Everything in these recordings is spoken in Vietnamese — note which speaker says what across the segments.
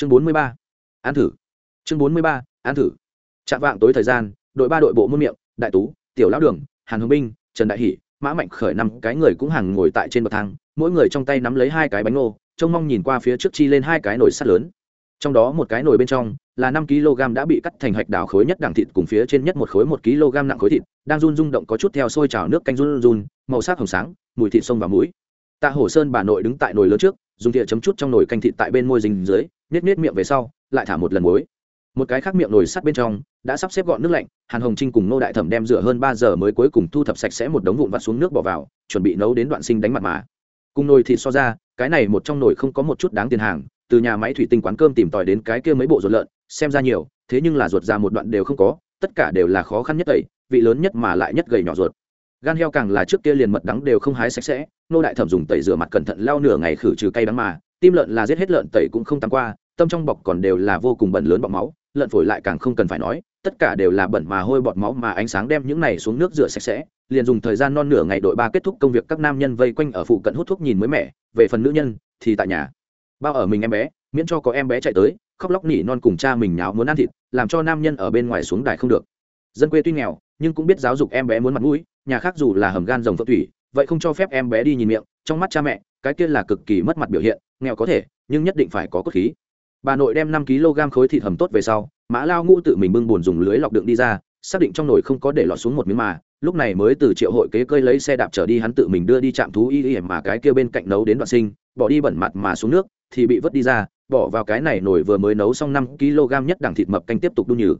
Speaker 1: chương bốn mươi ba. An thử. Chương bốn mươi ba an thử. Chạm vạng tối thời gian, đội ba đội bộ môn miệng, đại tú, tiểu lão đường, hàn hồng binh, trần đại hỷ, mã mạnh khởi năm cái người cũng hàng ngồi tại trên bậc thang, mỗi người trong tay nắm lấy hai cái bánh ngô, trông mong nhìn qua phía trước chi lên hai cái nồi sắt lớn. Trong đó một cái nồi bên trong là năm kg đã bị cắt thành hạch đào khối nhất đẳng thịt cùng phía trên nhất một khối một kg nặng khối thịt, đang run rung động có chút theo sôi trào nước canh run run, màu sắc hồng sáng, mùi thịt sông và mũi. Tạ hổ sơn bà nội đứng tại nồi lớn trước, dùng thìa chấm chút trong nồi canh thịt tại bên môi dình dưới nết nết miệng về sau, lại thả một lần muối. Một cái khác miệng nồi sắt bên trong, đã sắp xếp gọn nước lạnh, hàn hồng trinh cùng nô đại thẩm đem rửa hơn ba giờ mới cuối cùng thu thập sạch sẽ một đống vụn vặt xuống nước bỏ vào, chuẩn bị nấu đến đoạn sinh đánh mặt mà. Cùng nồi thịt so ra, cái này một trong nồi không có một chút đáng tiền hàng, từ nhà máy thủy tinh quán cơm tìm tòi đến cái kia mấy bộ ruột lợn, xem ra nhiều, thế nhưng là ruột ra một đoạn đều không có, tất cả đều là khó khăn nhất tẩy, vị lớn nhất mà lại nhất gầy nhỏ ruột. Gan heo càng là trước kia liền mật đắng đều không hái sạch sẽ nô đại thẩm dùng tẩy rửa mặt cẩn thận lao nửa ngày khử trừ cay đắng mà, tim lợn là giết hết lợn tẩy cũng không tăng qua tâm trong bọc còn đều là vô cùng bẩn lớn bọc máu, lợn phổi lại càng không cần phải nói, tất cả đều là bẩn mà hôi bọt máu mà ánh sáng đem những này xuống nước rửa sạch sẽ, liền dùng thời gian non nửa ngày đội ba kết thúc công việc các nam nhân vây quanh ở phụ cận hút thuốc nhìn mới mẻ, về phần nữ nhân thì tại nhà. Bao ở mình em bé, miễn cho có em bé chạy tới, khóc lóc nỉ non cùng cha mình nháo muốn ăn thịt, làm cho nam nhân ở bên ngoài xuống đài không được. Dân quê tuy nghèo, nhưng cũng biết giáo dục em bé muốn mặt mũi, nhà khác dù là hầm gan rồng phượng thủy, vậy không cho phép em bé đi nhìn miệng, trong mắt cha mẹ, cái kia là cực kỳ mất mặt biểu hiện, nghèo có thể, nhưng nhất định phải có cốt khí bà nội đem năm kg khối thịt hầm tốt về sau, mã lao ngũ tự mình bưng bồn dùng lưới lọc đựng đi ra, xác định trong nồi không có để lọt xuống một miếng mà, lúc này mới từ triệu hội kế cơi lấy xe đạp trở đi hắn tự mình đưa đi trạm thú y y mà cái kia bên cạnh nấu đến đoạn sinh, bỏ đi bẩn mặt mà xuống nước, thì bị vứt đi ra, bỏ vào cái này nồi vừa mới nấu xong năm kg nhất đẳng thịt mập canh tiếp tục đun nhừ.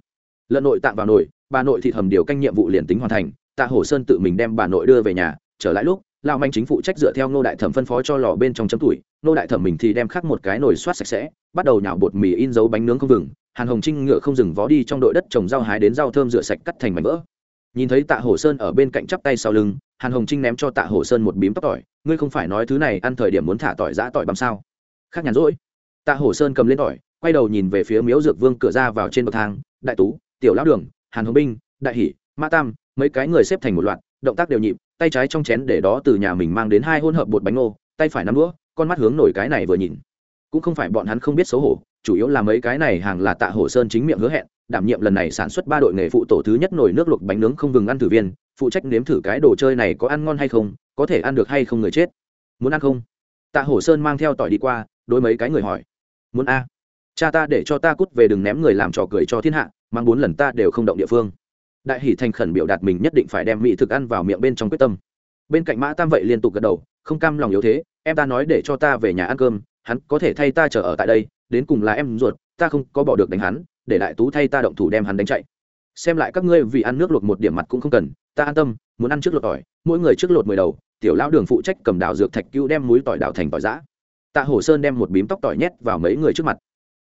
Speaker 1: Lợn nội tạm vào nồi, bà nội thịt hầm điều canh nhiệm vụ liền tính hoàn thành, tạ hổ sơn tự mình đem bà nội đưa về nhà, trở lại lúc Lão manh chính phụ trách dựa theo nô đại thẩm phân phó cho lò bên trong chấm tuổi. Nô đại thẩm mình thì đem khắc một cái nồi xoát sạch sẽ, bắt đầu nhào bột mì in dấu bánh nướng không vừng. Hàn hồng trinh ngựa không dừng vó đi trong đội đất trồng rau hái đến rau thơm rửa sạch cắt thành mảnh vỡ. Nhìn thấy tạ hổ sơn ở bên cạnh chắp tay sau lưng, hàn hồng trinh ném cho tạ hổ sơn một bím tóc tỏi. Ngươi không phải nói thứ này ăn thời điểm muốn thả tỏi giã tỏi băm sao? Khác nhàn rỗi. Tạ hổ sơn cầm lên tỏi, quay đầu nhìn về phía miếu dược vương cửa ra vào trên bậc thang. Đại tú, tiểu lão đường, hàn hồng binh, đại hỷ mã tam, mấy cái người xếp thành một loạt, động tác đều nhịp tay trái trong chén để đó từ nhà mình mang đến hai hỗn hợp bột bánh ngô, tay phải nắm đũa, con mắt hướng nổi cái này vừa nhìn. Cũng không phải bọn hắn không biết xấu hổ, chủ yếu là mấy cái này hàng là tạ hổ sơn chính miệng hứa hẹn, đảm nhiệm lần này sản xuất ba đội nghề phụ tổ thứ nhất nồi nước luộc bánh nướng không ngừng ăn thử viên, phụ trách nếm thử cái đồ chơi này có ăn ngon hay không, có thể ăn được hay không người chết. Muốn ăn không? Tạ hổ sơn mang theo tỏi đi qua, đối mấy cái người hỏi. Muốn a? Cha ta để cho ta cút về đừng ném người làm trò cười cho thiên hạ, mang bốn lần ta đều không động địa phương đại hỷ thành khẩn biểu đạt mình nhất định phải đem mỹ thực ăn vào miệng bên trong quyết tâm. Bên cạnh mã tam vậy liên tục gật đầu, không cam lòng yếu thế, em ta nói để cho ta về nhà ăn cơm, hắn có thể thay ta chờ ở tại đây, đến cùng là em ruột, ta không có bỏ được đánh hắn, để đại tú thay ta động thủ đem hắn đánh chạy. Xem lại các ngươi vì ăn nước luộc một điểm mặt cũng không cần, ta an tâm, muốn ăn trước lột tỏi, mỗi người trước lột mười đầu, tiểu lão đường phụ trách cầm đào dược thạch cứu đem muối tỏi đào thành tỏi giã. Tạ hổ sơn đem một bím tóc tỏi nhét vào mấy người trước mặt.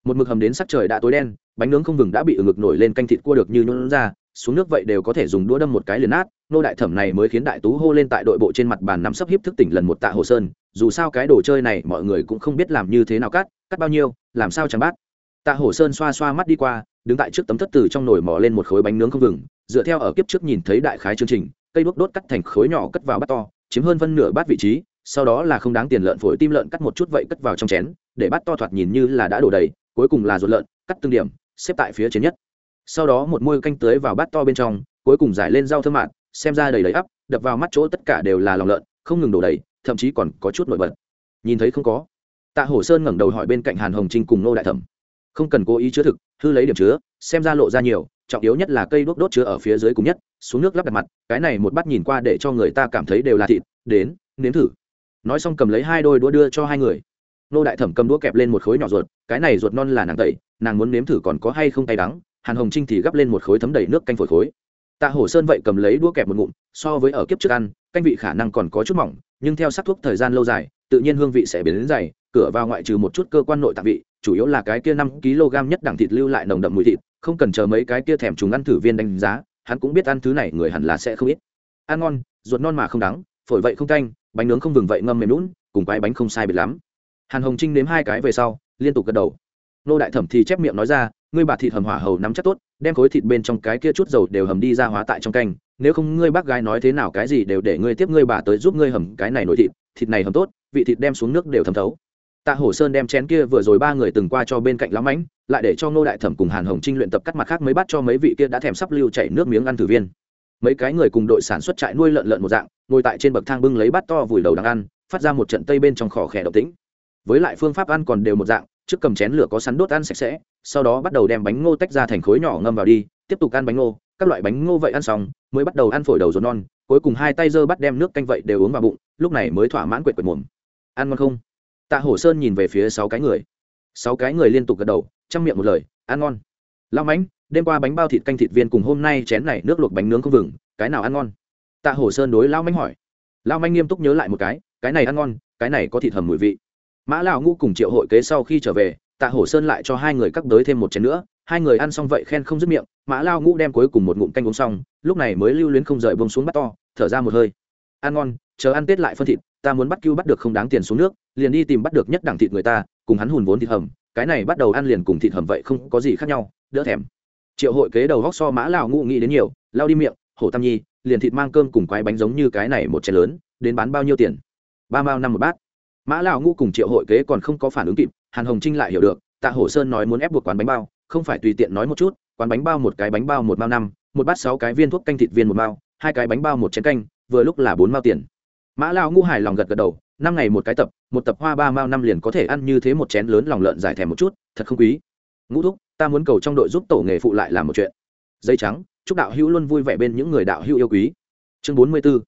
Speaker 1: Một mực hầm đến sắc trời đã tối đen, bánh nướng không vừng đã bị ở ngực nổi lên canh thịt cua được như nhún ra xuống nước vậy đều có thể dùng đũa đâm một cái liền nát, nô đại thẩm này mới khiến đại tú hô lên tại đội bộ trên mặt bàn nắm sấp hiếp thức tỉnh lần một tạ hồ sơn, dù sao cái đồ chơi này mọi người cũng không biết làm như thế nào cắt cắt bao nhiêu, làm sao chẳng bát. Tạ hồ sơn xoa xoa mắt đi qua, đứng tại trước tấm thất từ trong nồi mò lên một khối bánh nướng không vừng, dựa theo ở kiếp trước nhìn thấy đại khái chương trình, cây đuốc đốt cắt thành khối nhỏ cất vào bát to, chiếm hơn phân nửa bát vị trí, sau đó là không đáng tiền lợn phổi tim lợn cắt một chút vậy cất vào trong chén, để bát to thoạt nhìn như là đã đổ đầy, cuối cùng là ruột lợn, cắt từng điểm, xếp tại phía trên nhất sau đó một môi canh tưới vào bát to bên trong, cuối cùng giải lên rau thơm mạn xem ra đầy đầy ắp, đập vào mắt chỗ tất cả đều là lòng lợn, không ngừng đổ đầy, thậm chí còn có chút nổi bật. Nhìn thấy không có. Tạ hổ sơn ngẩng đầu hỏi bên cạnh hàn hồng trinh cùng nô đại thẩm. Không cần cố ý chứa thực, hư lấy điểm chứa, xem ra lộ ra nhiều, trọng yếu nhất là cây đốt đốt chứa ở phía dưới cùng nhất, xuống nước lắp đặt mặt, cái này một bát nhìn qua để cho người ta cảm thấy đều là thịt, đến, nếm thử. Nói xong cầm lấy hai đôi đũa đưa cho hai người. Nô đại thẩm cầm đũa kẹp lên một khối nhỏ ruột, cái này ruột non là nàng tẩy, nàng muốn nếm thử còn có hay không tay đắng hàn hồng trinh thì gắp lên một khối thấm đầy nước canh phổi khối. Tạ hổ sơn vậy cầm lấy đũa kẹp một ngụm, so với ở kiếp trước ăn, canh vị khả năng còn có chút mỏng, nhưng theo sắc thuốc thời gian lâu dài, tự nhiên hương vị sẽ biến đến dày, cửa vào ngoại trừ một chút cơ quan nội tạng vị, chủ yếu là cái kia năm kg nhất đẳng thịt lưu lại nồng đậm mùi thịt, không cần chờ mấy cái kia thèm chúng ăn thử viên đánh giá, hắn cũng biết ăn thứ này người hẳn là sẽ không ít. Ăn ngon, ruột non mà không đắng, phổi vậy không canh, bánh nướng không vừng vậy ngâm mềm lún cùng cái bánh không sai biệt lắm. Hàn hồng trinh nếm hai cái về sau, liên tục gật đầu. Nô đại thẩm thì chép miệng nói ra ngươi bà thịt hầm hỏa hầu nắm chắc tốt, đem khối thịt bên trong cái kia chút dầu đều hầm đi ra hóa tại trong canh, nếu không ngươi bác gái nói thế nào cái gì đều để ngươi tiếp ngươi bà tới giúp ngươi hầm cái này nổi thịt thịt này hầm tốt, vị thịt đem xuống nước đều thấm thấu. Tạ hổ sơn đem chén kia vừa rồi ba người từng qua cho bên cạnh lão mãnh, lại để cho ngô đại thẩm cùng hàn hồng trinh luyện tập cắt mặt khác mới bắt cho mấy vị kia đã thèm sắp lưu chảy nước miếng ăn thử viên. Mấy cái người cùng đội sản xuất trại nuôi lợn lợn một dạng, ngồi tại trên bậc thang bưng lấy bát to vùi đầu đang ăn, phát ra một trận tây bên trong khỏ khẽ độc tĩnh. Với lại phương pháp ăn còn đều một dạng trước cầm chén lửa có sắn đốt ăn sạch sẽ, sau đó bắt đầu đem bánh ngô tách ra thành khối nhỏ ngâm vào đi, tiếp tục ăn bánh ngô, các loại bánh ngô vậy ăn xong, mới bắt đầu ăn phổi đầu rồi non, cuối cùng hai tay giơ bắt đem nước canh vậy đều uống vào bụng, lúc này mới thỏa mãn quệt quệt mồm. Ăn ngon không? Tạ hổ sơn nhìn về phía sáu cái người. Sáu cái người liên tục gật đầu, chăm miệng một lời, ăn ngon. Lao mánh đêm qua bánh bao thịt canh thịt viên cùng hôm nay chén này nước luộc bánh nướng không vừng, cái nào ăn ngon? Tạ hổ sơn đối lao mánh hỏi. Lao mãnh nghiêm túc nhớ lại một cái cái này ăn ngon, cái này có thịt hầm mùi vị mã lão ngũ cùng triệu hội kế sau khi trở về, tạ hổ sơn lại cho hai người cắt đới thêm một chén nữa. Hai người ăn xong vậy khen không dứt miệng, mã lao ngũ đem cuối cùng một ngụm canh uống xong, lúc này mới lưu luyến không rời bông xuống bắt to, thở ra một hơi. Ăn ngon, chờ ăn tết lại phân thịt, ta muốn bắt cứu bắt được không đáng tiền xuống nước, liền đi tìm bắt được nhất đẳng thịt người ta, cùng hắn hùn vốn thịt hầm, cái này bắt đầu ăn liền cùng thịt hầm vậy không có gì khác nhau, đỡ thèm. Triệu hội kế đầu góc so mã lao ngũ nghĩ đến nhiều, lao đi miệng, hổ tam nhi, liền thịt mang cơm cùng quái bánh giống như cái này một chén lớn, đến bán bao nhiêu tiền? Ba mao năm một bát mã lão ngũ cùng triệu hội kế còn không có phản ứng kịp hàn hồng trinh lại hiểu được tạ hổ sơn nói muốn ép buộc quán bánh bao không phải tùy tiện nói một chút quán bánh bao một cái bánh bao một bao năm một bát sáu cái viên thuốc canh thịt viên một bao, hai cái bánh bao một chén canh vừa lúc là bốn mao tiền. Mã lão ngũ hài lòng gật gật đầu năm ngày một cái tập một tập hoa ba mao năm liền có thể ăn như thế một chén lớn lòng lợn giải thèm một chút thật không quý. Ngũ thúc ta muốn cầu trong đội giúp tổ nghề phụ lại làm một chuyện. Dây trắng chúc đạo hữu luôn vui vẻ bên những người đạo hữu yêu quý. Chương bốn mươi bốn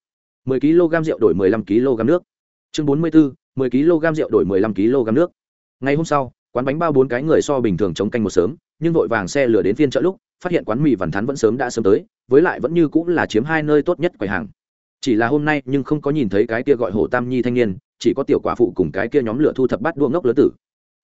Speaker 1: mười kg rượu đổi mười lăm kg nước. Chương bốn mươi bốn mười kg rượu đổi mười lăm kg nước. Ngày hôm sau, quán bánh bao bốn cái người so bình thường chống canh một sớm, nhưng vội vàng xe lửa đến phiên chợ lúc, phát hiện quán mì vằn thắn vẫn sớm đã sớm tới, với lại vẫn như cũng là chiếm hai nơi tốt nhất quầy hàng. Chỉ là hôm nay nhưng không có nhìn thấy cái kia gọi hồ tam nhi thanh niên, chỉ có tiểu quả phụ cùng cái kia nhóm lửa thu thập bát đuông ngốc lớn tử.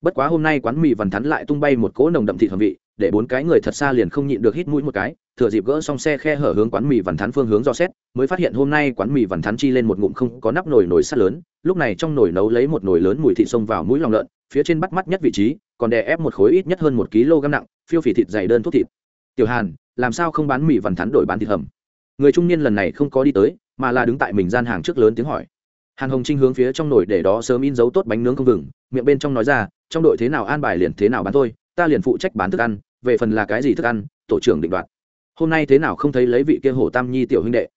Speaker 1: Bất quá hôm nay quán mì vằn thắn lại tung bay một cỗ nồng đậm thịt hương vị, để bốn cái người thật xa liền không nhịn được hít mũi một cái thừa dịp gỡ xong xe khe hở hướng quán mì vằn thắn phương hướng do xét, mới phát hiện hôm nay quán mì vằn thắn chi lên một ngụm không có nắp nồi nồi sắt lớn, lúc này trong nồi nấu lấy một nồi lớn mùi thịt xông vào mũi lòng lợn, phía trên bắt mắt nhất vị trí, còn đè ép một khối ít nhất hơn một kg nặng, phiêu phì thịt dày đơn thuốc thịt. Tiểu hàn, làm sao không bán mì vằn thắn đổi bán thịt hầm? Người trung niên lần này không có đi tới, mà là đứng tại mình gian hàng trước lớn tiếng hỏi. Hàn hồng trinh hướng phía trong nồi để đó sớm in dấu tốt bánh nướng không vừng, miệng bên trong nói ra, trong đội thế nào an bài liền thế nào bán thôi, ta liền phụ trách bán thức ăn, về phần là cái gì thức ăn, tổ trưởng định đoạt hôm nay thế nào không thấy lấy vị kia hổ tam nhi tiểu huynh đệ?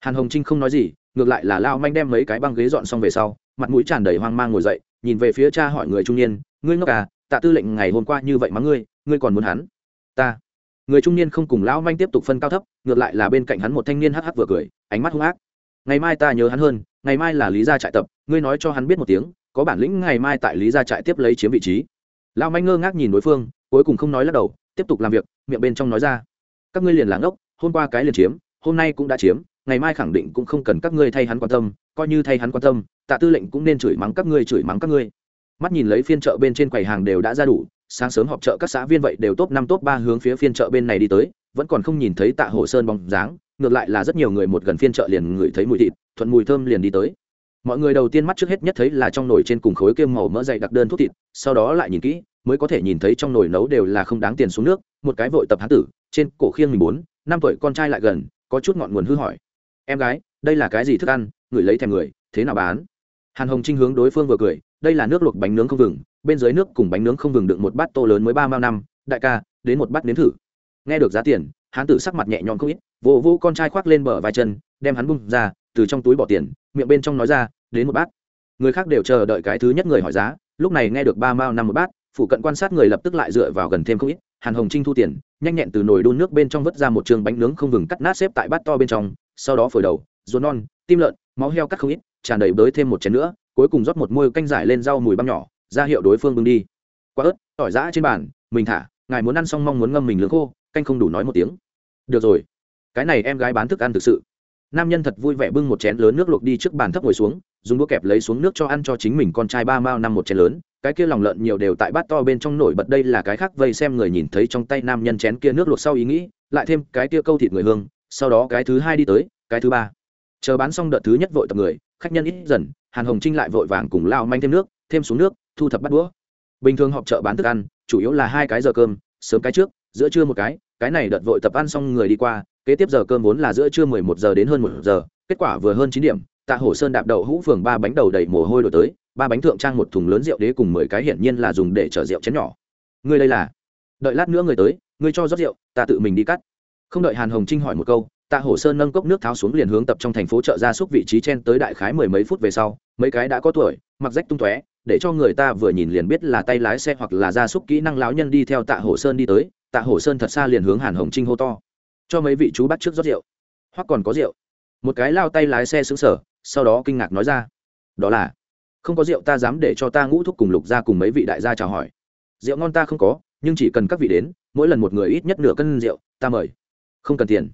Speaker 1: Hàn hồng trinh không nói gì, ngược lại là lao manh đem mấy cái băng ghế dọn xong về sau, mặt mũi tràn đầy hoang mang ngồi dậy, nhìn về phía cha hỏi người trung niên, ngươi ngốc à tạ tư lệnh ngày hôm qua như vậy mà ngươi ngươi còn muốn hắn? Ta. Người trung niên không cùng lão manh tiếp tục phân cao thấp, ngược lại là bên cạnh hắn một thanh niên hắc hắc vừa cười, ánh mắt hung ác. Ngày mai ta nhớ hắn hơn, ngày mai là lý gia trại tập, ngươi nói cho hắn biết một tiếng, có bản lĩnh ngày mai tại lý gia trại tiếp lấy chiếm vị trí. Lão manh ngơ ngác nhìn đối phương, cuối cùng không nói lắc đầu, tiếp tục làm việc, miệng bên trong nói ra các ngươi liền làng ốc hôm qua cái liền chiếm, hôm nay cũng đã chiếm, ngày mai khẳng định cũng không cần các ngươi thay hắn quan tâm, coi như thay hắn quan tâm, tạ tư lệnh cũng nên chửi mắng các ngươi, chửi mắng các ngươi. Mắt nhìn lấy phiên chợ bên trên quầy hàng đều đã ra đủ, sáng sớm họp chợ các xã viên vậy đều top năm, top ba hướng phía phiên chợ bên này đi tới, vẫn còn không nhìn thấy tạ hồ sơn bóng dáng, ngược lại là rất nhiều người một gần phiên chợ liền ngửi thấy mùi thịt, thuận mùi thơm liền đi tới. Mọi người đầu tiên mắt trước hết nhất thấy là trong nồi trên cùng khối kiêm màu mỡ dày đặc đơn thuốc thịt, sau đó lại nhìn kỹ mới có thể nhìn thấy trong nồi nấu đều là không đáng tiền xuống nước, một cái vội tập hán tử, trên cổ khiêng mình bốn, năm tuổi con trai lại gần, có chút ngọn nguồn hư hỏi. Em gái, đây là cái gì thức ăn? Người lấy thèm người, thế nào bán? Hàn hồng trinh hướng đối phương vừa cười, đây là nước luộc bánh nướng không vừng, bên dưới nước cùng bánh nướng không vừng đựng một bát tô lớn mới ba mao năm, đại ca, đến một bát nếm thử. Nghe được giá tiền, hán tử sắc mặt nhẹ nhõm không ít, vỗ vỗ con trai khoác lên bờ vai chân, đem hắn bung ra, từ trong túi bỏ tiền, miệng bên trong nói ra, đến một bát. Người khác đều chờ đợi cái thứ nhất người hỏi giá, lúc này nghe được ba mao năm một bát phụ cận quan sát người lập tức lại dựa vào gần thêm không ít, hàn hồng trinh thu tiền, nhanh nhẹn từ nồi đun nước bên trong vớt ra một trường bánh nướng không vừng cắt nát xếp tại bát to bên trong, sau đó phổi đầu, ruột non, tim lợn, máu heo cắt không ít, tràn đầy bới thêm một chén nữa, cuối cùng rót một môi canh giải lên rau mùi băm nhỏ, ra hiệu đối phương bưng đi. Quá ớt, tỏi giã trên bàn, mình thả, ngài muốn ăn xong mong muốn ngâm mình lưỡng khô, canh không đủ nói một tiếng. Được rồi, cái này em gái bán thức ăn thực sự. Nam nhân thật vui vẻ bưng một chén lớn nước luộc đi trước bàn thấp ngồi xuống, dùng đũa kẹp lấy xuống nước cho ăn cho chính mình con trai ba mao năm một chén lớn cái kia lòng lợn nhiều đều tại bát to bên trong nổi bật đây là cái khác vây xem người nhìn thấy trong tay nam nhân chén kia nước luộc sau ý nghĩ, lại thêm cái kia câu thịt người hương, sau đó cái thứ hai đi tới, cái thứ ba. Chờ bán xong đợt thứ nhất vội tập người, khách nhân ít dần, hàn hồng trinh lại vội vàng cùng lao manh thêm nước, thêm xuống nước, thu thập bắt đũa. Bình thường họp chợ bán thức ăn, chủ yếu là hai cái giờ cơm, sớm cái trước, giữa trưa một cái cái này đợt vội tập ăn xong người đi qua kế tiếp giờ cơm vốn là giữa trưa mười một giờ đến hơn một giờ, kết quả vừa hơn chín điểm, tạ hổ sơn đạp đậu hũ phường ba bánh đầu đầy mồ hôi đổ tới, ba bánh thượng trang một thùng lớn rượu đế cùng mười cái hiển nhiên là dùng để chở rượu chén nhỏ. Ngươi đây là? Đợi lát nữa người tới, ngươi cho rót rượu, ta tự mình đi cắt. Không đợi hàn hồng trinh hỏi một câu, tạ hổ sơn nâng cốc nước tháo xuống liền hướng tập trong thành phố chợ ra xúc vị trí chen tới đại khái mười mấy phút về sau, mấy cái đã có tuổi, mặc rách tung tóe, để cho người ta vừa nhìn liền biết là tay lái xe hoặc là gia súc kỹ năng lão nhân đi theo tạ hổ sơn đi tới, tạ hổ sơn thật xa liền hướng hàn hồng trinh hô to cho mấy vị chú bắt trước rót rượu. Hoặc còn có rượu. Một cái lao tay lái xe xứng sở sau đó kinh ngạc nói ra, đó là, không có rượu ta dám để cho ta ngũ thúc cùng lục ra cùng mấy vị đại gia chào hỏi. Rượu ngon ta không có, nhưng chỉ cần các vị đến, mỗi lần một người ít nhất nửa cân rượu, ta mời. Không cần tiền.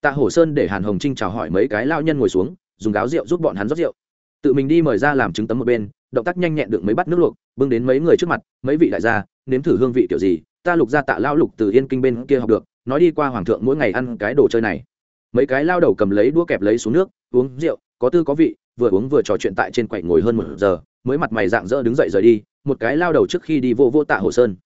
Speaker 1: Tạ hổ sơn để hàn hồng trinh chào hỏi mấy cái lao nhân ngồi xuống, dùng gáo rượu giúp bọn hắn rót rượu. Tự mình đi mời ra làm chứng tấm một bên, động tác nhanh nhẹn được mấy bát nước luộc, bưng đến mấy người trước mặt, mấy vị đại gia, nếm thử hương vị kiểu gì? Ta lục ra tạ lao lục từ yên kinh bên kia học được nói đi qua hoàng thượng mỗi ngày ăn cái đồ chơi này. Mấy cái lao đầu cầm lấy đũa kẹp lấy xuống nước, uống rượu, có tư có vị, vừa uống vừa trò chuyện tại trên quạnh ngồi hơn một giờ, mới mặt mày dạng dỡ đứng dậy rời đi, một cái lao đầu trước khi đi vô vô tạ hồ sơn.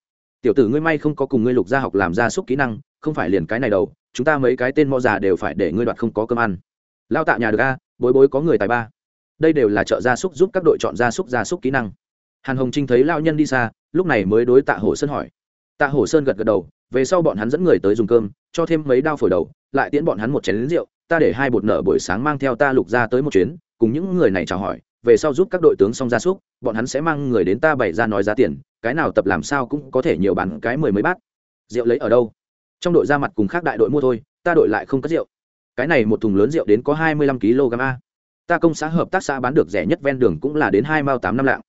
Speaker 1: Tiểu tử ngươi may không có cùng ngươi lục gia học làm gia súc kỹ năng, không phải liền cái này đâu, chúng ta mấy cái tên mo già đều phải để ngươi đoạt không có cơm ăn. Lao tạ nhà được a, bối bối có người tài ba. Đây đều là chợ gia súc giúp các đội chọn gia súc gia súc kỹ năng. Hàn hồng trinh thấy lao nhân đi xa, lúc này mới đối tạ hồ sơn hỏi. Tạ hồ sơn gật gật đầu về sau bọn hắn dẫn người tới dùng cơm, cho thêm mấy đao phổi đầu, lại tiễn bọn hắn một chén lính rượu, ta để hai bột nợ buổi sáng mang theo ta lục ra tới một chuyến, cùng những người này chào hỏi, về sau giúp các đội tướng xong gia súc, bọn hắn sẽ mang người đến ta bày ra nói giá tiền, cái nào tập làm sao cũng có thể nhiều bán cái mười mấy bát. Rượu lấy ở đâu? Trong đội ra mặt cùng khác đại đội mua thôi, ta đội lại không có rượu. Cái này một thùng lớn rượu đến có hai mươi lăm kg a. Ta công xã hợp tác xã bán được rẻ nhất ven đường cũng là đến hai mao tám năm lạng.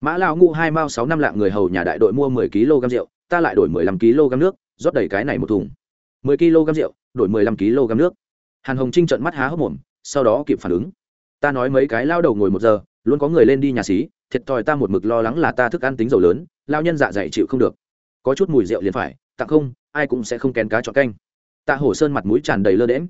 Speaker 1: Mã lao ngụ hai mao sáu năm lạng người hầu nhà đại đội mua mười kg rượu, ta lại đổi mười lăm kg nước rót đầy cái này một thùng. mười kg rượu, đổi mười lăm kg nước. Hàn hồng trinh trợn mắt há hốc mồm, sau đó kịp phản ứng. Ta nói mấy cái lao đầu ngồi một giờ, luôn có người lên đi nhà xí, thiệt thòi ta một mực lo lắng là ta thức ăn tính dầu lớn, lao nhân dạ dày chịu không được. Có chút mùi rượu liền phải, tặng không, ai cũng sẽ không kén cá chọn canh. Tạ hổ sơn mặt mũi tràn đầy lơ đễm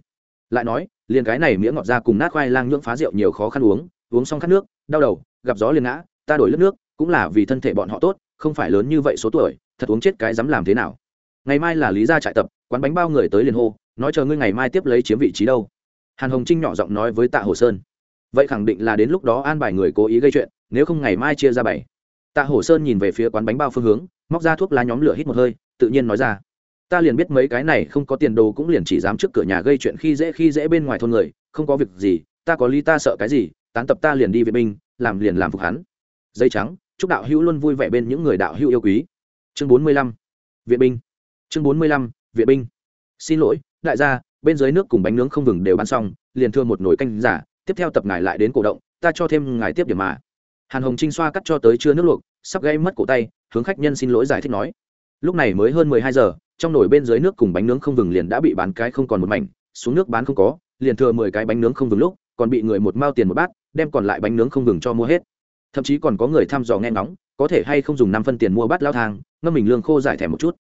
Speaker 1: lại nói, liền cái này miệng ngọt ra cùng nát khoai lang nhưỡng phá rượu nhiều khó khăn uống uống xong khát nước, đau đầu, gặp gió liền ngã, ta đổi lớp nước, cũng là vì thân thể bọn họ tốt, không phải lớn như vậy số tuổi, thật uống chết cái dám làm thế nào ngày mai là lý gia trại tập, quán bánh bao người tới liền hô, nói chờ ngươi ngày mai tiếp lấy chiếm vị trí đâu. Hàn hồng trinh nhỏ giọng nói với tạ hồ sơn. Vậy khẳng định là đến lúc đó an bài người cố ý gây chuyện, nếu không ngày mai chia ra bảy. Tạ hồ sơn nhìn về phía quán bánh bao phương hướng, móc ra thuốc lá nhóm lửa hít một hơi, tự nhiên nói ra. Ta liền biết mấy cái này không có tiền đồ cũng liền chỉ dám trước cửa nhà gây chuyện khi dễ khi dễ bên ngoài thôn người, không có việc gì, ta có lý ta sợ cái gì, tán tập ta liền đi vệ binh, làm liền làm phục hắn. Dây trắng, chúc đạo hữu luôn vui vẻ bên những người đạo hữu yêu quý. Chương bốn mươi lăm. Vệ binh chương bốn mươi lăm vệ binh. Xin lỗi, đại gia, bên dưới nước cùng bánh nướng không vừng đều bán xong, liền thưa một nồi canh giả, tiếp theo tập ngài lại đến cổ động, ta cho thêm ngài tiếp điểm mà. Hàn hồng trinh xoa cắt cho tới chưa nước luộc, sắp gây mất cổ tay, hướng khách nhân xin lỗi giải thích nói. Lúc này mới hơn mười hai giờ, trong nồi bên dưới nước cùng bánh nướng không vừng liền đã bị bán cái không còn một mảnh, xuống nước bán không có, liền thừa mười cái bánh nướng không vừng lúc, còn bị người một mao tiền một bát, đem còn lại bánh nướng không vừng cho mua hết. Thậm chí còn có người thăm dò nghe ngóng, có thể hay không dùng năm phân tiền mua bát lao thang, ngâm mình lương khô giải thẻ một chút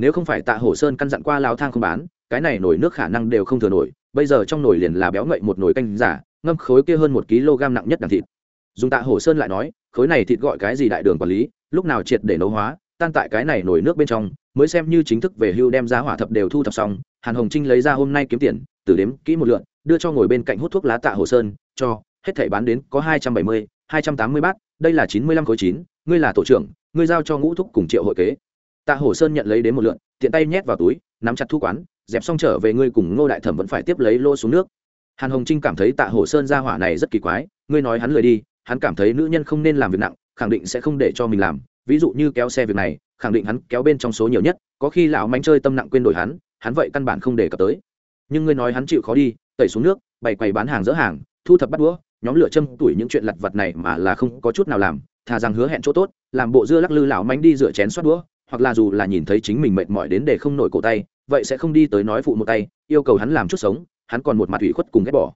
Speaker 1: nếu không phải tạ hổ sơn căn dặn qua lao thang không bán, cái này nổi nước khả năng đều không thừa nổi, bây giờ trong nồi liền là béo ngậy một nồi canh giả, ngâm khối kia hơn một kg nặng nhất đằng thịt. Dùng tạ hổ sơn lại nói, khối này thịt gọi cái gì đại đường quản lý, lúc nào triệt để nấu hóa, tan tại cái này nổi nước bên trong, mới xem như chính thức về hưu đem ra hỏa thập đều thu thập xong. Hàn hồng trinh lấy ra hôm nay kiếm tiền từ đếm kỹ một lượn, đưa cho ngồi bên cạnh hút thuốc lá tạ hồ sơn, cho, hết thảy bán đến có hai trăm bảy mươi, hai trăm tám mươi bát, đây là chín mươi lăm khối chín, ngươi là tổ trưởng, ngươi giao cho ngũ thúc cùng triệu hội kế tạ Hổ sơn nhận lấy đến một lượn, tiện tay nhét vào túi, nắm chặt thu quán, dẹp xong trở về ngươi cùng ngô đại thẩm vẫn phải tiếp lấy lô xuống nước. Hàn hồng trinh cảm thấy tạ Hổ sơn ra hỏa này rất kỳ quái, ngươi nói hắn lười đi, hắn cảm thấy nữ nhân không nên làm việc nặng, khẳng định sẽ không để cho mình làm. Ví dụ như kéo xe việc này, khẳng định hắn kéo bên trong số nhiều nhất, có khi lão mánh chơi tâm nặng quên đổi hắn hắn vậy căn bản không để cập tới. Nhưng ngươi nói hắn chịu khó đi, tẩy xuống nước, bày quầy bán hàng dỡ hàng, thu thập bắt đũa, nhóm lửa châm tuổi những chuyện lặt vặt này mà là không có chút nào làm, thà rằng hứa hẹn chỗ tốt, làm bộ dưa lắc lư lão mánh đi rửa chén xoát đũa hoặc là dù là nhìn thấy chính mình mệt mỏi đến để không nổi cổ tay, vậy sẽ không đi tới nói phụ một tay, yêu cầu hắn làm chút sống, hắn còn một mặt ủy khuất cùng ghét bỏ.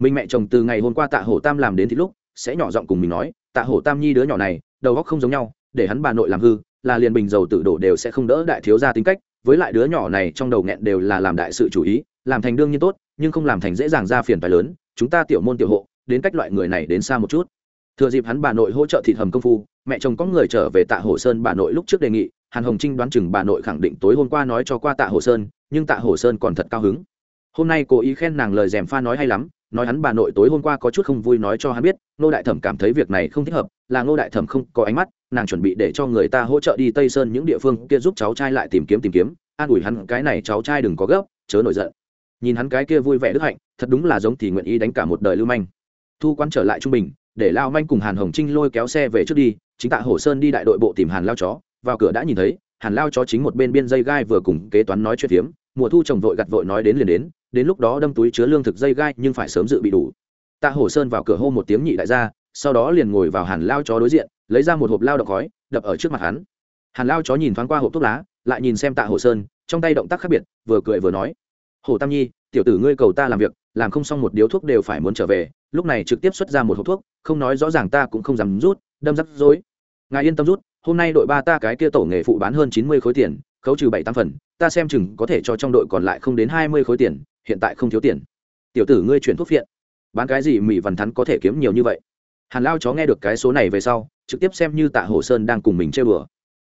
Speaker 1: Mình mẹ chồng từ ngày hôm qua tạ hổ tam làm đến thì lúc, sẽ nhỏ giọng cùng mình nói, tạ hổ tam nhi đứa nhỏ này, đầu góc không giống nhau, để hắn bà nội làm hư, là liền bình dầu tự đổ đều sẽ không đỡ đại thiếu gia tính cách, với lại đứa nhỏ này trong đầu nghẹn đều là làm đại sự chủ ý, làm thành đương nhiên tốt, nhưng không làm thành dễ dàng ra phiền phải lớn, chúng ta tiểu môn tiểu hộ, đến cách loại người này đến xa một chút. Thừa dịp hắn bà nội hỗ trợ thịt hầm công phu, mẹ chồng có người trở về tạ hồ sơn bà nội lúc trước đề nghị hàn hồng trinh đoán chừng bà nội khẳng định tối hôm qua nói cho qua tạ hồ sơn, nhưng tạ hồ sơn còn thật cao hứng. Hôm nay cố ý khen nàng lời dèm pha nói hay lắm, nói hắn bà nội tối hôm qua có chút không vui nói cho hắn biết nô đại thẩm cảm thấy việc này không thích hợp, là nô đại thẩm không có ánh mắt, nàng chuẩn bị để cho người ta hỗ trợ đi tây sơn những địa phương kia giúp cháu trai lại tìm kiếm tìm kiếm. An ủi hắn, cái này cháu trai đừng có gấp, chớ nổi giận. Nhìn hắn cái kia vui vẻ đức hạnh, thật đúng là giống thì nguyện ý đánh cả một đời lưu manh. Thu quan trở lại trung bình, để lao manh cùng hàn hồng trinh lôi kéo xe về trước đi, chính tạ hồ sơn đi đại đội bộ tìm hàn lao chó vào cửa đã nhìn thấy, hàn lao chó chính một bên biên dây gai vừa cùng kế toán nói chuyện phiếm, mùa thu trồng vội gặt vội nói đến liền đến đến lúc đó đâm túi chứa lương thực dây gai nhưng phải sớm dự bị đủ. Tạ hồ sơn vào cửa hô một tiếng nhị đại gia, sau đó liền ngồi vào hàn lao chó đối diện, lấy ra một hộp lao động khói, đập ở trước mặt hắn. Hàn lao chó nhìn thoáng qua hộp thuốc lá, lại nhìn xem tạ hồ sơn, trong tay động tác khác biệt, vừa cười vừa nói hồ tam nhi, tiểu tử ngươi cầu ta làm việc, làm không xong một điếu thuốc đều phải muốn trở về, lúc này trực tiếp xuất ra một hộp thuốc, không nói rõ ràng ta cũng không dám rút, đâm rắc rối. Ngài yên tâm rút hôm nay đội ba ta cái kia tổ nghề phụ bán hơn chín mươi khối tiền, khấu trừ bảy tám phần, ta xem chừng có thể cho trong đội còn lại không đến hai mươi khối tiền, hiện tại không thiếu tiền. Tiểu tử ngươi chuyển thuốc phiện. Bán cái gì mỹ vằn thắn có thể kiếm nhiều như vậy? Hàn lao chó nghe được cái số này về sau, trực tiếp xem như tạ hồ sơn đang cùng mình chơi bừa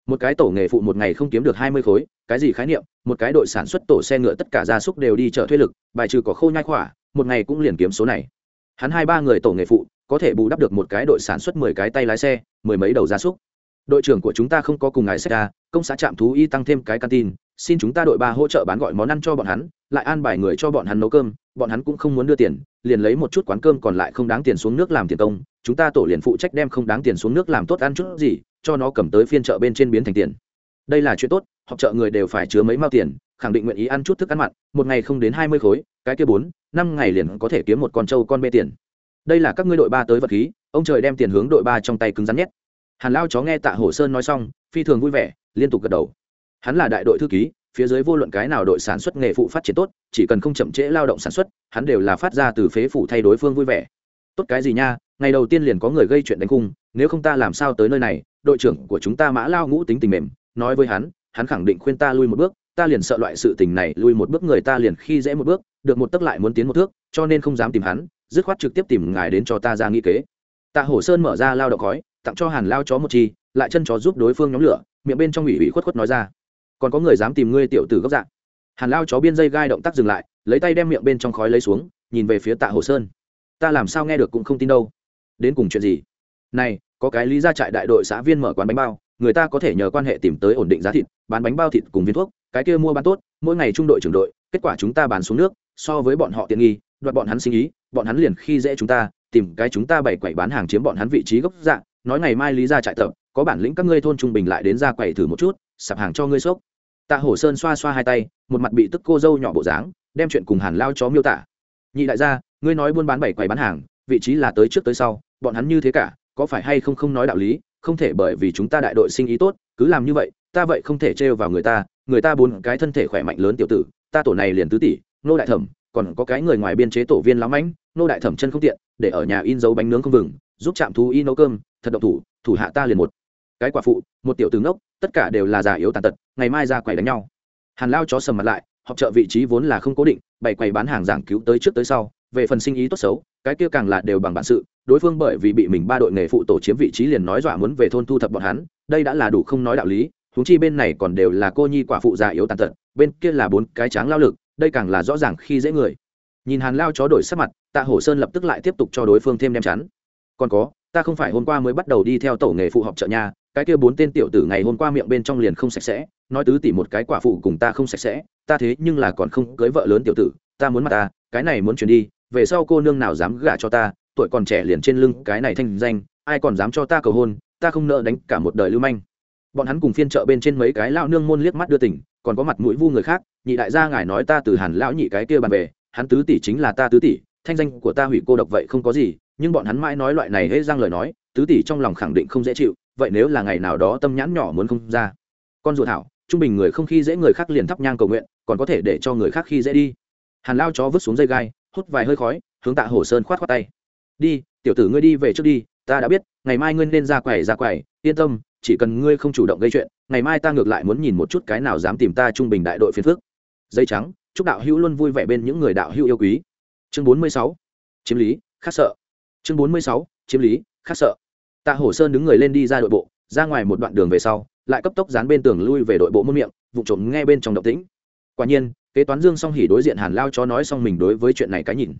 Speaker 1: một cái tổ nghề phụ một ngày không kiếm được hai mươi khối, cái gì khái niệm? Một cái đội sản xuất tổ xe ngựa tất cả gia súc đều đi chợ thuê lực, bài trừ có khâu nhai khỏa, một ngày cũng liền kiếm số này. Hắn hai ba người tổ nghề phụ, có thể bù đắp được một cái đội sản xuất mười cái tay lái xe, mười mấy đầu gia súc đội trưởng của chúng ta không có cùng ngài xảy ra công xã trạm thú y tăng thêm cái canteen, xin chúng ta đội ba hỗ trợ bán gọi món ăn cho bọn hắn, lại an bài người cho bọn hắn nấu cơm, bọn hắn cũng không muốn đưa tiền, liền lấy một chút quán cơm còn lại không đáng tiền xuống nước làm tiền công, chúng ta tổ liền phụ trách đem không đáng tiền xuống nước làm tốt ăn chút gì, cho nó cầm tới phiên chợ bên trên biến thành tiền. Đây là chuyện tốt, họp chợ người đều phải chứa mấy mao tiền, khẳng định nguyện ý ăn chút thức ăn mặn, một ngày không đến hai mươi khối, cái kia bốn, năm ngày liền có thể kiếm một con trâu con bê tiền. Đây là các ngươi đội ba tới vật khí, ông trời đem tiền hướng đội ba trong tay cứng rắn nhét hàn lao chó nghe tạ hổ sơn nói xong, phi thường vui vẻ, liên tục gật đầu. Hắn là đại đội thư ký, phía dưới vô luận cái nào đội sản xuất nghề phụ phát triển tốt, chỉ cần không chậm trễ lao động sản xuất, hắn đều là phát ra từ phế phủ thay đối phương vui vẻ. Tốt cái gì nha, ngày đầu tiên liền có người gây chuyện đánh cung nếu không ta làm sao tới nơi này, đội trưởng của chúng ta mã lao ngũ tính tình mềm, nói với hắn hắn khẳng định khuyên ta lui một bước, ta liền sợ loại sự tình này, lui một bước người ta liền khi dễ một bước, được một tấc lại muốn tiến một thước, cho nên không dám tìm hắn, dứt khoát trực tiếp tìm ngài đến cho ta ra nghĩ kế. Tạ hổ sơn mở ra lao động khói tặng cho hàn lao chó một chi, lại chân chó giúp đối phương nhóm lửa, miệng bên trong ủy ủy khuất khuất nói ra. Còn có người dám tìm ngươi tiểu tử gốc dạng hàn lao chó biên dây gai động tác dừng lại, lấy tay đem miệng bên trong khói lấy xuống, nhìn về phía tạ hồ sơn. Ta làm sao nghe được cũng không tin đâu. Đến cùng chuyện gì? Này, có cái lý ra trại đại đội xã viên mở quán bánh bao, người ta có thể nhờ quan hệ tìm tới ổn định giá thịt, bán bánh bao thịt cùng viên thuốc, cái kia mua bán tốt, mỗi ngày trung đội trưởng đội, kết quả chúng ta bán xuống nước, so với bọn họ tiện nghi, đoạt bọn hắn sinh ý, bọn hắn liền khi dễ chúng ta, tìm cái chúng ta bày quậy bán hàng chiếm bọn hắn vị trí gốc dạng nói ngày mai lý ra trại tập, có bản lĩnh các ngươi thôn trung bình lại đến ra quầy thử một chút, sạp hàng cho ngươi sốc tạ hổ sơn xoa xoa hai tay, một mặt bị tức cô dâu nhỏ bộ dáng, đem chuyện cùng hàn lao chó miêu tả. Nhị đại gia, ngươi nói buôn bán bảy quầy bán hàng, vị trí là tới trước tới sau, bọn hắn như thế cả, có phải hay không không nói đạo lý, không thể bởi vì chúng ta đại đội sinh ý tốt, cứ làm như vậy, ta vậy không thể trêu vào người ta người ta bốn cái thân thể khỏe mạnh lớn tiểu tử, ta tổ này liền tứ tỷ, nô đại thẩm, còn có cái người ngoài biên chế tổ viên lắm ánh, nô đại thẩm chân không tiện, để ở nhà in dấu bánh nướng không vừng giúp trạm thú y nấu cơm, thật độc thủ thủ hạ ta liền một. Cái quả phụ, một tiểu tướng ngốc, tất cả đều là già yếu tàn tật, ngày mai ra quầy đánh nhau. Hàn lao chó sầm mặt lại, họp chợ vị trí vốn là không cố định, bày quầy bán hàng giảng cứu tới trước tới sau, về phần sinh ý tốt xấu, cái kia càng là đều bằng bản sự, đối phương bởi vì bị mình ba đội nghề phụ tổ chiếm vị trí liền nói dọa muốn về thôn thu thập bọn hắn, đây đã là đủ không nói đạo lý, huống chi bên này còn đều là cô nhi quả phụ già yếu tàn tật, bên kia là bốn cái tráng lao lực, đây càng là rõ ràng khi dễ người. Nhìn hàn lao chó đổi sắc mặt, tạ hổ sơn lập tức lại tiếp tục cho đối phương thêm đem chắn còn có, ta không phải hôm qua mới bắt đầu đi theo tổ nghề phụ họp chợ nhà, cái kia bốn tên tiểu tử ngày hôm qua miệng bên trong liền không sạch sẽ, nói tứ tỷ một cái quả phụ cùng ta không sạch sẽ, ta thế nhưng là còn không cưới vợ lớn tiểu tử, ta muốn mặt ta, cái này muốn chuyển đi, về sau cô nương nào dám gả cho ta, tuổi còn trẻ liền trên lưng cái này thanh danh, ai còn dám cho ta cầu hôn, ta không nợ đánh cả một đời lưu manh. Bọn hắn cùng phiên chợ bên trên mấy cái lao nương môn liếc mắt đưa tỉnh, còn có mặt mũi vu người khác, nhị đại gia ngài nói ta từ hàn lão nhị cái kia bàn về, hắn tứ tỷ chính là ta tứ tỷ thanh danh của ta hủy cô độc vậy không có gì nhưng bọn hắn mãi nói loại này hết răng lời nói, tứ tỷ trong lòng khẳng định không dễ chịu, vậy nếu là ngày nào đó tâm nhãn nhỏ muốn không ra. Con ruột thảo trung bình người không khi dễ người khác liền thắp nhang cầu nguyện, còn có thể để cho người khác khi dễ đi. Hàn lao chó vứt xuống dây gai, hút vài hơi khói, hướng tạ hồ sơn khoát khoát tay. Đi, tiểu tử ngươi đi về trước đi, ta đã biết, ngày mai ngươi nên ra quầy ra quầy, yên tâm, chỉ cần ngươi không chủ động gây chuyện, ngày mai ta ngược lại muốn nhìn một chút cái nào dám tìm ta trung bình đại đội phiên phước dây trắng, chúc đạo hữu luôn vui vẻ bên những người đạo hữu yêu quý. Chương bốn mươi sáu, chiếm lý khát sợ chương bốn mươi sáu, chiếm lý khắc sợ. Tạ hổ sơn đứng người lên đi ra đội bộ, ra ngoài một đoạn đường về sau, lại cấp tốc dán bên tường lui về đội bộ muôn miệng, vụ trộm nghe bên trong động tĩnh. Quả nhiên, kế toán dương song hỉ đối diện hàn lao chó nói xong mình đối với chuyện này cái nhìn.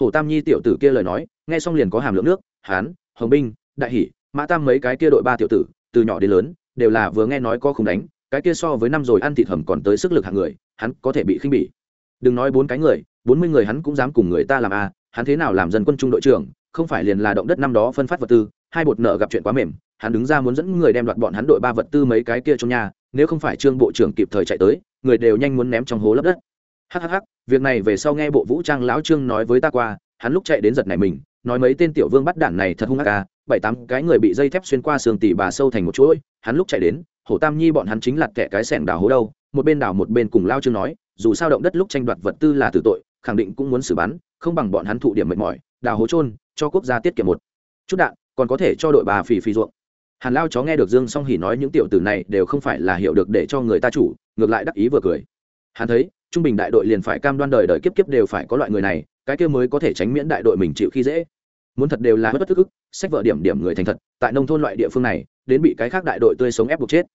Speaker 1: Hồ tam nhi tiểu tử kia lời nói, nghe xong liền có hàm lượng nước, hán, hồng binh, đại hỉ, mã tam mấy cái kia đội ba tiểu tử, từ nhỏ đến lớn, đều là vừa nghe nói có không đánh, cái kia so với năm rồi ăn thịt hầm còn tới sức lực hạng người, hắn có thể bị khinh bỉ. Đừng nói bốn cái người, bốn mươi người hắn cũng dám cùng người ta làm a hắn thế nào làm dân quân trung đội trưởng không phải liền là động đất năm đó phân phát vật tư, hai bột nợ gặp chuyện quá mềm, hắn đứng ra muốn dẫn người đem đoạt bọn hắn đội ba vật tư mấy cái kia trong nhà, nếu không phải trương bộ trưởng kịp thời chạy tới, người đều nhanh muốn ném trong hố lấp đất. Hhh việc này về sau nghe bộ vũ trang lão trương nói với ta qua, hắn lúc chạy đến giật này mình, nói mấy tên tiểu vương bắt đản này thật hung ác ca bảy tám cái người bị dây thép xuyên qua sườn tỉ bà sâu thành một chuỗi, hắn lúc chạy đến, hổ tam nhi bọn hắn chính lặt kẻ cái sẻng đào hố đâu, một bên đào một bên cùng lao trương nói, dù sao động đất lúc tranh đoạt vật tư là tử tội, khẳng định cũng muốn xử bắn, không bằng bọn hắn thụ điểm mệt mỏi đào hố trôn cho quốc gia tiết kiệm một chút đạn, còn có thể cho đội bà phì phì ruộng. Hàn lao chó nghe được dương song hỉ nói những tiểu tử này đều không phải là hiểu được để cho người ta chủ, ngược lại đắc ý vừa cười. Hắn thấy, trung bình đại đội liền phải cam đoan đời đời kiếp kiếp đều phải có loại người này, cái kia mới có thể tránh miễn đại đội mình chịu khi dễ. Muốn thật đều là bất thức ức, sách vợ điểm điểm người thành thật, tại nông thôn loại địa phương này, đến bị cái khác đại đội tươi sống ép buộc chết.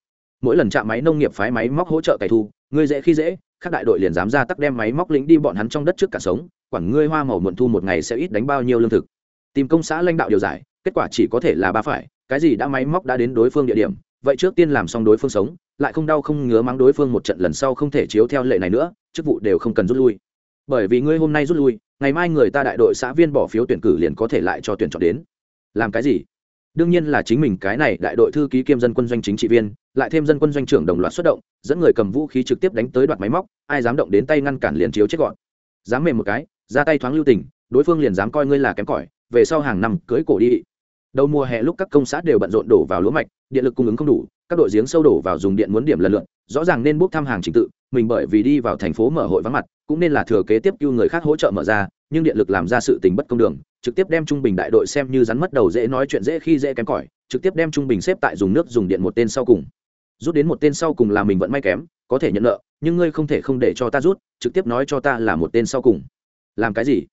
Speaker 1: Mỗi lần chạm máy nông nghiệp phái máy móc hỗ trợ cày thu ngươi dễ khi dễ khác đại đội liền dám ra tắc đem máy móc lính đi bọn hắn trong đất trước cả sống, quản ngươi hoa màu muộn thu một ngày sẽ ít đánh bao nhiêu lương thực. Tìm công xã lãnh đạo điều giải, kết quả chỉ có thể là ba phải, cái gì đã máy móc đã đến đối phương địa điểm, vậy trước tiên làm xong đối phương sống, lại không đau không ngứa mắng đối phương một trận lần sau không thể chiếu theo lệ này nữa, chức vụ đều không cần rút lui. Bởi vì ngươi hôm nay rút lui, ngày mai người ta đại đội xã viên bỏ phiếu tuyển cử liền có thể lại cho tuyển chọn đến. Làm cái gì? Đương nhiên là chính mình cái này đại đội thư ký kiêm dân quân doanh chính trị viên lại thêm dân quân doanh trưởng đồng loạt xuất động, dẫn người cầm vũ khí trực tiếp đánh tới đoạt máy móc, ai dám động đến tay ngăn cản liền chiếu chết gọn. Dám mềm một cái, ra tay thoáng lưu tình, đối phương liền dám coi ngươi là kém cỏi, về sau hàng năm cưới cổ đi. Đầu mùa hè lúc các công xã đều bận rộn đổ vào lúa mạch, điện lực cung ứng không đủ, các đội giếng sâu đổ vào dùng điện muốn điểm lần lượt, rõ ràng nên bốc thăm hàng trình tự, mình bởi vì đi vào thành phố mở hội vắng mặt, cũng nên là thừa kế tiếp cứu người khác hỗ trợ mở ra, nhưng điện lực làm ra sự tình bất công đường, trực tiếp đem trung bình đại đội xem như rắn mất đầu dễ nói chuyện dễ khi dễ kém cỏi, trực tiếp đem trung bình xếp tại dùng nước dùng điện một tên sau cùng rút đến một tên sau cùng là mình vẫn may kém, có thể nhận nợ, nhưng ngươi không thể không để cho ta rút, trực tiếp nói cho ta là một tên sau cùng. Làm cái gì?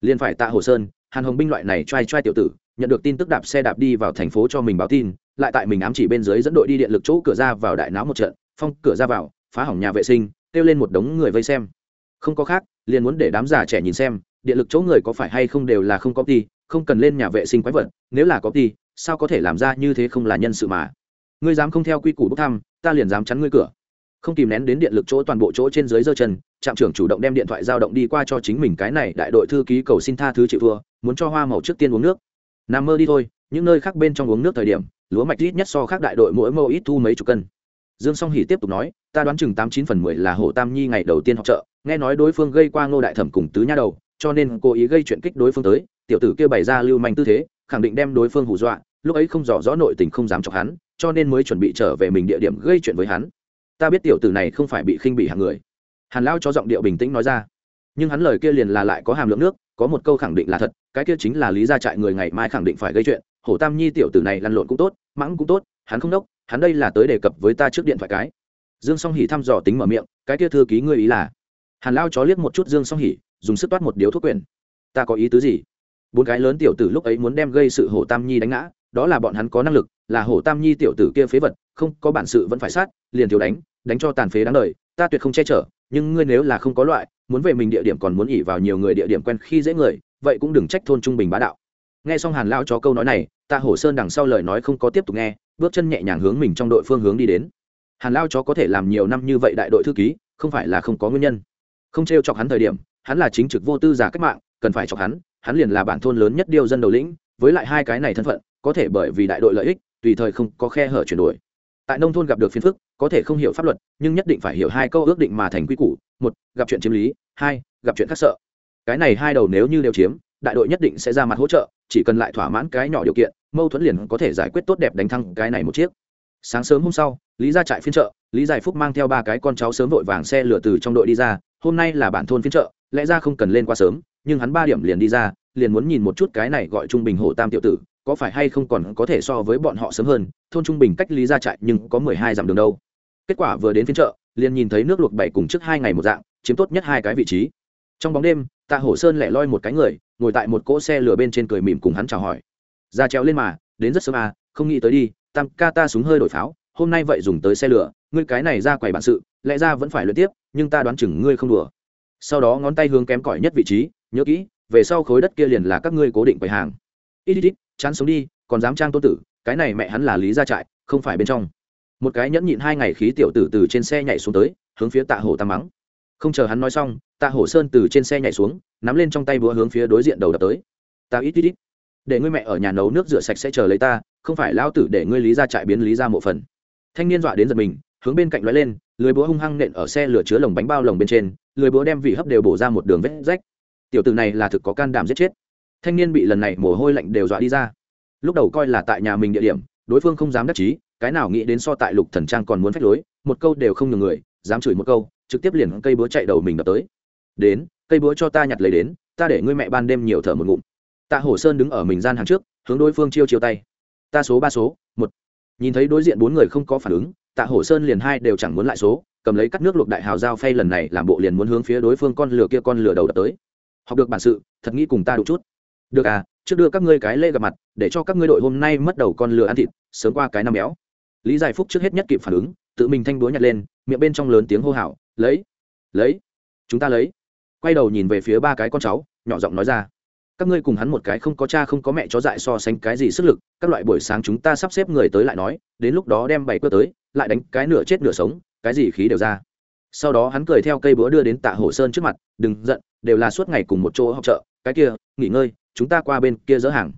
Speaker 1: Liền phải tạ hồ sơn, hàn hồng binh loại này t r a i t r a i tiểu tử, nhận được tin tức đạp xe đạp đi vào thành phố cho mình báo tin, lại tại mình ám chỉ bên dưới dẫn đội đi điện lực chỗ cửa ra vào đại náo một trận, phong cửa ra vào, phá hỏng nhà vệ sinh, kêu lên một đống người vây xem. Không có khác, liền muốn để đám già trẻ nhìn xem, điện lực chỗ người có phải hay không đều là không có ty không cần lên nhà vệ sinh quái vật, nếu là có ty sao có thể làm ra như thế không là nhân sự mà? Ngươi dám không theo quy củ bốc thăm, ta liền dám chắn ngươi cửa. Không kìm nén đến điện lực chỗ toàn bộ chỗ trên dưới giơ chân, trạm trưởng chủ động đem điện thoại giao động đi qua cho chính mình cái này đại đội thư ký cầu xin tha thứ chịu thua, muốn cho hoa màu trước tiên uống nước. Nằm mơ đi thôi, những nơi khác bên trong uống nước thời điểm, lúa mạch ít nhất so khác đại đội mỗi mẫu ít thu mấy chục cân. Dương song hỷ tiếp tục nói, ta đoán chừng tám chín phần mười là hồ tam nhi ngày đầu tiên học trợ nghe nói đối phương gây qua ngô đại thẩm cùng tứ nha đầu, cho nên cố ý gây chuyện kích đối phương tới, tiểu tử kia bày ra lưu manh tư thế, khẳng định đem đối phương hù dọa, lúc ấy không rõ rõ nội tình không dám chọc hắn cho nên mới chuẩn bị trở về mình địa điểm gây chuyện với hắn. Ta biết tiểu tử này không phải bị khinh bỉ hàng người. Hàn lao cho giọng điệu bình tĩnh nói ra. Nhưng hắn lời kia liền là lại có hàm lượng nước, có một câu khẳng định là thật, cái kia chính là lý gia trại người ngày mai khẳng định phải gây chuyện. Hổ tam nhi tiểu tử này lăn lộn cũng tốt, mãng cũng tốt, hắn không đốc, hắn đây là tới đề cập với ta trước điện thoại cái. Dương song hỉ thăm dò tính mở miệng, cái kia thư ký ngươi ý là? Hàn lao chó liếc một chút dương song hỉ dùng sức toát một điếu thuốc quyền. Ta có ý tứ gì? Bốn cái lớn tiểu tử lúc ấy muốn đem gây sự hổ tam nhi đánh ngã đó là bọn hắn có năng lực, là hổ tam nhi tiểu tử kia phế vật, không có bản sự vẫn phải sát, liền thiếu đánh đánh cho tàn phế đáng đời, ta tuyệt không che chở, nhưng ngươi nếu là không có loại, muốn về mình địa điểm còn muốn ỉ vào nhiều người địa điểm quen khi dễ người, vậy cũng đừng trách thôn trung bình bá đạo. Nghe xong hàn lao cho câu nói này, ta hổ sơn đằng sau lời nói không có tiếp tục nghe, bước chân nhẹ nhàng hướng mình trong đội phương hướng đi đến. Hàn lao chó có thể làm nhiều năm như vậy đại đội thư ký, không phải là không có nguyên nhân. Không t r e o chọc hắn thời điểm, hắn là chính trực vô tư giả cách mạng, cần phải chọc hắn hắn liền là bản thôn lớn nhất điêu dân đầu lĩnh, với lại hai cái này thân phận có thể bởi vì đại đội lợi ích, tùy thời không có khe hở chuyển đổi. Tại nông thôn gặp được phiền phức, có thể không hiểu pháp luật, nhưng nhất định phải hiểu hai câu ước định mà thành quy củ. Một, gặp chuyện chiếm lý. Hai, gặp chuyện khác sợ. Cái này hai đầu nếu như đều chiếm, đại đội nhất định sẽ ra mặt hỗ trợ, chỉ cần lại thỏa mãn cái nhỏ điều kiện, mâu thuẫn liền có thể giải quyết tốt đẹp đánh thăng cái này một chiếc. Sáng sớm hôm sau, lý ra trại phiên chợ, lý giải phúc mang theo ba cái con cháu sớm vội vàng xe lửa từ trong đội đi ra, hôm nay là bản thôn phiên chợ, lẽ ra không cần lên qua sớm, nhưng hắn ba điểm liền đi ra, liền muốn nhìn một chút cái này gọi trung bình hồ tam tiểu tử có phải hay không còn có thể so với bọn họ sớm hơn, thôn trung bình cách lý ra trại nhưng có mười hai dặm đường đâu. Kết quả vừa đến phiên chợ, liền nhìn thấy nước luộc bảy cùng trước hai ngày một dạng, chiếm tốt nhất hai cái vị trí. Trong bóng đêm, tạ hổ sơn lẻ loi một cái người, ngồi tại một cỗ xe lửa bên trên cười mỉm cùng hắn chào hỏi. Ra trèo lên mà, đến rất sớm à không nghĩ tới đi, tam ca ta súng hơi đổi pháo, hôm nay vậy dùng tới xe lửa, ngươi cái này ra quầy bản sự, lẽ ra vẫn phải luyện tiếp, nhưng ta đoán chừng ngươi không đùa. Sau đó ngón tay hướng kém cỏi nhất vị trí, nhớ kỹ, về sau khối đất kia liền là các ngươi cố định quầy hàng. Ít ít ít chán sống đi, còn dám trang tôn tử, cái này mẹ hắn là lý gia trại, không phải bên trong. Một cái nhẫn nhịn hai ngày khí tiểu tử từ trên xe nhảy xuống tới, hướng phía tạ hổ tam mắng. Không chờ hắn nói xong, tạ hổ sơn từ trên xe nhảy xuống, nắm lên trong tay búa hướng phía đối diện đầu đập tới. Ta ít ít ít. Để ngươi mẹ ở nhà nấu nước rửa sạch sẽ chờ lấy ta, không phải lao tử để ngươi lý ra trại biến lý ra mộ phần. Thanh niên dọa đến giật mình, hướng bên cạnh lóe lên, lưới búa hung hăng nện ở xe lửa chứa lồng bánh bao lồng bên trên, lưới búa đem vị hấp đều bổ ra một đường vết rách. Tiểu tử này là thực có can đảm giết chết thanh niên bị lần này mồ hôi lạnh đều dọa đi ra. Lúc đầu coi là tại nhà mình địa điểm, đối phương không dám đắc chí, cái nào nghĩ đến so tại lục thần trang còn muốn phách lối, một câu đều không nhường người, dám chửi một câu, trực tiếp liền cây búa chạy đầu mình đập tới. Đến, cây búa cho ta nhặt lấy đến, ta để ngươi mẹ ban đêm nhiều thở một ngụm. Tạ hổ sơn đứng ở mình gian hàng trước, hướng đối phương chiêu chiêu tay. Ta số ba số, một. Nhìn thấy đối diện bốn người không có phản ứng, tạ hổ sơn liền hai đều chẳng muốn lại số, cầm lấy cắt nước luộc đại hào dao phay lần này làm bộ liền muốn hướng phía đối phương con lửa kia con lửa đầu đập tới. Học được bản sự, thật nghĩ cùng ta đủ chút được à trước đưa các ngươi cái lễ gặp mặt, để cho các ngươi đội hôm nay mất đầu con lừa ăn thịt, sớm qua cái năm béo. Lý giải phúc trước hết nhất kịp phản ứng, tự mình thanh búa nhặt lên, miệng bên trong lớn tiếng hô hào, lấy lấy, chúng ta lấy. Quay đầu nhìn về phía ba cái con cháu, nhỏ giọng nói ra, các ngươi cùng hắn một cái không có cha không có mẹ chó dại so sánh cái gì sức lực, các loại buổi sáng chúng ta sắp xếp người tới lại nói, đến lúc đó đem bảy cơ tới, lại đánh cái nửa chết nửa sống, cái gì khí đều ra. Sau đó hắn cười theo cây búa đưa đến tạ hồ sơn trước mặt, đừng giận, đều là suốt ngày cùng một chỗ học chợ, cái kia, nghỉ ngơi chúng ta qua bên kia dỡ hàng.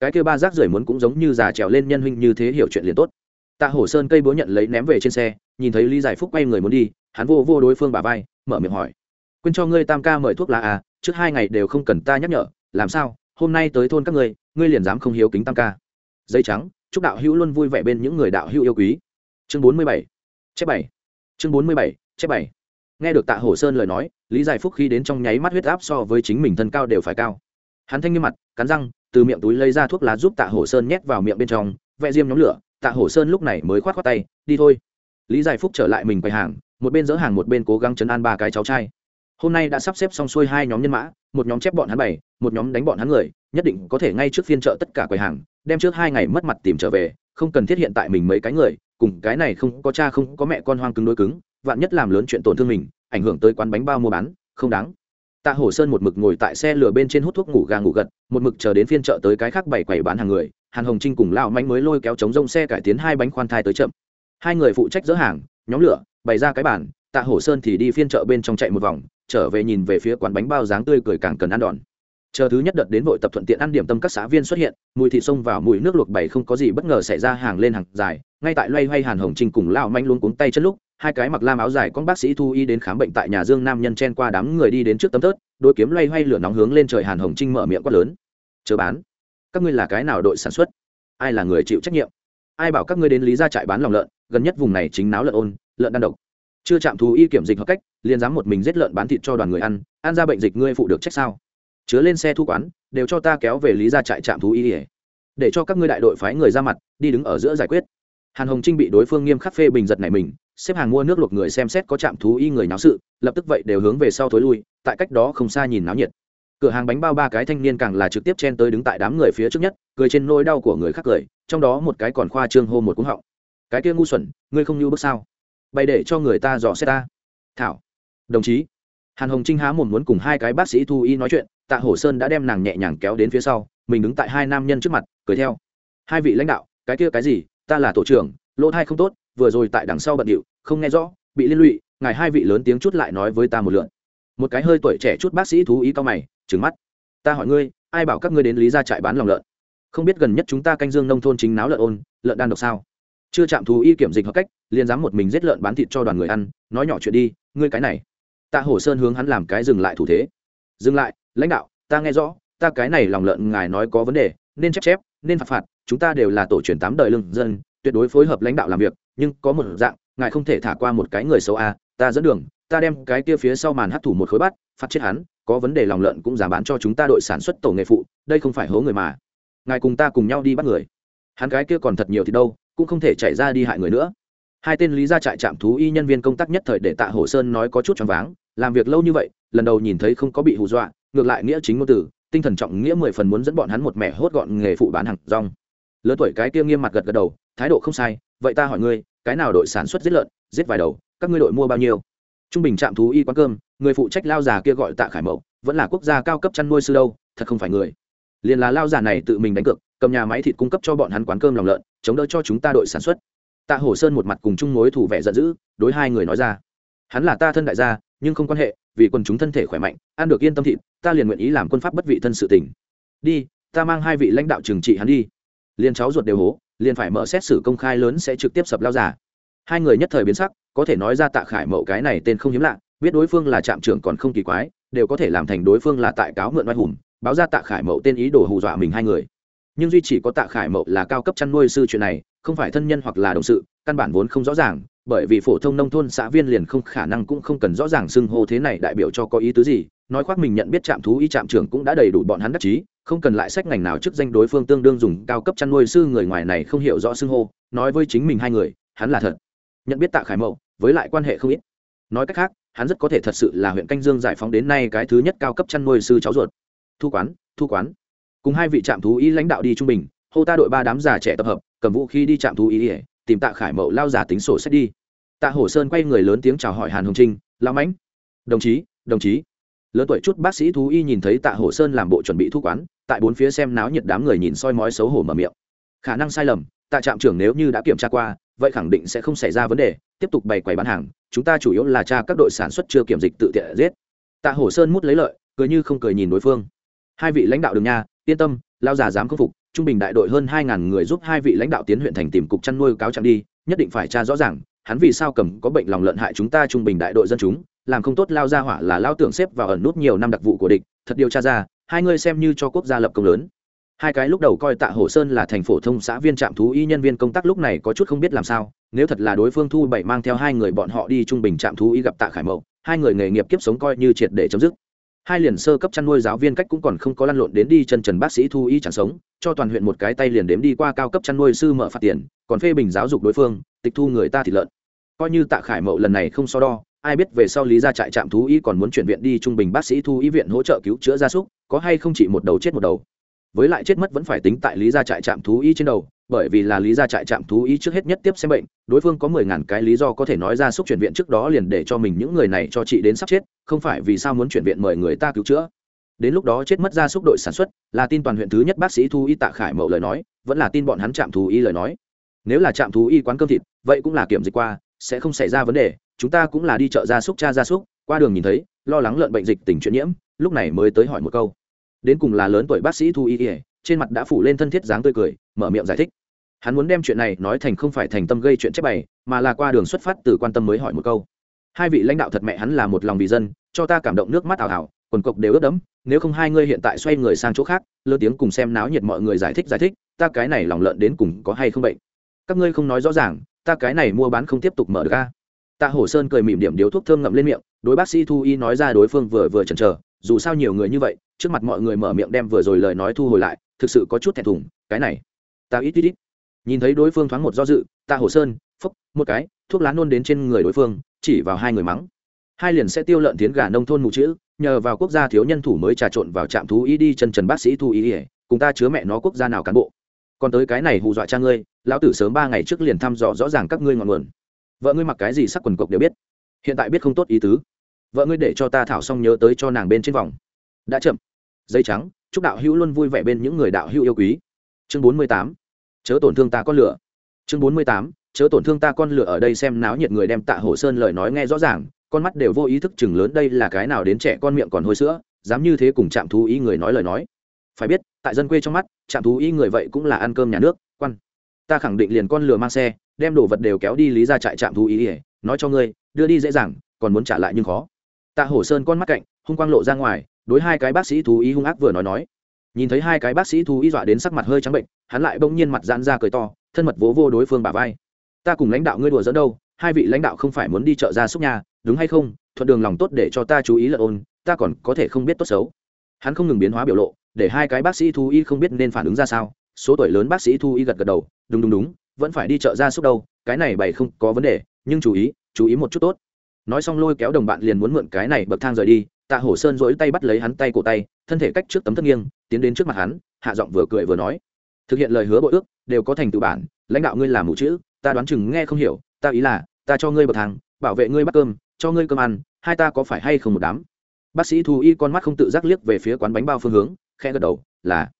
Speaker 1: Cái kia ba rác rưởi muốn cũng giống như già trèo lên nhân huynh như thế hiểu chuyện liền tốt. Tạ hổ sơn cây búa nhận lấy ném về trên xe, nhìn thấy lý giải phúc quay người muốn đi, hắn vô vô đối phương bà vai, mở miệng hỏi. Quên cho ngươi tam ca mời thuốc lá à trước hai ngày đều không cần ta nhắc nhở, làm sao? Hôm nay tới thôn các ngươi ngươi liền dám không hiếu kính tam ca. Dây trắng, chúc đạo hữu luôn vui vẻ bên những người đạo hữu yêu quý. Chương bốn mươi bảy, chép bảy. Chương bốn mươi bảy, chép bảy. Nghe được tạ hổ sơn lời nói, lý giải phúc khi đến trong nháy mắt huyết áp so với chính mình thân cao đều phải cao hắn thanh nghiêm mặt, cắn răng, từ miệng túi lấy ra thuốc lá giúp tạ hổ sơn nhét vào miệng bên trong, vẽ diêm nhóm lửa, tạ hổ sơn lúc này mới khoát khoát tay, đi thôi. Lý giải phúc trở lại mình quầy hàng, một bên dỡ hàng một bên cố gắng chấn an ba cái cháu trai. Hôm nay đã sắp xếp xong xuôi hai nhóm nhân mã, một nhóm chép bọn hắn bảy, một nhóm đánh bọn hắn người, nhất định có thể ngay trước phiên chợ tất cả quầy hàng, đem trước hai ngày mất mặt tìm trở về, không cần thiết hiện tại mình mấy cái người, cùng cái này không có cha không có mẹ con hoang cứng đối cứng, vạn nhất làm lớn chuyện tổn thương mình, ảnh hưởng tới quán bánh bao mua bán, không đáng tạ hổ sơn một mực ngồi tại xe lửa bên trên hút thuốc ngủ gà ngủ gật, một mực chờ đến phiên chợ tới cái khác bảy quầy bán hàng người, hàn hồng trinh cùng lão manh mới lôi kéo chống rông xe cải tiến hai bánh khoan thai tới chậm hai người phụ trách dỡ hàng, nhóm lửa, bày ra cái bàn. tạ hổ sơn thì đi phiên chợ bên trong chạy một vòng, trở về nhìn về phía quán bánh bao dáng tươi cười càng cần ăn đòn chờ thứ nhất đợt đến vội tập thuận tiện ăn điểm tâm các xã viên xuất hiện, mùi thịt xông vào mùi nước luộc bảy không có gì bất ngờ xảy ra hàng lên hàng dài, ngay tại loay hoay hàn hồng trinh cùng lão manh luôn cuống tay chân lúc hai cái mặc lam áo dài con bác sĩ thu y đến khám bệnh tại nhà dương nam nhân chen qua đám người đi đến trước tấm tớt đôi kiếm loay hoay lửa nóng hướng lên trời hàn hồng trinh mở miệng quát lớn. Chờ bán. Các ngươi là cái nào đội sản xuất? Ai là người chịu trách nhiệm? Ai bảo các ngươi đến lý ra trại bán lòng lợn, gần nhất vùng này chính náo lợn ôn, lợn đan độc. Chưa chạm thú y kiểm dịch hợp cách, liền dám một mình giết lợn bán thịt cho đoàn người ăn ăn ra bệnh dịch ngươi phụ được trách sao? Chứa lên xe thu quán, đều cho ta kéo về lý ra trại trạm thú y để cho các ngươi đại đội phái người ra mặt, đi đứng ở giữa giải quyết. Hàn hồng trinh bị đối phương nghiêm khắc phê bình giật này mình xếp hàng mua nước luộc người xem xét có trạm thú y người náo sự, lập tức vậy đều hướng về sau thối lui, tại cách đó không xa nhìn náo nhiệt. Cửa hàng bánh bao ba cái thanh niên càng là trực tiếp chen tới đứng tại đám người phía trước nhất, cười trên nỗi đau của người khác cười, trong đó một cái còn khoa trương hô một cúng họng. Cái kia ngu xuẩn, ngươi không như bước sao? Bày để cho người ta dò xét ta. Thảo, đồng chí. Hàn hồng trinh há mồm muốn cùng hai cái bác sĩ thu y nói chuyện, tạ hổ sơn đã đem nàng nhẹ nhàng kéo đến phía sau, mình đứng tại hai nam nhân trước mặt, cười theo. Hai vị lãnh đạo, cái kia cái gì? Ta là tổ trưởng, lỗ thai không tốt vừa rồi tại đằng sau bận điệu, không nghe rõ, bị liên lụy, ngài hai vị lớn tiếng chút lại nói với ta một lượn. Một cái hơi tuổi trẻ chút bác sĩ thú ý cao mày trứng mắt. Ta hỏi ngươi, ai bảo các ngươi đến lý ra trại bán lòng lợn? Không biết gần nhất chúng ta canh dương nông thôn chính náo lợn ôn, lợn đan độc sao? Chưa chạm thú y kiểm dịch hợp cách, liền dám một mình giết lợn bán thịt cho đoàn người ăn, nói nhỏ chuyện đi, ngươi cái này. Tạ hổ sơn hướng hắn làm cái dừng lại thủ thế. Dừng lại, lãnh đạo, ta nghe rõ, ta cái này lòng lợn ngài nói có vấn đề, nên chép chép, nên phạt phạt, chúng ta đều là tổ truyền tám đời lương dân, tuyệt đối phối hợp lãnh đạo làm việc nhưng có một dạng, ngài không thể thả qua một cái người xấu a ta dẫn đường, ta đem cái kia phía sau màn hấp thủ một khối bắt phát chết hắn, có vấn đề lòng lợn cũng giảm bán cho chúng ta đội sản xuất tổ nghề phụ, đây không phải hố người mà. Ngài cùng ta cùng nhau đi bắt người. Hắn cái kia còn thật nhiều thì đâu, cũng không thể chạy ra đi hại người nữa. Hai tên lý ra trại trạm thú y nhân viên công tác nhất thời để tạ hồ sơn nói có chút choáng váng, làm việc lâu như vậy, lần đầu nhìn thấy không có bị hù dọa, ngược lại nghĩa chính ngôn từ, tinh thần trọng nghĩa mười phần muốn dẫn bọn hắn một mẹ hốt gọn nghề phụ bán hàng rong. Lớn tuổi cái kia nghiêm mặt gật gật đầu thái độ không sai, vậy ta hỏi ngươi, cái nào đội sản xuất giết lợn, giết vài đầu, các ngươi đội mua bao nhiêu? Trung bình trạm thú y quán cơm, người phụ trách lao già kia gọi tạ khải mậu, vẫn là quốc gia cao cấp chăn nuôi sư đâu, thật không phải người. Liền là lao già này tự mình đánh cược, cầm nhà máy thịt cung cấp cho bọn hắn quán cơm lòng lợn, chống đỡ cho chúng ta đội sản xuất. Tạ hổ sơn một mặt cùng chung mối thủ vẻ giận dữ, đối hai người nói ra. Hắn là ta thân đại gia, nhưng không quan hệ, vì quần chúng thân thể khỏe mạnh, ăn được yên tâm thịt, ta liền nguyện ý làm quân pháp bất vị thân sự tình. Đi, ta mang hai vị lãnh đạo trừng trị hắn đi. Liền cháu ruột đều hố liền phải mở xét xử công khai lớn sẽ trực tiếp sập lao giả. Hai người nhất thời biến sắc, có thể nói ra tạ khải mậu cái này tên không hiếm lạ, biết đối phương là trạm trưởng còn không kỳ quái, đều có thể làm thành đối phương là tại cáo mượn oai hùng, báo ra tạ khải mậu tên ý đồ hù dọa mình hai người. Nhưng duy chỉ có tạ khải mậu là cao cấp chăn nuôi sư chuyện này, không phải thân nhân hoặc là đồng sự, căn bản vốn không rõ ràng, bởi vì phổ thông nông thôn xã viên liền không khả năng cũng không cần rõ ràng xưng hô thế này đại biểu cho có ý tứ gì nói khoác mình nhận biết trạm thú y trạm trưởng cũng đã đầy đủ bọn hắn đắc chí, không cần lại sách ngành nào chức danh đối phương tương đương dùng cao cấp chăn nuôi sư người ngoài này không hiểu rõ xưng hô, nói với chính mình hai người, hắn là thật. Nhận biết tạ khải mậu, với lại quan hệ không ít. Nói cách khác, hắn rất có thể thật sự là huyện canh dương giải phóng đến nay cái thứ nhất cao cấp chăn nuôi sư cháu ruột. Thu quán thu quán. Cùng hai vị trạm thú y lãnh đạo đi trung bình, hô ta đội ba đám già trẻ tập hợp, cầm vũ khí đi trạm thú y tìm tạ khải mậu lao giả tính sổ sách đi. Tạ hổ sơn quay người lớn tiếng chào hỏi hàn hồng trinh lao mãnh. Đồng chí đồng chí lớn tuổi chút bác sĩ thú y nhìn thấy tạ hổ sơn làm bộ chuẩn bị thu quán, tại bốn phía xem náo nhiệt đám người nhìn soi mói xấu hổ mở miệng. Khả năng sai lầm, tạ trạm trưởng nếu như đã kiểm tra qua, vậy khẳng định sẽ không xảy ra vấn đề, tiếp tục bày quầy bán hàng, chúng ta chủ yếu là tra các đội sản xuất chưa kiểm dịch tự tiện giết. Tạ hổ sơn mút lấy lợi, cười như không cười nhìn đối phương. Hai vị lãnh đạo đường nha, yên tâm lao già dám khắc phục, trung bình đại đội hơn hai ngàn người giúp hai vị lãnh đạo tiến huyện thành tìm cục chăn nuôi cáo trạng đi, nhất định phải tra rõ ràng, hắn vì sao cầm có bệnh lòng lợn hại chúng ta trung bình đại đội dân chúng làm không tốt lao ra hỏa là lao tưởng xếp vào ẩn nút nhiều năm đặc vụ của địch, thật điều tra ra, hai ngươi xem như cho quốc gia lập công lớn. Hai cái lúc đầu coi tạ hồ sơn là thành phổ thông xã viên trạm thú y nhân viên công tác lúc này có chút không biết làm sao, nếu thật là đối phương thu bảy mang theo hai người bọn họ đi trung bình trạm thú y gặp tạ khải mậu, hai người nghề nghiệp kiếp sống coi như triệt để chấm dứt. Hai liền sơ cấp chăn nuôi giáo viên cách cũng còn không có lăn lộn đến đi chân trần bác sĩ thu y chẳng sống, cho toàn huyện một cái tay liền đếm đi qua cao cấp chăn nuôi sư mở phạt tiền, còn phê bình giáo dục đối phương, tịch thu người ta thịt lợn. Coi như tạ khải mậu lần này không so đo ai biết về sau lý ra trại trạm thú y còn muốn chuyển viện đi trung bình bác sĩ thu y viện hỗ trợ cứu chữa gia súc, có hay không chỉ một đầu chết một đầu. Với lại chết mất vẫn phải tính tại lý gia trại trạm thú y trên đầu, bởi vì là lý gia trại trạm thú y trước hết nhất tiếp xem bệnh, đối phương có mười ngàn cái lý do có thể nói ra xúc chuyển viện trước đó liền để cho mình những người này cho chị đến sắp chết, không phải vì sao muốn chuyển viện mời người ta cứu chữa. Đến lúc đó chết mất ra xúc đội sản xuất, là tin toàn huyện thứ nhất bác sĩ thú y tạ khải mậu lời nói, vẫn là tin bọn hắn trạm thú y lời nói. Nếu là trạm thú y quán cơm thịt, vậy cũng là kiểm dịch qua, sẽ không xảy ra vấn đề chúng ta cũng là đi chợ gia súc cha gia súc, qua đường nhìn thấy, lo lắng lợn bệnh dịch tình chuyển nhiễm, lúc này mới tới hỏi một câu. Đến cùng là lớn tuổi bác sĩ thu y ỉa trên mặt đã phủ lên thân thiết dáng tươi cười, mở miệng giải thích. Hắn muốn đem chuyện này nói thành không phải thành tâm gây chuyện chép bày, mà là qua đường xuất phát từ quan tâm mới hỏi một câu. Hai vị lãnh đạo thật mẹ hắn là một lòng vì dân, cho ta cảm động nước mắt ảo ảo, quần cộc đều ướt đẫm, nếu không hai ngươi hiện tại xoay người sang chỗ khác, lơ tiếng cùng xem náo nhiệt mọi người giải thích giải thích, ta cái này lòng lợn đến cùng có hay không bệnh? Các ngươi không nói rõ ràng, ta cái này mua bán không tiếp tục mở được ra tạ hổ sơn cười mỉm điểm điếu thuốc thơm ngậm lên miệng, đối bác sĩ thu y nói ra đối phương vừa vừa chần chờ, dù sao nhiều người như vậy, trước mặt mọi người mở miệng đem vừa rồi lời nói thu hồi lại, thực sự có chút thẹn thùng, cái này, ta ít ít ít. Nhìn thấy đối phương thoáng một do dự, tạ hổ sơn phốc một cái, thuốc lá nôn đến trên người đối phương, chỉ vào hai người mắng. Hai liền sẽ tiêu lợn tiến gà nông thôn mù chữ, nhờ vào quốc gia thiếu nhân thủ mới trà trộn vào trạm thú y đi chân trần bác sĩ thu y ỉa cùng ta chứa mẹ nó quốc gia nào cán bộ. Còn tới cái này hù dọa cha ngươi, lão tử sớm ba ngày trước liền thăm dò rõ ràng các ngươi ngọn nguồn vợ ngươi mặc cái gì sắc quần cộc đều biết. Hiện tại biết không tốt ý tứ. Vợ ngươi để cho ta thảo xong nhớ tới cho nàng bên trên vòng. Đã chậm. Dây trắng, chúc đạo hữu luôn vui vẻ bên những người đạo hữu yêu quý. Chương bốn mươi tám. Chớ tổn thương ta con lửa. Chương bốn mươi tám. Chớ tổn thương ta con lửa ở đây xem náo nhiệt người đem tạ hồ sơn lời nói nghe rõ ràng, con mắt đều vô ý thức chừng lớn đây là cái nào đến trẻ con miệng còn hôi sữa, dám như thế cùng chạm thú ý người nói lời nói. Phải biết, tại dân quê trong mắt chạm thú ý người vậy cũng là ăn cơm nhà nước, quan ta khẳng định liền con lừa mang xe, đem đồ vật đều kéo đi lý ra trại trạm thú ý ỉa nói cho ngươi, đưa đi dễ dàng, còn muốn trả lại nhưng khó. Tạ hổ sơn con mắt cạnh, hung quang lộ ra ngoài, đối hai cái bác sĩ thú ý hung ác vừa nói nói. Nhìn thấy hai cái bác sĩ thú ý dọa đến sắc mặt hơi trắng bệnh, hắn lại bỗng nhiên mặt giãn ra cười to, thân mật vỗ vô đối phương bả vai. Ta cùng lãnh đạo ngươi đùa dẫn đâu, hai vị lãnh đạo không phải muốn đi chợ ra xúc nhà, đúng hay không? Thuận đường lòng tốt để cho ta chú ý lợn ôn, ta còn có thể không biết tốt xấu. Hắn không ngừng biến hóa biểu lộ, để hai cái bác sĩ thú y không biết nên phản ứng ra sao số tuổi lớn bác sĩ thu y gật gật đầu, đúng đúng đúng, vẫn phải đi chợ ra xúc đâu, cái này bày không có vấn đề, nhưng chú ý chú ý một chút tốt. Nói xong lôi kéo đồng bạn liền muốn mượn cái này bậc thang rời đi, tạ hổ sơn dỗi tay bắt lấy hắn tay cổ tay, thân thể cách trước tấm thân nghiêng, tiến đến trước mặt hắn, hạ giọng vừa cười vừa nói, thực hiện lời hứa bội ước, đều có thành tựu bản, lãnh đạo ngươi làm mũ chữ, ta đoán chừng nghe không hiểu, ta ý là, ta cho ngươi bậc thang, bảo vệ ngươi bắt cơm, cho ngươi cơm ăn, hai ta có phải hay không một đám? Bác sĩ thu y con mắt không tự giác liếc về phía quán bánh bao phương hướng khe gật đầu, là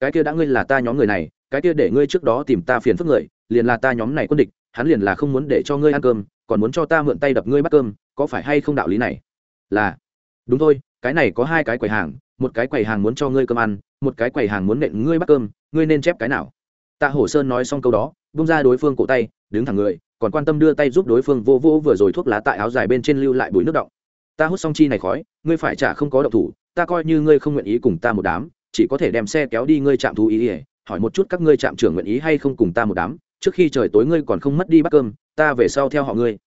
Speaker 1: cái kia đã ngươi là ta nhóm người này, cái kia để ngươi trước đó tìm ta phiền phức người, liền là ta nhóm này quân địch, hắn liền là không muốn để cho ngươi ăn cơm, còn muốn cho ta mượn tay đập ngươi bắt cơm, có phải hay không đạo lý này? Là, đúng thôi, cái này có hai cái quầy hàng, một cái quầy hàng muốn cho ngươi cơm ăn, một cái quầy hàng muốn nện ngươi bắt cơm, ngươi nên chép cái nào? Tạ hổ sơn nói xong câu đó bung ra đối phương cổ tay, đứng thẳng người, còn quan tâm đưa tay giúp đối phương vô vô vừa rồi thuốc lá tại áo dài bên trên lưu lại bụi nước động. Ta hút xong chi này khói, ngươi phải trả không có độc thủ, ta coi như ngươi không nguyện ý cùng ta một đám chỉ có thể đem xe kéo đi ngươi chạm thú ý ỉa, hỏi một chút các ngươi trạm trưởng nguyện ý hay không cùng ta một đám, trước khi trời tối ngươi còn không mất đi bắt cơm, ta về sau theo họ ngươi.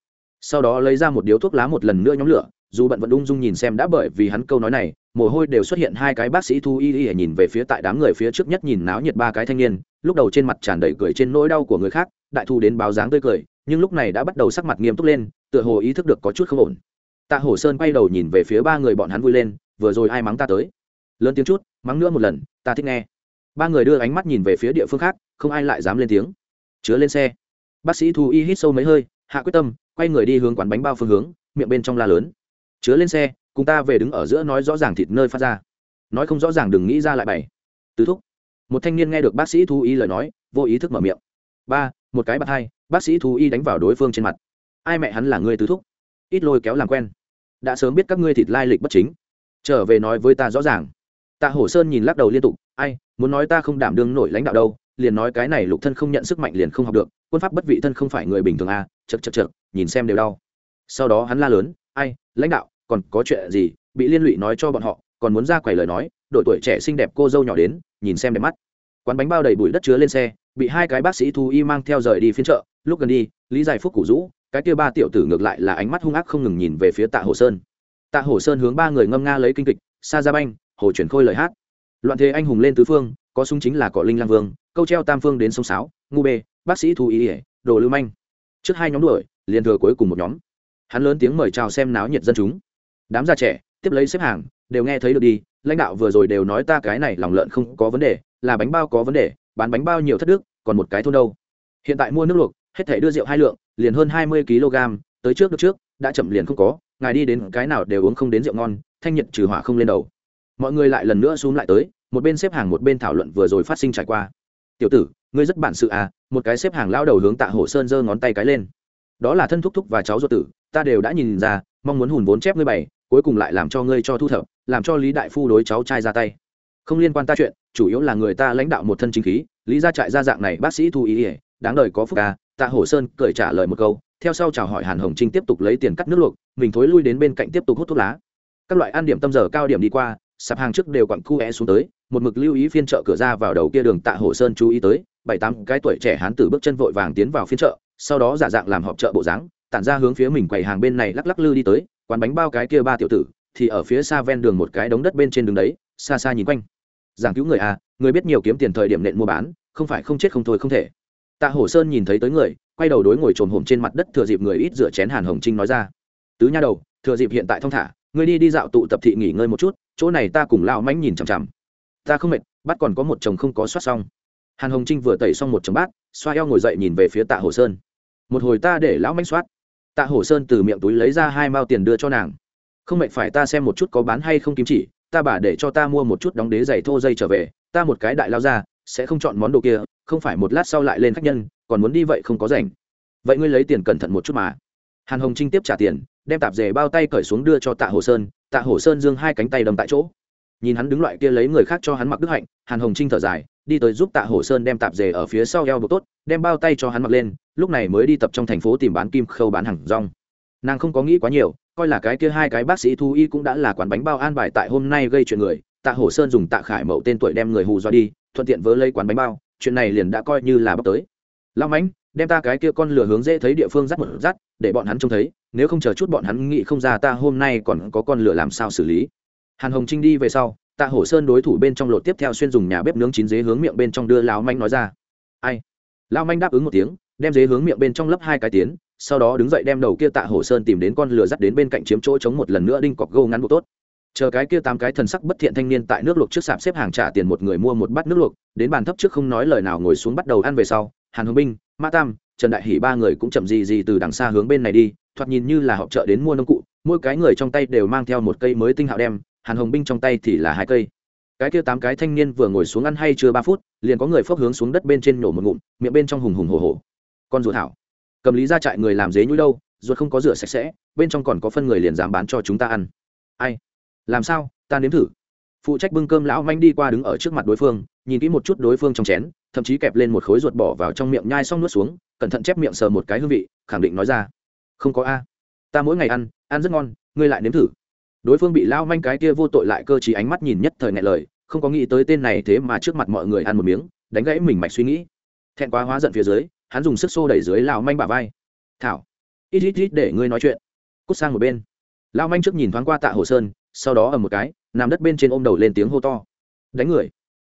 Speaker 1: Sau đó lấy ra một điếu thuốc lá một lần nữa nhóm lửa, dù bận vẫn ung dung nhìn xem đã bởi vì hắn câu nói này, mồ hôi đều xuất hiện hai cái bác sĩ thu y y nhìn về phía tại đám người phía trước nhất nhìn náo nhiệt ba cái thanh niên, lúc đầu trên mặt tràn đầy cười trên nỗi đau của người khác, đại thu đến báo dáng tươi cười, nhưng lúc này đã bắt đầu sắc mặt nghiêm túc lên, tựa hồ ý thức được có chút không ổn. Tạ hổ sơn quay đầu nhìn về phía ba người bọn hắn vui lên, vừa rồi ai mắng ta tới? Lớn tiếng chút, mắng nữa một lần, ta thích nghe. Ba người đưa ánh mắt nhìn về phía địa phương khác, không ai lại dám lên tiếng. Chứa lên xe. Bác sĩ thu y hít sâu mấy hơi, hạ quyết tâm, quay người đi hướng quán bánh bao phương hướng, miệng bên trong la lớn. Chứa lên xe, cùng ta về đứng ở giữa nói rõ ràng thịt nơi phát ra. Nói không rõ ràng đừng nghĩ ra lại bày. Tứ thúc. Một thanh niên nghe được bác sĩ thu y lời nói, vô ý thức mở miệng. Ba, một cái bạt hai, bác sĩ thu y đánh vào đối phương trên mặt. Ai mẹ hắn là người tứ thúc? Ít lôi kéo làm quen. Đã sớm biết các ngươi thịt lai lịch bất chính. Trở về nói với ta rõ ràng tạ hổ sơn nhìn lắc đầu liên tục, ai, muốn nói ta không đảm đương nổi lãnh đạo đâu, liền nói cái này lục thân không nhận sức mạnh liền không học được, quân pháp bất vị thân không phải người bình thường à chật chật chật nhìn xem đều đau. Sau đó hắn la lớn, ai, lãnh đạo, còn có chuyện gì? Bị liên lụy nói cho bọn họ, còn muốn ra quầy lời nói, đội tuổi trẻ xinh đẹp cô dâu nhỏ đến, nhìn xem đẹp mắt. Quán bánh bao đầy bụi đất chứa lên xe, bị hai cái bác sĩ thu y mang theo rời đi phiên chợ. Lúc gần đi, lý giải phúc củ rũ, cái kia ba tiểu tử ngược lại là ánh mắt hung ác không ngừng nhìn về phía tạ hồ sơn. Tạ hồ sơn hướng ba người ngâm nga lấy kinh kịch, sa ra banh hồ chuyển khôi lời hát. Loạn thế anh hùng lên tứ phương có súng chính là cỏ linh lang vương câu treo tam phương đến sông sáo ngu bê bác sĩ thu ý, ỉa đồ lưu manh. Trước hai nhóm đuổi liền thừa cuối cùng một nhóm. Hắn lớn tiếng mời chào xem náo nhiệt dân chúng. Đám già trẻ tiếp lấy xếp hàng đều nghe thấy được đi lãnh đạo vừa rồi đều nói ta cái này lòng lợn không có vấn đề là bánh bao có vấn đề bán bánh bao nhiều thất đức còn một cái thôn đâu. Hiện tại mua nước luộc hết thể đưa rượu hai lượng liền hơn hai mươi kg tới trước được trước đã chậm liền không có ngài đi đến cái nào đều uống không đến rượu ngon thanh nhiệt trừ hỏa không lên đầu mọi người lại lần nữa xuống lại tới, một bên xếp hàng một bên thảo luận vừa rồi phát sinh trải qua. Tiểu tử, ngươi rất bản sự à một cái xếp hàng lao đầu hướng tạ hổ sơn giơ ngón tay cái lên. Đó là thân thúc thúc và cháu ruột tử, ta đều đã nhìn ra, mong muốn hùn vốn chép ngươi bày, cuối cùng lại làm cho ngươi cho thu thập, làm cho lý đại phu đối cháu trai ra tay. Không liên quan ta chuyện, chủ yếu là người ta lãnh đạo một thân chính khí, lý ra trại ra dạng này bác sĩ thu ý ỉa đáng đời có phúc ca tạ hổ sơn cười trả lời một câu, theo sau chào hỏi hàn hồng trinh tiếp tục lấy tiền cắt nước luộc, mình thối lui đến bên cạnh tiếp tục hút thuốc lá. Các loại ăn điểm tâm giờ cao điểm đi qua sạp hàng trước đều quặn cu é xuống tới, một mực lưu ý phiên chợ cửa ra vào đầu kia đường tạ hổ sơn chú ý tới, bảy tám cái tuổi trẻ hán tử bước chân vội vàng tiến vào phiên chợ, sau đó giả dạng làm họp chợ bộ dáng, tản ra hướng phía mình quầy hàng bên này lắc lắc lư đi tới, quán bánh bao cái kia ba tiểu tử, thì ở phía xa ven đường một cái đống đất bên trên đường đấy, xa xa nhìn quanh. Giảng cứu người à người biết nhiều kiếm tiền thời điểm nện mua bán, không phải không chết không thôi không thể. Tạ hổ sơn nhìn thấy tới người, quay đầu đối ngồi trồn hổm trên mặt đất thừa dịp người ít rửa chén hàn hồng trinh nói ra. Tứ nha đầu, thừa dịp hiện tại thong thả Ngươi đi đi dạo tụ tập thị nghỉ ngơi một chút, chỗ này ta cùng lao mánh nhìn chằm chằm. Ta không mệt, bắt còn có một chồng không có soát xong. Hàn hồng trinh vừa tẩy xong một chồng bát, xoa eo ngồi dậy nhìn về phía tạ hồ sơn. Một hồi ta để lão mánh soát. Tạ hồ sơn từ miệng túi lấy ra hai mao tiền đưa cho nàng. Không mệt phải ta xem một chút có bán hay không kiếm chỉ, ta bà để cho ta mua một chút đóng đế giày thô dây trở về, ta một cái đại lao ra, sẽ không chọn món đồ kia, không phải một lát sau lại lên khách nhân, còn muốn đi vậy không có rảnh. Vậy ngươi lấy tiền cẩn thận một chút mà. Hàn hồng trinh tiếp trả tiền đem tạp dề bao tay cởi xuống đưa cho tạ hồ sơn, tạ hồ sơn giương hai cánh tay đầm tại chỗ. Nhìn hắn đứng loại kia lấy người khác cho hắn mặc đức hạnh, hàn hồng trinh thở dài, đi tới giúp tạ hồ sơn đem tạp dề ở phía sau eo bột tốt, đem bao tay cho hắn mặc lên, lúc này mới đi tập trong thành phố tìm bán kim khâu bán hàng rong. Nàng không có nghĩ quá nhiều, coi là cái kia hai cái bác sĩ thu y cũng đã là quán bánh bao an bài tại hôm nay gây chuyện người, tạ hồ sơn dùng tạ khải mậu tên tuổi đem người hù Do đi, thuận tiện vớ lấy quán bánh bao, chuyện này liền đã coi như là bóc tới. Lao mãnh đem ta cái kia con lửa hướng dễ thấy địa phương dắt một dắt, để bọn hắn trông thấy, nếu không chờ chút bọn hắn nghĩ không ra ta hôm nay còn có con lửa làm sao xử lý. Hàn hồng trinh đi về sau, tạ hổ sơn đối thủ bên trong lột tiếp theo xuyên dùng nhà bếp nướng chín dế hướng miệng bên trong đưa lao manh nói ra. Ai? Lao manh đáp ứng một tiếng, đem dế hướng miệng bên trong lấp hai cái tiến, sau đó đứng dậy đem đầu kia tạ hổ sơn tìm đến con lửa dắt đến bên cạnh chiếm chỗ chống một lần nữa đinh cọc gâu ngắn bộ tốt. Chờ cái kia tám cái thần sắc bất thiện thanh niên tại nước luộc trước sạp xếp hàng trả tiền một người mua một bát nước luộc, đến bàn thấp trước không nói lời nào ngồi xuống bắt đầu ăn về sau, hàn hồng binh ma tam, trần đại hỷ ba người cũng chậm gì gì từ đằng xa hướng bên này đi, thoạt nhìn như là họp chợ đến mua nông cụ, mỗi cái người trong tay đều mang theo một cây mới tinh hạo đem, hàn hồng binh trong tay thì là hai cây. Cái kia tám cái thanh niên vừa ngồi xuống ăn hay chưa ba phút, liền có người phốc hướng xuống đất bên trên nổ một ngụm, miệng bên trong hùng hùng hồ hồ con ruột thảo. Cầm lý ra trại người làm dế nhũi đâu, ruột không có rửa sạch sẽ, bên trong còn có phân người liền dám bán cho chúng ta ăn. Ai? Làm sao? Ta nếm thử. Phụ trách bưng cơm lão manh đi qua đứng ở trước mặt đối phương, nhìn kỹ một chút đối phương trong chén thậm chí kẹp lên một khối ruột bỏ vào trong miệng nhai xong nuốt xuống, cẩn thận chép miệng sờ một cái hương vị, khẳng định nói ra, không có a, ta mỗi ngày ăn ăn rất ngon, ngươi lại nếm thử. Đối phương bị lao manh cái kia vô tội lại cơ chí ánh mắt nhìn nhất thời ngại lời, không có nghĩ tới tên này thế mà trước mặt mọi người ăn một miếng, đánh gãy mình mạch suy nghĩ. Thẹn quá hóa giận phía dưới, hắn dùng sức xô đẩy dưới lao manh bả vai. Thảo, ít ít ít để ngươi nói chuyện. Cút sang một bên. Lao manh trước nhìn thoáng qua tạ hồ sơn, sau đó ở một cái, nằm đất bên trên ôm đầu lên tiếng hô to. Đánh người,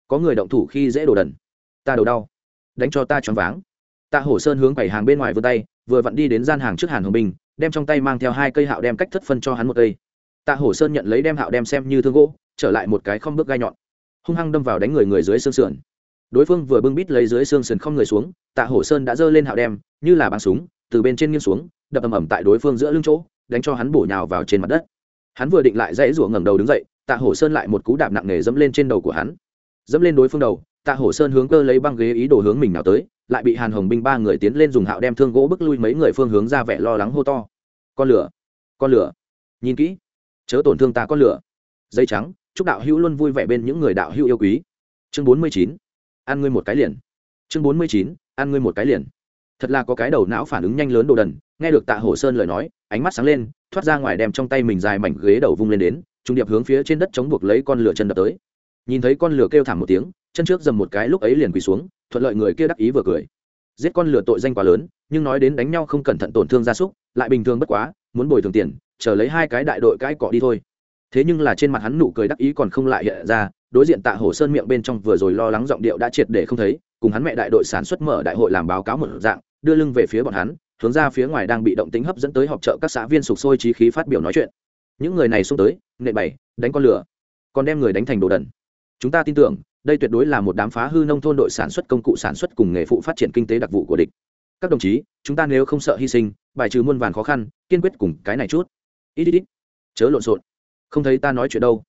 Speaker 1: có người động thủ khi dễ đổ đần ta đầu đau. Đánh cho ta choáng váng. Tạ hổ sơn hướng bảy hàng bên ngoài vươn tay, vừa vặn đi đến gian hàng trước hàn hồng bình, đem trong tay mang theo hai cây hạo đem cách thất phân cho hắn một cây. Tạ hổ sơn nhận lấy đem hạo đem xem như thương gỗ, trở lại một cái không bước gai nhọn. Hung hăng đâm vào đánh người người dưới xương sườn. Đối phương vừa bưng bít lấy dưới xương sườn không người xuống, tạ hổ sơn đã giơ lên hạo đem, như là bắn súng, từ bên trên nghiêng xuống, đập ầm ầm tại đối phương giữa lưng chỗ, đánh cho hắn bổ nhào vào trên mặt đất. Hắn vừa định lại dãy rủa ngẩng đầu đứng dậy, tạ hổ sơn lại một cú đạp nặng nề dẫm lên trên đầu của hắn. Dẫm lên đối phương đầu tạ hổ sơn hướng cơ lấy băng ghế ý đồ hướng mình nào tới, lại bị hàn hồng binh ba người tiến lên dùng hạo đem thương gỗ bức lui mấy người phương hướng ra vẻ lo lắng hô to. Con lửa con lửa, nhìn kỹ, chớ tổn thương ta con lửa. Dây trắng, chúc đạo hữu luôn vui vẻ bên những người đạo hữu yêu quý. Chương bốn mươi chín, ăn ngươi một cái liền. Chương bốn mươi chín, ăn ngươi một cái liền. Thật là có cái đầu não phản ứng nhanh lớn đồ đần, nghe được tạ hổ sơn lời nói, ánh mắt sáng lên, thoát ra ngoài đem trong tay mình dài mảnh ghế đầu vung lên đến trung điệp hướng phía trên đất chống buộc lấy con lửa chân đập tới. Nhìn thấy con lửa kêu thảm một tiếng chân trước dầm một cái lúc ấy liền quỳ xuống, thuận lợi người kia đắc ý vừa cười. Giết con lừa tội danh quá lớn, nhưng nói đến đánh nhau không cẩn thận tổn thương gia súc, lại bình thường bất quá, muốn bồi thường tiền, chờ lấy hai cái đại đội cãi cọ đi thôi. Thế nhưng là trên mặt hắn nụ cười đắc ý còn không lại hiện ra, đối diện tạ hổ sơn miệng bên trong vừa rồi lo lắng giọng điệu đã triệt để không thấy, cùng hắn mẹ đại đội sản xuất mở đại hội làm báo cáo một dạng, đưa lưng về phía bọn hắn, hướng ra phía ngoài đang bị động tính hấp dẫn tới họp trợ các xã viên sục sôi trí khí phát biểu nói chuyện. Những người này xông tới, nệ bảy đánh con lửa còn đem người đánh thành đồ đần. Chúng ta tin tưởng đây tuyệt đối là một đám phá hư nông thôn đội sản xuất công cụ sản xuất cùng nghề phụ phát triển kinh tế đặc vụ của địch. Các đồng chí, chúng ta nếu không sợ hy sinh, bài trừ muôn vàn khó khăn, kiên quyết cùng cái này chút. Ít ít ít. Chớ lộn xộn. Không thấy ta nói chuyện đâu.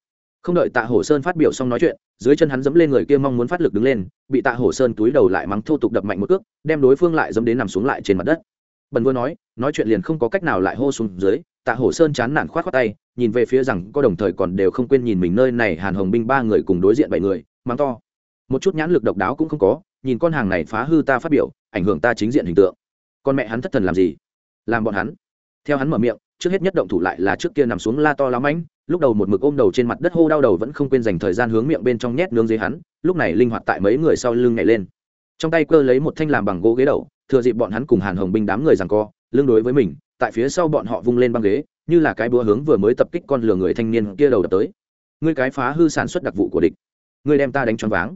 Speaker 1: Không đợi tạ hổ sơn phát biểu xong nói chuyện, dưới chân hắn dẫm lên người kia mong muốn phát lực đứng lên, bị tạ hổ sơn túi đầu lại mắng thô tục đập mạnh một cước, đem đối phương lại dẫm đến nằm xuống lại trên mặt đất. Bần vừa nói nói chuyện liền không có cách nào lại hô xuống dưới, tạ hổ sơn chán nản khoát khoát tay, nhìn về phía rằng có đồng thời còn đều không quên nhìn mình nơi này hàn hồng binh ba người cùng đối diện bảy người mắng to. Một chút nhãn lực độc đáo cũng không có, nhìn con hàng này phá hư ta phát biểu, ảnh hưởng ta chính diện hình tượng. Con mẹ hắn thất thần làm gì? Làm bọn hắn. Theo hắn mở miệng, trước hết nhất động thủ lại là trước kia nằm xuống la to lắm anh lúc đầu một mực ôm đầu trên mặt đất hô đau đầu vẫn không quên dành thời gian hướng miệng bên trong nhét nướng dưới hắn, lúc này linh hoạt tại mấy người sau lưng nhảy lên. Trong tay cơ lấy một thanh làm bằng gỗ ghế đầu, thừa dịp bọn hắn cùng hàn hồng binh đám người rằng co, lưng đối với mình, tại phía sau bọn họ vung lên băng ghế, như là cái búa hướng vừa mới tập kích con lừa người thanh niên kia đầu đập tới. Ngươi cái phá hư sản xuất đặc vụ của địch ngươi đem ta đánh choáng váng.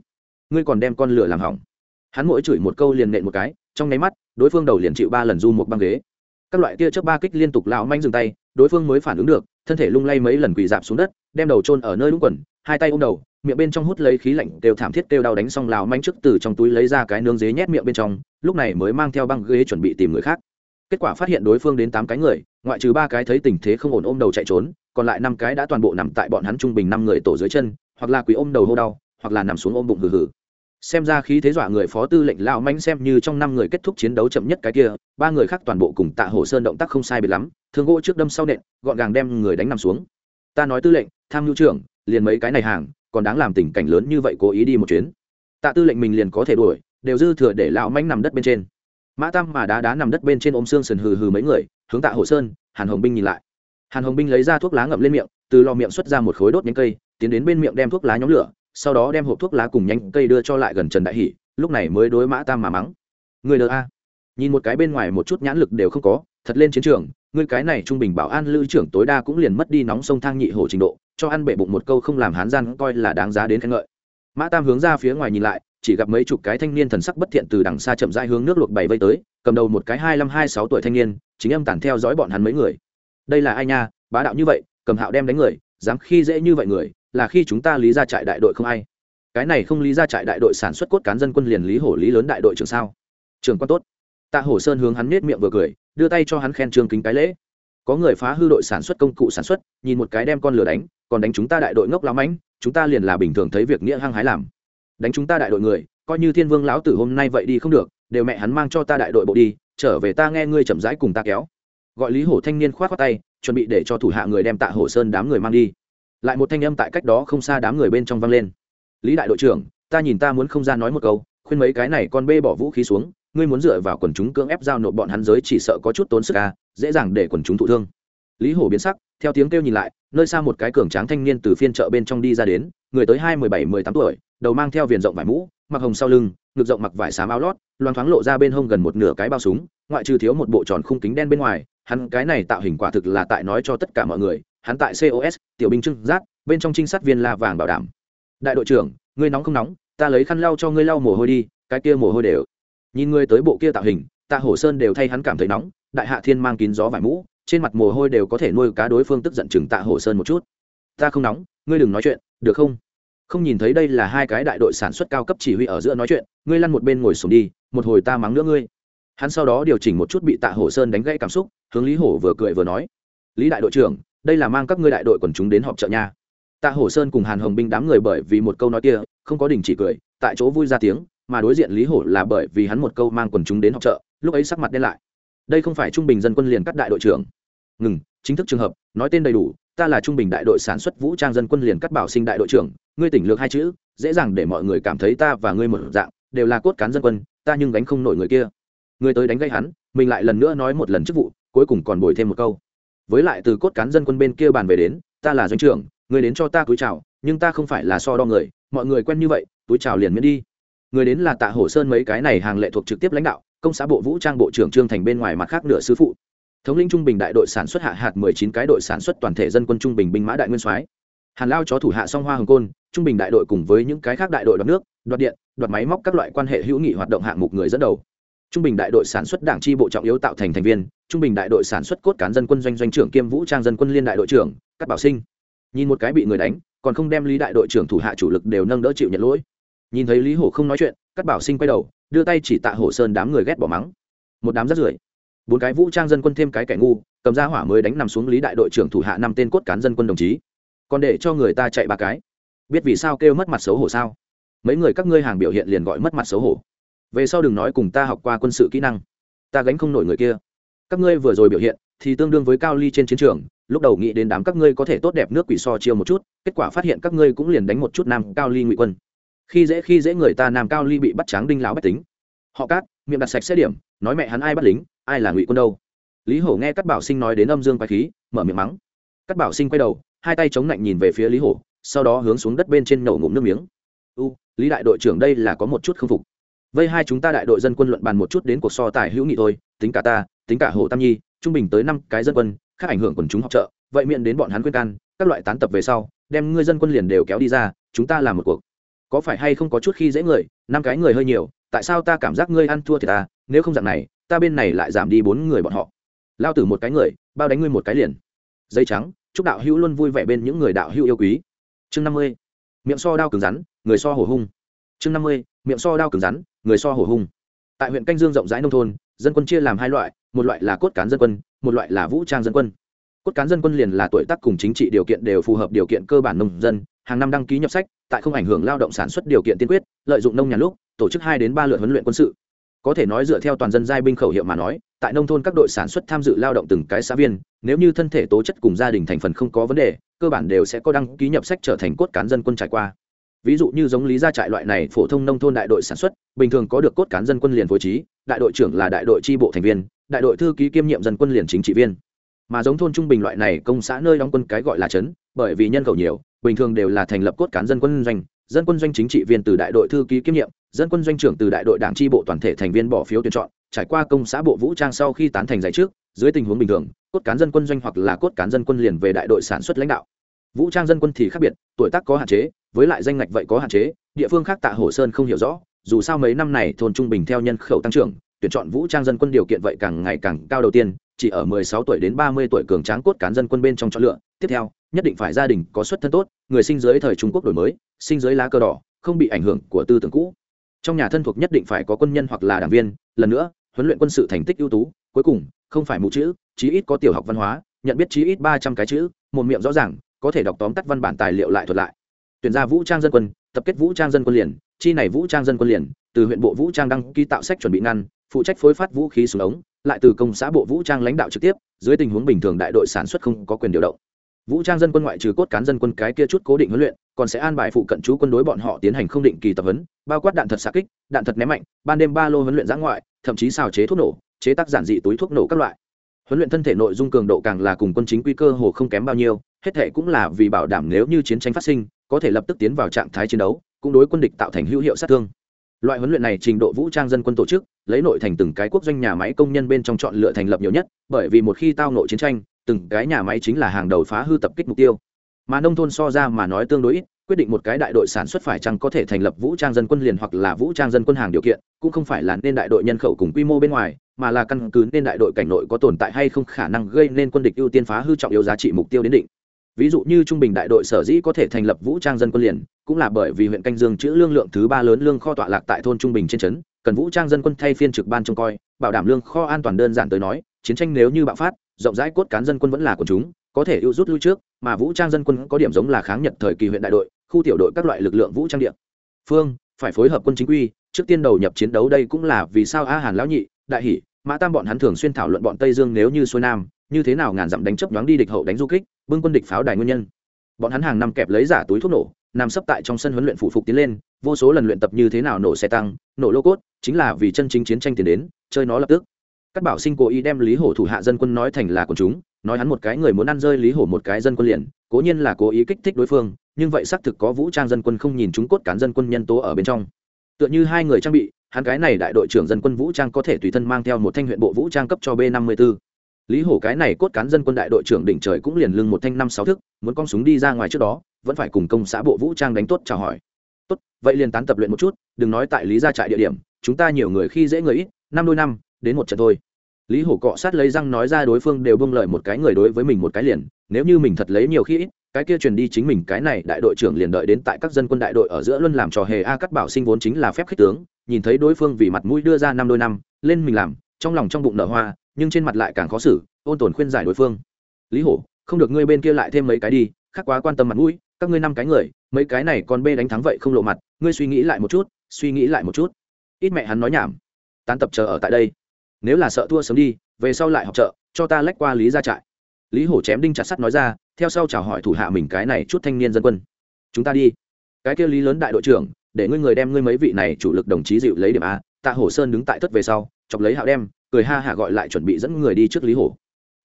Speaker 1: Ngươi còn đem con lửa làm hỏng. Hắn mỗi chửi một câu liền nện một cái, trong nháy mắt, đối phương đầu liền chịu ba lần du một băng ghế. Các loại kia chớp ba kích liên tục lão manh dừng tay, đối phương mới phản ứng được, thân thể lung lay mấy lần quỳ dạp xuống đất, đem đầu chôn ở nơi đúng quần, hai tay ôm đầu, miệng bên trong hút lấy khí lạnh đều thảm thiết kêu đau đánh xong lão manh trước từ trong túi lấy ra cái nướng dế nhét miệng bên trong, lúc này mới mang theo băng ghế chuẩn bị tìm người khác. Kết quả phát hiện đối phương đến tám cái người, ngoại trừ ba cái thấy tình thế không ổn ôm đầu chạy trốn, còn lại năm cái đã toàn bộ nằm tại bọn hắn trung bình năm người tổ dưới chân hoặc là quỳ ôm đầu hô đau, hoặc là nằm xuống ôm bụng hừ hừ. Xem ra khí thế dọa người phó tư lệnh lão manh xem như trong năm người kết thúc chiến đấu chậm nhất cái kia, ba người khác toàn bộ cùng tạ hồ sơn động tác không sai biệt lắm, thương gỗ trước đâm sau nện, gọn gàng đem người đánh nằm xuống. Ta nói tư lệnh, tham mưu trưởng, liền mấy cái này hàng, còn đáng làm tình cảnh lớn như vậy cố ý đi một chuyến. Tạ tư lệnh mình liền có thể đuổi, đều dư thừa để lão manh nằm đất bên trên. Mã tam mà đá đá nằm đất bên trên ôm xương sần hừ hừ mấy người, hướng tạ hồ sơn, hàn hồng binh nhìn lại. Hàn hồng binh lấy ra thuốc lá ngậm lên miệng, từ lò miệng xuất ra một khối đốt nhánh cây tiến đến bên miệng đem thuốc lá nhóm lửa, sau đó đem hộp thuốc lá cùng nhánh cây đưa cho lại gần trần đại hỷ, lúc này mới đối mã tam mà mắng. Người lờ a. Nhìn một cái bên ngoài một chút nhãn lực đều không có, thật lên chiến trường, người cái này trung bình bảo an lữ trưởng tối đa cũng liền mất đi nóng sông thang nhị hổ trình độ, cho ăn bể bụng một câu không làm hán gian coi là đáng giá đến khen ngợi. Mã tam hướng ra phía ngoài nhìn lại, chỉ gặp mấy chục cái thanh niên thần sắc bất thiện từ đằng xa chậm rãi hướng nước luộc bảy vây tới, cầm đầu một cái hai năm hai sáu tuổi thanh niên, chính âm tản theo dõi bọn hắn mấy người. Đây là ai nha, bá đạo như vậy, cầm hạo đem đánh người, dám khi dễ như vậy người là khi chúng ta lý ra trại đại đội không ai. Cái này không lý ra trại đại đội sản xuất cốt cán dân quân liền lý hổ lý lớn đại đội trưởng sao? Trường quan tốt. Tạ hổ sơn hướng hắn nết miệng vừa cười, đưa tay cho hắn khen trường kính cái lễ. Có người phá hư đội sản xuất công cụ sản xuất, nhìn một cái đem con lửa đánh, còn đánh chúng ta đại đội ngốc lắm ánh chúng ta liền là bình thường thấy việc nghĩa hăng hái làm. Đánh chúng ta đại đội người, coi như thiên vương lão tử hôm nay vậy đi không được, đều mẹ hắn mang cho ta đại đội bộ đi, trở về ta nghe ngươi chậm rãi cùng ta kéo. Gọi lý hổ thanh niên khoát khoát tay, chuẩn bị để cho thủ hạ người đem tạ hổ sơn đám người mang đi lại một thanh âm tại cách đó không xa đám người bên trong vang lên. Lý đại đội trưởng, ta nhìn ta muốn không ra nói một câu, khuyên mấy cái này con bê bỏ vũ khí xuống, ngươi muốn dựa vào quần chúng cưỡng ép giao nộp bọn hắn giới chỉ sợ có chút tốn sức ca dễ dàng để quần chúng thụ thương. Lý hổ biến sắc, theo tiếng kêu nhìn lại, nơi xa một cái cường tráng thanh niên từ phiên chợ bên trong đi ra đến, người tới hai mười bảy, mười tám tuổi, đầu mang theo viền rộng vải mũ, mặc hồng sau lưng, ngực rộng mặc vải xám áo lót, loang thoáng lộ ra bên hông gần một nửa cái bao súng, ngoại trừ thiếu một bộ tròn khung kính đen bên ngoài hắn cái này tạo hình quả thực là tại nói cho tất cả mọi người, hắn tại cos tiểu binh trưng giác, bên trong trinh sát viên la vàng bảo đảm. Đại đội trưởng, ngươi nóng không nóng, ta lấy khăn lau cho ngươi lau mồ hôi đi, cái kia mồ hôi đều. Nhìn ngươi tới bộ kia tạo hình, tạ hổ sơn đều thay hắn cảm thấy nóng, đại hạ thiên mang kín gió vải mũ, trên mặt mồ hôi đều có thể nuôi cá đối phương tức giận chừng tạ hổ sơn một chút. Ta không nóng, ngươi đừng nói chuyện, được không? Không nhìn thấy đây là hai cái đại đội sản xuất cao cấp chỉ huy ở giữa nói chuyện, ngươi lăn một bên ngồi xuống đi, một hồi ta mắng nữa ngươi. Hắn sau đó điều chỉnh một chút bị tạ hổ sơn đánh gãy cảm xúc hướng lý hổ vừa cười vừa nói, lý đại đội trưởng, đây là mang các ngươi đại đội quần chúng đến họp chợ nha. Tạ hổ sơn cùng hàn hồng binh đám người bởi vì một câu nói kia, không có đình chỉ cười, tại chỗ vui ra tiếng, mà đối diện lý hổ là bởi vì hắn một câu mang quần chúng đến họp chợ, lúc ấy sắc mặt đen lại. Đây không phải trung bình dân quân liền cắt đại đội trưởng. Ngừng, chính thức trường hợp, nói tên đầy đủ, ta là trung bình đại đội sản xuất vũ trang dân quân liền cắt bảo sinh đại đội trưởng, ngươi tỉnh lược hai chữ, dễ dàng để mọi người cảm thấy ta và ngươi một dạng, đều là cốt cán dân quân, ta nhưng gánh không nổi người kia. Người tới đánh gây hắn, mình lại lần nữa nói một lần chức vụ cuối cùng còn bồi thêm một câu. Với lại từ cốt cán dân quân bên kia bàn về đến, ta là doanh trưởng, người đến cho ta túi chào, nhưng ta không phải là so đo người, mọi người quen như vậy, túi chào liền miễn đi. Người đến là tạ hổ sơn mấy cái này hàng lệ thuộc trực tiếp lãnh đạo, công xã bộ vũ trang bộ trưởng trương thành bên ngoài mặt khác nửa sư phụ. Thống lĩnh trung bình đại đội sản xuất hạ hạt mười chín cái đội sản xuất toàn thể dân quân trung bình binh mã đại nguyên soái. Hàn lao chó thủ hạ song hoa hồng côn, trung bình đại đội cùng với những cái khác đại đội đoạt nước, đoạt điện, đoạt máy móc các loại quan hệ hữu nghị hoạt động hạng mục người dẫn đầu trung bình đại đội sản xuất đảng tri bộ trọng yếu tạo thành thành viên, trung bình đại đội sản xuất cốt cán dân quân doanh doanh trưởng kiêm vũ trang dân quân liên đại đội trưởng các bảo sinh. Nhìn một cái bị người đánh, còn không đem lý đại đội trưởng thủ hạ chủ lực đều nâng đỡ chịu nhận lỗi. Nhìn thấy lý hổ không nói chuyện các bảo sinh quay đầu, đưa tay chỉ tạ hổ sơn đám người ghét bỏ mắng. Một đám rất rưởi. Bốn cái vũ trang dân quân thêm cái kẻ ngu, cầm ra hỏa mới đánh nằm xuống lý đại đội trưởng thủ hạ năm tên cốt cán dân quân đồng chí. Còn để cho người ta chạy ba cái. Biết vì sao kêu mất mặt xấu hổ sao? Mấy người các ngươi hàng biểu hiện liền gọi mất mặt xấu hổ về sau đừng nói cùng ta học qua quân sự kỹ năng. Ta gánh không nổi người kia. Các ngươi vừa rồi biểu hiện thì tương đương với cao ly trên chiến trường, lúc đầu nghĩ đến đám các ngươi có thể tốt đẹp nước quỷ so chiêu một chút, kết quả phát hiện các ngươi cũng liền đánh một chút nam cao ly ngụy quân. Khi dễ khi dễ người ta nam cao ly bị bắt tráng đinh lão bách tính. Họ cát, miệng đặt sạch xét điểm, nói mẹ hắn ai bắt lính, ai là ngụy quân đâu. Lý hổ nghe các bảo sinh nói đến âm dương quái khí, mở miệng mắng. Các bảo sinh quay đầu, hai tay chống lạnh nhìn về phía lý hổ, sau đó hướng xuống đất bên trên nổ ngụm nước miếng. U, lý đại đội trưởng đây là có một chút k phục vây hai chúng ta đại đội dân quân luận bàn một chút đến cuộc so tài hữu nghị thôi, tính cả ta, tính cả hồ tam nhi, trung bình tới năm cái dân quân, khác ảnh hưởng quần chúng học trợ, vậy miệng đến bọn hắn khuyên can, các loại tán tập về sau, đem ngươi dân quân liền đều kéo đi ra, chúng ta làm một cuộc. Có phải hay không có chút khi dễ người, năm cái người hơi nhiều, tại sao ta cảm giác ngươi ăn thua thì ta, nếu không dạng này, ta bên này lại giảm đi bốn người bọn họ. Lao tử một cái người, bao đánh ngươi một cái liền. Dây trắng, chúc đạo hữu luôn vui vẻ bên những người đạo hữu yêu quý. Chương năm mươi. Miệng so đao cứng rắn, người so hổ hung chương năm mươi, miệng so đao cứng rắn, người so hổ hung. Tại huyện canh dương rộng rãi nông thôn, dân quân chia làm hai loại, một loại là cốt cán dân quân, một loại là vũ trang dân quân. Cốt cán dân quân liền là tuổi tác cùng chính trị điều kiện đều phù hợp điều kiện cơ bản nông dân, hàng năm đăng ký nhập sách, tại không ảnh hưởng lao động sản xuất điều kiện tiên quyết, lợi dụng nông nhà lúc, tổ chức hai đến ba lượt huấn luyện quân sự. Có thể nói dựa theo toàn dân giai binh khẩu hiệu mà nói, tại nông thôn các đội sản xuất tham dự lao động từng cái xã viên, nếu như thân thể tố chất cùng gia đình thành phần không có vấn đề, cơ bản đều sẽ có đăng ký nhập sách trở thành cốt cán dân quân trải qua ví dụ như giống lý gia trại loại này phổ thông nông thôn đại đội sản xuất, bình thường có được cốt cán dân quân liền phối trí, đại đội trưởng là đại đội tri bộ thành viên, đại đội thư ký kiêm nhiệm dân quân liền chính trị viên. Mà giống thôn trung bình loại này công xã nơi đóng quân cái gọi là trấn, bởi vì nhân khẩu nhiều, bình thường đều là thành lập cốt cán dân quân doanh, dân quân doanh chính trị viên từ đại đội thư ký kiêm nhiệm, dân quân doanh trưởng từ đại đội đảng tri bộ toàn thể thành viên bỏ phiếu tuyển chọn, trải qua công xã bộ vũ trang sau khi tán thành giải trước, dưới tình huống bình thường, cốt cán dân quân doanh hoặc là cốt cán dân quân liền về đại đội sản xuất lãnh đạo vũ trang dân quân thì khác biệt, tuổi tác có hạn chế, với lại danh ngạch vậy có hạn chế, địa phương khác tạ hồ sơn không hiểu rõ, dù sao mấy năm này thôn trung bình theo nhân khẩu tăng trưởng, tuyển chọn vũ trang dân quân điều kiện vậy càng ngày càng cao đầu tiên, chỉ ở 16 tuổi đến 30 tuổi cường tráng cốt cán dân quân bên trong chọn lựa. Tiếp theo, nhất định phải gia đình có xuất thân tốt, người sinh dưới thời trung quốc đổi mới, sinh dưới lá cờ đỏ, không bị ảnh hưởng của tư tưởng cũ. Trong nhà thân thuộc nhất định phải có quân nhân hoặc là đảng viên, lần nữa, huấn luyện quân sự thành tích ưu tú, cuối cùng, không phải mù chữ, chí ít có tiểu học văn hóa, nhận biết chí ít ba trăm cái chữ, một miệng rõ ràng có thể đọc tóm tắt văn bản tài liệu lại thuật lại. Tuyển ra vũ trang dân quân, tập kết vũ trang dân quân liền, chi này vũ trang dân quân liền, từ huyện bộ vũ trang đăng ký tạo sách chuẩn bị ngăn, phụ trách phối phát vũ khí xuống ống, lại từ công xã bộ vũ trang lãnh đạo trực tiếp, dưới tình huống bình thường đại đội sản xuất không có quyền điều động. Vũ trang dân quân ngoại trừ cốt cán dân quân cái kia chút cố định huấn luyện, còn sẽ an bài phụ cận chú quân đối bọn họ tiến hành không định kỳ tập huấn, bao quát đạn thật xạ kích, đạn thật ném mạnh, ban đêm ba lô huấn luyện giã ngoại, thậm chí xào chế thuốc nổ, chế tác giản dị túi thuốc nổ các loại huấn luyện thân thể nội dung cường độ càng là cùng quân chính quy cơ hồ không kém bao nhiêu, hết thể cũng là vì bảo đảm nếu như chiến tranh phát sinh, có thể lập tức tiến vào trạng thái chiến đấu, cũng đối quân địch tạo thành hữu hiệu sát thương. Loại huấn luyện này trình độ vũ trang dân quân tổ chức, lấy nội thành từng cái quốc doanh nhà máy công nhân bên trong chọn lựa thành lập nhiều nhất, bởi vì một khi tao nội chiến tranh, từng cái nhà máy chính là hàng đầu phá hư tập kích mục tiêu. Mà nông thôn so ra mà nói tương đối ít quyết định một cái đại đội sản xuất phải chăng có thể thành lập vũ trang dân quân liền hoặc là vũ trang dân quân hàng điều kiện, cũng không phải là nên đại đội nhân khẩu cùng quy mô bên ngoài, mà là căn cứ nên đại đội cảnh nội có tồn tại hay không khả năng gây nên quân địch ưu tiên phá hư trọng yếu giá trị mục tiêu đến định. Ví dụ như trung bình đại đội sở dĩ có thể thành lập vũ trang dân quân liền, cũng là bởi vì huyện canh dương chữ lương lượng thứ ba lớn lương kho tọa lạc tại thôn trung bình trên trấn, cần vũ trang dân quân thay phiên trực ban trông coi, bảo đảm lương kho an toàn đơn giản tới nói, chiến tranh nếu như bạo phát, rộng rãi cốt cán dân quân vẫn là của chúng, có thể ưu rút lui trước, mà vũ trang dân quân có điểm giống là kháng nhật thời kỳ huyện đại đội khu tiểu đội các loại lực lượng vũ trang điện phương, phải phối hợp quân chính quy, trước tiên đầu nhập chiến đấu đây cũng là vì sao a hàn lão nhị, đại hỷ, mã tam bọn hắn thường xuyên thảo luận bọn tây dương nếu như xuôi nam, như thế nào ngàn dặm đánh chấp nhoáng đi địch hậu đánh du kích, bưng quân địch pháo đài nguyên nhân. Bọn hắn hàng năm kẹp lấy giả túi thuốc nổ, nằm sấp tại trong sân huấn luyện phụ phục tiến lên, vô số lần luyện tập như thế nào nổ xe tăng, nổ lô cốt, chính là vì chân chính chiến tranh tiền đến, chơi nó lập tức. Các bảo sinh cố ý đem lý hổ thủ hạ dân quân nói thành là quần chúng, nói hắn một cái người muốn ăn rơi lý hổ một cái dân quân liền, cố nhiên là cố ý kích thích đối phương nhưng vậy xác thực có vũ trang dân quân không nhìn chúng cốt cán dân quân nhân tố ở bên trong. Tựa như hai người trang bị, hắn cái này đại đội trưởng dân quân vũ trang có thể tùy thân mang theo một thanh huyện bộ vũ trang cấp cho b năm mươi b ố lý hổ cái này cốt cán dân quân đại đội trưởng đỉnh trời cũng liền lưng một thanh năm sáu thức, muốn con súng đi ra ngoài trước đó, vẫn phải cùng công xã bộ vũ trang đánh tốt chào hỏi. Tốt, vậy liền tán tập luyện một chút, đừng nói tại lý gia trại địa điểm, chúng ta nhiều người khi dễ người ít, năm đôi năm, đến một trận thôi. Lý hổ cọ sát lấy răng nói ra đối phương đều bông lợi một cái người đối với mình một cái liền, nếu như mình thật lấy nhiều khi ít cái kia truyền đi chính mình cái này đại đội trưởng liền đợi đến tại các dân quân đại đội ở giữa luân làm trò hề a cắt bảo sinh vốn chính là phép khích tướng, nhìn thấy đối phương vì mặt mũi đưa ra năm đôi năm, lên mình làm, trong lòng trong bụng nở hoa, nhưng trên mặt lại càng khó xử, ôn tồn khuyên giải đối phương. Lý hổ, không được ngươi bên kia lại thêm mấy cái đi khác quá quan tâm mặt mũi, các ngươi năm cái người, mấy cái này còn bê đánh thắng vậy không lộ mặt, ngươi suy nghĩ lại một chút, suy nghĩ lại một chút. Ít mẹ hắn nói nhảm. Tán tập chờ ở tại đây. Nếu là sợ thua sớm đi, về sau lại học trợ, cho ta lách qua lý ra trại. Lý hổ chém đinh chặt sắt nói ra theo sau chào hỏi thủ hạ mình cái này chút thanh niên dân quân. Chúng ta đi. Cái kia lý lớn đại đội trưởng, để ngươi người đem ngươi mấy vị này chủ lực đồng chí dịu lấy điểm a. Tạ hổ sơn đứng tại thất về sau, chọc lấy hạo đem, cười ha hạ gọi lại chuẩn bị dẫn người đi trước lý hổ.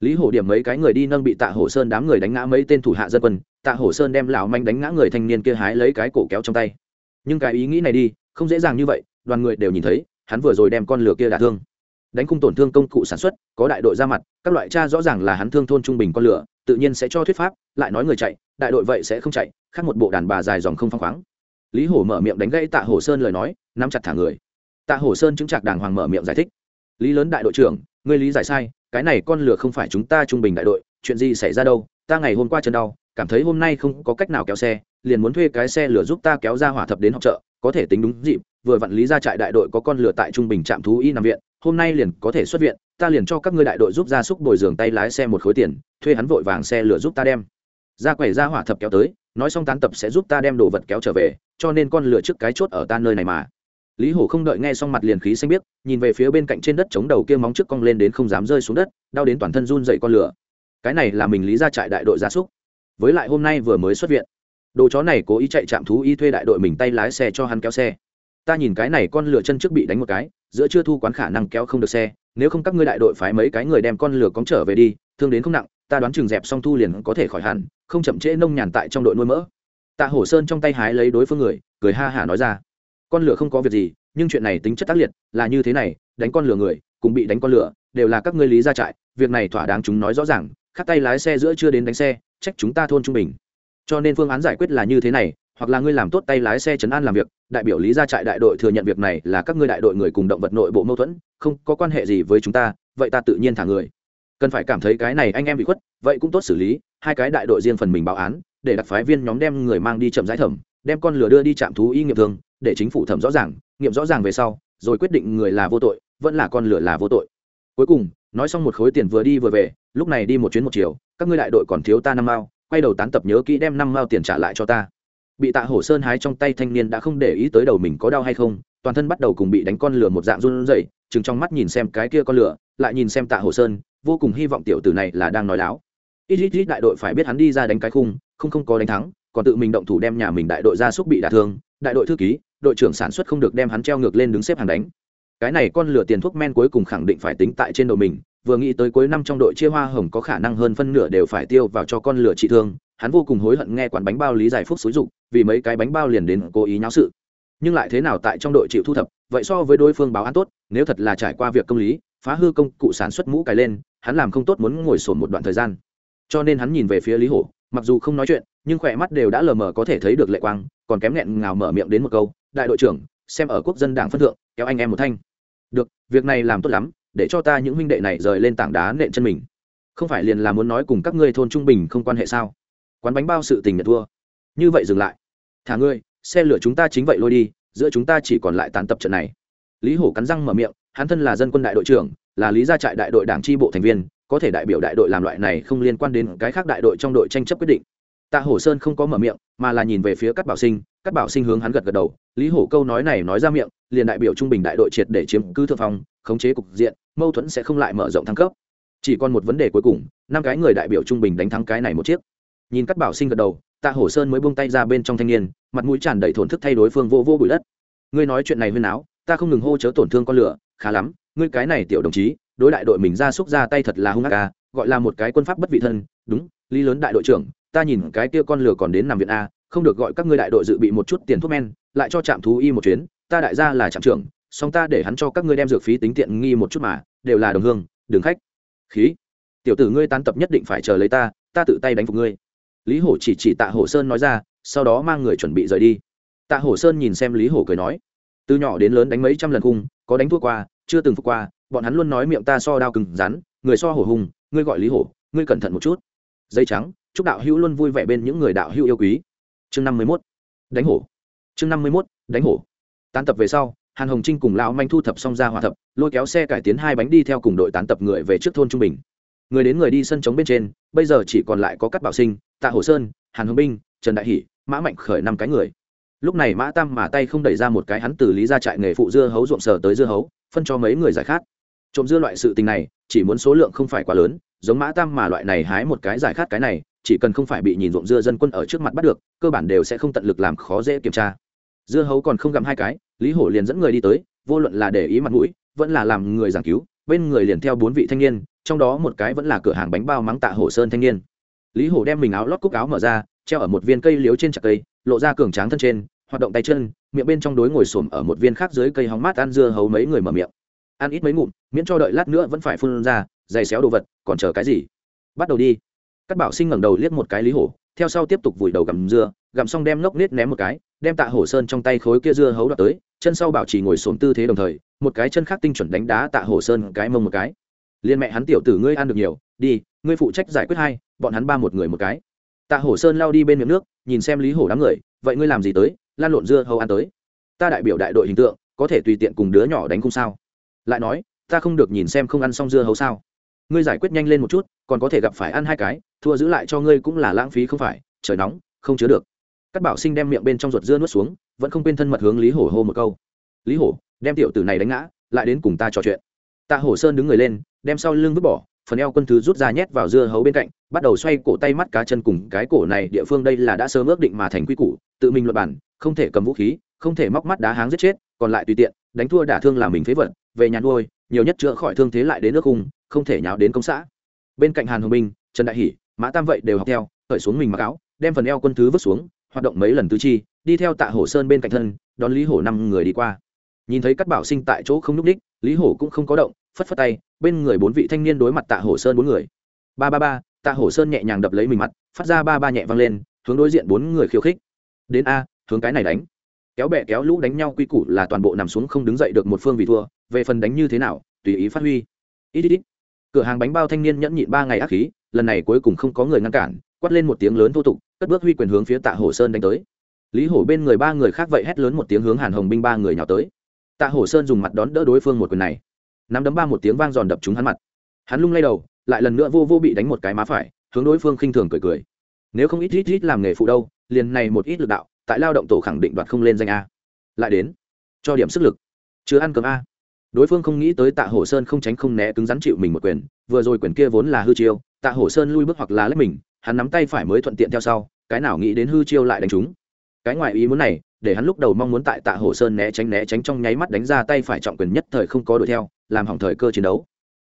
Speaker 1: Lý hổ điểm mấy cái người đi nâng bị tạ hổ sơn đám người đánh ngã mấy tên thủ hạ dân quân. Tạ hổ sơn đem lão manh đánh ngã người thanh niên kia hái lấy cái cổ kéo trong tay. Nhưng cái ý nghĩ này đi, không dễ dàng như vậy, đoàn người đều nhìn thấy, hắn vừa rồi đem con lửa kia đả thương. Đánh khung tổn thương công cụ sản xuất, có đại đội ra mặt, các loại cha rõ ràng là hắn thương thôn trung bình con lửa tự nhiên sẽ cho thuyết pháp, lại nói người chạy, đại đội vậy sẽ không chạy, khác một bộ đàn bà dài dòng không phăng khoáng. Lý hổ mở miệng đánh gãy tạ hổ sơn lời nói, nắm chặt thả người. Tạ hổ sơn chứng chặt đàng hoàng mở miệng giải thích. Lý lớn đại đội trưởng, ngươi lý giải sai, cái này con lửa không phải chúng ta trung bình đại đội, chuyện gì xảy ra đâu, ta ngày hôm qua chân đau, cảm thấy hôm nay không có cách nào kéo xe, liền muốn thuê cái xe lửa giúp ta kéo ra hỏa thập đến học chợ, có thể tính đúng dịp, vừa vặn lý ra trại đại đội có con lửa tại trung bình trạm thú y nằm viện, hôm nay liền có thể xuất viện ta liền cho các ngươi đại đội giúp gia xúc bồi giường tay lái xe một khối tiền, thuê hắn vội vàng xe lửa giúp ta đem. Ra quầy ra hỏa thập kéo tới, nói xong tán tập sẽ giúp ta đem đồ vật kéo trở về, cho nên con lửa trước cái chốt ở ta nơi này mà. Lý hổ không đợi nghe xong mặt liền khí xanh biết nhìn về phía bên cạnh trên đất chống đầu kia móng trước cong lên đến không dám rơi xuống đất, đau đến toàn thân run dậy con lửa. Cái này là mình lý ra trại đại đội gia súc. Với lại hôm nay vừa mới xuất viện. Đồ chó này cố ý chạy chạm thú y thuê đại đội mình tay lái xe cho hắn kéo xe. Ta nhìn cái này con lửa chân trước bị đánh một cái, giữa chưa thu quán khả năng kéo không được xe nếu không các ngươi đại đội phái mấy cái người đem con lửa cóng trở về đi, thương đến không nặng, ta đoán chừng dẹp xong thu liền có thể khỏi hẳn, không chậm trễ nông nhàn tại trong đội nuôi mỡ. Tạ hổ sơn trong tay hái lấy đối phương người, cười ha hả nói ra. Con lửa không có việc gì, nhưng chuyện này tính chất tác liệt, là như thế này, đánh con lửa người, cùng bị đánh con lửa đều là các ngươi lý ra trại, việc này thỏa đáng chúng nói rõ ràng, khắc tay lái xe giữa chưa đến đánh xe, trách chúng ta thôn trung bình. Cho nên phương án giải quyết là như thế này, hoặc là ngươi làm tốt tay lái xe chấn an làm việc, đại biểu lý gia trại đại đội thừa nhận việc này là các ngươi đại đội người cùng động vật nội bộ mâu thuẫn không có quan hệ gì với chúng ta, vậy ta tự nhiên thả người. Cần phải cảm thấy cái này anh em bị khuất, vậy cũng tốt xử lý, hai cái đại đội riêng phần mình báo án, để đặc phái viên nhóm đem người mang đi chậm giải thẩm, đem con lửa đưa đi trạm thú y nghiệm thương để chính phủ thẩm rõ ràng, nghiệm rõ ràng về sau, rồi quyết định người là vô tội, vẫn là con lửa là vô tội. Cuối cùng, nói xong một khối tiền vừa đi vừa về, lúc này đi một chuyến một chiều, các ngươi đại đội còn thiếu ta năm mao, quay đầu tán tập nhớ kỹ đem năm mao tiền trả lại cho ta. Bị tạ hổ sơn hái trong tay thanh niên đã không để ý tới đầu mình có đau hay không, toàn thân bắt đầu cùng bị đánh con lửa một dạng run rẩy chừng trong mắt nhìn xem cái kia con lửa, lại nhìn xem tạ hồ sơn, vô cùng hy vọng tiểu tử này là đang nói láo. Ít ít ít đại đội phải biết hắn đi ra đánh cái khung, không không có đánh thắng, còn tự mình động thủ đem nhà mình đại đội ra súc bị đả thương, đại đội thư ký, đội trưởng sản xuất không được đem hắn treo ngược lên đứng xếp hàng đánh. Cái này con lửa tiền thuốc men cuối cùng khẳng định phải tính tại trên đầu mình, vừa nghĩ tới cuối năm trong đội chia hoa hồng có khả năng hơn phân nửa đều phải tiêu vào cho con lửa trị thương, hắn vô cùng hối hận nghe quản bánh bao lý giải phúc xúi dục, vì mấy cái bánh bao liền đến cố ý nháo sự nhưng lại thế nào tại trong đội chịu thu thập, vậy so với đối phương báo án tốt, nếu thật là trải qua việc công lý, phá hư công cụ sản xuất mũ cài lên, hắn làm không tốt muốn ngồi sổn một đoạn thời gian. Cho nên hắn nhìn về phía lý hổ, mặc dù không nói chuyện, nhưng khỏe mắt đều đã lờ mờ có thể thấy được lệ quang, còn kém nghẹn ngào mở miệng đến một câu, đại đội trưởng, xem ở quốc dân đảng phân thượng, kéo anh em một thanh. Được, việc này làm tốt lắm, để cho ta những huynh đệ này rời lên tảng đá nện chân mình. Không phải liền là muốn nói cùng các ngươi thôn trung bình không quan hệ sao? Quán bánh bao sự tình nhận thua. Như vậy dừng lại. Thả ngươi xe lửa chúng ta chính vậy lôi đi, giữa chúng ta chỉ còn lại tàn tập trận này. Lý hổ cắn răng mở miệng, hắn thân là dân quân đại đội trưởng, là lý gia trại đại đội đảng tri bộ thành viên, có thể đại biểu đại đội làm loại này không liên quan đến cái khác đại đội trong đội tranh chấp quyết định. Tạ hổ sơn không có mở miệng, mà là nhìn về phía các bảo sinh các bảo sinh hướng hắn gật gật đầu, lý hổ câu nói này nói ra miệng, liền đại biểu trung bình đại đội triệt để chiếm cứ thượng phong, khống chế cục diện, mâu thuẫn sẽ không lại mở rộng thăng cấp. Chỉ còn một vấn đề cuối cùng, năm cái người đại biểu trung bình đánh thắng cái này một chiếc. Nhìn các bảo sinh gật đầu tạ hổ sơn mới buông tay ra bên trong thanh niên, mặt mũi tràn đầy thổn thức thay đối phương vô vô bụi đất. Ngươi nói chuyện này huyên áo ta không ngừng hô chớ tổn thương con lửa, khá lắm, ngươi cái này tiểu đồng chí, đối đại đội mình ra xúc ra tay thật là hung ác ca gọi là một cái quân pháp bất vị thân, đúng, lý lớn đại đội trưởng, ta nhìn cái kia con lửa còn đến nằm viện a, không được gọi các ngươi đại đội dự bị một chút tiền thuốc men, lại cho trạm thú y một chuyến, ta đại gia là trạm trưởng, song ta để hắn cho các ngươi đem dược phí tính tiện nghi một chút mà, đều là đồng hương đường khách. Khí, tiểu tử ngươi tán tập nhất định phải chờ lấy ta ta tự tay đánh phục ngươi lý hổ chỉ chỉ tạ hổ sơn nói ra, sau đó mang người chuẩn bị rời đi. Tạ hổ sơn nhìn xem lý hổ cười nói, từ nhỏ đến lớn đánh mấy trăm lần cung có đánh thua qua, chưa từng phục qua, bọn hắn luôn nói miệng ta so đao cừng rắn, người so hổ hùng, ngươi gọi lý hổ, ngươi cẩn thận một chút. Dây trắng, chúc đạo hữu luôn vui vẻ bên những người đạo hữu yêu quý. Chương năm mươi mốt, đánh hổ. Chương năm mươi mốt, đánh hổ. Tán tập về sau, hàn hồng trinh cùng lão manh thu thập xong ra hòa thập, lôi kéo xe cải tiến hai bánh đi theo cùng đội tán tập người về trước thôn trung bình. Người đến người đi sân trống bên trên, bây giờ chỉ còn lại có cắt bảo sinh tạ hồ sơn, hàn hồng binh, trần đại hỷ, mã mạnh khởi năm cái người. Lúc này mã tam mà tay không đẩy ra một cái hắn từ lý ra trại nghề phụ dưa hấu ruộng sờ tới dưa hấu, phân cho mấy người giải khát. Trộm dưa loại sự tình này, chỉ muốn số lượng không phải quá lớn, giống mã tam mà loại này hái một cái giải khát cái này, chỉ cần không phải bị nhìn ruộng dưa dân quân ở trước mặt bắt được, cơ bản đều sẽ không tận lực làm khó dễ kiểm tra. Dưa hấu còn không gặm hai cái, lý hổ liền dẫn người đi tới, vô luận là để ý mặt mũi, vẫn là làm người giảng cứu, bên người liền theo bốn vị thanh niên, trong đó một cái vẫn là cửa hàng bánh bao mắng tạ hổ sơn thanh niên lý hổ đem mình áo lót cúc áo mở ra, treo ở một viên cây liếu trên chặt cây, lộ ra cường tráng thân trên, hoạt động tay chân, miệng bên trong đối ngồi xổm ở một viên khác dưới cây hóng mát ăn dưa hấu mấy người mở miệng. Ăn ít mấy ngụm, miễn cho đợi lát nữa vẫn phải phun ra, giày xéo đồ vật, còn chờ cái gì? Bắt đầu đi. Các bảo sinh ngẩng đầu liếc một cái lý hổ, theo sau tiếp tục vùi đầu gặm dưa, gặm xong đem lốc nết ném một cái, đem tạ hổ sơn trong tay khối kia dưa hấu đoạt tới, chân sau bảo trì ngồi xổm tư thế đồng thời, một cái chân khác tinh chuẩn đánh đá tạ hổ sơn cái mông một cái. Liên mẹ hắn tiểu tử ngươi ăn được nhiều, đi, ngươi phụ trách giải quyết hai bọn hắn ba một người một cái. Tạ hổ sơn lao đi bên miệng nước, nhìn xem lý hổ đám người, vậy ngươi làm gì tới? Lan lộn dưa hấu ăn tới. Ta đại biểu đại đội hình tượng, có thể tùy tiện cùng đứa nhỏ đánh cung sao. Lại nói, ta không được nhìn xem không ăn xong dưa hấu sao. Ngươi giải quyết nhanh lên một chút, còn có thể gặp phải ăn hai cái, thua giữ lại cho ngươi cũng là lãng phí không phải, trời nóng, không chứa được. Các bảo sinh đem miệng bên trong ruột dưa nuốt xuống, vẫn không quên thân mật hướng lý hổ hô một câu. Lý hổ, đem tiểu tử này đánh ngã, lại đến cùng ta trò chuyện. Tạ hổ sơn đứng người lên, đem sau lưng vứt bỏ phần eo quân thứ rút ra nhét vào dưa hấu bên cạnh bắt đầu xoay cổ tay mắt cá chân cùng cái cổ này địa phương đây là đã sớm ước định mà thành quy củ tự mình luật bản không thể cầm vũ khí không thể móc mắt đá háng giết chết còn lại tùy tiện đánh thua đả thương là mình phế vật về nhà nuôi nhiều nhất chữa khỏi thương thế lại đến nước khung, không thể nháo đến công xã. Bên cạnh hàn hồng minh trần đại hỷ mã tam vậy đều học theo khởi xuống mình mặc áo đem phần eo quân thứ vứt xuống hoạt động mấy lần tứ chi đi theo tạ hổ sơn bên cạnh thân đón lý hổ năm người đi qua. Nhìn thấy các bảo sinh tại chỗ không nhúc đích lý hổ cũng không có động phất phất tay, bên người bốn vị thanh niên đối mặt tạ hổ sơn bốn người. Ba ba ba, tạ hổ sơn nhẹ nhàng đập lấy mình mặt, phát ra ba ba nhẹ vang lên, hướng đối diện bốn người khiêu khích. Đến a, hướng cái này đánh. Kéo bẹ kéo lũ đánh nhau quy củ là toàn bộ nằm xuống không đứng dậy được một phương vì thua, về phần đánh như thế nào, tùy ý phát huy. Ít ít ít. Cửa hàng bánh bao thanh niên nhẫn nhịn ba ngày ác khí, lần này cuối cùng không có người ngăn cản, quát lên một tiếng lớn thô tục, cất bước huy quyền hướng phía tạ hổ sơn đánh tới. Lý hổ bên người ba người khác vậy hét lớn một tiếng hướng hàn hồng binh ba người nhào tới. Tạ hổ sơn dùng mặt đón đỡ đối phương một quyền này nắm đấm ba một tiếng vang giòn đập trúng hắn mặt. Hắn lung lay đầu, lại lần nữa vô vô bị đánh một cái má phải, hướng đối phương khinh thường cười cười. Nếu không ít ít ít làm nghề phụ đâu, liền này một ít lực đạo, tại lao động tổ khẳng định đoạt không lên danh a. Lại đến, cho điểm sức lực. Chưa ăn cơm a. Đối phương không nghĩ tới tạ hổ sơn không tránh không né cứng rắn chịu mình một quyền, vừa rồi quyền kia vốn là hư chiêu, tạ hổ sơn lui bước hoặc là lấy mình, hắn nắm tay phải mới thuận tiện theo sau, cái nào nghĩ đến hư chiêu lại đánh chúng cái ngoại ý muốn này để hắn lúc đầu mong muốn tại tạ hổ sơn né tránh né tránh trong nháy mắt đánh ra tay phải trọng quyền nhất thời không có đuổi theo, làm hỏng thời cơ chiến đấu.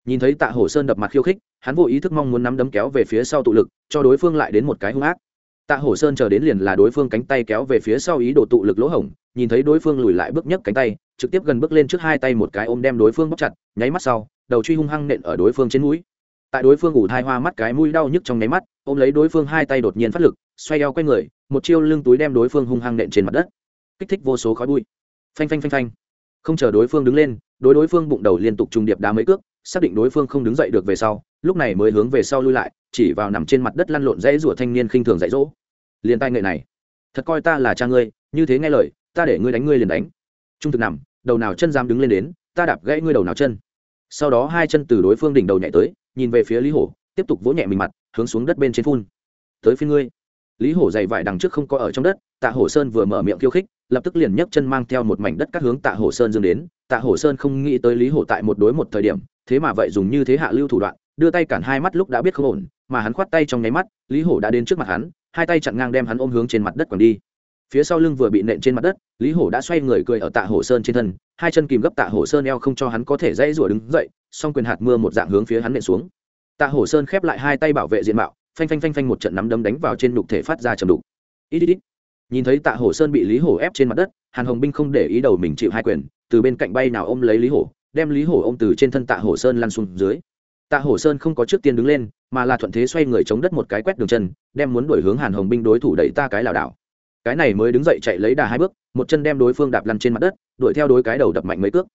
Speaker 1: Nhìn thấy tạ hổ sơn đập mặt khiêu khích, hắn vô ý thức mong muốn nắm đấm kéo về phía sau tụ lực, cho đối phương lại đến một cái hung ác. Tạ hổ sơn chờ đến liền là đối phương cánh tay kéo về phía sau ý đồ tụ lực lỗ hổng, nhìn thấy đối phương lùi lại bước nhấc cánh tay, trực tiếp gần bước lên trước hai tay một cái ôm đem đối phương bóc chặt, nháy mắt sau, đầu truy hung hăng nện ở đối phương trên mũi. Tại đối phương ủ thai hoa mắt cái mũi đau nhức trong nháy mắt, ôm lấy đối phương hai tay đột nhiên phát lực, xoay eo quay người, một chiêu lưng túi đem đối phương hung hăng nện trên mặt đất kích thích vô số khói bụi. Phanh phanh phanh phanh. Không chờ đối phương đứng lên, đối đối phương bụng đầu liên tục trùng điệp đá mấy cước, xác định đối phương không đứng dậy được về sau, lúc này mới hướng về sau lui lại, chỉ vào nằm trên mặt đất lăn lộn dãy rủa thanh niên khinh thường dạy dỗ. Liền tay nghệ này. Thật coi ta là cha ngươi, như thế nghe lời, ta để ngươi đánh ngươi liền đánh. Trung thực nằm, đầu nào chân dám đứng lên đến, ta đạp gãy ngươi đầu nào chân. Sau đó hai chân từ đối phương đỉnh đầu nhảy tới, nhìn về phía lý hổ, tiếp tục vỗ nhẹ mình mặt, hướng xuống đất bên trên phun. Tới phía ngươi. Lý hổ dày vải đằng trước không có ở trong đất, tạ hổ sơn vừa mở miệng khiêu khích lập tức liền nhấc chân mang theo một mảnh đất các hướng tạ hổ sơn dương đến. Tạ hổ sơn không nghĩ tới lý hổ tại một đối một thời điểm, thế mà vậy dùng như thế hạ lưu thủ đoạn, đưa tay cản hai mắt lúc đã biết không ổn, mà hắn khoát tay trong nháy mắt, lý hổ đã đến trước mặt hắn, hai tay chặn ngang đem hắn ôm hướng trên mặt đất còn đi. Phía sau lưng vừa bị nện trên mặt đất, lý hổ đã xoay người cười ở tạ hổ sơn trên thân, hai chân kìm gấp tạ hổ sơn eo không cho hắn có thể dãy rủa đứng dậy, song quyền hạt mưa một dạng hướng phía hắn nện xuống. Tạ hổ sơn khép lại hai tay bảo vệ diện mạo, phanh phanh phanh phanh một trận nắm đấm đánh vào trên đục thể phát ra trầm đục. Ít ít ít nhìn thấy tạ hổ sơn bị lý hổ ép trên mặt đất, hàn hồng binh không để ý đầu mình chịu hai quyền, từ bên cạnh bay nào ôm lấy lý hổ, đem lý hổ ôm từ trên thân tạ hổ sơn lăn xuống dưới. Tạ hổ sơn không có trước tiên đứng lên, mà là thuận thế xoay người chống đất một cái quét đường chân, đem muốn đuổi hướng hàn hồng binh đối thủ đẩy ta cái lảo đảo. Cái này mới đứng dậy chạy lấy đà hai bước, một chân đem đối phương đạp lăn trên mặt đất, đuổi theo đối cái đầu đập mạnh mấy cước.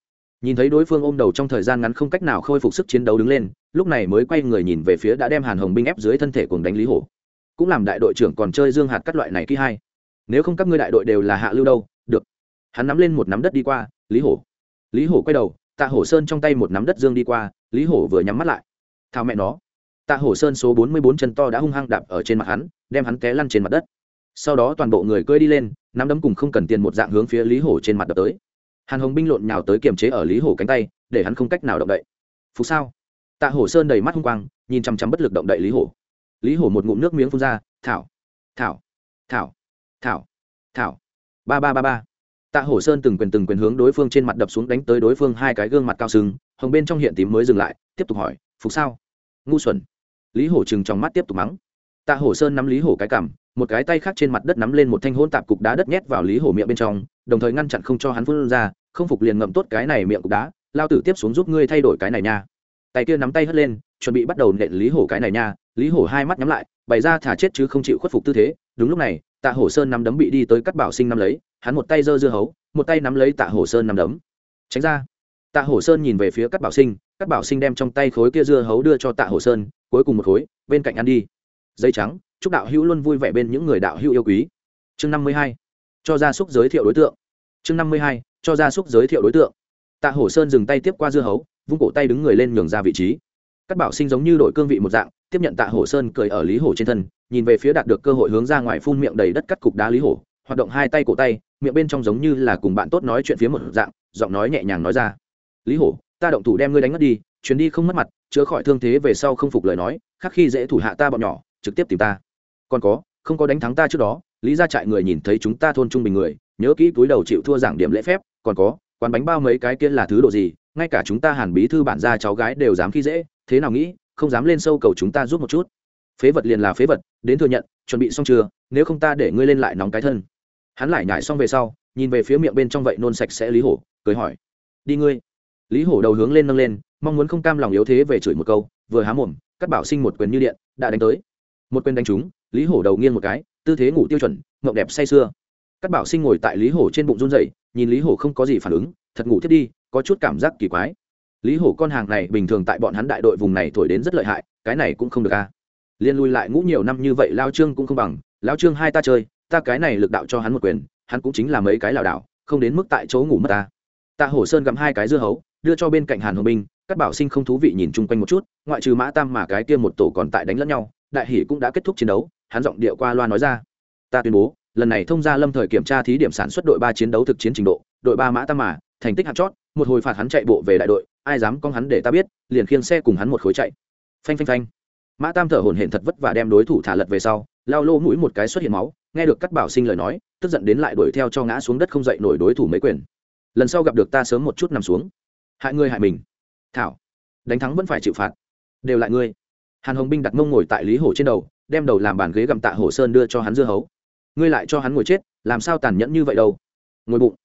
Speaker 1: Nhìn thấy đối phương ôm đầu trong thời gian ngắn không cách nào khôi phục sức chiến đấu đứng lên, lúc này mới quay người nhìn về phía đã đem hàn hồng binh ép dưới thân thể cùng đánh lý hổ. Cũng làm đại đội trưởng còn chơi dương hạt các loại này kỹ hai nếu không các ngươi đại đội đều là hạ lưu đâu, được. Hắn nắm lên một nắm đất đi qua, lý hổ. Lý hổ quay đầu, tạ hổ sơn trong tay một nắm đất dương đi qua, lý hổ vừa nhắm mắt lại. Thao mẹ nó. Tạ hổ sơn số bốn mươi bốn chân to đã hung hăng đạp ở trên mặt hắn, đem hắn té lăn trên mặt đất. Sau đó toàn bộ người cưỡi đi lên, nắm đấm cùng không cần tiền một dạng hướng phía lý hổ trên mặt đập tới. Hàn hồng binh lộn nhào tới kiềm chế ở lý hổ cánh tay, để hắn không cách nào động đậy. Phú sao? Tạ hổ sơn đầy mắt hung quang, nhìn chăm chăm bất lực động đậy lý hổ. Lý hổ một ngụm nước miếng phun ra, thảo thảo thảo thảo. Thảo. Ba ba ba ba. Tạ hổ sơn từng quyền từng quyền hướng đối phương trên mặt đập xuống đánh tới đối phương hai cái gương mặt cao sừng, hồng bên trong hiện tím mới dừng lại, tiếp tục hỏi, phục sao? Ngu xuẩn. Lý hổ chừng trong mắt tiếp tục mắng. Tạ hổ sơn nắm lý hổ cái cằm, một cái tay khác trên mặt đất nắm lên một thanh hôn tạp cục đá đất nhét vào lý hổ miệng bên trong, đồng thời ngăn chặn không cho hắn phun ra, không phục liền ngậm tốt cái này miệng cục đá, lao tử tiếp xuống giúp ngươi thay đổi cái này nha. Tay kia nắm tay hất lên, chuẩn bị bắt đầu nện lý hổ cái này nha. Lý hổ hai mắt nhắm lại, bày ra thả chết chứ không chịu khuất phục tư thế. Đúng lúc này tạ hổ sơn nắm đấm bị đi tới cắt bảo sinh nắm lấy, hắn một tay giơ dưa hấu, một tay nắm lấy tạ hổ sơn nắm đấm. Tránh ra. Tạ hổ sơn nhìn về phía cắt bảo sinh cắt bảo sinh đem trong tay khối kia dưa hấu đưa cho tạ hổ sơn, cuối cùng một khối, bên cạnh ăn đi. Dây trắng, chúc đạo hữu luôn vui vẻ bên những người đạo hữu yêu quý. Chương năm mươi hai, cho gia súc giới thiệu đối tượng. Chương năm mươi hai, cho gia súc giới thiệu đối tượng. Tạ hổ sơn dừng tay tiếp qua dưa hấu, vung cổ tay đứng người lên nhường ra vị trí. Cắt bảo sinh giống như đội cương vị một dạng tiếp nhận tạ hổ sơn cười ở lý hổ trên thân, nhìn về phía đạt được cơ hội hướng ra ngoài phun miệng đầy đất cắt cục đá lý hổ, hoạt động hai tay cổ tay, miệng bên trong giống như là cùng bạn tốt nói chuyện phía một dạng, giọng nói nhẹ nhàng nói ra. Lý hổ, ta động thủ đem ngươi đánh mất đi, chuyến đi không mất mặt, chữa khỏi thương thế về sau không phục lời nói, khác khi dễ thủ hạ ta bọn nhỏ, trực tiếp tìm ta. Còn có, không có đánh thắng ta trước đó, lý ra trại người nhìn thấy chúng ta thôn trung bình người, nhớ kỹ túi đầu chịu thua giảng điểm lễ phép, còn có, quán bánh bao mấy cái kia là thứ độ gì, ngay cả chúng ta hàn bí thư bản gia cháu gái đều dám khi dễ, thế nào nghĩ không dám lên sâu cầu chúng ta giúp một chút. Phế vật liền là phế vật, đến thừa nhận, chuẩn bị xong chưa, nếu không ta để ngươi lên lại nóng cái thân. Hắn lại nhảy xong về sau, nhìn về phía miệng bên trong vậy nôn sạch sẽ lý hổ, cười hỏi. Đi ngươi. Lý hổ đầu hướng lên nâng lên, mong muốn không cam lòng yếu thế về chửi một câu, vừa há mồm, cắt bảo sinh một quyền như điện, đã đánh tới. Một quyền đánh trúng, lý hổ đầu nghiêng một cái, tư thế ngủ tiêu chuẩn ngộng đẹp say sưa. Cắt bảo sinh ngồi tại lý hổ trên bụng run dậy nhìn lý hổ không có gì phản ứng, thật ngủ thiết đi, có chút cảm giác kỳ quái lý hổ con hàng này bình thường tại bọn hắn đại đội vùng này thổi đến rất lợi hại, cái này cũng không được a. Liên lui lại ngũ nhiều năm như vậy lao trương cũng không bằng. Lao trương hai ta chơi, ta cái này lực đạo cho hắn một quyền, hắn cũng chính là mấy cái lảo đảo, không đến mức tại chỗ ngủ mất ta. Tạ hổ sơn gắm hai cái dưa hấu, đưa cho bên cạnh hàn hồng binh các bảo sinh không thú vị nhìn chung quanh một chút, ngoại trừ mã tam mà cái kia một tổ còn tại đánh lẫn nhau, đại hỷ cũng đã kết thúc chiến đấu, hắn giọng điệu qua loa nói ra. Ta tuyên bố, lần này thông gia lâm thời kiểm tra thí điểm sản xuất đội ba chiến đấu thực chiến trình độ, đội ba mã tam mà, thành tích hạt chót một hồi phạt hắn chạy bộ về đại đội, ai dám con hắn để ta biết, liền khiêng xe cùng hắn một khối chạy. Phanh phanh phanh. Mã tam thở hổn hển thật vất và đem đối thủ thả lật về sau, lao lô mũi một cái xuất hiện máu, nghe được cắt bảo sinh lời nói, tức giận đến lại đuổi theo cho ngã xuống đất không dậy nổi đối thủ mấy quyền. Lần sau gặp được ta sớm một chút nằm xuống. Hại ngươi hại mình. Thảo. Đánh thắng vẫn phải chịu phạt. Đều lại ngươi. Hàn hồng binh đặt mông ngồi tại lý hổ trên đầu, đem đầu làm bàn ghế gặm tạ hổ sơn đưa cho hắn dưa hấu. Ngươi lại cho hắn ngồi chết, làm sao tàn nhẫn như vậy đâu? Ngồi bụng.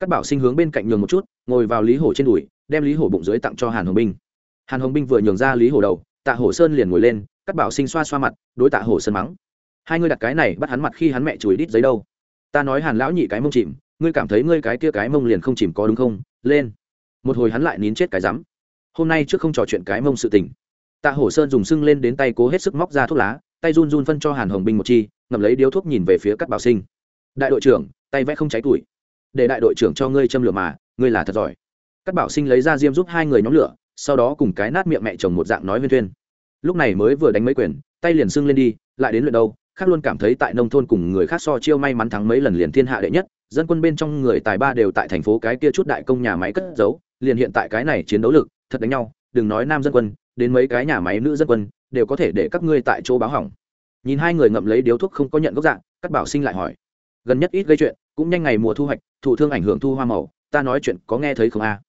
Speaker 1: Cắt bảo sinh hướng bên cạnh nhường một chút ngồi vào lý hổ trên đùi, đem lý hổ bụng dưới tặng cho hàn hồng binh. Hàn hồng binh vừa nhường ra lý hổ đầu, tạ hổ sơn liền ngồi lên, cắt bảo sinh xoa xoa mặt, đối tạ hổ sơn mắng. Hai ngươi đặt cái này bắt hắn mặt khi hắn mẹ chùi đít giấy đâu? Ta nói hàn lão nhị cái mông chìm, ngươi cảm thấy ngươi cái kia cái mông liền không chìm có đúng không? Lên. Một hồi hắn lại nín chết cái rắm. Hôm nay trước không trò chuyện cái mông sự tình. Tạ hổ sơn dùng sưng lên đến tay cố hết sức móc ra thuốc lá, tay run run phân cho hàn hồng binh một chi, ngậm lấy điếu thuốc nhìn về phía cắt bảo sinh. Đại đội trưởng, tay vẽ không cháy tuổi để đại đội trưởng cho ngươi châm lửa mà ngươi là thật giỏi. Cắt bảo sinh lấy ra diêm giúp hai người nhóm lửa, sau đó cùng cái nát miệng mẹ chồng một dạng nói viên thuyên lúc này mới vừa đánh mấy quyền, tay liền sưng lên đi, lại đến lượt đâu, khác luôn cảm thấy tại nông thôn cùng người khác so chiêu may mắn thắng mấy lần liền thiên hạ đệ nhất, dân quân bên trong người tài ba đều tại thành phố cái kia chút đại công nhà máy cất giấu, liền hiện tại cái này chiến đấu lực, thật đánh nhau, đừng nói nam dân quân, đến mấy cái nhà máy nữ dân quân, đều có thể để các ngươi tại chỗ báo hỏng. Nhìn hai người ngậm lấy điếu thuốc không có nhận gốc dạng các bảo sinh lại hỏi, gần nhất ít gây chuyện, cũng nhanh ngày mùa thu hoạch, thụ thương ảnh hưởng thu hoa màu ta nói chuyện có nghe thấy không a? À?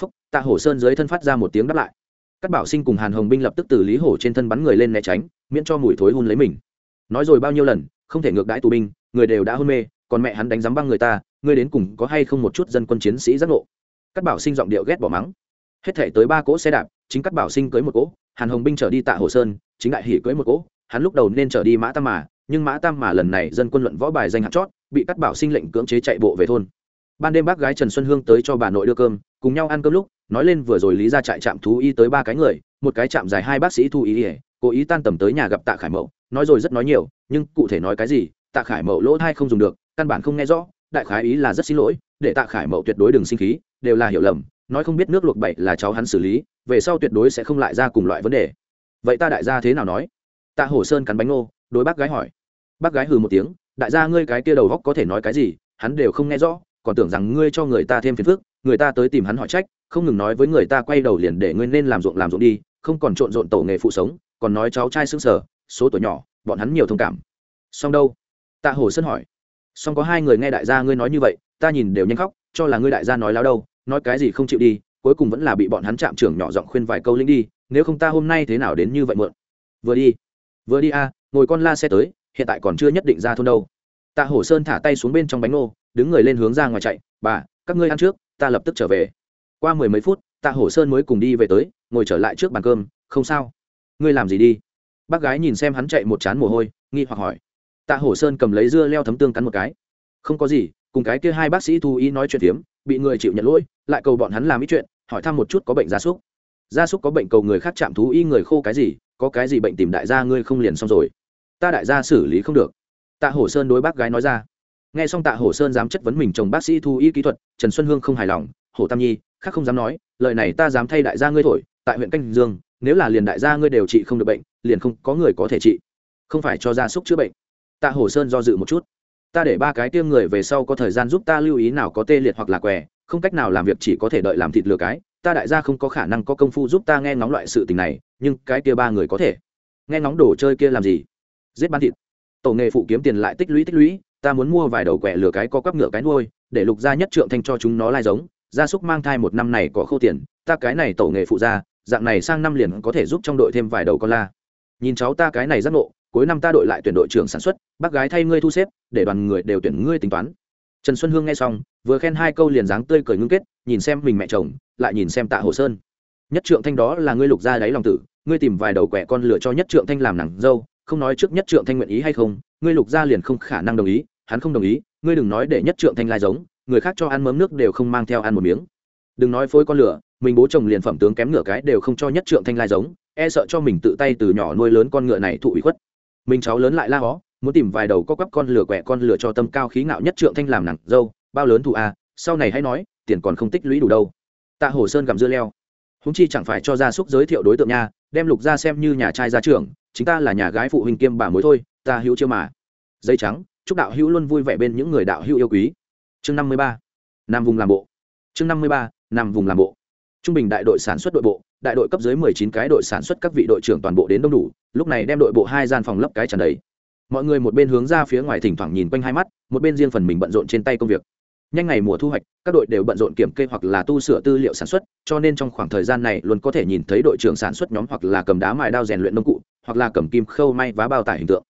Speaker 1: phúc, tạ hổ sơn dưới thân phát ra một tiếng đáp lại. Các bảo sinh cùng hàn hồng binh lập tức từ lý hổ trên thân bắn người lên né tránh, miễn cho mùi thối hun lấy mình. Nói rồi bao nhiêu lần, không thể ngược đãi tù binh, người đều đã hôn mê, còn mẹ hắn đánh giám băng người ta, ngươi đến cùng có hay không một chút dân quân chiến sĩ giác ngộ? Các bảo sinh giọng điệu ghét bỏ mắng. Hết thể tới ba cỗ xe đạp, chính các bảo sinh cưới một cỗ, hàn hồng binh trở đi tạ hồ sơn, chính đại Hỉ cưới một cỗ, hắn lúc đầu nên trở đi mã tam mà, nhưng mã tam mà lần này dân quân luận võ bài danh hạt chót, bị các bảo sinh lệnh cưỡng chế chạy bộ về thôn ban đêm bác gái trần xuân hương tới cho bà nội đưa cơm, cùng nhau ăn cơm lúc, nói lên vừa rồi lý ra trại trạm thú y tới ba cái người, một cái trạm dài hai bác sĩ thu ý ỉa cố ý tan tầm tới nhà gặp tạ khải mậu, nói rồi rất nói nhiều, nhưng cụ thể nói cái gì, tạ khải mậu lỗ thai không dùng được, căn bản không nghe rõ, đại khái ý là rất xin lỗi, để tạ khải mậu tuyệt đối đừng sinh khí, đều là hiểu lầm, nói không biết nước luộc bậy là cháu hắn xử lý, về sau tuyệt đối sẽ không lại ra cùng loại vấn đề. Vậy ta đại gia thế nào nói? Tạ hổ sơn cắn bánh ngô, đối bác gái hỏi. Bác gái hừ một tiếng, đại gia ngươi cái kia đầu góc có thể nói cái gì, hắn đều không nghe rõ còn tưởng rằng ngươi cho người ta thêm phiền phức, người ta tới tìm hắn hỏi trách, không ngừng nói với người ta quay đầu liền để ngươi nên làm ruộng làm ruộng đi, không còn trộn rộn tổ nghề phụ sống, còn nói cháu trai xương sở, số tuổi nhỏ, bọn hắn nhiều thông cảm. Xong đâu? Tạ hồ sơn hỏi. Xong có hai người nghe đại gia ngươi nói như vậy, ta nhìn đều nhanh khóc, cho là ngươi đại gia nói láo đâu, nói cái gì không chịu đi, cuối cùng vẫn là bị bọn hắn chạm trưởng nhỏ giọng khuyên vài câu linh đi, nếu không ta hôm nay thế nào đến như vậy mượn vừa đi vừa đi a, ngồi con la xe tới, hiện tại còn chưa nhất định ra thôn đâu. Tạ hổ sơn thả tay xuống bên trong bánh ngô đứng người lên hướng ra ngoài chạy, bà, các ngươi ăn trước, ta lập tức trở về. Qua mười mấy phút, tạ hổ sơn mới cùng đi về tới, ngồi trở lại trước bàn cơm, không sao. Ngươi làm gì đi? Bác gái nhìn xem hắn chạy một chán mồ hôi, nghi hoặc hỏi. Tạ hổ sơn cầm lấy dưa leo thấm tương cắn một cái. Không có gì, cùng cái kia hai bác sĩ thu ý nói chuyện phiếm, bị người chịu nhận lỗi, lại cầu bọn hắn làm ít chuyện, hỏi thăm một chút có bệnh gia súc. Gia súc có bệnh cầu người khác chạm thú y người khô cái gì, có cái gì bệnh tìm đại gia ngươi không liền xong rồi. Ta đại gia xử lý không được. Tạ hổ sơn đối bác gái nói ra nghe xong tạ hổ sơn dám chất vấn mình chồng bác sĩ thu y kỹ thuật, trần xuân hương không hài lòng, hổ tam nhi, khác không dám nói, lời này ta dám thay đại gia ngươi thổi, tại huyện canh dương, nếu là liền đại gia ngươi đều trị không được bệnh, liền không có người có thể trị, không phải cho gia súc chữa bệnh. Tạ hổ sơn do dự một chút. Ta để ba cái tiêm người về sau có thời gian giúp ta lưu ý nào có tê liệt hoặc là què, không cách nào làm việc chỉ có thể đợi làm thịt lừa cái, ta đại gia không có khả năng có công phu giúp ta nghe ngóng loại sự tình này, nhưng cái kia ba người có thể. Nghe ngóng đồ chơi kia làm gì? Giết bán thịt. Tổ nghề phụ kiếm tiền lại tích lũy tích lũy ta muốn mua vài đầu quẹ lừa cái có cắp ngựa cái nuôi để lục gia nhất trượng thanh cho chúng nó lai giống. Gia súc mang thai một năm này có khâu tiền ta cái này tổ nghề phụ gia, dạng này sang năm liền có thể giúp trong đội thêm vài đầu con la. Nhìn cháu ta cái này rất ngộ cuối năm ta đội lại tuyển đội trưởng sản xuất bác gái thay ngươi thu xếp để đoàn người đều tuyển ngươi tính toán. Trần xuân hương nghe xong vừa khen hai câu liền dáng tươi cười ngưng kết nhìn xem mình mẹ chồng lại nhìn xem tạ hồ sơn. Nhất trượng thanh đó là ngươi lục ra đáy lòng tử ngươi tìm vài đầu quẻ con lửa cho nhất trượng thanh làm nàng dâu không nói trước nhất trượng thanh nguyện ý hay không ngươi lục gia liền không khả năng đồng ý, hắn không đồng ý, ngươi đừng nói để nhất trượng thanh lai giống, người khác cho ăn mớm nước đều không mang theo ăn một miếng. Đừng nói phối con lửa, mình bố chồng liền phẩm tướng kém nửa cái đều không cho nhất trượng thanh lai giống e sợ cho mình tự tay từ nhỏ nuôi lớn con ngựa này thụ ủy khuất. Mình cháu lớn lại la hó, muốn tìm vài đầu có quắp con lửa quẹ con lửa cho tâm cao khí ngạo nhất trượng thanh làm nặng dâu, bao lớn thụ a, sau này hãy nói, tiền còn không tích lũy đủ đâu. Tạ hồ sơn gặm dưa leo. Húng chi chẳng phải cho gia súc giới thiệu đối tượng nha, đem lục gia xem như nhà trai gia trưởng chính ta là nhà gái phụ huynh kiêm bà mối thôi ta hữu chiêu mà. Dây trắng, chúc đạo hữu luôn vui vẻ bên những người đạo hữu yêu quý. Chương năm mươi ba nằm vùng làm bộ. Chương năm mươi ba nằm vùng làm bộ. Trung bình đại đội sản xuất đội bộ, đại đội cấp dưới mười chín cái đội sản xuất các vị đội trưởng toàn bộ đến đông đủ, lúc này đem đội bộ hai gian phòng lấp cái tràn đầy. Mọi người một bên hướng ra phía ngoài thỉnh thoảng nhìn quanh hai mắt, một bên riêng phần mình bận rộn trên tay công việc. Nhanh ngày mùa thu hoạch, các đội đều bận rộn kiểm kê hoặc là tu sửa tư liệu sản xuất, cho nên trong khoảng thời gian này luôn có thể nhìn thấy đội trưởng sản xuất nhóm hoặc là cầm đá mài đao rèn luyện nông cụ, hoặc là cầm kim khâu may vá bao tải hình tượng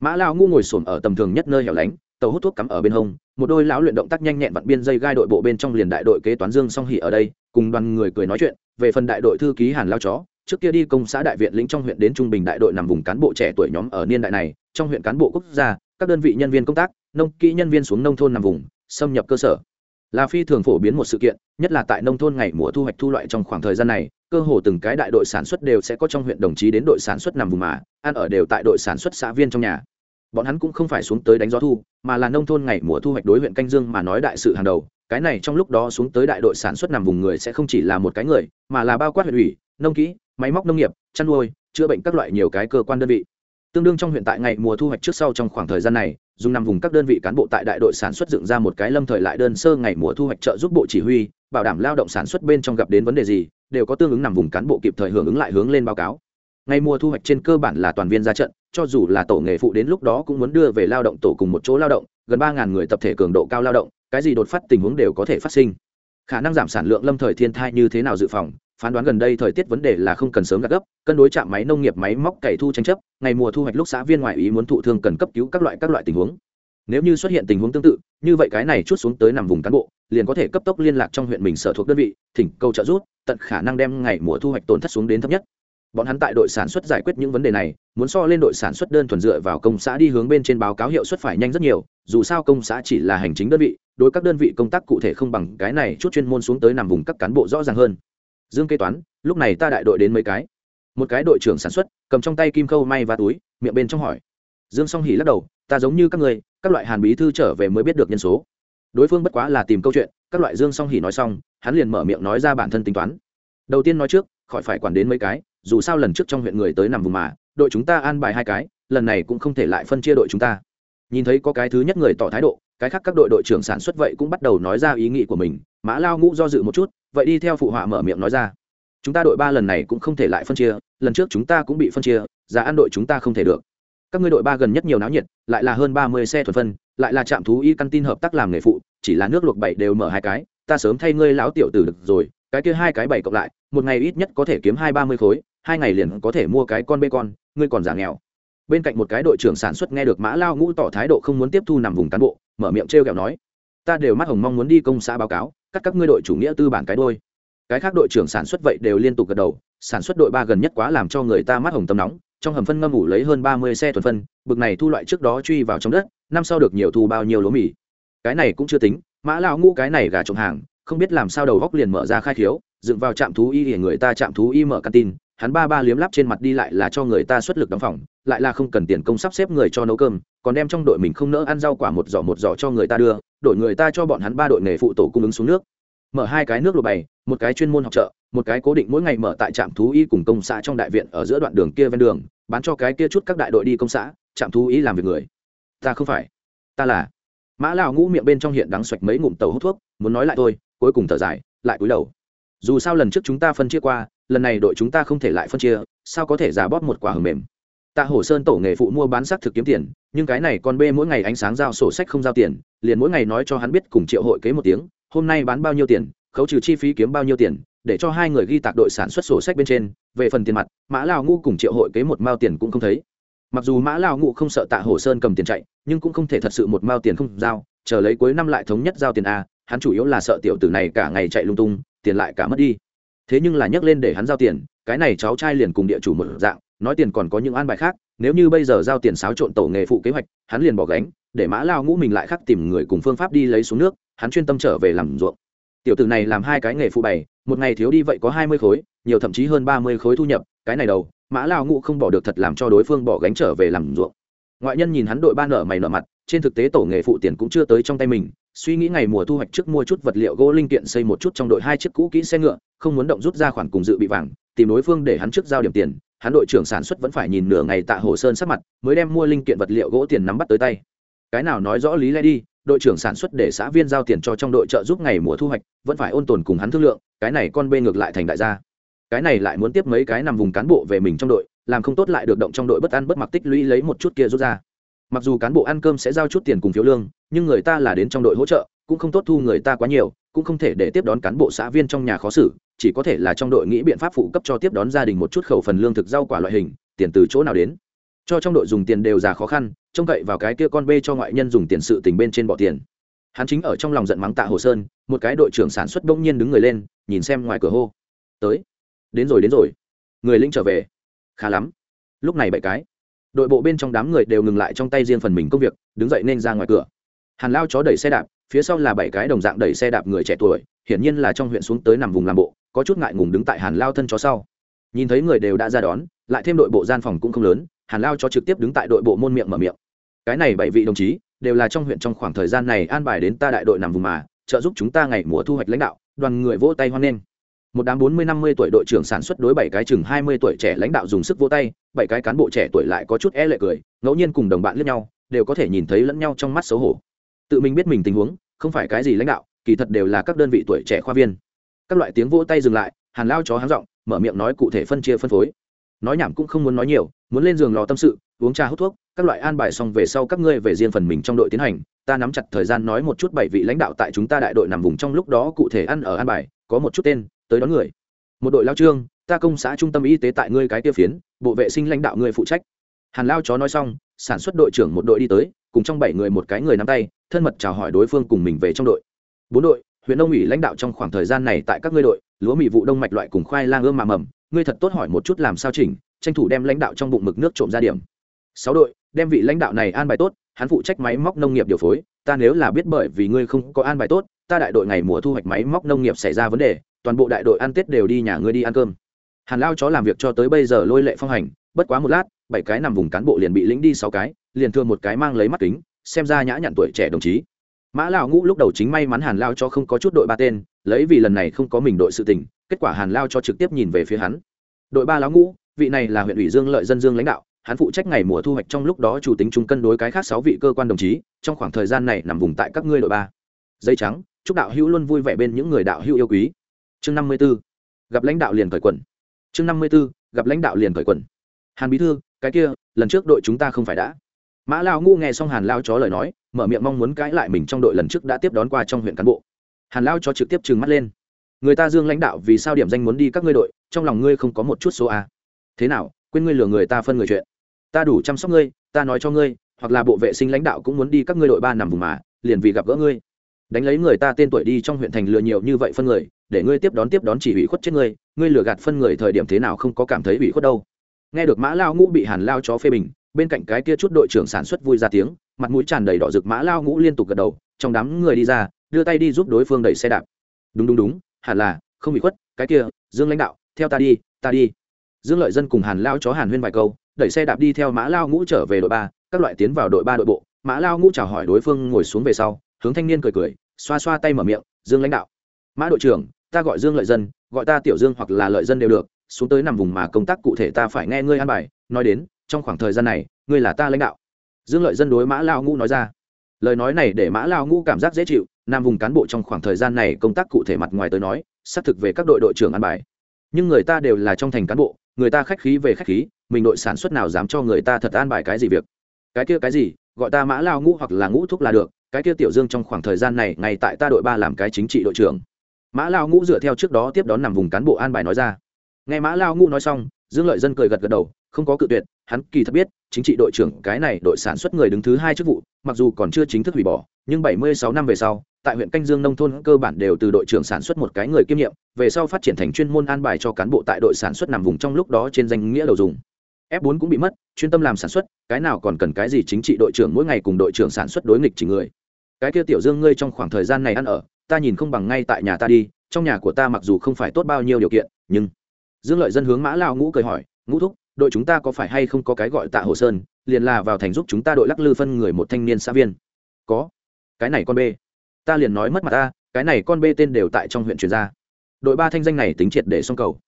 Speaker 1: mã lao ngu ngồi xổm ở tầm thường nhất nơi hẻo lánh, tàu hút thuốc cắm ở bên hông, một đôi lão luyện động tác nhanh nhẹn vặn biên dây gai đội bộ bên trong liền đại đội kế toán dương song hỉ ở đây, cùng đoàn người cười nói chuyện, về phần đại đội thư ký hàn lao chó, trước kia đi công xã đại viện lĩnh trong huyện đến trung bình đại đội nằm vùng cán bộ trẻ tuổi nhóm ở niên đại này, trong huyện cán bộ quốc gia, các đơn vị nhân viên công tác, nông kỹ nhân viên xuống nông thôn nằm vùng, xâm nhập cơ sở. Là phi thường phổ biến một sự kiện, nhất là tại nông thôn ngày mùa thu hoạch thu loại trong khoảng thời gian này cơ hồ từng cái đại đội sản xuất đều sẽ có trong huyện đồng chí đến đội sản xuất nằm vùng mà, ăn ở đều tại đội sản xuất xã viên trong nhà. Bọn hắn cũng không phải xuống tới đánh gió thu, mà là nông thôn ngày mùa thu hoạch đối huyện canh dương mà nói đại sự hàng đầu. Cái này trong lúc đó xuống tới đại đội sản xuất nằm vùng người sẽ không chỉ là một cái người, mà là bao quát huyện ủy, nông kỹ, máy móc nông nghiệp, chăn nuôi, chữa bệnh các loại nhiều cái cơ quan đơn vị. Tương đương trong huyện tại ngày mùa thu hoạch trước sau trong khoảng thời gian này dùng nằm vùng các đơn vị cán bộ tại đại đội sản xuất dựng ra một cái lâm thời lại đơn sơ ngày mùa thu hoạch trợ giúp bộ chỉ huy, bảo đảm lao động sản xuất bên trong gặp đến vấn đề gì, đều có tương ứng nằm vùng cán bộ kịp thời hưởng ứng lại hướng lên báo cáo. Ngày mùa thu hoạch trên cơ bản là toàn viên ra trận, cho dù là tổ nghề phụ đến lúc đó cũng muốn đưa về lao động tổ cùng một chỗ lao động, gần ba người tập thể cường độ cao lao động, cái gì đột phát tình huống đều có thể phát sinh. Khả năng giảm sản lượng lâm thời thiên thai như thế nào dự phòng phán đoán gần đây thời tiết vấn đề là không cần sớm gạt gấp, cân đối chạm máy nông nghiệp máy móc cày thu tranh chấp, ngày mùa thu hoạch lúc xã viên ngoại ý muốn thụ thương cần cấp cứu các loại các loại tình huống. Nếu như xuất hiện tình huống tương tự, như vậy cái này chút xuống tới nằm vùng cán bộ, liền có thể cấp tốc liên lạc trong huyện mình sở thuộc đơn vị, thỉnh cầu trợ giúp, tận khả năng đem ngày mùa thu hoạch tổn thất xuống đến thấp nhất. Bọn hắn tại đội sản xuất giải quyết những vấn đề này, muốn so lên đội sản xuất đơn thuần dựa vào công xã đi hướng bên trên báo cáo hiệu suất phải nhanh rất nhiều, dù sao công xã chỉ là hành chính đơn vị, đối các đơn vị công tác cụ thể không bằng cái này chút chuyên môn xuống tới nằm vùng các cán bộ rõ ràng hơn dương kế toán, lúc này ta đại đội đến mấy cái. Một cái đội trưởng sản xuất, cầm trong tay kim khâu may và túi, miệng bên trong hỏi. Dương song hỉ lắc đầu, ta giống như các người, các loại hàn bí thư trở về mới biết được nhân số. Đối phương bất quá là tìm câu chuyện, các loại dương song hỉ nói xong, hắn liền mở miệng nói ra bản thân tính toán. Đầu tiên nói trước, khỏi phải quản đến mấy cái, dù sao lần trước trong huyện người tới nằm vùng mà, đội chúng ta an bài hai cái, lần này cũng không thể lại phân chia đội chúng ta. Nhìn thấy có cái thứ nhất người tỏ thái độ, cái khác các đội đội trưởng sản xuất vậy cũng bắt đầu nói ra ý nghĩ của mình mã lao ngũ do dự một chút, vậy đi theo phụ họa mở miệng nói ra. Chúng ta đội ba lần này cũng không thể lại phân chia, lần trước chúng ta cũng bị phân chia, giá ăn đội chúng ta không thể được. Các ngươi đội ba gần nhất nhiều náo nhiệt, lại là hơn ba mươi xe thuần phân, lại là trạm thú y căn tin hợp tác làm nghề phụ, chỉ là nước luộc bảy đều mở hai cái, ta sớm thay ngươi lão tiểu tử được rồi, cái kia hai cái bảy cộng lại, một ngày ít nhất có thể kiếm hai ba mươi khối, hai ngày liền có thể mua cái con bê con, ngươi còn giả nghèo. Bên cạnh một cái đội trưởng sản xuất nghe được mã lao ngũ tỏ thái độ không muốn tiếp thu nằm vùng cán bộ, mở miệng t r kẹo nói, ta đều mắt hồng mong muốn đi công xã báo cáo cắt các ngươi đội chủ nghĩa tư bản cái đôi. Cái khác đội trưởng sản xuất vậy đều liên tục gật đầu, sản xuất đội ba gần nhất quá làm cho người ta mắt hồng tâm nóng, trong hầm phân ngâm ủ lấy hơn ba mươi xe thuần phân, bực này thu loại trước đó truy vào trong đất, năm sau được nhiều thu bao nhiêu lúa mì. Cái này cũng chưa tính, mã lão ngũ cái này gà trồng hàng, không biết làm sao đầu góc liền mở ra khai khiếu, dựng vào trạm thú y để người ta trạm thú y mở căn tin hắn ba ba liếm lắp trên mặt đi lại là cho người ta xuất lực đóng phòng, lại là không cần tiền công sắp xếp người cho nấu cơm, còn đem trong đội mình không nỡ ăn rau quả một giỏ một giỏ cho người ta đưa đội người ta cho bọn hắn ba đội nghề phụ tổ cung ứng xuống nước. Mở hai cái nước lộ bày, một cái chuyên môn học trợ, một cái cố định mỗi ngày mở tại trạm thú y cùng công xã trong đại viện ở giữa đoạn đường kia ven đường, bán cho cái kia chút các đại đội đi công xã, trạm thú y làm việc người. Ta không phải, ta là. Mã Lão ngũ miệng bên trong hiện đắng xoạch mấy ngụm tàu hút thuốc, muốn nói lại thôi, cuối cùng thở dài, lại cúi đầu. Dù sao lần trước chúng ta phân chia qua lần này đội chúng ta không thể lại phân chia, sao có thể giả bóp một quả hầm mềm? Tạ hổ sơn tổ nghề phụ mua bán xác thực kiếm tiền, nhưng cái này con bê mỗi ngày ánh sáng giao sổ sách không giao tiền, liền mỗi ngày nói cho hắn biết cùng triệu hội kế một tiếng, hôm nay bán bao nhiêu tiền, khấu trừ chi phí kiếm bao nhiêu tiền, để cho hai người ghi tạc đội sản xuất sổ sách bên trên, về phần tiền mặt, mã lao Ngũ cùng triệu hội kế một mao tiền cũng không thấy. Mặc dù mã lao Ngũ không sợ tạ hổ sơn cầm tiền chạy, nhưng cũng không thể thật sự một mao tiền không giao, chờ lấy cuối năm lại thống nhất giao tiền a, hắn chủ yếu là sợ tiểu tử này cả ngày chạy lung tung, tiền lại cả mất đi thế nhưng là nhắc lên để hắn giao tiền, cái này cháu trai liền cùng địa chủ một dạng, nói tiền còn có những an bài khác, nếu như bây giờ giao tiền xáo trộn tổ nghề phụ kế hoạch, hắn liền bỏ gánh, để mã lao ngũ mình lại khắc tìm người cùng phương pháp đi lấy xuống nước, hắn chuyên tâm trở về làm ruộng. Tiểu tử này làm hai cái nghề phụ bày, một ngày thiếu đi vậy có hai mươi khối, nhiều thậm chí hơn ba mươi khối thu nhập, cái này đầu, mã lao ngũ không bỏ được thật làm cho đối phương bỏ gánh trở về làm ruộng ngoại nhân nhìn hắn đội ba nở mày nở mặt, trên thực tế tổ nghề phụ tiền cũng chưa tới trong tay mình, suy nghĩ ngày mùa thu hoạch trước mua chút vật liệu gỗ linh kiện xây một chút trong đội hai chiếc cũ kỹ xe ngựa, không muốn động rút ra khoản cùng dự bị vàng, tìm đối phương để hắn trước giao điểm tiền, hắn đội trưởng sản xuất vẫn phải nhìn nửa ngày tạ hồ sơn sắc mặt, mới đem mua linh kiện vật liệu gỗ tiền nắm bắt tới tay. Cái nào nói rõ lý lẽ đi, đội trưởng sản xuất để xã viên giao tiền cho trong đội trợ giúp ngày mùa thu hoạch, vẫn phải ôn tồn cùng hắn thương lượng, cái này con bê ngược lại thành đại gia cái này lại muốn tiếp mấy cái nằm vùng cán bộ về mình trong đội, làm không tốt lại được động trong đội bất ăn bất mặc tích lũy lấy một chút kia rút ra. Mặc dù cán bộ ăn cơm sẽ giao chút tiền cùng phiếu lương, nhưng người ta là đến trong đội hỗ trợ, cũng không tốt thu người ta quá nhiều, cũng không thể để tiếp đón cán bộ xã viên trong nhà khó xử, chỉ có thể là trong đội nghĩ biện pháp phụ cấp cho tiếp đón gia đình một chút khẩu phần lương thực rau quả loại hình, tiền từ chỗ nào đến. Cho trong đội dùng tiền đều già khó khăn, trông cậy vào cái kia con bê cho ngoại nhân dùng tiền sự tình bên trên bỏ tiền. Hắn chính ở trong lòng giận mắng tạ hồ sơn, một cái đội trưởng sản xuất bỗng nhiên đứng người lên, nhìn xem ngoài cửa hô. Tới đến rồi đến rồi. Người linh trở về. Khá lắm. Lúc này bảy cái. Đội bộ bên trong đám người đều ngừng lại trong tay riêng phần mình công việc, đứng dậy nên ra ngoài cửa. Hàn lao chó đẩy xe đạp, phía sau là bảy cái đồng dạng đẩy xe đạp người trẻ tuổi, hiển nhiên là trong huyện xuống tới nằm vùng làm bộ, có chút ngại ngùng đứng tại hàn lao thân chó sau. Nhìn thấy người đều đã ra đón, lại thêm đội bộ gian phòng cũng không lớn, hàn lao cho trực tiếp đứng tại đội bộ môn miệng mở miệng. Cái này bảy vị đồng chí, đều là trong huyện trong khoảng thời gian này an bài đến ta đại đội nằm vùng mà, trợ giúp chúng ta ngày mùa thu hoạch lãnh đạo, đoàn người vỗ tay hoan nghênh một đám bốn mươi năm mươi tuổi đội trưởng sản xuất đối bảy cái chừng hai mươi tuổi trẻ lãnh đạo dùng sức vỗ tay, bảy cái cán bộ trẻ tuổi lại có chút e lệ cười, ngẫu nhiên cùng đồng bạn lẫn nhau, đều có thể nhìn thấy lẫn nhau trong mắt xấu hổ. Tự mình biết mình tình huống, không phải cái gì lãnh đạo, kỳ thật đều là các đơn vị tuổi trẻ khoa viên. Các loại tiếng vỗ tay dừng lại, hàn lao chó háng giọng, mở miệng nói cụ thể phân chia phân phối. Nói nhảm cũng không muốn nói nhiều, muốn lên giường lò tâm sự, uống trà hút thuốc, các loại an bài xong về sau các ngươi về riêng phần mình trong đội tiến hành, ta nắm chặt thời gian nói một chút bảy vị lãnh đạo tại chúng ta đại đội nằm vùng trong lúc đó cụ thể ăn ở an bài, có một chút tên tới đón người. Một đội lao trương, ta công xã trung tâm y tế tại ngươi cái tiêu phiến, bộ vệ sinh lãnh đạo ngươi phụ trách. Hàn lao chó nói xong, sản xuất đội trưởng một đội đi tới, cùng trong bảy người một cái người nắm tay, thân mật chào hỏi đối phương cùng mình về trong đội. Bốn đội, huyện nông ủy lãnh đạo trong khoảng thời gian này tại các ngươi đội, lúa mì vụ đông mạch loại cùng khoai lang ươm mà mầm, ngươi thật tốt hỏi một chút làm sao chỉnh, tranh thủ đem lãnh đạo trong bụng mực nước trộm ra điểm. Sáu đội, đem vị lãnh đạo này an bài tốt, hắn phụ trách máy móc nông nghiệp điều phối, ta nếu là biết bởi vì ngươi không có an bài tốt, ta đại đội ngày mùa thu hoạch máy móc nông nghiệp xảy ra vấn đề toàn bộ đại đội ăn tết đều đi nhà ngươi đi ăn cơm. Hàn lao chó làm việc cho tới bây giờ lôi lệ phong hành, bất quá một lát, bảy cái nằm vùng cán bộ liền bị lính đi sáu cái, liền thương một cái mang lấy mắt kính, xem ra nhã nhặn tuổi trẻ đồng chí. Mã lao ngũ lúc đầu chính may mắn hàn lao cho không có chút đội ba tên, lấy vì lần này không có mình đội sự tình, kết quả hàn lao cho trực tiếp nhìn về phía hắn. Đội ba lão ngũ, vị này là huyện ủy dương lợi dân dương lãnh đạo, hắn phụ trách ngày mùa thu hoạch trong lúc đó chủ tính chúng cân đối cái khác sáu vị cơ quan đồng chí, trong khoảng thời gian này nằm vùng tại các ngươi đội ba. Dây trắng, chúc đạo hữu luôn vui vẻ bên những người đạo hữu yêu quý chương năm mươi b ố gặp lãnh đạo liền khởi quần. Chương năm mươi b ố gặp lãnh đạo liền khởi quần. Hàn bí thư, cái kia, lần trước đội chúng ta không phải đã. Mã lao ngu nghe xong hàn lao chó lời nói, mở miệng mong muốn cãi lại mình trong đội lần trước đã tiếp đón qua trong huyện cán bộ. Hàn lao chó trực tiếp trừng mắt lên. Người ta dương lãnh đạo vì sao điểm danh muốn đi các ngươi đội, trong lòng ngươi không có một chút số a. Thế nào, quên ngươi lừa người ta phân người chuyện. Ta đủ chăm sóc ngươi, ta nói cho ngươi, hoặc là bộ vệ sinh lãnh đạo cũng muốn đi các ngươi đội ba nằm vùng mà, liền vì gặp gỡ ngươi. Đánh lấy người ta tên tuổi đi trong huyện thành lừa nhiều như vậy phân người để ngươi tiếp đón tiếp đón chỉ ủy khuất chết ngươi ngươi lừa gạt phân người thời điểm thế nào không có cảm thấy ủy khuất đâu. Nghe được mã lao ngũ bị hàn lao chó phê bình, bên cạnh cái kia chút đội trưởng sản xuất vui ra tiếng, mặt mũi tràn đầy đỏ rực mã lao ngũ liên tục gật đầu, trong đám người đi ra, đưa tay đi giúp đối phương đẩy xe đạp. Đúng đúng đúng, hẳn là, không bị khuất, cái kia, dương lãnh đạo, theo ta đi ta đi. Dương lợi dân cùng hàn lao chó hàn huyên vài câu, đẩy xe đạp đi theo mã lao ngũ trở về đội ba, các loại tiến vào đội ba đội bộ. Mã lao ngũ chào hỏi đối phương ngồi xuống về sau, hướng thanh niên cười cười, xoa xoa tay mở miệng, dương lãnh đạo. Mã đội trưởng ta gọi dương lợi dân, gọi ta tiểu dương hoặc là lợi dân đều được, xuống tới nằm vùng mà công tác cụ thể ta phải nghe ngươi an bài. Nói đến, trong khoảng thời gian này, ngươi là ta lãnh đạo. Dương lợi dân đối mã lao ngũ nói ra. Lời nói này để mã lao ngũ cảm giác dễ chịu, nam vùng cán bộ trong khoảng thời gian này công tác cụ thể mặt ngoài tới nói, xác thực về các đội đội trưởng an bài. Nhưng người ta đều là trong thành cán bộ, người ta khách khí về khách khí, mình đội sản xuất nào dám cho người ta thật an bài cái gì việc. Cái kia cái gì, gọi ta mã lao ngũ hoặc là ngũ thúc là được, cái kia tiểu dương trong khoảng thời gian này ngay tại ta đội ba làm cái chính trị đội trưởng mã lao ngũ dựa theo trước đó tiếp đón nằm vùng cán bộ an bài nói ra. Nghe mã lao ngũ nói xong, dương lợi dân cười gật gật đầu, không có cự tuyệt, hắn kỳ thật biết, chính trị đội trưởng cái này đội sản xuất người đứng thứ hai chức vụ, mặc dù còn chưa chính thức hủy bỏ, nhưng bảy mươi sáu năm về sau, tại huyện canh dương nông thôn cơ bản đều từ đội trưởng sản xuất một cái người kiêm nhiệm, về sau phát triển thành chuyên môn an bài cho cán bộ tại đội sản xuất nằm vùng trong lúc đó trên danh nghĩa đầu dùng. F 4 cũng bị mất, chuyên tâm làm sản xuất, cái nào còn cần cái gì chính trị đội trưởng mỗi ngày cùng đội trưởng sản xuất đối nghịch chỉ người. Cái kia tiểu dương ngươi trong khoảng thời gian này ăn ở ta nhìn không bằng ngay tại nhà ta đi, trong nhà của ta mặc dù không phải tốt bao nhiêu điều kiện, nhưng dương lợi dân hướng mã lao ngũ cười hỏi, ngũ thúc, đội chúng ta có phải hay không có cái gọi tạ hồ sơn, liền là vào thành giúp chúng ta đội lắc lư phân người một thanh niên xã viên? Có. Cái này con b ta liền nói mất mặt ta, cái này con bê tên đều tại trong huyện truyền ra. Đội ba thanh danh này tính triệt để xong cầu.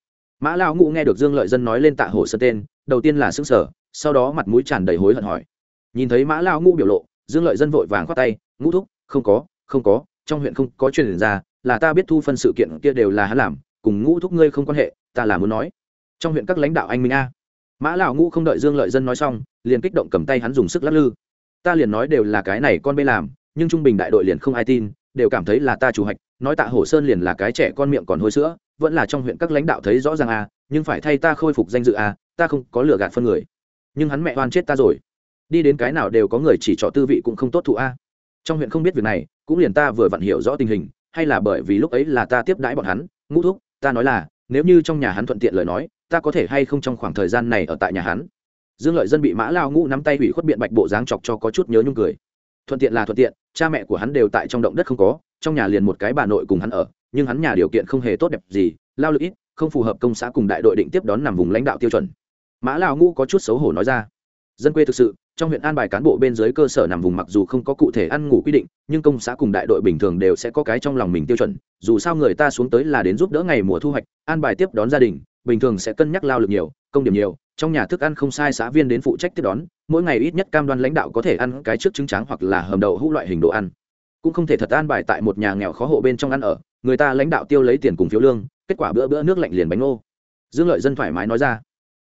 Speaker 1: Mã lao ngũ nghe được dương lợi dân nói lên tạ hồ sơn tên, đầu tiên là xứng sở sau đó mặt mũi tràn đầy hối hận hỏi. Nhìn thấy mã lao ngũ biểu lộ, dương lợi dân vội vàng khoát tay, ngũ thúc, không có không có trong huyện không có truyền ra, là ta biết thu phân sự kiện kia đều là hắn làm, cùng ngũ thúc ngươi không quan hệ, ta là muốn nói. Trong huyện các lãnh đạo anh minh a. Mã lão ngũ không đợi dương lợi dân nói xong, liền kích động cầm tay hắn dùng sức lắc lư. Ta liền nói đều là cái này con bê làm, nhưng trung bình đại đội liền không ai tin, đều cảm thấy là ta chủ hạch, nói tạ hổ sơn liền là cái trẻ con miệng còn hôi sữa, vẫn là trong huyện các lãnh đạo thấy rõ ràng a, nhưng phải thay ta khôi phục danh dự a, ta không có lừa gạt phân người. Nhưng hắn mẹ oan chết ta rồi. Đi đến cái nào đều có người chỉ trỏ tư vị cũng không tốt thụ a. Trong huyện không biết việc này cũng liền ta vừa vặn hiểu rõ tình hình, hay là bởi vì lúc ấy là ta tiếp đãi bọn hắn, ngũ thúc, ta nói là, nếu như trong nhà hắn thuận tiện lời nói, ta có thể hay không trong khoảng thời gian này ở tại nhà hắn? Dương lợi dân bị mã lao ngũ nắm tay hủy khuất biện bạch bộ dáng chọc cho có chút nhớ nhung cười. Thuận tiện là thuận tiện, cha mẹ của hắn đều tại trong động đất không có, trong nhà liền một cái bà nội cùng hắn ở, nhưng hắn nhà điều kiện không hề tốt đẹp gì, lao lực ít, không phù hợp công xã cùng đại đội định tiếp đón nằm vùng lãnh đạo tiêu chuẩn. Mã lao ngũ có chút xấu hổ nói ra. Dân quê thực sự trong huyện an bài cán bộ bên dưới cơ sở nằm vùng mặc dù không có cụ thể ăn ngủ quy định, nhưng công xã cùng đại đội bình thường đều sẽ có cái trong lòng mình tiêu chuẩn, dù sao người ta xuống tới là đến giúp đỡ ngày mùa thu hoạch, an bài tiếp đón gia đình, bình thường sẽ cân nhắc lao lực nhiều, công điểm nhiều, trong nhà thức ăn không sai xã viên đến phụ trách tiếp đón, mỗi ngày ít nhất cam đoan lãnh đạo có thể ăn cái trước trứng trắng hoặc là hầm đậu hũ loại hình đồ ăn. Cũng không thể thật an bài tại một nhà nghèo khó hộ bên trong ăn ở, người ta lãnh đạo tiêu lấy tiền cùng phiếu lương, kết quả bữa bữa nước lạnh liền bánh ngô. Dương lợi dân thoải mái nói ra,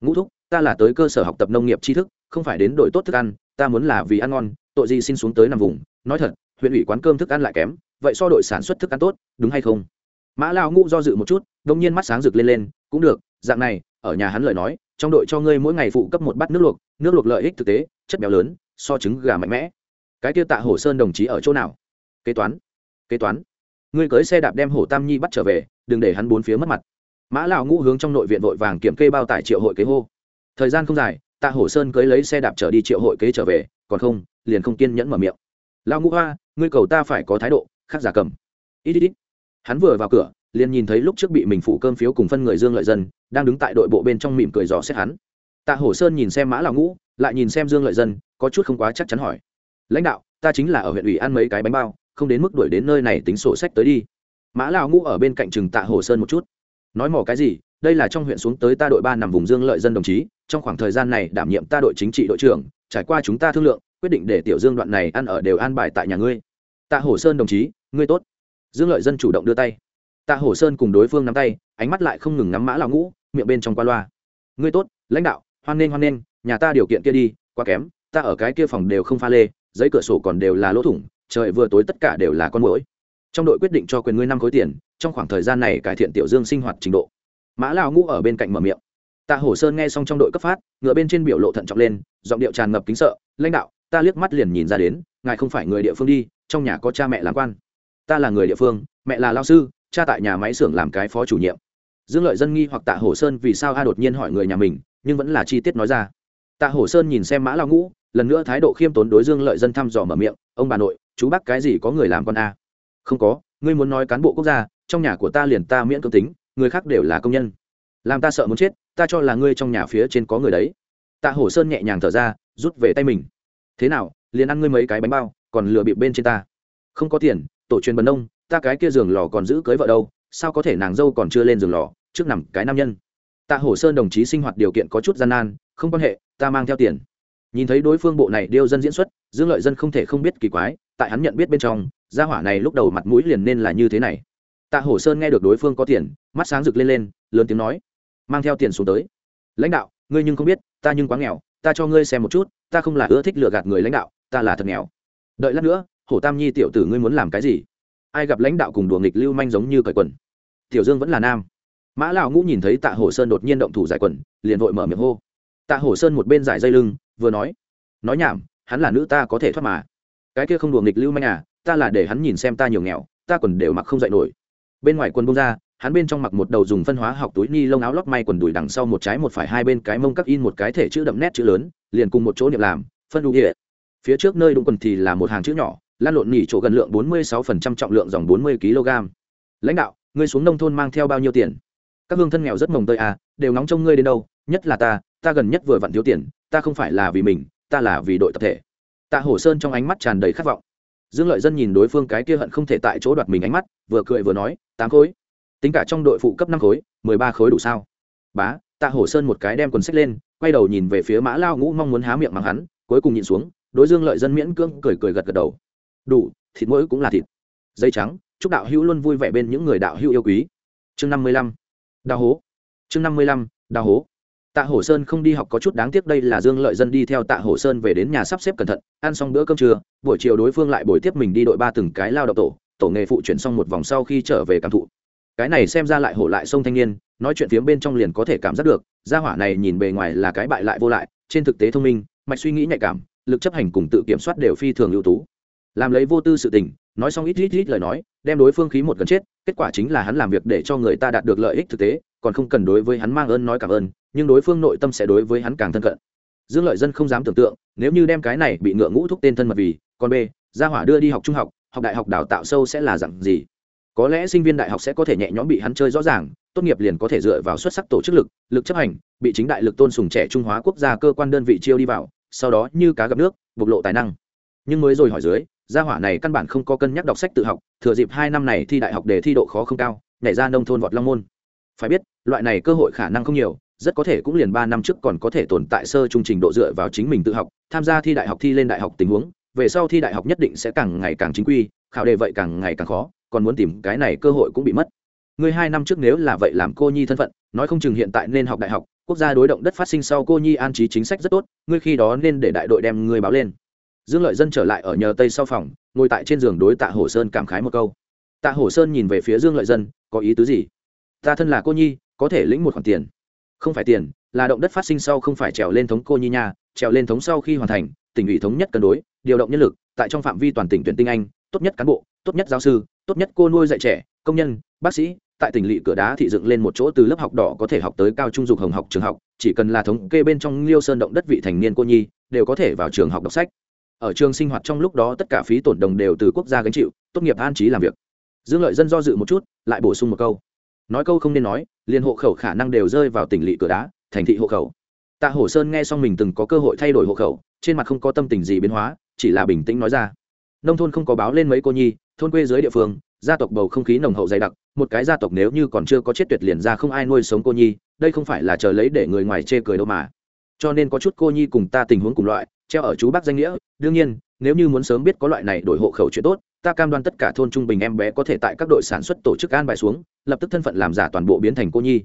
Speaker 1: ngũ thúc, ta là tới cơ sở học tập nông nghiệp tri thức không phải đến đội tốt thức ăn, ta muốn là vì ăn ngon, tội gì xin xuống tới nằm vùng. Nói thật, huyện ủy quán cơm thức ăn lại kém, vậy so đội sản xuất thức ăn tốt, đúng hay không? Mã lao ngũ do dự một chút, đông nhiên mắt sáng rực lên lên, cũng được, dạng này, ở nhà hắn lời nói, trong đội cho ngươi mỗi ngày phụ cấp một bát nước luộc nước luộc lợi ích thực tế, chất béo lớn, so trứng gà mạnh mẽ. Cái tiêu tạ hồ sơn đồng chí ở chỗ nào? Kế toán kế toán. Ngươi cưới xe đạp đem hổ tam nhi bắt trở về, đừng để hắn bốn phía mất mặt. Mã lão ngũ hướng trong nội viện vội vàng kiểm kê bao tải triệu hội kế hô. Thời gian không dài tạ hổ sơn cưới lấy xe đạp trở đi triệu hội kế trở về, còn không, liền không kiên nhẫn mở miệng. Lão ngũ hoa, ngươi cầu ta phải có thái độ khác giả cầm. Ít ít ít. Hắn vừa vào cửa, liền nhìn thấy lúc trước bị mình phủ cơm phiếu cùng phân người dương lợi dân, đang đứng tại đội bộ bên trong mỉm cười dò xét hắn. Tạ hổ sơn nhìn xem mã lão ngũ, lại nhìn xem dương lợi dân, có chút không quá chắc chắn hỏi. Lãnh đạo, ta chính là ở huyện ủy ăn mấy cái bánh bao, không đến mức đuổi đến nơi này tính sổ sách tới đi. Mã lão ngũ ở bên cạnh chừng tạ hổ sơn một chút. Nói mỏ cái gì đây là trong huyện xuống tới ta đội ba nằm vùng dương lợi dân đồng chí, trong khoảng thời gian này đảm nhiệm ta đội chính trị đội trưởng, trải qua chúng ta thương lượng, quyết định để tiểu dương đoạn này ăn ở đều an bài tại nhà ngươi. Tạ hổ sơn đồng chí, ngươi tốt. Dương lợi dân chủ động đưa tay. Tạ hổ sơn cùng đối phương nắm tay, ánh mắt lại không ngừng ngắm mã lão ngũ, miệng bên trong qua loa. Ngươi tốt, lãnh đạo, hoan nghênh hoan nghênh, nhà ta điều kiện kia đi, quá kém, ta ở cái kia phòng đều không pha lê, giấy cửa sổ còn đều là lỗ thủng, trời vừa tối tất cả đều là con mũi trong đội quyết định cho quyền ngươi năm khối tiền, trong khoảng thời gian này cải thiện tiểu dương sinh hoạt trình độ mã lão ngũ ở bên cạnh mở miệng. Tạ hổ sơn nghe xong trong đội cấp phát, ngựa bên trên biểu lộ thận trọng lên, giọng điệu tràn ngập kính sợ, lãnh đạo, ta liếc mắt liền nhìn ra đến, ngài không phải người địa phương đi, trong nhà có cha mẹ làm quan. Ta là người địa phương, mẹ là lao sư, cha tại nhà máy xưởng làm cái phó chủ nhiệm. Dương lợi dân nghi hoặc tạ hổ sơn vì sao a đột nhiên hỏi người nhà mình, nhưng vẫn là chi tiết nói ra. Tạ hổ sơn nhìn xem mã lao ngũ, lần nữa thái độ khiêm tốn đối dương lợi dân thăm dò mở miệng, ông bà nội, chú bác cái gì có người làm con a? Không có, ngươi muốn nói cán bộ quốc gia, trong nhà của ta liền ta miễn cưỡng tính người khác đều là công nhân. Làm ta sợ muốn chết, ta cho là ngươi trong nhà phía trên có người đấy. Tạ hổ sơn nhẹ nhàng thở ra, rút về tay mình. Thế nào, liền ăn ngươi mấy cái bánh bao, còn lừa bịp bên trên ta. Không có tiền, tổ truyền bần nông, ta cái kia giường lò còn giữ cưới vợ đâu, sao có thể nàng dâu còn chưa lên giường lò, trước nằm cái nam nhân. Tạ hổ sơn đồng chí sinh hoạt điều kiện có chút gian nan, không quan hệ, ta mang theo tiền. Nhìn thấy đối phương bộ này điêu dân diễn xuất, dương lợi dân không thể không biết kỳ quái, tại hắn nhận biết bên trong, gia hỏa này lúc đầu mặt mũi liền nên là như thế này tạ hổ sơn nghe được đối phương có tiền, mắt sáng rực lên lên, lớn tiếng nói, mang theo tiền xuống tới. Lãnh đạo, ngươi nhưng không biết, ta nhưng quá nghèo, ta cho ngươi xem một chút, ta không là ưa thích lừa gạt người lãnh đạo, ta là thật nghèo. Đợi lát nữa hổ tam nhi tiểu tử ngươi muốn làm cái gì? Ai gặp lãnh đạo cùng đùa nghịch lưu manh giống như cởi quần. Tiểu dương vẫn là nam. Mã lão ngũ nhìn thấy tạ hổ sơn đột nhiên động thủ giải quần, liền vội mở miệng hô. Tạ hổ sơn một bên giải dây lưng, vừa nói nói nhảm, hắn là nữ ta có thể thoát mà. Cái kia không đùa nghịch lưu manh à ta là để hắn nhìn xem ta nhiều nghèo, ta quần đều mặc không dậy nổi bên ngoài quần bông ra, hắn bên trong mặc một đầu dùng phân hóa học túi ni lông áo lót may quần đùi đằng sau một trái một phải hai bên cái mông cắt in một cái thể chữ đậm nét chữ lớn, liền cùng một chỗ niệm làm, phân đủ địa. Phía trước nơi đụng quần thì là một hàng chữ nhỏ, lan lộn nỉ chỗ gần lượng bốn mươi sáu phần trăm trọng lượng dòng bốn mươi kg lãnh đạo, ngươi xuống nông thôn mang theo bao nhiêu tiền? Các hương thân nghèo rất mồng tơi à đều nóng trông ngươi đến đâu, nhất là ta ta gần nhất vừa vặn thiếu tiền, ta không phải là vì mình, ta là vì đội tập thể. Tạ hổ sơn trong ánh mắt tràn đầy khát vọng dương lợi dân nhìn đối phương cái kia hận không thể tại chỗ đoạt mình ánh mắt, vừa cười vừa nói, tám khối. Tính cả trong đội phụ cấp năm khối, mười ba khối đủ sao? Bá, tạ hổ sơn một cái đem quần sách lên, quay đầu nhìn về phía mã lao ngũ mong muốn há miệng mắng hắn, cuối cùng nhìn xuống, đối dương lợi dân miễn cưỡng cười cười gật gật đầu. Đủ, thịt mỗi cũng là thịt. Dây trắng, chúc đạo hữu luôn vui vẻ bên những người đạo hữu yêu quý. Chương năm mươi lăm. Đào hố. Chương năm mươi lăm, đào hố tạ hổ sơn không đi học có chút đáng tiếc, đây là dương lợi dân đi theo tạ hổ sơn về đến nhà sắp xếp cẩn thận, ăn xong bữa cơm trưa, buổi chiều đối phương lại buổi tiếp mình đi đội ba từng cái lao động tổ tổ nghề phụ chuyển xong một vòng sau khi trở về cảm thụ. Cái này xem ra lại hổ lại sông thanh niên, nói chuyện phía bên trong liền có thể cảm giác được, gia hỏa này nhìn bề ngoài là cái bại lại vô lại, trên thực tế thông minh, mạch suy nghĩ nhạy cảm, lực chấp hành cùng tự kiểm soát đều phi thường ưu tú. Làm lấy vô tư sự tình, nói xong ít ít ít lời nói, đem đối phương khí một gần chết, kết quả chính là hắn làm việc để cho người ta đạt được lợi ích thực tế, còn không cần đối với hắn mang ơn nói cảm ơn nhưng đối phương nội tâm sẽ đối với hắn càng thân cận. Dương lợi dân không dám tưởng tượng, nếu như đem cái này bị ngựa ngũ thúc tên thân mật vì còn b, gia hỏa đưa đi học trung học học đại học đào tạo sâu sẽ là dặn gì? Có lẽ sinh viên đại học sẽ có thể nhẹ nhõm bị hắn chơi rõ ràng, tốt nghiệp liền có thể dựa vào xuất sắc tổ chức lực lực chấp hành, bị chính đại lực tôn sùng trẻ trung hóa quốc gia cơ quan đơn vị chiêu đi vào, sau đó như cá gặp nước, bộc lộ tài năng. Nhưng mới rồi hỏi dưới, gia hỏa này căn bản không có cân nhắc đọc sách tự học, thừa dịp hai năm này thi đại học để thi độ khó không cao, nhảy ra nông thôn vọt long môn. Phải biết, loại này cơ hội khả năng không nhiều rất có thể cũng liền ba năm trước còn có thể tồn tại sơ trung trình độ dựa vào chính mình tự học, tham gia thi đại học thi lên đại học tình huống, về sau thi đại học nhất định sẽ càng ngày càng chính quy, khảo đề vậy càng ngày càng khó, còn muốn tìm cái này cơ hội cũng bị mất. Người hai năm trước nếu là vậy làm cô nhi thân phận, nói không chừng hiện tại nên học đại học, quốc gia đối động đất phát sinh sau cô nhi an trí chính sách rất tốt, ngươi khi đó nên để đại đội đem ngươi báo lên. Dương lợi dân trở lại ở nhờ tây sau phòng, ngồi tại trên giường đối tạ hồ sơn cảm khái một câu. Tạ hồ sơn nhìn về phía dương lợi dân, có ý tứ gì? Ta thân là cô nhi, có thể lĩnh một khoản tiền không phải tiền, là động đất phát sinh sau không phải trèo lên thống cô nhi nha, trèo lên thống sau khi hoàn thành, tỉnh ủy thống nhất cân đối, điều động nhân lực, tại trong phạm vi toàn tỉnh tuyển tinh anh, tốt nhất cán bộ, tốt nhất giáo sư, tốt nhất cô nuôi dạy trẻ, công nhân, bác sĩ, tại tỉnh lỵ cửa đá thị dựng lên một chỗ từ lớp học đỏ có thể học tới cao trung dục hồng học trường học, chỉ cần là thống kê bên trong liêu sơn động đất vị thành niên cô nhi, đều có thể vào trường học đọc sách. Ở trường sinh hoạt trong lúc đó tất cả phí tổn đồng đều từ quốc gia gánh chịu, tốt nghiệp an trí làm việc. Dương lợi dân do dự một chút, lại bổ sung một câu. Nói câu không nên nói liền hộ khẩu khả năng đều rơi vào tỉnh lỵ cửa đá, thành thị hộ khẩu. Tạ hổ sơn nghe xong mình từng có cơ hội thay đổi hộ khẩu, trên mặt không có tâm tình gì biến hóa, chỉ là bình tĩnh nói ra. Nông thôn không có báo lên mấy cô nhi, thôn quê dưới địa phương, gia tộc bầu không khí nồng hậu dày đặc, một cái gia tộc nếu như còn chưa có chết tuyệt liền ra không ai nuôi sống cô nhi, đây không phải là chờ lấy để người ngoài chê cười đâu mà. Cho nên có chút cô nhi cùng ta tình huống cùng loại, treo ở chú bác danh nghĩa, đương nhiên nếu như muốn sớm biết có loại này đổi hộ khẩu chuyện tốt, ta cam đoan tất cả thôn trung bình em bé có thể tại các đội sản xuất tổ chức an bài xuống, lập tức thân phận làm giả toàn bộ biến thành cô nhi.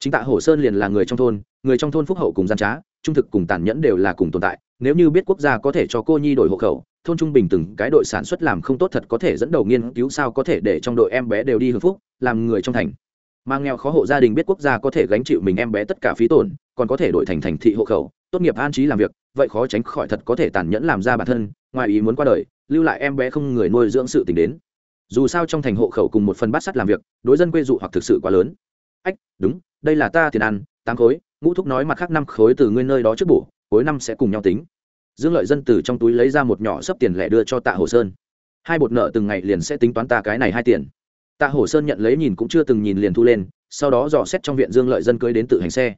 Speaker 1: Chính tạ hổ sơn liền là người trong thôn, người trong thôn phúc hậu cùng gian trá, trung thực cùng tàn nhẫn đều là cùng tồn tại. Nếu như biết quốc gia có thể cho cô nhi đổi hộ khẩu, thôn trung bình từng cái đội sản xuất làm không tốt thật có thể dẫn đầu nghiên cứu sao có thể để trong đội em bé đều đi hưởng phúc, làm người trong thành. Mang nghèo khó hộ gia đình biết quốc gia có thể gánh chịu mình em bé tất cả phí tổn, còn có thể đổi thành thành thị hộ khẩu, tốt nghiệp an trí làm việc vậy khó tránh khỏi thật có thể tàn nhẫn làm ra bản thân, ngoài ý muốn qua đời, lưu lại em bé không người nuôi dưỡng sự tình đến. Dù sao trong thành hộ khẩu cùng một phần bát sắt làm việc, đối dân quê dụ hoặc thực sự quá lớn. Ách, đúng, đây là ta tiền ăn, tám khối, ngũ thúc nói mặt khác năm khối từ nguyên nơi đó trước bổ, cuối năm sẽ cùng nhau tính. Dương lợi dân từ trong túi lấy ra một nhỏ sấp tiền lẻ đưa cho tạ hồ sơn. Hai bột nợ từng ngày liền sẽ tính toán ta cái này hai tiền. Tạ hồ sơn nhận lấy nhìn cũng chưa từng nhìn liền thu lên, sau đó dò xét trong viện dương lợi dân cưới đến tự hành xe.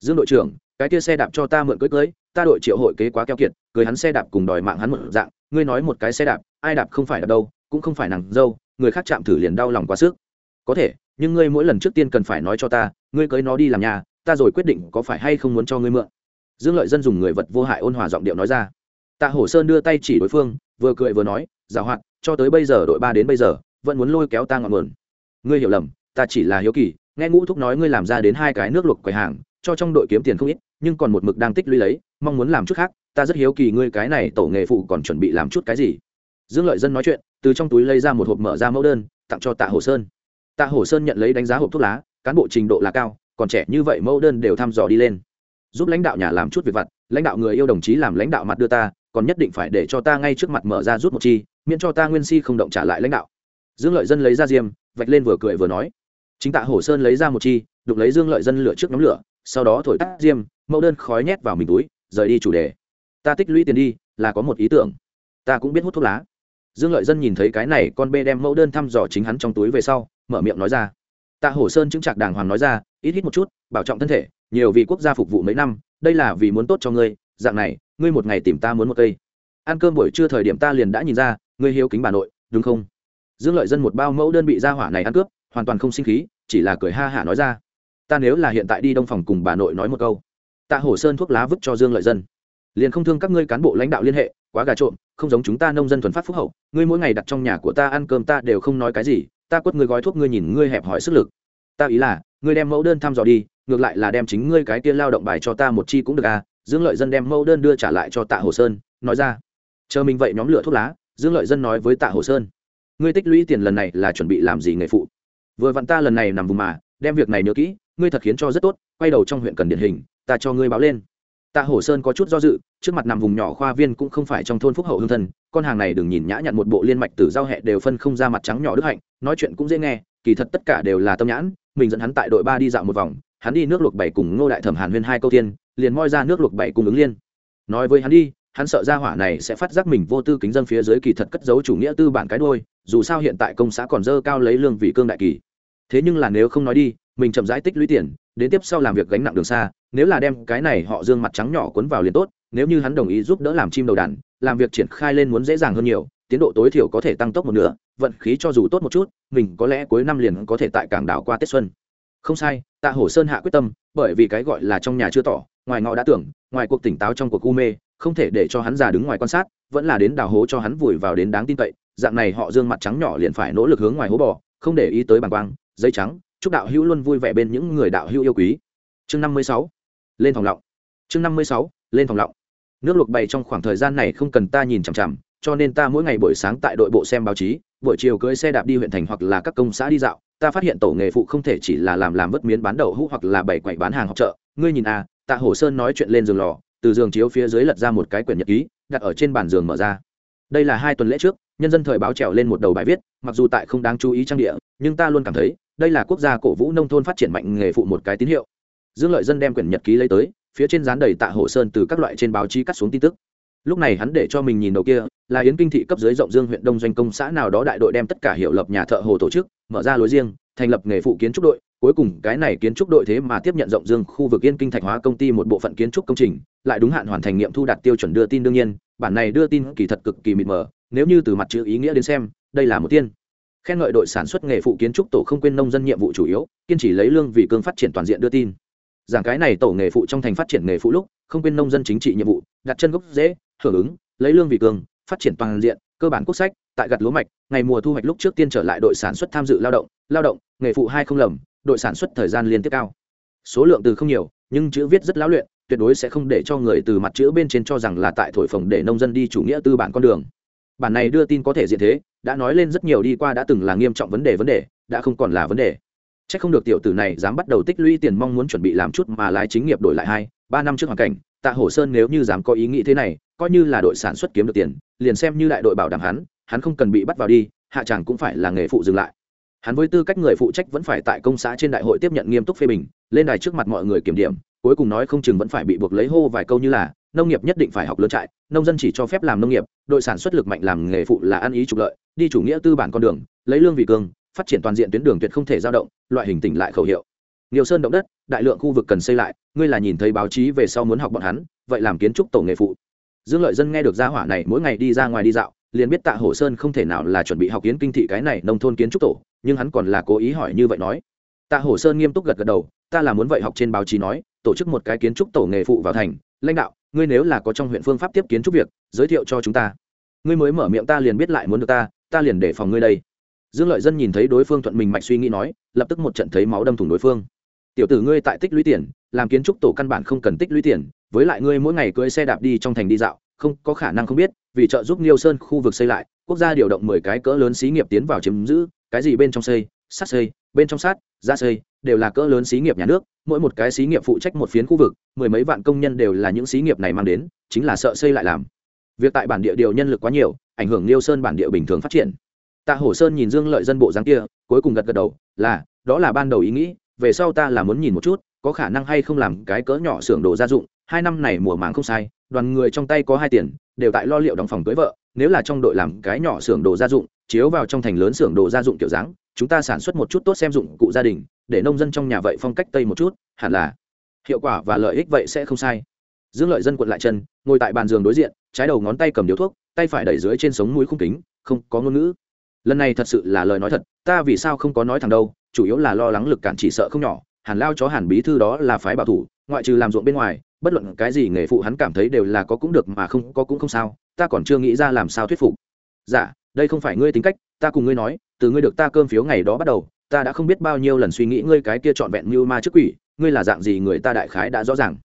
Speaker 1: Dương đội trưởng, cái kia xe đạp cho ta mượn cưới cưới ta đội triệu hội kế quá keo kiệt cưới hắn xe đạp cùng đòi mạng hắn một dạng, ngươi nói một cái xe đạp, ai đạp không phải đạp đâu, cũng không phải nàng dâu, người khác chạm thử liền đau lòng quá sức. Có thể, nhưng ngươi mỗi lần trước tiên cần phải nói cho ta, ngươi cưới nó đi làm nhà, ta rồi quyết định có phải hay không muốn cho ngươi mượn. Dương lợi dân dùng người vật vô hại ôn hòa giọng điệu nói ra. Tạ hổ sơn đưa tay chỉ đối phương, vừa cười vừa nói giảo hoạt, cho tới bây giờ đội ba đến bây giờ, vẫn muốn lôi kéo ta ngọn nguồn. Ngươi hiểu lầm, ta chỉ là hiếu kỳ, nghe ngũ thúc nói ngươi làm ra đến hai cái nước luộc quầy hàng, cho trong đội kiếm tiền không ít, nhưng còn một mực đang tích lũy lấy mong muốn làm chút khác, ta rất hiếu kỳ ngươi cái này tổ nghề phụ còn chuẩn bị làm chút cái gì. Dương lợi dân nói chuyện, từ trong túi lấy ra một hộp mở ra mẫu đơn, tặng cho tạ hồ sơn. Tạ hồ sơn nhận lấy đánh giá hộp thuốc lá, cán bộ trình độ là cao, còn trẻ như vậy mẫu đơn đều thăm dò đi lên. Giúp lãnh đạo nhà làm chút việc vặt, lãnh đạo người yêu đồng chí làm lãnh đạo mặt đưa ta, còn nhất định phải để cho ta ngay trước mặt mở ra rút một chi, miễn cho ta nguyên si không động trả lại lãnh đạo. Dương lợi dân lấy ra diêm, vạch lên vừa cười vừa nói. Chính tạ Hồ sơn lấy ra một chi đục lấy dương lợi dân lửa trước nhóm lửa, sau đó thổi tắt diêm, mẫu đơn khói nhét vào mình túi rời đi chủ đề. Ta tích lũy tiền đi, là có một ý tưởng. Ta cũng biết hút thuốc lá. Dương lợi dân nhìn thấy cái này, con bê đem mẫu đơn thăm dò chính hắn trong túi về sau, mở miệng nói ra. Tạ hổ sơn chứng trạc đàng hoàng nói ra, ít hít một chút, bảo trọng thân thể, nhiều vì quốc gia phục vụ mấy năm, đây là vì muốn tốt cho ngươi, dạng này, ngươi một ngày tìm ta muốn một cây. Ăn cơm buổi trưa thời điểm ta liền đã nhìn ra người hiếu kính bà nội, đúng không? Dương lợi dân một bao mẫu đơn bị gia hỏa này ăn cướp, hoàn toàn không sinh khí, chỉ là cười ha hả nói ra. Ta nếu là hiện tại đi đông phòng cùng bà nội nói một câu tạ hổ sơn thuốc lá vứt cho dương lợi dân. Liền không thương các ngươi cán bộ lãnh đạo liên hệ, quá gà trộm, không giống chúng ta nông dân thuần phát phúc hậu, ngươi mỗi ngày đặt trong nhà của ta ăn cơm ta đều không nói cái gì, ta quất ngươi gói thuốc ngươi nhìn ngươi hẹp hỏi sức lực. Ta ý là, ngươi đem mẫu đơn thăm dò đi, ngược lại là đem chính ngươi cái kia lao động bài cho ta một chi cũng được à? Dương lợi dân đem mẫu đơn đưa trả lại cho tạ hồ sơn, nói ra. Chờ mình vậy nhóm lửa thuốc lá, dương lợi dân nói với tạ hồ sơn. Ngươi tích lũy tiền lần này là chuẩn bị làm gì nghề phụ? Vừa vặn ta lần này nằm vùng mà, đem việc này nhớ kỹ, ngươi thật khiến cho rất tốt, quay đầu trong huyện cần điển hình ta cho ngươi báo lên. Tạ hổ sơn có chút do dự, trước mặt nằm vùng nhỏ khoa viên cũng không phải trong thôn phúc hậu hương thân, con hàng này đừng nhìn nhã nhặn một bộ liên mạch từ giao hẹ đều phân không ra mặt trắng nhỏ đức hạnh, nói chuyện cũng dễ nghe, kỳ thật tất cả đều là tâm nhãn, mình dẫn hắn tại đội ba đi dạo một vòng, hắn đi nước luộc bảy cùng ngô đại thẩm hàn huyên hai câu tiên liền moi ra nước luộc bảy cùng ứng liên. Nói với hắn đi, hắn sợ ra hỏa này sẽ phát giác mình vô tư kính dân phía dưới kỳ thật cất giấu chủ nghĩa tư bản cái đôi dù sao hiện tại công xã còn dơ cao lấy lương vị cương đại kỳ. Thế nhưng là nếu không nói đi mình chậm rãi tích lũy tiền, đến tiếp sau làm việc gánh nặng đường xa, nếu là đem cái này họ dương mặt trắng nhỏ cuốn vào liền tốt, nếu như hắn đồng ý giúp đỡ làm chim đầu đàn, làm việc triển khai lên muốn dễ dàng hơn nhiều, tiến độ tối thiểu có thể tăng tốc một nửa, vận khí cho dù tốt một chút, mình có lẽ cuối năm liền có thể tại cảng đảo qua tết xuân. Không sai, tạ hổ sơn hạ quyết tâm, bởi vì cái gọi là trong nhà chưa tỏ, ngoài ngọ đã tưởng, ngoài cuộc tỉnh táo trong cuộc u mê, không thể để cho hắn già đứng ngoài quan sát, vẫn là đến đào hố cho hắn vùi vào đến đáng tin cậy, dạng này họ dương mặt trắng nhỏ liền phải nỗ lực hướng ngoài hố bò, không để ý tới bàng quang dây trắng chúc đạo hữu luôn vui vẻ bên những người đạo hữu yêu quý. Chương năm mươi sáu, lên phòng lọng. Chương năm mươi sáu, lên phòng lọng. Nước luộc bày trong khoảng thời gian này không cần ta nhìn chằm chằm, cho nên ta mỗi ngày buổi sáng tại đội bộ xem báo chí, buổi chiều cưỡi xe đạp đi huyện thành hoặc là các công xã đi dạo. Ta phát hiện tổ nghề phụ không thể chỉ là làm làm vất miến bán đậu hũ hoặc là bày quậy bán hàng học chợ. Ngươi nhìn à tạ hồ sơn nói chuyện lên giường lò, từ giường chiếu phía dưới lật ra một cái quyển nhật ký, đặt ở trên bàn giường mở ra. Đây là hai tuần lễ trước, nhân dân thời báo trèo lên một đầu bài viết, mặc dù tại không đáng chú ý trang địa, nhưng ta luôn cảm thấy đây là quốc gia cổ vũ nông thôn phát triển mạnh nghề phụ một cái tín hiệu. Dương lợi dân đem quyển nhật ký lấy tới, phía trên dán đầy tạ hồ sơn từ các loại trên báo chí cắt xuống tin tức. Lúc này hắn để cho mình nhìn đầu kia, là yến kinh thị cấp dưới rộng dương huyện đông doanh công xã nào đó đại đội đem tất cả hiệu lập nhà thợ hồ tổ chức, mở ra lối riêng, thành lập nghề phụ kiến trúc đội. Cuối cùng, cái này kiến trúc đội thế mà tiếp nhận rộng dương khu vực yên kinh thạch hóa công ty một bộ phận kiến trúc công trình, lại đúng hạn hoàn thành nghiệm thu đạt tiêu chuẩn đưa tin đương nhiên, bản này đưa tin kỳ thật cực kỳ mịt mờ, nếu như từ mặt chữ ý nghĩa đến xem, đây là một tiên khen ngợi đội sản xuất nghề phụ kiến trúc tổ không quên nông dân nhiệm vụ chủ yếu, kiên trì lấy lương vì cương phát triển toàn diện đưa tin. Giảng cái này tổ nghề phụ trong thành phát triển nghề phụ lúc, không quên nông dân chính trị nhiệm vụ, đặt chân gốc dễ hưởng ứng, lấy lương vì cường phát triển toàn diện, cơ bản quốc sách, tại gặt lúa mạch, ngày mùa thu hoạch lúc trước tiên trở lại đội sản xuất tham dự lao động lao động, nghề phụ hai không lầm, đội sản xuất thời gian liên tiếp cao. Số lượng từ không nhiều, nhưng chữ viết rất lão luyện, tuyệt đối sẽ không để cho người từ mặt chữ bên trên cho rằng là tại thổi phồng để nông dân đi chủ nghĩa tư bản con đường bản này đưa tin có thể diện thế, đã nói lên rất nhiều đi qua đã từng là nghiêm trọng vấn đề vấn đề, đã không còn là vấn đề. C h ắ c không được tiểu tử này dám bắt đầu tích lũy tiền mong muốn chuẩn bị làm chút mà lái chính nghiệp đổi lại hai, ba năm trước hoàn cảnh, tạ hổ sơn nếu như dám có ý nghĩ thế này, coi như là đội sản xuất kiếm được tiền, liền xem như đại đội bảo đảm hắn hắn không cần bị bắt vào đi, hạ tràng cũng phải là nghề phụ dừng lại. Hắn với tư cách người phụ trách vẫn phải tại công xã trên đại hội tiếp nhận nghiêm túc phê bình, lên đài trước mặt mọi người kiểm điểm, cuối cùng nói không chừng vẫn phải bị buộc lấy hô vài câu như là nông nghiệp nhất định phải học lớn trại, nông dân chỉ cho phép làm nông nghiệp, đội sản xuất lực mạnh làm nghề phụ là ăn ý trục lợi, đi chủ nghĩa tư bản con đường, lấy lương vị cương, phát triển toàn diện tuyến đường tuyệt không thể dao động, loại hình tỉnh lại khẩu hiệu. Nhiều sơn động đất, đại lượng khu vực cần xây lại, ngươi là nhìn thấy báo chí về sau muốn học bọn hắn, vậy làm kiến trúc tổ nghề phụ. Dương lợi dân nghe được gia hỏa này, mỗi ngày đi ra ngoài đi dạo, liền biết tạ hổ sơn không thể nào là chuẩn bị học kiến kinh thị cái này nông thôn kiến trúc tổ, nhưng hắn còn là cố ý hỏi như vậy nói. Tạ hổ sơn nghiêm túc gật gật đầu, ta là muốn vậy học trên báo chí nói, tổ chức một cái kiến trúc tổ nghề phụ vào thành lãnh đạo ngươi nếu là có trong huyện phương pháp tiếp kiến trúc việc giới thiệu cho chúng ta. Ngươi mới mở miệng ta liền biết lại muốn được ta ta liền để phòng ngươi đây. Dương lợi dân nhìn thấy đối phương thuận mình mạch suy nghĩ nói lập tức một trận thấy máu đâm thủng đối phương. Tiểu tử ngươi tại tích lũy tiền làm kiến trúc tổ căn bản không cần tích lũy tiền với lại ngươi mỗi ngày cưỡi xe đạp đi trong thành đi dạo không có khả năng không biết vì trợ giúp Niêu Sơn khu vực xây lại, quốc gia điều động mười cái cỡ lớn xí nghiệp tiến vào chiếm giữ, cái gì bên trong xây, sắt xây, bên trong sát, ra xây, đều là cỡ lớn xí nghiệp nhà nước, mỗi một cái xí nghiệp phụ trách một phiến khu vực, mười mấy vạn công nhân đều là những xí nghiệp này mang đến, chính là sợ xây lại làm. Việc tại bản địa điều nhân lực quá nhiều, ảnh hưởng Niêu Sơn bản địa bình thường phát triển. Tạ Hổ Sơn nhìn Dương Lợi dân bộ dáng kia, cuối cùng gật gật đầu, là, đó là ban đầu ý nghĩ, về sau ta là muốn nhìn một chút, có khả năng hay không làm cái cỡ nhỏ xưởng đồ gia dụng, hai năm này mùa màng không sai, đoàn người trong tay có hai tiền, đều tại lo liệu đóng phòng cưới vợ nếu là trong đội làm cái nhỏ xưởng đồ gia dụng chiếu vào trong thành lớn xưởng đồ gia dụng kiểu dáng chúng ta sản xuất một chút tốt xem dụng cụ gia đình, để nông dân trong nhà vậy phong cách tây một chút, hẳn là hiệu quả và lợi ích vậy sẽ không sai. Dương lợi dân quận lại chân, ngồi tại bàn giường đối diện, trái đầu ngón tay cầm điếu thuốc, tay phải đẩy dưới trên sống mũi khung kính, không có ngôn ngữ. Lần này thật sự là lời nói thật, ta vì sao không có nói thẳng đâu, chủ yếu là lo lắng lực cản chỉ sợ không nhỏ, hàn lao chó hàn bí thư đó là phái bảo thủ, ngoại trừ làm ruộng bên ngoài, bất luận cái gì nghề phụ hắn cảm thấy đều là có cũng được mà không có cũng không sao, ta còn chưa nghĩ ra làm sao thuyết phục. Dạ đây không phải ngươi tính cách, ta cùng ngươi nói từ ngươi được ta cơm phiếu ngày đó bắt đầu, ta đã không biết bao nhiêu lần suy nghĩ ngươi cái kia trọn vẹn như ma trước quỷ, ngươi là dạng gì người ta đại khái đã rõ ràng.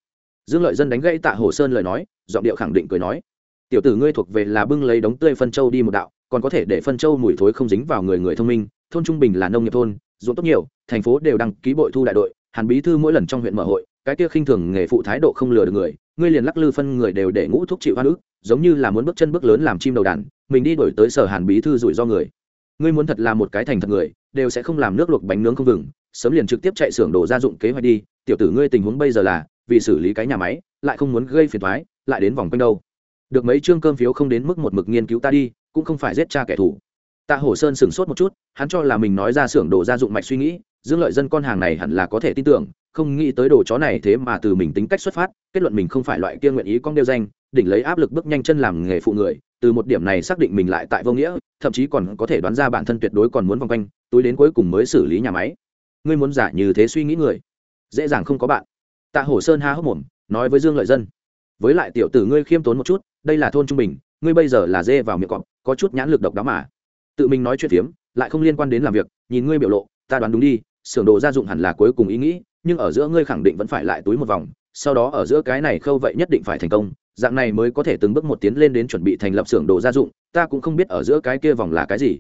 Speaker 1: Dương lợi dân đánh gãy tạ hồ sơn lời nói, giọng điệu khẳng định cười nói, tiểu tử ngươi thuộc về là bưng lấy đống tươi phân châu đi một đạo, còn có thể để phân châu mùi thối không dính vào người người thông minh, thôn trung bình là nông nghiệp thôn, ruộng tốt nhiều, thành phố đều đăng ký bội thu đại đội, hàn bí thư mỗi lần trong huyện mở hội, cái kia khinh thường nghề phụ thái độ không lừa được người, ngươi liền lắc lư phân người đều để ngũ thuốc chịu hoa nữ giống như là muốn bước chân bước lớn làm chim đầu đàn, mình đi đổi tới sở hàn bí thư rủi ro người ngươi muốn thật là một cái thành thật người, đều sẽ không làm nước luộc bánh nướng không vừng, sớm liền trực tiếp chạy xưởng đồ gia dụng kế hoạch đi. Tiểu tử ngươi tình huống bây giờ là, vì xử lý cái nhà máy, lại không muốn gây phiền thoái lại đến vòng quanh đâu. Được mấy chương cơm phiếu không đến mức một mực nghiên cứu ta đi, cũng không phải giết cha kẻ thù. Tạ hổ sơn sửng sốt một chút, hắn cho là mình nói ra xưởng đồ gia dụng mạch suy nghĩ, dương lợi dân con hàng này hẳn là có thể tin tưởng, không nghĩ tới đồ chó này thế mà từ mình tính cách xuất phát, kết luận mình không phải loại kia nguyện ý con đeo danh, đỉnh lấy áp lực bước nhanh chân làm nghề phụ người từ một điểm này xác định mình lại tại vô nghĩa, thậm chí còn có thể đoán ra bản thân tuyệt đối còn muốn vòng quanh, túi đến cuối cùng mới xử lý nhà máy. Ngươi muốn giả như thế suy nghĩ người, dễ dàng không có bạn. Tạ hổ sơn ha hốc mồm, nói với dương lợi dân. Với lại tiểu tử ngươi khiêm tốn một chút, đây là thôn trung bình, ngươi bây giờ là dê vào miệng cọp, có chút nhãn lực độc đáo mà. Tự mình nói chuyện phiếm, lại không liên quan đến làm việc, nhìn ngươi biểu lộ, ta đoán đúng đi, xưởng đồ gia dụng hẳn là cuối cùng ý nghĩ, nhưng ở giữa ngươi khẳng định vẫn phải lại túi một vòng sau đó ở giữa cái này khâu vậy nhất định phải thành công, dạng này mới có thể từng bước một tiến lên đến chuẩn bị thành lập xưởng đồ gia dụng, ta cũng không biết ở giữa cái kia vòng là cái gì.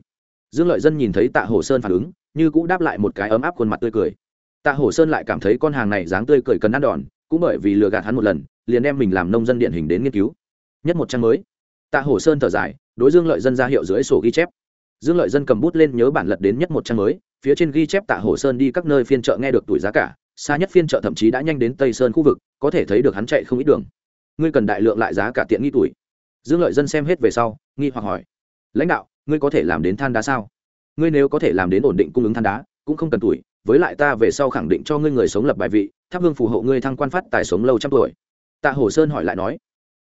Speaker 1: Dương lợi dân nhìn thấy tạ hồ sơn phản ứng, như cũng đáp lại một cái ấm áp khuôn mặt tươi cười. Tạ hồ sơn lại cảm thấy con hàng này dáng tươi cười cần ăn đòn, cũng bởi vì lừa gạt hắn một lần, liền đem mình làm nông dân điện hình đến nghiên cứu. Nhất một trang mới. Tạ hồ sơn thở dài, đối dương lợi dân ra hiệu dưới sổ ghi chép. Dương lợi dân cầm bút lên nhớ bản lật đến nhất một trang mới, phía trên ghi chép tạ hồ sơn đi các nơi phiên chợ nghe được tuổi giá cả xa nhất phiên chợ thậm chí đã nhanh đến tây sơn khu vực, có thể thấy được hắn chạy không ít đường. Ngươi cần đại lượng lại giá cả tiện nghi tuổi. Dương lợi dân xem hết về sau, nghi hoặc hỏi. Lãnh đạo, ngươi có thể làm đến than đá sao? Ngươi nếu có thể làm đến ổn định cung ứng than đá, cũng không cần tuổi, với lại ta về sau khẳng định cho ngươi người sống lập bài vị tháp hương phù hộ ngươi thăng quan phát tài sống lâu trăm tuổi. Tạ hồ sơn hỏi lại nói.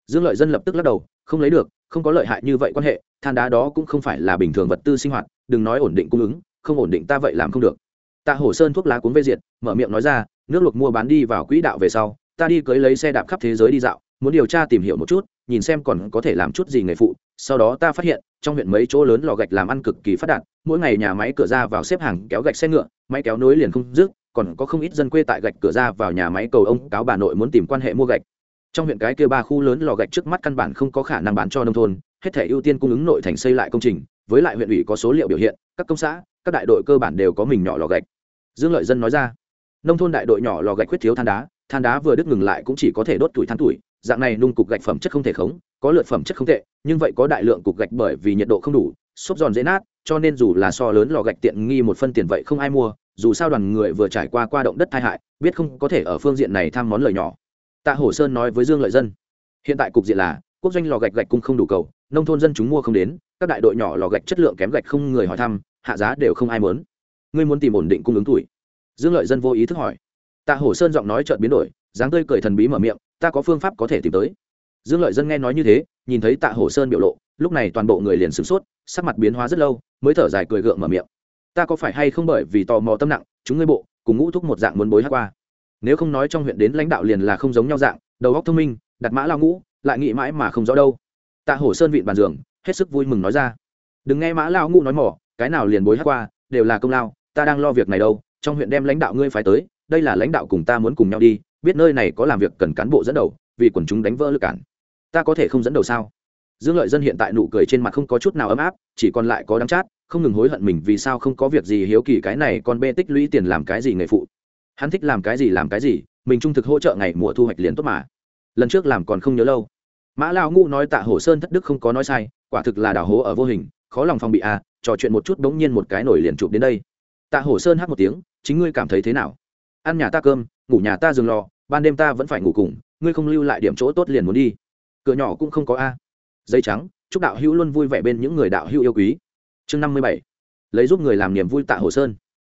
Speaker 1: Dương lợi dân lập tức lắc đầu, không lấy được, không có lợi hại như vậy quan hệ, than đá đó cũng không phải là bình thường vật tư sinh hoạt, đừng nói ổn định cung ứng, không ổn định ta vậy làm không được tạ Hổ sơn thuốc lá cuốn vê diệt, mở miệng nói ra, nước luộc mua bán đi vào quỹ đạo về sau, ta đi cưới lấy xe đạp khắp thế giới đi dạo, muốn điều tra tìm hiểu một chút, nhìn xem còn có thể làm chút gì nghề phụ. Sau đó ta phát hiện, trong huyện mấy chỗ lớn lò gạch làm ăn cực kỳ phát đạt, mỗi ngày nhà máy cửa ra vào xếp hàng kéo gạch xe ngựa, máy kéo nối liền không dứt, còn có không ít dân quê tại gạch cửa ra vào nhà máy cầu ông cáo bà nội muốn tìm quan hệ mua gạch. Trong huyện cái kia ba khu lớn lò gạch trước mắt căn bản không có khả năng bán cho nông thôn, hết thể ưu tiên cung ứng nội thành xây lại công trình, với lại huyện ủy có số liệu biểu hiện, các công xã, các đại đội cơ bản đều có mình nhỏ lò gạch dương lợi dân nói ra, nông thôn đại đội nhỏ lò gạch khuyết thiếu than đá than đá vừa đứt ngừng lại cũng chỉ có thể đốt tuổi than tuổi, dạng này nung cục gạch phẩm chất không thể khống, có lượt phẩm chất không tệ, nhưng vậy có đại lượng cục gạch bởi vì nhiệt độ không đủ, xốp giòn dễ nát, cho nên dù là so lớn lò gạch tiện nghi một phân tiền vậy không ai mua, dù sao đoàn người vừa trải qua qua động đất tai hại, biết không có thể ở phương diện này tham món lời nhỏ. Tạ hổ sơn nói với dương lợi dân, hiện tại cục diện là, quốc doanh lò gạch gạch cung không đủ cầu, nông thôn dân chúng mua không đến, các đại đội nhỏ lò gạch chất lượng kém gạch không người hỏi thăm, hạ giá đều không ai muốn ngươi muốn tìm ổn định cung ứng tuổi. Dương lợi dân vô ý thức hỏi. Tạ hổ sơn giọng nói chợt biến đổi, dáng tươi cười thần bí mở miệng, ta có phương pháp có thể tìm tới. Dương lợi dân nghe nói như thế, nhìn thấy tạ hổ sơn biểu lộ, lúc này toàn bộ người liền sửng sốt, sắc mặt biến hóa rất lâu, mới thở dài cười gượng mở miệng. Ta có phải hay không bởi vì tò mò tâm nặng, chúng ngươi bộ, cùng ngũ thúc một dạng muốn bối hát qua? Nếu không nói trong huyện đến lãnh đạo liền là không giống nhau dạng, đầu óc thông minh, đặt mã lao ngũ, lại nghĩ mãi mà không rõ đâu. Tạ hổ sơn vịn bàn giường, hết sức vui mừng nói ra. Đừng nghe mã lao ngũ nói mỏ, cái nào liền bối hát qua, đều là công lao ta đang lo việc này đâu, trong huyện đem lãnh đạo ngươi phải tới, đây là lãnh đạo cùng ta muốn cùng nhau đi, biết nơi này có làm việc cần cán bộ dẫn đầu, vì quần chúng đánh vỡ lực cản. Ta có thể không dẫn đầu sao? Dương lợi dân hiện tại nụ cười trên mặt không có chút nào ấm áp, chỉ còn lại có đắng chát, không ngừng hối hận mình vì sao không có việc gì hiếu kỳ cái này còn bê tích lũy tiền làm cái gì nghề phụ. Hắn thích làm cái gì làm cái gì, mình trung thực hỗ trợ ngày mùa thu hoạch liền tốt mà. Lần trước làm còn không nhớ lâu. Mã lao ngũ nói tạ hổ sơn thất đức không có nói sai, quả thực là đào hố ở vô hình, khó lòng phòng bị à trò chuyện một chút bỗng nhiên một cái nổi liền chụp đến đây tạ hổ sơn hát một tiếng, chính ngươi cảm thấy thế nào? Ăn nhà ta cơm, ngủ nhà ta giường lò, ban đêm ta vẫn phải ngủ cùng, ngươi không lưu lại điểm chỗ tốt liền muốn đi. Cửa nhỏ cũng không có a. Dây trắng, chúc đạo hữu luôn vui vẻ bên những người đạo hữu yêu quý. Chương năm mươi bảy, lấy giúp người làm niềm vui tạ hồ sơn.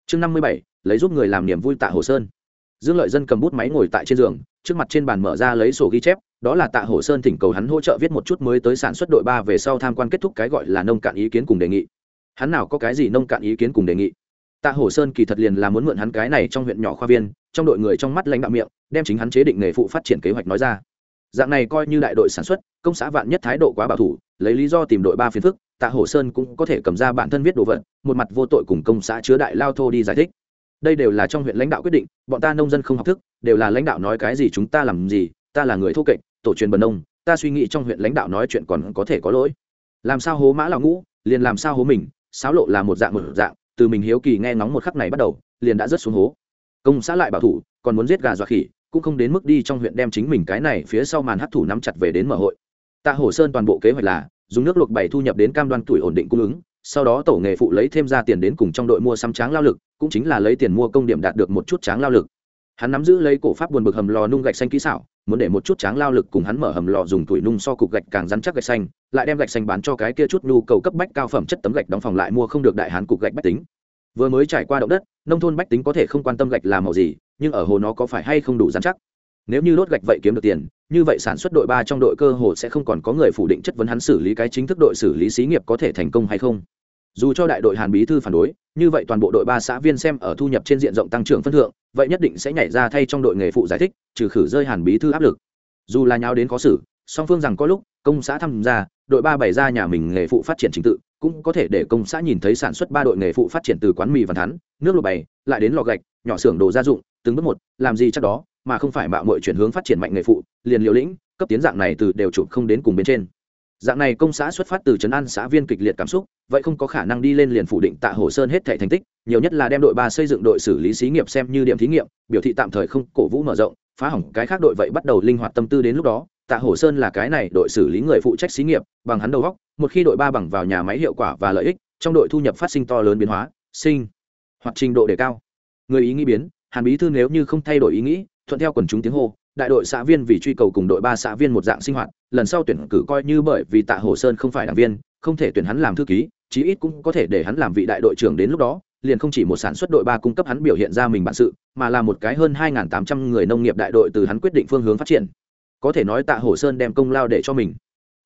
Speaker 1: Chương năm mươi bảy, lấy giúp người làm niềm vui tạ hồ sơn. Dương lợi dân cầm bút máy ngồi tại trên giường, trước mặt trên bàn mở ra lấy sổ ghi chép, đó là tạ hổ sơn thỉnh cầu hắn hỗ trợ viết một chút mới tới sản xuất đội ba về sau tham quan kết thúc cái gọi là nông cạn ý kiến cùng đề nghị. Hắn nào có cái gì nông cạn ý kiến cùng đề nghị? Tạ hổ sơn kỳ thật liền là muốn mượn hắn cái này trong huyện nhỏ khoa viên, trong đội người trong mắt lãnh đạo miệng, đem chính hắn chế định nghề phụ phát triển kế hoạch nói ra. Dạng này coi như đại đội sản xuất, công xã vạn nhất thái độ quá bảo thủ, lấy lý do tìm đội ba phiền phức, tạ hổ sơn cũng có thể cầm ra bản thân viết đồ vật, một mặt vô tội cùng công xã chứa đại lao thô đi giải thích. Đây đều là trong huyện lãnh đạo quyết định, bọn ta nông dân không học thức, đều là lãnh đạo nói cái gì chúng ta làm gì, ta là người thô kệch, tổ truyền bần nông, ta suy nghĩ trong huyện lãnh đạo nói chuyện còn có thể có lỗi. Làm sao hố mã lão ngũ, liền làm sao hố mình, xáo lộ là một dạng một dạng từ mình hiếu kỳ nghe ngóng một khắc này bắt đầu, liền đã rớt xuống hố. Công xã lại bảo thủ, còn muốn giết gà dọa khỉ, cũng không đến mức đi trong huyện đem chính mình cái này phía sau màn hấp thủ nắm chặt về đến mở hội. Tạ hồ sơn toàn bộ kế hoạch là, dùng nước luộc bảy thu nhập đến cam đoan tuổi ổn định cung ứng, sau đó tổ nghề phụ lấy thêm ra tiền đến cùng trong đội mua xăm tráng lao lực, cũng chính là lấy tiền mua công điểm đạt được một chút tráng lao lực. Hắn nắm giữ lấy cổ pháp buồn bực hầm lò nung gạch xanh kỹ xảo, muốn để một chút tráng lao lực cùng hắn mở hầm lò dùng tuổi nung so cục gạch càng rắn chắc gạch xanh lại đem gạch xanh bán cho cái kia chút nhu cầu cấp bách cao phẩm chất tấm gạch đóng phòng lại mua không được đại hán cục gạch bách tính. Vừa mới trải qua động đất, nông thôn bách tính có thể không quan tâm gạch làm màu gì, nhưng ở hồ nó có phải hay không đủ dán chắc? Nếu như đốt gạch vậy kiếm được tiền, như vậy sản xuất đội ba trong đội cơ hồ sẽ không còn có người phủ định chất vấn hắn xử lý cái chính thức đội xử lý xí nghiệp có thể thành công hay không. Dù cho đại đội hàn bí thư phản đối, như vậy toàn bộ đội ba xã viên xem ở thu nhập trên diện rộng tăng trưởng phân thượng, vậy nhất định sẽ nhảy ra thay trong đội nghề phụ giải thích, trừ khử rơi hàn bí thư áp lực. Dù là nháo đến khó xử, song phương rằng có lúc công xã tham gia, đội ba bày ra nhà mình nghề phụ phát triển trình tự, cũng có thể để công xã nhìn thấy sản xuất ba đội nghề phụ phát triển từ quán mì văn thắn, nước lô bày, lại đến lò gạch, nhỏ xưởng đồ gia dụng, từng bước một, làm gì chắc đó, mà không phải mạo mọi chuyển hướng phát triển mạnh nghề phụ, liền liều lĩnh, cấp tiến dạng này từ đều chụp không đến cùng bên trên. Dạng này công xã xuất phát từ trấn an xã viên kịch liệt cảm xúc, vậy không có khả năng đi lên liền phủ định tạ hồ sơn hết thẻ thành tích, nhiều nhất là đem đội ba xây dựng đội xử lý xí nghiệp xem như điểm thí nghiệm, biểu thị tạm thời không cổ vũ mở rộng, phá hỏng cái khác đội vậy bắt đầu linh hoạt tâm tư đến lúc đó tạ Hổ sơn là cái này đội xử lý người phụ trách xí nghiệp, bằng hắn đầu góc một khi đội ba bằng vào nhà máy hiệu quả và lợi ích, trong đội thu nhập phát sinh to lớn biến hóa, sinh hoặc trình độ đề cao. Người ý nghĩ biến, hàn bí thư nếu như không thay đổi ý nghĩ, thuận theo quần chúng tiếng hô, đại đội xã viên vì truy cầu cùng đội ba xã viên một dạng sinh hoạt, lần sau tuyển cử coi như bởi vì tạ hồ sơn không phải đảng viên, không thể tuyển hắn làm thư ký, chí ít cũng có thể để hắn làm vị đại đội trưởng đến lúc đó, liền không chỉ một sản xuất đội ba cung cấp hắn biểu hiện ra mình bản sự, mà là một cái hơn hai tám trăm người nông nghiệp đại đội từ hắn quyết định phương hướng phát triển có thể nói tạ Hổ sơn đem công lao để cho mình.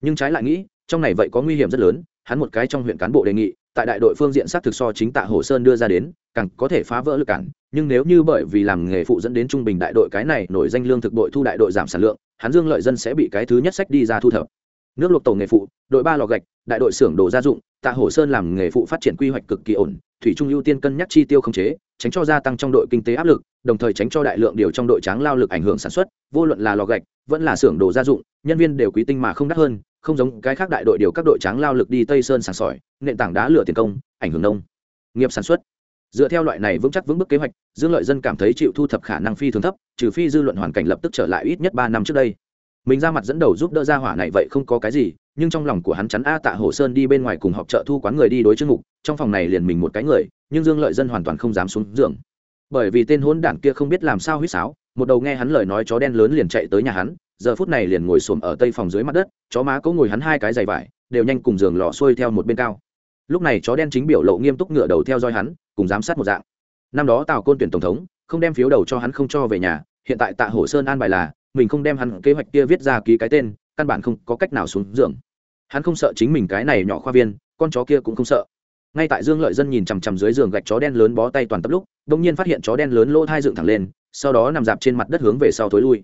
Speaker 1: Nhưng trái lại nghĩ, trong này vậy có nguy hiểm rất lớn, hắn một cái trong huyện cán bộ đề nghị, tại đại đội phương diện xác thực so chính tạ Hổ sơn đưa ra đến, càng có thể phá vỡ lực cản. Nhưng nếu như bởi vì làm nghề phụ dẫn đến trung bình đại đội cái này, nổi danh lương thực đội thu đại đội giảm sản lượng, hắn dương lợi dân sẽ bị cái thứ nhất sách đi ra thu thập. Nước luộc tổ nghề phụ, đội ba lò gạch, đại đội xưởng đồ gia dụng, tạ Hổ sơn làm nghề phụ phát triển quy hoạch cực kỳ ổn, thủy trung ưu tiên cân nhắc chi tiêu không chế, tránh cho gia tăng trong đội kinh tế áp lực, đồng thời tránh cho đại lượng điều trong đội tráng lao lực ảnh hưởng sản xuất, vô luận là lò gạch vẫn là xưởng đồ gia dụng, nhân viên đều quý tinh mà không đắt hơn, không giống cái khác đại đội điều các đội tráng lao lực đi tây sơn sàng sỏi, nền tảng đá lửa tiền công, ảnh hưởng nông nghiệp sản xuất. Dựa theo loại này vững chắc vững bước kế hoạch, dương lợi dân cảm thấy chịu thu thập khả năng phi thường thấp, trừ phi dư luận hoàn cảnh lập tức trở lại ít nhất ba năm trước đây. Mình ra mặt dẫn đầu giúp đỡ ra hỏa này vậy không có cái gì, nhưng trong lòng của hắn chắn a tạ hồ sơn đi bên ngoài cùng họp trợ thu quán người đi đối chương mục, trong phòng này liền mình một cái người, nhưng dương lợi dân hoàn toàn không dám xuống giường. Bởi vì tên hỗn đảng kia không biết làm sao huýt sáo một đầu nghe hắn lời nói chó đen lớn liền chạy tới nhà hắn, giờ phút này liền ngồi xổm ở tây phòng dưới mặt đất, chó má có ngồi hắn hai cái giày vải, đều nhanh cùng giường lò xuôi theo một bên cao. Lúc này chó đen chính biểu lộ nghiêm túc ngựa đầu theo dõi hắn, cùng giám sát một dạng. Năm đó tào côn tuyển tổng thống, không đem phiếu đầu cho hắn không cho về nhà, hiện tại tạ hồ sơn an bài là, mình không đem hắn kế hoạch kia viết ra ký cái tên, căn bản không có cách nào xuống giường. Hắn không sợ chính mình cái này nhỏ khoa viên, con chó kia cũng không sợ. Ngay tại dương lợi dân nhìn chằm chằm dưới giường gạch chó đen lớn bó tay toàn tấp lúc đ ỗ n g nhiên phát hiện chó đen lớn lỗ thai dựng thẳng lên sau đó nằm dạp trên mặt đất hướng về sau thối lui.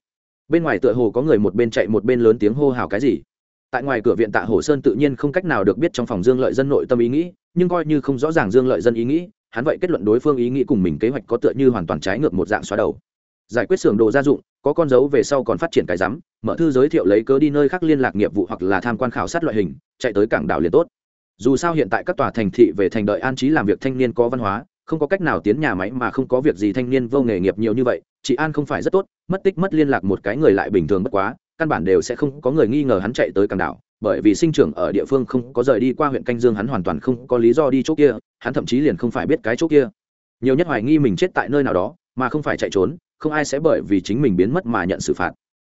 Speaker 1: Bên ngoài tựa hồ có người một bên chạy một bên lớn tiếng hô hào cái gì. Tại ngoài cửa viện tạ hồ sơn tự nhiên không cách nào được biết trong phòng dương lợi dân nội tâm ý nghĩ, nhưng coi như không rõ ràng dương lợi dân ý nghĩ, hắn vậy kết luận đối phương ý nghĩ cùng mình kế hoạch có tựa như hoàn toàn trái ngược một dạng xóa đầu. Giải quyết xưởng đồ gia dụng, có con dấu về sau còn phát triển cái rắm, mở thư giới thiệu lấy cớ đi nơi khác liên lạc nghiệp vụ hoặc là tham quan khảo sát loại hình, chạy tới cảng đảo liền tốt. Dù sao hiện tại các tòa thành thị về thành đợi an trí làm việc thanh niên có văn hóa không có cách nào tiến nhà máy mà không có việc gì thanh niên vô nghề nghiệp nhiều như vậy, chị an không phải rất tốt, mất tích mất liên lạc một cái người lại bình thường bất quá, căn bản đều sẽ không có người nghi ngờ hắn chạy tới cảng đảo, bởi vì sinh trưởng ở địa phương không có rời đi qua huyện canh dương hắn hoàn toàn không có lý do đi chỗ kia, hắn thậm chí liền không phải biết cái chỗ kia. Nhiều nhất hoài nghi mình chết tại nơi nào đó, mà không phải chạy trốn, không ai sẽ bởi vì chính mình biến mất mà nhận xử phạt.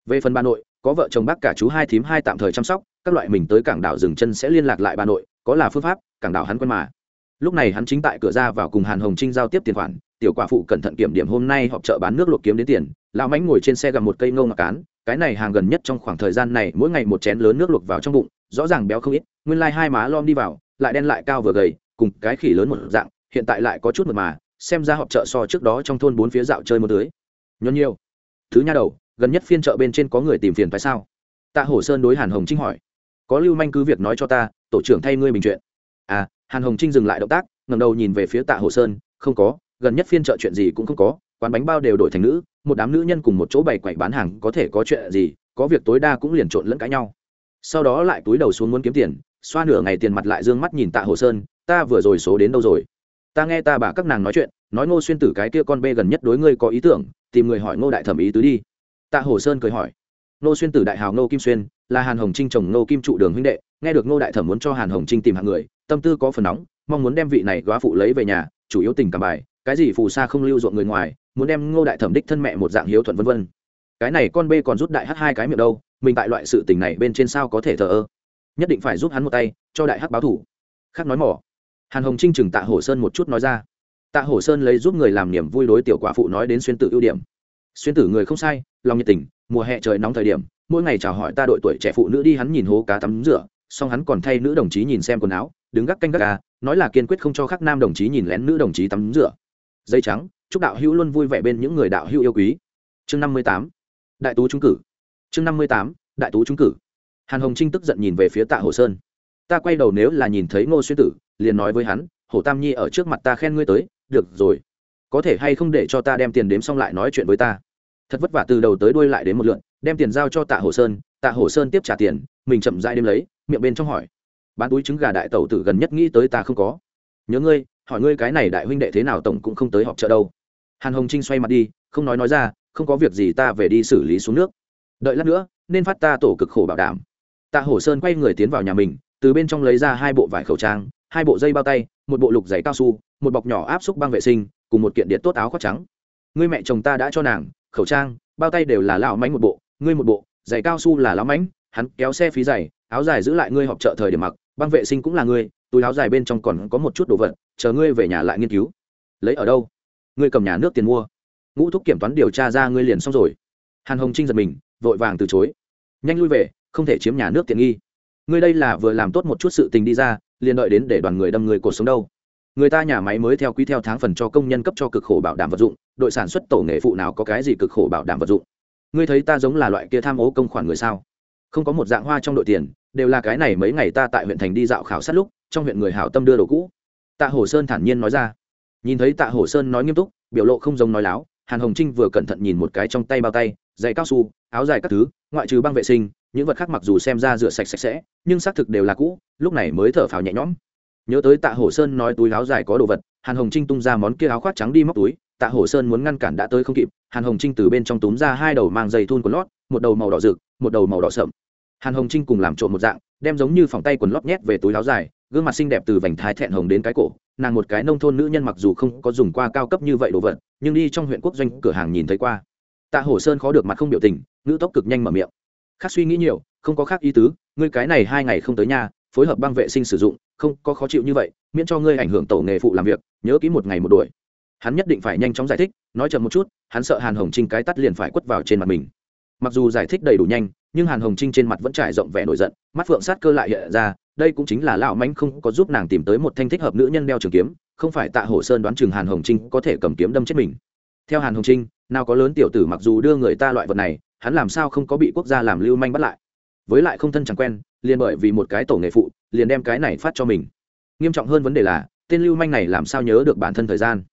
Speaker 1: Về phần bà nội, có vợ chồng bác cả chú hai thím hai tạm thời chăm sóc, các loại mình tới cảng đảo dừng chân sẽ liên lạc lại bà nội, có là phương pháp, cảng đảo hắn quen mà lúc này hắn chính tại cửa ra vào cùng hàn hồng trinh giao tiếp tiền khoản, tiểu quả phụ cẩn thận kiểm điểm hôm nay họp chợ bán nước luộc kiếm đến tiền. Lão mánh ngồi trên xe gặp một cây ngâu ngạc cán, cái này hàng gần nhất trong khoảng thời gian này, mỗi ngày một chén lớn nước luộc vào trong bụng, rõ ràng béo không ít, nguyên lai hai má lom đi vào, lại đen lại cao vừa gầy, cùng cái khỉ lớn một dạng, hiện tại lại có chút mật mà, xem ra họp chợ so trước đó trong thôn bốn phía dạo chơi một tưới nhốn nhiều. Thứ nha đầu, gần nhất phiên chợ bên trên có người tìm phiền phải sao? Tạ hổ sơn đối hàn hồng trinh hỏi. Có lưu manh cứ việc nói cho ta, tổ trưởng thay ngươi bình chuyện. À hàn hồng trinh dừng lại động tác ngầm đầu nhìn về phía tạ Hồ sơn, không có, gần nhất phiên chợ chuyện gì cũng không có, quán bánh bao đều đổi thành nữ, một đám nữ nhân cùng một chỗ bày quậy bán hàng có thể có chuyện gì, có việc tối đa cũng liền trộn lẫn cãi nhau. Sau đó lại túi đầu xuống muốn kiếm tiền, xoa nửa ngày tiền mặt lại d ư ơ n g mắt nhìn tạ hồ sơn, ta vừa rồi số đến đâu rồi? Ta nghe ta bà các nàng nói chuyện, nói ngô xuyên tử cái kia con bê gần nhất đối ngươi có ý tưởng, tìm người hỏi ngô đại thẩm ý tứ đi. Tạ hồ sơn cười hỏi, ngô xuyên tử đại hào ngô kim xuyên, là hàn hồng trinh chồng ngô kim trụ đường huynh đệ, nghe được ngô đại thẩm muốn cho hàn hồng trinh tìm hạng người tâm tư có phần nóng, mong muốn đem vị này góa phụ lấy về nhà, chủ yếu tình cảm bài, cái gì phù sa không lưu ruộng người ngoài, muốn đem ngô đại thẩm đích thân mẹ một dạng hiếu thuận vân vân. Cái này con bê còn rút đại h hai cái miệng đâu, mình tại loại sự tình này bên trên sao có thể thờ ơ? Nhất định phải giúp hắn một tay, cho đại h báo thủ. Khác nói mỏ. Hàn hồng trinh chừng tạ hổ sơn một chút nói ra. Tạ hổ sơn lấy giúp người làm niềm vui đối tiểu quả phụ nói đến xuyên tử ưu điểm. Xuyên tử người không sai, lòng nhiệt tình, mùa hè trời nóng thời điểm, mỗi ngày chào hỏi ta đội tuổi trẻ phụ nữ đi hắn nhìn hố cá tắm rửa, xong hắn còn thay nữ đồng chí nhìn xem quần áo đứng gác canh gác gà, nói là kiên quyết không cho các nam đồng chí nhìn lén nữ đồng chí tắm rửa. Dây trắng chúc đạo hữu luôn vui vẻ bên những người đạo hữu yêu quý. Chương năm mươi tám đại tú trúng cử. Chương năm mươi tám đại tú trúng cử. Hàn hồng trinh tức giận nhìn về phía tạ hồ sơn. Ta quay đầu nếu là nhìn thấy ngô xuyên tử liền nói với hắn hồ tam nhi ở trước mặt ta khen ngươi tới được rồi. Có thể hay không để cho ta đem tiền đếm xong lại nói chuyện với ta? Thật vất vả từ đầu tới đuôi lại đến một lượn đem tiền giao cho tạ hồ sơn. Tạ hồ sơn tiếp trả tiền mình chậm dại đêm lấy miệng bên trong hỏi bán túi trứng gà đại tẩu tử gần nhất nghĩ tới ta không có. Nhớ ngươi, hỏi ngươi cái này đại huynh đệ thế nào tổng cũng không tới họp chợ đâu. Hàn hồng trinh xoay mặt đi, không nói nói ra, không có việc gì ta về đi xử lý xuống nước. Đợi lát nữa, nên phát ta tổ cực khổ bảo đảm. Tạ hổ sơn quay người tiến vào nhà mình, từ bên trong lấy ra hai bộ vải khẩu trang, hai bộ dây bao tay, một bộ lục giày cao su, một bọc nhỏ áp xúc băng vệ sinh, cùng một kiện điện tốt áo khoác trắng. Ngươi mẹ chồng ta đã cho nàng, khẩu trang, bao tay đều là lão mánh một bộ, ngươi một bộ, giày cao su là lão mánh hắn kéo xe phí giày, áo dài giữ lại ngươi họp chợ thời điểm mặc băng vệ sinh cũng là ngươi, túi áo dài bên trong còn có một chút đồ vật, chờ ngươi về nhà lại nghiên cứu. Lấy ở đâu? Ngươi cầm nhà nước tiền mua. Ngũ thúc kiểm toán điều tra ra ngươi liền xong rồi. Hàn hồng trinh giật mình, vội vàng từ chối. Nhanh lui về, không thể chiếm nhà nước tiện nghi. Ngươi đây là vừa làm tốt một chút sự tình đi ra, liền đợi đến để đoàn người đâm người cuộc sống đâu. Người ta nhà máy mới theo quý theo tháng phần cho công nhân cấp cho cực khổ bảo đảm vật dụng, đội sản xuất tổ nghề phụ nào có cái gì cực khổ bảo đảm vật dụng. Ngươi thấy ta giống là loại kia tham ô công khoản người sao? Không có một dạng hoa trong đội tiền đều là cái này mấy ngày ta tại huyện thành đi dạo khảo sát lúc, trong huyện người hảo tâm đưa đồ cũ. Tạ hồ sơn thản nhiên nói ra. Nhìn thấy tạ hồ sơn nói nghiêm túc, biểu lộ không giống nói láo, hàn hồng trinh vừa cẩn thận nhìn một cái trong tay bao tay, giày cao su, áo dài các thứ, ngoại trừ băng vệ sinh, những vật khác mặc dù xem ra rửa sạch sạch sẽ, nhưng xác thực đều là cũ, lúc này mới thở phào nhẹ nhõm. Nhớ tới tạ hổ sơn nói túi áo dài có đồ vật, hàn hồng trinh tung ra món kia áo khoác trắng đi móc túi, tạ hổ sơn muốn ngăn cản đã tới không kịp, hàn hồng trinh từ bên trong túm ra hai đầu mang dây thun của lót, một đầu màu đỏ rực, một đầu màu đỏ sậm hàn hồng trinh cùng làm trộm một dạng, đem giống như phòng tay quần lót nhét về túi áo dài, gương mặt xinh đẹp từ vành thái thẹn hồng đến cái cổ. Nàng một cái nông thôn nữ nhân mặc dù không có dùng qua cao cấp như vậy đồ vật, nhưng đi trong huyện quốc doanh cửa hàng nhìn thấy qua. Tạ hổ sơn khó được mặt không biểu tình, nữ tốc cực nhanh mở miệng. Khác suy nghĩ nhiều, không có khác ý tứ, ngươi cái này hai ngày không tới nhà, phối hợp băng vệ sinh sử dụng, không có khó chịu như vậy, miễn cho ngươi ảnh hưởng tổ nghề phụ làm việc, nhớ kỹ một ngày một đuổi. Hắn nhất định phải nhanh chóng giải thích, nói chậm một chút, hắn sợ hàn hồng trinh cái tắt liền phải quất vào trên mặt mình mặc dù giải thích đầy đủ nhanh, nhưng hàn hồng trinh trên mặt vẫn trải rộng vẻ nổi giận, mắt phượng sát cơ lại hiện ra, đây cũng chính là lão mánh không có giúp nàng tìm tới một thanh thích hợp nữ nhân đeo trường kiếm, không phải tạ hổ sơn đoán chừng hàn hồng trinh có thể cầm kiếm đâm chết mình. Theo hàn hồng trinh, nào có lớn tiểu tử mặc dù đưa người ta loại vật này, hắn làm sao không có bị quốc gia làm lưu manh bắt lại? Với lại không thân chẳng quen, liền bởi vì một cái tổ nghề phụ, liền đem cái này phát cho mình. Nghiêm trọng hơn vấn đề là, tên lưu manh này làm sao nhớ được bản thân thời gian?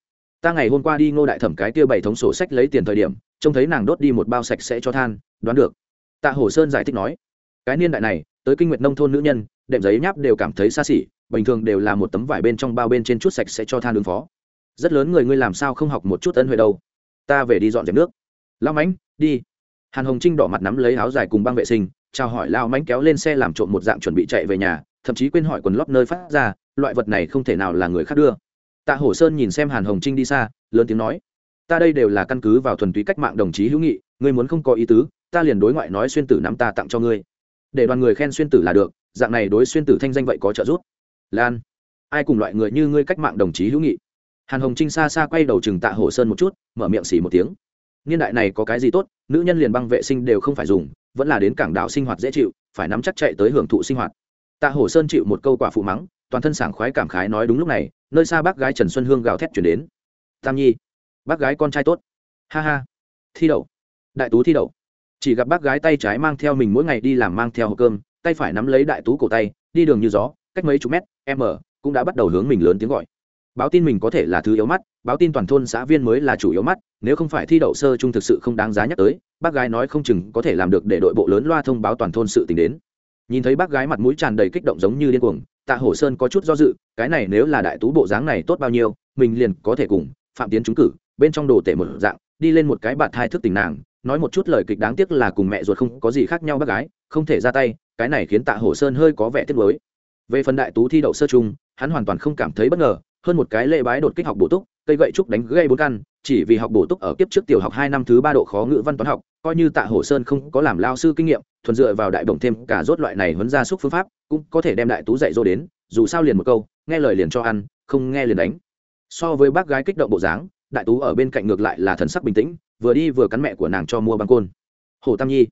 Speaker 1: Ta ngày hôm qua đi ngô đại thẩm cái kia bảy thống sổ sách lấy tiền thời điểm trông thấy nàng đốt đi một bao sạch sẽ cho than, đoán được. Tạ hồ sơn giải thích nói, cái niên đại này, tới kinh nguyệt nông thôn nữ nhân, đệm giấy nháp đều cảm thấy xa xỉ, bình thường đều là một tấm vải bên trong bao bên trên chút sạch sẽ cho than ứng phó. Rất lớn người ngươi làm sao không học một chút ân huệ đâu? Ta về đi dọn dẹp nước. Lao mãnh, đi. Hàn hồng trinh đỏ mặt nắm lấy áo dài cùng băng vệ sinh, chào hỏi lao mãnh kéo lên xe làm trộm một dạng chuẩn bị chạy về nhà, thậm chí quên hỏi quần lót nơi phát ra, loại vật này không thể nào là người khác đưa. Tạ hổ sơn nhìn xem hàn hồng trinh đi xa, lớn tiếng nói ta đây đều là căn cứ vào thuần túy cách mạng đồng chí hữu nghị, ngươi muốn không có ý tứ, ta liền đối ngoại nói xuyên tử nắm ta tặng cho ngươi. Để đoàn người khen xuyên tử là được, dạng này đối xuyên tử thanh danh vậy có trợ giúp. Lan, ai cùng loại người như ngươi cách mạng đồng chí hữu nghị? Hàn hồng trinh xa xa quay đầu chừng tạ hổ sơn một chút, mở miệng xỉ một tiếng. Niên đại này có cái gì tốt, nữ nhân liền băng vệ sinh đều không phải dùng, vẫn là đến cảng đảo sinh hoạt dễ chịu, phải nắm chắc chạy tới hưởng thụ sinh hoạt. Tạ hổ sơn chịu một câu quả phụ mắng, toàn thân sảng khoái cảm khái nói đúng lúc này, nơi xa bác gái trần xuân hương gào thét chuyển đến. Tam nhi bác gái con trai tốt. Ha ha. Thi đậu. Đại tú thi đậu. Chỉ gặp bác gái tay trái mang theo mình mỗi ngày đi làm mang theo hộp cơm, tay phải nắm lấy đại tú cổ tay, đi đường như gió, cách mấy chục mét m cũng đã bắt đầu hướng mình lớn tiếng gọi. Báo tin mình có thể là thứ yếu mắt, báo tin toàn thôn xã viên mới là chủ yếu mắt, nếu không phải thi đậu sơ chung thực sự không đáng giá nhắc tới, bác gái nói không chừng có thể làm được để đội bộ lớn loa thông báo toàn thôn sự t đến. Nhìn thấy bác gái mặt mũi tràn đầy kích động giống như điên cuồng, tạ hổ sơn có chút do dự, cái này nếu là đại tú bộ dáng này tốt bao nhiêu, mình liền có thể cùng phạm tiến trúng cử bên trong đồ tể một dạng, đi lên một cái bạt thai thức tình nàng, nói một chút lời kịch đáng tiếc là cùng mẹ ruột không có gì khác nhau bác gái, không thể ra tay, cái này khiến tạ hổ sơn hơi có vẻ tiếc lối về phần đại tú thi đậu sơ chung hắn hoàn toàn không cảm thấy bất ngờ, hơn một cái lễ bái đột kích học bổ túc, cây gậy trúc đánh gây bốn căn, chỉ vì học bổ túc ở kiếp trước tiểu học hai năm thứ ba độ khó ngữ văn toán học, coi như tạ hổ sơn không có làm lao sư kinh nghiệm, thuần dựa vào đại bổng thêm cả rốt loại này huấn ra xúc phương pháp, cũng có thể đem đại tú dạy dỗ đến, dù sao liền một câu, nghe lời liền cho ăn, không nghe liền đánh. So với bác gái kích động bộ dáng đại tú ở bên cạnh ngược lại là thần sắc bình tĩnh, vừa đi vừa cắn mẹ của nàng cho mua băng côn. Hồ tam nhi,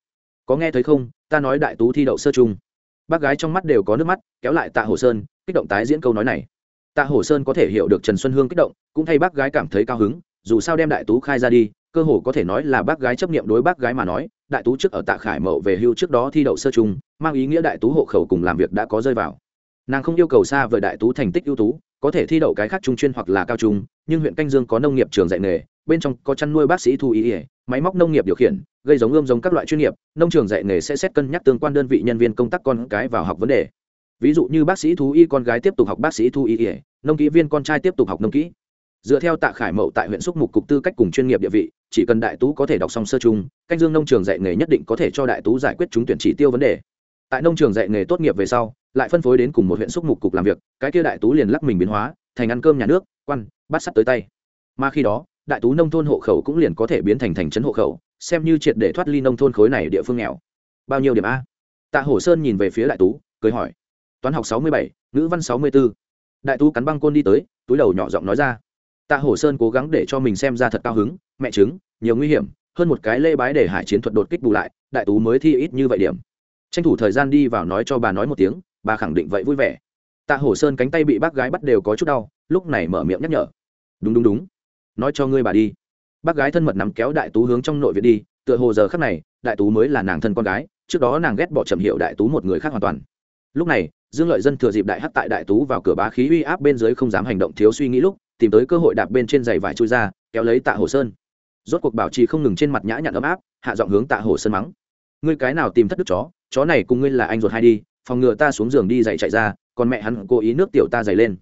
Speaker 1: có nghe thấy không? Ta nói đại tú thi đậu sơ chung. Bác gái trong mắt đều có nước mắt, kéo lại tạ hồ sơn, kích động tái diễn câu nói này. Tạ hồ sơn có thể hiểu được trần xuân hương kích động, cũng thay bác gái cảm thấy cao hứng, dù sao đem đại tú khai ra đi, cơ hồ có thể nói là bác gái chấp nghiệm đối bác gái mà nói, đại tú trước ở tạ khải mậu về hưu trước đó thi đậu sơ chung, mang ý nghĩa đại tú hộ khẩu cùng làm việc đã có rơi vào. Nàng không yêu cầu xa vời đại tú thành tích ưu tú có thể thi đậu cái khác trung chuyên hoặc là cao trung, nhưng huyện canh dương có nông nghiệp trường dạy nghề, bên trong có chăn nuôi bác sĩ thu ý ỉa máy móc nông nghiệp điều khiển, gây giống ươm giống các loại chuyên nghiệp, nông trường dạy nghề sẽ xét cân nhắc tương quan đơn vị nhân viên công tác con cái vào học vấn đề. Ví dụ như bác sĩ thú y con gái tiếp tục học bác sĩ thu y ỉa nông kỹ viên con trai tiếp tục học nông kỹ. Dựa theo tạ khải mậu tại huyện xúc mục cục tư cách cùng chuyên nghiệp địa vị, chỉ cần đại tú có thể đọc xong sơ chung, canh dương nông trường dạy nghề nhất định có thể cho đại tú giải quyết trúng tuyển chỉ tiêu vấn đề. Tại nông trường dạy nghề tốt nghiệp về sau lại phân phối đến cùng một huyện xúc mục cục làm việc, cái kia đại tú liền lắc mình biến hóa, thành ăn cơm nhà nước, quan, bắt sắt tới tay. Mà khi đó, đại tú nông thôn hộ khẩu cũng liền có thể biến thành thành trấn hộ khẩu, xem như triệt để thoát ly nông thôn khối này địa phương nghèo. Bao nhiêu điểm a? Tạ hổ sơn nhìn về phía đại tú, cười hỏi. Toán học sáu mươi bảy, ngữ văn sáu mươi b ố đại tú cắn băng côn đi tới, túi đầu nhỏ giọng nói ra. Tạ hổ sơn cố gắng để cho mình xem ra thật cao hứng, mẹ chứng nhiều nguy hiểm, hơn một cái lê bái để hải chiến thuật đột kích bù lại, đại tú mới thi ít như vậy điểm. Tranh thủ thời gian đi vào nói cho bà nói một tiếng bà khẳng định vậy vui vẻ. Tạ hổ sơn cánh tay bị bác gái bắt đều có chút đau, lúc này mở miệng nhắc nhở. Đúng đúng đúng. Nói cho ngươi bà đi. Bác gái thân mật nắm kéo đại tú hướng trong nội viện đi, tựa hồ giờ khắc này, đại tú mới là nàng thân con gái, trước đó nàng ghét bỏ trầm hiệu đại tú một người khác hoàn toàn. Lúc này, dương lợi dân thừa dịp đại hắt tại đại tú vào cửa bá khí uy áp bên dưới không dám hành động thiếu suy nghĩ lúc, tìm tới cơ hội đạp bên trên giày vải chui ra, kéo lấy tạ hồ sơn. Rốt cuộc bảo trì không ngừng trên mặt nhã nhặn ấm áp, hạ giọng hướng tạ hồ sơn mắng. Ngươi cái nào tìm thất đức chó chó này cùng ngươi là anh ruột hay đi phòng ngừa ta xuống giường đi dậy chạy ra, còn mẹ hắn cố ý nước tiểu ta dày lên.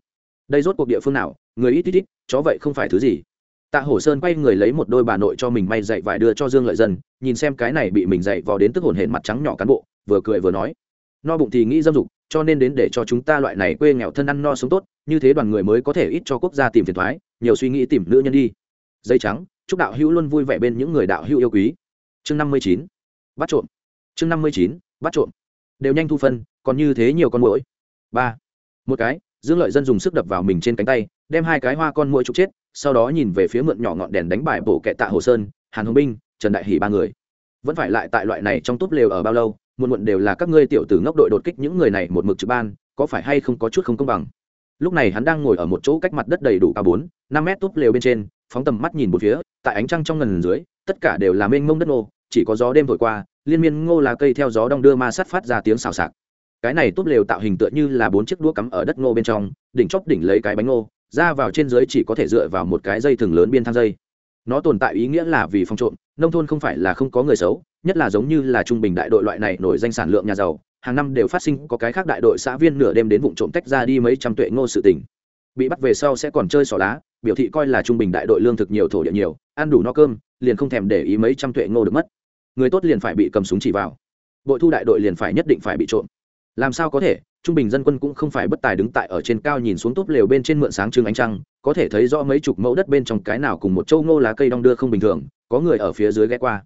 Speaker 1: Đây rốt cuộc địa phương nào, người ít ít ít, chó vậy không phải thứ gì. Tạ hổ sơn quay người lấy một đôi bà nội cho mình may dạy vải đưa cho dương lợi dân, nhìn xem cái này bị mình dạy vào đến tức hồn hển mặt trắng nhỏ cán bộ, vừa cười vừa nói. No bụng thì nghĩ dâm dục, cho nên đến để cho chúng ta loại này quê nghèo thân ăn no sống tốt, như thế đoàn người mới có thể ít cho quốc gia tìm phiền thoái, nhiều suy nghĩ tìm nữ nhân đi. Dây trắng, chúc đạo hữu luôn vui vẻ bên những người đạo hữu yêu quý. Chương năm mươi chín, bắt trộm. Chương năm mươi chín, bắt trộm đều nhanh thu phân, còn như thế nhiều con mũi ba. Một cái, dương lợi dân dùng sức đập vào mình trên cánh tay, đem hai cái hoa con mũi trục chết, sau đó nhìn về phía mượn nhỏ ngọn đèn đánh bài bổ kẹ tạ hồ sơn, hàn hồng binh, trần đại hỷ ba người. Vẫn phải lại tại loại này trong túp lều ở bao lâu, muộn muộn đều là các ngươi tiểu tử ngốc đội đột kích những người này một mực trực ban, có phải hay không có chút không công bằng? Lúc này hắn đang ngồi ở một chỗ cách mặt đất đầy đủ cao bốn, năm mét túp lều bên trên, phóng tầm mắt nhìn một phía, tại ánh trăng trong ngần dưới, tất cả đều là mênh mông đất ngô chỉ có gió đêm thổi qua liên miên ngô là cây theo gió đong đưa ma sát phát ra tiếng xào xạc. Cái này túp lều tạo hình tựa như là bốn chiếc đũa cắm ở đất ngô bên trong, đỉnh chóp đỉnh lấy cái bánh ngô, ra vào trên dưới chỉ có thể dựa vào một cái dây thừng lớn biên thang dây. Nó tồn tại ý nghĩa là vì phòng trộm, nông thôn không phải là không có người xấu, nhất là giống như là trung bình đại đội loại này nổi danh sản lượng nhà giàu, hàng năm đều phát sinh có cái khác đại đội xã viên nửa đêm đến vụ trộm tách ra đi mấy trăm tuệ ngô sự tình. bị bắt về sau sẽ còn chơi xỏ lá biểu thị coi là trung bình đại đội lương thực nhiều, thổ địa nhiều, ăn đủ no cơm, liền không thèm để ý mấy trăm tuệ ngô được mất người tốt liền phải bị cầm súng chỉ vào. Bội thu đại đội liền phải nhất định phải bị trộm. Làm sao có thể? Trung bình dân quân cũng không phải bất tài đứng tại ở trên cao nhìn xuống tốt lều bên trên mượn sáng trưng ánh trăng, có thể thấy rõ mấy chục mẫu đất bên trong cái nào cùng một châu ngô lá cây đong đưa không bình thường, có người ở phía dưới ghé qua.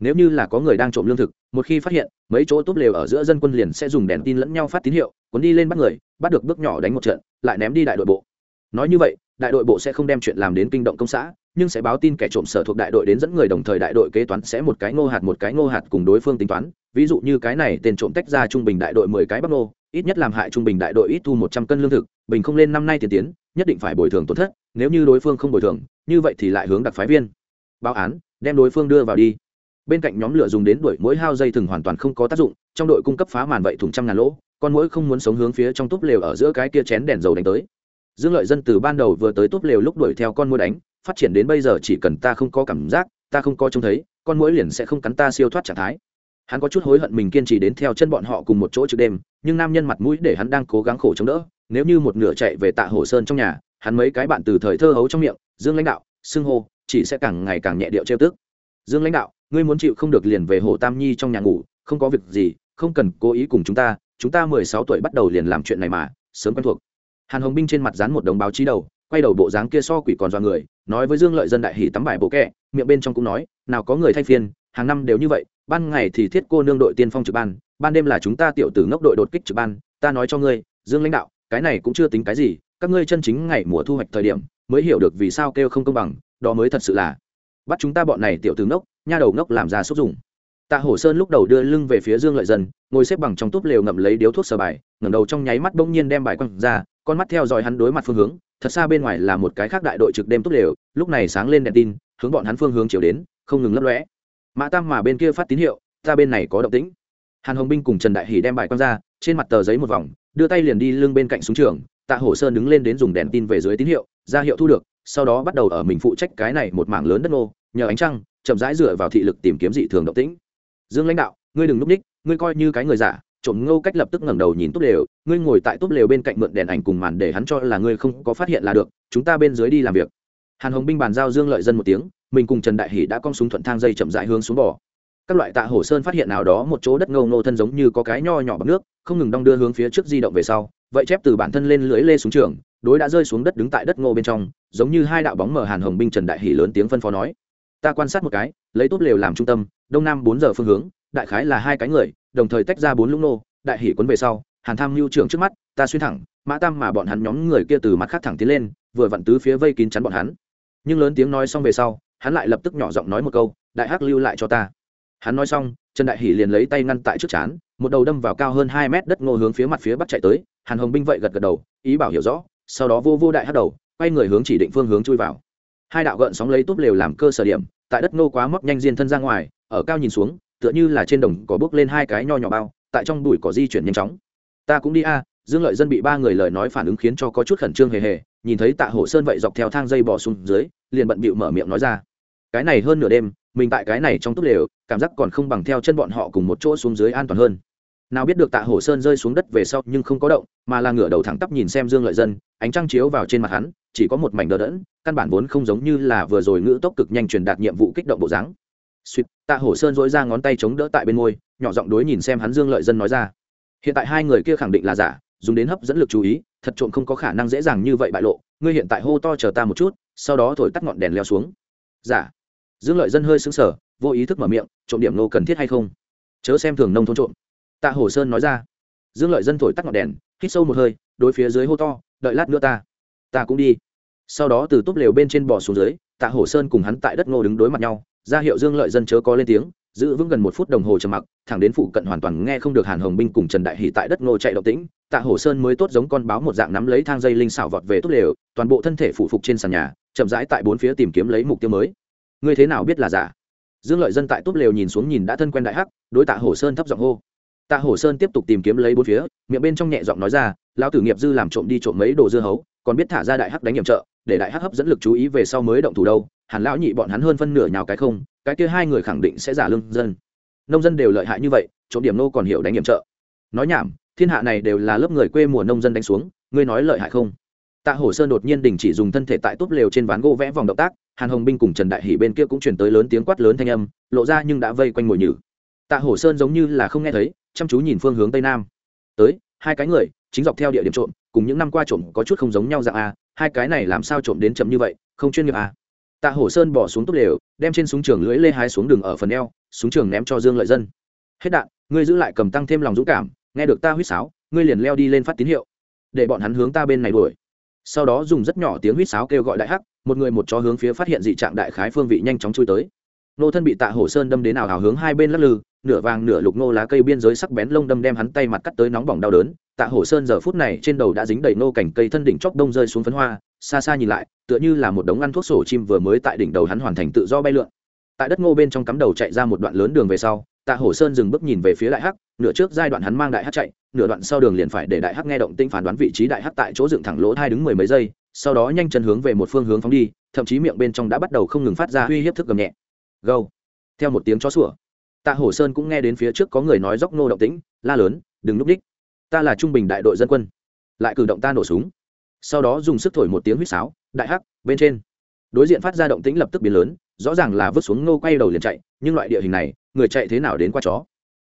Speaker 1: Nếu như là có người đang trộm lương thực, một khi phát hiện, mấy chỗ tốt lều ở giữa dân quân liền sẽ dùng đèn tin lẫn nhau phát tín hiệu, cuốn đi lên bắt người, bắt được bước nhỏ đánh một trận, lại ném đi đại đội bộ. Nói như vậy, đại đội bộ sẽ không đem chuyện làm đến kinh động công xã nhưng sẽ báo tin kẻ trộm sở thuộc đại đội đến dẫn người đồng thời đại đội kế toán sẽ một cái ngô hạt một cái ngô hạt cùng đối phương tính toán. Ví dụ như cái này, tên trộm tách ra trung bình đại đội mười cái bắc nô, ít nhất làm hại trung bình đại đội ít thu một trăm cân lương thực, bình không lên năm nay tiền tiến, nhất định phải bồi thường tổn thất, nếu như đối phương không bồi thường, như vậy thì lại hướng đặc phái viên. Báo án, đem đối phương đưa vào đi. Bên cạnh nhóm lửa dùng đến đuổi mỗi hao dây thừng hoàn toàn không có tác dụng, trong đội cung cấp phá màn vậy thùng trăm ngàn lỗ, con mũi không muốn sống hướng phía trong túp lều ở giữa cái kia chén đèn dầu đánh tới dương lợi dân từ ban đầu vừa tới tốt lều lúc đuổi theo con mũi đánh, phát triển đến bây giờ chỉ cần ta không có cảm giác, ta không có trông thấy, con mũi liền sẽ không cắn ta siêu thoát trạng thái. Hắn có chút hối hận mình kiên trì đến theo chân bọn họ cùng một chỗ trước đêm, nhưng nam nhân mặt mũi để hắn đang cố gắng khổ chống đỡ, nếu như một nửa chạy về tạ hồ sơn trong nhà, hắn mấy cái bạn từ thời thơ hấu trong miệng, dương lãnh đạo, xưng hô, chỉ sẽ càng ngày càng nhẹ điệu trêu tức. Dương lãnh đạo, ngươi muốn chịu không được liền về hồ tam nhi trong nhà ngủ, không có việc gì, không cần cố ý cùng chúng ta chúng ta mười sáu tuổi bắt đầu liền làm chuyện này mà, sớm quen thuộc hàn hồng binh trên mặt dán một đồng báo chí đầu, quay đầu bộ dáng kia so quỷ còn do người, nói với dương lợi dân đại hỷ tắm bài bộ kẹ, miệng bên trong cũng nói, nào có người thay phiên, hàng năm đều như vậy, ban ngày thì thiết cô nương đội tiên phong trực ban ban đêm là chúng ta tiểu tử ngốc đội đột kích trực ban, ta nói cho ngươi, dương lãnh đạo, cái này cũng chưa tính cái gì, các ngươi chân chính ngày mùa thu hoạch thời điểm, mới hiểu được vì sao kêu không công bằng, đó mới thật sự là bắt chúng ta bọn này tiểu tử ngốc, nha đầu ngốc làm ra xúc dụng. tạ hổ sơn lúc đầu đưa lưng về phía dương lợi dân, ngồi xếp bằng trong túp lều ngậm lấy điếu thuốc sờ bài, ngẩng đầu trong nháy mắt bỗng nhiên đem bài quăng ra con mắt theo dõi hắn đối mặt phương hướng, thật xa bên ngoài là một cái khác đại đội trực đêm túc lều lúc này sáng lên đèn tin, hướng bọn hắn phương hướng chiều đến, không ngừng lấp lóe. Mã tam mà bên kia phát tín hiệu, ta bên này có động tĩnh. Hàn hồng binh cùng trần đại hỷ đem bài quăng ra, trên mặt tờ giấy một vòng, đưa tay liền đi lưng bên cạnh súng trường, tạ hổ sơn đứng lên đến dùng đèn tin về dưới tín hiệu, ra hiệu thu được, sau đó bắt đầu ở mình phụ trách cái này một mảng lớn đất nô, nhờ ánh trăng, chậm rãi dựa vào thị lực tìm kiếm dị thường động tĩnh. Dương lãnh đạo, ngươi đừng núp ních, ngươi coi như cái người giả trộm ngô cách lập tức ngẩng đầu nhìn túp lều, ngươi ngồi tại túp lều bên cạnh mượn đèn ảnh cùng màn để hắn cho là ngươi không có phát hiện là được, chúng ta bên dưới đi làm việc. Hàn hồng binh bàn giao dương lợi dân một tiếng, mình cùng trần đại hỷ đã cong súng thuận thang dây chậm rãi hướng xuống bỏ các loại tạ hổ sơn phát hiện nào đó một chỗ đất ngâu ngô thân giống như có cái nho nhỏ bằng nước, không ngừng đong đưa hướng phía trước di động về sau, vậy chép từ bản thân lên lưới lê xuống trường, đối đã rơi xuống đất đứng tại đất ngô bên trong, giống như hai đạo bóng mở hàn hồng binh trần đại hỷ lớn tiếng phân phó nói. Ta quan sát một cái, lấy tốt lều làm trung tâm, đông nam bốn giờ phương hướng, đại khái là hai cái người đồng thời tách ra bốn lũng nô, đại hỷ quấn về sau, hàn tham mưu trưởng trước mắt, ta xuyên thẳng, mã tam mà bọn hắn nhóm người kia từ mặt khác thẳng tiến lên, vừa vặn tứ phía vây kín chắn bọn hắn. Nhưng lớn tiếng nói xong về sau, hắn lại lập tức nhỏ giọng nói một câu, đại hắc lưu lại cho ta. Hắn nói xong, trần đại hỷ liền lấy tay ngăn tại trước chán, một đầu đâm vào cao hơn hai mét đất ngô hướng phía mặt phía bắc chạy tới, hàn hồng binh vậy gật gật đầu, ý bảo hiểu rõ, sau đó vô vô đại hắc đầu, quay người hướng chỉ định phương hướng chui vào. Hai đạo gợn sóng lấy túp lều làm cơ sở điểm, tại đất ngô quá móc nhanh diên thân ra ngoài, ở cao nhìn xuống tựa như là trên đồng có bước lên hai cái nho nhỏ bao, tại trong bụi có di chuyển nhanh chóng. Ta cũng đi a, dương lợi dân bị ba người lời nói phản ứng khiến cho có chút khẩn trương hề hề, nhìn thấy tạ hổ sơn vậy dọc theo thang dây bỏ xuống dưới, liền bận bịu mở miệng nói ra. Cái này hơn nửa đêm, mình tại cái này trong túp lều, cảm giác còn không bằng theo chân bọn họ cùng một chỗ xuống dưới an toàn hơn. Nào biết được tạ hổ sơn rơi xuống đất về sau nhưng không có động, mà là ngửa đầu thẳng tắp nhìn xem dương lợi dân, ánh trăng chiếu vào trên mặt hắn, chỉ có một mảnh đờ đẫn, căn bản vốn không giống như là vừa rồi ngữ tốc cực nhanh truyền đạt nhiệm vụ kích động bộ dáng suýt tạ hổ sơn dỗi ra ngón tay chống đỡ tại bên môi, nhỏ giọng đối nhìn xem hắn dương lợi dân nói ra. Hiện tại hai người kia khẳng định là giả, dùng đến hấp dẫn lực chú ý, thật trộm không có khả năng dễ dàng như vậy bại lộ, ngươi hiện tại hô to chờ ta một chút, sau đó thổi tắt ngọn đèn leo xuống. Giả. Dương lợi dân hơi xứng sở vô ý thức mở miệng, trộm điểm nô cần thiết hay không? Chớ xem thường nông thôn trộm. Tạ hổ sơn nói ra. Dương lợi dân thổi tắt ngọn đèn, hít sâu một hơi, đối phía dưới hô to, đợi lát nữa ta. Ta cũng đi. Sau đó từ túp lều bên trên bò xuống dưới, tạ hổ sơn cùng hắn tại đất ngô đứng đối mặt nhau ra hiệu dương lợi dân chớ có lên tiếng, giữ vững gần một phút đồng hồ trầm mặc, thẳng đến phụ cận hoàn toàn nghe không được hàn hồng binh cùng trần đại hỷ tại đất ngô chạy động tĩnh, tạ hổ sơn mới tốt giống con báo một dạng nắm lấy thang dây linh xảo vọt về tốt lều, toàn bộ thân thể phủ phục trên sàn nhà, chậm rãi tại bốn phía tìm kiếm lấy mục tiêu mới. Ngươi thế nào biết là giả? Dương lợi dân tại tốt lều nhìn xuống nhìn đã thân quen đại hắc, đối tạ hổ sơn thấp giọng hô. Tạ hổ sơn tiếp tục tìm kiếm lấy bốn phía, miệng bên trong nhẹ giọng nói ra, lão tử nghiệp dư làm trộm đi trộm mấy đồ dưa hấu, còn biết thả ra đại hắc đánh nhiệm trợ, để đại hắc hấp dẫn lực chú ý về sau mới động thủ đâu hàn lão nhị bọn hắn hơn phân nửa nhào cái không, cái kia hai người khẳng định sẽ giả lương dân. Nông dân đều lợi hại như vậy trộm điểm nô còn hiểu đánh hiểm trợ. Nói nhảm, thiên hạ này đều là lớp người quê mùa nông dân đánh xuống, ngươi nói lợi hại không? Tạ hổ sơn đột nhiên đình chỉ dùng thân thể tại túp lều trên ván gỗ vẽ vòng động tác, hàn hồng binh cùng trần đại hỷ bên kia cũng chuyển tới lớn tiếng quát lớn thanh âm, lộ ra nhưng đã vây quanh mồi nhử. Tạ hổ sơn giống như là không nghe thấy, chăm chú nhìn phương hướng tây nam. Tới, hai cái người, chính dọc theo địa điểm trộm, cùng những năm qua trộm có chút không giống nhau dạng a, hai cái này làm sao trộm đến chậm như vậy, không chuyên nghiệp a tạ hổ sơn bỏ xuống túp lều, đem trên súng trường lưỡi lê hái xuống đường ở phần eo, súng trường ném cho dương lợi dân. Hết đạn, ngươi giữ lại cầm tăng thêm lòng dũng cảm, nghe được ta huýt sáo, ngươi liền leo đi lên phát tín hiệu, để bọn hắn hướng ta bên này đuổi. Sau đó dùng rất nhỏ tiếng huýt sáo kêu gọi đại hắc, một người một chó hướng phía phát hiện dị trạng đại khái phương vị nhanh chóng chui tới. Nô thân bị tạ hổ sơn đâm đến nào hào hướng hai bên lắc lư, nửa vàng nửa lục nô lá cây biên giới sắc bén lông đâm đem hắn tay mặt cắt tới nóng bỏng đau đớn. Tạ hổ sơn giờ phút này trên đầu đã dính đầy nô cảnh cây thân đỉnh chóc đông rơi xuống phấn hoa xa xa nhìn lại, tựa như là một đống ăn thuốc sổ chim vừa mới tại đỉnh đầu hắn hoàn thành tự do bay lượn. Tại đất ngô bên trong cắm đầu chạy ra một đoạn lớn đường về sau, tạ hổ sơn dừng bước nhìn về phía đại hắc, nửa trước giai đoạn hắn mang đại hắc chạy, nửa đoạn sau đường liền phải để đại hắc nghe động tinh phán đoán vị trí đại hắc tại chỗ dựng thẳng lỗ hai đứng mười mấy giây, sau đó nhanh chân hướng về một phương hướng phóng đi, thậm chí miệng bên trong đã bắt đầu không ngừng phát ra uy hiếp thức gầm nhẹ. Gâu. Theo một tiếng chó sủa, tạ hổ sơn cũng nghe đến phía trước có người nói dốc nô động tĩnh, la lớn, đừng núp đích. Ta là trung bình đại đội dân quân. Lại cử động ta nổ súng sau đó dùng sức thổi một tiếng huýt sáo, đại hắc, bên trên. Đối diện phát ra động tĩnh lập tức biến lớn, rõ ràng là vứt xuống nô quay đầu liền chạy, nhưng loại địa hình này, người chạy thế nào đến qua chó?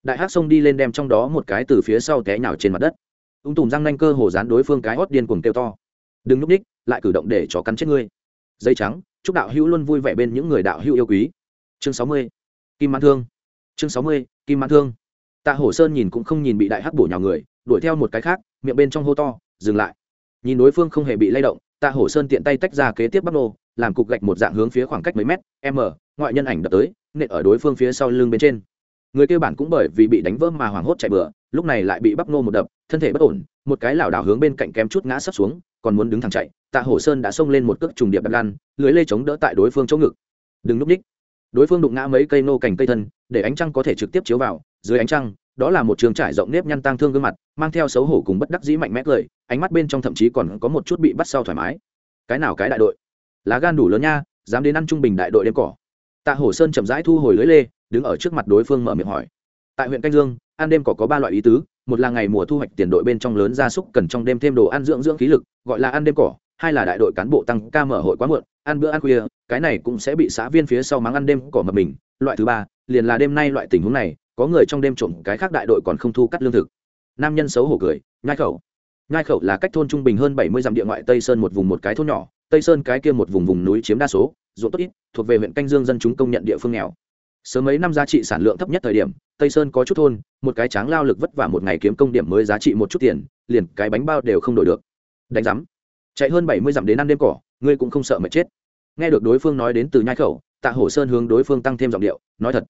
Speaker 1: Đại hắc xông đi lên đem trong đó một cái từ phía sau té nhào trên mặt đất. Ung tùm răng nanh cơ hồ dán đối phương cái hót điên cuồng kêu to. Đừng núp ních lại cử động để chó cắn chết ngươi. Dây trắng, chúc đạo hữu luôn vui vẻ bên những người đạo hữu yêu quý. Chương sáu mươi, kim mãn thương. Chương sáu mươi, kim mãn thương. Tạ hổ sơn nhìn cũng không nhìn bị đại hắc bổ nhào người, đuổi theo một cái khác, miệng bên trong hô to, dừng lại nhìn đối phương không hề bị lay động, tạ hổ sơn tiện tay tách ra kế tiếp bắc nô, làm cục gạch một dạng hướng phía khoảng cách mấy mét, m, ngoại nhân ảnh đập tới, nện ở đối phương phía sau lưng bên trên. Người kêu bản cũng bởi vì bị đánh vỡ mà hoảng hốt chạy bừa, lúc này lại bị bắp nô một đập, thân thể bất ổn, một cái lảo đảo hướng bên cạnh kém chút ngã sắp xuống, còn muốn đứng thẳng chạy, tạ hổ sơn đã xông lên một cước trùng điệp đập lan lưới lê chống đỡ tại đối phương chỗ ngực. Đừng núp ních đối phương đụng ngã mấy cây nô cành cây thân, để ánh trăng có thể trực tiếp chiếu vào, dưới ánh trăng đó là một trường trải rộng nếp nhăn tang thương gương mặt, mang theo xấu hổ cùng bất đắc dĩ mạnh mẽ cười, ánh mắt bên trong thậm chí còn có một chút bị bắt sau thoải mái. Cái nào cái đại đội? Lá gan đủ lớn nha, dám đến ăn trung bình đại đội đêm cỏ. Tạ hổ sơn chậm rãi thu hồi lưới lê, đứng ở trước mặt đối phương mở miệng hỏi. Tại huyện canh dương, ăn đêm cỏ có ba loại ý tứ, một là ngày mùa thu hoạch tiền đội bên trong lớn gia súc cần trong đêm thêm đồ ăn dưỡng dưỡng khí lực, gọi là ăn đêm cỏ, hai là đại đội cán bộ tăng ca mở hội quá muộn, ăn bữa ăn khuya, cái này cũng sẽ bị xã viên phía sau mắng ăn đêm cỏ mập mình. Loại thứ ba, liền là đêm nay loại tình huống này có người trong đêm trộm cái khác đại đội còn không thu cắt lương thực. Nam nhân xấu hổ cười, nhai khẩu. Nhai khẩu là cách thôn trung bình hơn bảy mươi dặm địa ngoại tây sơn một vùng một cái thôn nhỏ, tây sơn cái kia một vùng vùng núi chiếm đa số, ruộng tốt ít, thuộc về huyện canh dương dân chúng công nhận địa phương nghèo. Sớm mấy năm giá trị sản lượng thấp nhất thời điểm, tây sơn có chút thôn, một cái tráng lao lực vất vả một ngày kiếm công điểm mới giá trị một chút tiền, liền cái bánh bao đều không đổi được. Đánh giám. Chạy hơn bảy mươi dặm đến ăn đêm cỏ, ngươi cũng không sợ mệt chết. Nghe được đối phương nói đến từ nhai khẩu, tạ hổ sơn hướng đối phương tăng thêm giọng điệu, nói thật.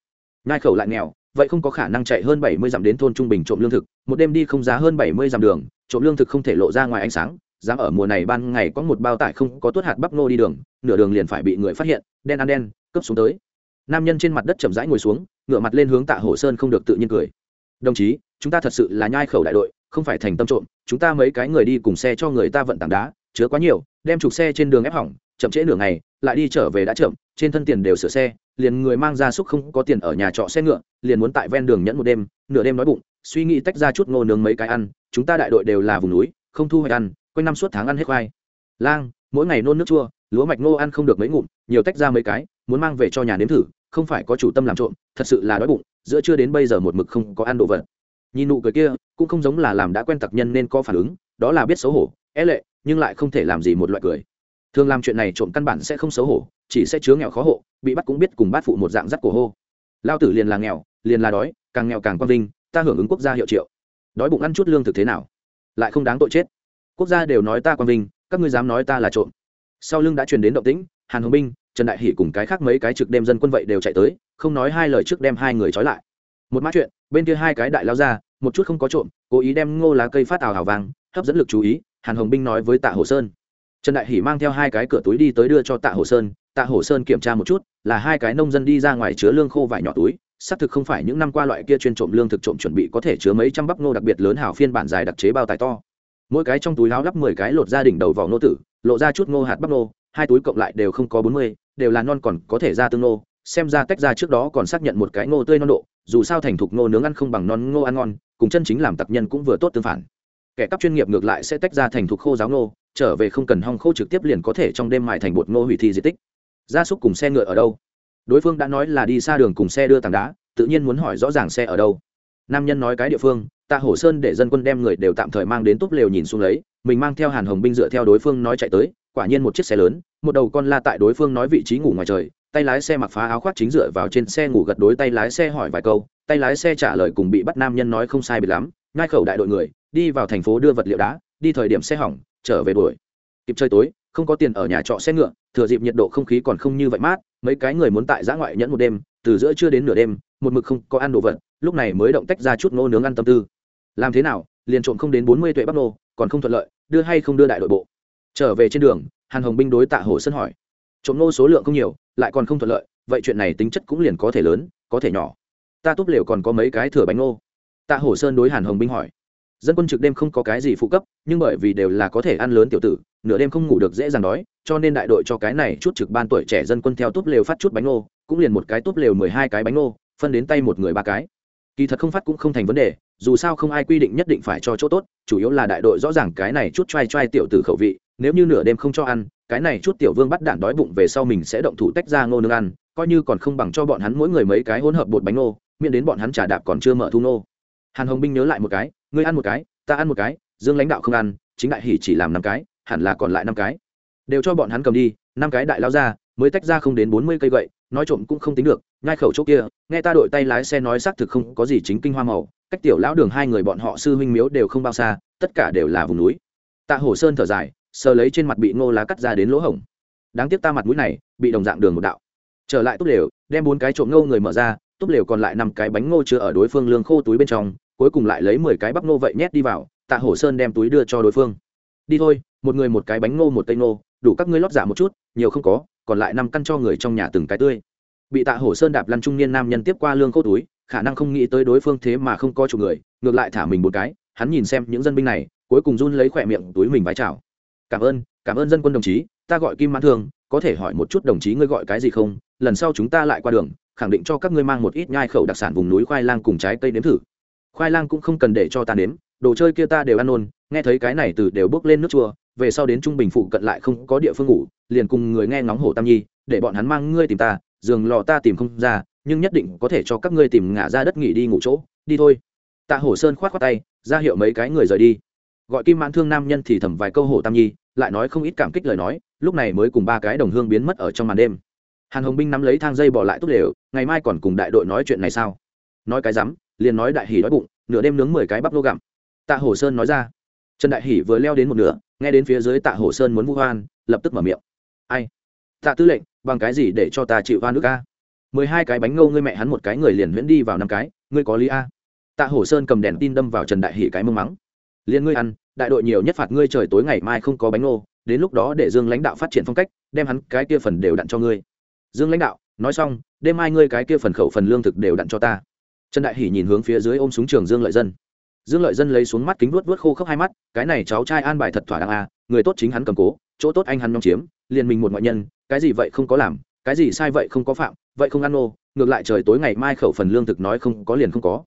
Speaker 1: Nhai khẩu lại nghèo vậy không có khả năng chạy hơn bảy mươi dặm đến thôn trung bình trộm lương thực, một đêm đi không giá hơn bảy mươi dặm đường, trộm lương thực không thể lộ ra ngoài ánh sáng, dám ở mùa này ban ngày có một bao tải không có tuốt hạt bắp nô đi đường, nửa đường liền phải bị người phát hiện, đen ăn đen, cướp xuống tới. Nam nhân trên mặt đất chậm rãi ngồi xuống, ngửa mặt lên hướng tạ hổ sơn không được tự nhiên cười. Đồng chí, chúng ta thật sự là nhai khẩu đại đội, không phải thành tâm trộm, chúng ta mấy cái người đi cùng xe cho người ta vận tảng đá, chứa quá nhiều, đem trục xe trên đường ép hỏng, chậm trễ nửa ngày, lại đi trở về đã chậm trên thân tiền đều sửa xe, liền người mang ra súc không có tiền ở nhà trọ xe ngựa, liền muốn tại ven đường nhẫn một đêm, nửa đêm nói bụng, suy nghĩ tách ra chút ngô nướng mấy cái ăn, chúng ta đại đội đều là vùng núi, không thu hoạch ăn, quanh năm suốt tháng ăn hết khoai. Lang, mỗi ngày nôn nước chua, lúa mạch ngô ăn không được mấy ngụm, nhiều tách ra mấy cái, muốn mang về cho nhà nếm thử, không phải có chủ tâm làm trộm, thật sự là đói bụng, giữa chưa đến bây giờ một mực không có ăn đồ vật. Nhìn nụ cười kia, cũng không giống là làm đã quen tặc nhân nên có phản ứng, đó là biết xấu hổ é lệ, nhưng lại không thể làm gì một loại cười. Thường làm chuyện này trộm căn bản sẽ không xấu hổ chỉ sẽ chứa nghèo khó hộ, bị bắt cũng biết cùng bát phụ một dạng dắt cổ hô. Lao tử liền là nghèo, liền là đói, càng nghèo càng quang vinh, ta hưởng ứng quốc gia hiệu triệu. Đói bụng ăn chút lương thực thế nào? Lại không đáng tội chết. Quốc gia đều nói ta quang vinh, các ngươi dám nói ta là trộm. Sau lưng đã truyền đến động tĩnh, hàn hồng binh trần đại hỷ cùng cái khác mấy cái trực đêm dân quân vậy đều chạy tới, không nói hai lời trước đem hai người trói lại. Một mã chuyện, bên kia hai cái đại lao ra, một chút không có trộm, cố ý đem ngô lá cây phát ảo hào vàng, hấp dẫn lực chú ý, hàn hồng binh nói với tạ hồ sơn. Trần đại hỷ mang theo hai cái cửa túi đi tới đưa cho tạ hồ sơn tạ Hổ sơn kiểm tra một chút là hai cái nông dân đi ra ngoài chứa lương khô vải nhỏ túi xác thực không phải những năm qua loại kia chuyên trộm lương thực trộm chuẩn bị có thể chứa mấy trăm bắp ngô đặc biệt lớn hảo phiên bản dài đặc chế bao tài to. Mỗi cái trong túi láo lắp mười cái lột ra đỉnh đầu vỏ nô tử lộ ra chút ngô hạt bắp ngô, hai túi cộng lại đều không có bốn mươi đều là non còn có thể ra tương nô xem ra tách ra trước đó còn xác nhận một cái ngô tươi non độ dù sao thành thục ngô nướng ăn không bằng non ngô ăn ngon cùng chân chính làm tặc nhân cũng vừa tốt tương phản. Kẻ cấp chuyên nghiệp ngược lại sẽ tách ra thành thục khô giáo ngô trở về không cần hong khô trực tiếp liền có thể trong đêm mại thành bột ngô hủy thi di tích gia súc cùng xe ngựa ở đâu? Đối phương đã nói là đi xa đường cùng xe đưa tảng đá, tự nhiên muốn hỏi rõ ràng xe ở đâu. Nam nhân nói cái địa phương, tạ hổ sơn để dân quân đem người đều tạm thời mang đến túp lều nhìn xuống lấy, mình mang theo hàn hồng binh dựa theo đối phương nói chạy tới, quả nhiên một chiếc xe lớn, một đầu con la tại đối phương nói vị trí ngủ ngoài trời, tay lái xe mặc phá áo khoác chính dựa vào trên xe ngủ gật đối tay lái xe hỏi vài câu, tay lái xe trả lời cùng bị bắt nam nhân nói không sai biệt lắm ngai khẩu đại đội người, đi vào thành phố đưa vật liệu đá, đi thời điểm xe hỏng, trở về đuổi. Kịp chơi tối không có tiền ở nhà trọ xe ngựa, thừa dịp nhiệt độ không khí còn không như vậy mát, mấy cái người muốn tại giã ngoại nhẫn một đêm, từ giữa trưa đến nửa đêm, một mực không có ăn đồ vật, lúc này mới động tách ra chút ngô nướng ăn tâm tư. Làm thế nào, liền trộm không đến bốn mươi tuệ bắp nô, còn không thuận lợi, đưa hay không đưa đại đội bộ. Trở về trên đường, hàn hồng binh đối tạ hồ sơn hỏi. Trộm nô số lượng không nhiều, lại còn không thuận lợi, vậy chuyện này tính chất cũng liền có thể lớn, có thể nhỏ. Ta túp liều còn có mấy cái thừa bánh nô tạ hồ sơn đối hàn hồng binh hỏi. Dân quân trực đêm không có cái gì phụ cấp, nhưng bởi vì đều là có thể ăn lớn tiểu tử nửa đêm không ngủ được dễ dàng đói, cho nên đại đội cho cái này chút trực ban tuổi trẻ dân quân theo túp lều phát chút bánh ngô, cũng liền một cái túp lều mười hai cái bánh ngô, phân đến tay một người ba cái. Kỳ thật không phát cũng không thành vấn đề, dù sao không ai quy định nhất định phải cho chỗ tốt, chủ yếu là đại đội rõ ràng cái này chút t r a i t r a i tiểu tử khẩu vị, nếu như nửa đêm không cho ăn, cái này chút tiểu vương bắt đạn đói bụng về sau mình sẽ động thủ tách ra ngô nương ăn, coi như còn không bằng cho bọn hắn mỗi người mấy cái hỗn hợp bột bánh ngô, miễn đến bọn hắn trả đạp còn chưa mở thu nô hàn hồng binh nhớ lại một cái, ngươi ăn một cái, ta ăn một cái, dương lãnh đạo không ăn, chính đại hỉ chỉ làm năm cái hẳn là còn lại năm cái. Đều cho bọn hắn cầm đi, năm cái đại lao ra, mới tách ra không đến bốn mươi cây gậy, nói trộm cũng không tính được ngay khẩu chỗ kia, nghe ta đội tay lái xe nói xác thực không có gì chính kinh hoa màu, cách tiểu lão đường hai người bọn họ sư huynh miếu đều không bao xa, tất cả đều là vùng núi. Tạ Hổ sơn thở dài, sờ lấy trên mặt bị ngô lá cắt ra đến lỗ hổng. Đáng tiếc ta mặt mũi này, bị đồng dạng đường một đạo. Trở lại túp lều, đem bốn cái trộm ngô người mở ra, túp lều còn lại năm cái bánh ngô chứa ở đối phương lương khô túi bên trong, cuối cùng lại lấy mười cái bắp ngô vậy nhét đi vào, tạ hổ sơn đem túi đưa cho đối phương. Đi thôi một người một cái bánh ngô một tây ngô, đủ các ngươi lót giả một chút, nhiều không có, còn lại năm căn cho người trong nhà từng cái tươi. Bị tạ hổ sơn đạp lăn trung niên nam nhân tiếp qua lương khô túi, khả năng không nghĩ tới đối phương thế mà không có chủ người, ngược lại thả mình một cái, hắn nhìn xem những dân binh này, cuối cùng run lấy khỏe miệng túi mình vái chào. Cảm ơn cảm ơn dân quân đồng chí, ta gọi kim mãn thương, có thể hỏi một chút đồng chí ngươi gọi cái gì không? Lần sau chúng ta lại qua đường, khẳng định cho các ngươi mang một ít nhai khẩu đặc sản vùng núi khoai lang cùng trái cây nếm thử. Khoai lang cũng không cần để cho ta nếm, đồ chơi kia ta đều ăn nôn nghe thấy cái này từ đều bước lên nước chua về sau đến trung bình phụ cận lại không có địa phương ngủ, liền cùng người nghe ngóng hổ tam nhi, để bọn hắn mang ngươi tìm ta, giường lò ta tìm không ra, nhưng nhất định có thể cho các ngươi tìm ngả ra đất nghỉ đi ngủ chỗ. Đi thôi. Tạ hổ sơn khoát khoát tay, ra hiệu mấy cái người rời đi. Gọi kim mãn thương nam nhân thì thầm vài câu hổ tam nhi, lại nói không ít cảm kích lời nói, lúc này mới cùng ba cái đồng hương biến mất ở trong màn đêm. Hàn hồng binh nắm lấy thang dây bỏ lại tốt đều, ngày mai còn cùng đại đội nói chuyện này sao? Nói cái rắm, liền nói đại hỉ đói bụng, nửa đêm nướng mười cái bắp lô gặm. Tạ hổ sơn nói ra, trần đại hỉ vừa leo đến một nửa nghe đến phía dưới tạ hổ sơn muốn vu hoan, lập tức mở miệng. Ai? Tạ tư lệnh, bằng cái gì để cho ta chịu hoan nước a? Mười hai cái bánh ngâu ngươi mẹ hắn một cái người liền huyễn đi vào năm cái, ngươi có lý a? Tạ hổ sơn cầm đèn tin đâm vào trần đại hỉ cái mưng mắng. Liền ngươi ăn, đại đội nhiều nhất phạt ngươi trời tối ngày mai không có bánh ngô, đến lúc đó để dương lãnh đạo phát triển phong cách, đem hắn cái kia phần đều đặn cho ngươi. Dương lãnh đạo, nói xong, đêm mai ngươi cái kia phần khẩu phần lương thực đều đặn cho ta. Trần đại hỉ nhìn hướng phía dưới ôm súng trường dương lợi dân dương lợi dân lấy xuống mắt kính vuốt vuốt khô khốc hai mắt, cái này cháu trai an bài thật thỏa đáng à người tốt chính hắn cầm cố, chỗ tốt anh hắn nhóm chiếm, liền mình một ngoại nhân, cái gì vậy không có làm, cái gì sai vậy không có phạm, vậy không ăn nô, ngược lại trời tối ngày mai khẩu phần lương thực nói không có liền không có.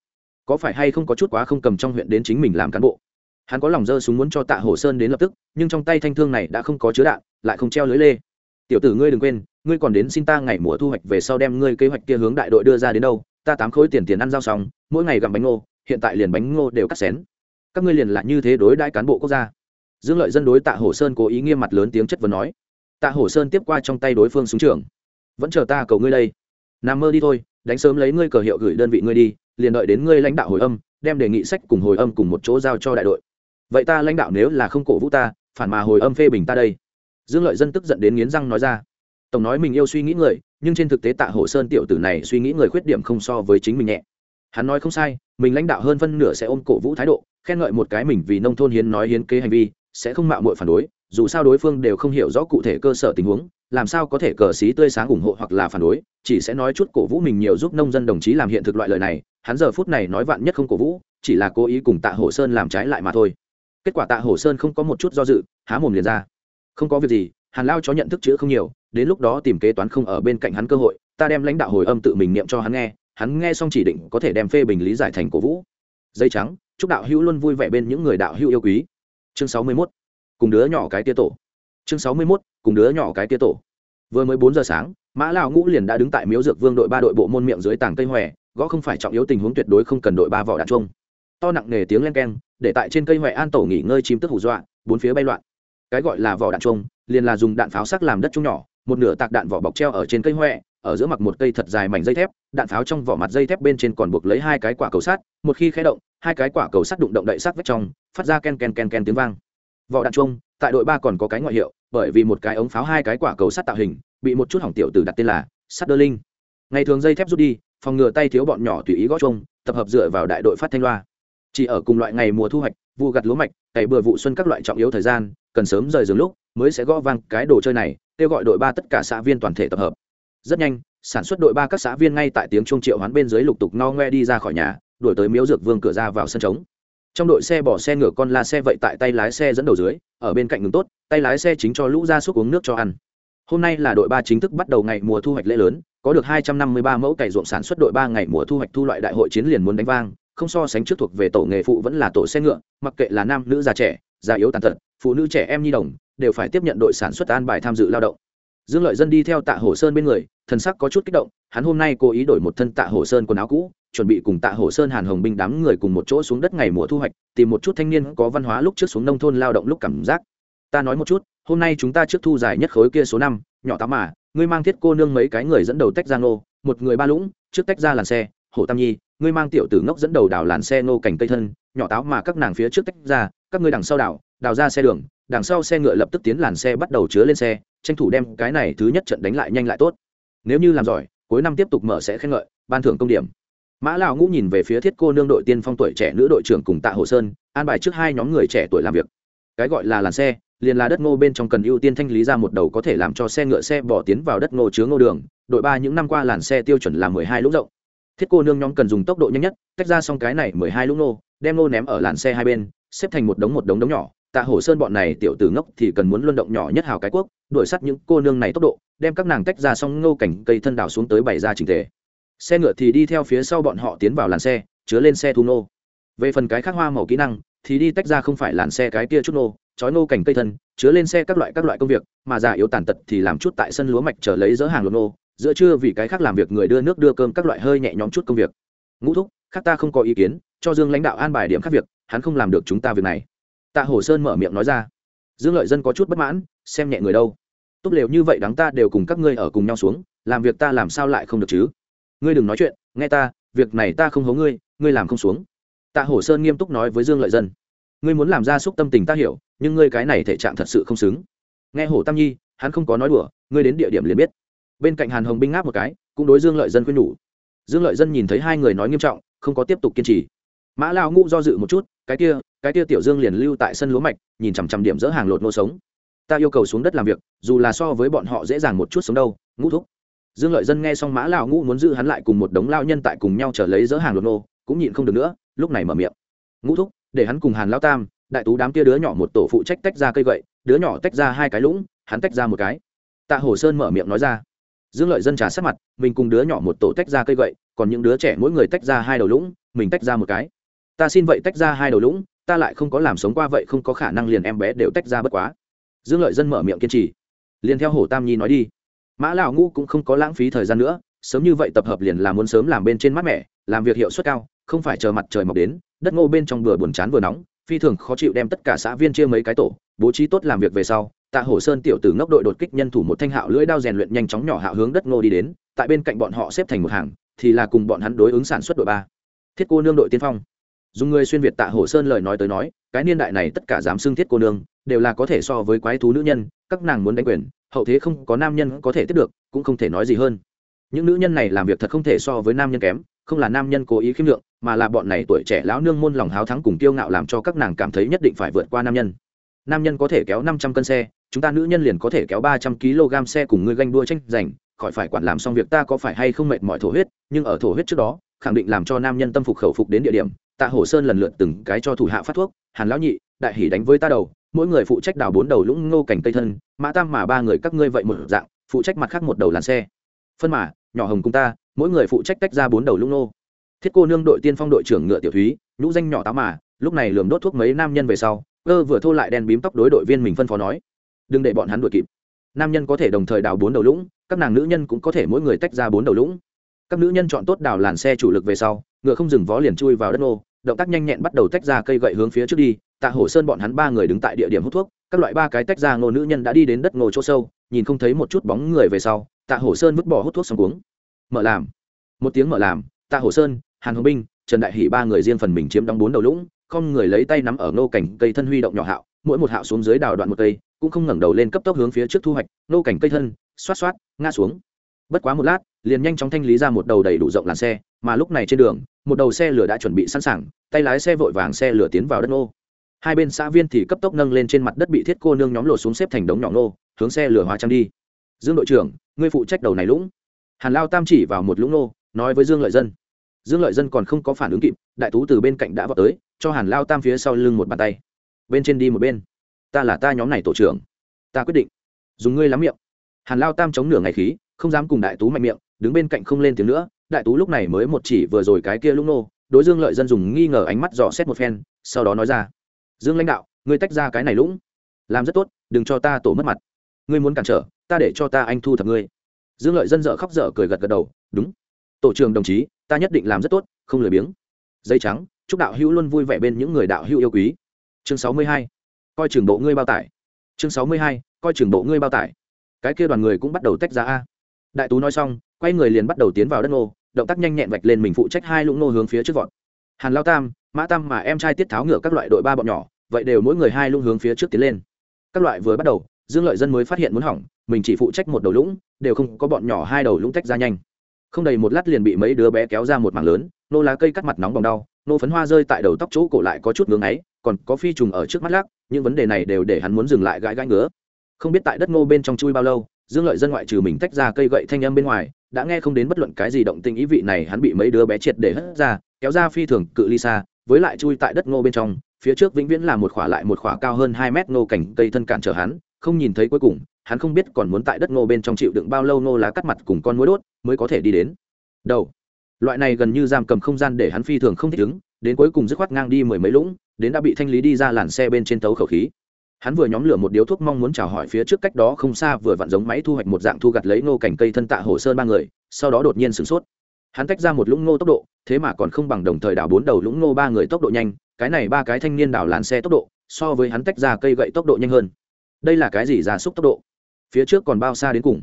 Speaker 1: Có phải hay không có chút quá không cầm trong huyện đến chính mình làm cán bộ? Hắn có lòng dơ súng muốn cho tạ hồ sơn đến lập tức, nhưng trong tay thanh thương này đã không có chứa đạn, lại không treo lưới lê. Tiểu tử ngươi đừng quên, ngươi còn đến xin ta ngày mùa thu hoạch về sau đem ngươi kế hoạch kia hướng đại đội đưa ra đến đâu, ta tám khối tiền tiền ăn giao xong, mỗi ngày gặm bánh ngô hiện tại liền bánh ngô đều cắt xén. Các ngươi liền là như thế đối đãi cán bộ quốc gia. Dương lợi dân đối tạ hổ sơn cố ý nghiêm mặt lớn tiếng chất vấn nói. Tạ hổ sơn tiếp qua trong tay đối phương súng trường. Vẫn chờ ta cầu ngươi đây. Nằm mơ đi thôi, đánh sớm lấy ngươi cờ hiệu gửi đơn vị ngươi đi, liền đợi đến ngươi lãnh đạo hồi âm, đem đề nghị sách cùng hồi âm cùng một chỗ giao cho đại đội. Vậy ta lãnh đạo nếu là không cổ vũ ta, phản mà hồi âm phê bình ta đây. Dương lợi dân tức giận đến nghiến răng nói ra. Tổng nói mình yêu suy nghĩ người, nhưng trên thực tế tạ hổ sơn tiểu tử này suy nghĩ người khuyết điểm không so với chính mình nhẹ hắn nói không sai, mình lãnh đạo hơn phân nửa sẽ ôm cổ vũ thái độ, khen ngợi một cái mình vì nông thôn hiến nói hiến kế hành vi, sẽ không mạo muội phản đối, dù sao đối phương đều không hiểu rõ cụ thể cơ sở tình huống, làm sao có thể cờ xí tươi sáng ủng hộ hoặc là phản đối, chỉ sẽ nói chút cổ vũ mình nhiều giúp nông dân đồng chí làm hiện thực loại lời này, hắn giờ phút này nói vạn nhất không cổ vũ, chỉ là cố ý cùng tạ hổ sơn làm trái lại mà thôi. Kết quả tạ hổ sơn không có một chút do dự, há mồm liền ra. Không có việc gì, hàn lao chó nhận thức chữ không nhiều, đến lúc đó tìm kế toán không ở bên cạnh hắn cơ hội, ta đem lãnh đạo hồi âm tự mình niệm cho hắn nghe hắn nghe xong chỉ định có thể đem phê bình lý giải thành cổ vũ dây trắng, chúc đạo hữu luôn vui vẻ bên những người đạo hữu yêu quý chương sáu mươi 61. cùng đứa nhỏ cái tia tổ chương sáu mươi 61. cùng đứa nhỏ cái tia tổ vừa mới bốn giờ sáng, mã lão ngũ liền đã đứng tại miếu dược vương đội ba đội bộ môn miệng dưới tảng cây hòe, gõ không phải trọng yếu tình huống tuyệt đối không cần đội ba vỏ đạn chung to nặng nề tiếng len keng, để tại trên cây hoè an tổ nghỉ ngơi chim tức hù dọa, bốn phía bay loạn cái gọi là vỏ đạn chung liền là dùng đạn pháo sắc làm đất chung nhỏ, một nửa tạc đạn vỏ bọc treo ở trên cây huệ ở giữa mặt một cây thật dài mảnh dây thép, đạn pháo trong vỏ mặt dây thép bên trên còn buộc lấy hai cái quả cầu sắt, một khi khé động, hai cái quả cầu sắt đụng động đậy sắt vách trong, phát ra ken ken ken ken tiếng vang. Vỏ đạn chung tại đội ba còn có cái ngoại hiệu, bởi vì một cái ống pháo hai cái quả cầu sắt tạo hình, bị một chút hỏng tiểu tử đặt tên là sắt đơ linh. Ngày thường dây thép rút đi, phòng ngừa tay thiếu bọn nhỏ tùy ý gót trông tập hợp dựa vào đại đội phát thanh loa. Chỉ ở cùng loại ngày mùa thu hoạch, vụ gặt lúa mạch, cày bừa vụ xuân các loại trọng yếu thời gian, cần sớm rời giường lúc, mới sẽ gõ vang cái đồ chơi này, kêu gọi đội ba tất cả xã viên toàn thể tập hợp rất nhanh, sản xuất đội ba các xã viên ngay tại tiếng trung triệu hoán bên dưới lục tục no ngoe đi ra khỏi nhà, đuổi tới miếu dược vương cửa ra vào sân trống. Trong đội xe bỏ xe ngựa con la xe vậy tại tay lái xe dẫn đầu dưới, ở bên cạnh ngừng tốt, tay lái xe chính cho lũ ra súc uống nước cho ăn. Hôm nay là đội ba chính thức bắt đầu ngày mùa thu hoạch lễ lớn, có được 253 mẫu cày ruộng sản xuất đội ba ngày mùa thu hoạch thu loại đại hội chiến liền muốn đánh vang, không so sánh trước thuộc về tổ nghề phụ vẫn là tổ xe ngựa, mặc kệ là nam, nữ, già trẻ, già yếu tàn tật, phụ nữ, trẻ, em, nhi đồng, đều phải tiếp nhận đội sản xuất an bài tham dự lao động. Dương lợi dân đi theo tạ hồ sơn bên người thần sắc có chút kích động, hắn hôm nay cố ý đổi một thân tạ hồ sơn quần áo cũ, chuẩn bị cùng tạ hồ sơn hàn hồng binh đám người cùng một chỗ xuống đất ngày mùa thu hoạch, tìm một chút thanh niên có văn hóa lúc trước xuống nông thôn lao động lúc cảm giác. Ta nói một chút, hôm nay chúng ta trước thu dài nhất khối kia số năm, nhỏ tám mà, ngươi mang thiết cô nương mấy cái người dẫn đầu tách ra ngô, một người ba lũng, trước tách ra làn xe, hổ tam nhi, ngươi mang tiểu tử ngốc dẫn đầu đào làn xe ngô cảnh cây thân, nhỏ táo mà các nàng phía trước tách ra, các ngươi đằng sau đào đào ra xe đường, đằng sau xe ngựa lập tức tiến làn xe bắt đầu chứa lên xe, tranh thủ đem cái này thứ nhất trận đánh lại nhanh lại tốt nếu như làm giỏi, cuối năm tiếp tục mở sẽ khen ngợi, ban thưởng công điểm. Mã lão ngũ nhìn về phía thiết cô nương đội tiên phong tuổi trẻ nữ đội trưởng cùng tạ hồ sơn, an bài trước hai nhóm người trẻ tuổi làm việc. Cái gọi là làn xe, liền là đất ngô bên trong cần ưu tiên thanh lý ra một đầu có thể làm cho xe ngựa xe bỏ tiến vào đất ngô chứa ngô đường. Đội ba những năm qua làn xe tiêu chuẩn là mười hai lũ rộng. Thiết cô nương nhóm cần dùng tốc độ nhanh nhất, tách ra xong cái này mười hai lũ nô đem nô ném ở làn xe hai bên, xếp thành một đống một đống đống nhỏ tạ hổ sơn bọn này tiểu tử ngốc thì cần muốn luân động nhỏ nhất hào cái quốc, đuổi sắt những cô nương này tốc độ, đem các nàng tách ra xong ngô cảnh cây thân đào xuống tới bày ra trình thể xe ngựa thì đi theo phía sau bọn họ tiến vào làn xe, chứa lên xe thu nô về phần cái khác hoa màu kỹ năng, thì đi tách ra không phải làn xe cái kia chút nô chói nô cảnh cây thân, chứa lên xe các loại các loại công việc, mà già yếu tàn tật thì làm chút tại sân lúa mạch chờ lấy dỡ hàng lột nô giữa trưa vì cái khác làm việc người đưa nước đưa cơm các loại hơi nhẹ nhõm chút công việc. Ngũ thúc, khác ta không có ý kiến, cho dương lãnh đạo an bài điểm khác việc, hắn không làm được chúng ta việc này tạ hồ sơn mở miệng nói ra. Dương lợi dân có chút bất mãn, xem nhẹ người đâu. Tốt lều như vậy đáng ta đều cùng các ngươi ở cùng nhau xuống, làm việc ta làm sao lại không được chứ? Ngươi đừng nói chuyện, nghe ta, việc này ta không hố ngươi ngươi làm không xuống. Tạ hổ sơn nghiêm túc nói với dương lợi dân. Ngươi muốn làm ra xúc tâm tình ta hiểu, nhưng ngươi cái này thể trạng thật sự không xứng. Nghe hổ tam nhi, hắn không có nói đùa, ngươi đến địa điểm liền biết. Bên cạnh hàn hồng binh ngáp một cái, cũng đối dương lợi dân khuyên nhủ. Dương lợi dân nhìn thấy hai người nói nghiêm trọng, không có tiếp tục kiên trì. Mã lao ngũ do dự một chút, cái kia cái tia tiểu dương liền lưu tại sân lúa mạch, nhìn chằm chằm điểm dỡ hàng lột nô sống. Ta yêu cầu xuống đất làm việc, dù là so với bọn họ dễ dàng một chút sống đâu, ngũ thúc. Dương lợi dân nghe xong mã lão ngũ muốn giữ hắn lại cùng một đống lao nhân tại cùng nhau trở lấy dỡ hàng lột nô, cũng nhịn không được nữa, lúc này mở miệng. Ngũ thúc, để hắn cùng hàn lao tam, đại tú đám tia đứa nhỏ một tổ phụ trách tách ra cây gậy, đứa nhỏ tách ra hai cái lũng, hắn tách ra một cái. Tạ hồ sơn mở miệng nói ra. Dương lợi dân trà sát mặt, mình cùng đứa nhỏ một tổ tách ra cây gậy, còn những đứa trẻ mỗi người tách ra hai đầu lũng, mình tách ra một cái. Ta xin vậy tách ra hai đầu lũng ta lại không có làm sống qua vậy không có khả năng liền em bé đều tách ra bất quá. Dương lợi dân mở miệng kiên trì. Liền theo hồ tam nhi nói đi. Mã lão ngũ cũng không có lãng phí thời gian nữa, sớm như vậy tập hợp liền là muốn sớm làm bên trên mát mẻ, làm việc hiệu suất cao, không phải chờ mặt trời mọc đến, đất ngô bên trong vừa buồn chán vừa nóng, phi thường khó chịu đem tất cả xã viên chia mấy cái tổ, bố trí tốt làm việc về sau, tạ hổ sơn tiểu tử ngốc đội đột kích nhân thủ một thanh hạo lưỡi đao rèn luyện nhanh chóng nhỏ hạo hướng đất ngô đi đến, tại bên cạnh bọn họ xếp thành một hàng, thì là cùng bọn hắn đối ứng sản xuất đội ba. Thiết cô nương đội tiên phong dùng người xuyên việt tạ hổ sơn lời nói tới nói, cái niên đại này tất cả dám xưng thiết cô nương, đều là có thể so với quái thú nữ nhân, các nàng muốn đánh quyền, hậu thế không có nam nhân có thể tiếp được, cũng không thể nói gì hơn. Những nữ nhân này làm việc thật không thể so với nam nhân kém, không là nam nhân cố ý khiêm lượng mà là bọn này tuổi trẻ lão nương môn lòng háo thắng cùng kiêu ngạo làm cho các nàng cảm thấy nhất định phải vượt qua nam nhân. Nam nhân có thể kéo năm trăm cân xe, chúng ta nữ nhân liền có thể kéo ba trăm kg xe cùng ngươi ganh đua tranh giành, khỏi phải quản làm xong việc ta có phải hay không mệt mỏi thổ huyết, nhưng ở thổ huyết trước đó khẳng định làm cho nam nhân tâm phục khẩu phục đến địa điểm. Tạ hổ sơn lần lượt từng cái cho thủ hạ phát thuốc, hàn lão nhị, đại hỉ đánh với ta đầu, mỗi người phụ trách đào bốn đầu lũng ngô cảnh cây thân, mã tam mà ba người các ngươi vậy một dạng, phụ trách mặt khác một đầu làn xe. Phân mà, nhỏ hồng cùng ta, mỗi người phụ trách tách ra bốn đầu lũng nô thiết cô nương đội tiên phong đội trưởng ngựa tiểu thúy, nhũ danh nhỏ táo mà, lúc này lườm đốt thuốc mấy nam nhân về sau, ơ vừa thô lại đen bím tóc đối đội viên mình phân phó nói, đừng để bọn hắn đuổi kịp. Nam nhân có thể đồng thời đào bốn đầu lũng, các nàng nữ nhân cũng có thể mỗi người tách ra bốn đầu lũng các nữ nhân chọn tốt đào làn xe chủ lực về sau, ngựa không dừng vó liền chui vào đất nô, động tác nhanh nhẹn bắt đầu tách ra cây gậy hướng phía trước đi, tạ hổ sơn bọn hắn ba người đứng tại địa điểm hút thuốc, các loại ba cái tách ra ngô nữ nhân đã đi đến đất ngô chỗ sâu, nhìn không thấy một chút bóng người về sau, tạ hổ sơn vứt bỏ hút thuốc xong cuống. Mở làm. Một tiếng mở làm, tạ hổ sơn, hàn hồng binh, trần đại hỷ ba người riêng phần mình chiếm đóng bốn đầu lũng, không người lấy tay nắm ở ngô cảnh cây thân huy động nhỏ hạo, mỗi một hạo xuống dưới đào đoạn một cây, cũng không ngẩng đầu lên cấp tốc hướng phía trước thu hoạch nô cảnh cây thân, xoát xoát, ngã xuống. Bất quá một lát liền nhanh chóng thanh lý ra một đầu đầy đủ rộng làn xe, mà lúc này trên đường, một đầu xe lửa đã chuẩn bị sẵn sàng, tay lái xe vội vàng xe lửa tiến vào đất nô. Hai bên xã viên thì cấp tốc nâng lên trên mặt đất bị thiết cô nương nhóm lột xuống xếp thành đống nhỏ nô, hướng xe lửa hóa trang đi. Dương đội trưởng, ngươi phụ trách đầu này lũng. Hàn lao tam chỉ vào một lũng nô, nói với dương lợi dân. Dương lợi dân còn không có phản ứng kịp, đại tú từ bên cạnh đã vào tới, cho hàn lao tam phía sau lưng một bàn tay. Bên trên đi một bên. Ta là ta nhóm này tổ trưởng. Ta quyết định. Dùng ngươi lắm miệng. Hàn lao tam chống nửa ngày khí, không dám cùng đại tú mạnh miệng đứng bên cạnh không lên tiếng nữa, đại tú lúc này mới một chỉ vừa rồi cái kia lũng nô, đối dương lợi dân dùng nghi ngờ ánh mắt dò xét một phen, sau đó nói ra, dương lãnh đạo, ngươi tách ra cái này lũng. Làm rất tốt, đừng cho ta tổ mất mặt. Ngươi muốn cản trở, ta để cho ta anh thu thập ngươi. Dương lợi dân dợ khóc dở cười gật gật đầu, đúng. Tổ trưởng đồng chí, ta nhất định làm rất tốt, không lười biếng. Dây trắng, chúc đạo hữu luôn vui vẻ bên những người đạo hữu yêu quý. Chương sáu mươi hai, coi trường bộ ngươi bao tải. Chương sáu mươi hai, coi trường bộ ngươi bao tải. Cái kia đoàn người cũng bắt đầu tách ra a. Đại tú nói xong quay người liền bắt đầu tiến vào đất nô động tác nhanh nhẹn vạch lên mình phụ trách hai lũng nô hướng phía trước vọt. Hàn lao tam, mã tam mà em trai tiết tháo ngựa các loại đội ba bọn nhỏ, vậy đều mỗi người hai lũng hướng phía trước tiến lên. Các loại vừa bắt đầu, dương lợi dân mới phát hiện muốn hỏng, mình chỉ phụ trách một đầu lũng, đều không có bọn nhỏ hai đầu lũng tách ra nhanh. Không đầy một lát liền bị mấy đứa bé kéo ra một mảng lớn, nô lá cây cắt mặt nóng bỏng đau, nô phấn hoa rơi tại đầu tóc chỗ cổ lại có chút ngưỡng ấy còn có phi trùng ở trước mắt lắc những vấn đề này đều để hắn muốn dừng lại gãi gãi ngứa. Không biết tại đất ngô bên trong chui bao lâu, dương lợi dân ngoại trừ mình tách ra cây gậy thanh âm bên ngoài đã nghe không đến bất luận cái gì động tình ý vị này, hắn bị mấy đứa bé triệt để hất ra, kéo ra phi thường cự ly xa, với lại chui tại đất ngô bên trong, phía trước vĩnh viễn là một khỏa lại một khỏa cao hơn hai mét ngô cảnh cây thân cản trở hắn, không nhìn thấy cuối cùng, hắn không biết còn muốn tại đất ngô bên trong chịu đựng bao lâu ngô lá cắt mặt cùng con mối đốt mới có thể đi đến. Đầu. Loại này gần như giam cầm không gian để hắn phi thường không thích ứng, đến cuối cùng dứt khoát ngang đi mười mấy lũng, đến đã bị thanh lý đi ra làn xe bên trên tấu khẩu khí hắn vừa nhóm lửa một điếu thuốc mong muốn chào hỏi phía trước cách đó không xa vừa vặn giống máy thu hoạch một dạng thu gặt lấy ngô cảnh cây thân tạ hồ sơn ba người, sau đó đột nhiên sửng sốt. Hắn tách ra một lũng ngô tốc độ, thế mà còn không bằng đồng thời đảo bốn đầu lũng ngô ba người tốc độ nhanh, cái này ba cái thanh niên đảo làn xe tốc độ, so với hắn tách ra cây gậy tốc độ nhanh hơn. Đây là cái gì ra súc tốc độ? Phía trước còn bao xa đến cùng?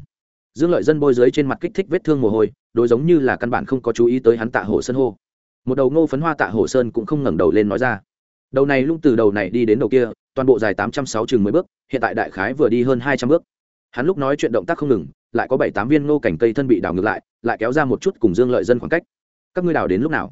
Speaker 1: Dương lợi dân bôi dưới trên mặt kích thích vết thương mồ hôi, đối giống như là căn bản không có chú ý tới hắn tạ hồ sơn hô. Một đầu ngô phấn hoa tạ hồ sơn cũng không ngẩng đầu lên nói ra đầu này lung từ đầu này đi đến đầu kia, toàn bộ dài tám trăm sáu chừng mười bước, hiện tại đại khái vừa đi hơn hai trăm bước. Hắn lúc nói chuyện động tác không ngừng, lại có bảy tám viên ngô cảnh cây thân bị đào ngược lại lại kéo ra một chút cùng dương lợi dân khoảng cách. Các ngươi đào đến lúc nào?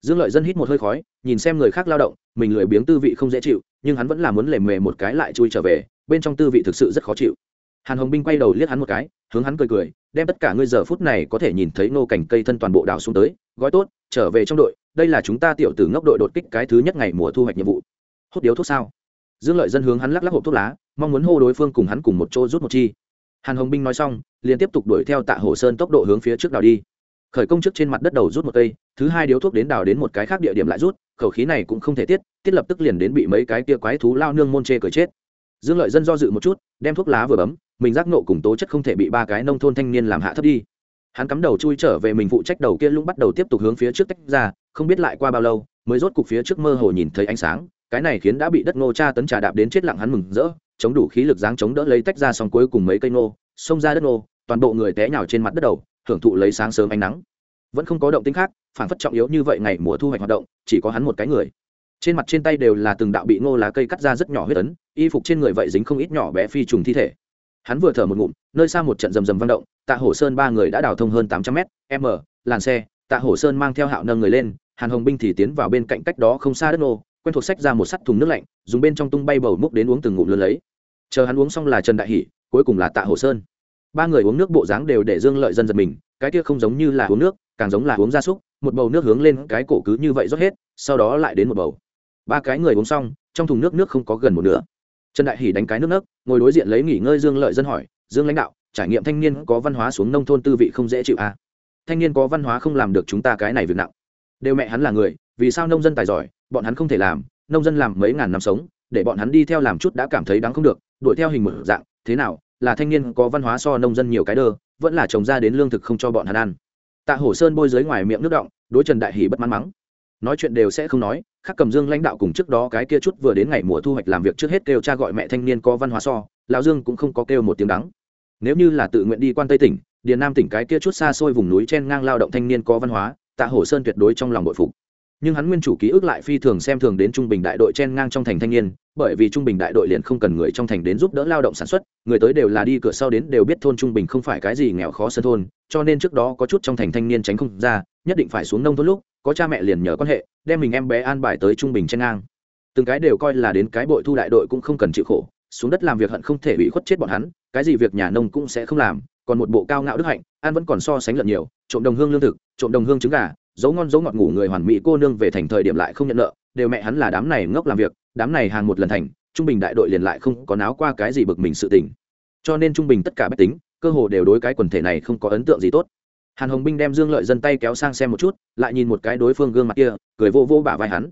Speaker 1: Dương lợi dân hít một hơi khói, nhìn xem người khác lao động, mình lười biếng tư vị không dễ chịu, nhưng hắn vẫn là muốn lề mề một cái lại chui trở về, bên trong tư vị thực sự rất khó chịu. Hàn hồng binh quay đầu liếc hắn một cái, hướng hắn cười cười, đem tất cả ngươi giờ phút này có thể nhìn thấy Ngô cảnh cây thân toàn bộ đào xuống tới gói tốt, trở về trong đội, đây là chúng ta tiểu tử ngốc đội đột kích cái thứ nhất ngày mùa thu hoạch nhiệm vụ. Hút điếu thuốc sao? Dương lợi dân hướng hắn lắc lắc hộp thuốc lá, mong muốn hô đối phương cùng hắn cùng một chỗ rút một chi. Hàn hồng binh nói xong, liền tiếp tục đuổi theo tạ hồ sơn tốc độ hướng phía trước đào đi. Khởi công trước trên mặt đất đầu rút một cây, thứ hai điếu thuốc đến đào đến một cái khác địa điểm lại rút, khẩu khí này cũng không thể tiết tiết lập tức liền đến bị mấy cái kia quái thú lao nương môn chê cười chết. Dương lợi dân do dự một chút, đem thuốc lá vừa bấm, mình giác nộ cùng tố chất không thể bị ba cái nông thôn thanh niên làm hạ thấp đi hắn cắm đầu chui trở về mình phụ trách đầu kia lũng bắt đầu tiếp tục hướng phía trước tách ra, không biết lại qua bao lâu, mới rốt cục phía trước mơ hồ nhìn thấy ánh sáng. Cái này khiến đã bị đất ngô cha tấn trà đạp đến chết lặng hắn mừng rỡ, chống đủ khí lực dáng chống đỡ lấy tách ra xong cuối cùng mấy cây ngô, xông ra đất ngô, toàn bộ người té nhào trên mặt đất đầu, hưởng thụ lấy sáng sớm ánh nắng. Vẫn không có động tĩnh khác phản phất trọng yếu như vậy ngày mùa thu hoạch hoạt động, chỉ có hắn một cái người. Trên mặt trên tay đều là từng đạo bị ngô lá cây cắt ra rất nhỏ huyết ấn, y phục trên người vậy dính không ít nhỏ bé phi trùng thi thể hắn vừa thở một ngụm, nơi xa một trận rầm rầm vang động, tạ hổ sơn ba người đã đào thông hơn tám trăm m m, làn xe, tạ hổ sơn mang theo hạo nâng người lên, hàn hồng binh thì tiến vào bên cạnh cách đó không xa đất nô, quen thuộc sách ra một sắt thùng nước lạnh, dùng bên trong tung bay bầu múc đến uống từng ngụm lớn lấy. Chờ hắn uống xong là trần đại hỷ, cuối cùng là tạ hổ sơn. Ba người uống nước bộ dáng đều để dương lợi dân giật mình, cái kia không giống như là uống nước, càng giống là uống gia súc, một bầu nước hướng lên cái cổ cứ như vậy rót hết, sau đó lại đến một bầu. Ba cái người uống xong, trong thùng nước nước không có gần một nửa trần đại hỷ đánh cái nước nước ngồi đối diện lấy nghỉ ngơi dương lợi dân hỏi, dương lãnh đạo, trải nghiệm thanh niên có văn hóa xuống nông thôn tư vị không dễ chịu à? thanh niên có văn hóa không làm được chúng ta cái này việc nặng đều mẹ hắn là người, vì sao nông dân tài giỏi, bọn hắn không thể làm, nông dân làm mấy ngàn năm sống, để bọn hắn đi theo làm chút đã cảm thấy đáng không được, đuổi theo hình mở dạng, thế nào, là thanh niên có văn hóa so nông dân nhiều cái đơ, vẫn là trồng ra đến lương thực không cho bọn hắn ăn tạ hổ sơn bôi dưới ngoài miệng nước động, đối trần đại hỷ bất mãn mắng nói chuyện đều sẽ không nói khắc cầm dương lãnh đạo cùng trước đó cái kia chút vừa đến ngày mùa thu hoạch làm việc trước hết kêu cha gọi mẹ thanh niên có văn hóa so, lão dương cũng không có kêu một tiếng đắng. Nếu như là tự nguyện đi quan tây tỉnh, điền nam tỉnh cái kia chút xa xôi vùng núi trên ngang lao động thanh niên có văn hóa, tạ hổ sơn tuyệt đối trong lòng bội phục. Nhưng hắn nguyên chủ ký ức lại phi thường xem thường đến trung bình đại đội chen ngang trong thành thanh niên, bởi vì trung bình đại đội liền không cần người trong thành đến giúp đỡ lao động sản xuất, người tới đều là đi cửa sau đến đều biết thôn trung bình không phải cái gì nghèo khó sân thôn, cho nên trước đó có chút trong thành thanh niên tránh không ra, nhất định phải xuống nông thôn lúc có cha mẹ liền nhờ quan hệ, đem mình em bé an bài tới trung bình trên ngang. Từng cái đều coi là đến cái bội thu đại đội cũng không cần chịu khổ, xuống đất làm việc hận không thể bị khuất chết bọn hắn, cái gì việc nhà nông cũng sẽ không làm, còn một bộ cao ngạo đức hạnh an vẫn còn so sánh lợn nhiều, trộm đồng hương lương thực, trộm đồng hương trứng gà dấu ngon dấu ngọt ngủ người hoàn mỹ cô nương về thành thời điểm lại không nhận nợ, đều mẹ hắn là đám này ngốc làm việc, đám này hàng một lần thành, trung bình đại đội liền lại không có náo qua cái gì bực mình sự tình. Cho nên trung bình tất cả bách tính, cơ hồ đều đối cái quần thể này không có ấn tượng gì tốt hàn hồng binh đem dương lợi dân tay kéo sang xem một chút, lại nhìn một cái đối phương gương mặt kia, cười vô vô bả vai hắn.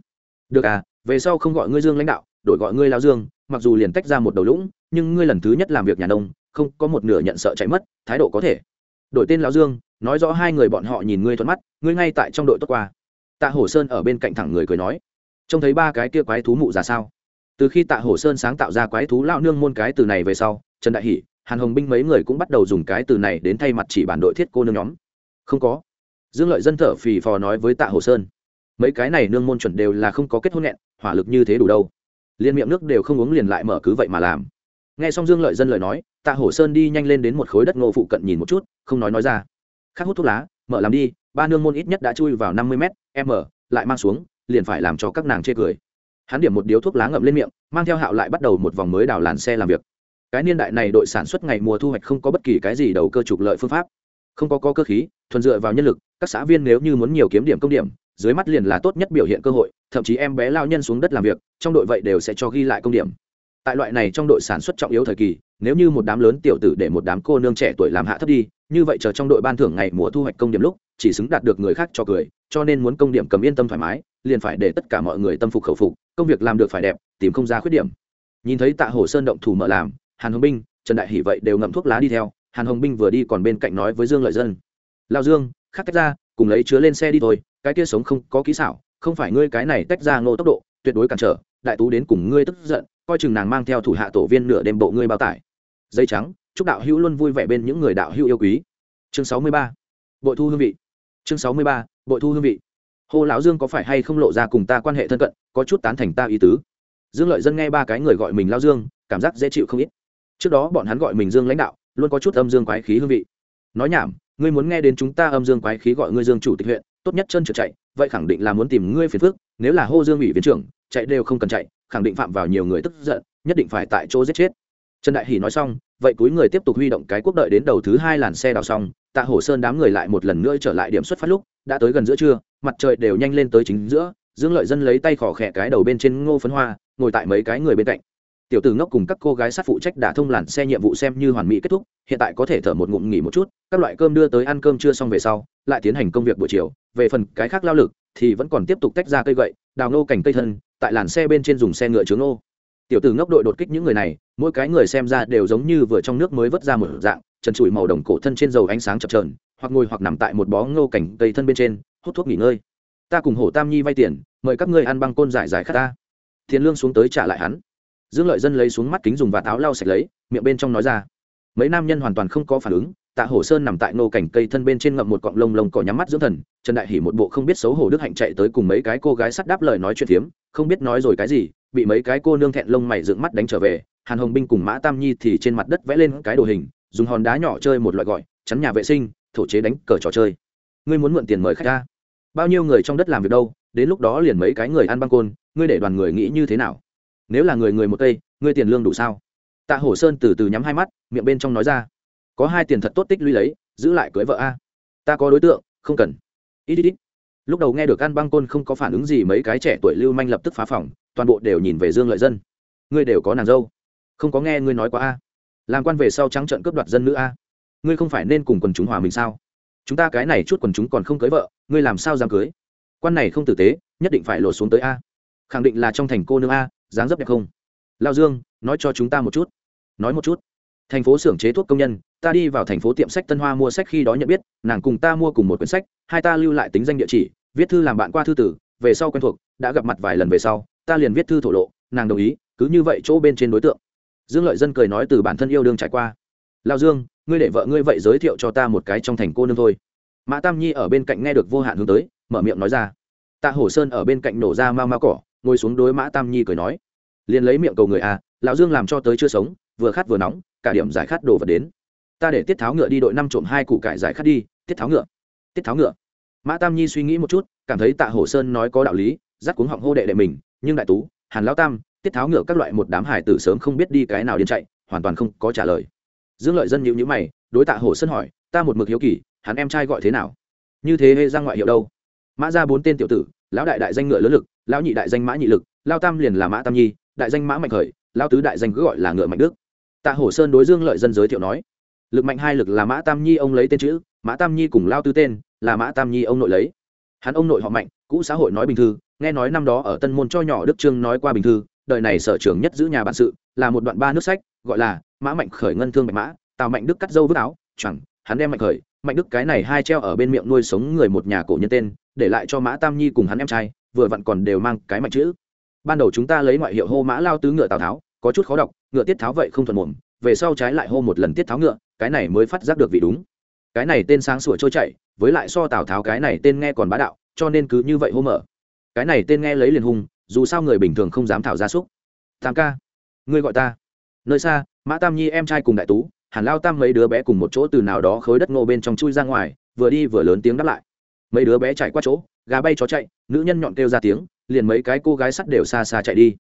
Speaker 1: Được à về sau không gọi ngươi dương lãnh đạo, đổi gọi ngươi lao dương, mặc dù liền tách ra một đầu lũng, nhưng ngươi lần thứ nhất làm việc nhà nông, không có một nửa nhận sợ chạy mất, thái độ có thể. Đổi tên lão dương, nói rõ hai người bọn họ nhìn ngươi thuận mắt, ngươi ngay tại trong đội tốt qua. Tạ hổ sơn ở bên cạnh thẳng người cười nói, trông thấy ba cái kia quái thú mụ ra sao? Từ khi tạ hổ sơn sáng tạo ra quái thú lao nương môn cái từ này về sau, trần đại hỷ, hàn hồng binh mấy người cũng bắt đầu dùng cái từ này đến thay mặt chỉ bản đội thiết cô nương nhóm không có. Dương lợi dân thở phì phò nói với tạ Hồ sơn, mấy cái này nương môn chuẩn đều là không có kết hôn nghẹn, hỏa lực như thế đủ đâu. Liên miệng nước đều không uống liền lại mở cứ vậy mà làm. Nghe xong dương lợi dân lời nói, tạ hổ sơn đi nhanh lên đến một khối đất ngô phụ cận nhìn một chút, không nói nói ra. Khắc hút thuốc lá, mở làm đi, ba nương môn ít nhất đã chui vào năm mươi m m lại mang xuống, liền phải làm cho các nàng chê cười. Hắn điểm một điếu thuốc lá ngậm lên miệng, mang theo hạo lại bắt đầu một vòng mới đào làn xe làm việc. Cái niên đại này đội sản xuất ngày mùa thu hoạch không có bất kỳ cái gì đầu cơ trục lợi phương pháp không có, có cơ khí thuần dựa vào nhân lực các xã viên nếu như muốn nhiều kiếm điểm công điểm dưới mắt liền là tốt nhất biểu hiện cơ hội thậm chí em bé lao nhân xuống đất làm việc trong đội vậy đều sẽ cho ghi lại công điểm. Tại loại này trong đội sản xuất trọng yếu thời kỳ nếu như một đám lớn tiểu tử để một đám cô nương trẻ tuổi làm hạ thấp đi như vậy chờ trong đội ban thưởng ngày mùa thu hoạch công điểm lúc chỉ xứng đạt được người khác cho cười cho nên muốn công điểm cầm yên tâm thoải mái liền phải để tất cả mọi người tâm phục khẩu phục công việc làm được phải đẹp tìm không ra khuyết điểm. Nhìn thấy tạ hồ sơn động thủ mở làm hàn hồng binh trần đại hỷ vậy đều ngậm thuốc lá đi theo hàn hồng binh vừa đi còn bên cạnh nói với dương lợi dân. Lao dương, khắc tách ra, cùng lấy chứa lên xe đi thôi, cái kia sống không có kỹ xảo, không phải ngươi cái này tách ra ngô tốc độ, tuyệt đối cản trở, đại tú đến cùng ngươi tức giận, coi chừng nàng mang theo thủ hạ tổ viên nửa đêm bộ ngươi bao tải. Dây trắng, chúc đạo hữu luôn vui vẻ bên những người đạo hữu yêu quý. Chương sáu mươi ba, bội thu hương vị. Chương sáu mươi ba, bội thu hương vị. Hồ lão dương có phải hay không lộ ra cùng ta quan hệ thân cận, có chút tán thành ta ý tứ. Dương lợi dân nghe ba cái người gọi mình lao dương, cảm giác dễ chịu không ít. Trước đó bọn hắn gọi mình dương lãnh đạo luôn có chút âm dương quái khí hương vị. Nói nhảm, ngươi muốn nghe đến chúng ta âm dương quái khí gọi ngươi dương chủ tịch huyện, tốt nhất chân trượt chạy, vậy khẳng định là muốn tìm ngươi phiền phức, nếu là hô dương ủy viên trưởng, chạy đều không cần chạy, khẳng định phạm vào nhiều người tức giận, nhất định phải tại chỗ giết chết. Trần đại hỷ nói xong, vậy túi người tiếp tục huy động cái quốc đợi đến đầu thứ hai làn xe đào xong, tạ hổ sơn đám người lại một lần nữa trở lại điểm xuất phát lúc, đã tới gần giữa trưa, mặt trời đều nhanh lên tới chính giữa, dương lợi dân lấy tay khỏ khẽ cái đầu bên trên ngô phấn hoa, ngồi tại mấy cái người bên cạnh tiểu tử ngốc cùng các cô gái sát phụ trách đã thông làn xe nhiệm vụ xem như hoàn mỹ kết thúc, hiện tại có thể thở một ngụm nghỉ một chút, các loại cơm đưa tới ăn cơm chưa xong về sau, lại tiến hành công việc buổi chiều. Về phần cái khác lao lực, thì vẫn còn tiếp tục tách ra cây gậy, đào nô cảnh cây thân, tại làn xe bên trên dùng xe ngựa chướng nô. Tiểu tử ngốc đội đột kích những người này, mỗi cái người xem ra đều giống như vừa trong nước mới vớt ra một dạng, trần trụi màu đồng cổ thân trên dầu ánh sáng chập trờn hoặc ngồi hoặc nằm tại một bó ngô cảnh cây thân bên trên, hút thuốc nghỉ ngơi. Ta cùng hổ tam nhi vay tiền, mời các ngươi ăn băng côn giải giải khát ta. Tiền lương xuống tới trả lại hắn dương lợi dân lấy xuống mắt kính dùng và táo lau sạch lấy, miệng bên trong nói ra. Mấy nam nhân hoàn toàn không có phản ứng, tạ hổ sơn nằm tại nô cảnh cây thân bên trên ngậm một cọng lông lông cỏ nhắm mắt dưỡng thần, trần đại hỉ một bộ không biết xấu hổ đức hạnh chạy tới cùng mấy cái cô gái sắt đáp lời nói chuyện phiếm không biết nói rồi cái gì, bị mấy cái cô nương thẹn lông mày dựng mắt đánh trở về, hàn hồng binh cùng mã tam nhi thì trên mặt đất vẽ lên cái đồ hình, dùng hòn đá nhỏ chơi một loại gọi, chắn nhà vệ sinh, thổ chế đánh cờ trò chơi. Ngươi muốn mượn tiền mời khách ta? Bao nhiêu người trong đất làm việc đâu, đến lúc đó liền mấy cái người ăn băng côn, ngươi để đoàn người nghĩ như thế nào? Nếu là người người một cây ngươi tiền lương đủ sao? Tạ hổ sơn từ từ nhắm hai mắt, miệng bên trong nói ra. Có hai tiền thật tốt tích lũy lấy, giữ lại cưới vợ a. Ta có đối tượng, không cần. Ít ít ít. Lúc đầu nghe được ăn băng côn không có phản ứng gì, mấy cái trẻ tuổi lưu manh lập tức phá phòng, toàn bộ đều nhìn về dương lợi dân. Ngươi đều có nàng dâu. Không có nghe ngươi nói quá a. Làm quan về sau trắng trận cướp đoạt dân nữ a. Ngươi không phải nên cùng quần chúng hòa mình sao? Chúng ta cái này chút quần chúng còn không cưới vợ, ngươi làm sao dám cưới? Quan này không tử tế, nhất định phải lột xuống tới a. Khẳng định là trong thành cô nương a dáng dấp đẹp không? Lao dương, nói cho chúng ta một chút. Nói một chút. Thành phố xưởng chế thuốc công nhân, ta đi vào thành phố tiệm sách tân hoa mua sách khi đó nhận biết, nàng cùng ta mua cùng một quyển sách, hai ta lưu lại tính danh địa chỉ, viết thư làm bạn qua thư tử, về sau quen thuộc, đã gặp mặt vài lần về sau, ta liền viết thư thổ lộ, nàng đồng ý, cứ như vậy chỗ bên trên đối tượng. Dương lợi dân cười nói từ bản thân yêu đương trải qua. Lao dương, ngươi để vợ ngươi vậy giới thiệu cho ta một cái trong thành cô nương thôi. Mã tam nhi ở bên cạnh nghe được vô hạn hướng tới, mở miệng nói ra. Tạ hổ sơn ở bên cạnh nổ ra mau mau cỏ ngồi xuống đối mã tam nhi cười nói, liền lấy miệng cầu người à lão dương làm cho tới chưa sống, vừa khát vừa nóng, cả điểm giải khát đồ vật đến. Ta để tiết tháo ngựa đi đội năm trộm hai củ cải giải khát đi, tiết tháo ngựa, tiết tháo ngựa. Mã tam nhi suy nghĩ một chút, cảm thấy tạ hổ sơn nói có đạo lý dắt cuống họng hô đệ đệ mình, nhưng đại tú, hàn lão tam, tiết tháo ngựa các loại một đám hải tử sớm không biết đi cái nào điên chạy, hoàn toàn không có trả lời. Dương lợi dân nhịu nhữ mày, đối tạ hổ sơn hỏi, ta một mực hiếu kỳ, hắn em trai gọi thế nào? Như thế hê ra ngoại hiệu đâu? Mã ra bốn tên tiểu tử, lão đại đại danh ngựa lớn lực lão nhị đại danh mã nhị lực lao tam liền là mã tam nhi, đại danh mã mạnh khởi lao tứ đại danh cứ gọi là ngựa mạnh đức. Tạ hổ sơn đối dương lợi dân giới thiệu nói, lực mạnh hai lực là mã tam nhi ông lấy tên chữ, mã tam nhi cùng lao tứ tên là mã tam nhi ông nội lấy. Hắn ông nội họ mạnh, cũ xã hội nói bình thư, nghe nói năm đó ở tân môn cho nhỏ đức trương nói qua bình thư, đời này sở trưởng nhất giữ nhà bản sự, là một đoạn ba nước sách, gọi là mã mạnh khởi ngân thương mạnh mã, tào mạnh đức cắt dâu vứt áo, chẳng, hắn đem mạnh khởi, mạnh đức cái này hai treo ở bên miệng nuôi sống người một nhà cổ nhân tên để lại cho mã tam nhi cùng hắn em trai, vừa vặn còn đều mang cái mạnh chữ. Ban đầu chúng ta lấy ngoại hiệu hô mã lao tứ ngựa tào tháo, có chút khó đọc, ngựa tiết tháo vậy không thuận mồm, về sau trái lại hô một lần tiết tháo ngựa, cái này mới phát giác được vị đúng. Cái này tên sáng sủa trôi chảy, với lại so tào tháo cái này tên nghe còn bá đạo, cho nên cứ như vậy hô mở. Cái này tên nghe lấy liền hung, dù sao người bình thường không dám thảo gia súc. Tam ca, ngươi gọi ta. Nơi xa, mã tam nhi em trai cùng đại tú, hàn lao tam mấy đứa bé cùng một chỗ từ nào đó khối đất ngô bên trong chui ra ngoài, vừa đi vừa lớn tiếng đáp lại mấy đứa bé chạy qua chỗ, gà bay chó chạy, nữ nhân nhọn kêu ra tiếng, liền mấy cái cô gái sắt đều xa xa chạy đi.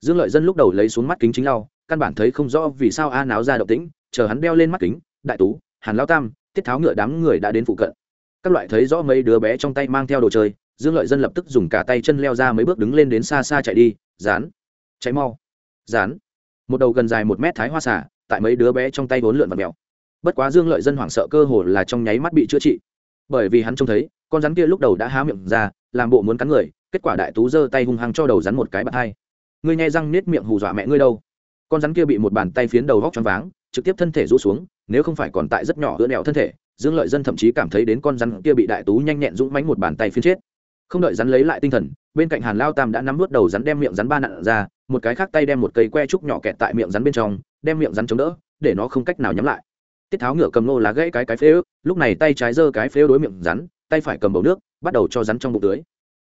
Speaker 1: Dương lợi dân lúc đầu lấy xuống mắt kính chính lau, căn bản thấy không rõ vì sao a náo ra động tĩnh, chờ hắn đeo lên mắt kính, đại tú, hàn lao tam, tiết tháo ngựa đám người đã đến phụ cận. Các loại thấy rõ mấy đứa bé trong tay mang theo đồ chơi, dương lợi dân lập tức dùng cả tay chân leo ra mấy bước đứng lên đến xa xa chạy đi, dán cháy mau, dán. Một đầu gần dài một mét thái hoa xả tại mấy đứa bé trong tay vốn lượn vật mèo. Bất quá dương lợi dân hoảng sợ cơ hồ là trong nháy mắt bị chữa trị. Bởi vì hắn trông thấy con rắn kia lúc đầu đã há miệng ra, làm bộ muốn cắn người, kết quả đại tú giơ tay hung hăng cho đầu rắn một cái bạt hai. Ngươi nhai răng nết miệng hù dọa mẹ ngươi đâu. Con rắn kia bị một bàn tay phiến đầu vóc choáng váng, trực tiếp thân thể rũ xuống, nếu không phải còn tại rất nhỏ ưỡn đẹo thân thể, dương lợi dân thậm chí cảm thấy đến con rắn kia bị đại tú nhanh nhẹn dũng mánh một bàn tay phiến chết. Không đợi rắn lấy lại tinh thần, bên cạnh hàn lao tam đã nắm vớt đầu rắn đem miệng rắn ba nặn ra, một cái khác tay đem một cây que trúc nhỏ kẹt tại miệng rắn bên trong, đem miệng rắn chống đỡ, để nó không cách nào nhắm lại. Tiết tháo ngựa cầm nô lá gãy cái cái phế ước, lúc này tay trái giơ cái phế đối miệng rắn tay phải cầm bầu nước, bắt đầu cho rắn trong bụng tưới.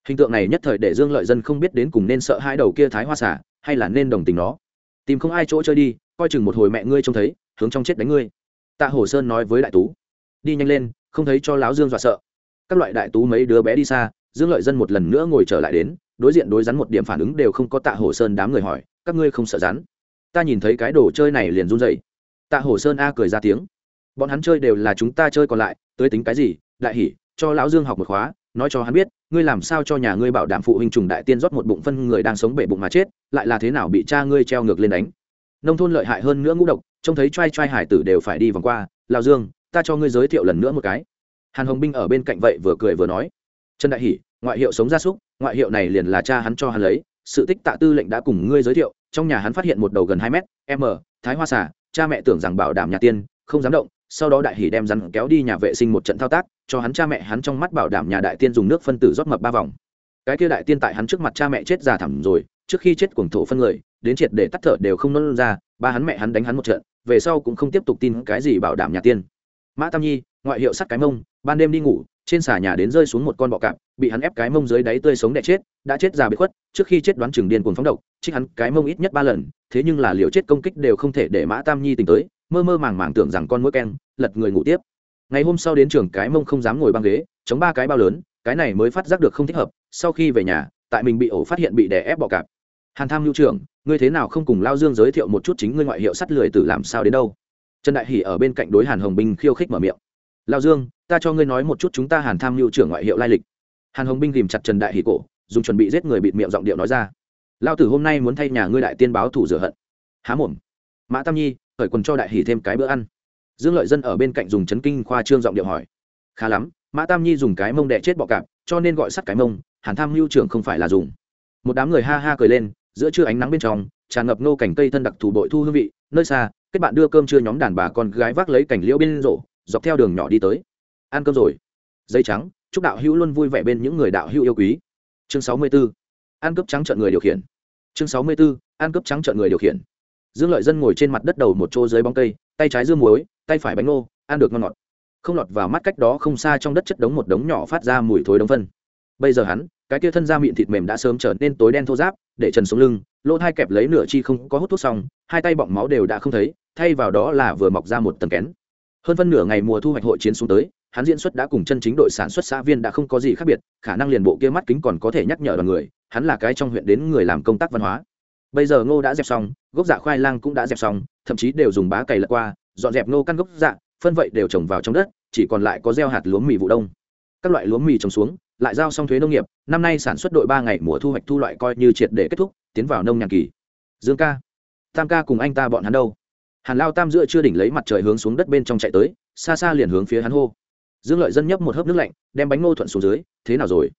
Speaker 1: Hình tượng này nhất thời để dương lợi dân không biết đến cùng nên sợ hai đầu kia thái hoa xả hay là nên đồng tình nó. Tìm không ai chỗ chơi đi, coi chừng một hồi mẹ ngươi trông thấy, hướng trong chết đánh ngươi. Tạ hồ sơn nói với đại tú. Đi nhanh lên, không thấy cho láo dương dọa sợ. Các loại đại tú mấy đứa bé đi xa, dương lợi dân một lần nữa ngồi trở lại đến, đối diện đối rắn một điểm phản ứng đều không có tạ hồ sơn đám người hỏi, các ngươi không sợ rắn? Ta nhìn thấy cái đồ chơi này liền run dậy tạ hồ sơn a cười ra tiếng. Bọn hắn chơi đều là chúng ta chơi còn lại tới tính cái gì, đại hỉ cho lão dương học một khóa, nói cho hắn biết, ngươi làm sao cho nhà ngươi bảo đảm phụ huynh trùng đại tiên rót một bụng phân người đang sống bể bụng mà chết, lại là thế nào bị cha ngươi treo ngược lên đánh. Nông thôn lợi hại hơn nữa ngũ độc, trông thấy t r a i t r a i hải tử đều phải đi vòng qua lao dương, ta cho ngươi giới thiệu lần nữa một cái. Hàn hồng binh ở bên cạnh vậy vừa cười vừa nói, trần đại hỷ, ngoại hiệu sống gia súc, ngoại hiệu này liền là cha hắn cho hắn lấy, sự tích tạ tư lệnh đã cùng ngươi giới thiệu, trong nhà hắn phát hiện một đầu gần hai mét m thái hoa xả cha mẹ tưởng rằng bảo đảm nhà tiên, không dám động sau đó đại hỷ đem rắn kéo đi nhà vệ sinh một trận thao tác, cho hắn cha mẹ hắn trong mắt bảo đảm nhà đại tiên dùng nước phân tử rót mập ba vòng. Cái kia đại tiên tại hắn trước mặt cha mẹ chết già thẳm rồi, trước khi chết cuồng thổ phân người, đến triệt để tắt thở đều không nôn ra, ba hắn mẹ hắn đánh hắn một trận, về sau cũng không tiếp tục tin cái gì bảo đảm nhà tiên. Mã tam nhi, ngoại hiệu sắt cái mông, ban đêm đi ngủ, trên xà nhà đến rơi xuống một con bọ cạp, bị hắn ép cái mông dưới đáy tươi sống đẻ chết, đã chết già bị khuất, trước khi chết đoán chừng điên cuồng phóng độc, trích hắn cái mông ít nhất ba lần, thế nhưng là liều chết công kích đều không thể để mã tam nhi tỉnh tới mơ mơ màng màng tưởng rằng con mũi keng, lật người ngủ tiếp. Ngày hôm sau đến trường cái mông không dám ngồi băng ghế, chống ba cái bao lớn, cái này mới phát giác được không thích hợp, sau khi về nhà, tại mình bị ổ phát hiện bị đè ép bọ cạp. Hàn tham lưu trưởng, ngươi thế nào không cùng lao dương giới thiệu một chút chính ngươi ngoại hiệu sắt lười tử làm sao đến đâu? Trần đại hỷ ở bên cạnh đối hàn hồng binh khiêu khích mở miệng. Lao dương, ta cho ngươi nói một chút chúng ta hàn tham lưu trưởng ngoại hiệu lai lịch. Hàn hồng binh tìm chặt trần đại hỷ cổ, dùng chuẩn bị giết người bịt miệng giọng điệu nói ra. Lao tử hôm nay muốn thay nhà ngươi đại tiên báo thủ rửa hận. Há mồm mã tam nhi khởi quần cho đại hỷ thêm cái bữa ăn dương lợi dân ở bên cạnh dùng chấn kinh khoa trương giọng điệu hỏi khá lắm mã tam nhi dùng cái mông đẻ chết bọ cạp cho nên gọi sắt cái mông hàn tham lưu trưởng không phải là dùng một đám người ha ha cười lên giữa trưa ánh nắng bên trong tràn ngập nô cảnh cây thân đặc thù bội thu hương vị nơi xa kết bạn đưa cơm trưa nhóm đàn bà con gái vác lấy cảnh liễu bên rổ dọc theo đường nhỏ đi tới ăn cơm rồi dây trắng chúc đạo hữu luôn vui vẻ bên những người đạo hữu yêu quý chương sáu mươi 64. ăn cướp trắng trợn người điều khiển chương sáu mươi 64. ăn cướp trắng trợn người điều khiển dương lợi dân ngồi trên mặt đất đầu một chỗ dưới bóng cây, tay trái dưa muối, tay phải bánh ngô, ăn được ngon ngọt. Không lọt vào mắt cách đó không xa trong đất chất đống một đống nhỏ phát ra mùi thối đống phân. Bây giờ hắn, cái kia thân da mịn thịt mềm đã sớm trở nên tối đen thô giáp để trần xuống lưng, lỗ thai kẹp lấy nửa chi không có hút thuốc xong, hai tay bọng máu đều đã không thấy, thay vào đó là vừa mọc ra một tầng kén. Hơn phân nửa ngày mùa thu hoạch hội chiến xuống tới, hắn diễn xuất đã cùng chân chính đội sản xuất xã viên đã không có gì khác biệt, khả năng liền bộ kia mắt kính còn có thể nhắc nhở đoàn người, hắn là cái trong huyện đến người làm công tác văn hóa bây giờ ngô đã dẹp xong, gốc dạ khoai lang cũng đã dẹp xong, thậm chí đều dùng bá cày lật qua, dọn dẹp ngô căn gốc dạ phân vậy đều trồng vào trong đất, chỉ còn lại có gieo hạt lúa mì vụ đông. Các loại lúa mì trồng xuống, lại giao xong thuế nông nghiệp, năm nay sản xuất đội ba ngày mùa thu hoạch thu loại coi như triệt để kết thúc, tiến vào nông nhàn kỳ. Dương ca, tam ca cùng anh ta bọn hắn đâu? Hàn lao tam giữa chưa đỉnh lấy mặt trời hướng xuống đất bên trong chạy tới, xa xa liền hướng phía hắn hô. Dương lợi dân nhấp một hớp nước lạnh, đem bánh ngô thuận xuống dưới, thế nào rồi?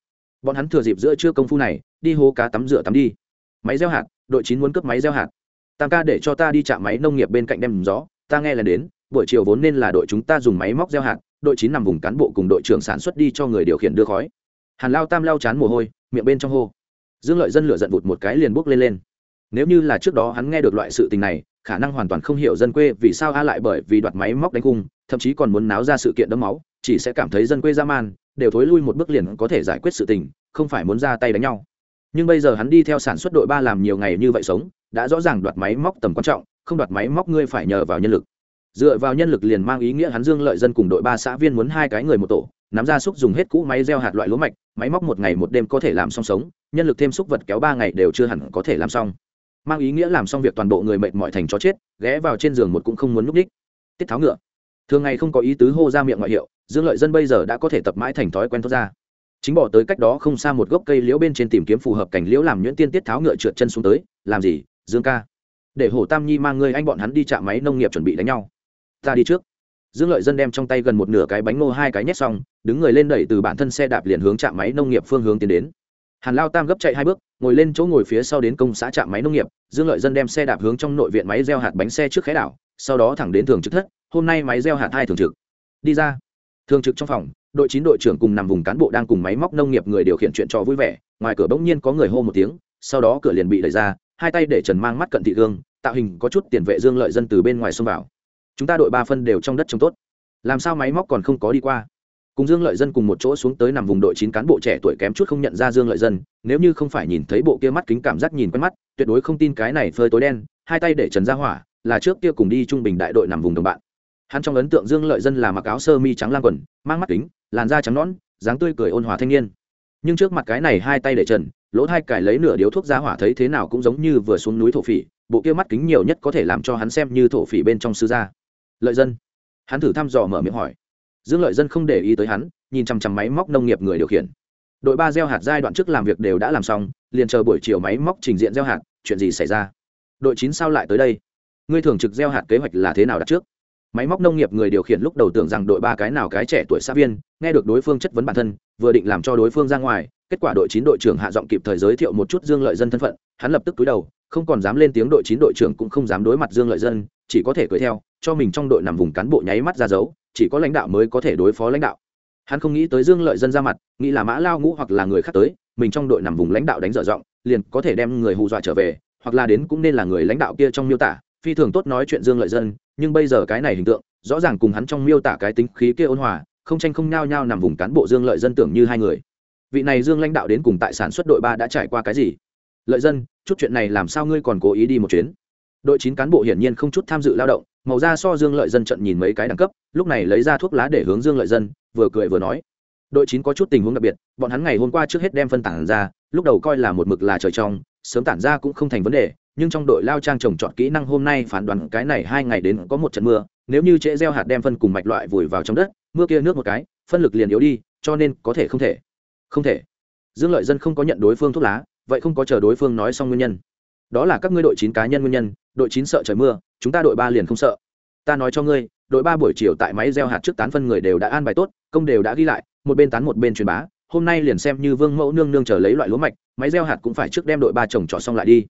Speaker 1: Bọn hắn thừa dịp giữa chưa công phu này, đi hố cá tắm rửa tắm đi máy gieo hạt, đội chín muốn cướp máy gieo hạt. Tam ca để cho ta đi chạm máy nông nghiệp bên cạnh đem gió, ta nghe là đến, buổi chiều vốn nên là đội chúng ta dùng máy móc gieo hạt, đội chín nằm vùng cán bộ cùng đội trưởng sản xuất đi cho người điều khiển đưa khói. Hàn lao tam lao chán mồ hôi, miệng bên trong hô. Dương lợi dân lửa giận vụt một cái liền bốc lên lên. Nếu như là trước đó hắn nghe được loại sự tình này, khả năng hoàn toàn không hiểu dân quê vì sao a lại bởi vì đoạt máy móc đánh cung, thậm chí còn muốn náo ra sự kiện đấm máu, chỉ sẽ cảm thấy dân quê ra man, đều thối lui một bước liền có thể giải quyết sự tình, không phải muốn ra tay đánh nhau nhưng bây giờ hắn đi theo sản xuất đội ba làm nhiều ngày như vậy sống, đã rõ ràng đoạt máy móc tầm quan trọng, không đoạt máy móc ngươi phải nhờ vào nhân lực. Dựa vào nhân lực liền mang ý nghĩa hắn dương lợi dân cùng đội ba xã viên muốn hai cái người một tổ, nắm ra xúc dùng hết cũ máy gieo hạt loại lúa mạch, máy móc một ngày một đêm có thể làm xong sống, nhân lực thêm xúc vật kéo ba ngày đều chưa hẳn có thể làm xong. Mang ý nghĩa làm xong việc toàn bộ người mệt mỏi thành chó chết, ghé vào trên giường một cũng không muốn núp đích. Tiết tháo ngựa. Thường ngày không có ý tứ hô ra miệng ngoại hiệu, dương lợi dân bây giờ đã có thể tập mãi thành thói quen thoát ra chính bỏ tới cách đó không xa một gốc cây liễu bên trên tìm kiếm phù hợp cảnh liễu làm nhuyễn tiên tiết tháo ngựa trượt chân xuống tới, làm gì, dương ca? Để Hồ tam nhi mang ngươi anh bọn hắn đi chạm máy nông nghiệp chuẩn bị đánh nhau. Ta đi trước. Dương lợi dân đem trong tay gần một nửa cái bánh ngô hai cái nhét xong, đứng người lên đẩy từ bản thân xe đạp liền hướng trạm máy nông nghiệp phương hướng tiến đến. Hàn lao tam gấp chạy hai bước, ngồi lên chỗ ngồi phía sau đến công xã trạm máy nông nghiệp. Dương lợi dân đem xe đạp hướng trong nội viện máy gieo hạt bánh xe trước khé đảo, sau đó thẳng đến thường trực thất, hôm nay máy gieo hạt hai thường trực. Đi ra. Thường trực trong phòng đội chín đội trưởng cùng nằm vùng cán bộ đang cùng máy móc nông nghiệp người điều khiển chuyện trò vui vẻ, ngoài cửa bỗng nhiên có người hô một tiếng, sau đó cửa liền bị đẩy ra, hai tay để trần mang mắt cận thị gương, tạo hình có chút tiền vệ dương lợi dân từ bên ngoài xông vào. Chúng ta đội ba phân đều trong đất trông tốt. Làm sao máy móc còn không có đi qua? Cùng dương lợi dân cùng một chỗ xuống tới nằm vùng đội chín cán bộ trẻ tuổi kém chút không nhận ra dương lợi dân, nếu như không phải nhìn thấy bộ kia mắt kính cảm giác nhìn quen mắt, tuyệt đối không tin cái này phơi tối đen, hai tay để trần ra hỏa, là trước kia cùng đi trung bình đại đội nằm vùng đồng bạn. Hắn trong ấn tượng dương lợi dân là mặc áo sơ mi trắng lang quần, mang mắt kính làn da trắng nõn, dáng tươi cười ôn hòa thanh niên. Nhưng trước mặt cái này hai tay để trần, lỗ hai cải lấy nửa điếu thuốc ra hỏa thấy thế nào cũng giống như vừa xuống núi thổ phỉ, bộ kia mắt kính nhiều nhất có thể làm cho hắn xem như thổ phỉ bên trong sư gia. Lợi dân. Hắn thử thăm dò mở miệng hỏi. Dương lợi dân không để ý tới hắn, nhìn chằm chằm máy móc nông nghiệp người điều khiển. Đội ba gieo hạt giai đoạn trước làm việc đều đã làm xong, liền chờ buổi chiều máy móc trình diện gieo hạt, chuyện gì xảy ra? Đội chín sao lại tới đây? Ngươi thường trực gieo hạt kế hoạch là thế nào đặt trước? Máy móc nông nghiệp người điều khiển lúc đầu tưởng rằng đội ba cái nào cái trẻ tuổi xã viên, nghe được đối phương chất vấn bản thân, vừa định làm cho đối phương ra ngoài, kết quả đội chín đội trưởng hạ giọng kịp thời giới thiệu một chút dương lợi dân thân phận, hắn lập tức túi đầu, không còn dám lên tiếng đội chín đội trưởng cũng không dám đối mặt dương lợi dân, chỉ có thể cười theo, cho mình trong đội nằm vùng cán bộ nháy mắt ra dấu, chỉ có lãnh đạo mới có thể đối phó lãnh đạo. Hắn không nghĩ tới dương lợi dân ra mặt, nghĩ là mã lao ngũ hoặc là người khác tới, mình trong đội nằm vùng lãnh đạo đánh dở giọng, liền có thể đem người hù dọa trở về, hoặc là đến cũng nên là người lãnh đạo kia trong miêu tả, phi thường tốt nói chuyện dương lợi dân nhưng bây giờ cái này hình tượng, rõ ràng cùng hắn trong miêu tả cái tính khí kia ôn hòa, không tranh không nhao nhao nằm vùng cán bộ dương lợi dân tưởng như hai người. Vị này dương lãnh đạo đến cùng tại sản xuất đội ba đã trải qua cái gì? Lợi dân, chút chuyện này làm sao ngươi còn cố ý đi một chuyến? Đội chín cán bộ hiển nhiên không chút tham dự lao động, màu da so dương lợi dân trận nhìn mấy cái đẳng cấp, lúc này lấy ra thuốc lá để hướng dương lợi dân, vừa cười vừa nói. Đội chín có chút tình huống đặc biệt, bọn hắn ngày hôm qua trước hết đem phân tản ra, lúc đầu coi là một mực là trời trong, sớm tản ra cũng không thành vấn đề nhưng trong đội lao trang trồng trọt kỹ năng hôm nay phán đoán cái này hai ngày đến có một trận mưa, nếu như trễ gieo hạt đem phân cùng mạch loại vùi vào trong đất, mưa kia nước một cái, phân lực liền yếu đi, cho nên có thể không thể. Không thể. Dương lợi dân không có nhận đối phương thuốc lá, vậy không có chờ đối phương nói xong nguyên nhân. Đó là các ngươi đội chín cá nhân nguyên nhân, đội chín sợ trời mưa, chúng ta đội ba liền không sợ. Ta nói cho ngươi, đội ba buổi chiều tại máy gieo hạt trước tán phân người đều đã an bài tốt, công đều đã ghi lại, một bên tán một bên truyền bá, hôm nay liền xem như vương mẫu nương nương chờ lấy loại lúa mạch, máy gieo hạt cũng phải trước đem đội ba trồng trọt xong lại đi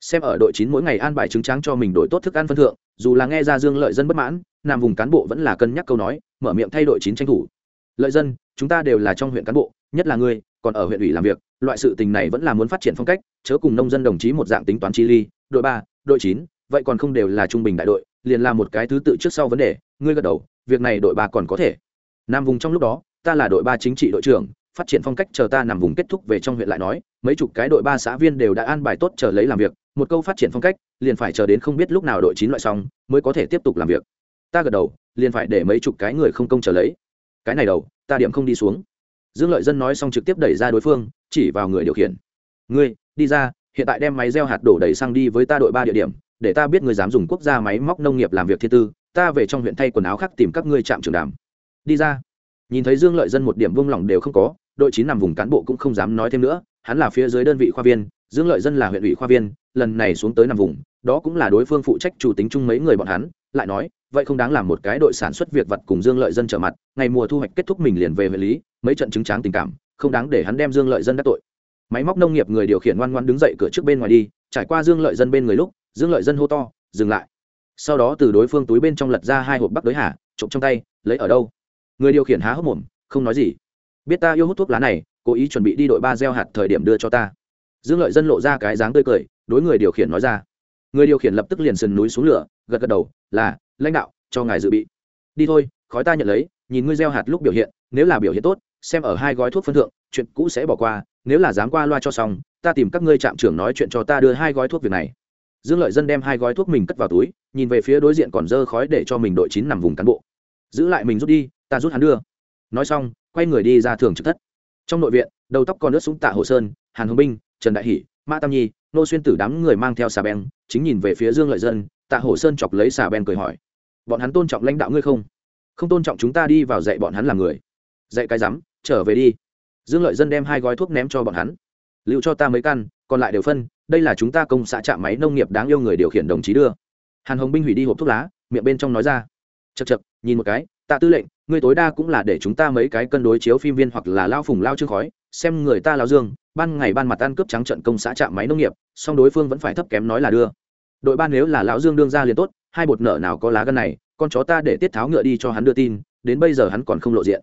Speaker 1: xem ở đội chín mỗi ngày an bài trứng tráng cho mình đổi tốt thức ăn phân thượng, dù là nghe ra dương lợi dân bất mãn, nam vùng cán bộ vẫn là cân nhắc câu nói, mở miệng thay đội chín tranh thủ. Lợi dân, chúng ta đều là trong huyện cán bộ, nhất là ngươi, còn ở huyện ủy làm việc, loại sự tình này vẫn là muốn phát triển phong cách, chớ cùng nông dân đồng chí một dạng tính toán chi ly. Đội ba, đội chín, vậy còn không đều là trung bình đại đội, liền là một cái thứ tự trước sau vấn đề, ngươi gật đầu, việc này đội ba còn có thể. Nam vùng trong lúc đó, ta là đội ba chính trị đội trưởng, phát triển phong cách chờ ta nằm vùng kết thúc về trong huyện lại nói, mấy chục cái đội ba xã viên đều đã an bài tốt chờ lấy làm việc một câu phát triển phong cách, liền phải chờ đến không biết lúc nào đội chín loại xong, mới có thể tiếp tục làm việc. Ta gật đầu, liền phải để mấy chục cái người không công chờ lấy. Cái này đầu, ta điểm không đi xuống. Dương lợi dân nói xong trực tiếp đẩy ra đối phương, chỉ vào người điều khiển. Ngươi, đi ra, hiện tại đem máy gieo hạt đổ đầy xăng đi với ta đội ba địa điểm, để ta biết người dám dùng quốc gia máy móc nông nghiệp làm việc thiên tư, ta về trong huyện thay quần áo khác tìm các ngươi trạm trường đàm. Đi ra. Nhìn thấy dương lợi dân một điểm vung lòng đều không có, đội chín nằm vùng cán bộ cũng không dám nói thêm nữa, hắn là phía dưới đơn vị khoa viên dương lợi dân là huyện ủy khoa viên, lần này xuống tới nằm vùng, đó cũng là đối phương phụ trách chủ tính chung mấy người bọn hắn, lại nói, vậy không đáng làm một cái đội sản xuất việc vật cùng dương lợi dân trở mặt, ngày mùa thu hoạch kết thúc mình liền về huyện lý, mấy trận chứng tráng tình cảm, không đáng để hắn đem dương lợi dân đắc tội. Máy móc nông nghiệp người điều khiển ngoan ngoan đứng dậy cửa trước bên ngoài đi, trải qua dương lợi dân bên người lúc, dương lợi dân hô to, dừng lại. Sau đó từ đối phương túi bên trong lật ra hai hộp bắc đối hà trộm trong tay, lấy ở đâu? Người điều khiển há hốc mồm, không nói gì. Biết ta yêu hút thuốc lá này, cố ý chuẩn bị đi đội ba gieo hạt thời điểm đưa cho ta dương lợi dân lộ ra cái dáng tươi cười, đối người điều khiển nói ra. Người điều khiển lập tức liền sườn núi xuống lửa, gật gật đầu, là, lãnh đạo, cho ngài dự bị. Đi thôi, khói ta nhận lấy, nhìn ngươi gieo hạt lúc biểu hiện, nếu là biểu hiện tốt, xem ở hai gói thuốc phân thượng, chuyện cũ sẽ bỏ qua, nếu là dám qua loa cho xong, ta tìm các ngươi trạm trưởng nói chuyện cho ta đưa hai gói thuốc việc này. Dương lợi dân đem hai gói thuốc mình cất vào túi, nhìn về phía đối diện còn dơ khói để cho mình đội chín nằm vùng cán bộ. Giữ lại mình rút đi, ta rút hắn đưa. Nói xong, quay người đi ra thường trực thất. Trong nội viện, đầu tóc còn ướt súng tạ hồ sơn, hàn hồng binh trần đại hỷ, mã tam nhi, nô xuyên tử đám người mang theo xà beng, chính nhìn về phía dương lợi dân, tạ Hổ sơn chọc lấy xà beng cười hỏi, bọn hắn tôn trọng lãnh đạo ngươi không? Không tôn trọng chúng ta đi vào dạy bọn hắn làm người. Dạy cái rắm, trở về đi. Dương lợi dân đem hai gói thuốc ném cho bọn hắn. Lưu cho ta mấy căn, còn lại đều phân, đây là chúng ta công xã trạm máy nông nghiệp đáng yêu người điều khiển đồng chí đưa. Hàn hồng binh hủy đi hộp thuốc lá, miệng bên trong nói ra chật chật nhìn một cái tạ tư lệnh, ngươi tối đa cũng là để chúng ta mấy cái cân đối chiếu phim viên hoặc là lao phùng lao chương khói, xem người ta lao dương ban ngày ban mặt ăn cướp trắng trận công xã trạm máy nông nghiệp, song đối phương vẫn phải thấp kém nói là đưa. Đội ban nếu là lão dương đương ra liền tốt, hai bột nợ nào có lá gân này, con chó ta để tiết tháo ngựa đi cho hắn đưa tin, đến bây giờ hắn còn không lộ diện.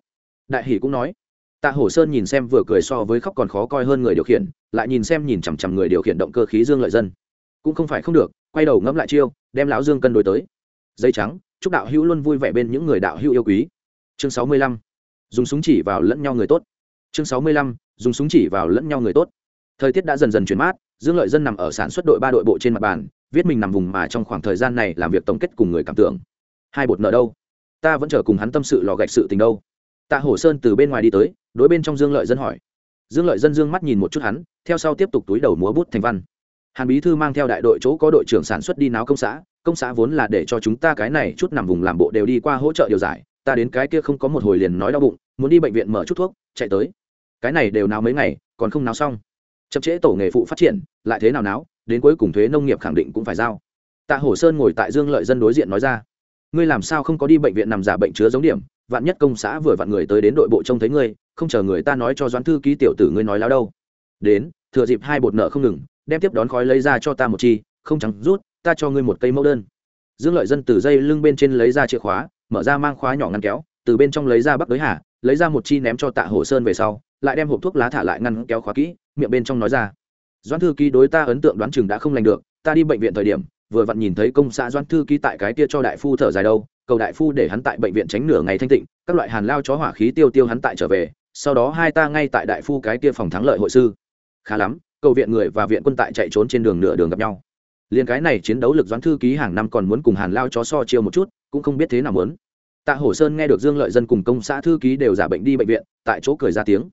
Speaker 1: Đại hỷ cũng nói. Tạ hổ sơn nhìn xem vừa cười so với khóc còn khó coi hơn người điều khiển, lại nhìn xem nhìn chằm chằm người điều khiển động cơ khí dương lợi dân. Cũng không phải không được, quay đầu ngẫm lại chiêu, đem lão dương cân đối tới. Dây trắng, chúc đạo hữu luôn vui vẻ bên những người đạo hữu yêu quý. Chương sáu mươi lăm. Dùng súng chỉ vào lẫn nhau người tốt chương sáu mươi lăm, dùng súng chỉ vào lẫn nhau người tốt. Thời tiết đã dần dần chuyển mát, dương lợi dân nằm ở sản xuất đội ba đội bộ trên mặt bàn, viết mình nằm vùng mà trong khoảng thời gian này làm việc tổng kết cùng người cảm tưởng. Hai bột nợ đâu? Ta vẫn chờ cùng hắn tâm sự lò gạch sự tình đâu. Tạ hổ sơn từ bên ngoài đi tới, đối bên trong dương lợi dân hỏi. Dương lợi dân dương mắt nhìn một chút hắn, theo sau tiếp tục túi đầu múa bút thành văn. Hàn bí thư mang theo đại đội chỗ có đội trưởng sản xuất đi náo công xã công xã vốn là để cho chúng ta cái này chút nằm vùng làm bộ đều đi qua hỗ trợ điều giải, ta đến cái kia không có một hồi liền nói đau bụng, muốn đi bệnh viện mở chút thuốc, chạy tới cái này đều náo mấy ngày, còn không náo xong. Chậm trễ tổ nghề phụ phát triển, lại thế nào náo, đến cuối cùng thuế nông nghiệp khẳng định cũng phải giao. Tạ hổ sơn ngồi tại dương lợi dân đối diện nói ra, ngươi làm sao không có đi bệnh viện nằm giả bệnh chứa giống điểm, vạn nhất công xã vừa vặn người tới đến đội bộ trông thấy ngươi, không chờ người ta nói cho doãn thư ký tiểu tử ngươi nói láo đâu. Đến, thừa dịp hai bột nợ không ngừng, đem tiếp đón khói lấy ra cho ta một chi, không trắng rút, ta cho ngươi một cây mẫu đơn. Dương lợi dân từ dây lưng bên trên lấy ra chìa khóa, mở ra mang khóa nhỏ ngăn kéo, từ bên trong lấy ra bắc đới hà, lấy ra một chi ném cho tạ Hổ sơn về sau lại đem hộp thuốc lá thả lại ngăn kéo khóa kỹ, miệng bên trong nói ra. Doãn thư ký đối ta ấn tượng đoán chừng đã không lành được, ta đi bệnh viện thời điểm, vừa vặn nhìn thấy công xã doãn thư ký tại cái kia cho đại phu thở dài đâu, cầu đại phu để hắn tại bệnh viện tránh nửa ngày thanh tịnh, các loại hàn lao chó hỏa khí tiêu tiêu hắn tại trở về, sau đó hai ta ngay tại đại phu cái kia phòng thắng lợi hội sư. Khá lắm, cầu viện người và viện quân tại chạy trốn trên đường nửa đường gặp nhau. Liền cái này chiến đấu lực doãn thư ký hàng năm còn muốn cùng hàn lao chó so chiêu một chút, cũng không biết thế nào muốn. Tạ hổ sơn nghe được dương lợi dân cùng công xã thư ký đều giả bệnh đi bệnh viện, tại chỗ cười ra tiếng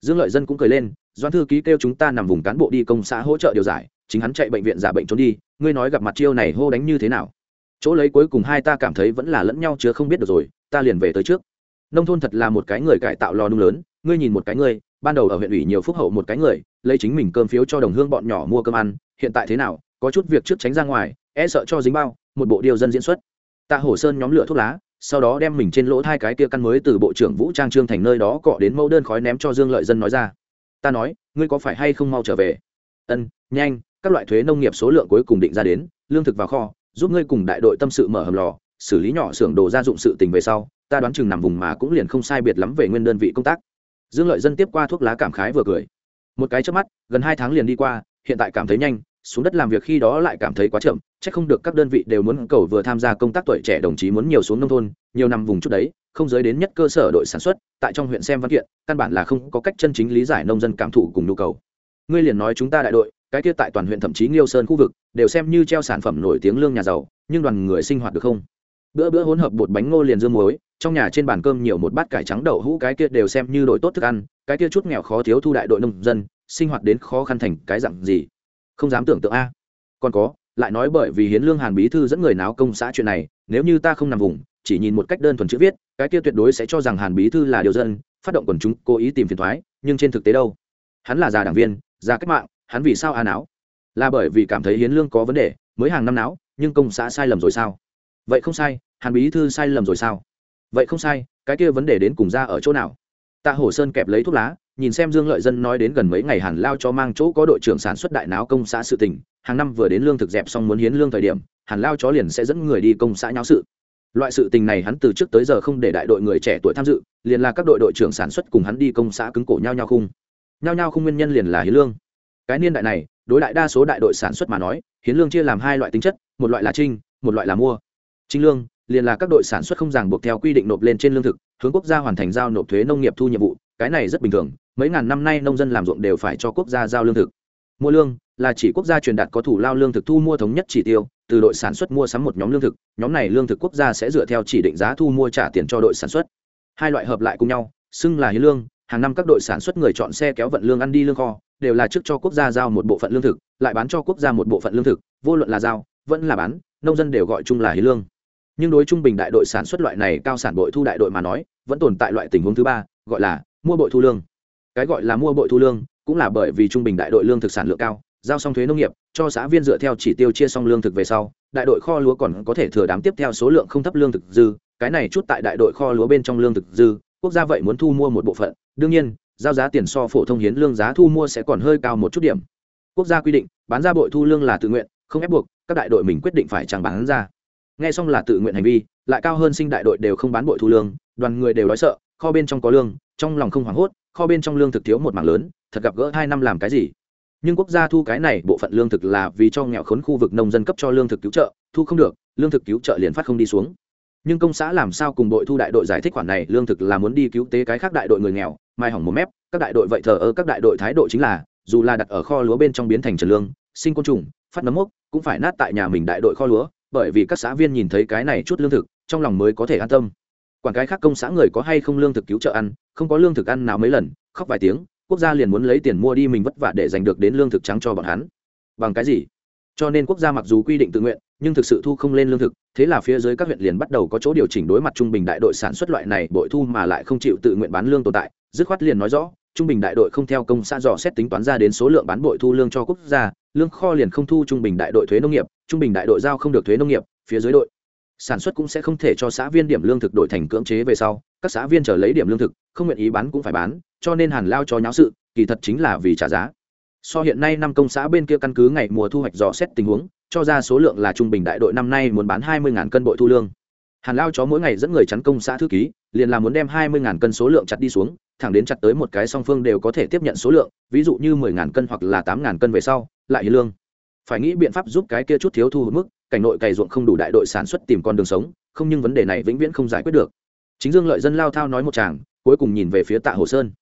Speaker 1: dương lợi dân cũng cười lên doan thư ký kêu chúng ta nằm vùng cán bộ đi công xã hỗ trợ điều giải, chính hắn chạy bệnh viện giả bệnh trốn đi, ngươi nói gặp mặt chiêu này hô đánh như thế nào? Chỗ lấy cuối cùng hai ta cảm thấy vẫn là lẫn nhau chứ không biết được rồi, ta liền về tới trước. Nông thôn thật là một cái người cải tạo lò nung lớn, ngươi nhìn một cái ngươi, ban đầu ở huyện ủy nhiều phúc hậu một cái người, lấy chính mình cơm phiếu cho đồng hương bọn nhỏ mua cơm ăn, hiện tại thế nào, có chút việc trước tránh ra ngoài e sợ cho dính bao, một bộ điều dân diễn xuất. Tạ hổ sơn nhóm lửa thuốc lá sau đó đem mình trên lỗ hai cái kia căn mới từ bộ trưởng vũ trang trương thành nơi đó cọ đến mẫu đơn khói ném cho dương lợi dân nói ra. Ta nói, ngươi có phải hay không mau trở về? Ân, nhanh, các loại thuế nông nghiệp số lượng cuối cùng định ra đến, lương thực vào kho, giúp ngươi cùng đại đội tâm sự mở hầm lò, xử lý nhỏ xưởng đồ gia dụng sự tình về sau, ta đoán chừng nằm vùng mà cũng liền không sai biệt lắm về nguyên đơn vị công tác. Dương lợi dân tiếp qua thuốc lá cảm khái vừa cười. Một cái trước mắt, gần hai tháng liền đi qua, hiện tại cảm thấy nhanh, xuống đất làm việc khi đó lại cảm thấy quá chậm Chắc không được các đơn vị đều muốn cầu vừa tham gia công tác tuổi trẻ đồng chí muốn nhiều xuống nông thôn, nhiều nằm vùng chút đấy, không giới đến nhất cơ sở đội sản xuất, tại trong huyện xem văn kiện, căn bản là không có cách chân chính lý giải nông dân cảm thụ cùng nhu cầu. Ngươi liền nói chúng ta đại đội, cái kia tại toàn huyện thậm chí nghiêu sơn khu vực, đều xem như treo sản phẩm nổi tiếng lương nhà giàu, nhưng đoàn người sinh hoạt được không? Bữa bữa hỗn hợp bột bánh ngô liền dương muối, trong nhà trên bàn cơm nhiều một bát cải trắng đậu hũ cái kia đều xem như đội tốt thức ăn, cái kia chút nghèo khó thiếu thu đại đội nông dân, sinh hoạt đến khó khăn thành cái dặn gì? Không dám tưởng tượng a. Còn có lại nói bởi vì hiến lương hàn bí thư dẫn người náo công xã chuyện này, nếu như ta không nằm vùng, chỉ nhìn một cách đơn thuần chữ viết, cái kia tuyệt đối sẽ cho rằng hàn bí thư là điều dân, phát động quần chúng, cố ý tìm phiền thoái, nhưng trên thực tế đâu? Hắn là già đảng viên, già cách mạng, hắn vì sao a não là bởi vì cảm thấy hiến lương có vấn đề, mới hàng năm não nhưng công xã sai lầm rồi sao? Vậy không sai, hàn bí thư sai lầm rồi sao? Vậy không sai, cái kia vấn đề đến cùng ra ở chỗ nào? Tạ hổ sơn kẹp lấy thuốc lá nhìn xem dương lợi dân nói đến gần mấy ngày hàn lao cho mang chỗ có đội trưởng sản xuất đại náo công xã sự tình, hàng năm vừa đến lương thực dẹp xong muốn hiến lương thời điểm, hàn lao chó liền sẽ dẫn người đi công xã nháo sự. Loại sự tình này hắn từ trước tới giờ không để đại đội người trẻ tuổi tham dự, liền là các đội đội trưởng sản xuất cùng hắn đi công xã cứng cổ nhau nhau khung. Nhau nhau khung nguyên nhân liền là hiến lương. Cái niên đại này, đối đại đa số đại đội sản xuất mà nói, hiến lương chia làm hai loại tính chất, một loại là trinh, một loại là mua. Trinh lương, liền là các đội sản xuất không ràng buộc theo quy định nộp lên trên lương thực, hướng quốc gia hoàn thành giao nộp thuế nông nghiệp thu nhiệm vụ, cái này rất bình thường mấy ngàn năm nay nông dân làm ruộng đều phải cho quốc gia giao lương thực. Mua lương, là chỉ quốc gia truyền đạt có thủ lao lương thực thu mua thống nhất chỉ tiêu, từ đội sản xuất mua sắm một nhóm lương thực, nhóm này lương thực quốc gia sẽ dựa theo chỉ định giá thu mua trả tiền cho đội sản xuất. Hai loại hợp lại cùng nhau, xưng là hiến lương, hàng năm các đội sản xuất người chọn xe kéo vận lương ăn đi lương kho, đều là trước cho quốc gia giao một bộ phận lương thực, lại bán cho quốc gia một bộ phận lương thực, vô luận là giao, vẫn là bán, nông dân đều gọi chung là hiến lương. Nhưng đối trung bình đại đội sản xuất loại này cao sản bội thu đại đội mà nói, vẫn tồn tại loại tình huống thứ ba, gọi là mua bội thu lương cái gọi là mua bội thu lương, cũng là bởi vì trung bình đại đội lương thực sản lượng cao, giao xong thuế nông nghiệp, cho xã viên dựa theo chỉ tiêu chia xong lương thực về sau, đại đội kho lúa còn có thể thừa đám tiếp theo số lượng không thấp lương thực dư, cái này chút tại đại đội kho lúa bên trong lương thực dư, quốc gia vậy muốn thu mua một bộ phận, đương nhiên, giao giá tiền so phổ thông hiến lương giá thu mua sẽ còn hơi cao một chút điểm. Quốc gia quy định, bán ra bội thu lương là tự nguyện, không ép buộc, các đại đội mình quyết định phải chẳng bán ra. Nghe xong là tự nguyện hành vi lại cao hơn sinh đại đội đều không bán bội thu lương, đoàn người đều nói sợ, kho bên trong có lương, trong lòng không hoảng hốt, kho bên trong lương thực thiếu một mảng lớn, thật gặp gỡ hai năm làm cái gì. Nhưng quốc gia thu cái này bộ phận lương thực là vì cho nghèo khốn khu vực nông dân cấp cho lương thực cứu trợ, thu không được, lương thực cứu trợ liền phát không đi xuống. Nhưng công xã làm sao cùng đội thu đại đội giải thích khoản này, lương thực là muốn đi cứu tế cái khác đại đội người nghèo, mai hỏng một mép, các đại đội vậy thờ ơ các đại đội thái độ chính là, dù là đặt ở kho lúa bên trong biến thành trần lương, sinh côn trùng, phát nấm mốc, cũng phải nát tại nhà mình đại đội kho lúa, bởi vì các xã viên nhìn thấy cái này chút lương thực trong lòng mới có thể an tâm. Quản cái khác công xã người có hay không lương thực cứu trợ ăn, không có lương thực ăn nào mấy lần, khóc vài tiếng, quốc gia liền muốn lấy tiền mua đi mình vất vả để giành được đến lương thực trắng cho bọn hắn. Bằng cái gì? Cho nên quốc gia mặc dù quy định tự nguyện, nhưng thực sự thu không lên lương thực, thế là phía dưới các huyện liền bắt đầu có chỗ điều chỉnh đối mặt trung bình đại đội sản xuất loại này bội thu mà lại không chịu tự nguyện bán lương tồn tại. Dứt khoát liền nói rõ, trung bình đại đội không theo công xã dò xét tính toán ra đến số lượng bán bội thu lương cho quốc gia, lương kho liền không thu trung bình đại đội thuế nông nghiệp, trung bình đại đội giao không được thuế nông nghiệp, phía dưới đội sản xuất cũng sẽ không thể cho xã viên điểm lương thực đổi thành cưỡng chế về sau, các xã viên chờ lấy điểm lương thực, không nguyện ý bán cũng phải bán, cho nên hàn lao cho nháo sự, kỳ thật chính là vì trả giá. So hiện nay năm công xã bên kia căn cứ ngày mùa thu hoạch dò xét tình huống, cho ra số lượng là trung bình đại đội năm nay muốn bán hai mươi cân bội thu lương. Hàn lao chó mỗi ngày dẫn người chắn công xã thư ký, liền là muốn đem hai mươi cân số lượng chặt đi xuống, thẳng đến chặt tới một cái song phương đều có thể tiếp nhận số lượng, ví dụ như mười cân hoặc là tám cân về sau, lại hiến lương. Phải nghĩ biện pháp giúp cái kia chút thiếu thu hút mức cảnh nội cày ruộng không đủ đại đội sản xuất tìm con đường sống, không nhưng vấn đề này vĩnh viễn không giải quyết được. Chính dương lợi dân lao thao nói một chàng cuối cùng nhìn về phía tạ hồ sơn.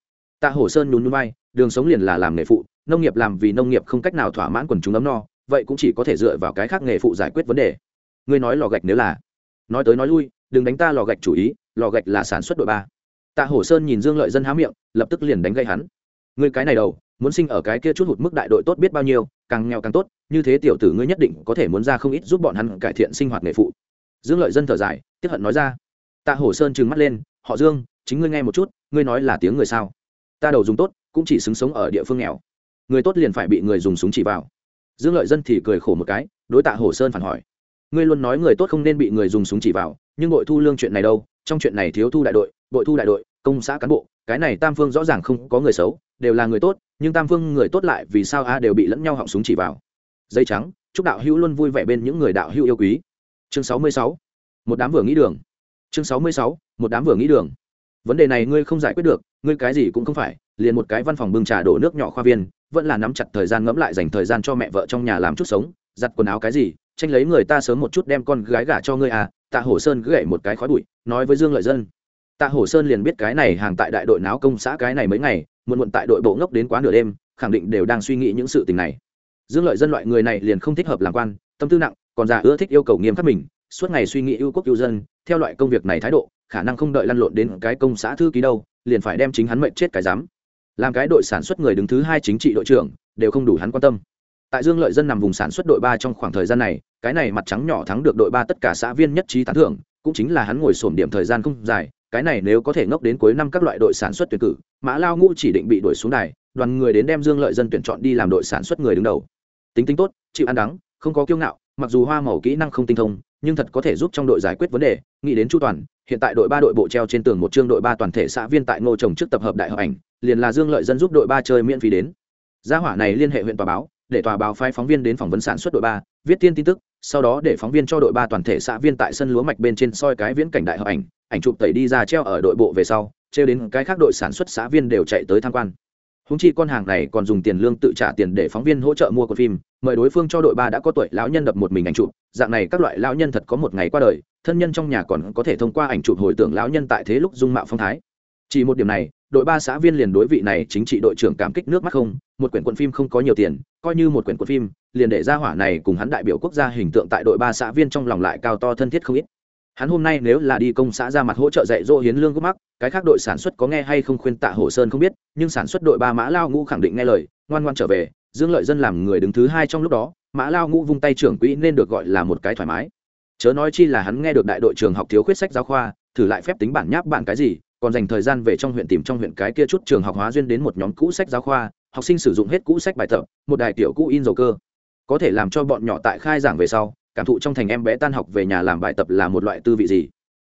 Speaker 1: Tạ hồ sơn nhún núi bay đường sống liền là làm nghề phụ, nông nghiệp làm vì nông nghiệp không cách nào thỏa mãn quần chúng ấm no, vậy cũng chỉ có thể dựa vào cái khác nghề phụ giải quyết vấn đề. Ngươi nói lò gạch nếu là, nói tới nói lui, đừng đánh ta lò gạch chủ ý, lò gạch là sản xuất đội ba. Tạ Hồ sơn nhìn dương lợi dân há miệng, lập tức liền đánh gây hắn. Ngươi cái này đầu muốn sinh ở cái kia chút hụt mức đại đội tốt biết bao nhiêu, càng nghèo càng tốt, như thế tiểu tử ngươi nhất định có thể muốn ra không ít giúp bọn hắn cải thiện sinh hoạt nghề phụ. Dương lợi dân thở dài, tiếp hận nói ra. Tạ hổ sơn trừng mắt lên, họ dương, chính ngươi nghe một chút, ngươi nói là tiếng người sao? Ta đầu dùng tốt, cũng chỉ xứng sống ở địa phương nghèo. Người tốt liền phải bị người dùng súng chỉ vào. Dương lợi dân thì cười khổ một cái, đối tạ hổ sơn phản hỏi. Ngươi luôn nói người tốt không nên bị người dùng súng chỉ vào, nhưng bội thu lương chuyện này đâu? Trong chuyện này thiếu thu đại đội, bội thu đại đội công xã cán bộ, cái này tam phương rõ ràng không có người xấu, đều là người tốt, nhưng tam phương người tốt lại vì sao a đều bị lẫn nhau họng súng chỉ vào. Dây trắng, chúc đạo hữu luôn vui vẻ bên những người đạo hữu yêu quý. Chương sáu mươi sáu, một đám vừa nghĩ đường. Chương sáu mươi sáu, một đám vừa nghĩ đường. Vấn đề này ngươi không giải quyết được, ngươi cái gì cũng không phải, liền một cái văn phòng bưng trà đổ nước nhỏ khoa viên, vẫn là nắm chặt thời gian ngẫm lại dành thời gian cho mẹ vợ trong nhà làm chút sống, giặt quần áo cái gì, tranh lấy người ta sớm một chút đem con gái gả cho ngươi à tạ hổ sơn gãy một cái khói bụi, nói với dương lợi dân tạ hổ sơn liền biết cái này hàng tại đại đội náo công xã cái này mấy ngày, muộn muộn tại đội bộ ngốc đến quá nửa đêm, khẳng định đều đang suy nghĩ những sự tình này. Dương lợi dân loại người này liền không thích hợp làm quan, tâm tư nặng, còn già ưa thích yêu cầu nghiêm khắc mình, suốt ngày suy nghĩ ưu quốc ưu dân, theo loại công việc này thái độ, khả năng không đợi lăn lộn đến cái công xã thư ký đâu, liền phải đem chính hắn mệnh chết cái dám làm cái đội sản xuất người đứng thứ hai chính trị đội trưởng, đều không đủ hắn quan tâm. Tại dương lợi dân nằm vùng sản xuất đội ba trong khoảng thời gian này, cái này mặt trắng nhỏ thắng được đội ba tất cả xã viên nhất trí tán thưởng, cũng chính là hắn ngồi sổm điểm thời gian không dài cái này nếu có thể ngốc đến cuối năm các loại đội sản xuất tuyển cử, mã lao ngũ chỉ định bị đuổi xuống đài, đoàn người đến đem dương lợi dân tuyển chọn đi làm đội sản xuất người đứng đầu. Tính tính tốt, chịu ăn đắng, không có kiêu ngạo, mặc dù hoa màu kỹ năng không tinh thông, nhưng thật có thể giúp trong đội giải quyết vấn đề. Nghĩ đến chu toàn, hiện tại đội ba đội bộ treo trên tường một chương đội ba toàn thể xã viên tại ngô trồng trước tập hợp đại hợp ảnh, liền là dương lợi dân giúp đội ba chơi miễn phí đến. Gia hỏa này liên hệ huyện tòa báo, để tòa báo phái phóng viên đến phỏng vấn sản xuất đội ba, viết tiên tin tức, sau đó để phóng viên cho đội ba toàn thể xã viên tại sân lúa mạch bên trên soi cái viễn cảnh đại hợp ảnh ảnh chụp tẩy đi ra treo ở đội bộ về sau, treo đến cái khác đội sản xuất xã viên đều chạy tới tham quan. Húng chi con hàng này còn dùng tiền lương tự trả tiền để phóng viên hỗ trợ mua con phim, mời đối phương cho đội ba đã có tuổi lão nhân đập một mình ảnh chụp, dạng này các loại lão nhân thật có một ngày qua đời, thân nhân trong nhà còn có thể thông qua ảnh chụp hồi tưởng lão nhân tại thế lúc dung mạo phong thái. Chỉ một điểm này, đội ba xã viên liền đối vị này chính trị đội trưởng cảm kích nước mắt không, một quyển quân phim không có nhiều tiền, coi như một quyển quân phim, liền để ra hỏa này cùng hắn đại biểu quốc gia hình tượng tại đội ba xã viên trong lòng lại cao to thân thiết không ít hắn hôm nay nếu là đi công xã ra mặt hỗ trợ dạy dỗ hiến lương gốc mắc, cái khác đội sản xuất có nghe hay không khuyên tạ hồ sơn không biết, nhưng sản xuất đội ba mã lao ngũ khẳng định nghe lời, ngoan ngoan trở về, dương lợi dân làm người đứng thứ hai trong lúc đó, mã lao ngũ vung tay trưởng quỹ nên được gọi là một cái thoải mái. Chớ nói chi là hắn nghe được đại đội trường học thiếu khuyết sách giáo khoa, thử lại phép tính bản nháp bản cái gì, còn dành thời gian về trong huyện tìm trong huyện cái kia chút trường học hóa duyên đến một nhóm cũ sách giáo khoa, học sinh sử dụng hết cũ sách bài tập, một đài tiểu cũ in dầu cơ. Có thể làm cho bọn nhỏ tại khai giảng về sau cảm thụ trong thành em bé tan học về nhà làm bài tập là một loại tư vị gì?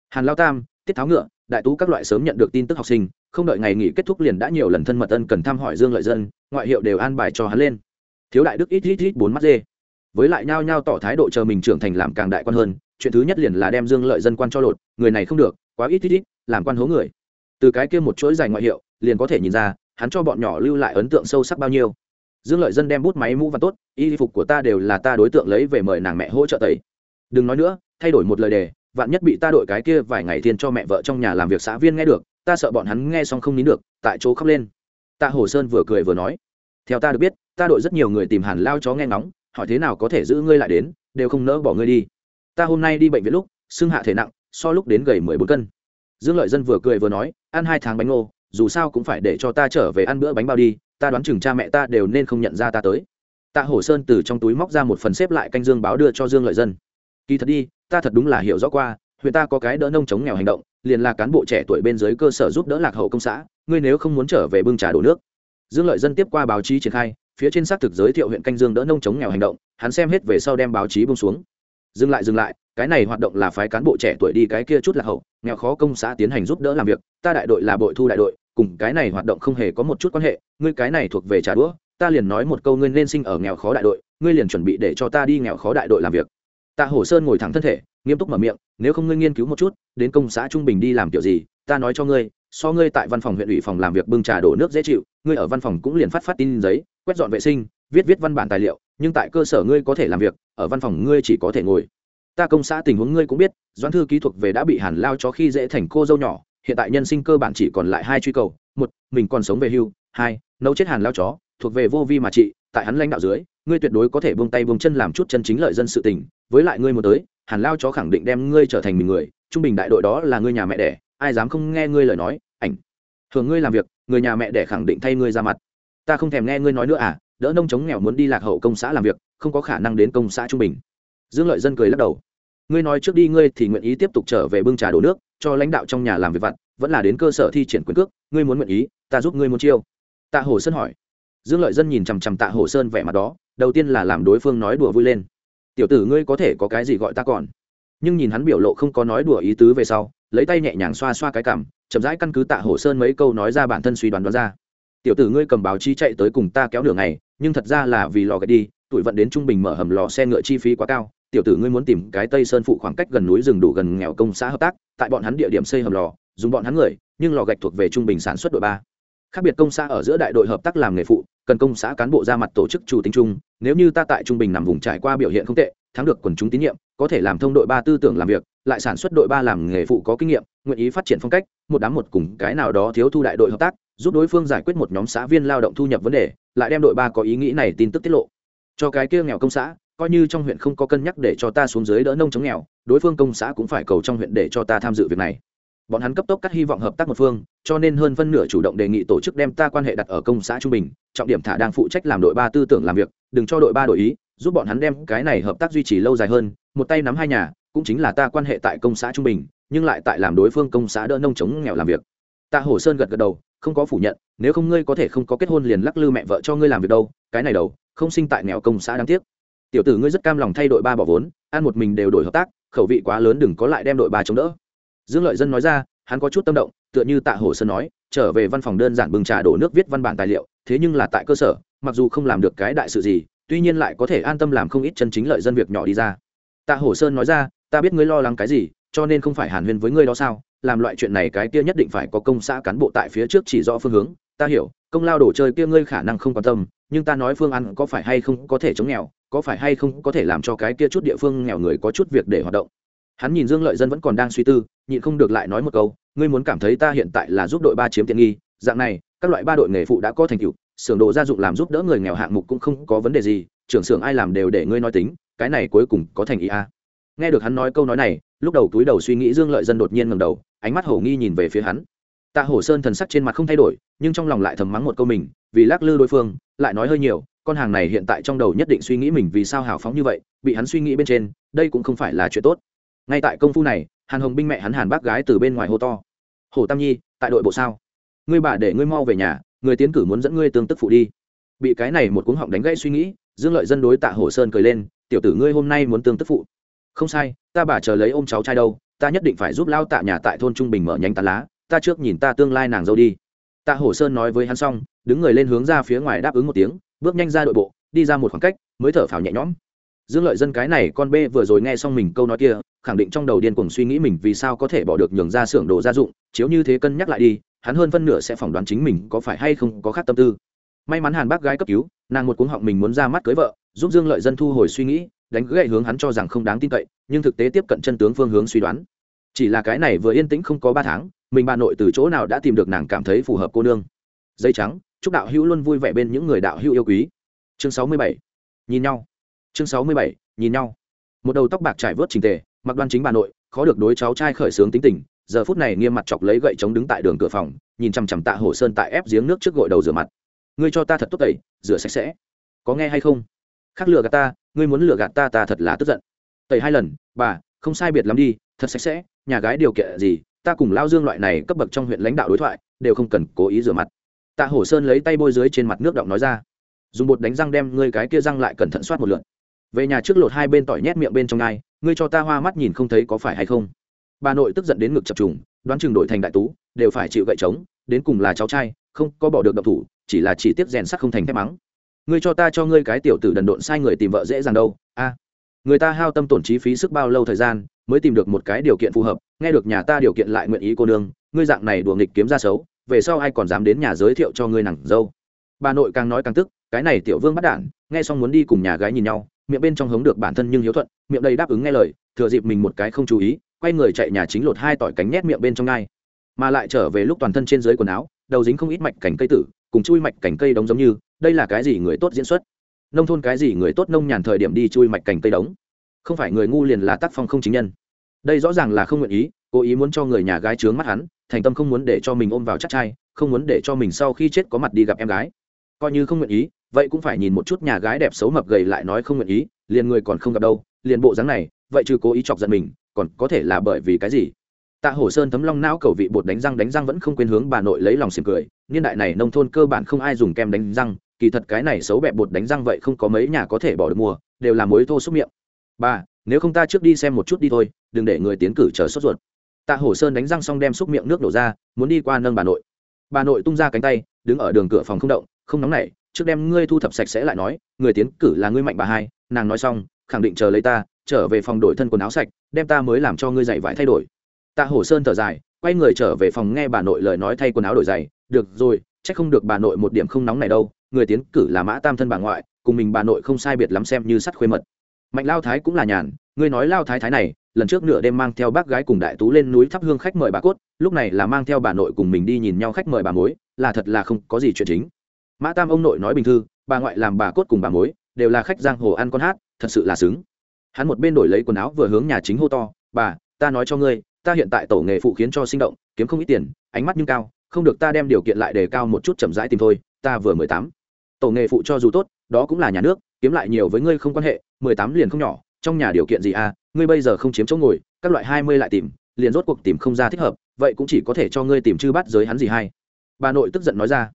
Speaker 1: Hàn lao tam, tiết tháo ngựa, đại tú các loại sớm nhận được tin tức học sinh, không đợi ngày nghỉ kết thúc liền đã nhiều lần thân mật ân cần thăm hỏi dương lợi dân, ngoại hiệu đều an bài cho hắn lên. Thiếu đại đức ít ít ít bốn mắt dê. Với lại nhao nhao tỏ thái độ chờ mình trưởng thành làm càng đại quan hơn, chuyện thứ nhất liền là đem dương lợi dân quan cho lột, người này không được, quá ít ít ít, làm quan hố người. Từ cái kia một chuỗi dài ngoại hiệu, liền có thể nhìn ra, hắn cho bọn nhỏ lưu lại ấn tượng sâu sắc bao nhiêu dương lợi dân đem bút máy mũ và tốt, y phục của ta đều là ta đối tượng lấy về mời nàng mẹ hỗ trợ tẩy. Đừng nói nữa, thay đổi một lời đề, vạn nhất bị ta đội cái kia vài ngày thiên cho mẹ vợ trong nhà làm việc xã viên nghe được, ta sợ bọn hắn nghe xong không nín được, tại chỗ khóc lên. Tạ hồ sơn vừa cười vừa nói, theo ta được biết, ta đội rất nhiều người tìm hàn lao chó nghe ngóng, hỏi thế nào có thể giữ ngươi lại đến, đều không nỡ bỏ ngươi đi. Ta hôm nay đi bệnh viện lúc xương hạ thể nặng, so lúc đến gầy mười bốn cân. Dương lợi dân vừa cười vừa nói, ăn hai tháng bánh ngô, dù sao cũng phải để cho ta trở về ăn bữa bánh bao đi ta đoán chừng cha mẹ ta đều nên không nhận ra ta tới. Tạ hổ sơn từ trong túi móc ra một phần xếp lại canh dương báo đưa cho dương lợi dân. Kỳ thật đi, ta thật đúng là hiểu rõ qua, huyện ta có cái đỡ nông chống nghèo hành động, liền là cán bộ trẻ tuổi bên dưới cơ sở giúp đỡ lạc hậu công xã, ngươi nếu không muốn trở về bưng trà đổ nước. Dương lợi dân tiếp qua báo chí triển khai, phía trên xác thực giới thiệu huyện canh dương đỡ nông chống nghèo hành động, hắn xem hết về sau đem báo chí bông xuống. Dừng lại dừng lại, cái này hoạt động là phái cán bộ trẻ tuổi đi cái kia chút lạc hậu, nghèo khó công xã tiến hành giúp đỡ làm việc, ta đại đội là bội thu đại đội cùng cái này hoạt động không hề có một chút quan hệ, ngươi cái này thuộc về trả đũa, ta liền nói một câu ngươi nên sinh ở nghèo khó đại đội, ngươi liền chuẩn bị để cho ta đi nghèo khó đại đội làm việc. Tạ hổ sơn ngồi thẳng thân thể, nghiêm túc mở miệng, nếu không ngươi nghiên cứu một chút, đến công xã trung bình đi làm kiểu gì, ta nói cho ngươi, so ngươi tại văn phòng huyện ủy phòng làm việc bưng trà đổ nước dễ chịu, ngươi ở văn phòng cũng liền phát phát tin giấy, quét dọn vệ sinh, viết viết văn bản tài liệu, nhưng tại cơ sở ngươi có thể làm việc, ở văn phòng ngươi chỉ có thể ngồi. Ta công xã tình huống ngươi cũng biết, doãn thư ký thuộc về đã bị hàn lao cho khi dễ thành cô dâu nhỏ hiện tại nhân sinh cơ bản chỉ còn lại hai truy cầu, một, mình còn sống về hưu, hai, nấu chết hàn lao chó, thuộc về vô vi mà trị, tại hắn lãnh đạo dưới, ngươi tuyệt đối có thể buông tay buông chân làm chút chân chính lợi dân sự tình, với lại ngươi một tới, hàn lao chó khẳng định đem ngươi trở thành mình người, trung bình đại đội đó là ngươi nhà mẹ đẻ, ai dám không nghe ngươi lời nói, ảnh. Thường ngươi làm việc, người nhà mẹ đẻ khẳng định thay ngươi ra mặt. Ta không thèm nghe ngươi nói nữa à đỡ nông chống nghèo muốn đi lạc hậu công xã làm việc, không có khả năng đến công xã trung bình. Dương lợi dân cười lắc đầu ngươi nói trước đi, ngươi thì nguyện ý tiếp tục trở về bưng trà đổ nước, cho lãnh đạo trong nhà làm việc vặt, vẫn là đến cơ sở thi triển quyền cước, ngươi muốn nguyện ý, ta giúp ngươi muốn chiêu. Tạ hồ sơn hỏi. Dương lợi dân nhìn chằm chằm tạ hồ sơn vẻ mặt đó, đầu tiên là làm đối phương nói đùa vui lên. Tiểu tử ngươi có thể có cái gì gọi ta còn? Nhưng nhìn hắn biểu lộ không có nói đùa ý tứ về sau, lấy tay nhẹ nhàng xoa xoa cái cảm, chậm rãi căn cứ tạ hồ sơn mấy câu nói ra bản thân suy đoán đoán ra. Tiểu tử ngươi cầm báo chí chạy tới cùng ta kéo đường này nhưng thật ra là vì lò gạch đi, tuổi vận đến trung bình mở hầm lò xe ngựa chi phí quá cao tiểu tử ngươi muốn tìm cái tây sơn phụ khoảng cách gần núi rừng đủ gần nghèo công xã hợp tác, tại bọn hắn địa điểm xây hầm lò, dùng bọn hắn người, nhưng lò gạch thuộc về trung bình sản xuất đội ba. Khác biệt công xã ở giữa đại đội hợp tác làm nghề phụ, cần công xã cán bộ ra mặt tổ chức chủ tính chung, nếu như ta tại trung bình nằm vùng trải qua biểu hiện không tệ, thắng được quần chúng tín nhiệm, có thể làm thông đội ba tư tưởng làm việc, lại sản xuất đội ba làm nghề phụ có kinh nghiệm, nguyện ý phát triển phong cách, một đám một cùng cái nào đó thiếu thu đại đội hợp tác, giúp đối phương giải quyết một nhóm xã viên lao động thu nhập vấn đề, lại đem đội ba có ý nghĩ này tin tức tiết lộ. Cho cái kia nghèo công xã coi như trong huyện không có cân nhắc để cho ta xuống dưới đỡ nông chống nghèo, đối phương công xã cũng phải cầu trong huyện để cho ta tham dự việc này. Bọn hắn cấp tốc cắt hy vọng hợp tác một phương, cho nên hơn phân nửa chủ động đề nghị tổ chức đem ta quan hệ đặt ở công xã trung bình, trọng điểm thả đang phụ trách làm đội ba tư tưởng làm việc, đừng cho đội ba đổi ý, giúp bọn hắn đem cái này hợp tác duy trì lâu dài hơn, một tay nắm hai nhà, cũng chính là ta quan hệ tại công xã trung bình, nhưng lại tại làm đối phương công xã đỡ nông chống nghèo làm việc. Ta hồ sơn gật gật đầu, không có phủ nhận, nếu không ngươi có thể không có kết hôn liền lắc lư mẹ vợ cho ngươi làm việc đâu, cái này đâu, không sinh tại nghèo công xã đáng tiếc tiểu tử ngươi rất cam lòng thay đội ba bỏ vốn, ăn một mình đều đổi hợp tác, khẩu vị quá lớn đừng có lại đem đội ba chống đỡ. Dương lợi dân nói ra, hắn có chút tâm động, tựa như tạ hổ sơn nói, trở về văn phòng đơn giản bưng trà đổ nước viết văn bản tài liệu, thế nhưng là tại cơ sở, mặc dù không làm được cái đại sự gì, tuy nhiên lại có thể an tâm làm không ít chân chính lợi dân việc nhỏ đi ra. Tạ hổ sơn nói ra, ta biết ngươi lo lắng cái gì, cho nên không phải hàn huyên với ngươi đó sao? Làm loại chuyện này cái kia nhất định phải có công xã cán bộ tại phía trước chỉ rõ phương hướng. Ta hiểu, công lao đổ chơi kia ngươi khả năng không quan tâm, nhưng ta nói phương ăn có phải hay không có thể chống nghèo có phải hay không có thể làm cho cái kia chút địa phương nghèo người có chút việc để hoạt động? Hắn nhìn dương lợi dân vẫn còn đang suy tư, nhịn không được lại nói một câu, ngươi muốn cảm thấy ta hiện tại là giúp đội ba chiếm tiện nghi, dạng này, các loại ba đội nghề phụ đã có thành tựu, xưởng đồ gia dụng làm giúp đỡ người nghèo hạng mục cũng không có vấn đề gì, trưởng xưởng ai làm đều để ngươi nói tính, cái này cuối cùng có thành ý a. À. nghe được hắn nói câu nói này, lúc đầu túi đầu suy nghĩ dương lợi dân đột nhiên ngầm đầu, ánh mắt hổ nghi nhìn về phía hắn. Tạ hổ sơn thần sắc trên mặt không thay đổi, nhưng trong lòng lại thầm mắng một câu mình, vì lắc lư đối phương, lại nói hơi nhiều con hàng này hiện tại trong đầu nhất định suy nghĩ mình vì sao hào phóng như vậy, bị hắn suy nghĩ bên trên, đây cũng không phải là chuyện tốt. Ngay tại công phu này, hàn hồng binh mẹ hắn hàn bác gái từ bên ngoài hô to. Hồ tam nhi, tại đội bộ sao? Ngươi bà để ngươi mau về nhà, người tiến cử muốn dẫn ngươi tương tức phụ đi. Bị cái này một cuống họng đánh gãy suy nghĩ, dương lợi dân đối tạ hồ sơn cười lên, tiểu tử ngươi hôm nay muốn tương tức phụ. Không sai, ta bà chờ lấy ôm cháu trai đâu, ta nhất định phải giúp lao tạ nhà tại thôn trung bình mở nhánh tán lá, ta trước nhìn ta tương lai nàng dâu đi. Tạ hồ sơn nói với hắn xong, đứng người lên hướng ra phía ngoài đáp ứng một tiếng bước nhanh ra đội bộ, đi ra một khoảng cách, mới thở phào nhẹ nhõm. Dương lợi dân cái này con bê vừa rồi nghe xong mình câu nói kia, khẳng định trong đầu điên cuồng suy nghĩ mình vì sao có thể bỏ được nhường ra xưởng đồ gia dụng, chiếu như thế cân nhắc lại đi, hắn hơn phân nửa sẽ phỏng đoán chính mình có phải hay không có khác tâm tư. May mắn hàn bác gái cấp cứu, nàng một cuống họng mình muốn ra mắt cưới vợ, giúp dương lợi dân thu hồi suy nghĩ, đánh gậy hướng hắn cho rằng không đáng tin cậy, nhưng thực tế tiếp cận chân tướng phương hướng suy đoán. Chỉ là cái này vừa yên tĩnh không có ba tháng, mình bà nội từ chỗ nào đã tìm được nàng cảm thấy phù hợp cô nương. Dây trắng chúc đạo hữu luôn vui vẻ bên những người đạo hữu yêu quý. Chương sáu mươi bảy. Nhìn nhau. Chương sáu mươi bảy, nhìn nhau. Một đầu tóc bạc trải vớt trình tề, mặc đoan chính bà nội, khó được đối cháu trai khởi sướng tính tình. Giờ phút này nghiêm mặt chọc lấy gậy chống đứng tại đường cửa phòng, nhìn chằm chằm tạ hồ sơn tại ép giếng nước trước gội đầu rửa mặt. Ngươi cho ta thật tốt tẩy, rửa sạch sẽ. Có nghe hay không? Khác lừa gạt ta, ngươi muốn lừa gạt ta ta thật là tức giận. Tẩy hai lần, bà, không sai biệt lắm đi, thật sạch sẽ, nhà gái điều kiện gì, ta cùng lao dương loại này cấp bậc trong huyện lãnh đạo đối thoại, đều không cần cố ý rửa mặt tạ hổ sơn lấy tay bôi dưới trên mặt nước động nói ra. Dùng bột đánh răng đem ngươi cái kia răng lại cẩn thận soát một lượt. về nhà trước lột hai bên tỏi nhét miệng bên trong ngai ngươi cho ta hoa mắt nhìn không thấy có phải hay không? Bà nội tức giận đến ngực chập trùng, đoán chừng đổi thành đại tú, đều phải chịu gậy trống, đến cùng là cháu trai, không có bỏ được độc thủ, chỉ là chỉ tiếp rèn sắt không thành thép mắng. Ngươi cho ta cho ngươi cái tiểu tử đần độn sai người tìm vợ dễ dàng đâu, a. Người ta hao tâm tổn chi phí sức bao lâu thời gian mới tìm được một cái điều kiện phù hợp, nghe được nhà ta điều kiện lại nguyện ý cô nương, ngươi dạng này đùa nghịch kiếm ra xấu về sau ai còn dám đến nhà giới thiệu cho ngươi nàng dâu? Bà nội càng nói càng tức, cái này tiểu vương bắt đản nghe xong muốn đi cùng nhà gái nhìn nhau, miệng bên trong hống được bản thân nhưng hiếu thuận, miệng đầy đáp ứng nghe lời, thừa dịp mình một cái không chú ý, quay người chạy nhà chính lột hai tỏi cánh nhét miệng bên trong ngai mà lại trở về lúc toàn thân trên dưới quần áo, đầu dính không ít mạch cành cây tử, cùng chui mạch cành cây đống giống như, đây là cái gì người tốt diễn xuất? Nông thôn cái gì người tốt nông nhàn thời điểm đi chui mạch cành cây đống? Không phải người ngu liền là tác phong không chính nhân. Đây rõ ràng là không nguyện ý, cố ý muốn cho người nhà gái trướng mắt hắn thành tâm không muốn để cho mình ôm vào chắc trai không muốn để cho mình sau khi chết có mặt đi gặp em gái. Coi như không nguyện ý vậy cũng phải nhìn một chút nhà gái đẹp xấu mập gầy lại nói không nguyện ý liền người còn không gặp đâu liền bộ dáng này vậy chứ cố ý chọc giận mình còn có thể là bởi vì cái gì? Tạ hổ sơn thấm long não cầu vị bột đánh răng đánh răng vẫn không quên hướng bà nội lấy lòng xỉm cười niên đại này nông thôn cơ bản không ai dùng kem đánh răng kỳ thật cái này xấu bẹp bột đánh răng vậy không có mấy nhà có thể bỏ được mua đều là mối thô xúc miệng. Ba, nếu không ta trước đi xem một chút đi thôi đừng để người tiến cử chờ sốt ruột tạ hổ sơn đánh răng xong đem xúc miệng nước đổ ra, muốn đi qua nâng bà nội. Bà nội tung ra cánh tay, đứng ở đường cửa phòng không động, không nóng nảy, trước đem ngươi thu thập sạch sẽ lại nói, người tiến cử là ngươi mạnh bà hai, nàng nói xong, khẳng định chờ lấy ta, trở về phòng đổi thân quần áo sạch, đem ta mới làm cho ngươi giày vải thay đổi. Tạ hổ sơn thở dài, quay người trở về phòng nghe bà nội lời nói thay quần áo đổi giày, được rồi, chắc không được bà nội một điểm không nóng này đâu, người tiến cử là mã tam thân bà ngoại, cùng mình bà nội không sai biệt lắm xem như sắt khuê mật. Mạnh lao thái cũng là nhàn, ngươi nói lao thái thái này lần trước nửa đêm mang theo bác gái cùng đại tú lên núi thắp hương khách mời bà cốt, lúc này là mang theo bà nội cùng mình đi nhìn nhau khách mời bà mối, là thật là không có gì chuyện chính. Mã tam ông nội nói bình thư, bà ngoại làm bà cốt cùng bà mối, đều là khách giang hồ ăn con hát, thật sự là xứng. Hắn một bên đổi lấy quần áo vừa hướng nhà chính hô to, bà, ta nói cho ngươi, ta hiện tại tổ nghề phụ khiến cho sinh động, kiếm không ít tiền, ánh mắt nhưng cao, không được ta đem điều kiện lại đề cao một chút chậm rãi tìm thôi, ta vừa mười tám. Tổ nghề phụ cho dù tốt, đó cũng là nhà nước, kiếm lại nhiều với ngươi không quan hệ, mười tám liền không nhỏ trong nhà điều kiện gì à? Ngươi bây giờ không chiếm chỗ ngồi, các loại hai mươi lại tìm, liền rốt cuộc tìm không ra thích hợp, vậy cũng chỉ có thể cho ngươi tìm chư bắt giới hắn gì hay. Bà nội tức giận nói ra.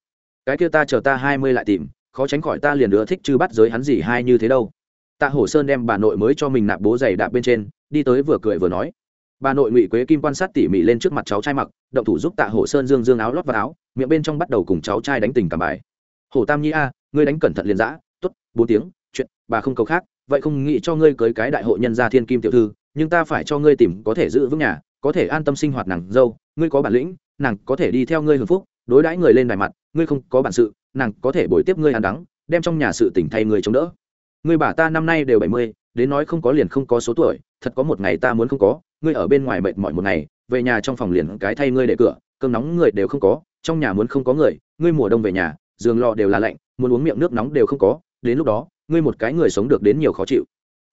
Speaker 1: Cái kia ta chờ ta hai mươi lại tìm, khó tránh khỏi ta liền nữa thích chư bắt giới hắn gì hay như thế đâu. Tạ hổ sơn đem bà nội mới cho mình nạp bố giày đạp bên trên, đi tới vừa cười vừa nói. Bà nội ngụy quế kim quan sát tỉ mỉ lên trước mặt cháu trai mặc, động thủ giúp tạ hổ sơn dương dương áo lót vào áo, miệng bên trong bắt đầu cùng cháu trai đánh tình cảm bài. Hổ tam nhi a, ngươi đánh cẩn thận liền dã t ố t bốn tiếng, chuyện, bà không cầu khác vậy không nghĩ cho ngươi cưới cái đại hội nhân gia thiên kim tiểu thư, nhưng ta phải cho ngươi tìm có thể giữ vững nhà, có thể an tâm sinh hoạt nàng dâu, ngươi có bản lĩnh, nàng có thể đi theo ngươi hưởng phúc, đối đãi người lên đài mặt, ngươi không có bản sự, nàng có thể bồi tiếp ngươi ăn đắng, đem trong nhà sự tỉnh thay người chống đỡ. Ngươi bà ta năm nay đều bảy mươi, đến nói không có liền không có số tuổi, thật có một ngày ta muốn không có, ngươi ở bên ngoài mệt mỏi một ngày, về nhà trong phòng liền cái thay ngươi để cửa, cơm nóng người đều không có, trong nhà muốn không có người, ngươi mùa đông về nhà, giường lò đều là lạnh, muốn uống miệng nước nóng đều không có đến lúc đó, ngươi một cái người sống được đến nhiều khó chịu.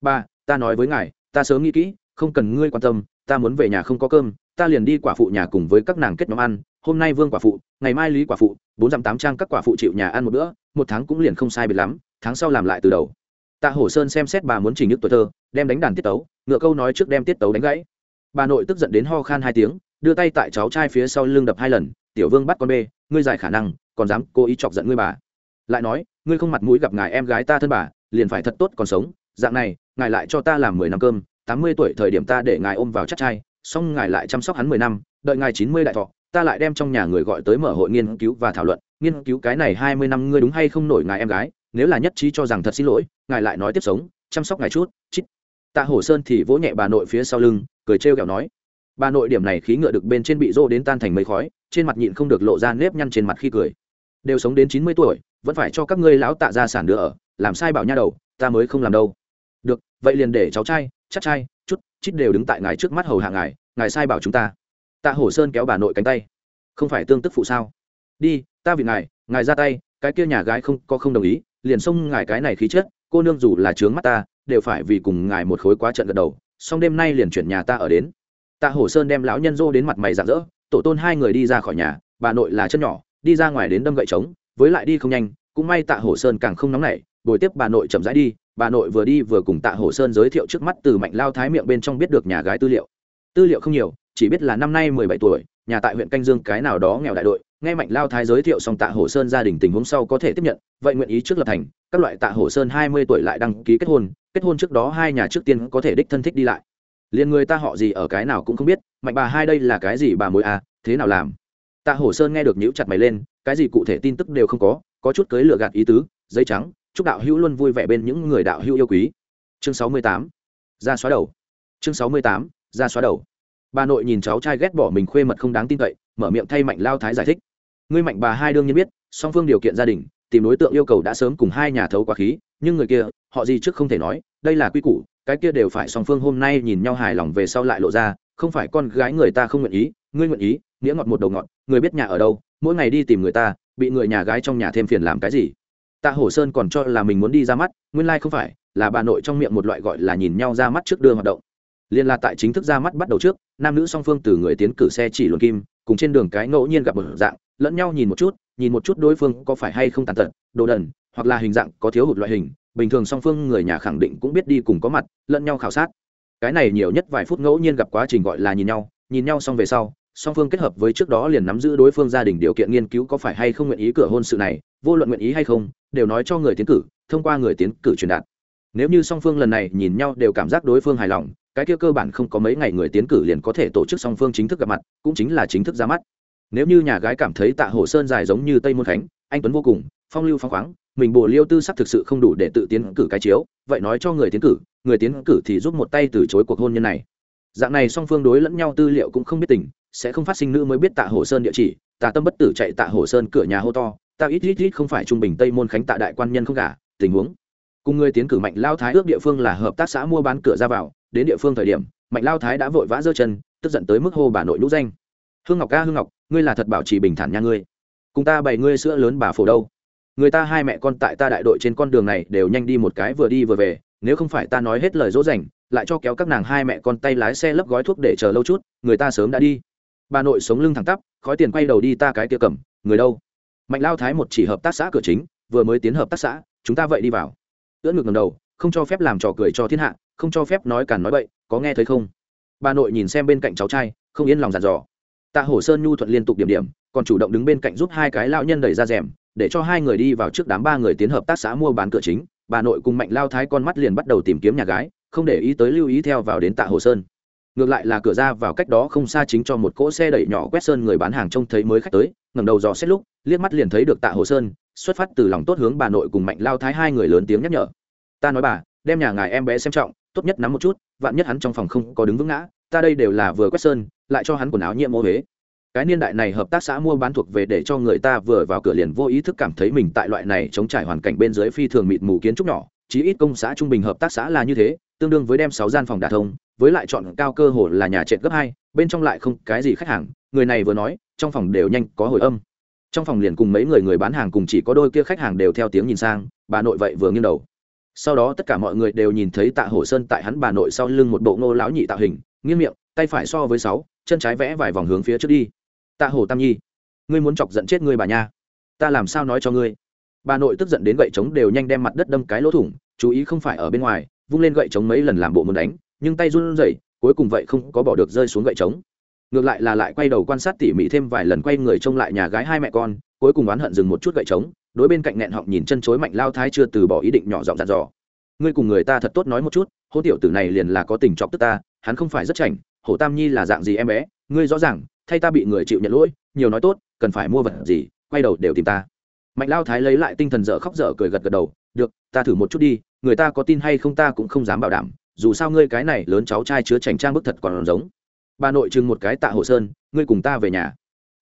Speaker 1: Ba, ta nói với ngài, ta sớm nghĩ kỹ, không cần ngươi quan tâm, ta muốn về nhà không có cơm, ta liền đi quả phụ nhà cùng với các nàng kết nhóm ăn, hôm nay vương quả phụ, ngày mai lý quả phụ, bốn dặm tám trang các quả phụ chịu nhà ăn một bữa, một tháng cũng liền không sai biệt lắm, tháng sau làm lại từ đầu. Tạ hổ sơn xem xét bà muốn chỉnh nhức tuổi thơ, đem đánh đàn tiết tấu, ngựa câu nói trước đem tiết tấu đánh gãy. Bà nội tức giận đến ho khan hai tiếng, đưa tay tại cháu trai phía sau lưng đập hai lần, tiểu vương bắt con bê, ngươi dài khả năng, còn dám cố ý chọc giận ngươi bà. Lại nói ngươi không mặt mũi gặp ngài em gái ta thân bà, liền phải thật tốt còn sống. Dạng này, ngài lại cho ta làm mười năm cơm, tám mươi tuổi thời điểm ta để ngài ôm vào chắc trai xong ngài lại chăm sóc hắn mười năm, đợi ngài chín mươi đại thọ, ta lại đem trong nhà người gọi tới mở hội nghiên cứu và thảo luận. Nghiên cứu cái này hai mươi năm ngươi đúng hay không nổi ngài em gái? Nếu là nhất trí cho rằng thật xin lỗi, ngài lại nói tiếp sống, chăm sóc ngài chút, chít. Tạ hổ sơn thì vỗ nhẹ bà nội phía sau lưng, cười trêu kẹo nói. Bà nội điểm này khí ngựa được bên trên bị rô đến tan thành mấy khói, trên mặt nhịn không được lộ ra nếp nhăn trên mặt khi cười đều sống đến chín mươi tuổi, vẫn phải cho các ngươi lão tạ ra sản đưa ở, làm sai bảo nha đầu, ta mới không làm đâu. Được, vậy liền để cháu trai, chắc trai, chút, chít đều đứng tại ngài trước mắt hầu hạ ngài ngài sai bảo chúng ta. Tạ hổ sơn kéo bà nội cánh tay. Không phải tương tức phụ sao? Đi, ta vì ngài ngài ra tay, cái kia nhà gái không, có không đồng ý, liền xông ngài cái này khí chất cô nương dù là trướng mắt ta, đều phải vì cùng ngài một khối quá trận gật đầu, xong đêm nay liền chuyển nhà ta ở đến. Tạ hổ sơn đem lão nhân dô đến mặt mày rạng rỡ, tổ tôn hai người đi ra khỏi nhà, bà nội là chân nhỏ đi ra ngoài đến đâm gậy trống, với lại đi không nhanh, cũng may tạ hổ sơn càng không nóng nảy, bồi tiếp bà nội chậm rãi đi, bà nội vừa đi vừa cùng tạ hổ sơn giới thiệu trước mắt từ mạnh lao thái miệng bên trong biết được nhà gái tư liệu. Tư liệu không nhiều, chỉ biết là năm nay mười bảy tuổi, nhà tại huyện canh dương cái nào đó nghèo đại đội, nghe mạnh lao thái giới thiệu xong tạ hổ sơn gia đình tình huống sau có thể tiếp nhận, vậy nguyện ý trước lập thành, các loại tạ hổ sơn hai mươi tuổi lại đăng ký kết hôn kết hôn trước đó hai nhà trước tiên có thể đích thân thích đi lại. Liền người ta họ gì ở cái nào cũng không biết, mạnh bà hai đây là cái gì bà mối à thế nào làm? Tạ hổ sơn nghe được nhíu chặt mày lên, cái gì cụ thể tin tức đều không có có chút cưới lựa gạt ý tứ, giấy trắng, chúc đạo hữu luôn vui vẻ bên những người đạo hữu yêu quý. Chương sáu mươi tám, ra xóa đầu. Chương sáu mươi tám, ra xóa đầu. Bà nội nhìn cháu trai ghét bỏ mình khuê mật không đáng tin cậy, mở miệng thay mạnh lao thái giải thích. Ngươi mạnh bà hai đương nhiên biết, song phương điều kiện gia đình, tìm đối tượng yêu cầu đã sớm cùng hai nhà thấu quá khí, nhưng người kia, họ gì trước không thể nói, đây là quy củ, cái kia đều phải song phương hôm nay nhìn nhau hài lòng về sau lại lộ ra, không phải con gái người ta không nguyện ý, ngươi nguyện ý, nghĩa ngọt một đầu ngọt người biết nhà ở đâu, mỗi ngày đi tìm người ta, bị người nhà gái trong nhà thêm phiền làm cái gì? Tạ hổ sơn còn cho là mình muốn đi ra mắt, nguyên lai không phải, là bà nội trong miệng một loại gọi là nhìn nhau ra mắt trước đưa hoạt động. Liên là tại chính thức ra mắt bắt đầu trước, nam nữ song phương từ người tiến cử xe chỉ luận kim, cùng trên đường cái ngẫu nhiên gặp một dạng, lẫn nhau nhìn một chút, nhìn một chút đối phương có phải hay không tàn tật, đồ đần, hoặc là hình dạng có thiếu hụt loại hình. Bình thường song phương người nhà khẳng định cũng biết đi cùng có mặt, lẫn nhau khảo sát. Cái này nhiều nhất vài phút ngẫu nhiên gặp quá trình gọi là nhìn nhau nhìn nhau xong về sau song phương kết hợp với trước đó liền nắm giữ đối phương gia đình điều kiện nghiên cứu có phải hay không nguyện ý cửa hôn sự này, vô luận nguyện ý hay không, đều nói cho người tiến cử, thông qua người tiến cử truyền đạt. Nếu như song phương lần này nhìn nhau đều cảm giác đối phương hài lòng, cái kia cơ bản không có mấy ngày người tiến cử liền có thể tổ chức song phương chính thức gặp mặt, cũng chính là chính thức ra mắt. Nếu như nhà gái cảm thấy tạ hồ sơn dài giống như tây môn khánh, anh tuấn vô cùng, phong lưu phong khoáng, mình bồ liêu tư sắc thực sự không đủ để tự tiến cử cái chiếu, vậy nói cho người tiến cử, người tiến cử thì giúp một tay từ chối cuộc hôn nhân này. Dạng này song phương đối lẫn nhau tư liệu cũng không biết tình sẽ không phát sinh nữ mới biết tạ hồ sơn địa chỉ, tạ tâm bất tử chạy tạ hồ sơn cửa nhà hô to, ta ít ít ít không phải trung bình tây môn khánh tạ đại quan nhân không cả tình huống. Cùng người tiến cử mạnh lao thái ước địa phương là hợp tác xã mua bán cửa ra vào, đến địa phương thời điểm, mạnh lao thái đã vội vã giơ chân, tức giận tới mức hô bà nội lũ danh. Hương ngọc ca, hương ngọc, ngươi là thật bảo trì bình thản nha ngươi. Cùng ta bày ngươi sữa lớn bà phổ đâu. Người ta hai mẹ con tại ta đại đội trên con đường này đều nhanh đi một cái vừa đi vừa về, nếu không phải ta nói hết lời dỗ dành, lại cho kéo các nàng hai mẹ con tay lái xe lấp gói thuốc để chờ lâu chút, người ta sớm đã đi bà nội sống lưng thẳng tắp, khói tiền quay đầu đi ta cái kia cầm, người đâu? Mạnh lao thái một chỉ hợp tác xã cửa chính, vừa mới tiến hợp tác xã, chúng ta vậy đi vào. Ưỡn ngực ngầm đầu, không cho phép làm trò cười cho thiên hạ, không cho phép nói càn nói bậy, có nghe thấy không? Bà nội nhìn xem bên cạnh cháu trai, không yên lòng dàn dò. Tạ hổ sơn nhu thuận liên tục điểm điểm, còn chủ động đứng bên cạnh giúp hai cái lão nhân đẩy ra rèm, để cho hai người đi vào trước đám ba người tiến hợp tác xã mua bán cửa chính. Bà nội cùng mạnh lao thái con mắt liền bắt đầu tìm kiếm nhà gái, không để ý tới lưu ý theo vào đến tạ hồ sơn ngược lại là cửa ra vào cách đó không xa chính cho một cỗ xe đẩy nhỏ quét sơn người bán hàng trông thấy mới khách tới, ngẩng đầu dò xét lúc, liếc mắt liền thấy được tạ hồ sơn, xuất phát từ lòng tốt hướng bà nội cùng mạnh lao thái hai người lớn tiếng nhắc nhở. Ta nói bà, đem nhà ngài em bé xem trọng, tốt nhất nắm một chút, vạn nhất hắn trong phòng không có đứng vững ngã, ta đây đều là vừa quét sơn, lại cho hắn quần áo nhiễm ô huế cái niên đại này hợp tác xã mua bán thuộc về để cho người ta vừa vào cửa liền vô ý thức cảm thấy mình tại loại này chống trải hoàn cảnh bên dưới phi thường mịt mù kiến trúc nhỏ, chí ít công xã trung bình hợp tác xã là như thế, tương đương với đem sáu gian phòng đà thông với lại chọn cao cơ hồ là nhà trệt gấp hai, bên trong lại không cái gì khách hàng, người này vừa nói, trong phòng đều nhanh có hồi âm. Trong phòng liền cùng mấy người người bán hàng cùng chỉ có đôi kia khách hàng đều theo tiếng nhìn sang, bà nội vậy vừa nghiêng đầu. Sau đó tất cả mọi người đều nhìn thấy tạ hổ sơn tại hắn bà nội sau lưng một bộ ngô lão nhị tạo hình, nghiêng miệng, tay phải so với sáu, chân trái vẽ vài vòng hướng phía trước đi. Tạ hổ tam nhi, ngươi muốn chọc giận chết ngươi bà nha. Ta làm sao nói cho ngươi? Bà nội tức giận đến gậy trống đều nhanh đem mặt đất đâm cái lỗ thủng, chú ý không phải ở bên ngoài, vung lên gậy trống mấy lần làm bộ muốn đánh nhưng tay run rẩy, cuối cùng vậy không có bỏ được rơi xuống gậy trống. Ngược lại là lại quay đầu quan sát tỉ mỉ thêm vài lần quay người trông lại nhà gái hai mẹ con, cuối cùng oán hận dừng một chút gậy trống, đối bên cạnh nghẹn họng nhìn chân chối mạnh lao thái chưa từ bỏ ý định nhỏ giọng dặn dò. Ngươi cùng người ta thật tốt nói một chút hô tiểu tử này liền là có tình chọc tức ta, hắn không phải rất chảnh, hổ tam nhi là dạng gì em bé, ngươi rõ ràng, thay ta bị người chịu nhận lỗi, nhiều nói tốt, cần phải mua vật gì, quay đầu đều tìm ta. Mạnh lao thái lấy lại tinh thần dở khóc dở cười gật gật đầu, được, ta thử một chút đi, người ta có tin hay không ta cũng không dám bảo đảm dù sao ngươi cái này lớn cháu trai chứa chành trang bức thật còn giống. Bà nội chừng một cái tạ hồ sơn, ngươi cùng ta về nhà.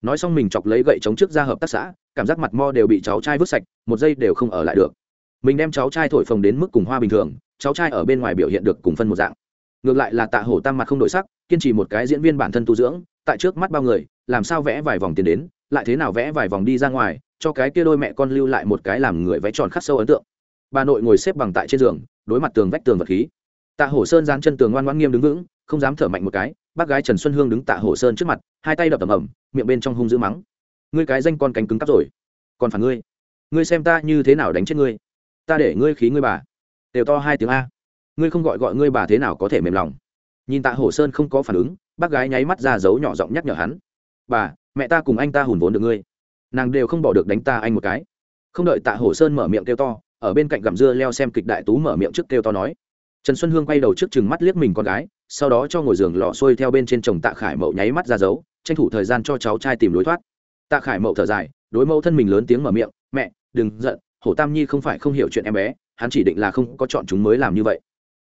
Speaker 1: Nói xong mình chọc lấy gậy chống trước ra hợp tác xã, cảm giác mặt mo đều bị cháu trai vứt sạch, một giây đều không ở lại được. Mình đem cháu trai thổi phồng đến mức cùng hoa bình thường, cháu trai ở bên ngoài biểu hiện được cùng phân một dạng. Ngược lại là tạ hổ tam mặt không đổi sắc, kiên trì một cái diễn viên bản thân tu dưỡng, tại trước mắt bao người, làm sao vẽ vài vòng tiền đến, lại thế nào vẽ vài vòng đi ra ngoài, cho cái kia đôi mẹ con lưu lại một cái làm người vẽ tròn khắc sâu ấn tượng. Bà nội ngồi xếp bằng tại trên giường, đối mặt tường vách tường vật khí tạ hổ sơn dán chân tường ngoan ngoan nghiêm đứng vững, không dám thở mạnh một cái, bác gái trần xuân hương đứng tạ hổ sơn trước mặt, hai tay đập tầm ầm, miệng bên trong hung dữ mắng. Ngươi cái danh con cánh cứng cắp rồi, còn phản ngươi. Ngươi xem ta như thế nào đánh chết ngươi. Ta để ngươi khí ngươi bà. Đều to hai tiếng a. Ngươi không gọi gọi ngươi bà thế nào có thể mềm lòng. Nhìn tạ hổ sơn không có phản ứng, bác gái nháy mắt ra dấu nhỏ giọng nhắc nhở hắn. Bà, mẹ ta cùng anh ta hùn vốn được ngươi. Nàng đều không bỏ được đánh ta anh một cái. Không đợi tạ hổ sơn mở miệng kêu to, ở bên cạnh gặm dưa leo xem kịch đại tú mở miệng trước kêu to nói trần xuân hương quay đầu trước chừng mắt liếc mình con gái, sau đó cho ngồi giường lò xuôi theo bên trên chồng tạ khải mậu nháy mắt ra dấu, tranh thủ thời gian cho cháu trai tìm lối thoát. Tạ khải mậu thở dài, đối mẫu thân mình lớn tiếng mở miệng, mẹ, đừng giận, hổ tam nhi không phải không hiểu chuyện em bé, hắn chỉ định là không có chọn chúng mới làm như vậy.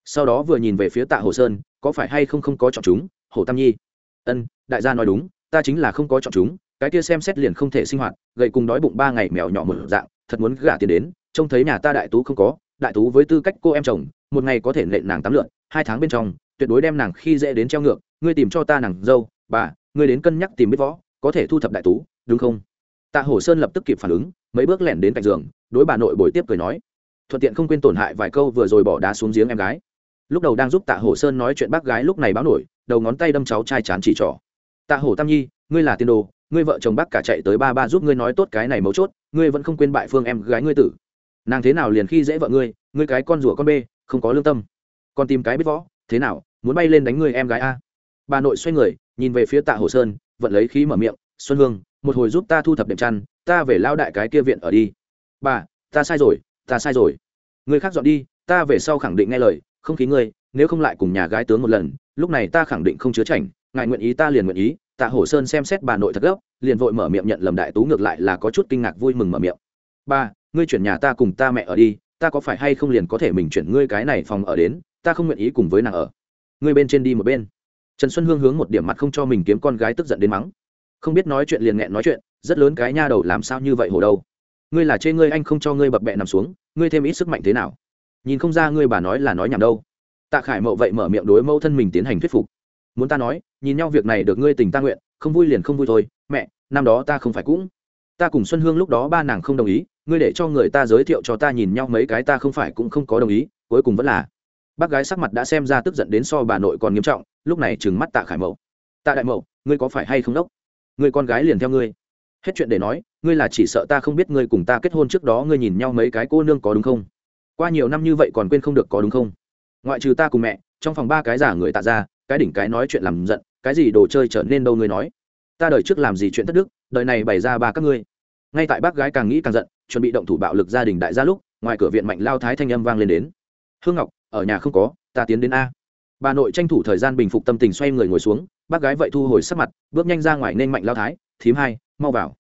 Speaker 1: Sau đó vừa nhìn về phía tạ hồ sơn, có phải hay không không có chọn chúng, hổ tam nhi? Ân, đại gia nói đúng, ta chính là không có chọn chúng, cái kia xem xét liền không thể sinh hoạt gậy cùng đói bụng ba ngày mèo nhỏ một dạng, thật muốn gả tiền đến, trông thấy nhà ta đại tú không có đại tú với tư cách cô em chồng, một ngày có thể nện nàng tắm lượn, hai tháng bên trong, tuyệt đối đem nàng khi dễ đến treo ngược, ngươi tìm cho ta nàng dâu, bà, ngươi đến cân nhắc tìm biết võ, có thể thu thập đại tú đúng không? Tạ hổ sơn lập tức kịp phản ứng, mấy bước lẻn đến cạnh giường, đối bà nội bồi tiếp cười nói, thuận tiện không quên tổn hại vài câu vừa rồi bỏ đá xuống giếng em gái. Lúc đầu đang giúp tạ hổ sơn nói chuyện bác gái lúc này báo nổi, đầu ngón tay đâm cháu trai chán chỉ trỏ. Tạ hổ tam nhi, ngươi là tiên đồ, ngươi vợ chồng bác cả chạy tới ba ba giúp ngươi nói tốt cái này mấu chốt, ngươi vẫn không quên bại phương em gái ngươi tử nàng thế nào liền khi dễ vợ ngươi ngươi cái con rủa con bê, không có lương tâm. Còn tìm cái biết võ, thế nào, muốn bay lên đánh ngươi em gái a? Bà nội xoay người, nhìn về phía tạ hồ sơn, vận lấy khí mở miệng, xuân hương, một hồi giúp ta thu thập đệm chăn, ta về lao đại cái kia viện ở đi. Bà, ta sai rồi, ta sai rồi. Người khác dọn đi, ta về sau khẳng định nghe lời, không khí ngươi, nếu không lại cùng nhà gái tướng một lần, lúc này ta khẳng định không chứa chảnh, ngài nguyện ý ta liền nguyện ý. Tạ hổ sơn xem xét bà nội thật gốc liền vội mở miệng nhận lầm đại tú ngược lại là có chút kinh ngạc vui mừng mở miệng. Ba ngươi chuyển nhà ta cùng ta mẹ ở đi, ta có phải hay không liền có thể mình chuyển ngươi cái này phòng ở đến, ta không nguyện ý cùng với nàng ở. Ngươi bên trên đi một bên. Trần xuân hương hướng một điểm mặt không cho mình kiếm con gái tức giận đến mắng. Không biết nói chuyện liền nghẹn nói chuyện, rất lớn cái nha đầu làm sao như vậy hồ đâu. Ngươi là chê ngươi anh không cho ngươi bập bẹ nằm xuống, ngươi thêm ít sức mạnh thế nào? Nhìn không ra ngươi bà nói là nói nhảm đâu. Tạ khải mậu vậy mở miệng đối mẫu thân mình tiến hành thuyết phục. Muốn ta nói, nhìn nhau việc này được ngươi tình ta nguyện, không vui liền không vui thôi, mẹ, năm đó ta không phải cũng. Ta cùng xuân hương lúc đó ba nàng không đồng ý ngươi để cho người ta giới thiệu cho ta nhìn nhau mấy cái ta không phải cũng không có đồng ý, cuối cùng vẫn là. Bác gái sắc mặt đã xem ra tức giận đến so bà nội còn nghiêm trọng, lúc này trừng mắt tạ khải mậu. Tạ đại mậu, ngươi có phải hay không đốc? Người con gái liền theo ngươi. Hết chuyện để nói, ngươi là chỉ sợ ta không biết ngươi cùng ta kết hôn trước đó ngươi nhìn nhau mấy cái cô nương có đúng không? Qua nhiều năm như vậy còn quên không được có đúng không? Ngoại trừ ta cùng mẹ, trong phòng ba cái giả người tạ ra, cái đỉnh cái nói chuyện làm giận, cái gì đồ chơi trở nên đâu ngươi nói? Ta đời trước làm gì chuyện thất đức, đời này bày ra ba các ngươi. Ngay tại bác gái càng nghĩ càng giận chuẩn bị động thủ bạo lực gia đình đại gia lúc, ngoài cửa viện mạnh lao thái thanh âm vang lên đến. Hương ngọc, ở nhà không có, ta tiến đến a. Bà nội tranh thủ thời gian bình phục tâm tình xoay người ngồi xuống, bác gái vậy thu hồi sắc mặt, bước nhanh ra ngoài nên mạnh lao thái, thím hai, mau vào.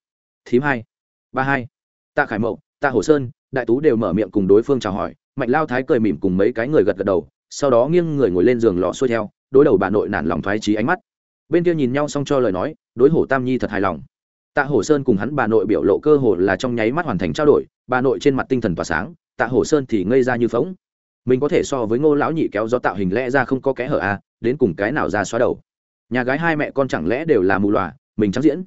Speaker 1: Thím hai, ba hai. Tạ khải mậu tạ hồ sơn. Đại tú đều mở miệng cùng đối phương chào hỏi, mạnh lao thái cười mỉm cùng mấy cái người gật gật đầu, sau đó nghiêng người ngồi lên giường lò xuôi theo, đối đầu bà nội nản lòng thoái trí ánh mắt. Bên kia nhìn nhau xong cho lời nói, đối hổ tam nhi thật hài lòng tạ hổ sơn cùng hắn bà nội biểu lộ cơ hồ là trong nháy mắt hoàn thành trao đổi, bà nội trên mặt tinh thần tỏa sáng, tạ hổ sơn thì ngây ra như phóng mình có thể so với ngô lão nhị kéo do tạo hình lẽ ra không có kẽ hở à đến cùng cái nào ra xóa đầu. Nhà gái hai mẹ con chẳng lẽ đều là mù loà, mình trắng diễn.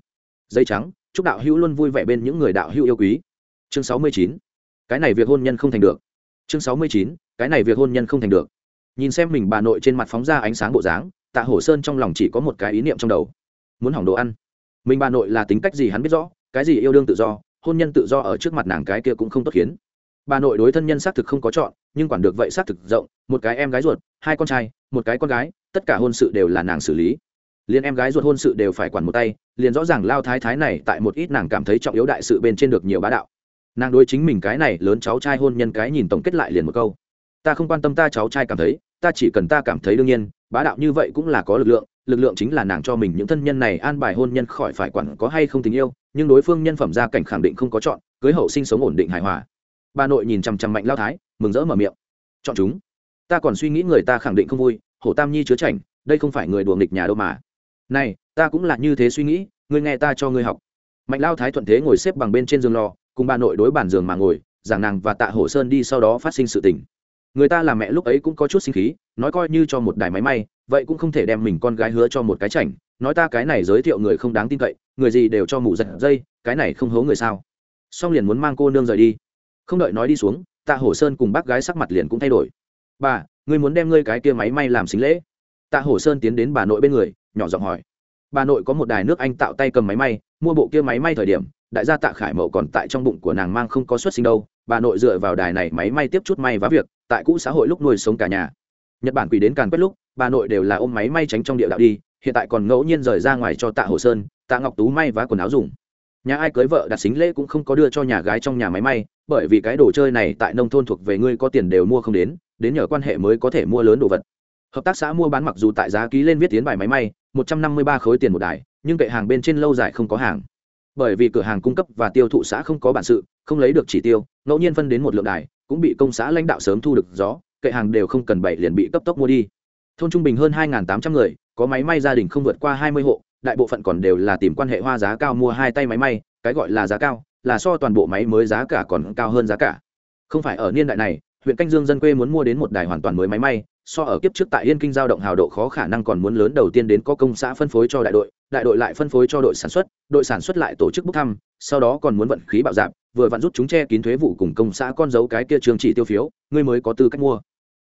Speaker 1: Dây trắng, chúc đạo hữu luôn vui vẻ bên những người đạo hữu yêu quý. Chương sáu mươi chín. Cái này việc hôn nhân không thành được. Chương sáu mươi chín, cái này việc hôn nhân không thành được. Nhìn xem mình bà nội trên mặt phóng ra ánh sáng bộ dáng, tạ hổ sơn trong lòng chỉ có một cái ý niệm trong đầu. Muốn hỏng đồ ăn mình bà nội là tính cách gì hắn biết rõ, cái gì yêu đương tự do, hôn nhân tự do ở trước mặt nàng cái kia cũng không tốt khiến. Bà nội đối thân nhân xác thực không có chọn, nhưng quản được vậy xác thực rộng, một cái em gái ruột, hai con trai, một cái con gái, tất cả hôn sự đều là nàng xử lý. Liền em gái ruột hôn sự đều phải quản một tay, liền rõ ràng lao thái thái này tại một ít nàng cảm thấy trọng yếu đại sự bên trên được nhiều bá đạo. Nàng đối chính mình cái này lớn cháu trai hôn nhân cái nhìn tổng kết lại liền một câu. Ta không quan tâm ta cháu trai cảm thấy, ta chỉ cần ta cảm thấy đương nhiên bá đạo như vậy cũng là có lực lượng lực lượng chính là nàng cho mình những thân nhân này an bài hôn nhân khỏi phải quản có hay không tình yêu, nhưng đối phương nhân phẩm gia cảnh khẳng định không có chọn, cưới hậu sinh sống ổn định hài hòa. Bà nội nhìn chằm chằm mạnh lao thái, mừng rỡ mở miệng. Chọn chúng. Ta còn suy nghĩ người ta khẳng định không vui, hổ tam nhi chứa chảnh, đây không phải người đùa nghịch nhà đâu mà. Này, ta cũng là như thế suy nghĩ, ngươi nghe ta cho ngươi học. Mạnh lao thái thuận thế ngồi xếp bằng bên trên giường lò, cùng bà nội đối bàn giường mà ngồi, giảng nàng và tạ hổ sơn đi sau đó phát sinh sự tình người ta là mẹ lúc ấy cũng có chút sinh khí, nói coi như cho một đài máy may, vậy cũng không thể đem mình con gái hứa cho một cái chảnh. Nói ta cái này giới thiệu người không đáng tin cậy, người gì đều cho mụ giật dây, cái này không hố người sao? Xong liền muốn mang cô nương rời đi. Không đợi nói đi xuống, tạ hổ sơn cùng bác gái sắc mặt liền cũng thay đổi. Bà, ngươi muốn đem ngươi cái kia máy may làm xính lễ? Tạ hổ sơn tiến đến bà nội bên người, nhỏ giọng hỏi. Bà nội có một đài nước anh tạo tay cầm máy may, mua bộ kia máy may thời điểm đại gia tạ khải mậu còn tại trong bụng của nàng mang không có xuất sinh đâu, bà nội dựa vào đài này máy may tiếp chút may vá việc, tại cũ xã hội lúc nuôi sống cả nhà. Nhật bản quỷ đến càn quét lúc, bà nội đều là ôm máy may tránh trong địa đạo đi, hiện tại còn ngẫu nhiên rời ra ngoài cho tạ hồ sơn, tạ ngọc tú may vá quần áo dùng. Nhà ai cưới vợ đặt xính lễ cũng không có đưa cho nhà gái trong nhà máy may, bởi vì cái đồ chơi này tại nông thôn thuộc về ngươi có tiền đều mua không đến đến nhờ quan hệ mới có thể mua lớn đồ vật. Hợp tác xã mua bán mặc dù tại giá ký lên viết tiến bài máy may, một trăm năm mươi ba khối tiền một đài, nhưng kệ hàng bên trên lâu dài không có hàng bởi vì cửa hàng cung cấp và tiêu thụ xã không có bản sự, không lấy được chỉ tiêu, ngẫu nhiên phân đến một lượng đài, cũng bị công xã lãnh đạo sớm thu được gió, kệ hàng đều không cần bảy liền bị cấp tốc mua đi. Thôn trung bình hơn hai tám trăm người, có máy may gia đình không vượt qua hai mươi hộ, đại bộ phận còn đều là tìm quan hệ hoa giá cao mua hai tay máy may, cái gọi là giá cao, là so toàn bộ máy mới giá cả còn cao hơn giá cả. Không phải ở niên đại này, huyện canh dương dân quê muốn mua đến một đài hoàn toàn mới máy may so ở kiếp trước tại yên kinh giao động hào độ khó khả năng còn muốn lớn đầu tiên đến có công xã phân phối cho đại đội đại đội lại phân phối cho đội sản xuất, đội sản xuất lại tổ chức bốc thăm, sau đó còn muốn vận khí bạo dạp, vừa vặn rút chúng che kín thuế vụ cùng công xã con dấu cái kia trường chỉ tiêu phiếu, ngươi mới có tư cách mua.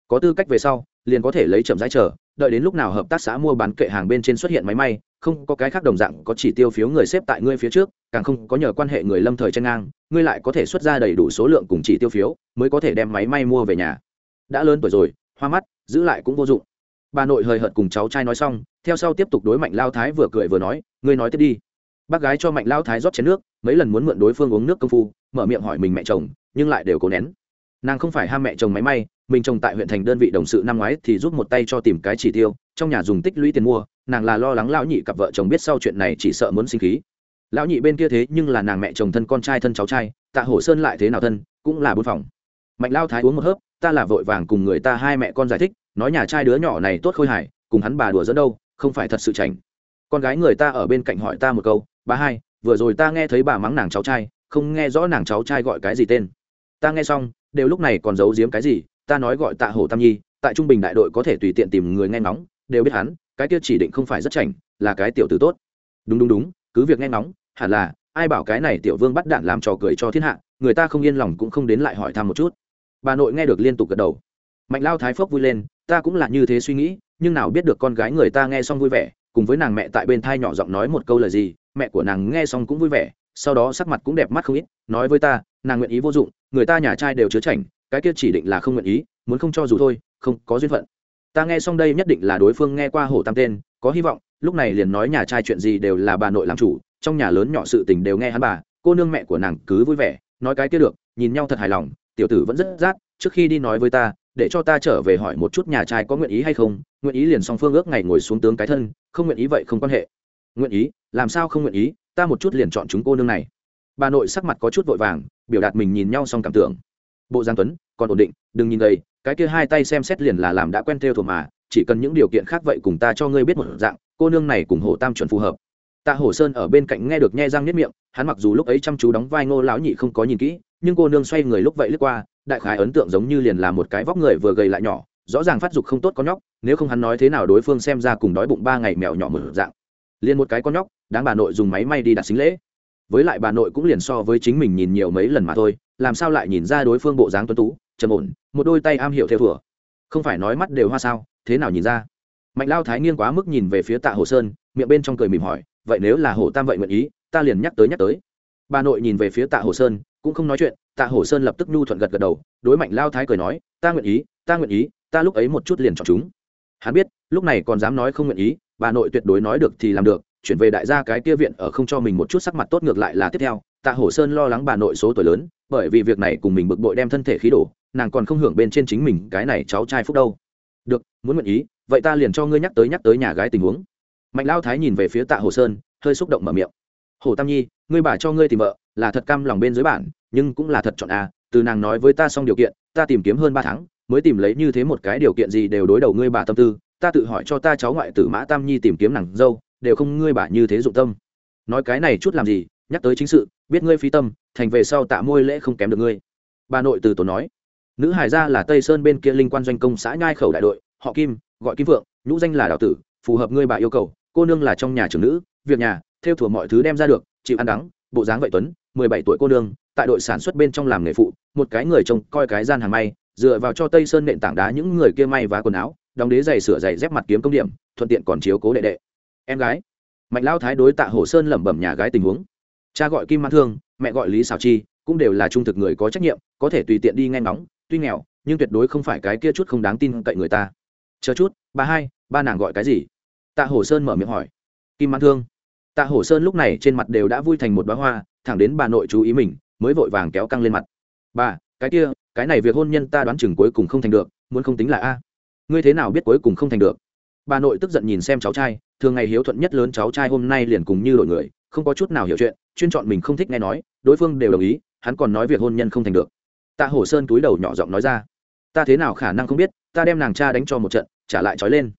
Speaker 1: Có tư cách về sau, liền có thể lấy chậm rãi chờ, đợi đến lúc nào hợp tác xã mua bán kệ hàng bên trên xuất hiện máy may, không có cái khác đồng dạng có chỉ tiêu phiếu người xếp tại ngươi phía trước, càng không có nhờ quan hệ người lâm thời tranh ngang, ngươi lại có thể xuất ra đầy đủ số lượng cùng chỉ tiêu phiếu, mới có thể đem máy may mua về nhà. Đã lớn tuổi rồi, hoa mắt giữ lại cũng vô dụng. Bà nội hời hợt cùng cháu trai nói xong, theo sau tiếp tục đối mạnh lao thái vừa cười vừa nói, ngươi nói tiếp đi. Bác gái cho mạnh lao thái rót chén nước, mấy lần muốn mượn đối phương uống nước công phu, mở miệng hỏi mình mẹ chồng, nhưng lại đều cố nén. Nàng không phải ham mẹ chồng máy may, mình chồng tại huyện thành đơn vị đồng sự năm ngoái thì giúp một tay cho tìm cái chỉ tiêu, trong nhà dùng tích lũy tiền mua, nàng là lo lắng lão nhị cặp vợ chồng biết sau chuyện này chỉ sợ muốn sinh khí. Lão nhị bên kia thế nhưng là nàng mẹ chồng thân con trai thân cháu trai, tạ hổ sơn lại thế nào thân, cũng là bốn phòng. Mạnh lao thái uống một hớp ta là vội vàng cùng người ta hai mẹ con giải thích, nói nhà trai đứa nhỏ này tốt khôi hài, cùng hắn bà đùa dẫn đâu, không phải thật sự chảnh. Con gái người ta ở bên cạnh hỏi ta một câu, bà hai, vừa rồi ta nghe thấy bà mắng nàng cháu trai, không nghe rõ nàng cháu trai gọi cái gì tên. Ta nghe xong, đều lúc này còn giấu giếm cái gì, ta nói gọi tạ hổ tam nhi, tại trung bình đại đội có thể tùy tiện tìm người nghe ngóng, đều biết hắn, cái kia chỉ định không phải rất chảnh, là cái tiểu tử tốt. Đúng đúng đúng, cứ việc nghe ngóng, hẳn là, ai bảo cái này tiểu vương bắt đạn làm trò cười cho thiên hạ, người ta không yên lòng cũng không đến lại hỏi thăm một chút bà nội nghe được liên tục gật đầu. Mạnh lao thái phốc vui lên, ta cũng là như thế suy nghĩ, nhưng nào biết được con gái người ta nghe xong vui vẻ, cùng với nàng mẹ tại bên thai nhỏ giọng nói một câu là gì, mẹ của nàng nghe xong cũng vui vẻ, sau đó sắc mặt cũng đẹp mắt không ít, nói với ta, nàng nguyện ý vô dụng, người ta nhà trai đều chứa chảnh, cái kia chỉ định là không nguyện ý, muốn không cho dù thôi, không, có duyên phận. Ta nghe xong đây nhất định là đối phương nghe qua hổ tam tên, có hy vọng, lúc này liền nói nhà trai chuyện gì đều là bà nội làm chủ, trong nhà lớn nhỏ sự tình đều nghe hắn bà, cô nương mẹ của nàng cứ vui vẻ, nói cái kia được, nhìn nhau thật hài lòng tiểu tử vẫn rất rát, trước khi đi nói với ta, để cho ta trở về hỏi một chút nhà trai có nguyện ý hay không, nguyện ý liền song phương ước ngày ngồi xuống tướng cái thân, không nguyện ý vậy không quan hệ. Nguyện ý, làm sao không nguyện ý, ta một chút liền chọn chúng cô nương này. Bà nội sắc mặt có chút vội vàng, biểu đạt mình nhìn nhau xong cảm tưởng. Bộ giang tuấn, còn ổn định, đừng nhìn đây cái kia hai tay xem xét liền là làm đã quen theo thuộc mà, chỉ cần những điều kiện khác vậy cùng ta cho ngươi biết một dạng, cô nương này cùng hồ tam chuẩn phù hợp. Tạ hổ sơn ở bên cạnh nghe được nhe răng nếp miệng, hắn mặc dù lúc ấy chăm chú đóng vai ngô lão nhị không có nhìn kỹ nhưng cô nương xoay người lúc vậy lướt qua, đại khái ấn tượng giống như liền là một cái vóc người vừa gầy lại nhỏ, rõ ràng phát dục không tốt có nhóc, nếu không hắn nói thế nào đối phương xem ra cùng đói bụng ba ngày mèo nhỏ mở dạng. Liền một cái con nhóc, đáng bà nội dùng máy may đi đặt xính lễ. Với lại bà nội cũng liền so với chính mình nhìn nhiều mấy lần mà thôi, làm sao lại nhìn ra đối phương bộ dáng tuấn tú, trầm ổn, một đôi tay am hiểu theo thừa không phải nói mắt đều hoa sao, thế nào nhìn ra? Mạnh lao thái nghiêng quá mức nhìn về phía tạ hồ sơn, miệng bên trong cười mỉm hỏi, vậy nếu là hồ tam vậy nguyện ý, ta liền nhắc tới nhắc tới. Bà nội nhìn về phía tạ hồ sơn cũng không nói chuyện, tạ Hổ sơn lập tức nhu thuận gật gật đầu, đối mạnh lao thái cười nói, ta nguyện ý, ta nguyện ý, ta lúc ấy một chút liền chọn chúng. Hắn biết, lúc này còn dám nói không nguyện ý, bà nội tuyệt đối nói được thì làm được, chuyển về đại gia cái kia viện ở không cho mình một chút sắc mặt tốt ngược lại là tiếp theo. Tạ hổ sơn lo lắng bà nội số tuổi lớn, bởi vì việc này cùng mình bực bội đem thân thể khí đổ, nàng còn không hưởng bên trên chính mình cái này cháu trai phúc đâu. Được, muốn nguyện ý, vậy ta liền cho ngươi nhắc tới nhắc tới nhà gái tình huống. Mạnh lao thái nhìn về phía tạ hồ sơn, hơi xúc động mở miệng. Hồ tam nhi, ngươi bà cho ngươi tìm vợ là thật cam lòng bên dưới bản, nhưng cũng là thật chọn à từ nàng nói với ta xong điều kiện, ta tìm kiếm hơn ba tháng, mới tìm lấy như thế một cái điều kiện gì đều đối đầu ngươi bà tâm tư, ta tự hỏi cho ta cháu ngoại tử mã tam nhi tìm kiếm nàng dâu, đều không ngươi bà như thế dụng tâm. Nói cái này chút làm gì, nhắc tới chính sự, biết ngươi phí tâm, thành về sau tạ môi lễ không kém được ngươi. Bà nội từ tổ nói. Nữ hải gia là tây sơn bên kia linh quan doanh công xã nhai khẩu đại đội, họ kim, gọi kim vượng nhũ danh là đạo tử, phù hợp ngươi bà yêu cầu, cô nương là trong nhà trưởng nữ, việc nhà, theo thủa mọi thứ đem ra được, chịu ăn đắng, bộ dáng vậy tuấn mười bảy tuổi cô nương, tại đội sản xuất bên trong làm nghề phụ, một cái người trông coi cái gian hàng may, dựa vào cho tây sơn nện tảng đá những người kia may và quần áo, đóng đế giày sửa giày dép mặt kiếm công điểm, thuận tiện còn chiếu cố đệ đệ. Em gái, mạnh lao thái đối tạ hồ sơn lẩm bẩm nhà gái tình huống. Cha gọi kim mãn thương, mẹ gọi lý xào chi, cũng đều là trung thực người có trách nhiệm, có thể tùy tiện đi nghe ngóng, tuy nghèo, nhưng tuyệt đối không phải cái kia chút không đáng tin cậy người ta. Chờ chút, ba hai, ba nàng gọi cái gì? Tạ hồ sơn mở miệng hỏi. Kim mãn thương. Tạ hồ sơn lúc này trên mặt đều đã vui thành một bá hoa thẳng đến bà nội chú ý mình, mới vội vàng kéo căng lên mặt. Bà, cái kia, cái này việc hôn nhân ta đoán chừng cuối cùng không thành được, muốn không tính là a. Ngươi thế nào biết cuối cùng không thành được? Bà nội tức giận nhìn xem cháu trai, thường ngày hiếu thuận nhất lớn cháu trai hôm nay liền cùng như đổi người, không có chút nào hiểu chuyện, chuyên chọn mình không thích nghe nói, đối phương đều đồng ý, hắn còn nói việc hôn nhân không thành được. Tạ hổ sơn túi đầu nhỏ giọng nói ra, ta thế nào khả năng không biết, ta đem nàng cha đánh cho một trận, trả lại trói lên.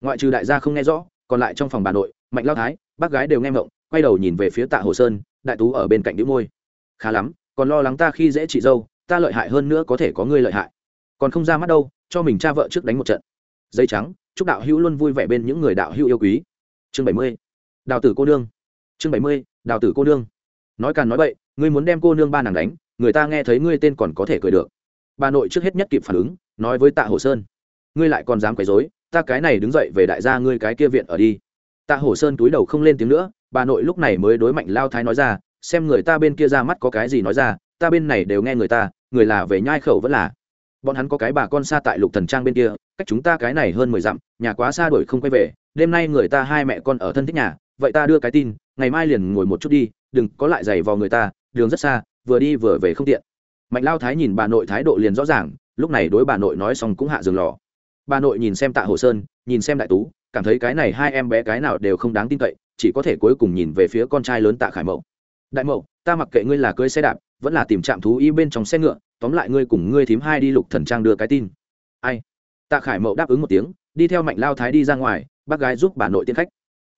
Speaker 1: Ngoại trừ đại gia không nghe rõ, còn lại trong phòng bà nội, mạnh lao thái, bác gái đều nghe mộng quay đầu nhìn về phía tạ hồ sơn đại tú ở bên cạnh đĩu môi. Khá lắm, còn lo lắng ta khi dễ chị dâu, ta lợi hại hơn nữa có thể có ngươi lợi hại. Còn không ra mắt đâu, cho mình cha vợ trước đánh một trận. Dây trắng, chúc đạo hữu luôn vui vẻ bên những người đạo hữu yêu quý. Chương bảy mươi, đào tử cô nương. Chương bảy mươi, đào tử cô nương. Nói càn nói vậy ngươi muốn đem cô nương ba nàng đánh, người ta nghe thấy ngươi tên còn có thể cười được. Bà nội trước hết nhất kịp phản ứng, nói với tạ hồ sơn. Ngươi lại còn dám quấy dối ta cái này đứng dậy về đại gia ngươi cái kia viện ở đi. Tạ hồ sơn túi đầu không lên tiếng nữa bà nội lúc này mới đối mạnh lao thái nói ra, xem người ta bên kia ra mắt có cái gì nói ra, ta bên này đều nghe người ta, người là về nhai khẩu vẫn là. Bọn hắn có cái bà con xa tại lục thần trang bên kia, cách chúng ta cái này hơn mười dặm, nhà quá xa đổi không quay về, đêm nay người ta hai mẹ con ở thân thích nhà, vậy ta đưa cái tin, ngày mai liền ngồi một chút đi, đừng có lại giày vào người ta, đường rất xa, vừa đi vừa về không tiện. Mạnh lao thái nhìn bà nội thái độ liền rõ ràng, lúc này đối bà nội nói xong cũng hạ giường lò. Bà nội nhìn xem tạ hồ sơn, nhìn xem đại tú, cảm thấy cái này hai em bé cái nào đều không đáng tin cậy chỉ có thể cuối cùng nhìn về phía con trai lớn tạ khải mậu. Đại mậu, ta mặc kệ ngươi là cưới xe đạp, vẫn là tìm trạm thú y bên trong xe ngựa, tóm lại ngươi cùng ngươi thím hai đi lục thần trang đưa cái tin. Ai? Tạ khải mậu đáp ứng một tiếng, đi theo mạnh lao thái đi ra ngoài, bác gái giúp bà nội tiên khách.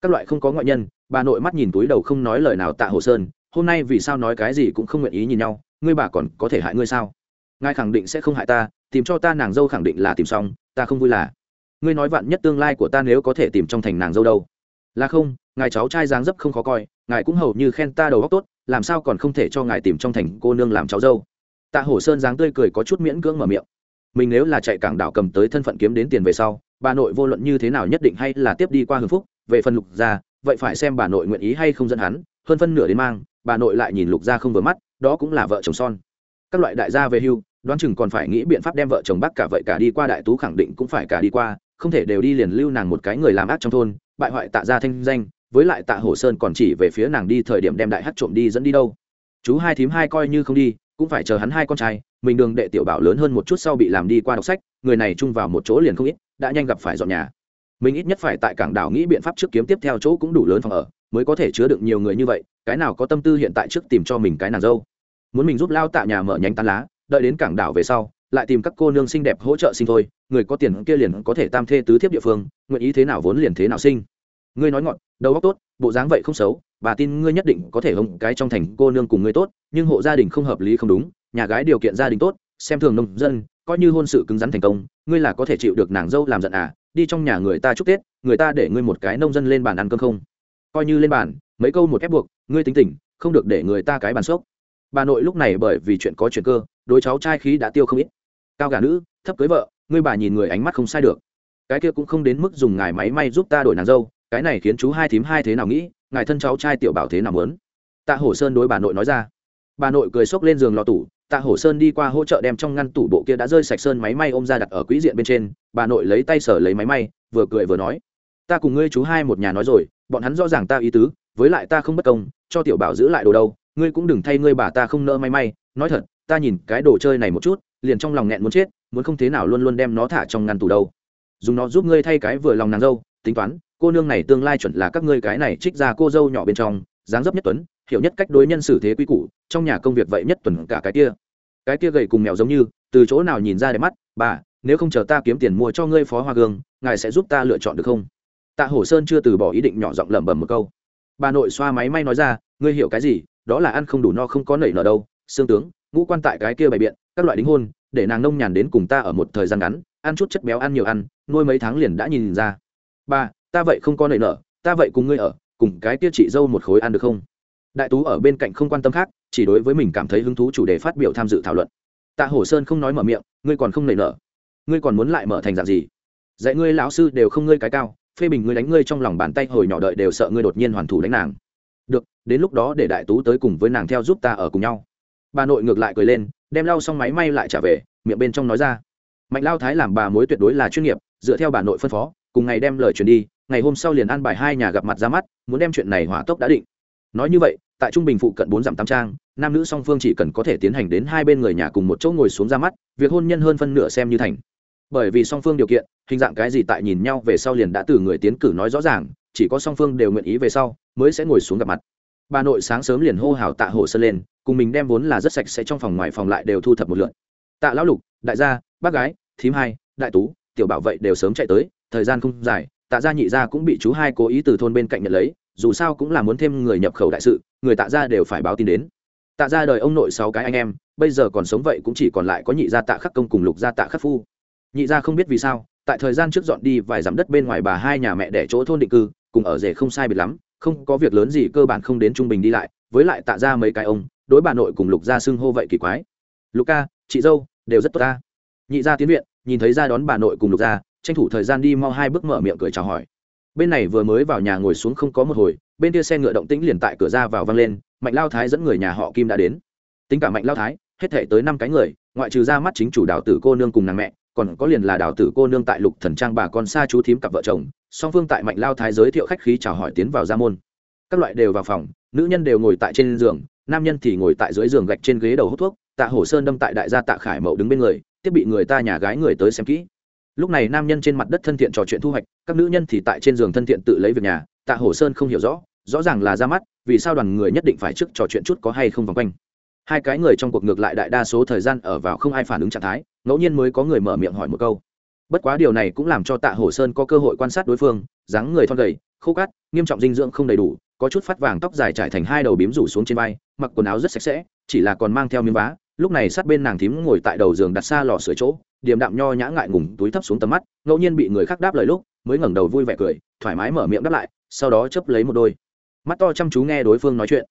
Speaker 1: Các loại không có ngoại nhân, bà nội mắt nhìn túi đầu không nói lời nào tạ hồ sơn, hôm nay vì sao nói cái gì cũng không nguyện ý nhìn nhau, ngươi bà còn có thể hại ngươi sao? Ngài khẳng định sẽ không hại ta, tìm cho ta nàng dâu khẳng định là tìm xong, ta không vui là. Ngươi nói vạn nhất tương lai của ta nếu có thể tìm trong thành nàng dâu đâu? Là không ngài cháu trai dáng dấp không khó coi, ngài cũng hầu như khen ta đầu góc tốt, làm sao còn không thể cho ngài tìm trong thành cô nương làm cháu dâu. Tạ hổ sơn dáng tươi cười có chút miễn cưỡng mở miệng. Mình nếu là chạy cảng đảo cầm tới thân phận kiếm đến tiền về sau, bà nội vô luận như thế nào nhất định hay là tiếp đi qua hưng phúc, về phần lục gia, vậy phải xem bà nội nguyện ý hay không dẫn hắn, hơn phân nửa đến mang, bà nội lại nhìn lục gia không vừa mắt, đó cũng là vợ chồng son. Các loại đại gia về hưu, đoán chừng còn phải nghĩ biện pháp đem vợ chồng bác cả vậy cả đi qua đại tú khẳng định cũng phải cả đi qua, không thể đều đi liền lưu nàng một cái người làm ác trong thôn, bại hoại tạ gia thanh danh với lại tạ hổ sơn còn chỉ về phía nàng đi thời điểm đem đại hát trộm đi dẫn đi đâu. Chú hai thím hai coi như không đi, cũng phải chờ hắn hai con trai, mình đường đệ tiểu bảo lớn hơn một chút sau bị làm đi qua đọc sách, người này chung vào một chỗ liền không ít, đã nhanh gặp phải dọn nhà. Mình ít nhất phải tại cảng đảo nghĩ biện pháp trước kiếm tiếp theo chỗ cũng đủ lớn phòng ở, mới có thể chứa được nhiều người như vậy, cái nào có tâm tư hiện tại trước tìm cho mình cái nàng dâu. Muốn mình giúp lao tạ nhà mở nhánh tán lá, đợi đến cảng đảo về sau, lại tìm các cô nương xinh đẹp hỗ trợ sinh thôi, người có tiền kia liền có thể tam thê tứ thiếp địa phương, nguyện ý thế nào vốn liền thế nào sinh ngươi nói ngọn, đầu óc tốt, bộ dáng vậy không xấu, bà tin ngươi nhất định có thể hông cái trong thành cô nương cùng ngươi tốt, nhưng hộ gia đình không hợp lý không đúng, nhà gái điều kiện gia đình tốt, xem thường nông dân, coi như hôn sự cứng rắn thành công, ngươi là có thể chịu được nàng dâu làm giận à đi trong nhà người ta chúc tết, người ta để ngươi một cái nông dân lên bàn ăn cơm không? Coi như lên bàn, mấy câu một ép buộc, ngươi tính tình, không được để người ta cái bàn sốc bà nội lúc này bởi vì chuyện có chuyện cơ, đối cháu trai khí đã tiêu không ít. Cao gà nữ, thấp cưới vợ, ngươi bà nhìn người ánh mắt không sai được. Cái kia cũng không đến mức dùng ngài máy may giúp ta đổi nàng dâu cái này khiến chú hai thím hai thế nào nghĩ, ngài thân cháu trai tiểu bảo thế nào muốn? Tạ hổ sơn đối bà nội nói ra. Bà nội cười xốc lên giường lò tủ, tạ hổ sơn đi qua hỗ trợ đem trong ngăn tủ bộ kia đã rơi sạch sơn máy may ôm ra đặt ở quỹ diện bên trên, bà nội lấy tay sở lấy máy may, vừa cười vừa nói. Ta cùng ngươi chú hai một nhà nói rồi, bọn hắn rõ ràng ta ý tứ, với lại ta không bất công, cho tiểu bảo giữ lại đồ đâu, ngươi cũng đừng thay ngươi bà ta không nỡ may may. Nói thật, ta nhìn cái đồ chơi này một chút, liền trong lòng nghẹn muốn chết, muốn không thế nào luôn luôn đem nó thả trong ngăn tủ đâu. Dùng nó giúp ngươi thay cái vừa lòng nàng dâu, tính toán cô nương này tương lai chuẩn là các ngươi cái này trích ra cô dâu nhỏ bên trong, dáng dấp nhất tuấn, hiểu nhất cách đối nhân xử thế quy củ, trong nhà công việc vậy nhất tuần cả cái kia. Cái kia gầy cùng mèo giống như, từ chỗ nào nhìn ra để mắt, bà, nếu không chờ ta kiếm tiền mua cho ngươi phó hoa gương, ngài sẽ giúp ta lựa chọn được không? Tạ hổ sơn chưa từ bỏ ý định nhỏ giọng lẩm bẩm một câu. Bà nội xoa máy may nói ra, ngươi hiểu cái gì? Đó là ăn không đủ no không có nảy nở đâu, xương tướng, ngũ quan tại cái kia bày biện, các loại đính hôn, để nàng nông nhàn đến cùng ta ở một thời gian ngắn, ăn chút chất béo ăn nhiều ăn, nuôi mấy tháng liền đã nhìn ra. Ba ta vậy không có nảy nở, ta vậy cùng ngươi ở, cùng cái kia chị dâu một khối ăn được không? Đại tú ở bên cạnh không quan tâm khác, chỉ đối với mình cảm thấy hứng thú chủ đề phát biểu tham dự thảo luận. Tạ hổ sơn không nói mở miệng, ngươi còn không nảy nở. Ngươi còn muốn lại mở thành dạng gì? Dạy ngươi lão sư đều không ngươi cái cao, phê bình ngươi đánh ngươi trong lòng bàn tay hồi nhỏ đợi đều sợ ngươi đột nhiên hoàn thủ đánh nàng. Được, đến lúc đó để đại tú tới cùng với nàng theo giúp ta ở cùng nhau. Bà nội ngược lại cười lên, đem lau xong máy may lại trả về, miệng bên trong nói ra. Mạnh lao thái làm bà mối tuyệt đối là chuyên nghiệp, dựa theo bà nội phân phó, cùng ngày đem lời truyền đi ngày hôm sau liền ăn bài hai nhà gặp mặt ra mắt, muốn đem chuyện này hỏa tốc đã định. Nói như vậy, tại trung bình phụ cận bốn dặm tam trang, nam nữ song phương chỉ cần có thể tiến hành đến hai bên người nhà cùng một chỗ ngồi xuống ra mắt, việc hôn nhân hơn phân nửa xem như thành. Bởi vì song phương điều kiện, hình dạng cái gì tại nhìn nhau về sau liền đã từ người tiến cử nói rõ ràng, chỉ có song phương đều nguyện ý về sau, mới sẽ ngồi xuống gặp mặt. Bà nội sáng sớm liền hô hào tạ hồ sơn lên, cùng mình đem vốn là rất sạch sẽ trong phòng ngoài phòng lại đều thu thập một lượn tạ lão lục, đại gia, bác gái, thím hai, đại tú, tiểu bảo vệ đều sớm chạy tới, thời gian không dài tạ gia nhị gia cũng bị chú hai cố ý từ thôn bên cạnh nhận lấy, dù sao cũng là muốn thêm người nhập khẩu đại sự, người tạ gia đều phải báo tin đến. Tạ gia đời ông nội sáu cái anh em, bây giờ còn sống vậy cũng chỉ còn lại có nhị gia tạ khắc công cùng lục gia tạ khắc phu. Nhị gia không biết vì sao, tại thời gian trước dọn đi vài dặm đất bên ngoài bà hai nhà mẹ để chỗ thôn định cư, cùng ở rể không sai biệt lắm, không có việc lớn gì cơ bản không đến trung bình đi lại, với lại tạ ra mấy cái ông, đối bà nội cùng lục gia xưng hô vậy kỳ quái. Lục ca, chị dâu, đều rất tốt ta. Nhị gia tiến viện, nhìn thấy ra đón bà nội cùng lục gia tranh thủ thời gian đi mau hai bước mở miệng cười chào hỏi. Bên này vừa mới vào nhà ngồi xuống không có một hồi, bên kia xe ngựa động tĩnh liền tại cửa ra vào văng lên, mạnh lao thái dẫn người nhà họ kim đã đến. Tính cả mạnh lao thái, hết thể tới năm cái người, ngoại trừ ra mắt chính chủ đạo tử cô nương cùng nàng mẹ, còn có liền là đào tử cô nương tại lục thần trang bà con xa chú thím cặp vợ chồng, song phương tại mạnh lao thái giới thiệu khách khí chào hỏi tiến vào gia môn. Các loại đều vào phòng, nữ nhân đều ngồi tại trên giường, nam nhân thì ngồi tại dưới giường gạch trên ghế đầu hút thuốc, tạ hổ sơn đâm tại đại gia tạ khải mậu đứng bên người, tiếp bị người ta nhà gái người tới xem kỹ lúc này nam nhân trên mặt đất thân thiện trò chuyện thu hoạch, các nữ nhân thì tại trên giường thân thiện tự lấy việc nhà. Tạ hổ sơn không hiểu rõ rõ ràng là ra mắt, vì sao đoàn người nhất định phải trước trò chuyện chút có hay không vòng quanh. Hai cái người trong cuộc ngược lại đại đa số thời gian ở vào không ai phản ứng trạng thái, ngẫu nhiên mới có người mở miệng hỏi một câu. Bất quá điều này cũng làm cho tạ hổ sơn có cơ hội quan sát đối phương, dáng người thon gầy, khô cát, nghiêm trọng dinh dưỡng không đầy đủ, có chút phát vàng tóc dài trải thành hai đầu bím rủ xuống trên vai, mặc quần áo rất sạch sẽ, chỉ là còn mang theo miếng vá lúc này sát bên nàng thím ngồi tại đầu giường đặt xa lò sưởi chỗ, điềm đạm nho nhã ngại ngùng, túi thấp xuống tầm mắt, ngẫu nhiên bị người khác đáp lời lúc, mới ngẩng đầu vui vẻ cười, thoải mái mở miệng đáp lại, sau đó chấp lấy một đôi. Mắt to chăm chú nghe đối phương nói chuyện.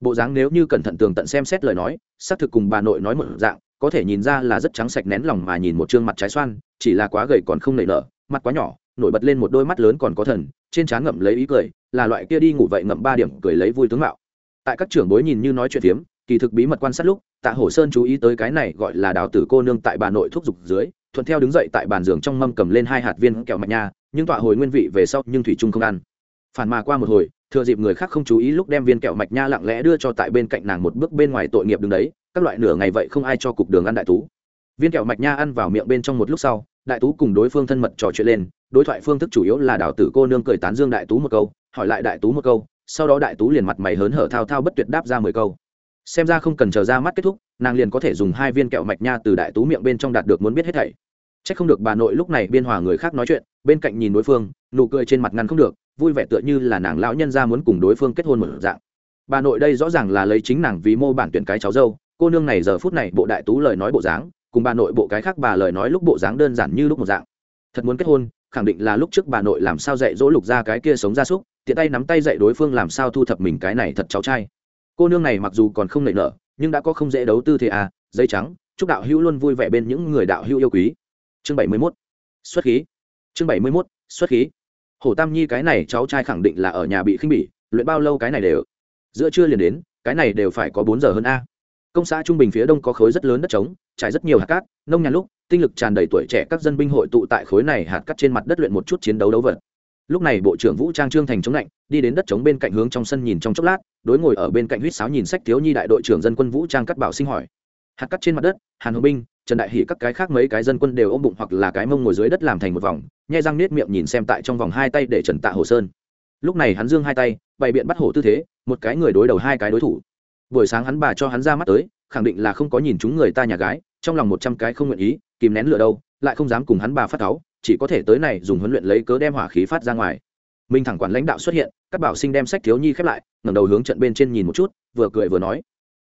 Speaker 1: Bộ dáng nếu như cẩn thận tường tận xem xét lời nói, xác thực cùng bà nội nói một dạng, có thể nhìn ra là rất trắng sạch nén lòng mà nhìn một chương mặt trái xoan, chỉ là quá gầy còn không nảy nở, mặt quá nhỏ, nổi bật lên một đôi mắt lớn còn có thần, trên trán ngậm lấy ý cười, là loại kia đi ngủ vậy ngậm ba điểm cười lấy vui tướng mạo. Tại các trưởng bối nhìn như nói chuyện phiếm, kỳ thực bí mật quan sát lúc tạ hổ sơn chú ý tới cái này gọi là đào tử cô nương tại bà nội thuốc dục dưới, thuận theo đứng dậy tại bàn giường trong mâm cầm lên hai hạt viên kẹo mạch nha, nhưng tọa hồi nguyên vị về sau nhưng thủy trung không ăn. Phản mà qua một hồi, thừa dịp người khác không chú ý lúc đem viên kẹo mạch nha lặng lẽ đưa cho tại bên cạnh nàng một bước bên ngoài tội nghiệp đứng đấy, các loại nửa ngày vậy không ai cho cục đường ăn đại tú. Viên kẹo mạch nha ăn vào miệng bên trong một lúc sau, đại tú cùng đối phương thân mật trò chuyện lên, đối thoại phương thức chủ yếu là đào tử cô nương cười tán dương đại tú một câu, hỏi lại đại tú một câu, sau đó đại tú liền mặt mày hớn hở thao thao bất tuyệt đáp ra mười câu xem ra không cần chờ ra mắt kết thúc, nàng liền có thể dùng hai viên kẹo mạch nha từ đại tú miệng bên trong đạt được muốn biết hết thảy. C h ắ c không được bà nội lúc này biên hòa người khác nói chuyện, bên cạnh nhìn đối phương, nụ cười trên mặt ngăn không được, vui vẻ tựa như là nàng lão nhân ra muốn cùng đối phương kết hôn một dạng. Bà nội đây rõ ràng là lấy chính nàng vì mô bản tuyển cái cháu dâu, cô nương này giờ phút này bộ đại tú lời nói bộ dáng, cùng bà nội bộ cái khác bà lời nói lúc bộ dáng đơn giản như lúc một dạng. Thật muốn kết hôn, khẳng định là lúc trước bà nội làm sao dạy dỗ lục ra cái kia sống ra súc, tiện tay nắm tay dạy đối phương làm sao thu thập mình cái này thật cháu trai cô nương này mặc dù còn không nảy nở, nhưng đã có không dễ đấu tư thế à dây trắng, chúc đạo hữu luôn vui vẻ bên những người đạo hữu yêu quý. Chương bảy mươi mốt. Xuất khí. Chương bảy mươi mốt, xuất khí. Hồ tam nhi cái này cháu trai khẳng định là ở nhà bị khinh bỉ, luyện bao lâu cái này đều. Giữa trưa liền đến, cái này đều phải có bốn giờ hơn a. Công xã trung bình phía đông có khối rất lớn đất trống, trải rất nhiều hạt cát, nông nhàn lúc, tinh lực tràn đầy tuổi trẻ các dân binh hội tụ tại khối này hạt cát trên mặt đất luyện một chút chiến đấu đấu vật lúc này bộ trưởng vũ trang trương thành chống lạnh, đi đến đất chống bên cạnh hướng trong sân nhìn trong chốc lát, đối ngồi ở bên cạnh huýt sáo nhìn sách thiếu nhi đại đội trưởng dân quân vũ trang cắt bảo sinh hỏi. Hạt cắt trên mặt đất, hàn hồng binh trần đại hỷ các cái khác mấy cái dân quân đều ôm bụng hoặc là cái mông ngồi dưới đất làm thành một vòng, nhai răng nết miệng nhìn xem tại trong vòng hai tay để trần tạ hồ sơn. Lúc này hắn dương hai tay, bày biện bắt hổ tư thế, một cái người đối đầu hai cái đối thủ. Buổi sáng hắn bà cho hắn ra mắt tới, khẳng định là không có nhìn chúng người ta nhà gái, trong lòng một trăm cái không nguyện ý, kìm nén lửa đâu, lại không dám cùng hắn bà phát cáu chỉ có thể tới này dùng huấn luyện lấy cớ đem hỏa khí phát ra ngoài. Minh thẳng quản lãnh đạo xuất hiện, các bảo sinh đem sách thiếu nhi khép lại, ngẩng đầu hướng trận bên trên nhìn một chút, vừa cười vừa nói,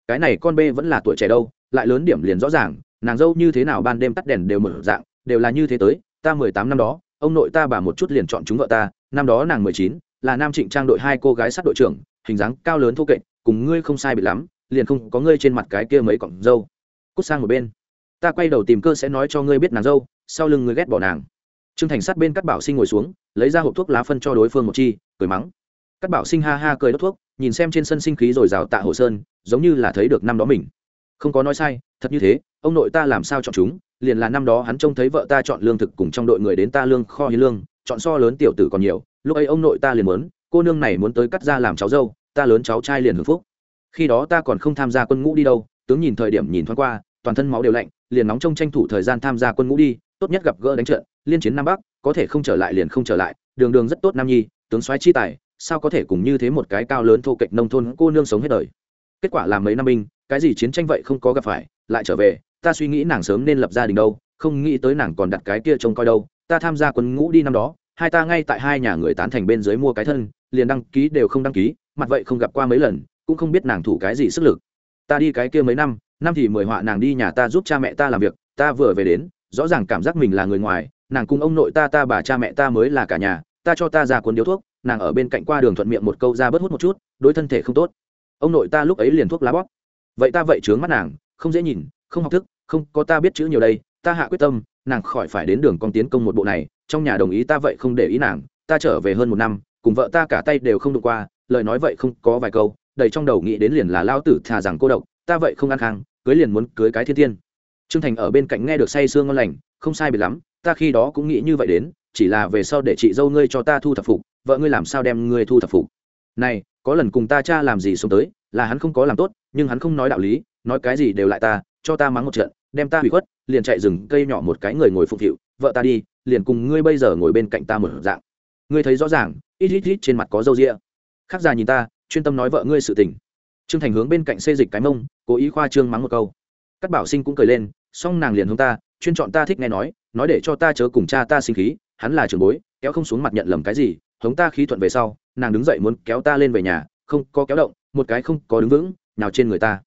Speaker 1: cái này con bê vẫn là tuổi trẻ đâu, lại lớn điểm liền rõ ràng, nàng dâu như thế nào ban đêm tắt đèn đều mở dạng, đều là như thế tới, ta mười tám năm đó, ông nội ta bà một chút liền chọn chúng vợ ta, năm đó nàng mười chín, là nam trịnh trang đội hai cô gái sát đội trưởng, hình dáng cao lớn thô kệch, cùng ngươi không sai bị lắm, liền không có ngươi trên mặt cái kia mấy cọng dâu. Cút sang một bên, ta quay đầu tìm cơ sẽ nói cho ngươi biết nàng dâu, sau lưng ngươi ghét bỏ nàng trương thành sát bên cắt bảo sinh ngồi xuống, lấy ra hộp thuốc lá phân cho đối phương một chi, cười mắng. Cắt bảo sinh ha ha cười đốt thuốc, nhìn xem trên sân sinh khí rồi rào tạ hồ sơn, giống như là thấy được năm đó mình. Không có nói sai, thật như thế, ông nội ta làm sao chọn chúng, liền là năm đó hắn trông thấy vợ ta chọn lương thực cùng trong đội người đến ta lương kho hiến lương, chọn so lớn tiểu tử còn nhiều, lúc ấy ông nội ta liền muốn, cô nương này muốn tới cắt ra làm cháu dâu, ta lớn cháu trai liền hưởng phúc. Khi đó ta còn không tham gia quân ngũ đi đâu, tướng nhìn thời điểm nhìn thoáng qua, toàn thân máu đều lạnh, liền nóng trong tranh thủ thời gian tham gia quân ngũ đi tốt nhất gặp gỡ đánh trận, liên chiến nam bắc, có thể không trở lại liền không trở lại, đường đường rất tốt nam nhi, tướng soái chi tài, sao có thể cùng như thế một cái cao lớn thô kệch nông thôn cô nương sống hết đời? Kết quả là mấy năm binh, cái gì chiến tranh vậy không có gặp phải, lại trở về, ta suy nghĩ nàng sớm nên lập gia đình đâu, không nghĩ tới nàng còn đặt cái kia trông coi đâu, ta tham gia quân ngũ đi năm đó, hai ta ngay tại hai nhà người tán thành bên dưới mua cái thân, liền đăng ký đều không đăng ký, mặt vậy không gặp qua mấy lần, cũng không biết nàng thủ cái gì sức lực. Ta đi cái kia mấy năm năm thì mười họa nàng đi nhà ta giúp cha mẹ ta làm việc, ta vừa về đến rõ ràng cảm giác mình là người ngoài, nàng cùng ông nội ta ta bà cha mẹ ta mới là cả nhà, ta cho ta ra cuốn điếu thuốc, nàng ở bên cạnh qua đường thuận miệng một câu ra bớt hút một chút, đối thân thể không tốt. Ông nội ta lúc ấy liền thuốc lá bóp. Vậy ta vậy trướng mắt nàng, không dễ nhìn, không học thức, không có ta biết chữ nhiều đây, ta hạ quyết tâm, nàng khỏi phải đến đường con tiến công một bộ này, trong nhà đồng ý ta vậy không để ý nàng, ta trở về hơn một năm, cùng vợ ta cả tay đều không đụng qua, lời nói vậy không có vài câu, đầy trong đầu nghĩ đến liền là lao tử thà rằng cô độc, ta vậy không ăn khang, cưới liền muốn cưới cái thiên tiên trương thành ở bên cạnh nghe được say sương ngon lành, không sai biệt lắm, ta khi đó cũng nghĩ như vậy đến, chỉ là về sau để chị dâu ngươi cho ta thu thập phục, vợ ngươi làm sao đem ngươi thu thập phục. Này, có lần cùng ta cha làm gì xuống tới, là hắn không có làm tốt, nhưng hắn không nói đạo lý, nói cái gì đều lại ta, cho ta mắng một trận, đem ta hủy khuất, liền chạy rừng cây nhỏ một cái người ngồi phục vụ vợ ta đi, liền cùng ngươi bây giờ ngồi bên cạnh ta một dạng. Ngươi thấy rõ ràng, ít ít ít trên mặt có râu ria khác già nhìn ta, chuyên tâm nói vợ ngươi sự tình. Trương thành hướng bên cạnh xê dịch cái mông, cố ý khoa trương mắng một câu các bảo sinh cũng cười lên xong nàng liền hướng ta, chuyên chọn ta thích nghe nói nói để cho ta chớ cùng cha ta sinh khí, hắn là trường bối, kéo không xuống mặt nhận lầm cái gì, hống ta khí thuận về sau, nàng đứng dậy muốn kéo ta lên về nhà, không có kéo động, một cái không có đứng vững, nào trên người ta.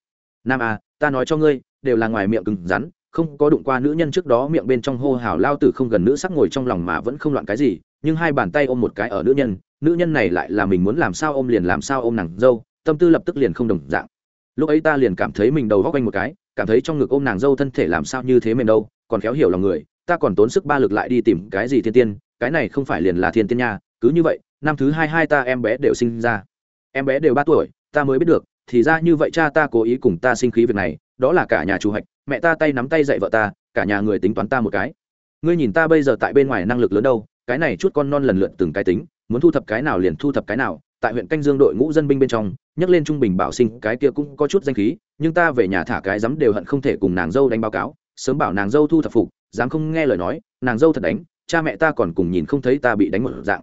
Speaker 1: Nam à ta nói cho ngươi, đều là ngoài miệng cứng rắn, không có đụng qua nữ nhân trước đó miệng bên trong hô hào lao tử không gần nữ sắc ngồi trong lòng mà vẫn không loạn cái gì, nhưng hai bàn tay ôm một cái ở nữ nhân nữ nhân này lại là mình muốn làm sao ôm liền làm sao ôm nàng dâu, tâm tư lập tức liền không đồng dạng. Lúc ấy ta liền cảm thấy mình đầu góc quanh một cái cảm thấy trong ngực ôm nàng dâu thân thể làm sao như thế mềm đâu, còn khéo hiểu lòng người, ta còn tốn sức ba lực lại đi tìm cái gì thiên tiên, cái này không phải liền là thiên tiên nha, cứ như vậy, năm thứ hai hai ta em bé đều sinh ra. Em bé đều ba tuổi, ta mới biết được, thì ra như vậy cha ta cố ý cùng ta sinh khí việc này, đó là cả nhà chủ hạch, mẹ ta tay nắm tay dạy vợ ta, cả nhà người tính toán ta một cái. Ngươi nhìn ta bây giờ tại bên ngoài năng lực lớn đâu, cái này chút con non lần lượt từng cái tính, muốn thu thập cái nào liền thu thập cái nào tại huyện canh dương đội ngũ dân binh bên trong, nhắc lên trung bình bảo sinh, cái kia cũng có chút danh khí, nhưng ta về nhà thả cái dám đều hận không thể cùng nàng dâu đánh báo cáo, sớm bảo nàng dâu thu thập phục, dám không nghe lời nói, nàng dâu thật đánh, cha mẹ ta còn cùng nhìn không thấy ta bị đánh một dạng.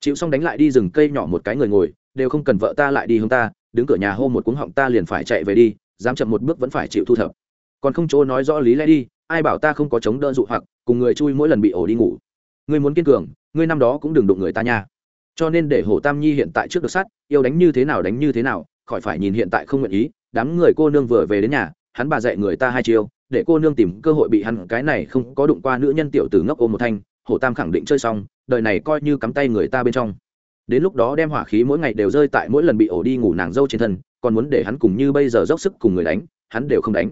Speaker 1: Chịu xong đánh lại đi rừng cây nhỏ một cái người ngồi, đều không cần vợ ta lại đi hướng ta, đứng cửa nhà hô một cuống họng ta liền phải chạy về đi, dám chậm một bước vẫn phải chịu thu thập. Còn không chỗ nói rõ lý lẽ đi, ai bảo ta không có chống đỡ dụ hoặc, cùng người chui mỗi lần bị ổ đi ngủ. Ngươi muốn kiên cường, ngươi năm đó cũng đừng đụng người ta nha cho nên để hồ tam nhi hiện tại trước được sát, yêu đánh như thế nào đánh như thế nào, khỏi phải nhìn hiện tại không nguyện ý, đám người cô nương vừa về đến nhà, hắn bà dạy người ta hai chiêu, để cô nương tìm cơ hội bị hắn, cái này không có đụng qua nữ nhân tiểu tử ngốc ôm một thanh, hồ tam khẳng định chơi xong, đời này coi như cắm tay người ta bên trong. Đến lúc đó đem hỏa khí mỗi ngày đều rơi tại mỗi lần bị ổ đi ngủ nàng dâu trên thân, còn muốn để hắn cùng như bây giờ dốc sức cùng người đánh, hắn đều không đánh.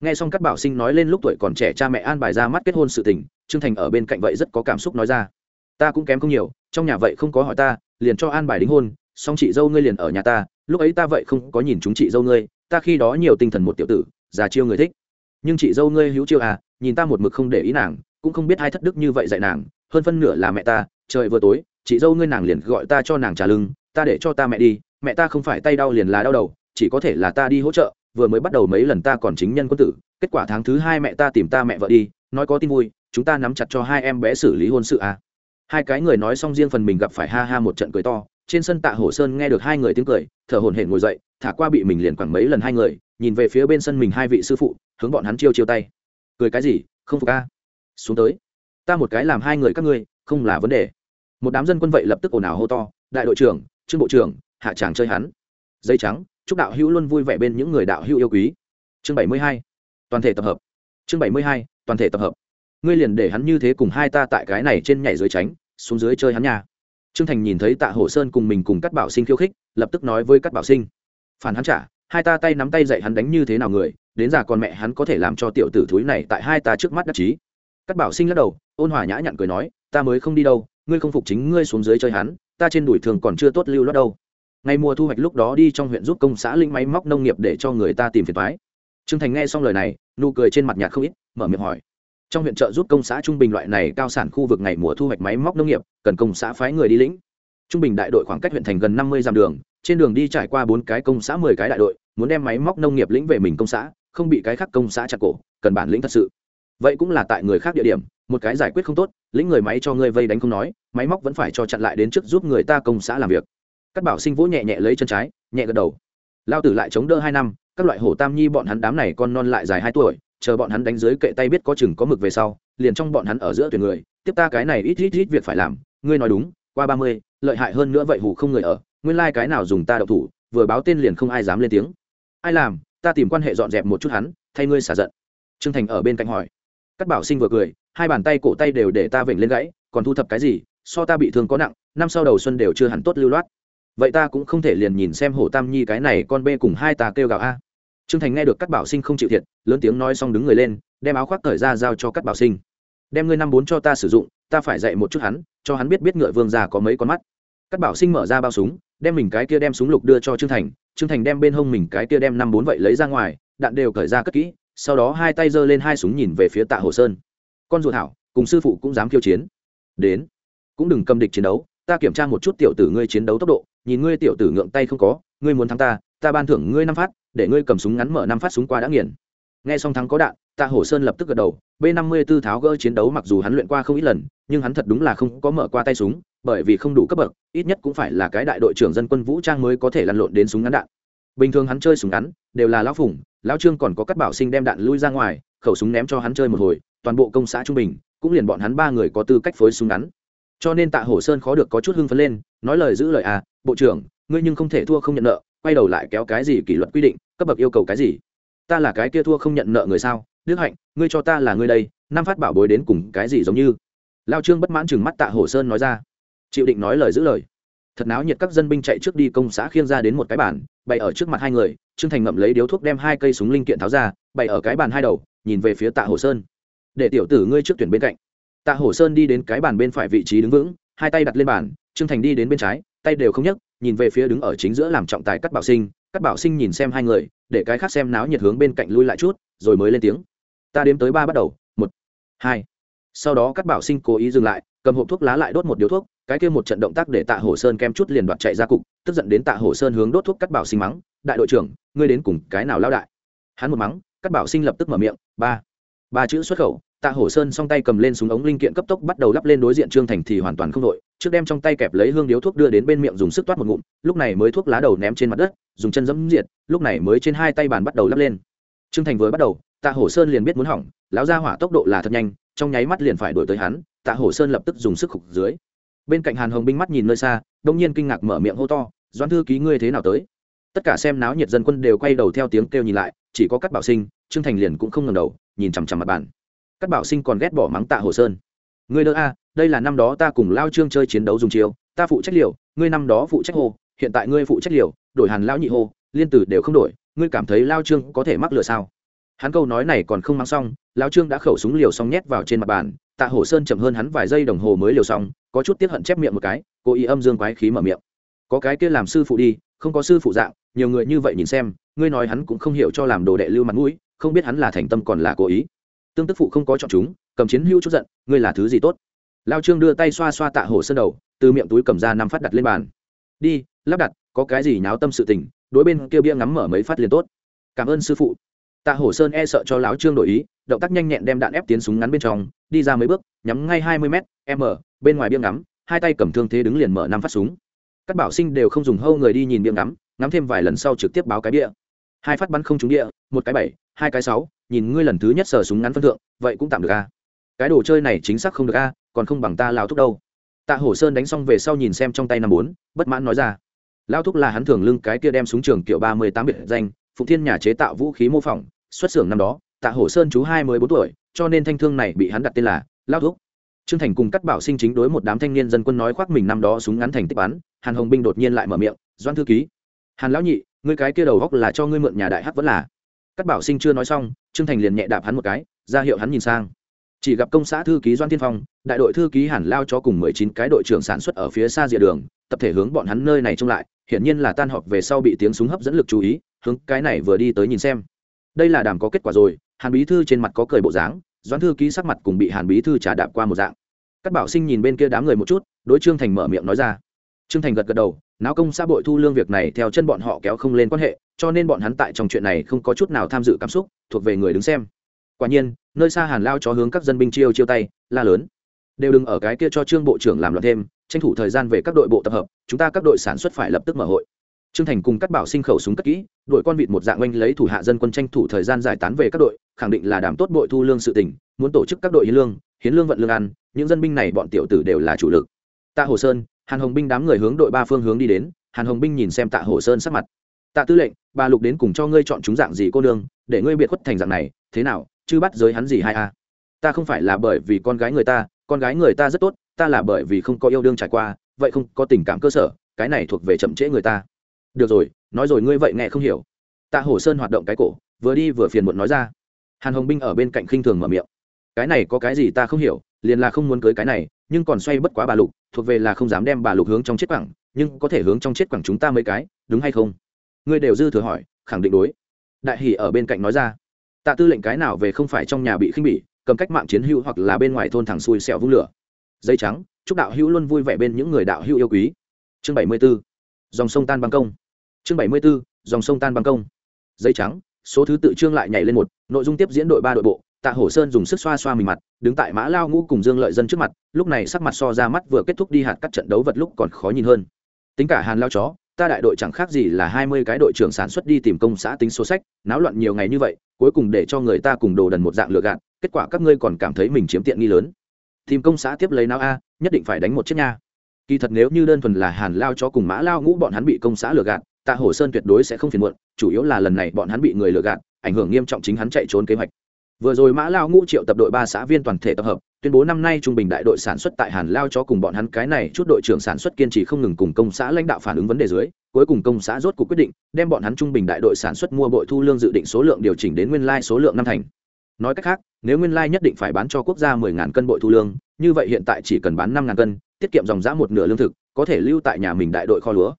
Speaker 1: Nghe xong các bảo sinh nói lên lúc tuổi còn trẻ cha mẹ an bài ra mắt kết hôn sự tình, trương thành ở bên cạnh vậy rất có cảm xúc nói ra ta cũng kém không nhiều, trong nhà vậy không có hỏi ta, liền cho an bài đính hôn song chị dâu ngươi liền ở nhà ta, lúc ấy ta vậy không có nhìn chúng chị dâu ngươi, ta khi đó nhiều tinh thần một tiểu tử, già chiêu người thích nhưng chị dâu ngươi hữu chiêu à nhìn ta một mực không để ý nàng, cũng không biết hai thất đức như vậy dạy nàng, hơn phân nửa là mẹ ta, trời vừa tối, chị dâu ngươi nàng liền gọi ta cho nàng trả lưng, ta để cho ta mẹ đi, mẹ ta không phải tay đau liền là đau đầu, chỉ có thể là ta đi hỗ trợ, vừa mới bắt đầu mấy lần ta còn chính nhân quân tử, kết quả tháng thứ hai mẹ ta tìm ta mẹ vợ đi, nói có tin vui, chúng ta nắm chặt cho hai em bé xử lý hôn sự à hai cái người nói xong riêng phần mình gặp phải ha ha một trận cười to, trên sân tạ hồ sơn nghe được hai người tiếng cười, thở hổn hển ngồi dậy, thả qua bị mình liền quẳng mấy lần hai người, nhìn về phía bên sân mình hai vị sư phụ, hướng bọn hắn chiêu chiêu tay. Cười cái gì, không phục a? Xuống tới. Ta một cái làm hai người các ngươi, không là vấn đề. Một đám dân quân vậy lập tức ồn ào hô to, đại đội trưởng, trương bộ trưởng, hạ tràng chơi hắn. Dây trắng, chúc đạo hữu luôn vui vẻ bên những người đạo hữu yêu quý. Chương bảy mươi hai, toàn thể tập hợp. Chương bảy mươi hai, toàn thể tập hợp ngươi liền để hắn như thế cùng hai ta tại cái này trên nhảy dưới tránh, xuống dưới chơi hắn nhà trương thành nhìn thấy tạ hổ sơn cùng mình cùng cắt bảo sinh khiêu khích, lập tức nói với cắt bảo sinh, phản hắn trả, hai ta tay nắm tay dạy hắn đánh như thế nào người, đến già con mẹ hắn có thể làm cho tiểu tử thúi này tại hai ta trước mắt đắc chí. Cắt bảo sinh lắc đầu, ôn hòa nhã nhặn cười nói, ta mới không đi đâu, ngươi không phục chính ngươi xuống dưới chơi hắn, ta trên đùi thường còn chưa tốt lưu lót đâu. Ngày mùa thu hoạch lúc đó đi trong huyện giúp công xã linh máy móc nông nghiệp để cho người ta tìm phiền thoái trương thành nghe xong lời này, nụ cười trên mặt nhạt không ít, mở miệng hỏi trong huyện trợ giúp công xã trung bình loại này cao sản khu vực ngày mùa thu hoạch máy móc nông nghiệp, cần công xã phái người đi lĩnh. Trung bình đại đội khoảng cách huyện thành gần năm mươi dặm đường, trên đường đi trải qua bốn cái công xã mười cái đại đội, muốn đem máy móc nông nghiệp lĩnh về mình công xã, không bị cái khác công xã chặt cổ, cần bản lĩnh thật sự. Vậy cũng là tại người khác địa điểm, một cái giải quyết không tốt, lĩnh người máy cho ngươi vây đánh không nói, máy móc vẫn phải cho chặn lại đến trước giúp người ta công xã làm việc. Các bảo sinh vỗ nhẹ nhẹ lấy chân trái, nhẹ gật đầu. Lao tử lại chống đỡ hai năm, các loại hổ tam nhi bọn hắn đám này con non lại dài hai tuổi chờ bọn hắn đánh dưới kệ tay biết có chừng có mực về sau, liền trong bọn hắn ở giữa tuyển người, tiếp ta cái này ít ít ít việc phải làm, ngươi nói đúng, qua ba mươi, lợi hại hơn nữa vậy hủ không người ở, nguyên lai、like、cái nào dùng ta đậu thủ, vừa báo tên liền không ai dám lên tiếng. Ai làm, ta tìm quan hệ dọn dẹp một chút hắn, thay ngươi xả giận. T r ư ơ n g thành ở bên cạnh hỏi. Các bảo sinh vừa cười, hai bàn tay cổ tay đều để ta vểnh lên gãy, còn thu thập cái gì, so ta bị thương có nặng, năm sau đầu xuân đều chưa hẳn tốt lưu loát. Vậy ta cũng không thể liền nhìn xem hổ tam nhi cái này con bê cùng hai ta kêu gào a trương thành nghe được các bảo sinh không chịu thiệt, lớn tiếng nói xong đứng người lên, đem áo khoác thời ra giao cho các bảo sinh. Đem ngươi năm bốn cho ta sử dụng, ta phải dạy một chút hắn, cho hắn biết biết ngựa vương già có mấy con mắt. Các bảo sinh mở ra bao súng, đem mình cái kia đem súng lục đưa cho trương thành trương thành đem bên hông mình cái kia đem năm bốn vậy lấy ra ngoài, đạn đều cởi ra cất kỹ, sau đó hai tay giơ lên hai súng nhìn về phía tạ hồ sơn. Con ruột hảo, cùng sư phụ cũng dám khiêu chiến. Đến, cũng đừng cầm địch chiến đấu, ta kiểm tra một chút tiểu tử ngươi chiến đấu tốc độ, nhìn ngươi tiểu tử ngượng tay không có, ngươi muốn thắng ta ta ban thưởng ngươi năm phát, để ngươi cầm súng ngắn mở năm phát súng qua đã nghiền. Nghe xong thắng có đạn, tạ hổ sơn lập tức gật đầu, b năm mươi b ố tháo gỡ chiến đấu mặc dù hắn luyện qua không ít lần, nhưng hắn thật đúng là không có mở qua tay súng, bởi vì không đủ cấp bậc, ít nhất cũng phải là cái đại đội trưởng dân quân vũ trang mới có thể lăn lộn đến súng ngắn đạn. Bình thường hắn chơi súng ngắn, đều là lão phủng, lão trương còn có các bảo sinh đem đạn lui ra ngoài, khẩu súng ném cho hắn chơi một hồi, toàn bộ công xã trung bình, cũng liền bọn hắn ba người có tư cách phối súng ngắn. Cho nên tạ hổ sơn khó được có chút hưng phấn lên, nói lời giữ lời à bộ trưởng, ngươi nhưng không thể thua không nhận nợ quay đầu lại kéo cái gì kỷ luật quy định, cấp bậc yêu cầu cái gì? Ta là cái kia thua không nhận nợ người sao? Đức hạnh, ngươi cho ta là ngươi đây, năm phát bảo bối đến cùng cái gì giống như? Lao trương bất mãn chừng mắt tạ hổ sơn nói ra. Chịu định nói lời giữ lời. Thật náo nhiệt các dân binh chạy trước đi công xã khiêng ra đến một cái bàn, bày ở trước mặt hai người, trương thành ngậm lấy điếu thuốc đem hai cây súng linh kiện tháo ra, bày ở cái bàn hai đầu, nhìn về phía tạ hổ sơn. Để tiểu tử ngươi trước tuyển bên cạnh. Tạ hổ sơn đi đến cái bàn bên phải vị trí đứng vững, hai tay đặt lên bàn, trương thành đi đến bên trái, tay đều không nhấc nhìn về phía đứng ở chính giữa làm trọng tài cắt bảo sinh cắt bảo sinh nhìn xem hai người, để cái khác xem náo nhiệt hướng bên cạnh lui lại chút, rồi mới lên tiếng. Ta đếm tới ba bắt đầu, một, hai. Sau đó cắt bảo sinh cố ý dừng lại, cầm hộp thuốc lá lại đốt một điếu thuốc, cái kia một trận động tác để tạ hổ sơn kem chút liền đoạt chạy ra cục, tức giận đến tạ hổ sơn hướng đốt thuốc cắt bảo sinh mắng, đại đội trưởng, ngươi đến cùng cái nào lao đại? Hắn một mắng cắt bảo sinh lập tức mở miệng, ba ba chữ xuất khẩu tạ hổ sơn song tay cầm lên súng ống linh kiện cấp tốc bắt đầu lắp lên đối diện trương thành thì hoàn toàn không đội, trước đem trong tay kẹp lấy hương điếu thuốc đưa đến bên miệng dùng sức toát một ngụm, lúc này mới thuốc lá đầu ném trên mặt đất, dùng chân dẫm diệt, lúc này mới trên hai tay bàn bắt đầu lắp lên. Trương thành vừa bắt đầu, tạ hổ sơn liền biết muốn hỏng, lão ra hỏa tốc độ là thật nhanh, trong nháy mắt liền phải đổi tới hắn, tạ hổ sơn lập tức dùng sức khục dưới. Bên cạnh hàn hồng binh mắt nhìn nơi xa, đông nhiên kinh ngạc mở miệng hô to, doãn thư ký ngươi thế nào tới? Tất cả xem náo nhiệt dân quân đều quay đầu theo tiếng kêu nhìn lại, chỉ có các bảo sinh, trương thành liền cũng không ngầm đầu, nhìn chằm chằm mặt bàn các bảo sinh còn ghét bỏ mắng tạ hồ sơn. Ngươi đỡ a, đây là năm đó ta cùng lao trương chơi chiến đấu dùng chiêu, ta phụ trách liều, ngươi năm đó phụ trách hồ hiện tại ngươi phụ trách liều, đổi hàn lão nhị hồ liên tử đều không đổi, ngươi cảm thấy lao trương có thể mắc lừa sao? Hắn câu nói này còn không mang xong, lao trương đã khẩu súng liều xong nhét vào trên mặt bàn, tạ hổ sơn chậm hơn hắn vài giây đồng hồ mới liều xong, có chút tiếp hận chép miệng một cái cố ý âm dương quái khí mở miệng. Có cái kia làm sư phụ đi, không có sư phụ dạng, nhiều người như vậy nhìn xem, ngươi nói hắn cũng không hiểu cho làm đồ đệ lưu mặt mũi, không biết hắn là thành tâm còn là cố ý tương tức phụ không có chọn chúng, cầm chiến hữu chút giận, ngươi là thứ gì tốt? Lao trương đưa tay xoa xoa tạ hổ sơn đầu, từ miệng túi cầm ra năm phát đặt lên bàn. Đi, lắp đặt, có cái gì nháo tâm sự tình, đối bên kia bia ngắm mở mấy phát liền tốt. Cảm ơn sư phụ. Tạ hổ sơn e sợ cho lão trương đổi ý, động tác nhanh nhẹn đem đạn ép tiến súng ngắn bên trong, đi ra mấy bước, nhắm ngay hai mươi m m bên ngoài bia ngắm, hai tay cầm thương thế đứng liền mở năm phát súng. Các bảo sinh đều không dùng hâu người đi nhìn bia ngắm ngắm thêm vài lần sau trực tiếp báo cái bia. Hai phát bắn không trúng địa, một cái bảy, hai cái sáu nhìn ngươi lần thứ nhất sờ súng ngắn phân thượng, vậy cũng tạm được a. Cái đồ chơi này chính xác không được a, còn không bằng ta lao thúc đâu. Tạ hổ sơn đánh xong về sau nhìn xem trong tay năm bốn, bất mãn nói ra. Lao thúc là hắn thường lưng cái kia đem súng trường kiểu ba mươi tám biệt danh, phụng thiên nhà chế tạo vũ khí mô phỏng, xuất xưởng năm đó, tạ hổ sơn chú hai mươi bốn tuổi, cho nên thanh thương này bị hắn đặt tên là lao thúc. Trương thành cùng cắt bảo sinh chính đối một đám thanh niên dân quân nói khoác mình năm đó súng ngắn thành tích bắn, hàn hồng binh đột nhiên lại mở miệng doan thư ký, hàn lão nhị, ngươi cái kia đầu góc là cho ngươi mượn nhà đại hắc vẫn là. Cắt bảo sinh chưa nói xong trương thành liền nhẹ đạp hắn một cái, ra hiệu hắn nhìn sang. Chỉ gặp công xã thư ký doan tiên phong, đại đội thư ký hàn lao cho cùng mười chín cái đội trưởng sản xuất ở phía xa rìa đường, tập thể hướng bọn hắn nơi này trông lại, hiển nhiên là tan họp về sau bị tiếng súng hấp dẫn lực chú ý, hướng cái này vừa đi tới nhìn xem. Đây là đàm có kết quả rồi, hàn bí thư trên mặt có cười bộ dáng doãn thư ký sắc mặt cùng bị hàn bí thư trả đạp qua một dạng. Các bảo sinh nhìn bên kia đám người một chút, đối trương thành mở miệng nói ra. Trương thành gật gật đầu náo công xã bội thu lương việc này theo chân bọn họ kéo không lên quan hệ, cho nên bọn hắn tại trong chuyện này không có chút nào tham dự cảm xúc, thuộc về người đứng xem. Quả nhiên, nơi xa hàn lao cho hướng các dân binh chiêu chiêu tay, la lớn. Đều đừng ở cái kia cho trương bộ trưởng làm loạn thêm, tranh thủ thời gian về các đội bộ tập hợp, chúng ta các đội sản xuất phải lập tức mở hội. Trương thành cùng các bảo sinh khẩu súng cất kỹ, đội con vịt một dạng oanh lấy thủ hạ dân quân tranh thủ thời gian giải tán về các đội, khẳng định là đảm tốt bội thu lương sự tỉnh muốn tổ chức các đội hiến lương hiến lương vận lương ăn, những dân binh này bọn tiểu tử đều là chủ lực. Tạ hồ sơn hàn hồng binh đám người hướng đội ba phương hướng đi đến, hàn hồng binh nhìn xem tạ Hổ sơn sắc mặt. Tạ tư lệnh, bà lục đến cùng cho ngươi chọn chúng dạng gì cô nương, để ngươi biệt khuất thành dạng này, thế nào, chứ bắt giới hắn gì hay a ta không phải là bởi vì con gái người ta, con gái người ta rất tốt, ta là bởi vì không có yêu đương trải qua, vậy không có tình cảm cơ sở, cái này thuộc về chậm trễ người ta. Được rồi, nói rồi ngươi vậy nghe không hiểu. Tạ hổ sơn hoạt động cái cổ, vừa đi vừa phiền muộn nói ra. Hàn hồng binh ở bên cạnh khinh thường mở miệng. Cái này có cái gì ta không hiểu, liền là không muốn cưới cái này nhưng còn xoay bất quá bà lục, thuộc về là không dám đem bà lục hướng trong chết quẳng nhưng có thể hướng trong chết quẳng chúng ta mấy cái, đúng hay không? Ngươi đều dư thừa hỏi, khẳng định đối. Đại hỷ ở bên cạnh nói ra. Tạ tư lệnh cái nào về không phải trong nhà bị khinh bỉ, cầm cách mạng chiến hữu hoặc là bên ngoài thôn thẳng xuôi xẹo vung lửa. Dây trắng, chúc đạo hữu luôn vui vẻ bên những người đạo hữu yêu quý. Chương bảy mươi b ố dòng sông tan băng công. Chương bảy mươi b ố dòng sông tan băng công. Dây trắng, số thứ tự trương lại nhảy lên một, nội dung tiếp diễn đội ba đội bộ tạ hổ sơn dùng sức xoa xoa mình mặt, đứng tại mã lao ngũ cùng dương lợi dân trước mặt, lúc này sắc mặt so ra mắt vừa kết thúc đi hạt các trận đấu vật lúc còn khó nhìn hơn. Tính cả hàn lao chó, ta đại đội chẳng khác gì là hai mươi cái đội trưởng sản xuất đi tìm công xã tính số sách, náo loạn nhiều ngày như vậy, cuối cùng để cho người ta cùng đồ đần một dạng lừa gạt, kết quả các ngươi còn cảm thấy mình chiếm tiện nghi lớn. Tìm công xã tiếp lấy nào a, nhất định phải đánh một chiếc nha. Kỳ thật nếu như đơn thuần là hàn lao chó cùng mã lao ngũ bọn hắn bị công xã lừa gạt, tạ hổ sơn tuyệt đối sẽ không phiền muộn, chủ yếu là lần này bọn hắn bị người lừa gạt, ảnh hưởng nghiêm trọng chính hắn chạy trốn kế hoạch vừa rồi mã lao ngũ triệu tập đội ba xã viên toàn thể tập hợp, tuyên bố năm nay trung bình đại đội sản xuất tại hàn lao cho cùng bọn hắn cái này chút đội trưởng sản xuất kiên trì không ngừng cùng công xã lãnh đạo phản ứng vấn đề dưới, cuối cùng công xã rốt cuộc quyết định đem bọn hắn trung bình đại đội sản xuất mua bội thu lương dự định số lượng điều chỉnh đến nguyên lai số lượng năm thành. Nói cách khác, nếu nguyên lai nhất định phải bán cho quốc gia mười ngàn cân bội thu lương, như vậy hiện tại chỉ cần bán năm ngàn cân, tiết kiệm dòng giã một nửa lương thực, có thể lưu tại nhà mình đại đội kho lúa.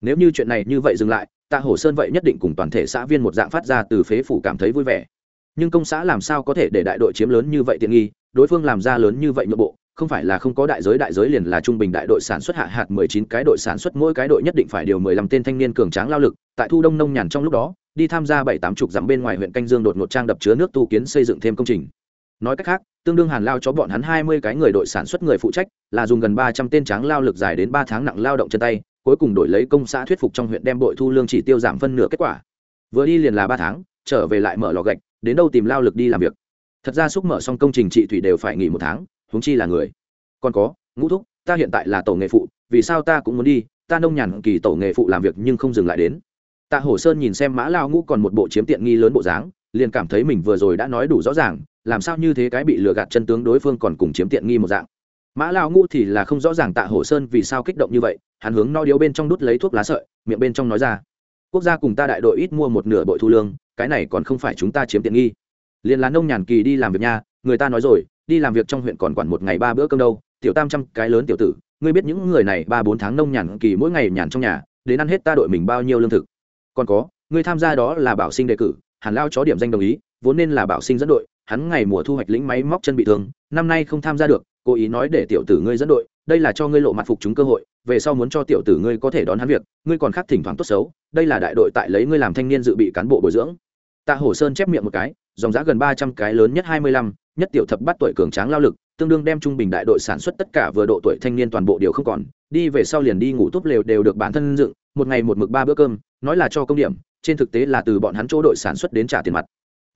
Speaker 1: Nếu như chuyện này như vậy dừng lại, tạ hổ sơn vậy nhất định cùng toàn thể xã viên một dạng phát ra từ phế phủ cảm thấy vui vẻ nhưng công xã làm sao có thể để đại đội chiếm lớn như vậy tiện nghi, đối phương làm ra lớn như vậy nội bộ, không phải là không có đại giới đại giới liền là trung bình đại đội sản xuất hạ hạt mười chín, cái đội sản xuất mỗi cái đội nhất định phải điều mười lăm tên thanh niên cường tráng lao lực. Tại thu đông nông nhàn trong lúc đó, đi tham gia bảy tám chục dặm bên ngoài huyện canh dương đột ngột trang đập chứa nước tu kiến xây dựng thêm công trình. Nói cách khác, tương đương hàn lao cho bọn hắn hai mươi cái người đội sản xuất người phụ trách, là dùng gần ba trăm tên tráng lao lực dài đến ba tháng nặng lao động chân tay, cuối cùng đổi lấy công xã thuyết phục trong huyện đem bội thu lương chỉ tiêu giảm phân nửa kết quả. Vừa đi liền là ba tháng, trở về lại mở lò gạch đến đâu tìm lao lực đi làm việc. Thật ra xúc mở xong công trình trị thủy đều phải nghỉ một tháng, huống chi là người. Còn có, ngũ thúc, ta hiện tại là tổ nghề phụ, vì sao ta cũng muốn đi, ta nông nhàn kỳ tổ nghề phụ làm việc nhưng không dừng lại đến. Tạ hổ sơn nhìn xem mã lao ngũ còn một bộ chiếm tiện nghi lớn bộ dáng, liền cảm thấy mình vừa rồi đã nói đủ rõ ràng, làm sao như thế cái bị lừa gạt chân tướng đối phương còn cùng chiếm tiện nghi một dạng. Mã lao ngũ thì là không rõ ràng tạ hổ sơn vì sao kích động như vậy, hắn hướng no điếu bên trong đút lấy thuốc lá sợi, miệng bên trong nói ra, quốc gia cùng ta đại đội ít mua một nửa bội thu lương cái này còn không phải chúng ta chiếm tiện nghi. Liền là nông nhàn kỳ đi làm việc nha, người ta nói rồi, đi làm việc trong huyện còn quản một ngày ba bữa cơm đâu, tiểu tam trăm cái lớn tiểu tử, ngươi biết những người này ba bốn tháng nông nhàn kỳ mỗi ngày nhàn trong nhà, đến ăn hết ta đội mình bao nhiêu lương thực. Còn có, ngươi tham gia đó là bảo sinh đề cử, hàn lao chó điểm danh đồng ý, vốn nên là bảo sinh dẫn đội, hắn ngày mùa thu hoạch lĩnh máy móc chân bị thương, năm nay không tham gia được, cố ý nói để tiểu tử ngươi dẫn đội, đây là cho ngươi lộ mặt phục chúng cơ hội, về sau muốn cho tiểu tử ngươi có thể đón hắn việc, ngươi còn khác thỉnh thoảng tốt xấu, đây là đại đội tại lấy ngươi làm thanh niên dự bị cán bộ bồi dưỡng tạ hổ sơn chép miệng một cái, dòng giá gần ba trăm cái lớn nhất hai mươi lăm, nhất tiểu thập bắt tuổi cường tráng lao lực, tương đương đem trung bình đại đội sản xuất tất cả vừa độ tuổi thanh niên toàn bộ đều không còn, đi về sau liền đi ngủ túp lều đều được bản thân dựng, một ngày một mực ba bữa cơm, nói là cho công điểm, trên thực tế là từ bọn hắn chỗ đội sản xuất đến trả tiền mặt.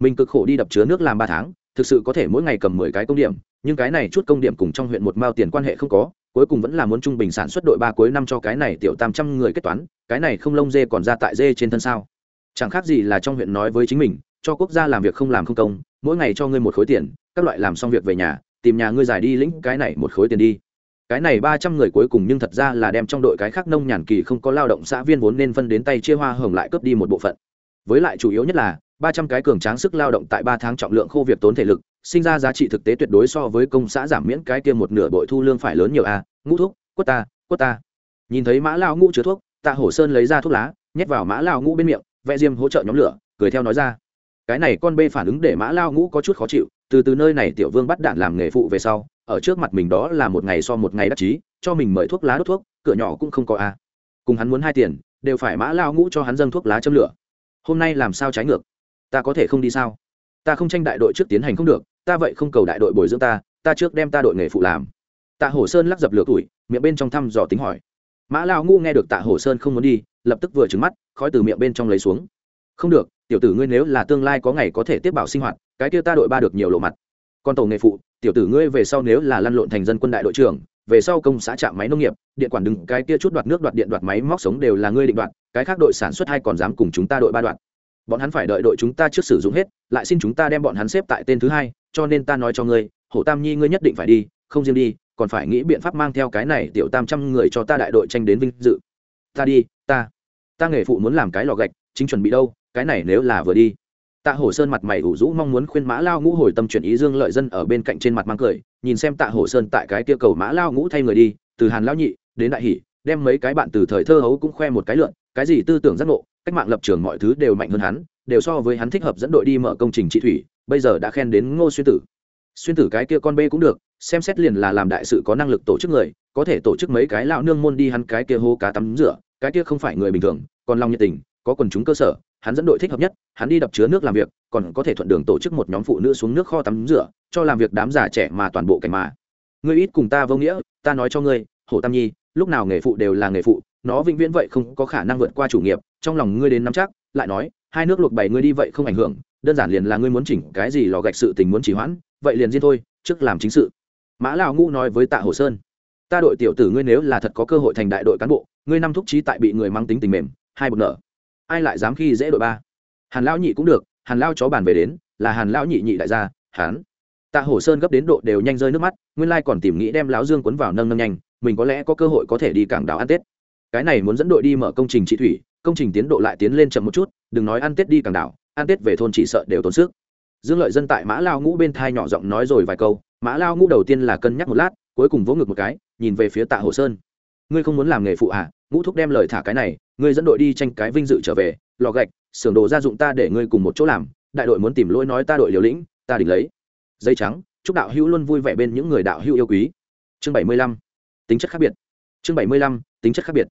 Speaker 1: Mình cực khổ đi đập chứa nước làm ba tháng, thực sự có thể mỗi ngày cầm mười cái công điểm, nhưng cái này chút công điểm cùng trong huyện một mao tiền quan hệ không có, cuối cùng vẫn là muốn trung bình sản xuất đội ba cuối năm cho cái này tiểu tam trăm người kết toán, cái này không lông dê còn ra tại dê trên thân sao? Chẳng khác gì là trong huyện nói với chính mình, cho quốc gia làm việc không làm không công, mỗi ngày cho ngươi một khối tiền, các loại làm xong việc về nhà, tìm nhà ngươi giải đi lĩnh cái này một khối tiền đi. Cái này ba trăm người cuối cùng nhưng thật ra là đem trong đội cái khác nông nhàn kỳ không có lao động xã viên vốn nên phân đến tay chia hoa hồng lại cướp đi một bộ phận. Với lại chủ yếu nhất là, ba trăm cái cường tráng sức lao động tại ba tháng trọng lượng khô việc tốn thể lực, sinh ra giá trị thực tế tuyệt đối so với công xã giảm miễn cái kia một nửa bội thu lương phải lớn nhiều a, ngũ thuốc, quất ta quất ta. Nhìn thấy mã lao ngũ chứa thuốc, tạ hổ sơn lấy ra thuốc lá, nhét vào mã lao ngũ bên miệng vẽ diêm hỗ trợ nhóm lửa, cười theo nói ra. Cái này con bê phản ứng để mã lao ngũ có chút khó chịu, từ từ nơi này tiểu vương bắt đạn làm nghề phụ về sau, ở trước mặt mình đó là một ngày so một ngày đắc chí, cho mình mời thuốc lá đốt thuốc, cửa nhỏ cũng không có a. Cùng hắn muốn hai tiền, đều phải mã lao ngũ cho hắn dâng thuốc lá châm lửa. Hôm nay làm sao trái ngược? Ta có thể không đi sao? Ta không tranh đại đội trước tiến hành không được, ta vậy không cầu đại đội bồi dưỡng ta ta trước đem ta đội nghề phụ làm. Tạ hổ sơn lắc dập lửa tuổi, miệng bên trong thăm dò tính hỏi. Mã lao ngu nghe được tạ hổ sơn không muốn đi lập tức vừa trứng mắt, khói từ miệng bên trong lấy xuống. Không được, tiểu tử ngươi nếu là tương lai có ngày có thể tiếp bảo sinh hoạt, cái kia ta đội ba được nhiều lộ mặt. Còn tổ nghề phụ, tiểu tử ngươi về sau nếu là lăn lộn thành dân quân đại đội trưởng, về sau công xã trạm máy nông nghiệp, điện quản đừng cái kia chút đoạt nước đoạt điện đoạt máy móc sống đều là ngươi định đoạt, cái khác đội sản xuất hay còn dám cùng chúng ta đội ba đoạt. Bọn hắn phải đợi đội chúng ta trước sử dụng hết, lại xin chúng ta đem bọn hắn xếp tại tên thứ hai, cho nên ta nói cho ngươi, hổ tam nhi ngươi nhất định phải đi, không riêng đi, còn phải nghĩ biện pháp mang theo cái này tiểu tam trăm người cho ta đại đội tranh đến vinh dự ta đi, ta ta nghề phụ muốn làm cái lò gạch, chính chuẩn bị đâu, cái này nếu là vừa đi. Tạ hổ sơn mặt mày ủ rũ mong muốn khuyên mã lao ngũ hồi tâm chuyển ý dương lợi dân ở bên cạnh trên mặt mang cười, nhìn xem tạ hổ sơn tại cái kia cầu mã lao ngũ thay người đi, từ hàn lao nhị đến đại hỷ, đem mấy cái bạn từ thời thơ hấu cũng khoe một cái lượn, cái gì tư tưởng giác ngộ, cách mạng lập trường mọi thứ đều mạnh hơn hắn, đều so với hắn thích hợp dẫn đội đi mở công trình trị thủy, bây giờ đã khen đến ngô xuyên tử. Xuyên tử cái kia con bê cũng được xem xét liền là làm đại sự có năng lực tổ chức người, có thể tổ chức mấy cái lão nương môn đi hắn cái kia hô cá tắm rửa, cái kia không phải người bình thường, còn lòng nhiệt tình, có quần chúng cơ sở, hắn dẫn đội thích hợp nhất, hắn đi đập chứa nước làm việc, còn có thể thuận đường tổ chức một nhóm phụ nữ xuống nước kho tắm rửa, cho làm việc đám già trẻ mà toàn bộ cảnh mà. Ngươi ít cùng ta vô nghĩa, ta nói cho ngươi, hồ tam nhi, lúc nào nghề phụ đều là nghề phụ, nó vĩnh viễn vậy không có khả năng vượt qua chủ nghiệp, trong lòng ngươi đến nắm chắc, lại nói, hai nước luộc bảy ngươi đi vậy không ảnh hưởng, đơn giản liền là ngươi muốn chỉnh cái gì lò gạch sự tình muốn chỉ hoãn, vậy liền riêng thôi, trước làm chính sự mã lão ngũ nói với tạ hồ sơn, ta đội tiểu tử ngươi nếu là thật có cơ hội thành đại đội cán bộ, ngươi năm thúc trí tại bị người mang tính tình mềm, hai bột nợ. Ai lại dám khi dễ đội ba? Hàn lão nhị cũng được, hàn lao chó bàn về đến, là hàn lão nhị nhị đại gia hán tạ hồ sơn gấp đến độ đều nhanh rơi nước mắt, nguyên lai còn tìm nghĩ đem lão dương cuốn vào nâng nâng nhanh, mình có lẽ có cơ hội có thể đi cảng đảo ăn tết. Cái này muốn dẫn đội đi mở công trình trị thủy, công trình tiến độ lại tiến lên chậm một chút, đừng nói ăn tết đi cảng đảo, ăn tết về thôn chỉ sợ đều tốn sức dương lợi dân tại mã lao ngũ bên thai nhỏ giọng nói rồi vài câu, mã lao ngũ đầu tiên là cân nhắc một lát, cuối cùng vỗ ngực một cái, nhìn về phía tạ hồ sơn. Ngươi không muốn làm nghề phụ à? Ngũ thúc đem lời thả cái này, ngươi dẫn đội đi tranh cái vinh dự trở về, lò gạch, xưởng đồ gia dụng ta để ngươi cùng một chỗ làm, đại đội muốn tìm lỗi nói ta đội liều lĩnh, ta đỉnh lấy. Dây trắng, chúc đạo hữu luôn vui vẻ bên những người đạo hữu yêu quý. Chương bảy mươi lăm, tính chất khác biệt. Chương bảy mươi lăm, tính chất khác biệt.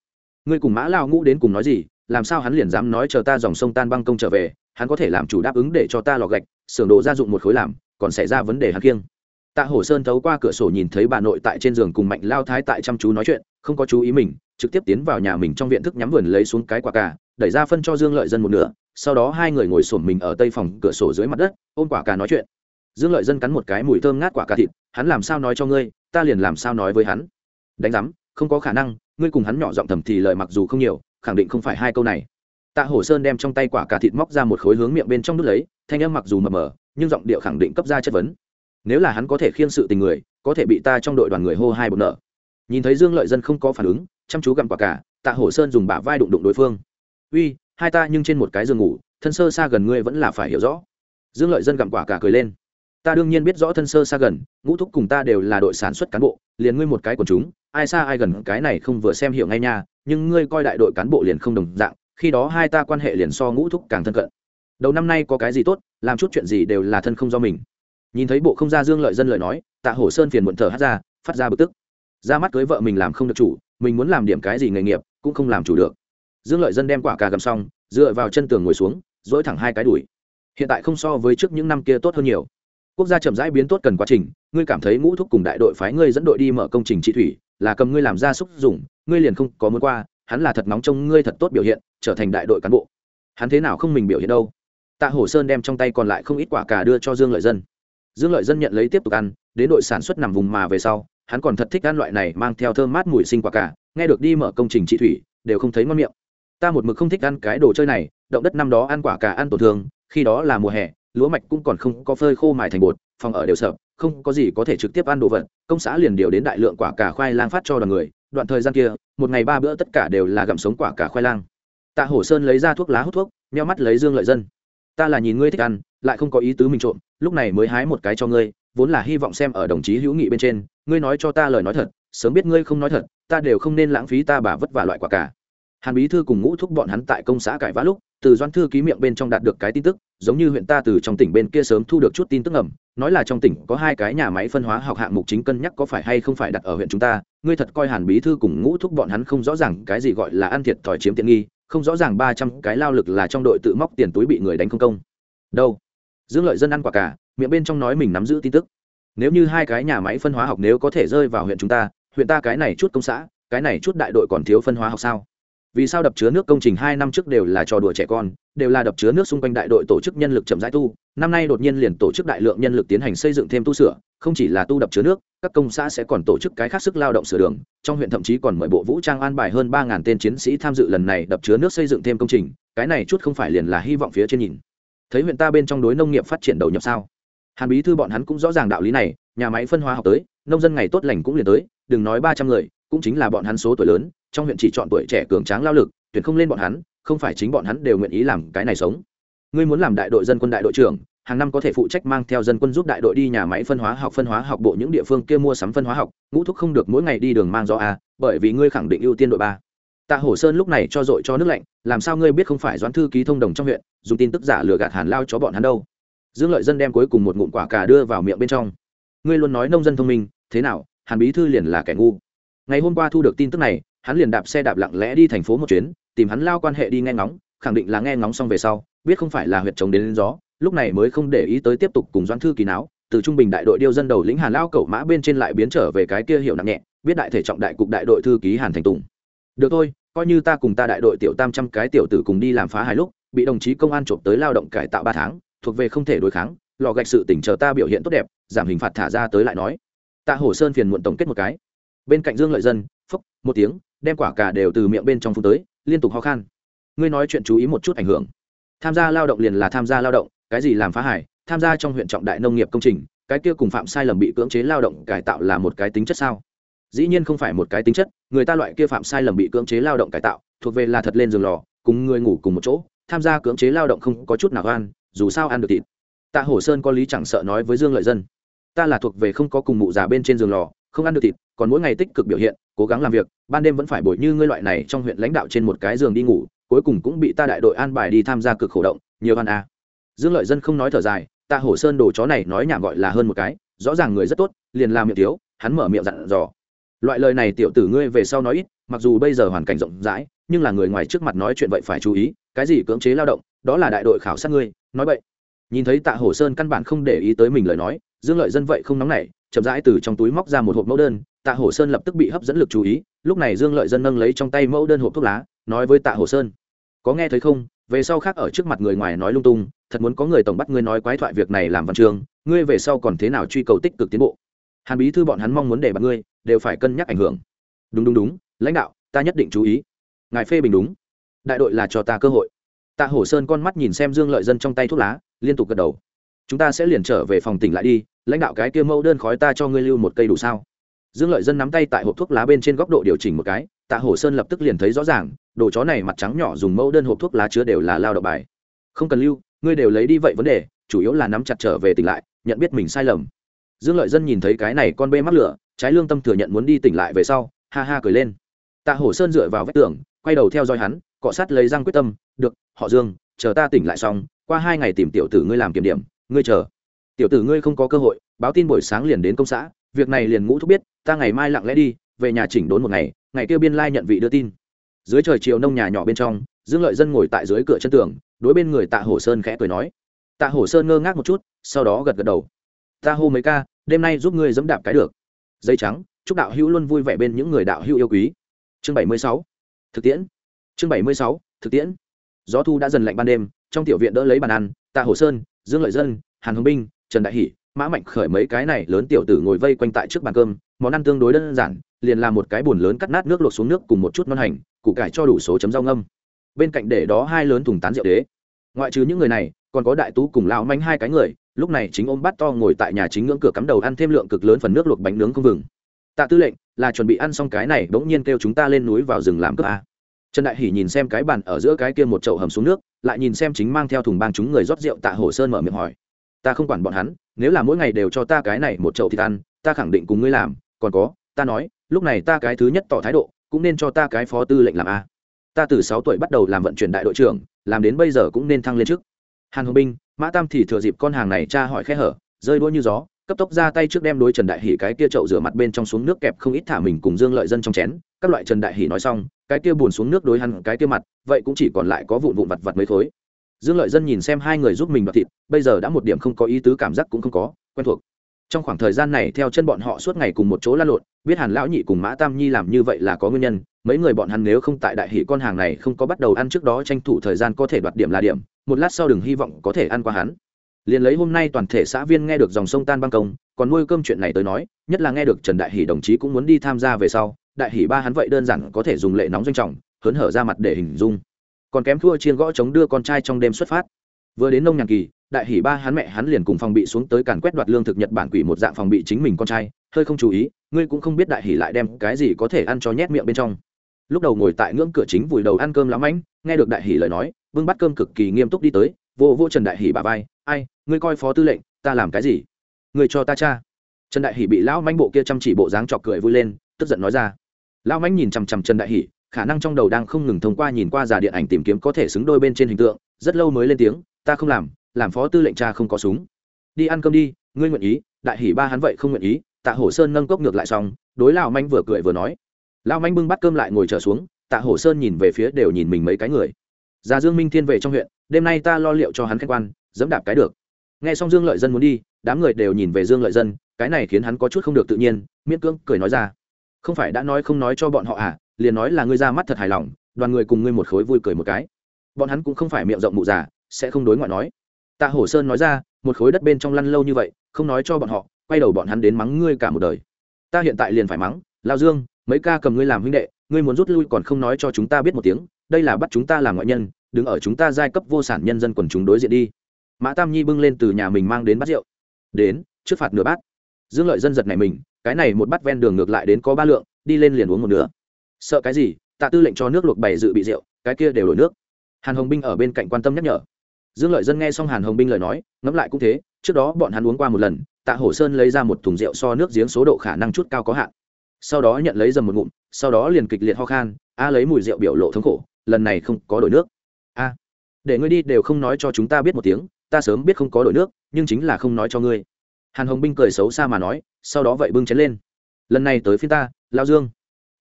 Speaker 1: Ngươi cùng mã lao ngũ đến cùng nói gì? Làm sao hắn liền dám nói chờ ta dòng sông tan băng công trở về? Hắn có thể làm chủ đáp ứng để cho ta lò gạch, xưởng đồ gia dụng một khối làm, còn xảy ra vấn đề hắn kiêng tạ hổ sơn thấu qua cửa sổ nhìn thấy bà nội tại trên giường cùng mạnh lao thái tại chăm chú nói chuyện, không có chú ý mình, trực tiếp tiến vào nhà mình trong viện thức nhắm vườn lấy xuống cái quả cà, đẩy ra phân cho dương lợi dân một nửa, sau đó hai người ngồi sổm mình ở tây phòng cửa sổ dưới mặt đất, ôm quả cà nói chuyện. Dương lợi dân cắn một cái mùi thơm ngát quả cà thịt, hắn làm sao nói cho ngươi, ta liền làm sao nói với hắn. Đánh giám, không có khả năng, ngươi cùng hắn nhỏ giọng thầm thì lời mặc dù không nhiều, khẳng định không phải hai câu này tạ hổ sơn đem trong tay quả cà thịt móc ra một khối hướng miệng bên trong đút lấy, thanh âm mặc dù mờ mờ, nhưng giọng điệu khẳng định cấp ra chất vấn. Nếu là hắn có thể khiên sự tình người, có thể bị ta trong đội đoàn người hô hai bột nợ. Nhìn thấy dương lợi dân không có phản ứng, chăm chú gặm quả cả tạ hổ sơn dùng bả vai đụng đụng đối phương. Uy, hai ta nhưng trên một cái giường ngủ, thân sơ xa gần ngươi vẫn là phải hiểu rõ. Dương lợi dân gặm quả cả cười lên. Ta đương nhiên biết rõ thân sơ xa gần, ngũ thúc cùng ta đều là đội sản xuất cán bộ, liền ngươi một cái của chúng, ai xa ai gần cái này không vừa xem hiểu ngay nha, nhưng ngươi coi đại đội cán bộ liền không đồng dạng khi đó hai ta quan hệ liền so ngũ thúc càng thân cận. Đầu năm nay có cái gì tốt, làm chút chuyện gì đều là thân không do mình. Nhìn thấy bộ không ra dương lợi dân lợi nói, tạ hổ sơn phiền muộn thở hát ra, phát ra bực tức. Ra mắt cưới vợ mình làm không được chủ, mình muốn làm điểm cái gì nghề nghiệp, cũng không làm chủ được. Dương lợi dân đem quả cà gầm xong, dựa vào chân tường ngồi xuống, dỗi thẳng hai cái đùi. Hiện tại không so với trước những năm kia tốt hơn nhiều. Quốc gia chậm rãi biến tốt cần quá trình, ngươi cảm thấy ngũ thúc cùng đại đội phái ngươi dẫn đội đi mở công trình trị thủy, là cầm ngươi làm ra xúc dùng, ngươi liền không có muốn qua hắn là thật nóng trong ngươi thật tốt biểu hiện, trở thành đại đội cán bộ. Hắn thế nào không mình biểu hiện đâu? Tạ hổ sơn đem trong tay còn lại không ít quả cà đưa cho dương lợi dân. Dương lợi dân nhận lấy tiếp tục ăn, đến đội sản xuất nằm vùng mà về sau, hắn còn thật thích ăn loại này mang theo thơm mát mùi sinh quả cà. nghe được đi mở công trình trị thủy, đều không thấy ngon miệng. Ta một mực không thích ăn cái đồ chơi này, động đất năm đó ăn quả cà ăn tổn thương, khi đó là mùa hè, lúa mạch cũng còn không có phơi khô mài thành bột, phòng ở đều sợ, không có gì có thể trực tiếp ăn đồ vật, công xã liền điều đến đại lượng quả cà khoai lang phát cho đoàn người đoạn thời gian kia, một ngày ba bữa tất cả đều là gặm sống quả cả khoai lang. Tạ hổ sơn lấy ra thuốc lá hút thuốc meo mắt lấy dương lợi dân. Ta là nhìn ngươi thích ăn, lại không có ý tứ mình trộm, lúc này mới hái một cái cho ngươi, vốn là hy vọng xem ở đồng chí hữu nghị bên trên, ngươi nói cho ta lời nói thật, sớm biết ngươi không nói thật, ta đều không nên lãng phí ta bà vất vả loại quả cả. Hàn bí thư cùng ngũ thúc bọn hắn tại công xã cải vã lúc, từ doan thư ký miệng bên trong đạt được cái tin tức, giống như huyện ta từ trong tỉnh bên kia sớm thu được chút tin tức ẩm nói là trong tỉnh có hai cái nhà máy phân hóa học hạng mục chính cân nhắc có phải hay không phải đặt ở huyện chúng ta ngươi thật coi hàn bí thư cùng ngũ thúc bọn hắn không rõ ràng cái gì gọi là ăn thiệt thòi chiếm tiện nghi, không rõ ràng ba trăm cái lao lực là trong đội tự móc tiền túi bị người đánh không công. Đâu? Dương lợi dân ăn quả cả miệng bên trong nói mình nắm giữ tin tức. Nếu như hai cái nhà máy phân hóa học nếu có thể rơi vào huyện chúng ta, huyện ta cái này chút công xã, cái này chút đại đội còn thiếu phân hóa học sao? Vì sao đập chứa nước công trình hai năm trước đều là trò đùa trẻ con, đều là đập chứa nước xung quanh đại đội tổ chức nhân lực chậm rãi tu. Năm nay đột nhiên liền tổ chức đại lượng nhân lực tiến hành xây dựng thêm tu sửa, không chỉ là tu đập chứa nước, các công xã sẽ còn tổ chức cái khác sức lao động sửa đường. Trong huyện thậm chí còn mời bộ vũ trang an bài hơn ba tên chiến sĩ tham dự lần này đập chứa nước xây dựng thêm công trình, cái này chút không phải liền là hy vọng phía trên nhìn. Thấy huyện ta bên trong đối nông nghiệp phát triển đầu nhập sao? Hàn bí thư bọn hắn cũng rõ ràng đạo lý này, nhà máy phân hóa học tới, nông dân ngày tốt lành cũng liền tới, đừng nói ba trăm người, cũng chính là bọn hắn số tuổi lớn trong huyện chỉ chọn tuổi trẻ cường tráng lao lực, tuyển không lên bọn hắn, không phải chính bọn hắn đều nguyện ý làm cái này sống. Ngươi muốn làm đại đội dân quân đại đội trưởng, hàng năm có thể phụ trách mang theo dân quân giúp đại đội đi nhà máy phân hóa học, phân hóa học bộ những địa phương kia mua sắm phân hóa học, ngũ thúc không được mỗi ngày đi đường mang do a, bởi vì ngươi khẳng định ưu tiên đội ba. Tạ hổ sơn lúc này cho dội cho nước lạnh, làm sao ngươi biết không phải doãn thư ký thông đồng trong huyện, dùng tin tức giả lừa gạt hàn lao cho bọn hắn đâu. Dương lợi dân đem cuối cùng một ngụm quả cà đưa vào miệng bên trong. Ngươi luôn nói nông dân thông minh, thế nào, hàn bí thư liền là kẻ ngu. Ngày hôm qua thu được tin tức này hắn liền đạp xe đạp lặng lẽ đi thành phố một chuyến tìm hắn lao quan hệ đi nghe ngóng khẳng định là nghe ngóng xong về sau biết không phải là huyệt chống đến, đến gió lúc này mới không để ý tới tiếp tục cùng doãn thư kỳ náo từ trung bình đại đội điêu dân đầu lĩnh hàn lao cẩu mã bên trên lại biến trở về cái kia hiểu nặng nhẹ biết đại thể trọng đại cục đại đội thư ký hàn thành tùng. Được thôi coi như ta cùng ta đại đội tiểu tam trăm cái tiểu tử cùng đi làm phá hai lúc bị đồng chí công an trộm tới lao động cải tạo ba tháng thuộc về không thể đối kháng lò gạch sự tỉnh chờ ta biểu hiện tốt đẹp giảm hình phạt thả ra tới lại nói. Tạ Hồ sơn phiền muộn tổng kết một cái. Bên cạnh dương lợi dân phúc một tiếng đem quả cả đều từ miệng bên trong phun tới, liên tục ho khan. Ngươi nói chuyện chú ý một chút ảnh hưởng. Tham gia lao động liền là tham gia lao động, cái gì làm phá hải tham gia trong huyện trọng đại nông nghiệp công trình, cái kia cùng phạm sai lầm bị cưỡng chế lao động cải tạo là một cái tính chất sao? Dĩ nhiên không phải một cái tính chất, người ta loại kia phạm sai lầm bị cưỡng chế lao động cải tạo, thuộc về là thật lên giường lò, cùng người ngủ cùng một chỗ, tham gia cưỡng chế lao động không có chút nào gan dù sao ăn được thịt. Tạ hổ sơn có lý chẳng sợ nói với dương lợi dân, ta là thuộc về không có cùng mụ già bên trên giường lò, không ăn được thịt, còn mỗi ngày tích cực biểu hiện cố gắng làm việc, ban đêm vẫn phải bồi như ngươi loại này trong huyện lãnh đạo trên một cái giường đi ngủ, cuối cùng cũng bị ta đại đội an bài đi tham gia cực khổ động, nhiều ăn à. dương lợi dân không nói thở dài tạ hổ sơn đồ chó này nói nhảm gọi là hơn một cái, rõ ràng người rất tốt, liền làm miệng thiếu, hắn mở miệng dặn dò loại lời này tiểu tử ngươi về sau nói ít, mặc dù bây giờ hoàn cảnh rộng rãi, nhưng là người ngoài trước mặt nói chuyện vậy phải chú ý, cái gì cưỡng chế lao động, đó là đại đội khảo sát ngươi, nói vậy nhìn thấy tạ hổ sơn căn bản không để ý tới mình lời nói, dương lợi dân vậy không nóng nảy, chậm rãi từ trong túi móc ra một hộp mẫu đơn tạ hổ sơn lập tức bị hấp dẫn lực chú ý, lúc này dương lợi dân nâng lấy trong tay mẫu đơn hộp thuốc lá, nói với tạ hổ sơn, có nghe thấy không? Về sau khác ở trước mặt người ngoài nói lung tung, thật muốn có người tổng bắt ngươi nói quái thoại việc này làm văn trường, ngươi về sau còn thế nào truy cầu tích cực tiến bộ? Hàn bí thư bọn hắn mong muốn để bắt ngươi, đều phải cân nhắc ảnh hưởng. Đúng đúng đúng, lãnh đạo, ta nhất định chú ý. Ngài phê bình đúng. Đại đội là cho ta cơ hội. Tạ hổ sơn con mắt nhìn xem dương lợi dân trong tay thuốc lá, liên tục gật đầu. Chúng ta sẽ liền trở về phòng tỉnh lại đi, lãnh đạo cái kia mẫu đơn khói ta cho ngươi lưu một cây đủ sao? Dương lợi dân nắm tay tại hộp thuốc lá bên trên góc độ điều chỉnh một cái, tạ hổ sơn lập tức liền thấy rõ ràng, đồ chó này mặt trắng nhỏ dùng mẫu đơn hộp thuốc lá chứa đều là lao động bài. Không cần lưu, ngươi đều lấy đi vậy vấn đề, chủ yếu là nắm chặt trở về tỉnh lại, nhận biết mình sai lầm. Dương lợi dân nhìn thấy cái này con bê mắc lửa, trái lương tâm thừa nhận muốn đi tỉnh lại về sau, ha ha cười lên. Tạ hổ sơn dựa vào vách tường, quay đầu theo dõi hắn, cọ sát lấy răng quyết tâm, được, họ dương, chờ ta tỉnh lại xong, qua hai ngày tìm tiểu tử ngươi làm kiểm điểm, ngươi chờ. Tiểu tử ngươi không có cơ hội, báo tin buổi sáng liền đến công xã, việc này liền ngũ thúc biết ta ngày mai lặng lẽ đi, về nhà chỉnh đốn một ngày ngày kêu biên lai nhận vị đưa tin. Dưới trời chiều nông nhà nhỏ bên trong, dương lợi dân ngồi tại dưới cửa chân tường, đối bên người tạ hổ sơn khẽ cười nói. Tạ hổ sơn ngơ ngác một chút, sau đó gật gật đầu. Ta hô mấy ca, đêm nay giúp ngươi dẫm đạp cái được. Dây trắng, chúc đạo hữu luôn vui vẻ bên những người đạo hữu yêu quý. Chương bảy mươi sáu. Thực tiễn. Chương bảy mươi sáu, thực tiễn. Gió thu đã dần lạnh ban đêm, trong tiểu viện đỡ lấy bàn ăn, tạ hồ sơn, dương lợi dân, hàn hồng binh, trần đại hỷ mã mạnh khởi mấy cái này lớn tiểu tử ngồi vây quanh tại trước bàn cơm, món ăn tương đối đơn giản, liền làm một cái bồn lớn cắt nát nước luộc xuống nước cùng một chút non hành, củ cải cho đủ số chấm rau ngâm. Bên cạnh để đó hai lớn thùng tán rượu đế. Ngoại trừ những người này, còn có đại tú cùng lão manh hai cái người, lúc này chính ôm bát to ngồi tại nhà chính ngưỡng cửa cắm đầu ăn thêm lượng cực lớn phần nước luộc bánh nướng không vừng tạ tư lệnh, là chuẩn bị ăn xong cái này, bỗng nhiên kêu chúng ta lên núi vào rừng làm cướp a trần đại hỉ nhìn xem cái bàn ở giữa cái kia một chậu hầm xuống nước, lại nhìn xem chính mang theo thùng bang chúng người rót rượu tạ hồ sơn mở miệng hỏi. Ta không quản bọn hắn nếu là mỗi ngày đều cho ta cái này một chậu thịt ăn, ta khẳng định cùng ngươi làm, còn có, ta nói, lúc này ta cái thứ nhất tỏ thái độ, cũng nên cho ta cái phó tư lệnh làm a. Ta từ sáu tuổi bắt đầu làm vận chuyển đại đội trưởng, làm đến bây giờ cũng nên thăng lên trước. Hàn hồng binh mã tam thì thừa dịp con hàng này cha hỏi khe hở, rơi đuôi như gió, cấp tốc ra tay trước đem đối trần đại hỷ cái kia chậu rửa mặt bên trong xuống nước kẹp không ít thả mình cùng dương lợi dân trong chén. Các loại trần đại hỷ nói xong, cái kia buồn xuống nước đối hắn cái kia mặt, vậy cũng chỉ còn lại có vụn vụn vặt vặt mấy khối dương lợi dân nhìn xem hai người giúp mình đoạt thịt, bây giờ đã một điểm không có ý tứ, cảm giác cũng không có, quen thuộc. Trong khoảng thời gian này, theo chân bọn họ suốt ngày cùng một chỗ lan lộn, biết hàn lão nhị cùng mã tam nhi làm như vậy là có nguyên nhân, mấy người bọn hắn nếu không tại đại hỷ con hàng này không có bắt đầu ăn trước đó tranh thủ thời gian có thể đoạt điểm là điểm, một lát sau đừng hy vọng có thể ăn qua hắn. Liền lấy hôm nay toàn thể xã viên nghe được dòng sông tan băng công, còn nuôi cơm chuyện này tới nói, nhất là nghe được trần đại hỷ đồng chí cũng muốn đi tham gia về sau, đại hỷ ba hắn vậy đơn giản có thể dùng lệ nóng doanh trọng, hớn hở ra mặt để hình dung còn kém thua chiên gõ chống đưa con trai trong đêm xuất phát. Vừa đến nông nhàn kỳ, đại hỷ ba hắn mẹ hắn liền cùng phòng bị xuống tới càn quét đoạt lương thực nhật bản quỷ một dạng phòng bị chính mình con trai, hơi không chú ý, ngươi cũng không biết đại hỷ lại đem cái gì có thể ăn cho nhét miệng bên trong. Lúc đầu ngồi tại ngưỡng cửa chính vùi đầu ăn cơm lắm anh, nghe được đại hỷ lời nói vương bắt cơm cực kỳ nghiêm túc đi tới, vô vô trần đại hỷ bà vai, ai, ngươi coi phó tư lệnh, ta làm cái gì? Ngươi cho ta cha. Trần đại hỷ bị lão manh bộ kia chăm chỉ bộ dáng trọc cười vui lên, tức giận nói ra. Lão manh nhìn chằm chằm trần đại hỷ khả năng trong đầu đang không ngừng thông qua nhìn qua giả điện ảnh tìm kiếm có thể xứng đôi bên trên hình tượng, rất lâu mới lên tiếng, ta không làm làm phó tư lệnh cha không có súng. Đi ăn cơm đi, ngươi nguyện ý, đại hỉ ba hắn vậy không nguyện ý. Tạ hổ sơn nâng cốc ngược lại xong, đối lão manh vừa cười vừa nói. Lão manh bưng bắt cơm lại ngồi trở xuống, tạ hổ sơn nhìn về phía đều nhìn mình mấy cái người. Già dương minh thiên về trong huyện, đêm nay ta lo liệu cho hắn khách quan, dẫm đạp cái được. Nghe xong dương lợi dân muốn đi, đám người đều nhìn về dương lợi dân, cái này khiến hắn có chút không được tự nhiên, miễn cưỡng cười nói ra. Không phải đã nói không nói cho bọn họ à liền nói là ngươi ra mắt thật hài lòng, đoàn người cùng ngươi một khối vui cười một cái. Bọn hắn cũng không phải miệng rộng mụ già, sẽ không đối ngoại nói. Tạ hổ sơn nói ra, một khối đất bên trong lăn lâu như vậy, không nói cho bọn họ, quay đầu bọn hắn đến mắng ngươi cả một đời. Ta hiện tại liền phải mắng, lao dương, mấy ca cầm ngươi làm huynh đệ, ngươi muốn rút lui còn không nói cho chúng ta biết một tiếng, đây là bắt chúng ta làm ngoại nhân, đứng ở chúng ta giai cấp vô sản nhân dân quần chúng đối diện đi. Mã tam nhi bưng lên từ nhà mình mang đến bát rượu. Đến, trước phạt nửa bát. Dương lợi dân giật này mình, cái này một bát ven đường ngược lại đến có ba lượng, đi lên liền uống một nửa sợ cái gì, tạ tư lệnh cho nước luộc bày dự bị rượu, cái kia đều đổi nước. Hàn hồng binh ở bên cạnh quan tâm nhắc nhở. Dương lợi dân nghe xong hàn hồng binh lời nói, ngẫm lại cũng thế, trước đó bọn hắn uống qua một lần, tạ hổ sơn lấy ra một thùng rượu so nước giếng số độ khả năng chút cao có hạn. Sau đó nhận lấy dầm một ngụm, sau đó liền kịch liệt ho khan, a lấy mùi rượu biểu lộ thống khổ, lần này không có đổi nước. A, để ngươi đi đều không nói cho chúng ta biết một tiếng, ta sớm biết không có đổi nước, nhưng chính là không nói cho ngươi. Hàn hồng binh cười xấu xa mà nói, sau đó vậy bưng chén lên. Lần này tới phía ta, lao dương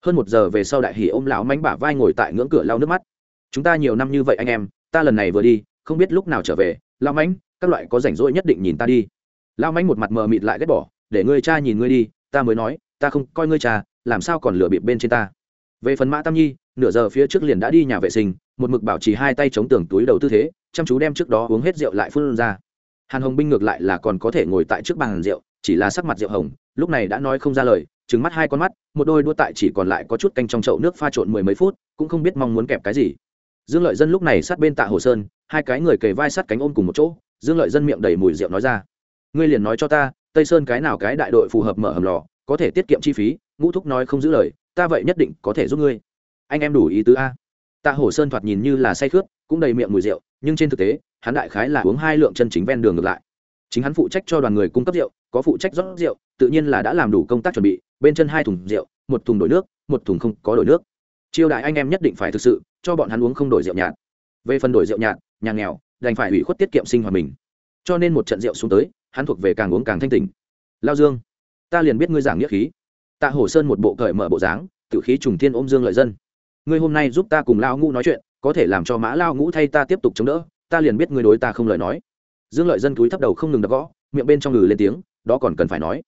Speaker 1: hơn một giờ về sau đại hỷ ôm lão mánh bả vai ngồi tại ngưỡng cửa lau nước mắt. Chúng ta nhiều năm như vậy anh em, ta lần này vừa đi, không biết lúc nào trở về lao mánh, các loại có rảnh rỗi nhất định nhìn ta đi. Lao mánh một mặt mờ mịt lại ghét bỏ, để ngươi cha nhìn ngươi đi, ta mới nói, ta không coi ngươi cha, làm sao còn lừa bịp bên trên ta. Về phần mã tam nhi, nửa giờ phía trước liền đã đi nhà vệ sinh, một mực bảo trì hai tay chống tường túi đầu tư thế, chăm chú đem trước đó uống hết rượu lại phun ra. Hàn hồng binh ngược lại là còn có thể ngồi tại trước bàn rượu, chỉ là sắc mặt rượu hồng, lúc này đã nói không ra lời trứng mắt hai con mắt, một đôi đua tại chỉ còn lại có chút canh trong chậu nước pha trộn mười mấy phút, cũng không biết mong muốn kẹp cái gì. Dương lợi dân lúc này sát bên tạ hồ sơn, hai cái người kề vai sát cánh ôm cùng một chỗ, dương lợi dân miệng đầy mùi rượu nói ra, ngươi liền nói cho ta, tây sơn cái nào cái đại đội phù hợp mở hầm lò, có thể tiết kiệm chi phí, ngũ thúc nói không giữ lời, ta vậy nhất định có thể giúp ngươi. Anh em đủ ý tứ a. Tạ Hồ sơn thoạt nhìn như là say khướt, cũng đầy miệng mùi rượu, nhưng trên thực tế, hắn đại khái là uống hai lượng chân chính ven đường ngược lại. Chính hắn phụ trách cho đoàn người cung cấp rượu, có phụ trách rót rượu tự nhiên là đã làm đủ công tác chuẩn bị, bên chân hai thùng rượu, một thùng đổi nước, một thùng không có đổi nước. Chiêu đại anh em nhất định phải thực sự cho bọn hắn uống không đổi rượu nhạt. Về phần đổi rượu nhạt, nhà nghèo, đành phải ủy khuất tiết kiệm sinh hoạt mình. Cho nên một trận rượu xuống tới, hắn thuộc về càng uống càng thanh tình lao dương, ta liền biết ngươi giảng nghĩa khí. Tạ hổ sơn một bộ cởi mở bộ dáng tự khí trùng thiên ôm dương lợi dân. Ngươi hôm nay giúp ta cùng lao ngũ nói chuyện, có thể làm cho mã lao ngũ thay ta tiếp tục chống đỡ, ta liền biết ngươi đối ta không lời nói. Dương lợi dân cúi thấp đầu không ngừng đập gõ, miệng bên trong ngừ lên tiếng, đó còn cần phải nói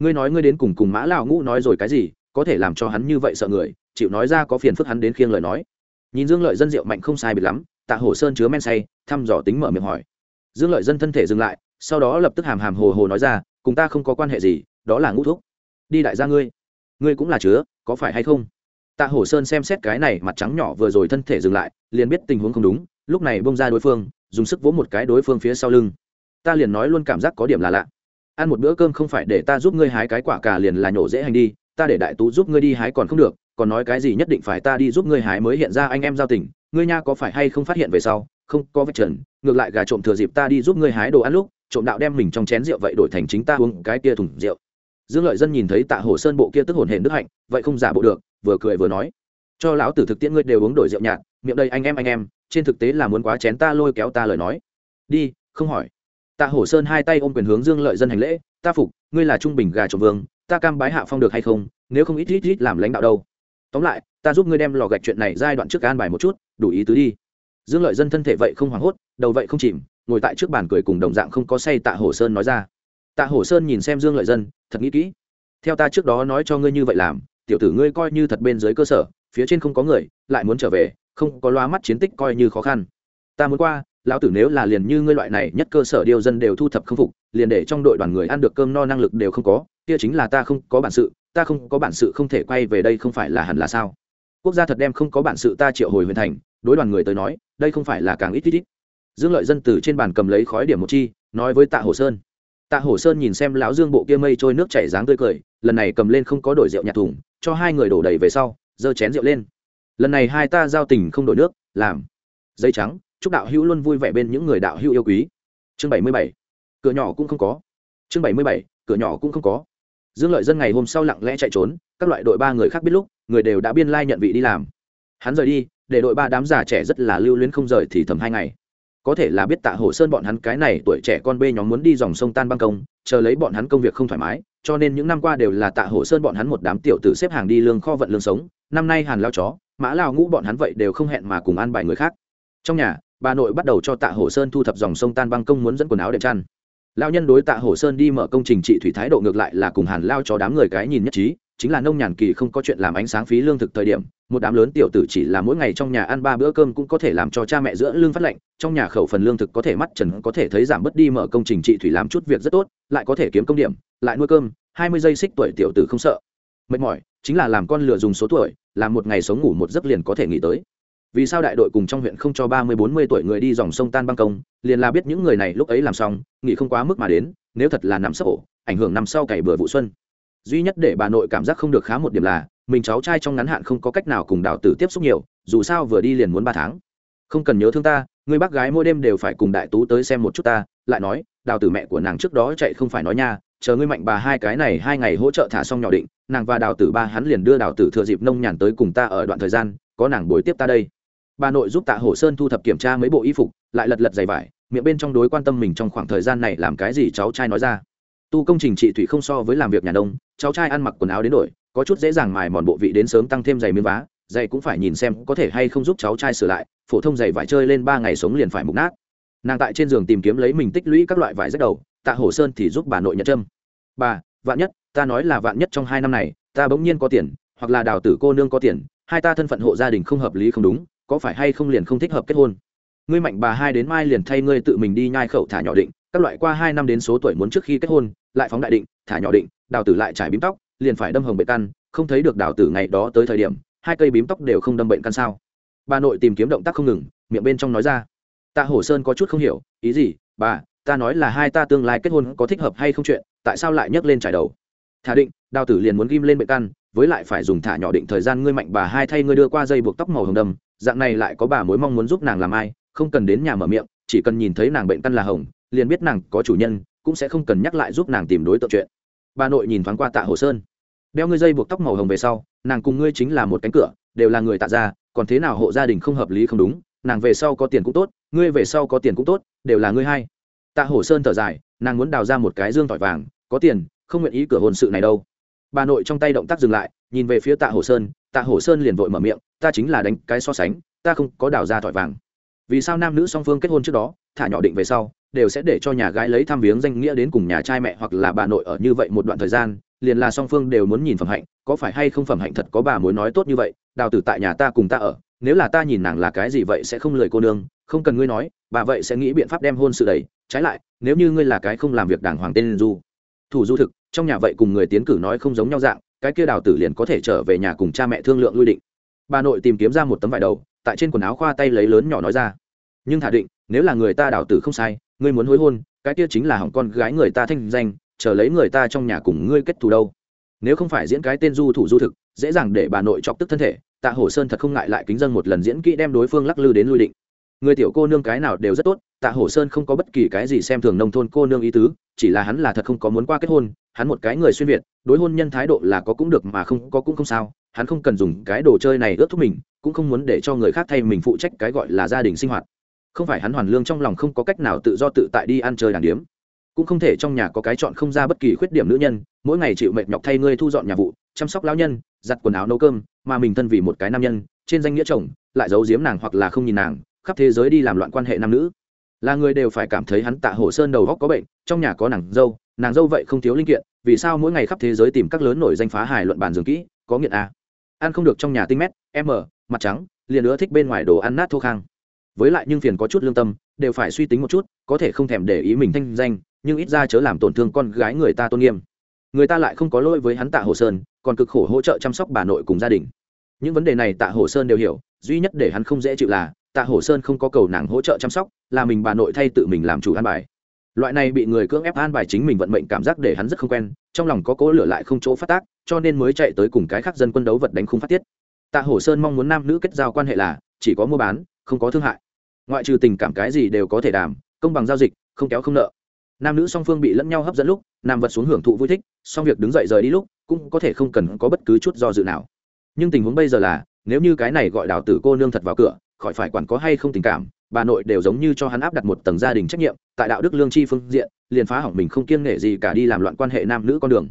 Speaker 1: ngươi nói ngươi đến cùng cùng mã lão ngũ nói rồi cái gì, có thể làm cho hắn như vậy sợ người, chịu nói ra có phiền phức hắn đến khiêng lời nói. Nhìn dương lợi dân rượu mạnh không sai biệt lắm, tạ hổ sơn chứa men say, thăm dò tính mở miệng hỏi. Dương lợi dân thân thể dừng lại, sau đó lập tức hàm hàm hồ hồ nói ra, cùng ta không có quan hệ gì, đó là ngũ thuốc đi đại gia ngươi. Ngươi cũng là chứa, có phải hay không? Tạ hổ sơn xem xét cái này mặt trắng nhỏ vừa rồi thân thể dừng lại, liền biết tình huống không đúng, lúc này bông ra đối phương, dùng sức vỗ một cái đối phương phía sau lưng. Ta liền nói luôn cảm giác có điểm là lạ ăn một bữa cơm không phải để ta giúp ngươi hái cái quả cà liền là nhổ dễ hành đi, ta để đại tú giúp ngươi đi hái còn không được, còn nói cái gì nhất định phải ta đi giúp ngươi hái mới hiện ra anh em giao tình, ngươi nha có phải hay không phát hiện về sau, không, có vạch trần, ngược lại gà trộm thừa dịp ta đi giúp ngươi hái đồ ăn lúc, trộm đạo đem mình trong chén rượu vậy đổi thành chính ta uống cái kia thùng rượu. Dương lợi dân nhìn thấy tạ hồ sơn bộ kia tức hồn hển đức hạnh, vậy không giả bộ được, vừa cười vừa nói, cho lão tử thực tiễn ngươi đều uống đổi rượu nhạt, miệng đây anh em anh em, trên thực tế là muốn quá chén ta lôi kéo ta lời nói. Đi, không hỏi tạ hổ sơn hai tay ôm quyền hướng dương lợi dân hành lễ, ta phục, ngươi là trung bình gà trộm vương, ta cam bái hạ phong được hay không, nếu không ít ít ít làm lãnh đạo đâu. Tóm lại, ta giúp ngươi đem lò gạch chuyện này giai đoạn trước an bài một chút, đủ ý tứ đi. Dương lợi dân thân thể vậy không hoảng hốt, đầu vậy không chìm, ngồi tại trước bàn cười cùng đồng dạng không có say tạ hổ sơn nói ra. Tạ hổ sơn nhìn xem dương lợi dân, thật nghĩ kỹ. Theo ta trước đó nói cho ngươi như vậy làm, tiểu tử ngươi coi như thật bên dưới cơ sở, phía trên không có người, lại muốn trở về, không có loa mắt chiến tích coi như khó khăn. Ta muốn qua lão tử nếu là liền như ngươi loại này nhất cơ sở điều dân đều thu thập không phục, liền để trong đội đoàn người ăn được cơm no năng lực đều không có, kia chính là ta không có bản sự, ta không có bản sự không thể quay về đây không phải là hẳn là sao? Quốc gia thật đem không có bản sự ta triệu hồi huyền thành, đối đoàn người tới nói, đây không phải là càng ít ít ít. Dương lợi dân từ trên bàn cầm lấy khói điểm một chi, nói với tạ hồ sơn. Tạ hồ sơn nhìn xem lão dương bộ kia mây trôi nước chảy dáng tươi cười, lần này cầm lên không có đổi rượu nhạt thùng, cho hai người đổ đầy về sau, giơ chén rượu lên. Lần này hai ta giao tình không đổi nước, làm. Dây trắng chúc đạo hữu luôn vui vẻ bên những người đạo hữu yêu quý. Chương bảy mươi bảy, cửa nhỏ cũng không có. Chương bảy mươi bảy, cửa nhỏ cũng không có. Dương lợi dân ngày hôm sau lặng lẽ chạy trốn, các loại đội ba người khác biết lúc, người đều đã biên lai、like、nhận vị đi làm. Hắn rời đi, để đội ba đám già trẻ rất là lưu luyến không rời thì thầm hai ngày. Có thể là biết tạ hồ sơn bọn hắn cái này tuổi trẻ con bê nhóm muốn đi dòng sông tan băng công, chờ lấy bọn hắn công việc không thoải mái, cho nên những năm qua đều là tạ hồ sơn bọn hắn một đám tiểu tử xếp hàng đi lương kho vận lương sống. Năm nay hàn lao chó, mã lao ngũ bọn hắn vậy đều không hẹn mà cùng an bài người khác. Trong nhà bà nội bắt đầu cho tạ Hổ sơn thu thập dòng sông tan băng công muốn dẫn quần áo đẹp chăn. Lao nhân đối tạ Hổ sơn đi mở công trình trị thủy thái độ ngược lại là cùng hàn lao cho đám người cái nhìn nhất trí, chính là nông nhàn kỳ không có chuyện làm ánh sáng phí lương thực thời điểm, một đám lớn tiểu tử chỉ là mỗi ngày trong nhà ăn ba bữa cơm cũng có thể làm cho cha mẹ giữa lương phát lệnh trong nhà khẩu phần lương thực có thể mắt trần có thể thấy giảm bớt đi mở công trình trị thủy làm chút việc rất tốt, lại có thể kiếm công điểm, lại nuôi cơm, hai mươi giây xích tuổi tiểu tử không sợ. Mệt mỏi, chính là làm con lừa dùng số tuổi, làm một ngày sống ngủ một giấc liền có thể nghỉ tới vì sao đại đội cùng trong huyện không cho ba mươi, bốn mươi tuổi người đi dòng sông tan băng công, liền là biết những người này lúc ấy làm xong, nghỉ không quá mức mà đến, nếu thật là nằm sấp ổ, ảnh hưởng năm sau cày bừa vụ xuân. Duy nhất để bà nội cảm giác không được khá một điểm là, mình cháu trai trong ngắn hạn không có cách nào cùng đào tử tiếp xúc nhiều, dù sao vừa đi liền muốn ba tháng. Không cần nhớ thương ta, người bác gái mỗi đêm đều phải cùng đại tú tới xem một chút ta, lại nói, đào tử mẹ của nàng trước đó chạy không phải nói nha, chờ ngươi mạnh bà hai cái này hai ngày hỗ trợ thả xong nhỏ định, nàng và đào tử ba hắn liền đưa đào tử thừa dịp nông nhàn tới cùng ta ở đoạn thời gian, có nàng bồi tiếp ta đây bà nội giúp tạ hổ sơn thu thập kiểm tra mấy bộ y phục, lại lật lật giày vải, miệng bên trong đối quan tâm mình trong khoảng thời gian này làm cái gì cháu trai nói ra. Tu công trình chị thủy không so với làm việc nhà đông cháu trai ăn mặc quần áo đến đổi, có chút dễ dàng mài mòn bộ vị đến sớm tăng thêm giày miếng vá, giày cũng phải nhìn xem có thể hay không giúp cháu trai sửa lại, phổ thông giày vải chơi lên ba ngày sống liền phải mục nát. Nàng tại trên giường tìm kiếm lấy mình tích lũy các loại vải rách đầu, tạ hổ sơn thì giúp bà nội nhận trâm bà, vạn nhất, ta nói là vạn nhất trong hai năm này, ta bỗng nhiên có tiền, hoặc là đào tử cô nương có tiền, hai ta thân phận hộ gia đình không hợp lý không đúng có phải hay không liền không thích hợp kết hôn? Ngươi mạnh bà hai đến mai liền thay ngươi tự mình đi nhai khẩu thả nhỏ định, các loại qua hai năm đến số tuổi muốn trước khi kết hôn, lại phóng đại định, thả nhỏ định, đào tử lại trải bím tóc, liền phải đâm hồng bệnh căn, không thấy được đào tử ngày đó tới thời điểm, hai cây bím tóc đều không đâm bệnh căn sao? Bà nội tìm kiếm động tác không ngừng, miệng bên trong nói ra. Tạ hổ sơn có chút không hiểu, ý gì? Bà, ta nói là hai ta tương lai kết hôn có thích hợp hay không chuyện, tại sao lại nhấc lên trải đầu? Thả định, đào tử liền muốn ghim lên bệnh căn, với lại phải dùng thả nhỏ định thời gian ngươi mạnh bà hai thay ngươi đưa qua dây buộc tóc màu hồng đầm dạng này lại có bà mối mong muốn giúp nàng làm ai, không cần đến nhà mở miệng, chỉ cần nhìn thấy nàng bệnh căn là hồng, liền biết nàng có chủ nhân, cũng sẽ không cần nhắc lại giúp nàng tìm đối tượng chuyện. Bà nội nhìn thoáng qua tạ hồ sơn. Đeo ngươi dây buộc tóc màu hồng về sau, nàng cùng ngươi chính là một cánh cửa, đều là người tạ ra còn thế nào hộ gia đình không hợp lý không đúng, nàng về sau có tiền cũng tốt, ngươi về sau có tiền cũng tốt, đều là ngươi hay. Tạ hồ sơn thở dài, nàng muốn đào ra một cái dương tỏi vàng, có tiền, không nguyện ý cửa hôn sự này đâu bà nội trong tay động tác dừng lại, nhìn về phía tạ hồ sơn, tạ hồ sơn liền vội mở miệng, ta chính là đánh cái so sánh, ta không có đào ra thỏi vàng. Vì sao nam nữ song phương kết hôn trước đó, thả nhỏ định về sau, đều sẽ để cho nhà gái lấy tham viếng danh nghĩa đến cùng nhà trai mẹ hoặc là bà nội ở như vậy một đoạn thời gian, liền là song phương đều muốn nhìn phẩm hạnh, có phải hay không phẩm hạnh thật có bà mối nói tốt như vậy, đào tử tại nhà ta cùng ta ở, nếu là ta nhìn nàng là cái gì vậy sẽ không lời cô nương, không cần ngươi nói, bà vậy sẽ nghĩ biện pháp đem hôn sự đầy trái lại, nếu như ngươi là cái không làm việc đàng hoàng tên du thủ du thực, trong nhà vậy cùng người tiến cử nói không giống nhau dạng, cái kia đào tử liền có thể trở về nhà cùng cha mẹ thương lượng lui định. Bà nội tìm kiếm ra một tấm vải đầu, tại trên quần áo khoa tay lấy lớn nhỏ nói ra. Nhưng thả định, nếu là người ta đào tử không sai, ngươi muốn hối hôn, cái kia chính là hỏng con gái người ta thanh danh, chờ lấy người ta trong nhà cùng ngươi kết thù đâu. Nếu không phải diễn cái tên du thủ du thực, dễ dàng để bà nội chọc tức thân thể, tạ hổ sơn thật không ngại lại kính dân một lần diễn kỹ đem đối phương lắc lư đến lui định người tiểu cô nương cái nào đều rất tốt, tạ hổ sơn không có bất kỳ cái gì xem thường nông thôn cô nương ý tứ, chỉ là hắn là thật không có muốn qua kết hôn, hắn một cái người xuyên việt, đối hôn nhân thái độ là có cũng được mà không có cũng không sao, hắn không cần dùng cái đồ chơi này ướt thúc mình, cũng không muốn để cho người khác thay mình phụ trách cái gọi là gia đình sinh hoạt. Không phải hắn hoàn lương trong lòng không có cách nào tự do tự tại đi ăn chơi đàn điếm. Cũng không thể trong nhà có cái chọn không ra bất kỳ khuyết điểm nữ nhân, mỗi ngày chịu mệt nhọc thay ngươi thu dọn nhà vụ, chăm sóc lão nhân, giặt quần áo nấu cơm, mà mình thân vì một cái nam nhân, trên danh nghĩa chồng, lại giấu giếm nàng hoặc là không nhìn nàng khắp thế giới đi làm loạn quan hệ nam nữ. Là người đều phải cảm thấy hắn tạ hổ sơn đầu góc có bệnh, trong nhà có nàng dâu nàng dâu vậy không thiếu linh kiện, vì sao mỗi ngày khắp thế giới tìm các lớn nổi danh phá hài luận bàn dường kỹ, có nghiện a ăn không được trong nhà tinh mét m mặt trắng, liền nữa thích bên ngoài đồ ăn nát thô khang. Với lại nhưng phiền có chút lương tâm, đều phải suy tính một chút, có thể không thèm để ý mình thanh danh, nhưng ít ra chớ làm tổn thương con gái người ta tôn nghiêm. Người ta lại không có lỗi với hắn tạ hồ sơn, còn cực khổ hỗ trợ chăm sóc bà nội cùng gia đình. Những vấn đề này tạ hồ sơn đều hiểu, duy nhất để hắn không dễ chịu là tạ Hổ sơn không có cầu nàng hỗ trợ chăm sóc là mình bà nội thay tự mình làm chủ an bài. Loại này bị người cưỡng ép an bài chính mình vận mệnh cảm giác để hắn rất không quen trong lòng có cố lửa lại không chỗ phát tác cho nên mới chạy tới cùng cái khác dân quân đấu vật đánh khung phát tiết. Tạ Hổ sơn mong muốn nam nữ kết giao quan hệ là chỉ có mua bán không có thương hại. Ngoại trừ tình cảm cái gì đều có thể đảm, công bằng giao dịch không kéo không nợ. Nam nữ song phương bị lẫn nhau hấp dẫn lúc nam vật xuống hưởng thụ vui thích song việc đứng dậy rời đi lúc cũng có thể không cần có bất cứ chút do dự nào. Nhưng tình huống bây giờ là nếu như cái này gọi đào tử cô nương thật vào cửa khỏi phải quản có hay không tình cảm, bà nội đều giống như cho hắn áp đặt một tầng gia đình trách nhiệm, tại đạo đức lương tri phương diện, liền phá hỏng mình không kiêng nghệ gì cả đi làm loạn quan hệ nam nữ con đường.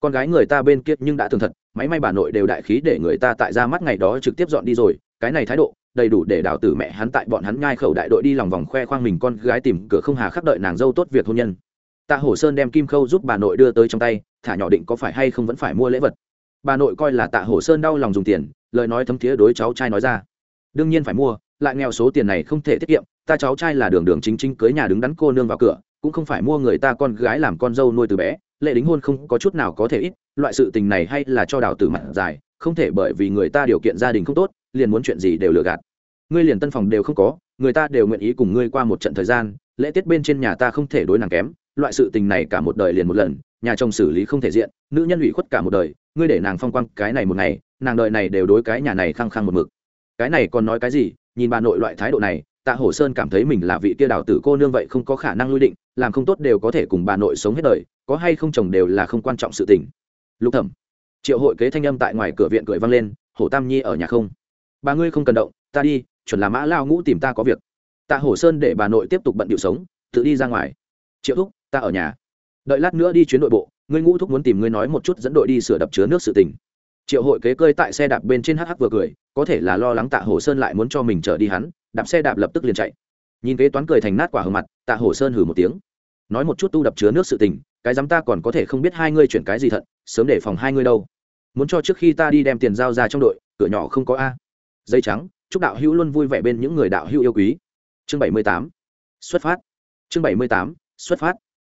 Speaker 1: Con gái người ta bên kia nhưng đã thường thật, máy may bà nội đều đại khí để người ta tại ra mắt ngày đó trực tiếp dọn đi rồi, cái này thái độ, đầy đủ để đào tử mẹ hắn tại bọn hắn nhai khẩu đại đội đi lòng vòng khoe khoang mình con gái tìm cửa không hà khắc đợi nàng dâu tốt việc hôn nhân. Tạ hổ sơn đem kim khâu giúp bà nội đưa tới trong tay, thả nhỏ định có phải hay không vẫn phải mua lễ vật. Bà nội coi là tạ hổ sơn đau lòng dùng tiền, lời nói thấm thiế đối cháu trai nói ra đương nhiên phải mua, lại nghèo số tiền này không thể tiết kiệm, ta cháu trai là đường đường chính chính cưới nhà đứng đắn cô nương vào cửa, cũng không phải mua người ta con gái làm con dâu nuôi từ bé lệ đính hôn không có chút nào có thể ít, loại sự tình này hay là cho đào tử mặt dài, không thể bởi vì người ta điều kiện gia đình không tốt, liền muốn chuyện gì đều lừa gạt. Ngươi liền tân phòng đều không có, người ta đều nguyện ý cùng ngươi qua một trận thời gian, lễ tiết bên trên nhà ta không thể đối nàng kém, loại sự tình này cả một đời liền một lần, nhà chồng xử lý không thể diện, nữ nhân ủy khuất cả một đời, ngươi để nàng phong quang cái này một ngày, nàng đời này đều đối cái nhà này khăng khăng một mực cái này còn nói cái gì, nhìn bà nội loại thái độ này, tạ hổ sơn cảm thấy mình là vị kia đào tử cô nương vậy không có khả năng lui định, làm không tốt đều có thể cùng bà nội sống hết đời, có hay không chồng đều là không quan trọng sự tình. Lục thẩm, triệu hội kế thanh âm tại ngoài cửa viện cười vang lên, hổ tam nhi ở nhà không? Bà ngươi không cần động, ta đi, chuẩn là mã lao ngũ tìm ta có việc. Tạ hổ sơn để bà nội tiếp tục bận điệu sống, tự đi ra ngoài. Triệu thúc, ta ở nhà. Đợi lát nữa đi chuyến đội bộ, ngươi ngũ thúc muốn tìm ngươi nói một chút dẫn đội đi sửa đập chứa nước sự tình triệu hội kế cơi tại xe đạp bên trên hh vừa cười có thể là lo lắng tạ hồ sơn lại muốn cho mình chở đi hắn đạp xe đạp lập tức liền chạy. Nhìn kế toán cười thành nát quả hờ mặt tạ hồ sơn hử một tiếng. Nói một chút tu đập chứa nước sự tình cái dám ta còn có thể không biết hai ngươi chuyển cái gì thận sớm để phòng hai ngươi đâu. Muốn cho trước khi ta đi đem tiền giao ra trong đội cửa nhỏ không có a. Dây trắng chúc đạo hữu luôn vui vẻ bên những người đạo hữu yêu quý. Chương bảy mươi tám xuất phát. Chương bảy mươi tám xuất phát.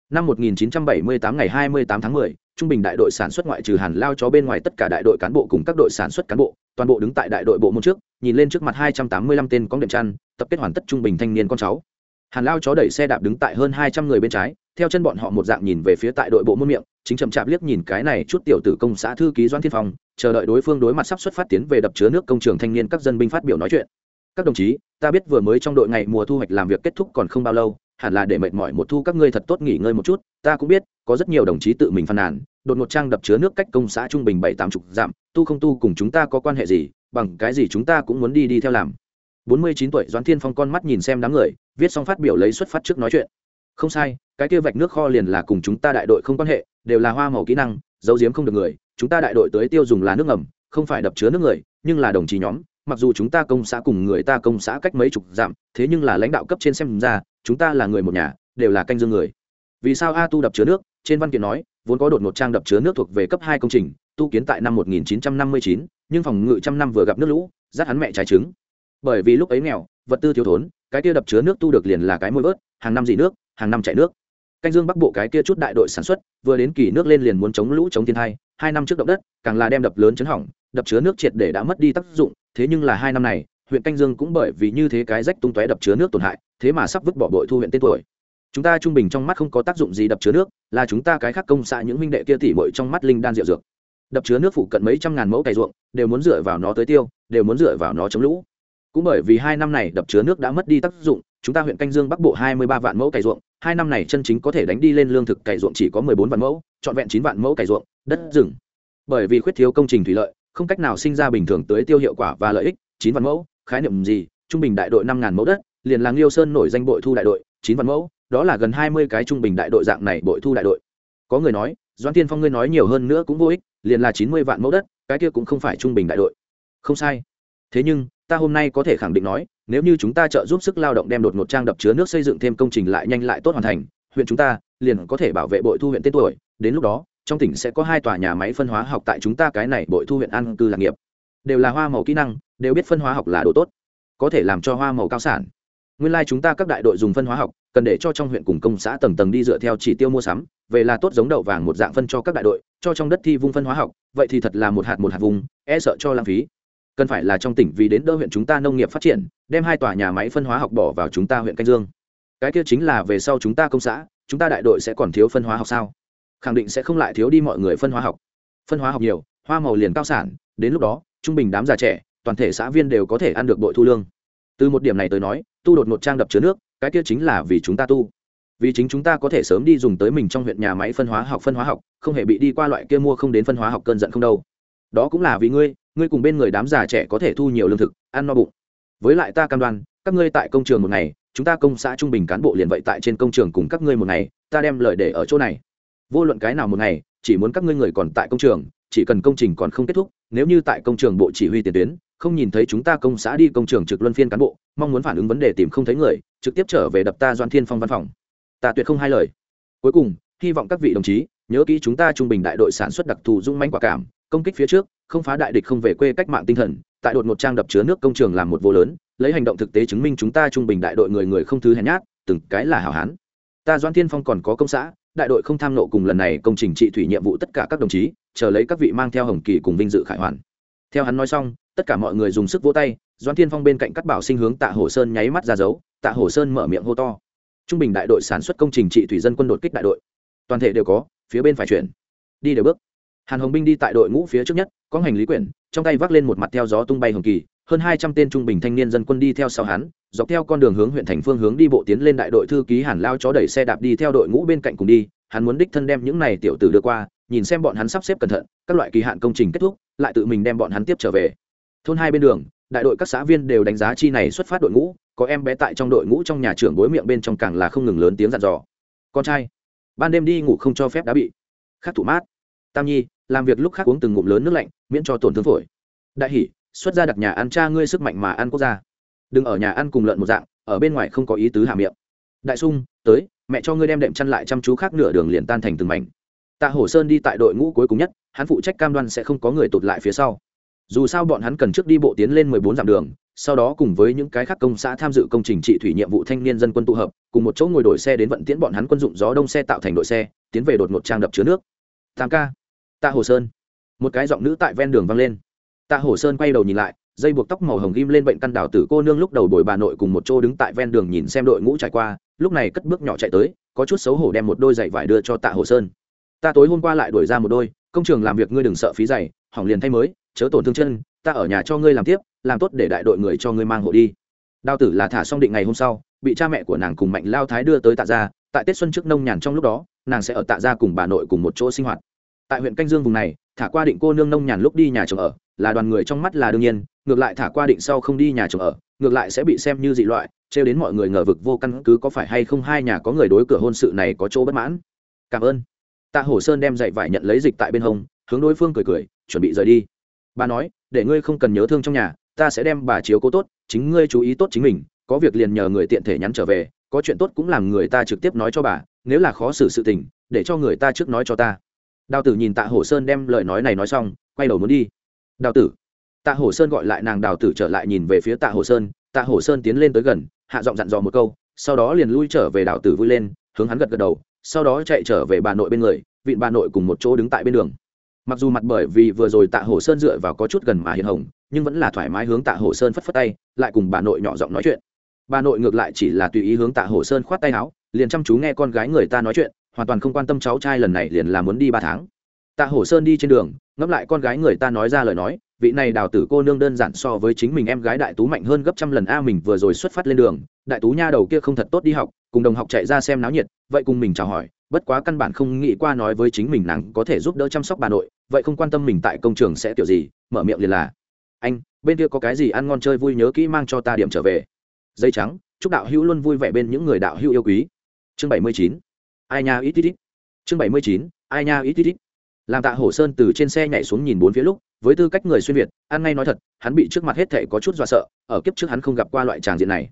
Speaker 1: Năm 1978 ngày 28 tháng 10, trung bình đại đội sản xuất ngoại trừ hàn lao chó bên ngoài tất cả đại đội cán bộ cùng các đội sản xuất cán bộ, toàn bộ đứng tại đại đội bộ môn trước, nhìn lên trước mặt 285 tên con đệm chăn, tập kết hoàn tất trung bình thanh niên con cháu. Hàn lao chó đẩy xe đạp đứng tại hơn 200 người bên trái, theo chân bọn họ một dạng nhìn về phía tại đội bộ môn miệng, chính chậm chạp liếc nhìn cái này chút tiểu tử công xã thư ký doãn thiên phong, chờ đợi đối phương đối mặt sắp xuất phát tiến về đập chứa nước công trường thanh niên các dân binh phát biểu nói chuyện. Các đồng chí, ta biết vừa mới trong đội ngày mùa thu hoạch làm việc kết thúc còn không bao lâu, hẳn là để mệt mỏi một thu các ngươi thật tốt nghỉ ngơi một chút, ta cũng biết, có rất nhiều đồng chí tự mình phàn nàn đột ngột trang đập chứa nước cách công xã trung bình bảy tám chục dặm, tu không tu cùng chúng ta có quan hệ gì, bằng cái gì chúng ta cũng muốn đi đi theo làm. Bốn mươi chín tuổi, doãn thiên phong con mắt nhìn xem đám người, viết xong phát biểu lấy xuất phát trước nói chuyện. Không sai, cái kia vạch nước kho liền là cùng chúng ta đại đội không quan hệ, đều là hoa màu kỹ năng, giấu giếm không được người, chúng ta đại đội tới tiêu dùng là nước ngầm, không phải đập chứa nước người, nhưng là đồng chí nhóm, mặc dù chúng ta công xã cùng người ta công xã cách mấy chục dặm, thế nhưng là lãnh đạo cấp trên xem ra, chúng ta là người một nhà, đều là canh dương người. Vì sao a tu đập chứa nước trên văn kiện nói vốn có đột ngột trang đập chứa nước thuộc về cấp hai công trình tu kiến tại năm 1959, nhưng phòng ngự trăm năm vừa gặp nước lũ dắt hắn mẹ trái trứng bởi vì lúc ấy nghèo vật tư thiếu thốn cái kia đập chứa nước tu được liền là cái môi vớt hàng năm dị nước hàng năm chạy nước canh dương bắc bộ cái kia chút đại đội sản xuất vừa đến kỳ nước lên liền muốn chống lũ chống thiên tai. hai năm trước động đất càng là đem đập lớn chấn hỏng đập chứa nước triệt để đã mất đi tác dụng thế nhưng là hai năm này huyện canh dương cũng bởi vì như thế cái rách tung tóe đập chứa nước tổn hại thế mà sắp vứt bỏ bội thu huyện tên tuổi chúng ta trung bình trong mắt không có tác dụng gì đập chứa nước, là chúng ta cái khác công xạ những minh đệ kia tỉ bội trong mắt linh đan rượu dược. Đập chứa nước phụ cận mấy trăm ngàn mẫu cày ruộng, đều muốn dựa vào nó tới tiêu, đều muốn dựa vào nó chống lũ. Cũng bởi vì hai năm này đập chứa nước đã mất đi tác dụng, chúng ta huyện canh dương bắc bộ hai mươi ba vạn mẫu cày ruộng, hai năm này chân chính có thể đánh đi lên lương thực cày ruộng chỉ có mười bốn vạn mẫu, trọn vẹn chín vạn mẫu cày ruộng, đất rừng. Bởi vì khuyết thiếu công trình thủy lợi, không cách nào sinh ra bình thường tới tiêu hiệu quả và lợi ích, chín vạn mẫu, khái niệm gì? Trung bình đại đội năm ngàn mẫu đất, liền làng liêu sơn nổi danh bội thu đại đội, chín vạn mẫu đó là gần hai mươi cái trung bình đại đội dạng này bội thu đại đội. Có người nói, doãn tiên phong ngươi nói nhiều hơn nữa cũng vô ích, liền là chín mươi vạn mẫu đất, cái kia cũng không phải trung bình đại đội. Không sai. Thế nhưng, ta hôm nay có thể khẳng định nói, nếu như chúng ta trợ giúp sức lao động đem đột ngột trang đập chứa nước xây dựng thêm công trình lại nhanh lại tốt hoàn thành, huyện chúng ta liền có thể bảo vệ bội thu huyện tên tuổi. Đến lúc đó, trong tỉnh sẽ có hai tòa nhà máy phân hóa học tại chúng ta cái này bội thu huyện an cư lạc nghiệp. Đều là hoa màu kỹ năng, đều biết phân hóa học là đồ tốt, có thể làm cho hoa màu cao sản nguyên lai、like、chúng ta các đại đội dùng phân hóa học, cần để cho trong huyện cùng công xã tầng tầng đi dựa theo chỉ tiêu mua sắm, về là tốt giống đậu vàng một dạng phân cho các đại đội, cho trong đất thi vung phân hóa học, vậy thì thật là một hạt một hạt vùng e sợ cho lãng phí. Cần phải là trong tỉnh vì đến đỡ huyện chúng ta nông nghiệp phát triển, đem hai tòa nhà máy phân hóa học bỏ vào chúng ta huyện canh dương. Cái kia chính là về sau chúng ta công xã, chúng ta đại đội sẽ còn thiếu phân hóa học sao? Khẳng định sẽ không lại thiếu đi mọi người phân hóa học. Phân hóa học nhiều, hoa màu liền cao sản, đến lúc đó, trung bình đám già trẻ, toàn thể xã viên đều có thể ăn được bội thu lương từ một điểm này tới nói, tu đột một trang đập chứa nước, cái kia chính là vì chúng ta tu. Vì chính chúng ta có thể sớm đi dùng tới mình trong huyện nhà máy phân hóa học, phân hóa học, không hề bị đi qua loại kia mua không đến phân hóa học cơn giận không đâu. Đó cũng là vì ngươi ngươi cùng bên người đám già trẻ có thể thu nhiều lương thực, ăn no bụng. Với lại ta cam đoan, các ngươi tại công trường một ngày, chúng ta công xã trung bình cán bộ liền vậy tại trên công trường cùng các ngươi một ngày, ta đem lời để ở chỗ này. Vô luận cái nào một ngày, chỉ muốn các ngươi người còn tại công trường, chỉ cần công trình còn không kết thúc, nếu như tại công trường bộ chỉ huy tiền tuyến không nhìn thấy chúng ta công xã đi công trường trực luân phiên cán bộ, mong muốn phản ứng vấn đề tìm không thấy người, trực tiếp trở về đập ta doan thiên phong văn phòng. Ta tuyệt không hai lời. Cuối cùng, hy vọng các vị đồng chí nhớ kỹ chúng ta trung bình đại đội sản xuất đặc thù dung manh quả cảm, công kích phía trước, không phá đại địch không về quê cách mạng tinh thần, tại đột một trang đập chứa nước công trường làm một vô lớn, lấy hành động thực tế chứng minh chúng ta trung bình đại đội người người không thứ hèn nhát, từng cái là hảo hán. Ta doan thiên phong còn có công xã, đại đội không tham nộ cùng lần này công trình trị thủy nhiệm vụ tất cả các đồng chí, chờ lấy các vị mang theo hồng kỳ cùng vinh dự khải hoàn. Theo hắn nói xong tất cả mọi người dùng sức vỗ tay Doan thiên phong bên cạnh cắt bảo sinh hướng tạ hồ sơn nháy mắt ra dấu, tạ hồ sơn mở miệng hô to. Trung bình đại đội sản xuất công trình trị thủy dân quân đột kích đại đội. Toàn thể đều có, phía bên phải chuyển. Đi đều bước. Hàn hồng binh đi tại đội ngũ phía trước nhất, có hành lý quyển, trong tay vác lên một mặt theo gió tung bay hồng kỳ, hơn hai trăm tên trung bình thanh niên dân quân đi theo sau hắn, dọc theo con đường hướng huyện thành phương hướng đi bộ tiến lên đại đội thư ký hàn lao chó đẩy xe đạp đi theo đội ngũ bên cạnh cùng đi, hắn muốn đích thân đem những này tiểu tử đưa qua, nhìn xem bọn hắn sắp xếp cẩn thận, các loại kỳ hạn công trình kết thúc, lại tự mình đem bọn hắn tiếp trở về thôn hai bên đường, đại đội các xã viên đều đánh giá chi này xuất phát đội ngũ, có em bé tại trong đội ngũ trong nhà trưởng bối miệng bên trong càng là không ngừng lớn tiếng dặn dò. Con trai, ban đêm đi ngủ không cho phép đã bị khắc thủ mát. Tam nhi, làm việc lúc khác uống từng ngụm lớn nước lạnh, miễn cho tổn thương phổi. Đại hỷ xuất ra đặt nhà ăn cha ngươi sức mạnh mà ăn quốc gia. Đừng ở nhà ăn cùng lợn một dạng, ở bên ngoài không có ý tứ hạ miệng. Đại sung, tới, mẹ cho ngươi đem đệm chăn lại chăm chú khác nửa đường liền tan thành từng mảnh. Tạ hổ sơn đi tại đội ngũ cuối cùng nhất, hắn phụ trách cam đoan sẽ không có người tụt lại phía sau dù sao bọn hắn cần trước đi bộ tiến lên mười bốn dặm đường, sau đó cùng với những cái khác công xã tham dự công trình trị thủy nhiệm vụ thanh niên dân quân tụ hợp, cùng một chỗ ngồi đổi xe đến vận tiễn bọn hắn quân dụng gió đông xe tạo thành đội xe, tiến về đột ngột trang đập chứa nước. Tam ca. Tạ hồ sơn. Một cái giọng nữ tại ven đường vang lên. Tạ hồ sơn quay đầu nhìn lại, dây buộc tóc màu hồng ghim lên bệnh căn đảo tử cô nương lúc đầu đổi bà nội cùng một chỗ đứng tại ven đường nhìn xem đội ngũ trải qua, lúc này cất bước nhỏ chạy tới, có chút xấu hổ đem một đôi giày vải đưa cho tạ hồ sơn. Ta tối hôm qua lại đuổi ra một đôi, công trường làm việc ngươi đừng sợ phí giày, hỏng liền thay mới chớ tổn thương chân, ta ở nhà cho ngươi làm tiếp, làm tốt để đại đội người cho ngươi mang hộ đi. Đào tử là thả xong định ngày hôm sau, bị cha mẹ của nàng cùng mạnh lao thái đưa tới tạ gia, tại tết xuân trước nông nhàn trong lúc đó, nàng sẽ ở tạ gia cùng bà nội cùng một chỗ sinh hoạt. Tại huyện canh dương vùng này, thả qua định cô nương nông nhàn lúc đi nhà chồng ở, là đoàn người trong mắt là đương nhiên, ngược lại thả qua định sau không đi nhà chồng ở, ngược lại sẽ bị xem như dị loại, trêu đến mọi người ngờ vực vô căn cứ có phải hay không hai nhà có người đối cửa hôn sự này có chỗ bất mãn. Cảm ơn. Tạ hổ sơn đem dạy vải nhận lấy dịch tại bên hông, hướng đối phương cười cười, chuẩn bị rời đi bà nói, để ngươi không cần nhớ thương trong nhà, ta sẽ đem bà chiếu cố tốt, chính ngươi chú ý tốt chính mình, có việc liền nhờ người tiện thể nhắn trở về, có chuyện tốt cũng làm người ta trực tiếp nói cho bà, nếu là khó xử sự tình, để cho người ta trước nói cho ta. Đào tử nhìn tạ hổ sơn đem lời nói này nói xong, quay đầu muốn đi. Đào tử. Tạ hổ sơn gọi lại nàng đào tử trở lại nhìn về phía tạ hổ sơn, tạ hổ sơn tiến lên tới gần, hạ giọng dặn dò một câu, sau đó liền lui trở về đào tử vui lên, hướng hắn gật gật đầu, sau đó chạy trở về bà nội bên người, vịn bà nội cùng một chỗ đứng tại bên đường mặc dù mặt bởi vì vừa rồi tạ hổ sơn dựa vào có chút gần mà hiện hồng, nhưng vẫn là thoải mái hướng tạ hổ sơn phất phất tay, lại cùng bà nội nhỏ giọng nói chuyện. Bà nội ngược lại chỉ là tùy ý hướng tạ hổ sơn khoát tay áo, liền chăm chú nghe con gái người ta nói chuyện, hoàn toàn không quan tâm cháu trai lần này liền là muốn đi ba tháng. Tạ hổ sơn đi trên đường, ngẫm lại con gái người ta nói ra lời nói, vị này đào tử cô nương đơn giản so với chính mình em gái đại tú mạnh hơn gấp trăm lần a, mình vừa rồi xuất phát lên đường, đại tú nha đầu kia không thật tốt đi học, cùng đồng học chạy ra xem náo nhiệt, vậy cùng mình chào hỏi bất quá căn bản không nghĩ qua nói với chính mình nàng có thể giúp đỡ chăm sóc bà nội, vậy không quan tâm mình tại công trường sẽ kiểu gì, mở miệng liền là, anh, bên kia có cái gì ăn ngon chơi vui nhớ kỹ mang cho ta điểm trở về. Dây trắng, chúc đạo hữu luôn vui vẻ bên những người đạo hữu yêu quý. Chương bảy mươi chín. Ai nha, ít ít ít. Chương bảy mươi chín. Ai nha, ít ít ít. Làm tạ hổ sơn từ trên xe nhảy xuống nhìn bốn phía lúc, với tư cách người xuyên việt, ăn ngay nói thật, hắn bị trước mặt hết thể có chút dọa sợ, ở kiếp trước hắn không gặp qua loại tràng diện này.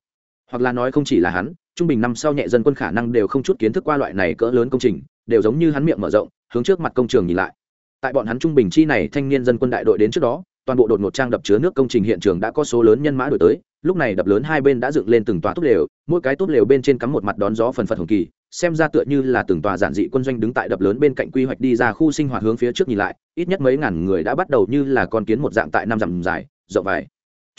Speaker 1: Hoặc là nói không chỉ là hắn trung bình năm sau nhẹ dân quân khả năng đều không chút kiến thức qua loại này cỡ lớn công trình, đều giống như hắn miệng mở rộng, hướng trước mặt công trường nhìn lại. Tại bọn hắn trung bình chi này thanh niên dân quân đại đội đến trước đó, toàn bộ đột ngột trang đập chứa nước công trình hiện trường đã có số lớn nhân mã đổi tới, lúc này đập lớn hai bên đã dựng lên từng tòa tốt lều, mỗi cái tốt lều bên trên cắm một mặt đón gió phần phật hồng kỳ, xem ra tựa như là từng tòa giản dị quân doanh đứng tại đập lớn bên cạnh quy hoạch đi ra khu sinh hoạt hướng phía trước nhìn lại, ít nhất mấy ngàn người đã bắt đầu như là con kiến một dạng tại năm dặm dài, rộng vải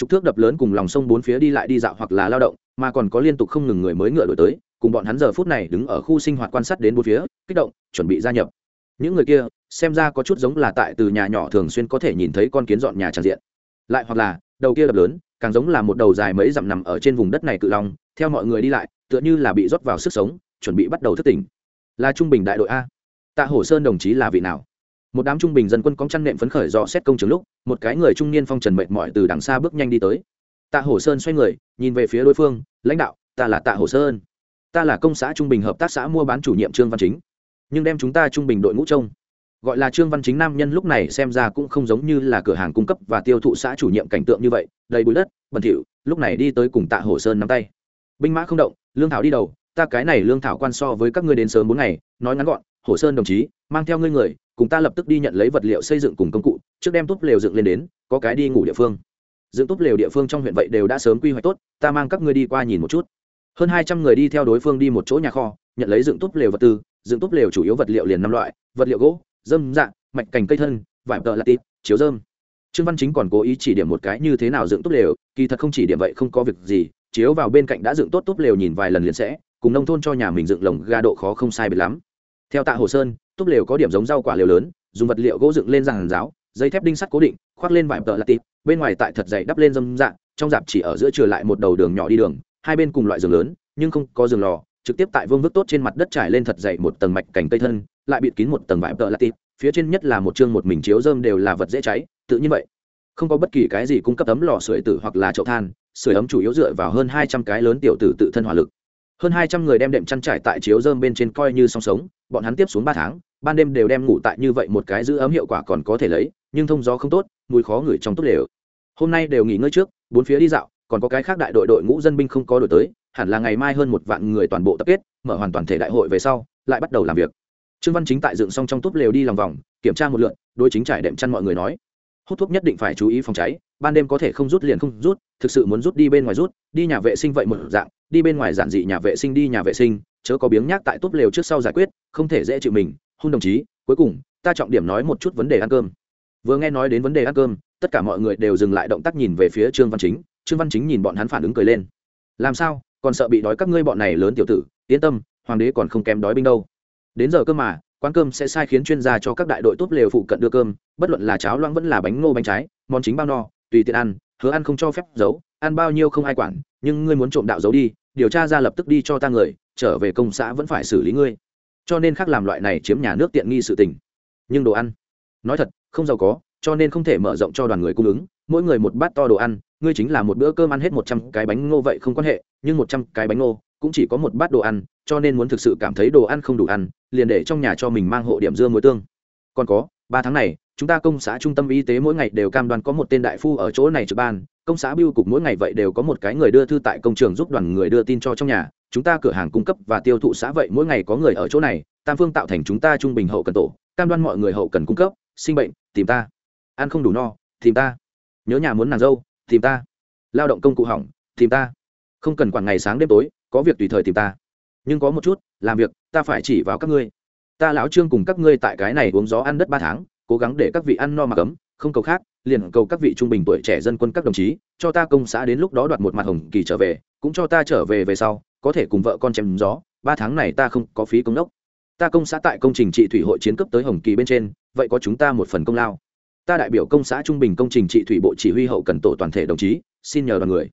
Speaker 1: trục thước đập lớn cùng lòng sông bốn phía đi lại đi dạo hoặc là lao động, mà còn có liên tục không ngừng người mới ngựa đổi tới, cùng bọn hắn giờ phút này đứng ở khu sinh hoạt quan sát đến bốn phía, kích động, chuẩn bị gia nhập. Những người kia, xem ra có chút giống là tại từ nhà nhỏ thường xuyên có thể nhìn thấy con kiến dọn nhà tràn diện. Lại hoặc là, đầu kia đập lớn, càng giống là một đầu dài mấy dặm nằm ở trên vùng đất này cự long, theo mọi người đi lại, tựa như là bị rót vào sức sống, chuẩn bị bắt đầu thức tỉnh. Là trung bình đại đội a. Tạ hổ sơn đồng chí là vị nào? Một đám trung bình dân quân cóng chăn nệm phấn khởi do xét công trường lúc, một cái người trung niên phong trần mệt mỏi từ đằng xa bước nhanh đi tới. Tạ hổ sơn xoay người, nhìn về phía đối phương, lãnh đạo, ta là tạ hổ sơn. Ta là công xã trung bình hợp tác xã mua bán chủ nhiệm trương văn chính. Nhưng đem chúng ta trung bình đội ngũ trông, gọi là trương văn chính nam nhân lúc này xem ra cũng không giống như là cửa hàng cung cấp và tiêu thụ xã chủ nhiệm cảnh tượng như vậy, đầy bụi đất, bẩn thỉu, lúc này đi tới cùng tạ hổ sơn nắm tay. Binh mã không động, lương thảo đi đầu, ta cái này lương thảo quan so với các ngươi đến sớm bốn ngày, nói ngắn gọn, hổ sơn đồng chí, mang theo ngươi người cùng ta lập tức đi nhận lấy vật liệu xây dựng cùng công cụ trước đem túp lều dựng lên đến có cái đi ngủ địa phương. Dựng túp lều địa phương trong huyện vậy đều đã sớm quy hoạch tốt ta mang các ngươi đi qua nhìn một chút. Hơn hai trăm người đi theo đối phương đi một chỗ nhà kho nhận lấy dựng túp lều vật tư dựng túp lều chủ yếu vật liệu liền năm loại vật liệu gỗ dơm dạng, mạch cành cây thân vải tợ là tít chiếu dơm. Trương văn chính còn cố ý chỉ điểm một cái như thế nào dựng Túp lều kỳ thật không chỉ điểm vậy không có việc gì chiếu vào bên cạnh đã dựng tốt túp lều nhìn vài lần liền sẽ cùng nông thôn cho nhà mình dựng lồng ga độ khó không sai biệt lắm. Theo tạ hồ sơn tốt lều có điểm giống rau quả lều lớn, dùng vật liệu gỗ dựng lên giàn giáo, dây thép đinh sắt cố định, khoác lên vải tợ lạt tịp, bên ngoài tại thật dày đắp lên dâm dạng trong dạp chỉ ở giữa trừ lại một đầu đường nhỏ đi đường, hai bên cùng loại giường lớn, nhưng không có giường lò, trực tiếp tại vương vức tốt trên mặt đất trải lên thật dày một tầng mạch cành cây thân, lại bịt kín một tầng vải tợ lạt tịp, phía trên nhất là một chương một mình chiếu dơm đều là vật dễ cháy, tự nhiên vậy. Không có bất kỳ cái gì cung cấp ấm lò sưởi tử hoặc là chậu than, sưởi ấm chủ yếu dựa vào hơn hai trăm cái lớn tiểu tử tự thân hỏa lực. Hơn hai trăm người đem đệm chăn trải tại chiếu dơm bên trên coi như song sống, bọn hắn tiếp xuống ba tháng ban đêm đều đem ngủ tại như vậy một cái giữ ấm hiệu quả còn có thể lấy, nhưng thông gió không tốt, mùi khó ngửi trong tốt lều. Hôm nay đều nghỉ ngơi trước, bốn phía đi dạo, còn có cái khác đại đội đội ngũ dân binh không có đổi tới, hẳn là ngày mai hơn một vạn người toàn bộ tập kết, mở hoàn toàn thể đại hội về sau, lại bắt đầu làm việc. Trương văn chính tại dựng xong trong túp lều đi lòng vòng, kiểm tra một lượn đôi chính trải đệm chăn mọi người nói, hút thuốc nhất định phải chú ý phòng cháy, ban đêm có thể không rút liền không rút, thực sự muốn rút đi bên ngoài rút, đi nhà vệ sinh vậy một dạng, đi bên ngoài giản dị nhà vệ sinh đi nhà vệ sinh, chớ có biếng nhác tại túp lều trước sau giải quyết, không thể dễ chịu mình hung đồng chí, cuối cùng, ta trọng điểm nói một chút vấn đề ăn cơm. Vừa nghe nói đến vấn đề ăn cơm, tất cả mọi người đều dừng lại động tác nhìn về phía trương văn chính. Trương văn chính nhìn bọn hắn phản ứng cười lên. Làm sao? Còn sợ bị đói các ngươi bọn này lớn tiểu tử? Yên tâm, hoàng đế còn không kém đói binh đâu. Đến giờ cơm mà, quán cơm sẽ sai khiến chuyên gia cho các đại đội tốt lều phụ cận đưa cơm. Bất luận là cháo loãng vẫn là bánh ngô bánh trái, món chính bao no, tùy tiện ăn, hứa ăn không cho phép giấu. Ăn bao nhiêu không ai quản, nhưng ngươi muốn trộm đạo giấu đi, điều tra ra lập tức đi cho ta người, trở về công xã vẫn phải xử lý ngươi cho nên khác làm loại này chiếm nhà nước tiện nghi sự tình. Nhưng đồ ăn, nói thật, không giàu có, cho nên không thể mở rộng cho đoàn người cung ứng. Mỗi người một bát to đồ ăn, ngươi chính là một bữa cơm ăn hết một trăm cái bánh ngô vậy không quan hệ, nhưng một trăm cái bánh ngô cũng chỉ có một bát đồ ăn, cho nên muốn thực sự cảm thấy đồ ăn không đủ ăn, liền để trong nhà cho mình mang hộ điểm dưa muối tương. Còn có, ba tháng này, chúng ta công xã trung tâm y tế mỗi ngày đều cam đoan có một tên đại phu ở chỗ này trực ban. Công xã biêu cục mỗi ngày vậy đều có một cái người đưa thư tại công trường giúp đoàn người đưa tin cho trong nhà chúng ta cửa hàng cung cấp và tiêu thụ xã vậy mỗi ngày có người ở chỗ này, tam phương tạo thành chúng ta trung bình hậu cần tổ, cam đoan mọi người hậu cần cung cấp, sinh bệnh, tìm ta. Ăn không đủ no, tìm ta. Nhớ nhà muốn nàng dâu, tìm ta. Lao động công cụ hỏng, tìm ta. Không cần quản ngày sáng đêm tối, có việc tùy thời tìm ta. Nhưng có một chút, làm việc, ta phải chỉ vào các ngươi. Ta lão trương cùng các ngươi tại cái này uống gió ăn đất ba tháng, cố gắng để các vị ăn no mà cấm, không cầu khác, liền cầu các vị trung bình tuổi trẻ dân quân các đồng chí, cho ta công xã đến lúc đó đoạt một mặt hồng kỳ trở về, cũng cho ta trở về về sau có thể cùng vợ con chém gió, ba tháng này ta không có phí công đốc. Ta công xã tại công trình trị thủy hội chiến cấp tới hồng kỳ bên trên, vậy có chúng ta một phần công lao. Ta đại biểu công xã trung bình công trình trị thủy bộ chỉ huy hậu cần tổ toàn thể đồng chí, xin nhờ đoàn người.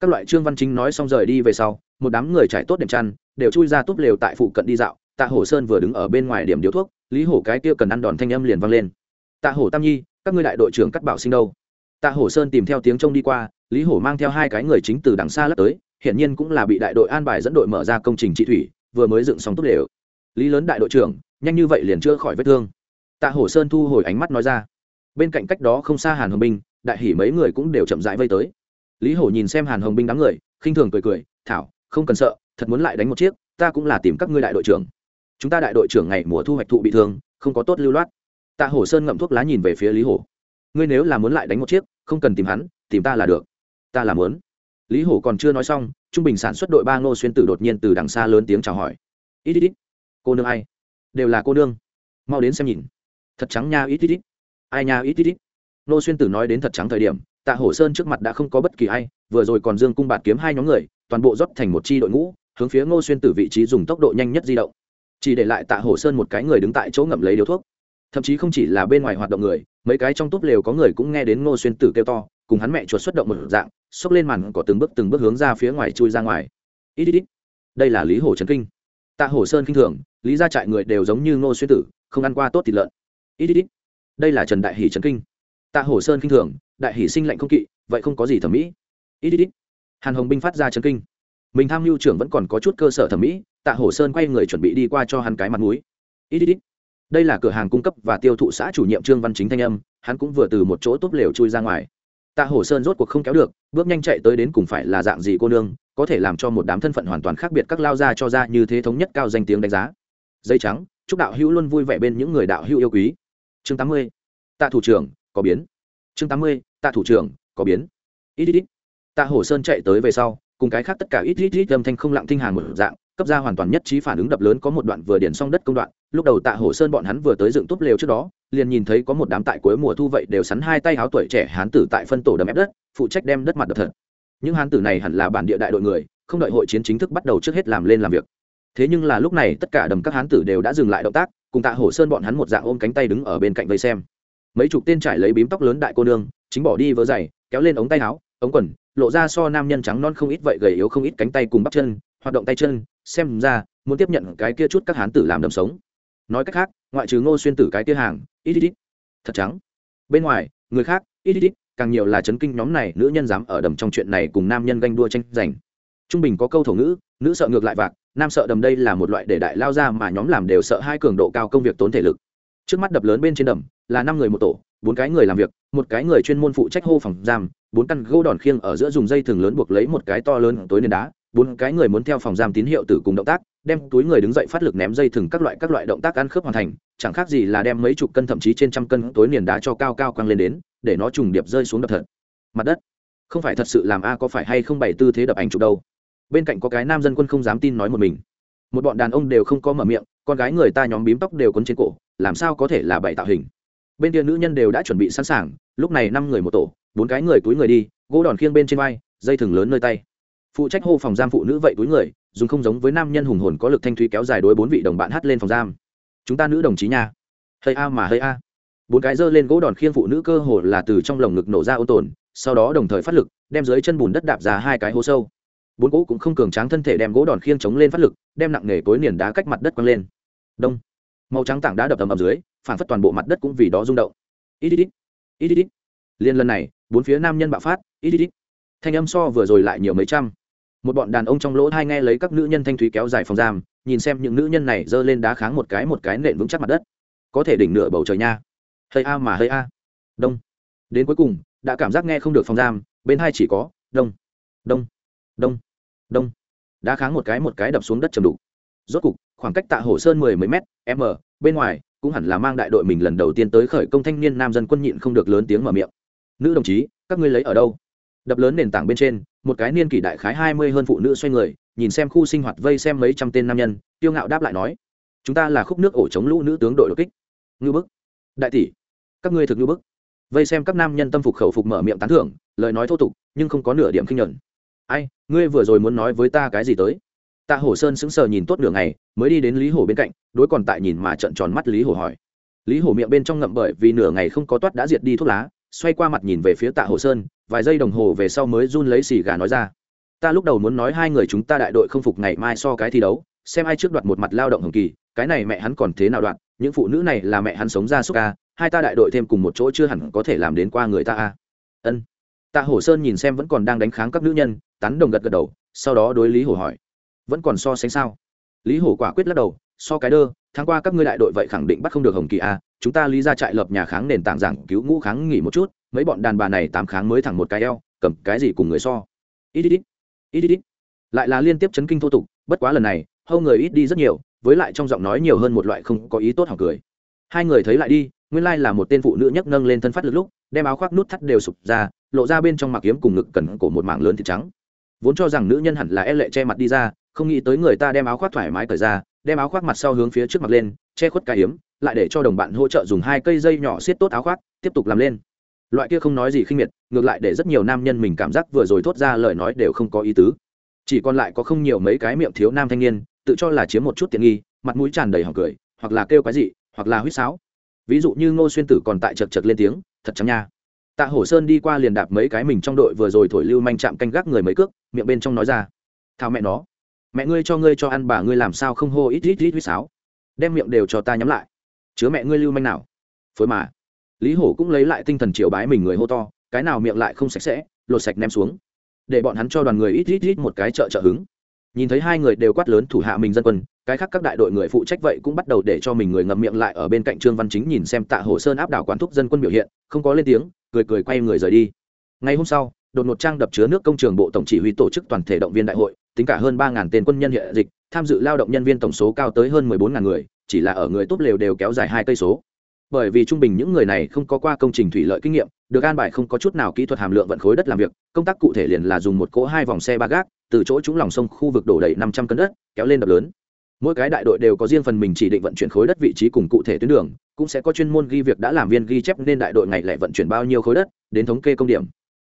Speaker 1: Các loại trương văn chính nói xong rời đi về sau, một đám người trải tốt đệm chăn, đều chui ra túp lều tại phụ cận đi dạo. Tạ hổ sơn vừa đứng ở bên ngoài điểm điếu thuốc, lý hổ cái kia cần ăn đòn thanh âm liền vang lên. Tạ hổ tam nhi, các ngươi đại đội trưởng cắt bảo sinh đâu? Tạ hổ sơn tìm theo tiếng trông đi qua, lý hổ mang theo hai cái người chính từ đằng xa lấp tới hiển nhiên cũng là bị đại đội an bài dẫn đội mở ra công trình trị thủy, vừa mới dựng xong tốt đều. Lý lớn đại đội trưởng, nhanh như vậy liền chữa khỏi vết thương. Tạ hổ sơn thu hồi ánh mắt nói ra. Bên cạnh cách đó không xa hàn hồng binh đại hỉ mấy người cũng đều chậm rãi vây tới. Lý hổ nhìn xem hàn hồng binh đám người, khinh thường cười cười, thảo, không cần sợ, thật muốn lại đánh một chiếc, ta cũng là tìm các ngươi đại đội trưởng. Chúng ta đại đội trưởng ngày mùa thu hoạch thụ bị thương, không có tốt lưu loát. Tạ hổ sơn ngậm thuốc lá nhìn về phía lý hổ. Ngươi nếu là muốn lại đánh một chiếc, không cần tìm hắn, tìm ta là được. Ta làm muốn lý hổ còn chưa nói xong, trung bình sản xuất đội ba ngô xuyên tử đột nhiên từ đằng xa lớn tiếng chào hỏi. Ít ít ít, cô nương ai? Đều là cô nương. Mau đến xem nhìn. Thật trắng nha, ít ít ít. Ai nha, ít ít ít. Ngô xuyên tử nói đến thật trắng thời điểm, tạ hổ sơn trước mặt đã không có bất kỳ ai, vừa rồi còn dương cung bạt kiếm hai nhóm người, toàn bộ rót thành một chi đội ngũ, hướng phía ngô xuyên tử vị trí dùng tốc độ nhanh nhất di động. Chỉ để lại tạ hổ sơn một cái người đứng tại chỗ ngậm lấy điếu thuốc thậm chí không chỉ là bên ngoài hoạt động người, mấy cái trong túp lều có người cũng nghe đến ngô xuyên tử kêu to, cùng hắn mẹ chuột xuất động một dạng, xốc lên màn có từng bước từng bước hướng ra phía ngoài chui ra ngoài. Ít ít ít. Đây là lý hổ trấn kinh. Tạ hổ sơn kinh thường, lý ra trại người đều giống như ngô xuyên tử, không ăn qua tốt thịt lợn. Ít ít ít. Đây là trần đại hỷ trấn kinh. Tạ hổ sơn kinh thường, đại hỷ sinh lạnh không kỵ, vậy không có gì thẩm mỹ. Ít ít ít. Hàn hồng binh phát ra trấn kinh. Mình tham mưu trưởng vẫn còn có chút cơ sở thẩm mỹ, tạ hổ sơn quay người chuẩn bị đi qua cho hắn cái mặt mũi. Ít ít ít đây là cửa hàng cung cấp và tiêu thụ xã chủ nhiệm trương văn chính thanh âm, hắn cũng vừa từ một chỗ tốt lều chui ra ngoài. Tạ hổ sơn rốt cuộc không kéo được, bước nhanh chạy tới đến cùng phải là dạng gì cô nương, có thể làm cho một đám thân phận hoàn toàn khác biệt các lao ra cho ra như thế thống nhất cao danh tiếng đánh giá. Dây trắng, chúc đạo hữu luôn vui vẻ bên những người đạo hữu yêu quý. Chương tám mươi, tạ thủ trưởng, có biến. Chương tám mươi, tạ thủ trưởng, có biến. Ít ít ít. Tạ hổ sơn chạy tới về sau, cùng cái khác tất cả ít ít ít âm thanh không lặng thinh hàng một dạng cấp ra hoàn toàn nhất trí phản ứng đập lớn có một đoạn vừa điền xong đất công đoạn, lúc đầu tạ hổ sơn bọn hắn vừa tới dựng túp lều trước đó, liền nhìn thấy có một đám tại cuối mùa thu vậy đều sắn hai tay háo tuổi trẻ hán tử tại phân tổ đầm ép đất, phụ trách đem đất mặt đập thật. Những hán tử này hẳn là bản địa đại đội người, không đợi hội chiến chính thức bắt đầu trước hết làm lên làm việc. Thế nhưng là lúc này tất cả đầm các hán tử đều đã dừng lại động tác, cùng tạ hổ sơn bọn hắn một dạng ôm cánh tay đứng ở bên cạnh vây xem. Mấy chục tên trải lấy bím tóc lớn đại cô nương, chính bỏ đi vỡ giày, kéo lên ống tay áo, ống quần, lộ ra so nam nhân trắng non không ít vậy gầy yếu không ít cánh tay cùng bắp chân, hoạt động tay chân xem ra, muốn tiếp nhận cái kia chút các hán tử làm đầm sống. Nói cách khác, ngoại trừ ngô xuyên tử cái kia hàng, ít ít ít. Thật trắng. Bên ngoài, người khác, ít ít ít, càng nhiều là chấn kinh nhóm này nữ nhân dám ở đầm trong chuyện này cùng nam nhân ganh đua tranh giành. Trung bình có câu thổ ngữ, nữ sợ ngược lại vạc, nam sợ đầm đây là một loại để đại lao ra mà nhóm làm đều sợ hai cường độ cao công việc tốn thể lực. Trước mắt đập lớn bên trên đầm, là năm người một tổ, bốn cái người làm việc, một cái người chuyên môn phụ trách hô phòng giam, bốn căn gỗ đòn khiêng ở giữa dùng dây thừng lớn buộc lấy một cái to lớn tối nền đá bốn cái người muốn theo phòng giam tín hiệu tử cùng động tác, đem túi người đứng dậy phát lực ném dây thừng các loại các loại động tác ăn khớp hoàn thành, chẳng khác gì là đem mấy chục cân thậm chí trên trăm cân tối nền đá cho cao cao quăng lên đến, để nó trùng điệp rơi xuống đập thật. Mặt đất. Không phải thật sự làm a có phải hay không bày tư thế đập ảnh chụp đâu. Bên cạnh có cái nam dân quân không dám tin nói một mình. Một bọn đàn ông đều không có mở miệng, con gái người ta nhóm bím tóc đều quấn trên cổ, làm sao có thể là bày tạo hình? Bên kia nữ nhân đều đã chuẩn bị sẵn sàng, lúc này năm người một tổ, bốn cái người túi người đi, gỗ đòn khiêng bên trên vai, dây thừng lớn nơi tay phụ trách hô phòng giam phụ nữ vậy túi người, dùng không giống với nam nhân hùng hồn có lực thanh thúy kéo dài đối bốn vị đồng bạn hát lên phòng giam. Chúng ta nữ đồng chí nha. Hơi a mà hơi a. Bốn cái dơ lên gỗ đòn khiêng phụ nữ cơ hồ là từ trong lồng ngực nổ ra ô tồn, sau đó đồng thời phát lực, đem dưới chân bùn đất đạp ra hai cái hố sâu. Bốn gỗ cũng không cường tráng thân thể đem gỗ đòn khiêng chống lên phát lực, đem nặng nề cối niền đá cách mặt đất quăng lên. Đông. Màu trắng tảng đá đập tầm ầm dưới, phản phất toàn bộ mặt đất cũng vì đó rung động. Ít ít ít. Ít ít ít. Liên lần này, bốn phía nam nhân bạo phát, ít ít ít. Thanh âm so vừa rồi lại nhiều mấy trăm một bọn đàn ông trong lỗ hai nghe lấy các nữ nhân thanh thúy kéo dài phòng giam, nhìn xem những nữ nhân này giơ lên đá kháng một cái một cái nện vững chắc mặt đất. Có thể đỉnh nửa bầu trời nha. Hơi a mà hơi a. Đông. Đến cuối cùng, đã cảm giác nghe không được phòng giam, bên hai chỉ có, đông. Đông. Đông. Đông. Đá kháng một cái một cái đập xuống đất chầm đủ rốt cục, khoảng cách tạ hồ sơn mười mấy m m bên ngoài, cũng hẳn là mang đại đội mình lần đầu tiên tới khởi công thanh niên nam dân quân nhịn không được lớn tiếng mở miệng. Nữ đồng chí, các ngươi lấy ở đâu? Đập lớn nền tảng bên trên, một cái niên kỷ đại khái hai mươi hơn phụ nữ xoay người, nhìn xem khu sinh hoạt vây xem mấy trăm tên nam nhân, tiêu ngạo đáp lại nói, chúng ta là khúc nước ổ chống lũ nữ tướng đội đột kích. Ngư bức. Đại tỷ, các ngươi thực ngư bức. Vây xem các nam nhân tâm phục khẩu phục mở miệng tán thưởng, lời nói thô tục, nhưng không có nửa điểm khinh nhuận. Ai, ngươi vừa rồi muốn nói với ta cái gì tới? Tạ hổ sơn sững sờ nhìn tốt nửa ngày, mới đi đến lý hổ bên cạnh, đối còn tại nhìn mà trận tròn mắt lý hổ hỏi. Lý hổ miệng bên trong ngậm bởi vì nửa ngày không có toát đã diệt đi thuốc lá, xoay qua mặt nhìn về phía tạ hổ sơn vài giây đồng hồ về sau mới run lấy xì gà nói ra. Ta lúc đầu muốn nói hai người chúng ta đại đội không phục ngày mai so cái thi đấu, xem ai trước đoạt một mặt lao động hồng kỳ, cái này mẹ hắn còn thế nào đoạt, những phụ nữ này là mẹ hắn sống ra xúc ca, hai ta đại đội thêm cùng một chỗ chưa hẳn có thể làm đến qua người ta a. Ân. Tạ hổ sơn nhìn xem vẫn còn đang đánh kháng các nữ nhân, tán đồng gật gật đầu, sau đó đối lý hổ hỏi. Vẫn còn so sánh sao? Lý hổ quả quyết lắc đầu, so cái đơ, tháng qua các ngươi đại đội vậy khẳng định bắt không được hồng kỳ a, chúng ta lý ra trại lập nhà kháng nền tảng giảng cứu ngũ kháng nghỉ một chút mấy bọn đàn bà này tám kháng mới thẳng một cái eo, cầm cái gì cùng người so? Ít ít ít ít ít ít. Lại là liên tiếp chấn kinh thô tục, bất quá lần này, hâu người ít đi rất nhiều, với lại trong giọng nói nhiều hơn một loại không có ý tốt hỏng cười. Hai người thấy lại đi, nguyên lai là một tên phụ nữ nhấc nâng lên thân phát lực lúc, đem áo khoác nút thắt đều sụp ra, lộ ra bên trong mặc kiếm cùng ngực cần cổ một mảng lớn thịt trắng. Vốn cho rằng nữ nhân hẳn là e lệ che mặt đi ra, không nghĩ tới người ta đem áo khoác thoải mái cởi ra, đem áo khoác mặt sau hướng phía trước mặt lên, che khuất cái hiếm lại để cho đồng bạn hỗ trợ dùng hai cây dây nhỏ xiết tốt áo khoác, tiếp tục làm lên loại kia không nói gì khinh miệt, ngược lại để rất nhiều nam nhân mình cảm giác vừa rồi thốt ra lời nói đều không có ý tứ. Chỉ còn lại có không nhiều mấy cái miệng thiếu nam thanh niên, tự cho là chiếm một chút tiện nghi, mặt mũi tràn đầy hỏng cười, hoặc là kêu cái gì hoặc là huýt sáo. Ví dụ như ngô xuyên tử còn tại chật chật lên tiếng, thật chẳng nha. Tạ hổ sơn đi qua liền đạp mấy cái mình trong đội vừa rồi thổi lưu manh chạm canh gác người mấy cước, miệng bên trong nói ra thao mẹ nó, mẹ ngươi cho ngươi cho ăn bà ngươi làm sao không hô ít ít ít huýt sáo. Đem miệng đều cho ta nhắm lại. Chứa mẹ ngươi lưu manh nào. Phối mà lý hổ cũng lấy lại tinh thần triều bái mình người hô to, cái nào miệng lại không sạch sẽ, lột sạch ném xuống. Để bọn hắn cho đoàn người ít ít ít một cái trợ trợ hứng. Nhìn thấy hai người đều quát lớn thủ hạ mình dân quân, cái khác các đại đội người phụ trách vậy cũng bắt đầu để cho mình người ngậm miệng lại ở bên cạnh trương văn chính nhìn xem tạ hồ sơn áp đảo quán thúc dân quân biểu hiện, không có lên tiếng, cười cười quay người rời đi. Ngày hôm sau, đột ngột trang đập chứa nước công trường bộ tổng chỉ huy tổ chức toàn thể động viên đại hội, tính cả hơn ba tên quân nhân hiện dịch, tham dự lao động nhân viên tổng số cao tới hơn mười bốn người, chỉ là ở người tốt lều đều kéo dài hai cây số bởi vì trung bình những người này không có qua công trình thủy lợi kinh nghiệm, được an bài không có chút nào kỹ thuật hàm lượng vận khối đất làm việc, công tác cụ thể liền là dùng một cỗ hai vòng xe ba gác, từ chỗ trúng lòng sông khu vực đổ đầy năm trăm cân đất, kéo lên đập lớn. Mỗi cái đại đội đều có riêng phần mình chỉ định vận chuyển khối đất vị trí cùng cụ thể tuyến đường, cũng sẽ có chuyên môn ghi việc đã làm viên ghi chép nên đại đội ngày lại vận chuyển bao nhiêu khối đất, đến thống kê công điểm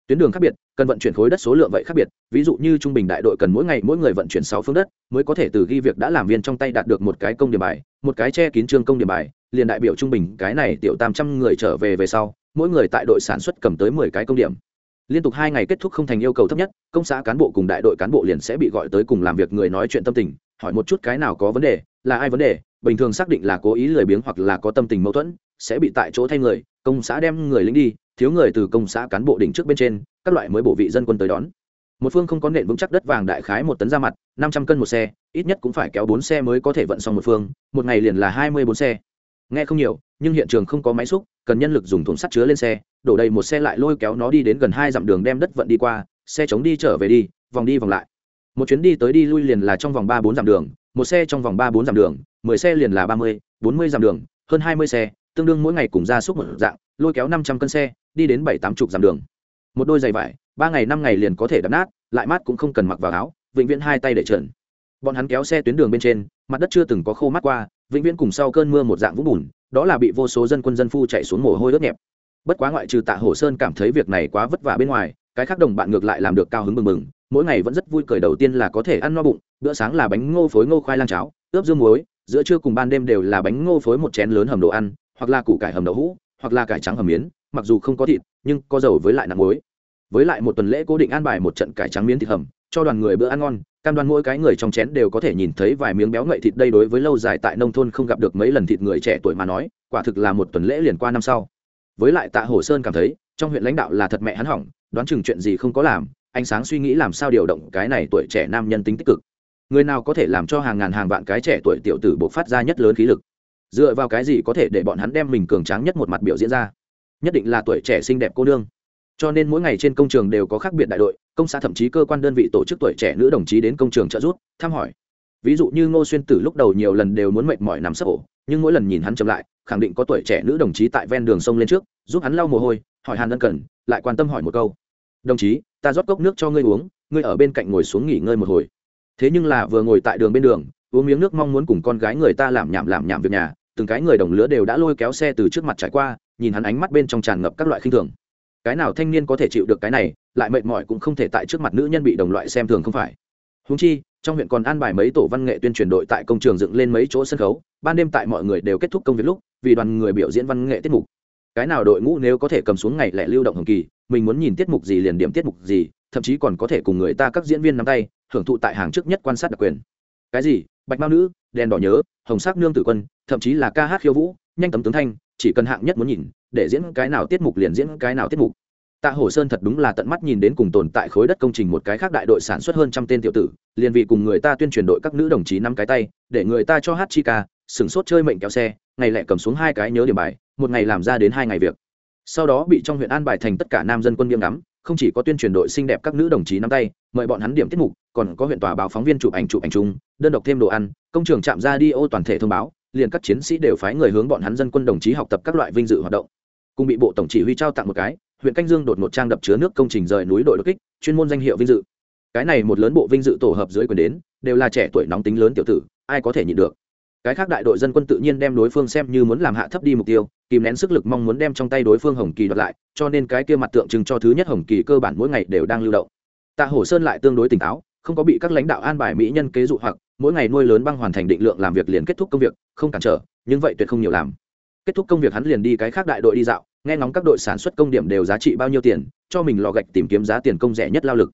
Speaker 1: tuyến đường khác biệt, cần vận chuyển khối đất số lượng vậy khác biệt. Ví dụ như trung bình đại đội cần mỗi ngày mỗi người vận chuyển sáu phương đất, mới có thể từ ghi việc đã làm viên trong tay đạt được một cái công điểm bài, một cái che kín trương công điểm bài. Liền đại biểu trung bình, cái này tiểu tam trăm người trở về về sau, mỗi người tại đội sản xuất cầm tới mười cái công điểm. Liên tục hai ngày kết thúc không thành yêu cầu thấp nhất, công xã cán bộ cùng đại đội cán bộ liền sẽ bị gọi tới cùng làm việc người nói chuyện tâm tình, hỏi một chút cái nào có vấn đề, là ai vấn đề, bình thường xác định là cố ý lười biếng hoặc là có tâm tình mâu thuẫn, sẽ bị tại chỗ thay người, công xã đem người lính đi thiếu người từ công xã cán bộ đỉnh trước bên trên, các loại mới bổ vị dân quân tới đón. Một phương không có nền vững chắc đất vàng đại khái một tấn ra mặt, năm trăm cân một xe, ít nhất cũng phải kéo bốn xe mới có thể vận xong một phương, một ngày liền là hai mươi bốn xe. Nghe không nhiều, nhưng hiện trường không có máy xúc, cần nhân lực dùng thùng sắt chứa lên xe, đổ đầy một xe lại lôi kéo nó đi đến gần hai dặm đường đem đất vận đi qua, xe chống đi trở về đi, vòng đi vòng lại. Một chuyến đi tới đi lui liền là trong vòng ba bốn dặm đường, một xe trong vòng ba bốn dặm đường, mười xe liền là ba mươi, bốn mươi dặm đường, hơn hai mươi xe, tương đương mỗi ngày cùng ra xúc một dạng, lôi kéo năm trăm cân xe đi đến bảy tám chục dặm đường. Một đôi giày vải, ba ngày năm ngày liền có thể đập nát, lại mát cũng không cần mặc vào áo, vĩnh viễn hai tay để trần bọn hắn kéo xe tuyến đường bên trên, mặt đất chưa từng có khô mát qua, vĩnh viễn cùng sau cơn mưa một dạng vũng bùn, đó là bị vô số dân quân dân phu chạy xuống mồ hôi ướt nhẹp. Bất quá ngoại trừ tạ hổ sơn cảm thấy việc này quá vất vả bên ngoài, cái khác đồng bạn ngược lại làm được cao hứng mừng mừng, mỗi ngày vẫn rất vui cười đầu tiên là có thể ăn no bụng, bữa sáng là bánh ngô phối ngô khoai lang cháo, ướp dương muối, giữa trưa cùng ban đêm đều là bánh ngô phối một chén lớn hầm đồ ăn, hoặc là củ cải hầm đậu hũ, hoặc là cải trắng hầm miến mặc dù không có thịt, nhưng có dầu với lại nặng muối. Với lại một tuần lễ cố định an bài một trận cải trắng miếng thịt hầm, cho đoàn người bữa ăn ngon, cam đoan mỗi cái người trong chén đều có thể nhìn thấy vài miếng béo ngậy thịt đây đối với lâu dài tại nông thôn không gặp được mấy lần thịt người trẻ tuổi mà nói, quả thực là một tuần lễ liền qua năm sau. Với lại tạ hồ sơn cảm thấy, trong huyện lãnh đạo là thật mẹ hắn hỏng, đoán chừng chuyện gì không có làm, ánh sáng suy nghĩ làm sao điều động cái này tuổi trẻ nam nhân tính tích cực. Người nào có thể làm cho hàng ngàn hàng vạn cái trẻ tuổi tiểu tử buộc phát ra nhất lớn khí lực? Dựa vào cái gì có thể để bọn hắn đem mình cường tráng nhất một mặt biểu diễn ra? Nhất định là tuổi trẻ xinh đẹp cô nương. Cho nên mỗi ngày trên công trường đều có khác biệt đại đội, công xã thậm chí cơ quan đơn vị tổ chức tuổi trẻ nữ đồng chí đến công trường trợ giúp, thăm hỏi. Ví dụ như ngô xuyên tử lúc đầu nhiều lần đều muốn mệt mỏi nằm sấp ổ, nhưng mỗi lần nhìn hắn chậm lại, khẳng định có tuổi trẻ nữ đồng chí tại ven đường sông lên trước, giúp hắn lau mồ hôi, hỏi hàn ân cần, lại quan tâm hỏi một câu. Đồng chí, ta rót cốc nước cho ngươi uống, ngươi ở bên cạnh ngồi xuống nghỉ ngơi một hồi. Thế nhưng là vừa ngồi tại đường bên đường, uống miếng nước mong muốn cùng con gái người ta làm nhảm làm nhảm việc nhà, từng cái người đồng lứa đều đã lôi kéo xe từ trước mặt trải qua nhìn hắn ánh mắt bên trong tràn ngập các loại khinh thường. Cái nào thanh niên có thể chịu được cái này, lại mệt mỏi cũng không thể tại trước mặt nữ nhân bị đồng loại xem thường không phải. Húng chi, trong huyện còn an bài mấy tổ văn nghệ tuyên truyền đội tại công trường dựng lên mấy chỗ sân khấu, ban đêm tại mọi người đều kết thúc công việc lúc, vì đoàn người biểu diễn văn nghệ tiết mục. Cái nào đội ngũ nếu có thể cầm xuống ngày lẻ lưu động hồng kỳ, mình muốn nhìn tiết mục gì liền điểm tiết mục gì, thậm chí còn có thể cùng người ta các diễn viên nắm tay, hưởng thụ tại hàng trước nhất quan sát đặc quyền. Cái gì? Bạch mao nữ, đèn đỏ nhớ, hồng sắc nương tử quân, thậm chí là ca hát khiêu vũ, nhanh tấm tướng thanh chỉ cần hạng nhất muốn nhìn, để diễn cái nào tiết mục liền diễn cái nào tiết mục. Tạ hổ sơn thật đúng là tận mắt nhìn đến cùng tồn tại khối đất công trình một cái khác đại đội sản xuất hơn trăm tên tiểu tử, liền vì cùng người ta tuyên truyền đội các nữ đồng chí năm cái tay, để người ta cho hát chi ca sửng sốt chơi mệnh kéo xe, ngày lại cầm xuống hai cái nhớ điểm bài, một ngày làm ra đến hai ngày việc. Sau đó bị trong huyện an bài thành tất cả nam dân quân nghiêm ngắm, không chỉ có tuyên truyền đội xinh đẹp các nữ đồng chí nắm tay, mời bọn hắn điểm tiết mục, còn có huyện tòa báo phóng viên chụp ảnh chụp ảnh chung, đơn độc thêm đồ ăn, công trường chạm ra đi ô toàn thể thông báo liền các chiến sĩ đều phái người hướng bọn hắn dân quân đồng chí học tập các loại vinh dự hoạt động. Cùng bị bộ tổng chỉ huy trao tặng một cái, huyện canh dương đột một trang đập chứa nước công trình rời núi đội đột kích, chuyên môn danh hiệu vinh dự. Cái này một lớn bộ vinh dự tổ hợp dưới quyền đến, đều là trẻ tuổi nóng tính lớn tiểu tử, ai có thể nhịn được. Cái khác đại đội dân quân tự nhiên đem đối phương xem như muốn làm hạ thấp đi mục tiêu, kìm nén sức lực mong muốn đem trong tay đối phương hồng kỳ đoạt lại, cho nên cái kia mặt tượng trưng cho thứ nhất hồng kỳ cơ bản mỗi ngày đều đang lưu động. Tạ hổ sơn lại tương đối tỉnh táo, không có bị các lãnh đạo an bài mỹ nhân kế dụ hoặc mỗi ngày nuôi lớn băng hoàn thành định lượng làm việc liền kết thúc công việc, không cản trở, nhưng vậy tuyệt không nhiều làm. Kết thúc công việc hắn liền đi cái khác đại đội đi dạo, nghe ngóng các đội sản xuất công điểm đều giá trị bao nhiêu tiền, cho mình lò gạch tìm kiếm giá tiền công rẻ nhất lao lực.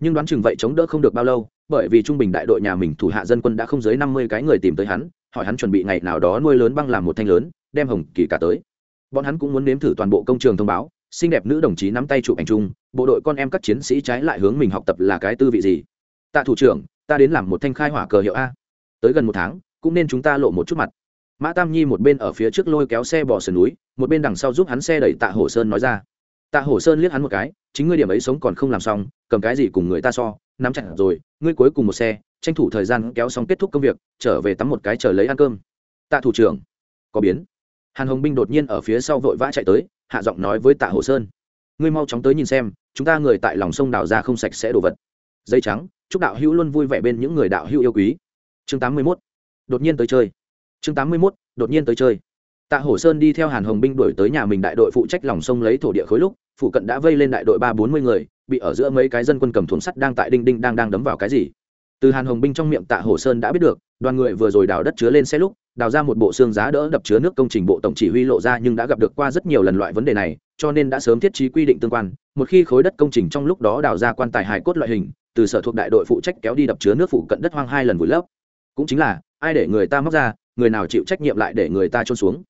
Speaker 1: Nhưng đoán chừng vậy chống đỡ không được bao lâu, bởi vì trung bình đại đội nhà mình thủ hạ dân quân đã không dưới năm mươi cái người tìm tới hắn, hỏi hắn chuẩn bị ngày nào đó nuôi lớn băng làm một thanh lớn, đem hồng kỳ cả tới. Bọn hắn cũng muốn nếm thử toàn bộ công trường thông báo, xinh đẹp nữ đồng chí nắm tay chụp ảnh chung, bộ đội con em các chiến sĩ trái lại hướng mình học tập là cái tư vị gì. Tạ thủ trưởng ta đến làm một thanh khai hỏa cờ hiệu a. Tới gần một tháng, cũng nên chúng ta lộ một chút mặt. Mã tam nhi một bên ở phía trước lôi kéo xe bỏ sườn núi, một bên đằng sau giúp hắn xe đẩy tạ hổ sơn nói ra. Tạ hổ sơn liếc hắn một cái, chính ngươi điểm ấy sống còn không làm xong, cầm cái gì cùng người ta so, nắm chặt rồi, ngươi cuối cùng một xe, tranh thủ thời gian kéo xong kết thúc công việc, trở về tắm một cái chờ lấy ăn cơm. Tạ thủ trưởng, có biến. Hàn hồng binh đột nhiên ở phía sau vội vã chạy tới, hạ giọng nói với tạ hồ sơn. Ngươi mau chóng tới nhìn xem, chúng ta người tại lòng sông đào ra không sạch sẽ đồ vật. Dây trắng chúc đạo hữu luôn vui vẻ bên những người đạo hữu yêu quý. Chương tám mươi 81. đột nhiên tới chơi. Chương tám mươi 81, đột nhiên tới chơi. Tạ hổ sơn đi theo hàn hồng binh đuổi tới nhà mình đại đội phụ trách lòng sông lấy thổ địa khối lúc phụ cận đã vây lên đại đội ba bốn mươi người bị ở giữa mấy cái dân quân cầm thùng sắt đang tại đinh đinh đang đang đấm vào cái gì. Từ hàn hồng binh trong miệng tạ hổ sơn đã biết được đoàn người vừa rồi đào đất chứa lên xe lúc đào ra một bộ xương giá đỡ đập chứa nước công trình bộ tổng chỉ huy lộ ra nhưng đã gặp được qua rất nhiều lần loại vấn đề này cho nên đã sớm thiết trí quy định tương quan một khi khối đất công trình trong lúc đó đào ra quan tài hài cốt loại hình từ sở thuộc đại đội phụ trách kéo đi đập chứa nước phụ cận đất hoang hai lần vùi lấp. Cũng chính là, ai để người ta móc ra, người nào chịu trách nhiệm lại để người ta trôn xuống.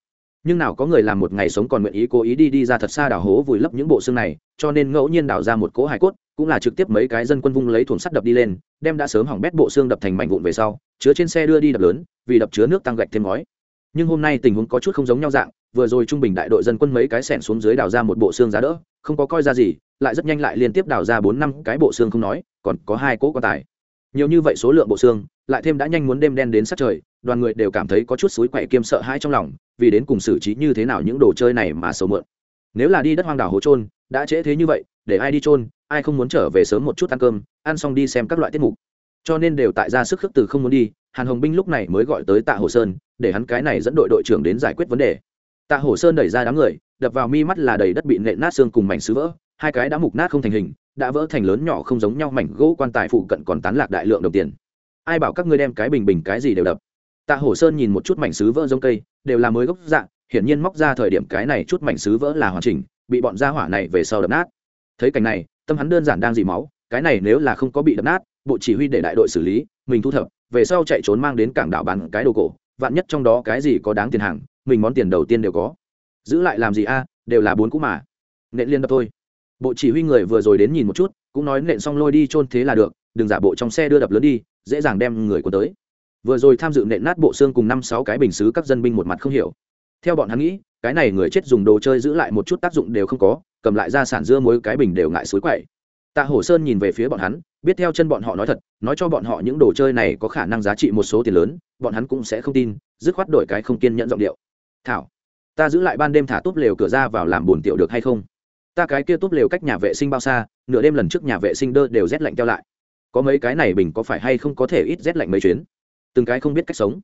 Speaker 1: Nhưng nào có người làm một ngày sống còn nguyện ý cố ý đi đi ra thật xa đào hố vùi lấp những bộ xương này, cho nên ngẫu nhiên đào ra một cỗ hải cốt, cũng là trực tiếp mấy cái dân quân vung lấy thùng sắt đập đi lên, đem đã sớm hỏng bét bộ xương đập thành mảnh vụn về sau, chứa trên xe đưa đi đập lớn, vì đập chứa nước tăng gạch thêm ngói nhưng hôm nay tình huống có chút không giống nhau dạng, vừa rồi trung bình đại đội dân quân mấy cái sẻn xuống dưới đào ra một bộ xương giá đỡ, không có coi ra gì, lại rất nhanh lại liên tiếp đào ra bốn năm cái bộ xương không nói, còn có hai cỗ quan tài. Nhiều như vậy số lượng bộ xương, lại thêm đã nhanh muốn đêm đen đến sát trời, đoàn người đều cảm thấy có chút suối quậy kiêm sợ hãi trong lòng, vì đến cùng xử trí như thế nào những đồ chơi này mà sầu mượn. Nếu là đi đất hoang đảo hố trôn đã trễ thế như vậy, để ai đi trôn ai không muốn trở về sớm một chút ăn cơm, ăn xong đi xem các loại tiết mục. Cho nên đều tại ra sức khước từ không muốn đi hàn hồng binh lúc này mới gọi tới tạ hồ sơn, để hắn cái này dẫn đội đội trưởng đến giải quyết vấn đề. Tạ hồ sơn đẩy ra đám người, đập vào mi mắt là đầy đất bị nện nát xương cùng mảnh sứ vỡ, hai cái đã mục nát không thành hình, đã vỡ thành lớn nhỏ không giống nhau mảnh gỗ quan tài phụ cận còn tán lạc đại lượng đồng tiền. Ai bảo các ngươi đem cái bình bình cái gì đều đập. Tạ hồ sơn nhìn một chút mảnh sứ vỡ giống cây, đều là mới gốc dạng hiển nhiên móc ra thời điểm cái này chút mảnh sứ vỡ là hoàn chỉnh, bị bọn gia hỏa này về sau đập nát. Thấy cảnh này, tâm hắn đơn giản đang dì máu, cái này nếu là không có bị đập nát, bộ chỉ huy để đại đội xử lý, mình thu thập về sau chạy trốn mang đến cảng đảo bán cái đồ cổ, vạn nhất trong đó cái gì có đáng tiền hàng, mình món tiền đầu tiên đều có. Giữ lại làm gì a, đều là bốn cũ mà. Nện liên đập thôi. Bộ chỉ huy người vừa rồi đến nhìn một chút, cũng nói nện xong lôi đi chôn thế là được, đừng giả bộ trong xe đưa đập lớn đi, dễ dàng đem người của tới. Vừa rồi tham dự nện nát bộ xương cùng năm sáu cái bình xứ các dân binh một mặt không hiểu. Theo bọn hắn nghĩ, cái này người chết dùng đồ chơi giữ lại một chút tác dụng đều không có, cầm lại ra sản dưa mỗi cái bình đều ngại suối quậy tạ hổ sơn nhìn về phía bọn hắn, biết theo chân bọn họ nói thật, nói cho bọn họ những đồ chơi này có khả năng giá trị một số tiền lớn, bọn hắn cũng sẽ không tin, dứt khoát đổi cái không kiên nhẫn giọng điệu. Thảo, ta giữ lại ban đêm thả túp lều cửa ra vào làm buồn tiểu được hay không? Ta cái kia túp lều cách nhà vệ sinh bao xa, nửa đêm lần trước nhà vệ sinh đơ đều rét lạnh keo lại. Có mấy cái này bình có phải hay không có thể ít rét lạnh mấy chuyến? Từng cái không biết cách sống.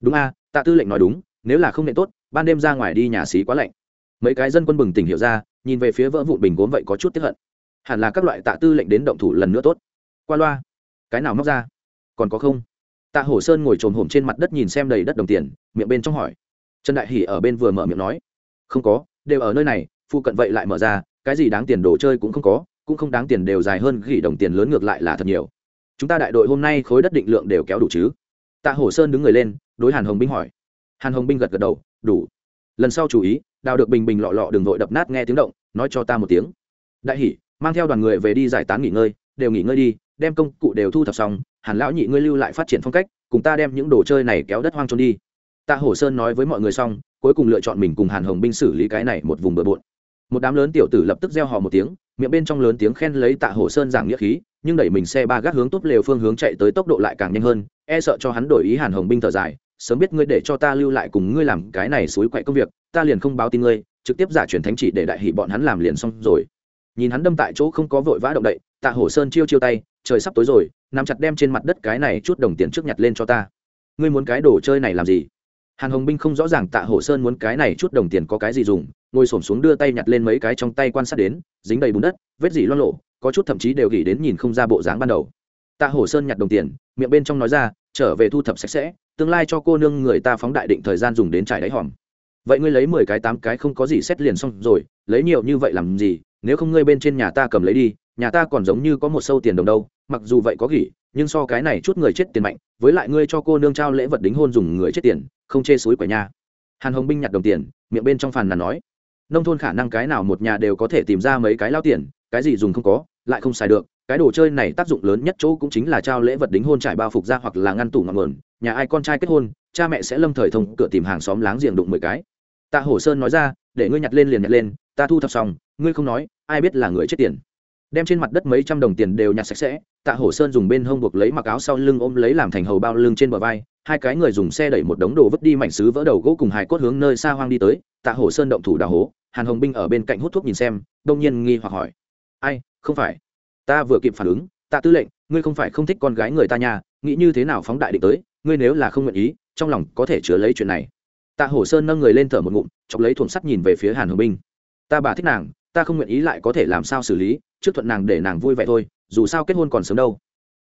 Speaker 1: Đúng a, tạ tư lệnh nói đúng, nếu là không nệ tốt, ban đêm ra ngoài đi nhà xí quá lạnh. Mấy cái dân quân bừng tỉnh hiểu ra, nhìn về phía vỡ vụn bình gốm vậy có chút tiếp hận hẳn là các loại tạ tư lệnh đến động thủ lần nữa tốt. Qua loa. Cái nào móc ra? Còn có không? Tạ hổ sơn ngồi trồm hổm trên mặt đất nhìn xem đầy đất đồng tiền, miệng bên trong hỏi. Trần đại hỷ ở bên vừa mở miệng nói. Không có, đều ở nơi này, phụ cận vậy lại mở ra, cái gì đáng tiền đồ chơi cũng không có, cũng không đáng tiền đều dài hơn gỉ đồng tiền lớn ngược lại là thật nhiều. Chúng ta đại đội hôm nay khối đất định lượng đều kéo đủ chứ? Tạ hổ sơn đứng người lên, đối hàn hồng binh hỏi. Hàn hồng binh gật gật đầu, đủ. Lần sau chú ý, đào được bình bình lọ lọ đừng vội đập nát nghe tiếng động, nói cho ta một tiếng. Đại hỷ mang theo đoàn người về đi giải tán nghỉ ngơi, đều nghỉ ngơi đi, đem công cụ đều thu thập xong, hàn lão nhị ngươi lưu lại phát triển phong cách, cùng ta đem những đồ chơi này kéo đất hoang trốn đi. Tạ hổ sơn nói với mọi người xong, cuối cùng lựa chọn mình cùng hàn hồng binh xử lý cái này một vùng bờ bộn. Một đám lớn tiểu tử lập tức gieo họ một tiếng, miệng bên trong lớn tiếng khen lấy tạ hổ sơn giảng nghĩa khí, nhưng đẩy mình xe ba gác hướng tốt lều phương hướng chạy tới tốc độ lại càng nhanh hơn e sợ cho hắn đổi ý hàn hồng binh thở dài, sớm biết ngươi để cho ta lưu lại cùng ngươi làm cái này suối quậy công việc, ta liền không báo tin ngươi, trực tiếp giả truyền thánh chỉ để đại hỷ bọn hắn làm liền xong rồi nhìn hắn đâm tại chỗ không có vội vã động đậy, tạ hổ sơn chiêu chiêu tay, trời sắp tối rồi nằm chặt đem trên mặt đất cái này chút đồng tiền trước nhặt lên cho ta. Ngươi muốn cái đồ chơi này làm gì? Hàn hồng binh không rõ ràng tạ hổ sơn muốn cái này chút đồng tiền có cái gì dùng, ngồi s ổ m xuống đưa tay nhặt lên mấy cái trong tay quan sát đến, dính đầy bùn đất, vết dỉ loan lộ có chút thậm chí đều gỉ đến nhìn không ra bộ dáng ban đầu. Tạ hổ sơn nhặt đồng tiền, miệng bên trong nói ra, trở về thu thập sạch sẽ, tương lai cho cô nương người ta phóng đại định thời gian dùng đến trải đáy hòm. Vậy ngươi lấy mười cái tám cái không có gì xét liền xong rồi, lấy nhiều như vậy làm gì? Nếu không ngươi bên trên nhà ta cầm lấy đi, nhà ta còn giống như có một sâu tiền đồng đâu, mặc dù vậy có gỉ, nhưng so cái này chút người chết tiền mạnh, với lại ngươi cho cô nương trao lễ vật đính hôn dùng người chết tiền, không chê suối quẻ nha. Hàn hồng binh nhặt đồng tiền, miệng bên trong phàn là nói. Nông thôn khả năng cái nào một nhà đều có thể tìm ra mấy cái lao tiền, cái gì dùng không có, lại không xài được, cái đồ chơi này tác dụng lớn nhất chỗ cũng chính là trao lễ vật đính hôn trải bao phục ra hoặc là ngăn tủ ngọn nguồn, nhà ai con trai kết hôn, cha mẹ sẽ lâm thời thông cửa tìm hàng xóm láng giềng đụng mười cái. Tạ hổ sơn nói ra, để ngươi nhặt lên liền nhặt lên ta thu thập xong, ngươi không nói, ai biết là người chết tiền. Đem trên mặt đất mấy trăm đồng tiền đều nhặt sạch sẽ, tạ hổ sơn dùng bên hông buộc lấy mặc áo sau lưng ôm lấy làm thành hầu bao lưng trên bờ vai, hai cái người dùng xe đẩy một đống đồ vứt đi mảnh xứ vỡ đầu gỗ cùng hài cốt hướng nơi xa hoang đi tới, tạ hổ sơn động thủ đào hố, hàn hồng binh ở bên cạnh hút thuốc nhìn xem, đông nhiên nghi hoặc hỏi. Ai, không phải. Ta vừa kịp phản ứng, tạ tư lệnh, ngươi không phải không thích con gái người ta nhà nghĩ như thế nào phóng đại định tới, ngươi nếu là không nguyện ý, trong lòng có thể chứa lấy chuyện này. Tạ hổ sơn nâng người lên thở một ngụm, chọc lấy thuồng sắt nhìn về phía hàn hồng binh ta bà thích nàng, ta không nguyện ý lại có thể làm sao xử lý, trước thuận nàng để nàng vui vẻ thôi, dù sao kết hôn còn sớm đâu.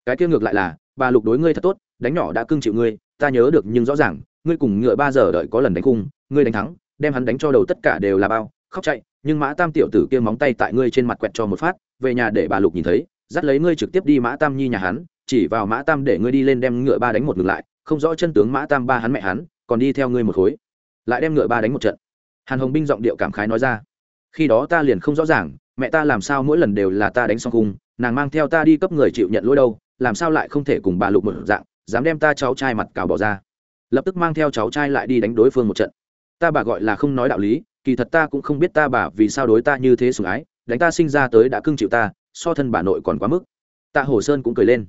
Speaker 1: Cái kia ngược lại là, bà lục đối ngươi thật tốt, đánh nhỏ đã cưng chịu ngươi, ta nhớ được nhưng rõ ràng, ngươi cùng ngựa ba giờ đợi có lần đánh cung ngươi đánh thắng, đem hắn đánh cho đầu tất cả đều là bao, khóc chạy, nhưng mã tam tiểu tử kia móng tay tại ngươi trên mặt quẹt cho một phát, về nhà để bà lục nhìn thấy, dắt lấy ngươi trực tiếp đi mã tam nhi nhà hắn, chỉ vào mã tam để ngươi đi lên đem ngựa ba đánh một ngược lại, không rõ chân tướng mã tam ba hắn mẹ hắn, còn đi theo ngươi một khối. Lại đem ngựa ba đánh một trận. Hàn hồng binh giọng điệu cảm khái nói ra khi đó ta liền không rõ ràng, mẹ ta làm sao mỗi lần đều là ta đánh xong cung nàng mang theo ta đi cấp người chịu nhận lỗi đâu, làm sao lại không thể cùng bà lục một dạng, dám đem ta cháu trai mặt cào bỏ ra. Lập tức mang theo cháu trai lại đi đánh đối phương một trận. Ta bà gọi là không nói đạo lý, kỳ thật ta cũng không biết ta bà vì sao đối ta như thế sủng ái, đánh ta sinh ra tới đã cưng chịu ta, so thân bà nội còn quá mức. Ta hồ sơn cũng cười lên.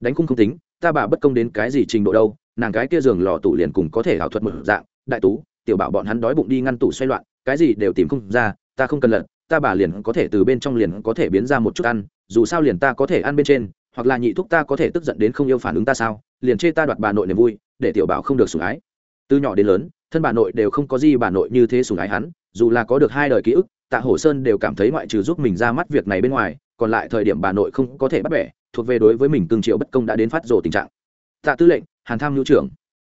Speaker 1: Đánh cung không tính, ta bà bất công đến cái gì trình độ đâu, nàng cái kia giường lò tủ liền cùng có thể ảo thuật một dạng, đại tú, tiểu bảo bọn hắn đói bụng đi ngăn tủ xoay loạn, cái gì đều tìm không ra ta không cần lận ta bà liền có thể từ bên trong liền có thể biến ra một chút ăn, dù sao liền ta có thể ăn bên trên, hoặc là nhị thúc ta có thể tức giận đến không yêu phản ứng ta sao, liền chê ta đoạt bà nội niềm vui, để tiểu bảo không được sủng ái. Từ nhỏ đến lớn, thân bà nội đều không có gì bà nội như thế sủng ái hắn, dù là có được hai đời ký ức, tạ hổ sơn đều cảm thấy ngoại trừ giúp mình ra mắt việc này bên ngoài, còn lại thời điểm bà nội không có thể bắt bẻ, thuộc về đối với mình cương triệu bất công đã đến phát rồ tình trạng. Tạ tư lệnh, hàn tham nhu trưởng,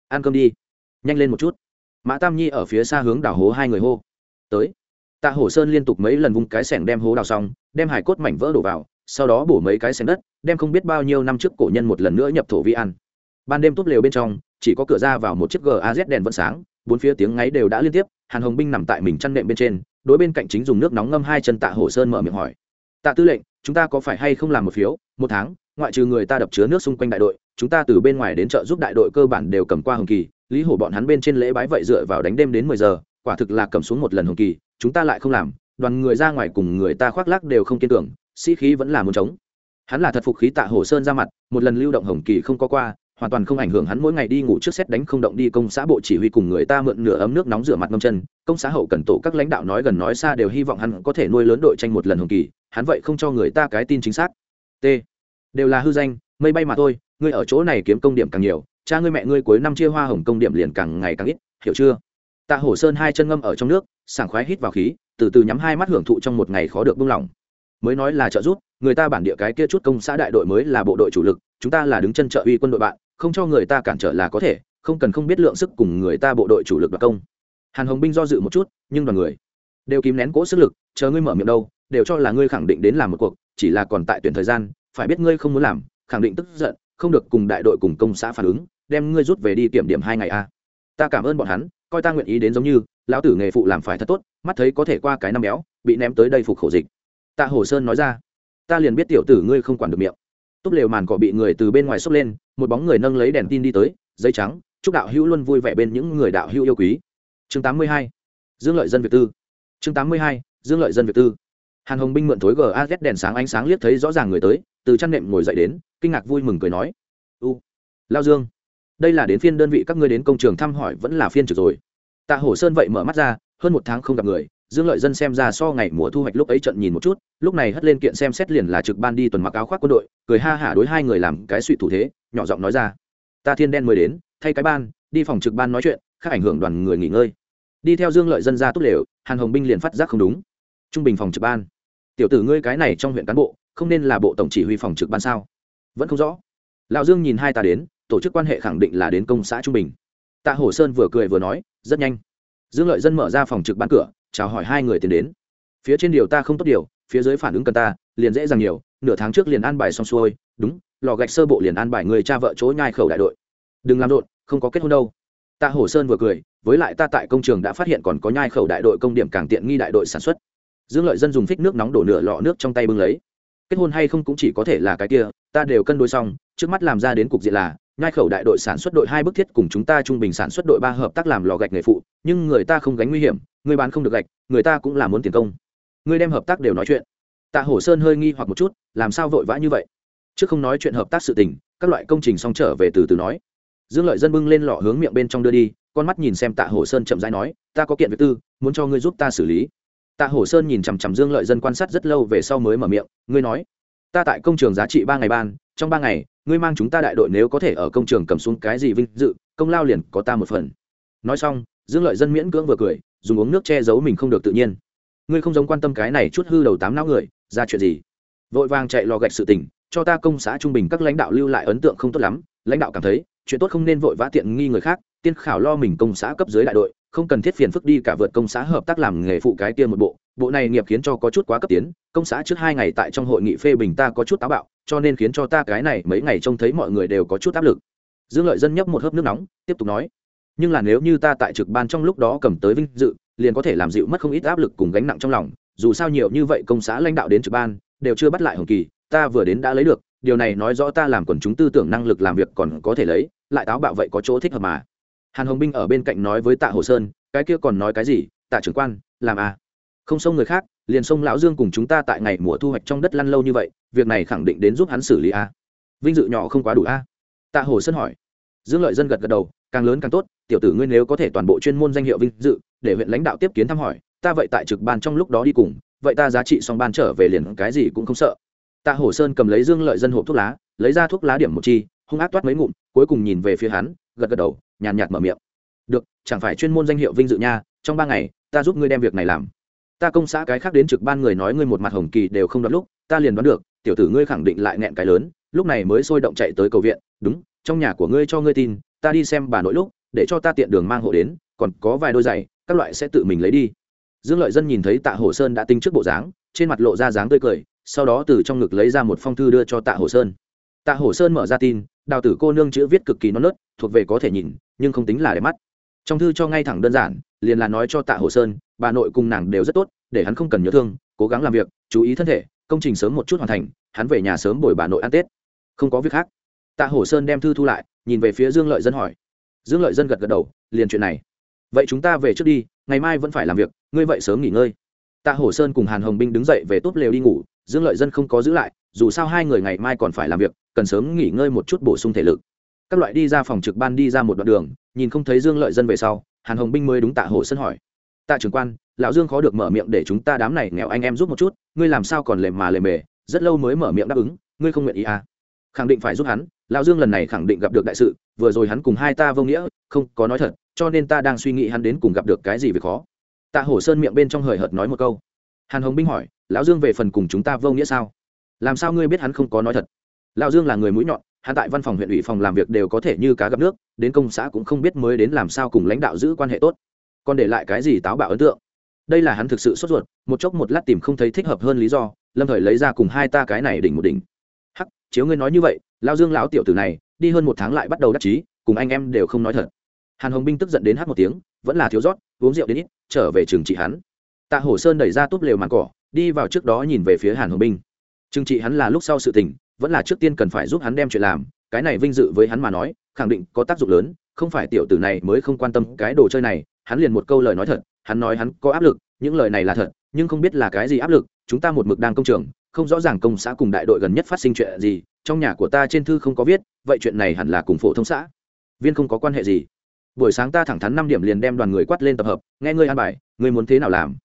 Speaker 1: ăn cơm đi, nhanh lên một chút. Mã tam nhi ở phía xa hướng đảo hố hai người hô, tới tạ hổ sơn liên tục mấy lần vung cái sẻng đem hố đào xong, đem hải cốt mảnh vỡ đổ vào, sau đó bổ mấy cái sẻng đất, đem không biết bao nhiêu năm trước cổ nhân một lần nữa nhập thổ vi ăn. Ban đêm tốt lều bên trong, chỉ có cửa ra vào một chiếc gaz đèn vẫn sáng, bốn phía tiếng ngáy đều đã liên tiếp, hàn hồng binh nằm tại mình chăn nệm bên trên, đối bên cạnh chính dùng nước nóng ngâm hai chân tạ hổ sơn mở miệng hỏi. Tạ tư lệnh, chúng ta có phải hay không làm một phiếu? Một tháng, ngoại trừ người ta đập chứa nước xung quanh đại đội, chúng ta từ bên ngoài đến chợ giúp đại đội cơ bản đều cầm qua hồng kỳ, lý hổ bọn hắn bên trên lễ bái vậy dựa vào đánh đêm đến mười giờ, quả thực là cầm xuống một lần hồng kỳ chúng ta lại không làm, đoàn người ra ngoài cùng người ta khoác lác đều không kiên tưởng sĩ khí vẫn là muốn chống hắn là thật phục khí tạ hồ sơn ra mặt, một lần lưu động hồng kỳ không có qua, hoàn toàn không ảnh hưởng hắn mỗi ngày đi ngủ trước xét đánh không động đi công xã bộ chỉ huy cùng người ta mượn nửa ấm nước nóng rửa mặt ngâm chân. Công xã hậu cần tổ các lãnh đạo nói gần nói xa đều hy vọng hắn có thể nuôi lớn đội tranh một lần hồng kỳ, hắn vậy không cho người ta cái tin chính xác. T. Đều là hư danh, mây bay mà thôi, ngươi ở chỗ này kiếm công điểm càng nhiều, cha ngươi mẹ ngươi cuối năm chia hoa hồng công điểm liền càng ngày càng ít, hiểu chưa? Tạ hổ sơn hai chân ngâm ở trong nước, sảng khoái hít vào khí, từ từ nhắm hai mắt hưởng thụ trong một ngày khó được buông lỏng mới nói là trợ giúp, người ta bản địa cái kia chút công xã đại đội mới là bộ đội chủ lực, chúng ta là đứng chân trợ uy quân đội bạn, không cho người ta cản trở là có thể, không cần không biết lượng sức cùng người ta bộ đội chủ lực và công. Hàn hồng binh do dự một chút, nhưng đoàn người đều kìm nén cỗ sức lực, chờ ngươi mở miệng đâu, đều cho là ngươi khẳng định đến làm một cuộc, chỉ là còn tại tuyển thời gian, phải biết ngươi không muốn làm, khẳng định tức giận, không được cùng đại đội cùng công xã phản ứng, đem ngươi rút về đi kiểm điểm hai ngày a ta cảm ơn bọn hắn, coi ta nguyện ý đến giống như, lão tử nghề phụ làm phải thật tốt, mắt thấy có thể qua cái năm béo, bị ném tới đây phục khổ dịch. Tạ hồ sơn nói ra. Ta liền biết tiểu tử ngươi không quản được miệng. Túp lều màn cỏ bị người từ bên ngoài xốc lên, một bóng người nâng lấy đèn tin đi tới, giấy trắng, chúc đạo hữu luôn vui vẻ bên những người đạo hữu yêu quý. Chương 82. dương lợi dân việt tư. Chương 82. dương lợi dân việt tư. Hàn hồng binh mượn thối gaz đèn sáng ánh sáng liếc thấy rõ ràng người tới, từ chăn nệm ngồi dậy đến, kinh ngạc vui mừng cười nói. U, lao dương đây là đến phiên đơn vị các ngươi đến công trường thăm hỏi vẫn là phiên trực rồi. Tạ hổ sơn vậy mở mắt ra, hơn một tháng không gặp người, dương lợi dân xem ra so ngày mùa thu hoạch lúc ấy trận nhìn một chút, lúc này hất lên kiện xem xét liền là trực ban đi tuần mặc áo khoác quân đội, cười ha hả đối hai người làm cái suy thủ thế, nhỏ giọng nói ra. Ta thiên đen mới đến, thay cái ban, đi phòng trực ban nói chuyện, khác ảnh hưởng đoàn người nghỉ ngơi. Đi theo dương lợi dân ra tốt lều, hàn hồng binh liền phát giác không đúng. Trung bình phòng trực ban. Tiểu tử ngươi cái này trong huyện cán bộ, không nên là bộ tổng chỉ huy phòng trực ban sao? Vẫn không rõ. Lão dương nhìn hai ta đến tổ chức quan hệ khẳng định là đến công xã trung bình. Tạ hổ sơn vừa cười vừa nói, rất nhanh. Dương lợi dân mở ra phòng trực ban cửa, chào hỏi hai người tiến đến. Phía trên điều ta không tốt điều, phía dưới phản ứng cần ta, liền dễ dàng nhiều, nửa tháng trước liền an bài xong xuôi, đúng, lò gạch sơ bộ liền an bài người cha vợ chỗ nhai khẩu đại đội. Đừng làm rộn, không có kết hôn đâu. Tạ hổ sơn vừa cười, với lại ta tại công trường đã phát hiện còn có nhai khẩu đại đội công điểm càng tiện nghi đại đội sản xuất. Dương lợi dân dùng phích nước nóng đổ nửa lọ nước trong tay bưng lấy. Kết hôn hay không cũng chỉ có thể là cái kia, ta đều cân đối xong, trước mắt làm ra đến cục diện là nhai khẩu đại đội sản xuất đội hai bức thiết cùng chúng ta trung bình sản xuất đội ba hợp tác làm lò gạch nghề phụ, nhưng người ta không gánh nguy hiểm, người bán không được gạch, người ta cũng là muốn tiền công. Người đem hợp tác đều nói chuyện. Tạ hổ sơn hơi nghi hoặc một chút, làm sao vội vã như vậy? Trước không nói chuyện hợp tác sự tình, các loại công trình xong trở về từ từ nói. Dương lợi dân bưng lên lọ hướng miệng bên trong đưa đi, con mắt nhìn xem tạ hổ sơn chậm rãi nói, ta có kiện việc tư, muốn cho ngươi giúp ta xử lý. Tạ hổ sơn nhìn chằm chằm dương lợi dân quan sát rất lâu về sau mới mở miệng, ngươi nói, ta tại công trường giá trị ba ngày ban, trong ba ngày ngươi mang chúng ta đại đội nếu có thể ở công trường cầm xuống cái gì vinh dự, công lao liền có ta một phần. Nói xong, dương lợi dân miễn cưỡng vừa cười, dùng uống nước che giấu mình không được tự nhiên. Ngươi không giống quan tâm cái này chút hư đầu tám não người, ra chuyện gì? Vội vàng chạy lò gạch sự tình, cho ta công xã trung bình các lãnh đạo lưu lại ấn tượng không tốt lắm, lãnh đạo cảm thấy, chuyện tốt không nên vội vã tiện nghi người khác, tiên khảo lo mình công xã cấp dưới đại đội, không cần thiết phiền phức đi cả vượt công xã hợp tác làm nghề phụ cái kia một bộ bộ này nghiệp khiến cho có chút quá cấp tiến, công xã trước hai ngày tại trong hội nghị phê bình ta có chút táo bạo cho nên khiến cho ta cái này mấy ngày trông thấy mọi người đều có chút áp lực. Dương lợi dân nhấp một hớp nước nóng, tiếp tục nói. Nhưng là nếu như ta tại trực ban trong lúc đó cầm tới vinh dự, liền có thể làm dịu mất không ít áp lực cùng gánh nặng trong lòng. Dù sao nhiều như vậy công xã lãnh đạo đến trực ban, đều chưa bắt lại hồng kỳ, ta vừa đến đã lấy được. Điều này nói rõ ta làm quần chúng tư tưởng năng lực làm việc còn có thể lấy, lại táo bạo vậy có chỗ thích hợp mà. Hàn hồng binh ở bên cạnh nói với tạ hồ sơn, cái kia còn nói cái gì? Tạ trưởng quan, làm à? Không xông người khác, liền xông lão dương cùng chúng ta tại ngày mùa thu hoạch trong đất lăn lâu như vậy, việc này khẳng định đến giúp hắn xử lý a. Vinh dự nhỏ không quá đủ a. Tạ hồ sơn hỏi. Dương lợi dân gật gật đầu, càng lớn càng tốt, tiểu tử ngươi nếu có thể toàn bộ chuyên môn danh hiệu vinh dự, để huyện lãnh đạo tiếp kiến thăm hỏi, ta vậy tại trực ban trong lúc đó đi cùng, vậy ta giá trị xong ban trở về liền cái gì cũng không sợ. Tạ hổ sơn cầm lấy dương lợi dân hộp thuốc lá, lấy ra thuốc lá điểm một chi, hung ác toát mấy ngụm, cuối cùng nhìn về phía hắn, gật gật đầu, nhàn nhạt mở miệng. Được, chẳng phải chuyên môn danh hiệu vinh dự nha, trong ba ngày, ta giúp ngươi đem việc này làm ta công xã cái khác đến trực ban người nói ngươi một mặt hồng kỳ đều không đoán lúc, ta liền đoán được, tiểu tử ngươi khẳng định lại nghẹn cái lớn, lúc này mới sôi động chạy tới cầu viện, đúng, trong nhà của ngươi cho ngươi tin, ta đi xem bà nội lúc, để cho ta tiện đường mang hộ đến, còn có vài đôi giày, các loại sẽ tự mình lấy đi. Dương lợi dân nhìn thấy tạ hồ sơn đã tinh trước bộ dáng, trên mặt lộ ra dáng tươi cười, sau đó từ trong ngực lấy ra một phong thư đưa cho tạ hồ sơn. Tạ hồ sơn mở ra tin, đào tử cô nương chữ viết cực kỳ non nớt, thuộc về có thể nhìn, nhưng không tính là đẹp mắt trong thư cho ngay thẳng đơn giản, liền là nói cho tạ hồ sơn, bà nội cùng nàng đều rất tốt, để hắn không cần nhớ thương, cố gắng làm việc, chú ý thân thể, công trình sớm một chút hoàn thành, hắn về nhà sớm bồi bà nội ăn tết. Không có việc khác. Tạ hồ sơn đem thư thu lại, nhìn về phía dương lợi dân hỏi. Dương lợi dân gật gật đầu, liền chuyện này. Vậy chúng ta về trước đi, ngày mai vẫn phải làm việc, ngươi vậy sớm nghỉ ngơi. Tạ hổ sơn cùng hàn hồng binh đứng dậy về tốt lều đi ngủ, dương lợi dân không có giữ lại, dù sao hai người ngày mai còn phải làm việc, cần sớm nghỉ ngơi một chút bổ sung thể lực. Các loại đi ra phòng trực ban đi ra một đoạn đường nhìn không thấy dương lợi dân về sau, hàn hồng binh mới đúng tạ hổ sơn hỏi. Tạ trưởng quan, lão dương khó được mở miệng để chúng ta đám này nghèo anh em giúp một chút, ngươi làm sao còn lề mà lề mề, rất lâu mới mở miệng đáp ứng, ngươi không nguyện ý à? Khẳng định phải giúp hắn, lão dương lần này khẳng định gặp được đại sự, vừa rồi hắn cùng hai ta vô nghĩa, không có nói thật, cho nên ta đang suy nghĩ hắn đến cùng gặp được cái gì về khó. Tạ hổ sơn miệng bên trong hời hợt nói một câu. Hàn hồng binh hỏi, lão dương về phần cùng chúng ta vô nghĩa sao? Làm sao ngươi biết hắn không có nói thật? Lão dương là người mũi nhọn hắn tại văn phòng huyện ủy phòng làm việc đều có thể như cá gặp nước, đến công xã cũng không biết mới đến làm sao cùng lãnh đạo giữ quan hệ tốt. Còn để lại cái gì táo bạo ấn tượng? Đây là hắn thực sự sốt ruột, một chốc một lát tìm không thấy thích hợp hơn lý do, lâm thời lấy ra cùng hai ta cái này đỉnh một đỉnh. Hắc, chiếu ngươi nói như vậy, lao dương lão tiểu tử này, đi hơn một tháng lại bắt đầu đắc chí, cùng anh em đều không nói thật. Hàn hồng binh tức giận đến hát một tiếng, vẫn là thiếu rót, uống rượu đến ít, trở về trường trị hắn. Tạ hổ sơn đẩy ra túp lều màn cỏ, đi vào trước đó nhìn về phía hàn hồng binh. Trừng trị hắn là lúc sau sự tình vẫn là trước tiên cần phải giúp hắn đem chuyện làm, cái này vinh dự với hắn mà nói, khẳng định có tác dụng lớn, không phải tiểu tử này mới không quan tâm cái đồ chơi này, hắn liền một câu lời nói thật, hắn nói hắn có áp lực, những lời này là thật, nhưng không biết là cái gì áp lực, chúng ta một mực đang công trường, không rõ ràng công xã cùng đại đội gần nhất phát sinh chuyện gì, trong nhà của ta trên thư không có viết, vậy chuyện này hẳn là cùng phổ thông xã, viên không có quan hệ gì. Buổi sáng ta thẳng thắn năm điểm liền đem đoàn người quát lên tập hợp, nghe ngươi an bài, ngươi muốn thế nào làm?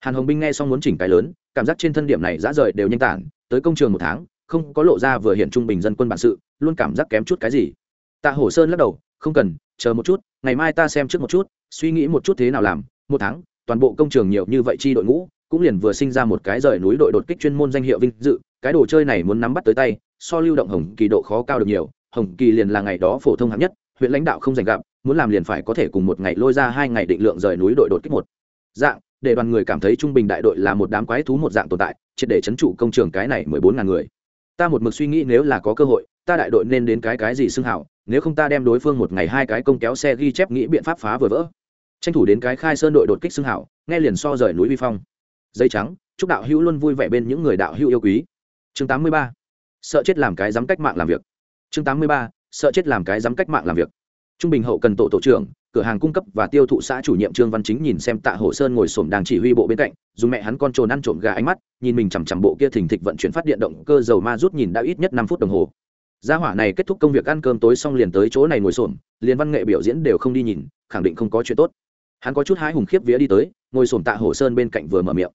Speaker 1: Hàn hồng binh nghe xong muốn chỉnh cái lớn, cảm giác trên thân điểm này dã rời đều nhanh tản, tới công trường một tháng không có lộ ra vừa hiện trung bình dân quân bản sự, luôn cảm giác kém chút cái gì. Tạ hổ sơn lắc đầu, không cần, chờ một chút, ngày mai ta xem trước một chút, suy nghĩ một chút thế nào làm, một tháng, toàn bộ công trường nhiều như vậy chi đội ngũ, cũng liền vừa sinh ra một cái rời núi đội đột kích chuyên môn danh hiệu vinh dự, cái đồ chơi này muốn nắm bắt tới tay, so lưu động hồng kỳ độ khó cao được nhiều, hồng kỳ liền là ngày đó phổ thông hạng nhất, huyện lãnh đạo không giành gặp, muốn làm liền phải có thể cùng một ngày lôi ra hai ngày định lượng rời núi đội đột kích một. Dạng, để đoàn người cảm thấy trung bình đại đội là một đám quái thú một dạng tồn tại, triệt để chấn trụ công trường cái này mười bốn ngàn người ta một mực suy nghĩ nếu là có cơ hội, ta đại đội nên đến cái cái gì xưng hảo, nếu không ta đem đối phương một ngày hai cái công kéo xe ghi chép nghĩ biện pháp phá vừa vỡ. Tranh thủ đến cái khai sơn đội đột kích xưng hảo, nghe liền so rời núi vi phong. Dây trắng, chúc đạo hữu luôn vui vẻ bên những người đạo hữu yêu quý. Chương tám mươi ba, sợ chết làm cái dám cách mạng làm việc. Chương tám mươi ba, sợ chết làm cái dám cách mạng làm việc. Trung bình hậu cần tổ tổ trưởng cửa hàng cung cấp và tiêu thụ xã chủ nhiệm trương văn chính nhìn xem tạ hồ sơn ngồi xổm đang chỉ huy bộ bên cạnh, dùng mẹ hắn con trồn ăn trộm gà ánh mắt, nhìn mình chằm chằm bộ kia thình thịch vận chuyển phát điện động cơ dầu ma rút nhìn đã ít nhất năm phút đồng hồ. Gia hỏa này kết thúc công việc ăn cơm tối xong liền tới chỗ này ngồi xổm, liền văn nghệ biểu diễn đều không đi nhìn, khẳng định không có chuyện tốt. Hắn có chút hái hùng khiếp vía đi tới, ngồi xổm tạ hồ sơn bên cạnh vừa mở miệng.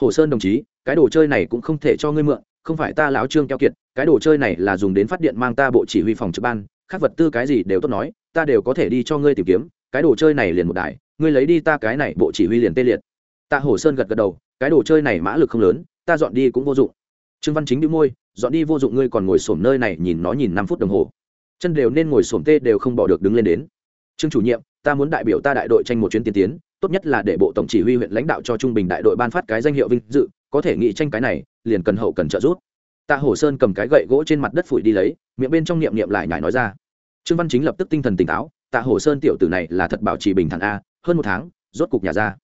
Speaker 1: Hồ sơn đồng chí, cái đồ chơi này cũng không thể cho ngươi mượn, không phải ta lão trương keo kiệt, cái đồ chơi này là dùng đến phát điện mang ta bộ chỉ huy phòng trực ban, khác vật tư cái gì đều tốt nói ta đều có thể đi cho ngươi tìm kiếm, cái đồ chơi này liền một đài, ngươi lấy đi ta cái này bộ chỉ huy liền tê liệt. Tạ hổ sơn gật gật đầu, cái đồ chơi này mã lực không lớn, ta dọn đi cũng vô dụng. Trương văn chính đĩu môi, dọn đi vô dụng ngươi còn ngồi xổm nơi này nhìn nó nhìn năm phút đồng hồ. Chân đều nên ngồi xổm tê đều không bỏ được đứng lên đến. Trương chủ nhiệm, ta muốn đại biểu ta đại đội tranh một chuyến tiên tiến, tốt nhất là để bộ tổng chỉ huy huyện lãnh đạo cho trung bình đại đội ban phát cái danh hiệu vinh dự, có thể nghị tranh cái này, liền cần hậu cần trợ giúp. Tạ hổ sơn cầm cái gậy gỗ trên mặt đất phủi đi lấy, miệng bên trong niệm niệm lại nhải nói ra trương văn chính lập tức tinh thần tỉnh táo, tạ hổ sơn tiểu tử này là thật bảo trì bình thản a, hơn một tháng, rốt cục nhà ra.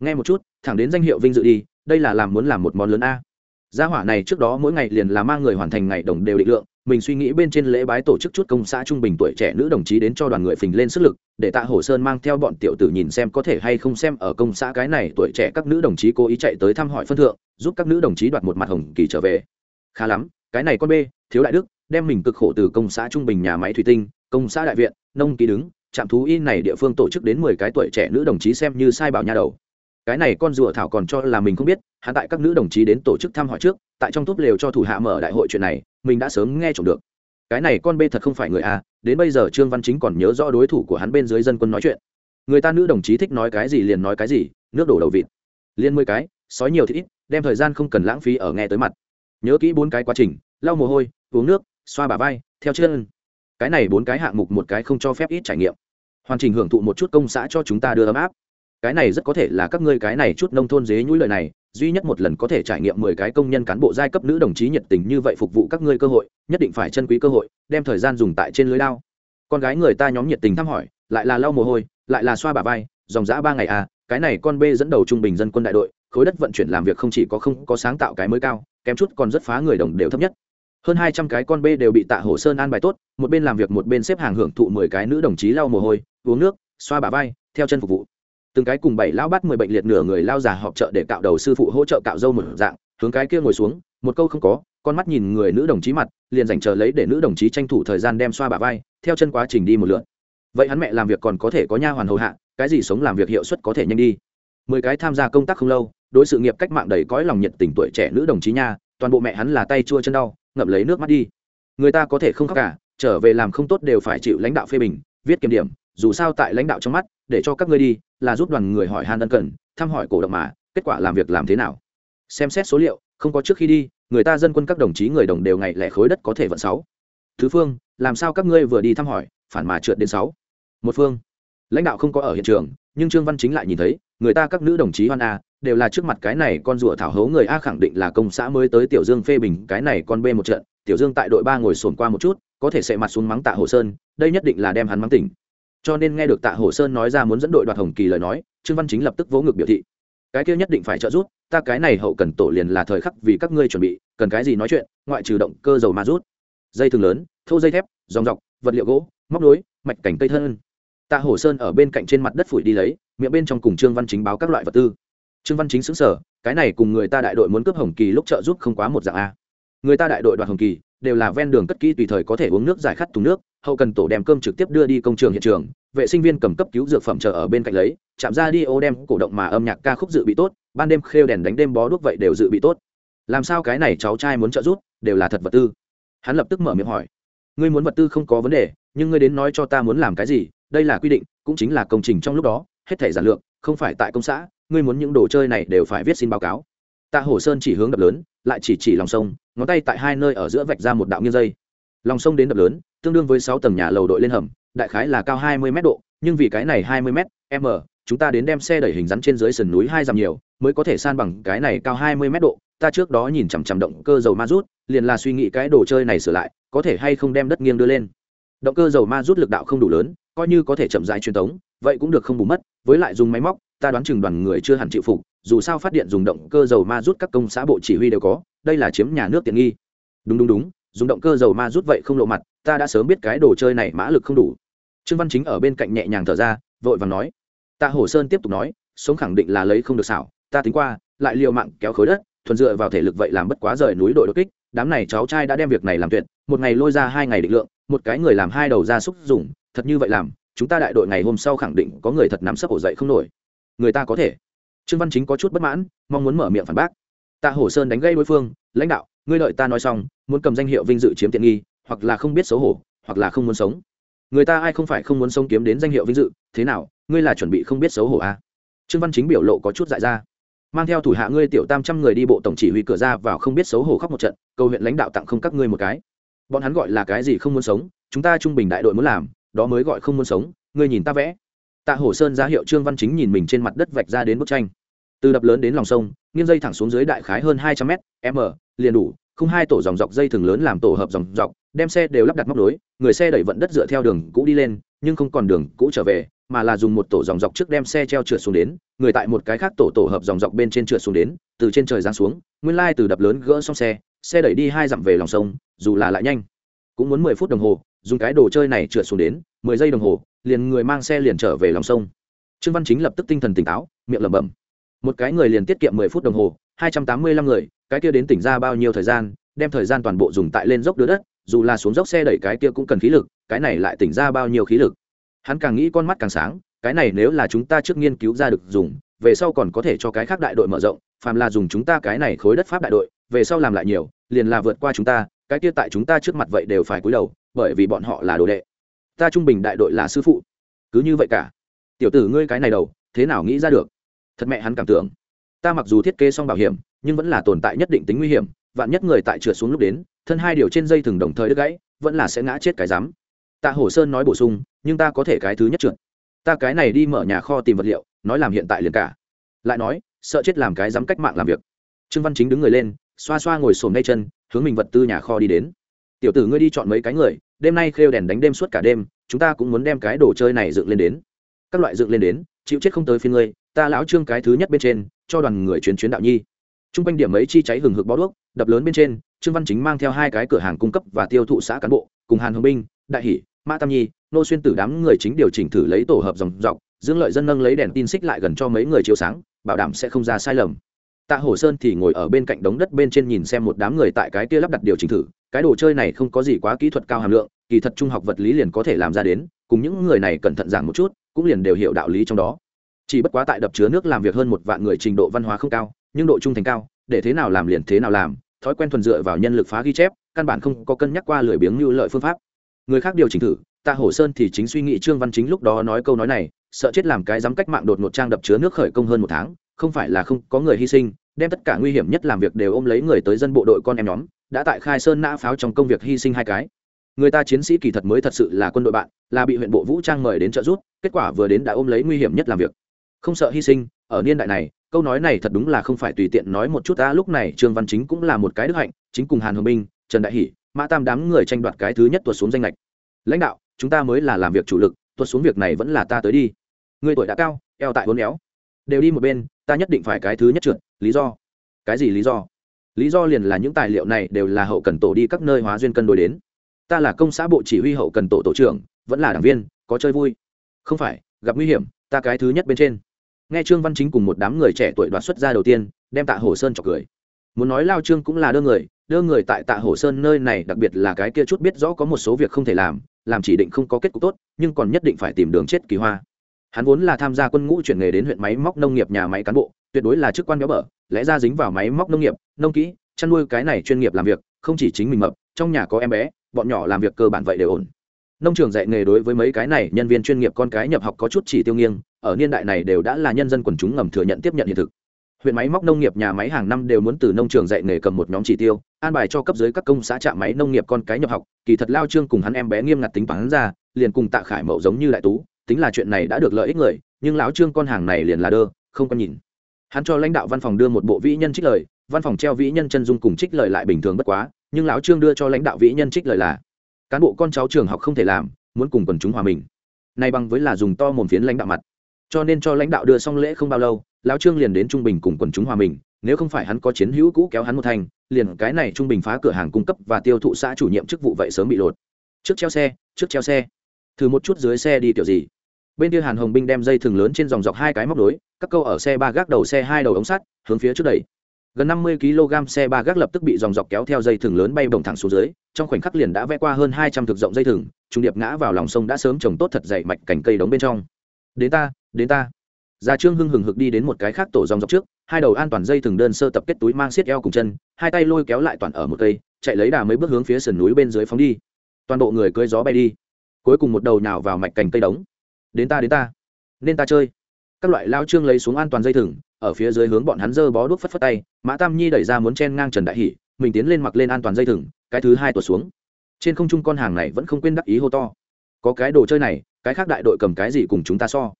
Speaker 1: Nghe một chút, thẳng đến danh hiệu vinh dự đi, đây là làm muốn làm một món lớn a. Gia hỏa này trước đó mỗi ngày liền là mang người hoàn thành ngày đồng đều định lượng, mình suy nghĩ bên trên lễ bái tổ chức chút công xã trung bình tuổi trẻ nữ đồng chí đến cho đoàn người phình lên sức lực, để tạ hổ sơn mang theo bọn tiểu tử nhìn xem có thể hay không xem ở công xã cái này tuổi trẻ các nữ đồng chí cố ý chạy tới thăm hỏi phân thượng, giúp các nữ đồng chí đoạt một mặt hồng kỳ trở về. Khá lắm, cái này con b thiếu đại đức, đem mình cực khổ từ công xã trung bình nhà máy thủy tinh công xã đại viện, nông ký đứng, trạm thú y này địa phương tổ chức đến mười cái tuổi trẻ nữ đồng chí xem như sai bảo nha đầu. Cái này con rùa thảo còn cho là mình không biết, Hắn tại các nữ đồng chí đến tổ chức thăm hỏi trước, tại trong túp lều cho thủ hạ mở đại hội chuyện này, mình đã sớm nghe trộm được. Cái này con bê thật không phải người a, đến bây giờ trương văn chính còn nhớ rõ đối thủ của hắn bên dưới dân quân nói chuyện. Người ta nữ đồng chí thích nói cái gì liền nói cái gì, nước đổ đầu vịt. Liên mười cái, sói nhiều thì ít, đem thời gian không cần lãng phí ở nghe tới mặt. Nhớ kỹ bốn cái quá trình, lau mồ hôi, uống nước, xoa bả vai, theo chân cái này bốn cái hạng mục một cái không cho phép ít trải nghiệm. Hoàn chỉnh hưởng thụ một chút công xã cho chúng ta đưa ấm áp. Cái này rất có thể là các ngươi cái này chút nông thôn dế nhũi lời này, duy nhất một lần có thể trải nghiệm mười cái công nhân cán bộ giai cấp nữ đồng chí nhiệt tình như vậy phục vụ các ngươi cơ hội, nhất định phải chân quý cơ hội, đem thời gian dùng tại trên lưới lao. Con gái người ta nhóm nhiệt tình thăm hỏi, lại là lau mồ hôi, lại là xoa bà vai, dòng dã ba ngày à cái này con b dẫn đầu trung bình dân quân đại đội, khối đất vận chuyển làm việc không chỉ có không có sáng tạo cái mới cao, kém chút còn rất phá người đồng đều thấp nhất hơn hai trăm cái con bê đều bị tạ hồ sơn an bài tốt, một bên làm việc một bên xếp hàng hưởng thụ mười cái nữ đồng chí lau mồ hôi, uống nước, xoa bà vai, theo chân phục vụ. Từng cái cùng bảy lão bắt mười bệnh liệt nửa người lao già họp chợ để cạo đầu sư phụ hỗ trợ cạo dâu một dạng, hướng cái kia ngồi xuống, một câu không có, con mắt nhìn người nữ đồng chí mặt, liền dành chờ lấy để nữ đồng chí tranh thủ thời gian đem xoa bà vai, theo chân quá trình đi một lượt. Vậy hắn mẹ làm việc còn có thể có nha hoàn hầu hạ, cái gì sống làm việc hiệu suất có thể nhanh đi. Mười cái tham gia công tác không lâu, đối sự nghiệp cách mạng đầy cõi lòng nhiệt tình tuổi trẻ nữ đồng chí nha toàn bộ mẹ hắn là tay chua chân đau, ngậm lấy nước mắt đi. Người ta có thể không khóc cả, trở về làm không tốt đều phải chịu lãnh đạo phê bình, viết kiểm điểm, dù sao tại lãnh đạo trong mắt, để cho các ngươi đi, là giúp đoàn người hỏi han ân cần, thăm hỏi cổ động mà, kết quả làm việc làm thế nào. Xem xét số liệu, không có trước khi đi, người ta dân quân các đồng chí người đồng đều ngày lẻ khối đất có thể vận sáu. Thứ phương, làm sao các ngươi vừa đi thăm hỏi, phản mà trượt đến sáu? Một phương, lãnh đạo không có ở hiện trường, nhưng trương văn chính lại nhìn thấy, người ta các nữ đồng chí hoan a đều là trước mặt cái này con rùa thảo hấu người a khẳng định là công xã mới tới tiểu dương phê bình cái này con b một trận. Tiểu dương tại đội ba ngồi sồn qua một chút, có thể sẽ mặt xuống mắng tạ hồ sơn, đây nhất định là đem hắn mắng tỉnh. Cho nên nghe được tạ hồ sơn nói ra muốn dẫn đội đoạt hồng kỳ lời nói, trương văn chính lập tức vỗ ngực biểu thị. Cái kia nhất định phải trợ giúp, ta cái này hậu cần tổ liền là thời khắc vì các ngươi chuẩn bị, cần cái gì nói chuyện, ngoại trừ động cơ dầu ma rút. Dây thừng lớn, thô dây thép, dòng dọc, vật liệu gỗ, móc nối, mạch cảnh cây thân. Tạ hồ sơn ở bên cạnh trên mặt đất phủi đi lấy, miệng bên trong cùng trương văn chính báo các loại vật tư trương văn chính xứng sở cái này cùng người ta đại đội muốn cướp hồng kỳ lúc trợ giúp không quá một dạng a. Người ta đại đội đoạt hồng kỳ, đều là ven đường cất kỹ tùy thời có thể uống nước giải khát thùng nước, hậu cần tổ đem cơm trực tiếp đưa đi công trường hiện trường, vệ sinh viên cầm cấp cứu dược phẩm chờ ở bên cạnh lấy, chạm ra đi ô đem cổ động mà âm nhạc ca khúc dự bị tốt, ban đêm khêu đèn đánh đêm bó đuốc vậy đều dự bị tốt. Làm sao cái này cháu trai muốn trợ giúp, đều là thật vật tư. Hắn lập tức mở miệng hỏi. Ngươi muốn vật tư không có vấn đề, nhưng ngươi đến nói cho ta muốn làm cái gì, đây là quy định, cũng chính là công trình trong lúc đó, hết thể giản lượng không phải tại công xã ngươi muốn những đồ chơi này đều phải viết xin báo cáo. Tạ hồ sơn chỉ hướng đập lớn, lại chỉ chỉ lòng sông, ngón tay tại hai nơi ở giữa vạch ra một đạo nghiêng dây. Lòng sông đến đập lớn, tương đương với sáu tầng nhà lầu đội lên hầm, đại khái là cao hai mươi m độ, nhưng vì cái này hai mươi m m chúng ta đến đem xe đẩy hình rắn trên dưới sườn núi hai dặm nhiều, mới có thể san bằng cái này cao hai mươi m độ. Ta trước đó nhìn chằm chằm động cơ dầu ma rút, liền là suy nghĩ cái đồ chơi này sửa lại, có thể hay không đem đất nghiêng đưa lên. Động cơ dầu ma rút lực đạo không đủ lớn, coi như có thể chậm rãi truyền tống, vậy cũng được không bù mất, với lại dùng máy móc ta đoán chừng đoàn người chưa hẳn chịu phục, dù sao phát điện dùng động cơ dầu ma rút các công xã bộ chỉ huy đều có, đây là chiếm nhà nước tiện nghi. Đúng đúng đúng, dùng động cơ dầu ma rút vậy không lộ mặt, ta đã sớm biết cái đồ chơi này mã lực không đủ. Trương văn chính ở bên cạnh nhẹ nhàng thở ra, vội và nói. Tạ hổ sơn tiếp tục nói, sống khẳng định là lấy không được xảo, ta tính qua, lại liều mạng kéo khối đất, thuần dựa vào thể lực vậy làm bất quá rời núi đội đột kích, đám này cháu trai đã đem việc này làm tuyệt, một ngày lôi ra hai ngày định lượng, một cái người làm hai đầu ra xúc dùng, thật như vậy làm, chúng ta đại đội ngày hôm sau khẳng định có người thật nắm sấp ổ dậy không nổi người ta có thể. Trương văn chính có chút bất mãn, mong muốn mở miệng phản bác. Tạ hổ sơn đánh gây đối phương, lãnh đạo, ngươi lợi ta nói xong, muốn cầm danh hiệu vinh dự chiếm tiện nghi, hoặc là không biết xấu hổ, hoặc là không muốn sống. Người ta ai không phải không muốn sống kiếm đến danh hiệu vinh dự, thế nào, ngươi là chuẩn bị không biết xấu hổ à? trương văn chính biểu lộ có chút dại ra. Mang theo thủ hạ ngươi tiểu tam trăm người đi bộ tổng chỉ huy cửa ra vào không biết xấu hổ khóc một trận, cầu huyện lãnh đạo tặng không các ngươi một cái. Bọn hắn gọi là cái gì không muốn sống, chúng ta trung bình đại đội muốn làm, đó mới gọi không muốn sống, ngươi nhìn ta vẽ tạ hổ sơn ra hiệu trương văn chính nhìn mình trên mặt đất vạch ra đến bức tranh. Từ đập lớn đến lòng sông, nghiêng dây thẳng xuống dưới đại khái hơn hai trăm m m, liền đủ không hai tổ dòng dọc dây thường lớn làm tổ hợp dòng dọc, đem xe đều lắp đặt móc nối, người xe đẩy vận đất dựa theo đường cũ đi lên, nhưng không còn đường cũ trở về, mà là dùng một tổ dòng dọc trước đem xe treo trượt xuống đến, người tại một cái khác tổ tổ hợp dòng dọc bên trên trượt xuống đến, từ trên trời giáng xuống, nguyên lai từ đập lớn gỡ xong xe xe đẩy đi hai dặm về lòng sông, dù là lại nhanh. Cũng muốn mười phút đồng hồ, dùng cái đồ chơi này trượt xuống đến, mười giây đồng hồ liền người mang xe liền trở về lòng sông. Trương văn chính lập tức tinh thần tỉnh táo, miệng lẩm bẩm. Một cái người liền tiết kiệm mười phút đồng hồ, hai trăm tám mươi lăm người, cái kia đến tỉnh ra bao nhiêu thời gian, đem thời gian toàn bộ dùng tại lên dốc đứa đất, dù là xuống dốc xe đẩy cái kia cũng cần khí lực, cái này lại tỉnh ra bao nhiêu khí lực. Hắn càng nghĩ con mắt càng sáng, cái này nếu là chúng ta trước nghiên cứu ra được dùng, về sau còn có thể cho cái khác đại đội mở rộng, phàm là dùng chúng ta cái này khối đất pháp đại đội, về sau làm lại nhiều, liền là vượt qua chúng ta, cái kia tại chúng ta trước mặt vậy đều phải cúi đầu, bởi vì bọn họ là đồ đệ ta trung bình đại đội là sư phụ. Cứ như vậy cả. Tiểu tử ngươi cái này đầu, thế nào nghĩ ra được? Thật mẹ hắn cảm tưởng. Ta mặc dù thiết kế xong bảo hiểm, nhưng vẫn là tồn tại nhất định tính nguy hiểm, vạn nhất người tại trượt xuống lúc đến, thân hai điều trên dây thừng đồng thời đứt gãy, vẫn là sẽ ngã chết cái rắm. Tạ hổ sơn nói bổ sung, nhưng ta có thể cái thứ nhất trượt. Ta cái này đi mở nhà kho tìm vật liệu, nói làm hiện tại liền cả. Lại nói, sợ chết làm cái dám cách mạng làm việc. Trương văn chính đứng người lên, xoa xoa ngồi sồn ngay chân, hướng mình vật tư nhà kho đi đến. Tiểu tử ngươi đi chọn mấy cái người đêm nay khêu đèn đánh đêm suốt cả đêm, chúng ta cũng muốn đem cái đồ chơi này dựng lên đến. Các loại dựng lên đến, chịu chết không tới phiên ngươi, ta lão trương cái thứ nhất bên trên, cho đoàn người chuyến chuyến đạo nhi. T r u n g quanh điểm ấy chi cháy hừng hực bó đuốc, đập lớn bên trên, trương văn chính mang theo hai cái cửa hàng cung cấp và tiêu thụ xã cán bộ, cùng hàn hồng binh, đại hỷ, mã tam nhi, nô xuyên tử đám người chính điều chỉnh thử lấy tổ hợp dòng dọc, dưỡng lợi dân nâng lấy đèn tin xích lại gần cho mấy người chiếu sáng, bảo đảm sẽ không ra sai lầm tạ hổ sơn thì ngồi ở bên cạnh đống đất bên trên nhìn xem một đám người tại cái kia lắp đặt điều chỉnh thử. Cái đồ chơi này không có gì quá kỹ thuật cao hàm lượng, kỳ thật trung học vật lý liền có thể làm ra đến, cùng những người này cẩn thận giảng một chút, cũng liền đều hiểu đạo lý trong đó. Chỉ bất quá tại đập chứa nước làm việc hơn một vạn người trình độ văn hóa không cao, nhưng độ trung thành cao, để thế nào làm liền thế nào làm, thói quen thuần dựa vào nhân lực phá ghi chép, căn bản không có cân nhắc qua lười biếng như lợi phương pháp. Người khác điều chỉnh thử, tạ hổ sơn thì chính suy nghĩ trương văn chính lúc đó nói câu nói này, sợ chết làm cái dám cách mạng đột ngột trang đập chứa nước khởi công hơn một tháng không phải là không có người hy sinh, đem tất cả nguy hiểm nhất làm việc đều ôm lấy người tới dân bộ đội con em nhóm, đã tại khai sơn nã pháo trong công việc hy sinh hai cái. Người ta chiến sĩ kỳ thật mới thật sự là quân đội bạn, là bị huyện bộ vũ trang mời đến trợ giúp, kết quả vừa đến đã ôm lấy nguy hiểm nhất làm việc. Không sợ hy sinh, ở niên đại này, câu nói này thật đúng là không phải tùy tiện nói một chút ta lúc này trương văn chính cũng là một cái đức hạnh, chính cùng hàn hồng minh, trần đại hỷ, mã tam đám người tranh đoạt cái thứ nhất tuột xuống danh lệch lãnh đạo, chúng ta mới là làm việc chủ lực, tuột xuống việc này vẫn là ta tới đi. Người tuổi đã cao, eo tại hôn éo. Đều đi một bên ta nhất định phải cái thứ nhất trượt, lý do. Cái gì lý do? Lý do liền là những tài liệu này đều là hậu cần tổ đi các nơi hóa duyên cân đối đến. Ta là công xã bộ chỉ huy hậu cần tổ tổ trưởng, vẫn là đảng viên, có chơi vui. Không phải, gặp nguy hiểm, ta cái thứ nhất bên trên. Nghe trương văn chính cùng một đám người trẻ tuổi đoạt xuất ra đầu tiên, đem tạ hồ sơn chọc cười. Muốn nói lao trương cũng là đưa người đưa người tại tạ hồ sơn nơi này, đặc biệt là cái kia chút biết rõ có một số việc không thể làm làm chỉ định không có kết cục tốt, nhưng còn nhất định phải tìm đường chết kỳ hoa hắn vốn là tham gia quân ngũ chuyển nghề đến huyện máy móc nông nghiệp nhà máy cán bộ, tuyệt đối là chức quan béo bở, lẽ ra dính vào máy móc nông nghiệp, nông kỹ, chăn nuôi cái này chuyên nghiệp làm việc, không chỉ chính mình mập, trong nhà có em bé, bọn nhỏ làm việc cơ bản vậy đều ổn. Nông trường dạy nghề đối với mấy cái này nhân viên chuyên nghiệp con cái nhập học có chút chỉ tiêu nghiêng, ở niên đại này đều đã là nhân dân quần chúng ngầm thừa nhận tiếp nhận hiện thực. Huyện máy móc nông nghiệp nhà máy hàng năm đều muốn từ nông trường dạy nghề cầm một nhóm chỉ tiêu, an bài cho cấp dưới các công xã trạm máy nông nghiệp con cái nhập học, kỳ thật lao trương cùng hắn em bé nghiêm ngặt tính toán ra, liền cùng tạ khải mậu giống như đại tú tính là chuyện này đã được lợi ích người, nhưng lão trương con hàng này liền là đơ, không có nhìn. Hắn cho lãnh đạo văn phòng đưa một bộ vĩ nhân trích lời, văn phòng treo vĩ nhân chân dung cùng trích lời lại bình thường bất quá, nhưng lão trương đưa cho lãnh đạo vĩ nhân trích lời là, cán bộ con cháu trường học không thể làm, muốn cùng quần chúng hòa mình. Nay bằng với là dùng to mồm phiến lãnh đạo mặt. Cho nên cho lãnh đạo đưa xong lễ không bao lâu, lão trương liền đến trung bình cùng quần chúng hòa mình, nếu không phải hắn có chiến hữu cũ kéo hắn một thành, liền cái này trung bình phá cửa hàng cung cấp và tiêu thụ xã chủ nhiệm chức vụ vậy sớm bị lột. Trước treo xe, trước treo xe. Thử một chút dưới xe đi kiểu gì? Bên kia hàn hồng binh đem dây thừng lớn trên dòng dọc hai cái móc nối, các câu ở xe ba gác đầu xe hai đầu ống sắt, hướng phía trước đẩy. Gần năm mươi kg xe ba gác lập tức bị dòng dọc kéo theo dây thừng lớn bay bồng thẳng xuống dưới, trong khoảnh khắc liền đã vẽ qua hơn hai trăm thực rộng dây thừng, trung điệp ngã vào lòng sông đã sớm trồng tốt thật dày mạch cành cây đống bên trong. Đến ta đến ta. Già trương hưng hừng hực đi đến một cái khác tổ dòng dọc trước, hai đầu an toàn dây thừng đơn sơ tập kết túi mang xiết eo cùng chân, hai tay lôi kéo lại toàn ở một cây, chạy lấy đà mấy bước hướng phía sườn núi bên dưới phóng đi. Toàn bộ người cưới gió bay đi. Cuối cùng một đầu nào vào mạch cành cây đống đến ta đến ta, nên ta chơi. Các loại lao trương lấy xuống an toàn dây thừng, ở phía dưới hướng bọn hắn dơ bó đuốc phất phất tay, mã tam nhi đẩy ra muốn chen ngang trần đại hỷ, mình tiến lên mặc lên an toàn dây thừng, cái thứ hai tuột xuống. Trên không trung con hàng này vẫn không quên đắc ý hô to. Có cái đồ chơi này, cái khác đại đội cầm cái gì cùng chúng ta so.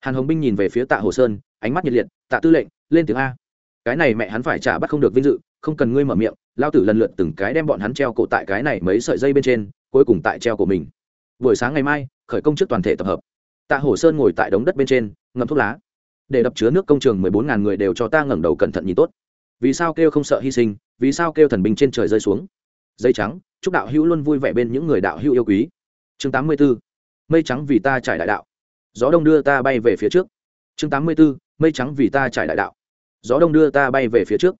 Speaker 1: Hàn hồng binh nhìn về phía tạ hồ sơn, ánh mắt nhiệt liệt, tạ tư lệnh, lên tiếng a. Cái này mẹ hắn phải trả bắt không được vinh dự, không cần ngươi mở miệng. Lao tử lần lượt từng cái đem bọn hắn treo cổ tại cái này mấy sợi dây bên trên, cuối cùng tại treo của mình. Buổi sáng ngày mai, khởi công trước toàn thể tập hợp tạ Hổ sơn ngồi tại đống đất bên trên, ngậm thuốc lá. Để đập chứa nước công trường mười bốn ngàn người đều cho ta ngẩng đầu cẩn thận nhìn tốt. Vì sao kêu không sợ hy sinh, vì sao kêu thần binh trên trời rơi xuống? Dây trắng, chúc đạo hữu luôn vui vẻ bên những người đạo hữu yêu quý. Chương tám mươi b ố mây trắng vì ta trải đại đạo. Gió đông đưa ta bay về phía trước. Chương tám mươi b ố mây trắng vì ta trải đại đạo. Gió đông đưa ta bay về phía trước.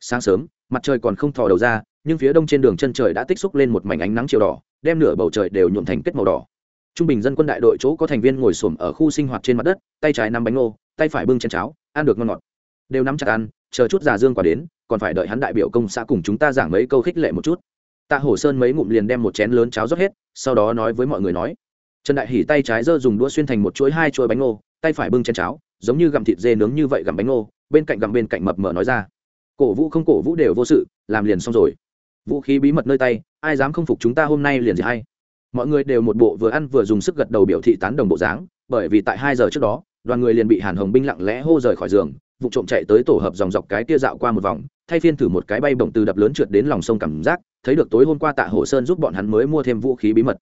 Speaker 1: Sáng sớm, mặt trời còn không thò đầu ra, nhưng phía đông trên đường chân trời đã tích xúc lên một mảnh ánh nắng chiều đỏ, đem nửa bầu trời đều nhuộm thành kết màu đỏ trung bình dân quân đại đội chỗ có thành viên ngồi xổm ở khu sinh hoạt trên mặt đất, tay trái nắm bánh ngô, tay phải bưng chén cháo, ăn được ngon ngọt. Đều nắm chặt ăn, chờ chút già dương quả đến, còn phải đợi hắn đại biểu công xã cùng chúng ta giảng mấy câu khích lệ một chút. Tạ hổ sơn mấy ngụm liền đem một chén lớn cháo rót hết, sau đó nói với mọi người nói, trần đại hỉ tay trái giơ dùng đũa xuyên thành một chuỗi hai chuỗi bánh ngô, tay phải bưng chén cháo, giống như gặm thịt dê nướng như vậy gặm bánh ngô, bên cạnh gặm bên cạnh mập mờ nói ra, cổ vũ không cổ vũ đều vô sự, làm liền xong rồi. Vũ khí bí mật nơi tay, ai dám không phục chúng ta hôm nay liền gì hay mọi người đều một bộ vừa ăn vừa dùng sức gật đầu biểu thị tán đồng bộ dáng, bởi vì tại hai giờ trước đó, đoàn người liền bị hàn hồng binh lặng lẽ hô rời khỏi giường, vụ trộm chạy tới tổ hợp dòng dọc cái kia dạo qua một vòng, thay phiên thử một cái bay bổng từ đập lớn trượt đến lòng sông cảm giác, thấy được tối hôm qua tạ hồ sơn giúp bọn hắn mới mua thêm vũ khí bí mật.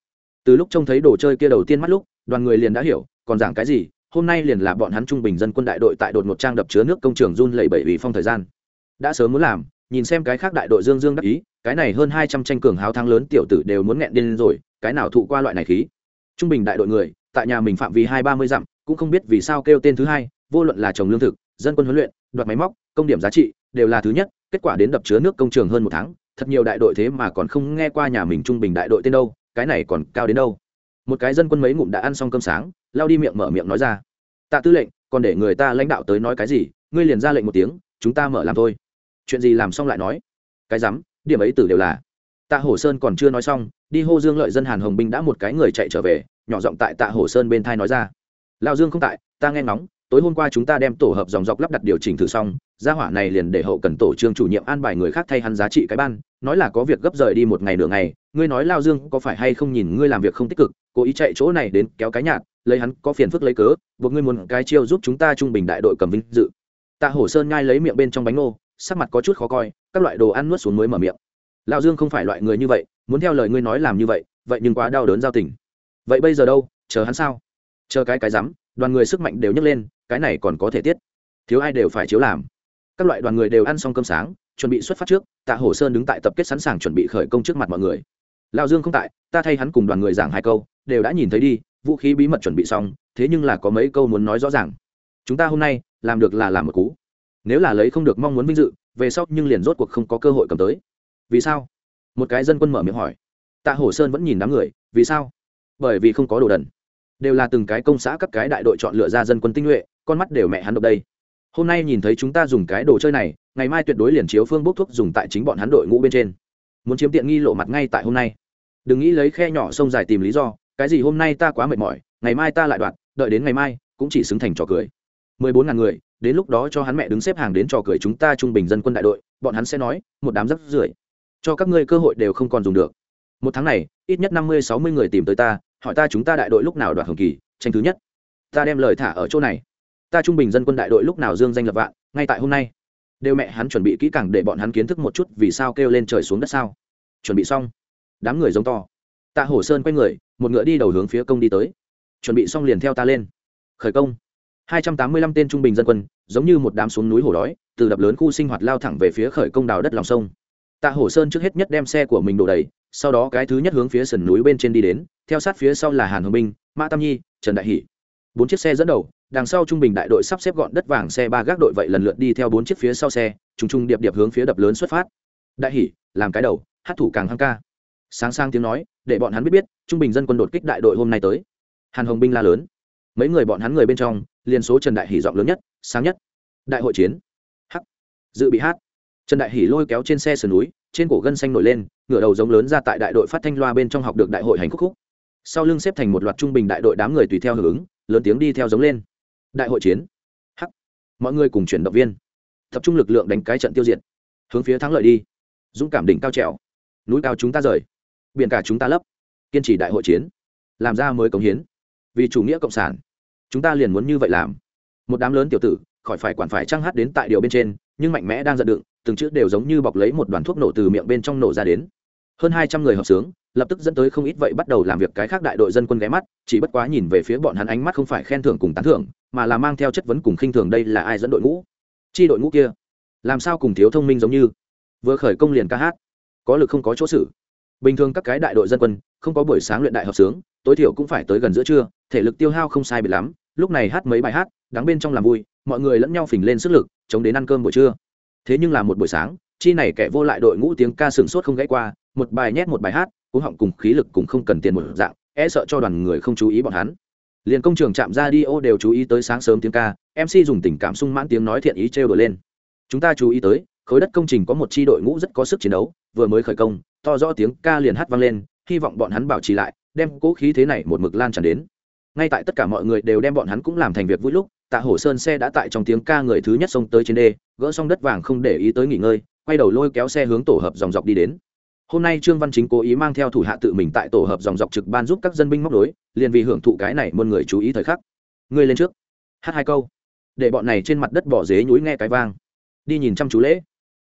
Speaker 1: Từ lúc trông thấy đồ chơi kia đầu tiên mắt lúc, đoàn người liền đã hiểu, còn giảng cái gì, hôm nay liền là bọn hắn trung bình dân quân đại đội tại đột một trang đập chứa nước công trường run lẩy bẩy vì phong thời gian. Đã sớm muốn làm, nhìn xem cái khác đại đội dương dương đắc ý, cái này hơn hai trăm tranh cường háo thắng lớn tiểu tử đều muốn nghẹn điên rồi cái nào thụ qua loại này khí? Trung bình đại đội người, tại nhà mình phạm vi hai ba mươi dặm, cũng không biết vì sao kêu tên thứ hai, vô luận là trồng lương thực, dân quân huấn luyện, đoạt máy móc, công điểm giá trị, đều là thứ nhất, kết quả đến đập chứa nước công trường hơn một tháng, thật nhiều đại đội thế mà còn không nghe qua nhà mình trung bình đại đội tên đâu, cái này còn cao đến đâu? Một cái dân quân mấy ngụm đã ăn xong cơm sáng, lao đi miệng mở miệng nói ra. Tạ tư lệnh, còn để người ta lãnh đạo tới nói cái gì, ngươi liền ra lệnh một tiếng, chúng ta mở làm thôi. Chuyện gì làm xong lại nói? Cái rắm, điểm ấy tử đều là tạ hổ sơn còn chưa nói xong, đi hô dương lợi dân hàn hồng binh đã một cái người chạy trở về, nhỏ giọng tại tạ hổ sơn bên thai nói ra. Lao dương không tại, ta nghe ngóng, tối hôm qua chúng ta đem tổ hợp dòng dọc lắp đặt điều chỉnh thử xong, gia hỏa này liền để hậu cần tổ trương chủ nhiệm an bài người khác thay hắn giá trị cái ban, nói là có việc gấp rời đi một ngày nửa ngày, ngươi nói lao dương có phải hay không nhìn ngươi làm việc không tích cực, cố ý chạy chỗ này đến kéo cái nhạt, lấy hắn có phiền phức lấy cớ, buộc ngươi muốn cái chiêu giúp chúng ta trung bình đại đội cầm vinh dự. Tạ hổ sơn ngay lấy miệng bên trong bánh nô sắc mặt có chút khó coi, các loại đồ ăn nuốt xuống mới mở miệng. Lão dương không phải loại người như vậy, muốn theo lời ngươi nói làm như vậy vậy nhưng quá đau đớn giao tình. Vậy bây giờ đâu, chờ hắn sao? Chờ cái cái rắm, đoàn người sức mạnh đều nhấc lên, cái này còn có thể tiết. Thiếu ai đều phải chiếu làm. Các loại đoàn người đều ăn xong cơm sáng, chuẩn bị xuất phát trước, tạ hổ sơn đứng tại tập kết sẵn sàng chuẩn bị khởi công trước mặt mọi người. Lão dương không tại, ta thay hắn cùng đoàn người giảng hai câu, đều đã nhìn thấy đi, vũ khí bí mật chuẩn bị xong, thế nhưng là có mấy câu muốn nói rõ ràng. Chúng ta hôm nay, làm được là làm một cú. Nếu là lấy không được mong muốn vinh dự, về sau nhưng liền rốt cuộc không có cơ hội cầm tới vì sao? Một cái dân quân mở miệng hỏi. Tạ hổ sơn vẫn nhìn đám người, vì sao? Bởi vì không có đồ đần. Đều là từng cái công xã các cái đại đội chọn lựa ra dân quân tinh nhuệ, con mắt đều mẹ hắn độc đây. Hôm nay nhìn thấy chúng ta dùng cái đồ chơi này, ngày mai tuyệt đối liền chiếu phương bốc thuốc dùng tại chính bọn hắn đội ngũ bên trên. Muốn chiếm tiện nghi lộ mặt ngay tại hôm nay. Đừng nghĩ lấy khe nhỏ sông dài tìm lý do, cái gì hôm nay ta quá mệt mỏi, ngày mai ta lại đoạn. đợi đến ngày mai, cũng chỉ xứng thành trò cười. Mười bốn ngàn người, đến lúc đó cho hắn mẹ đứng xếp hàng đến trò cười chúng ta trung bình dân quân đại đội, bọn hắn sẽ nói, một đám rắp rưởi cho các ngươi cơ hội đều không còn dùng được. Một tháng này, ít nhất năm mươi, sáu mươi người tìm tới ta, hỏi ta chúng ta đại đội lúc nào đoạt hồng kỳ, tranh thứ nhất. Ta đem lời thả ở chỗ này. Ta trung bình dân quân đại đội lúc nào dương danh lập vạn, ngay tại hôm nay. Đều mẹ hắn chuẩn bị kỹ càng để bọn hắn kiến thức một chút vì sao kêu lên trời xuống đất sao. Chuẩn bị xong. Đám người giống to. Tạ hổ sơn quay người, một ngựa đi đầu hướng phía công đi tới. Chuẩn bị xong liền theo ta lên. Khởi công. hai trăm tám mươi lăm tên trung bình dân quân, giống như một đám xuống núi hổ đói, từ đập lớn khu sinh hoạt lao thẳng về phía khởi công đào đất lòng sông tạ hổ sơn trước hết nhất đem xe của mình đổ đầy sau đó cái thứ nhất hướng phía sườn núi bên trên đi đến theo sát phía sau là hàn hồng Minh, mã tam nhi trần đại hỷ. Bốn chiếc xe dẫn đầu đằng sau trung bình đại đội sắp xếp gọn đất vàng xe ba gác đội vậy lần lượt đi theo bốn chiếc phía sau xe trùng trùng điệp điệp hướng phía đập lớn xuất phát. Đại hỷ làm cái đầu hát thủ càng hăng ca. Sáng sang tiếng nói để bọn hắn biết biết trung bình dân quân đột kích đại đội hôm nay tới. Hàn hồng binh la lớn. Mấy người bọn hắn người bên trong liền số trần đại hỷ giọng lớn nhất sáng nhất. Đại hội chiến. Hắc. Dự bị hát trần đại hỷ lôi kéo trên xe sườn núi, trên cổ gân xanh nổi lên, ngửa đầu giống lớn ra tại đại đội phát thanh loa bên trong học được đại hội hành khúc khúc. Sau lưng xếp thành một loạt trung bình đại đội đám người tùy theo hưởng ứng, lớn tiếng đi theo giống lên. Đại hội chiến. H mọi người cùng chuyển động viên. Tập trung lực lượng đánh cái trận tiêu diệt. Hướng phía thắng lợi đi. Dũng cảm đỉnh cao trèo. Núi cao chúng ta rời. Biển cả chúng ta lấp. Kiên trì đại hội chiến. Làm ra mới cống hiến. Vì chủ nghĩa cộng sản. Chúng ta liền muốn như vậy làm. Một đám lớn tiểu tử, khỏi phải quản phải trăng hát đến tại điều bên trên, nhưng mạnh mẽ đang giận đựng từng chữ đều giống như bọc lấy một đoàn thuốc nổ từ miệng bên trong nổ ra đến. Hơn hai trăm người hợp sướng, lập tức dẫn tới không ít vậy bắt đầu làm việc cái khác đại đội dân quân ghé mắt, chỉ bất quá nhìn về phía bọn hắn ánh mắt không phải khen thưởng cùng tán thưởng, mà là mang theo chất vấn cùng khinh thường đây là ai dẫn đội ngũ. Chi đội ngũ kia, làm sao cùng thiếu thông minh giống như? Vừa khởi công liền ca hát, có lực không có chỗ xử. Bình thường các cái đại đội dân quân, không có buổi sáng luyện đại hợp sướng, tối thiểu cũng phải tới gần giữa trưa, thể lực tiêu hao không sai biệt lắm, lúc này hát mấy bài hát, đắng bên trong làm vui, mọi người lẫn nhau phình lên sức lực, chống đến ăn cơm buổi trưa thế nhưng là một buổi sáng, chi này kẻ vô lại đội ngũ tiếng ca sừng sốt không gãy qua, một bài nhét một bài hát cũng họng cùng khí lực cũng không cần tiền một dạng e sợ cho đoàn người không chú ý bọn hắn. Liền công trường chạm ra đi ô đều chú ý tới sáng sớm tiếng ca mc dùng tình cảm sung mãn tiếng nói thiện ý trêu đổi lên. Chúng ta chú ý tới, khối đất công trình có một chi đội ngũ rất có sức chiến đấu, vừa mới khởi công, to rõ tiếng ca liền hát vang lên, hy vọng bọn hắn bảo trì lại, đem cố khí thế này một mực lan tràn đến. Ngay tại tất cả mọi người đều đem bọn hắn cũng làm thành việc vui lúc tạ hổ sơn xe đã tại trong tiếng ca người thứ nhất xông tới trên đê, gỡ xong đất vàng không để ý tới nghỉ ngơi, quay đầu lôi kéo xe hướng tổ hợp dòng dọc đi đến. Hôm nay trương văn chính cố ý mang theo thủ hạ tự mình tại tổ hợp dòng dọc trực ban giúp các dân binh móc đối liền vì hưởng thụ cái này muôn người chú ý thời khắc. Ngươi lên trước. Hát hai câu. Để bọn này trên mặt đất bỏ dế nhúi nghe cái vang. Đi nhìn chăm chú lễ.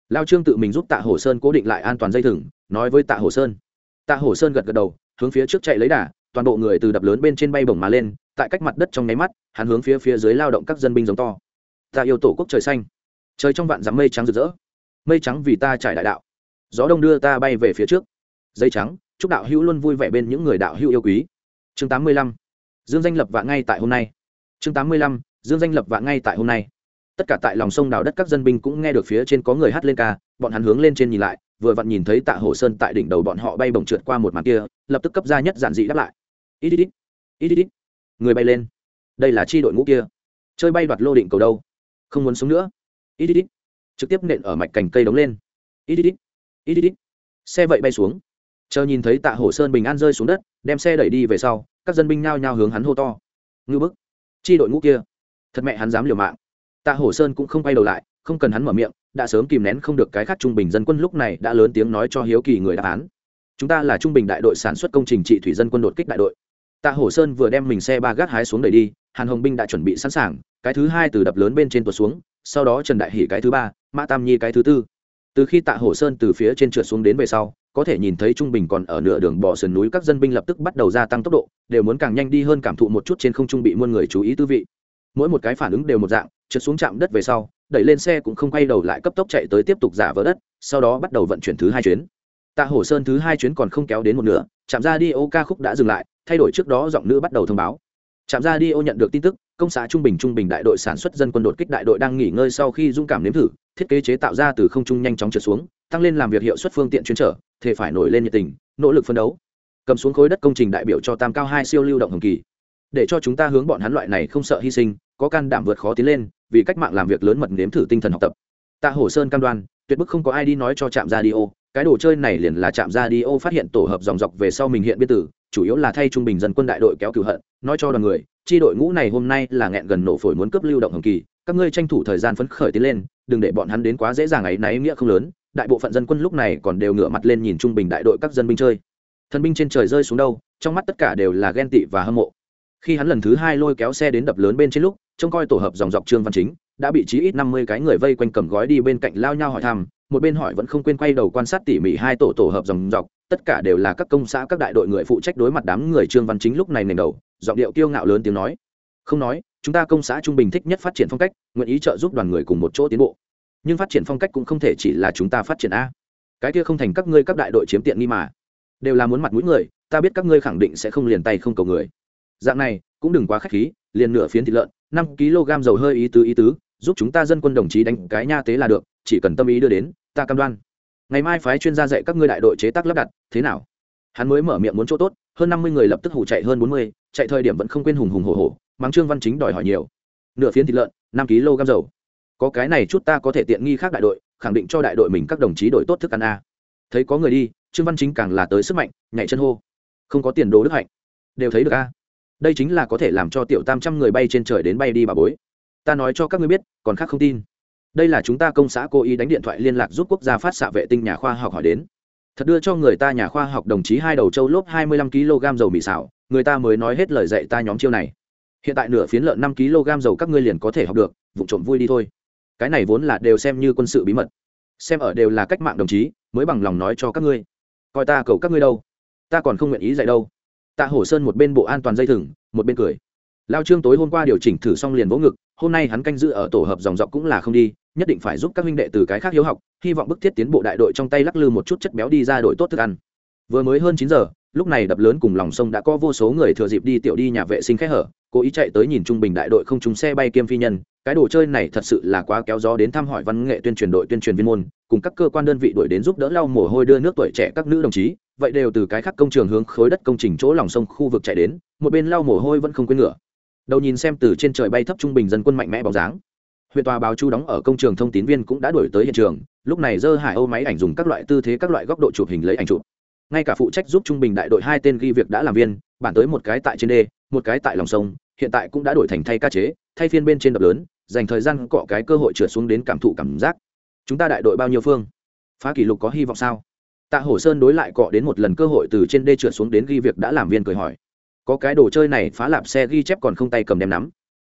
Speaker 1: Lao trương tự mình giúp tạ hổ sơn cố định lại an toàn dây thừng, nói với tạ hổ sơn. Tạ hổ sơn gật gật đầu, hướng phía trước chạy lấy đà, toàn bộ người từ đập lớn bên trên bay bổng mà lên tại cách mặt đất trong nháy mắt, hắn hướng phía phía dưới lao động các dân binh giống to. Ta yêu tổ quốc trời xanh. Trời trong vạn dắm mây trắng rực rỡ. Mây trắng vì ta trải đại đạo. Gió đông đưa ta bay về phía trước. Dây trắng, chúc đạo hữu luôn vui vẻ bên những người đạo hữu yêu quý. Chương tám mươi lăm. Dương danh lập vạn ngay tại hôm nay. Chương tám mươi lăm. Dương danh lập vạn ngay tại hôm nay. Tất cả tại lòng sông đào đất các dân binh cũng nghe được phía trên có người hát lên ca, bọn hắn hướng lên trên nhìn lại, vừa vặn nhìn thấy tạ hồ sơn tại đỉnh đầu bọn họ bay bổng trượt qua một màn kia, lập tức cấp ra nhất giản dị đáp lại. Ít ít ít ít ít người bay lên. Đây là chi đội ngũ kia. Chơi bay đoạt lô định cầu đâu? Không muốn sống nữa. Ít ít ít. Trực tiếp nện ở mạch cành cây đóng lên. Ít ít. Ít ít ít. Xe vậy bay xuống. Chờ nhìn thấy tạ hổ sơn bình an rơi xuống đất, đem xe đẩy đi về sau, các dân binh nhao nhao hướng hắn hô to. Ngư bức. Chi đội ngũ kia. Thật mẹ hắn dám liều mạng. Tạ hổ sơn cũng không quay đầu lại, không cần hắn mở miệng, đã sớm kìm nén không được cái khác trung bình dân quân lúc này đã lớn tiếng nói cho hiếu kỳ người đáp án. Chúng ta là trung bình đại đội sản xuất công trình trị thủy dân quân đột kích đại đội tạ hổ sơn vừa đem mình xe ba gác hái xuống đẩy đi, hàn hồng binh đã chuẩn bị sẵn sàng, cái thứ hai từ đập lớn bên trên tuột xuống, sau đó trần đại hỷ cái thứ ba, mã tam nhi cái thứ tư. Từ khi tạ hổ sơn từ phía trên trượt xuống đến về sau, có thể nhìn thấy trung bình còn ở nửa đường bỏ sườn núi các dân binh lập tức bắt đầu gia tăng tốc độ, đều muốn càng nhanh đi hơn cảm thụ một chút trên không trung bị muôn người chú ý tư vị. Mỗi một cái phản ứng đều một dạng, trượt xuống chạm đất về sau, đẩy lên xe cũng không quay đầu lại cấp tốc chạy tới tiếp tục giả vỡ đất, sau đó bắt đầu vận chuyển thứ hai chuyến. Tạ hổ sơn thứ hai chuyến còn không kéo đến một nửa, chạm ra đi ô ca khúc đã dừng lại thay đổi trước đó giọng nữ bắt đầu thông báo. Trạm ra đi ô nhận được tin tức, công xã trung bình trung bình đại đội sản xuất dân quân đột kích đại đội đang nghỉ ngơi sau khi dung cảm nếm thử, thiết kế chế tạo ra từ không trung nhanh chóng trượt xuống, tăng lên làm việc hiệu suất phương tiện chuyên trở, thể phải nổi lên nhiệt tình, nỗ lực phân đấu. Cầm xuống khối đất công trình đại biểu cho tam cao hai siêu lưu động hồng kỳ. Để cho chúng ta hướng bọn hắn loại này không sợ hy sinh, có can đảm vượt khó tiến lên, vì cách mạng làm việc lớn mật nếm thử tinh thần học tập. Tạ hồ sơn cam đoan, tuyệt bức không có ai đi nói cho trạm ra đi ô, cái đồ chơi này liền là trạm ra đi ô phát hiện tổ hợp dòng dọc về sau mình hiện biên tử chủ yếu là thay trung bình dân quân đại đội kéo cửu hận, nói cho đoàn người, chi đội ngũ này hôm nay là nghẹn gần nổ phổi muốn cướp lưu động hồng kỳ, các ngươi tranh thủ thời gian phấn khởi tiến lên, đừng để bọn hắn đến quá dễ dàng ấy, náy nghĩa không lớn. Đại bộ phận dân quân lúc này còn đều ngửa mặt lên nhìn trung bình đại đội các dân binh chơi. Thần binh trên trời rơi xuống đâu, trong mắt tất cả đều là ghen tị và hâm mộ. Khi hắn lần thứ hai lôi kéo xe đến đập lớn bên trên lúc, trông coi tổ hợp dòng dọc trương văn chính, đã bị chí ít năm mươi cái người vây quanh cầm gói đi bên cạnh lao nhau hỏi thăm một bên hỏi vẫn không quên quay đầu quan sát tỉ mỉ hai tổ tổ hợp dòng dọc, tất cả đều là các công xã, các đại đội người phụ trách đối mặt đám người trương văn chính lúc này nền đầu, giọng điệu kiêu ngạo lớn tiếng nói. Không nói, chúng ta công xã trung bình thích nhất phát triển phong cách, nguyện ý trợ giúp đoàn người cùng một chỗ tiến bộ. Nhưng phát triển phong cách cũng không thể chỉ là chúng ta phát triển a. Cái kia không thành các ngươi, các đại đội chiếm tiện nghi mà. Đều là muốn mặt mũi người, ta biết các ngươi khẳng định sẽ không liền tay không cầu người. Dạng này, cũng đừng quá khách khí, liền nửa phiến thịt lợn, năm kg dầu hơi ý tứ ý tứ, giúp chúng ta dân quân đồng chí đánh cái nha tế là được chỉ cần tâm ý đưa đến, ta cam đoan. Ngày mai phái chuyên gia dạy các ngươi đại đội chế tác lắp đặt, thế nào? Hắn mới mở miệng muốn chỗ tốt, hơn năm mươi người lập tức hủ chạy hơn bốn mươi, chạy thời điểm vẫn không quên hùng hùng hổ hổ, mắng trương văn chính đòi hỏi nhiều. Nửa phiến thịt lợn, năm kg dầu. Có cái này chút ta có thể tiện nghi khác đại đội, khẳng định cho đại đội mình các đồng chí đội tốt thức ăn a. Thấy có người đi, trương văn chính càng là tới sức mạnh, nhảy chân hô. Không có tiền đồ đức hạnh. Đều thấy được a. Đây chính là có thể làm cho tiểu tam trăm người bay trên trời đến bay đi bà bối. Ta nói cho các ngươi biết, còn khác không tin đây là chúng ta công xã cố ý đánh điện thoại liên lạc giúp quốc gia phát xạ vệ tinh nhà khoa học hỏi đến. Thật đưa cho người ta nhà khoa học đồng chí hai đầu châu lốp hai mươi lăm kg dầu mì xào, người ta mới nói hết lời dạy ta nhóm chiêu này. Hiện tại nửa phiến lợn năm kg dầu các ngươi liền có thể học được vụ trộm vui đi thôi. Cái này vốn là đều xem như quân sự bí mật. Xem ở đều là cách mạng đồng chí, mới bằng lòng nói cho các ngươi. Coi ta cầu các ngươi đâu. Ta còn không nguyện ý dạy đâu. Tạ hổ sơn một bên bộ an toàn dây thừng, một bên cười lao trương tối hôm qua điều chỉnh thử xong liền vỗ ngực, hôm nay hắn canh giữ ở tổ hợp dòng dọc cũng là không đi, nhất định phải giúp các huynh đệ từ cái khác hiếu học, hy vọng bức thiết tiến bộ đại đội trong tay lắc lư một chút chất béo đi ra đội tốt thức ăn. Vừa mới hơn chín giờ, lúc này đập lớn cùng lòng sông đã có vô số người thừa dịp đi tiểu đi nhà vệ sinh khẽ hở, cố ý chạy tới nhìn trung bình đại đội không trúng xe bay kiêm phi nhân, cái đồ chơi này thật sự là quá kéo gió đến thăm hỏi văn nghệ tuyên truyền đội tuyên truyền viên môn, cùng các cơ quan đơn vị đuổi đến giúp đỡ lau mồ hôi đưa nước tuổi trẻ các nữ đồng chí, vậy đều từ cái khác công trường hướng khối đất công trình chỗ lòng sông khu vực chạy đến, một bên lau mồ hôi vẫn không quên ngựa đầu nhìn xem từ trên trời bay thấp trung bình dân quân mạnh mẽ bóng dáng. Huyện tòa báo chu đóng ở công trường thông tín viên cũng đã đổi tới hiện trường, lúc này dơ hải âu máy ảnh dùng các loại tư thế các loại góc độ chụp hình lấy ảnh chụp. Ngay cả phụ trách giúp trung bình đại đội hai tên ghi việc đã làm viên, bản tới một cái tại trên đê, một cái tại lòng sông, hiện tại cũng đã đổi thành thay ca chế, thay phiên bên trên đập lớn, dành thời gian cọ cái cơ hội trượt xuống đến cảm thụ cảm giác. Chúng ta đại đội bao nhiêu phương? Phá kỷ lục có hy vọng sao? Tạ hổ sơn đối lại cọ đến một lần cơ hội từ trên đê trượt xuống đến ghi việc đã làm viên cười hỏi có cái đồ chơi này phá lạp xe ghi chép còn không tay cầm đem nắm.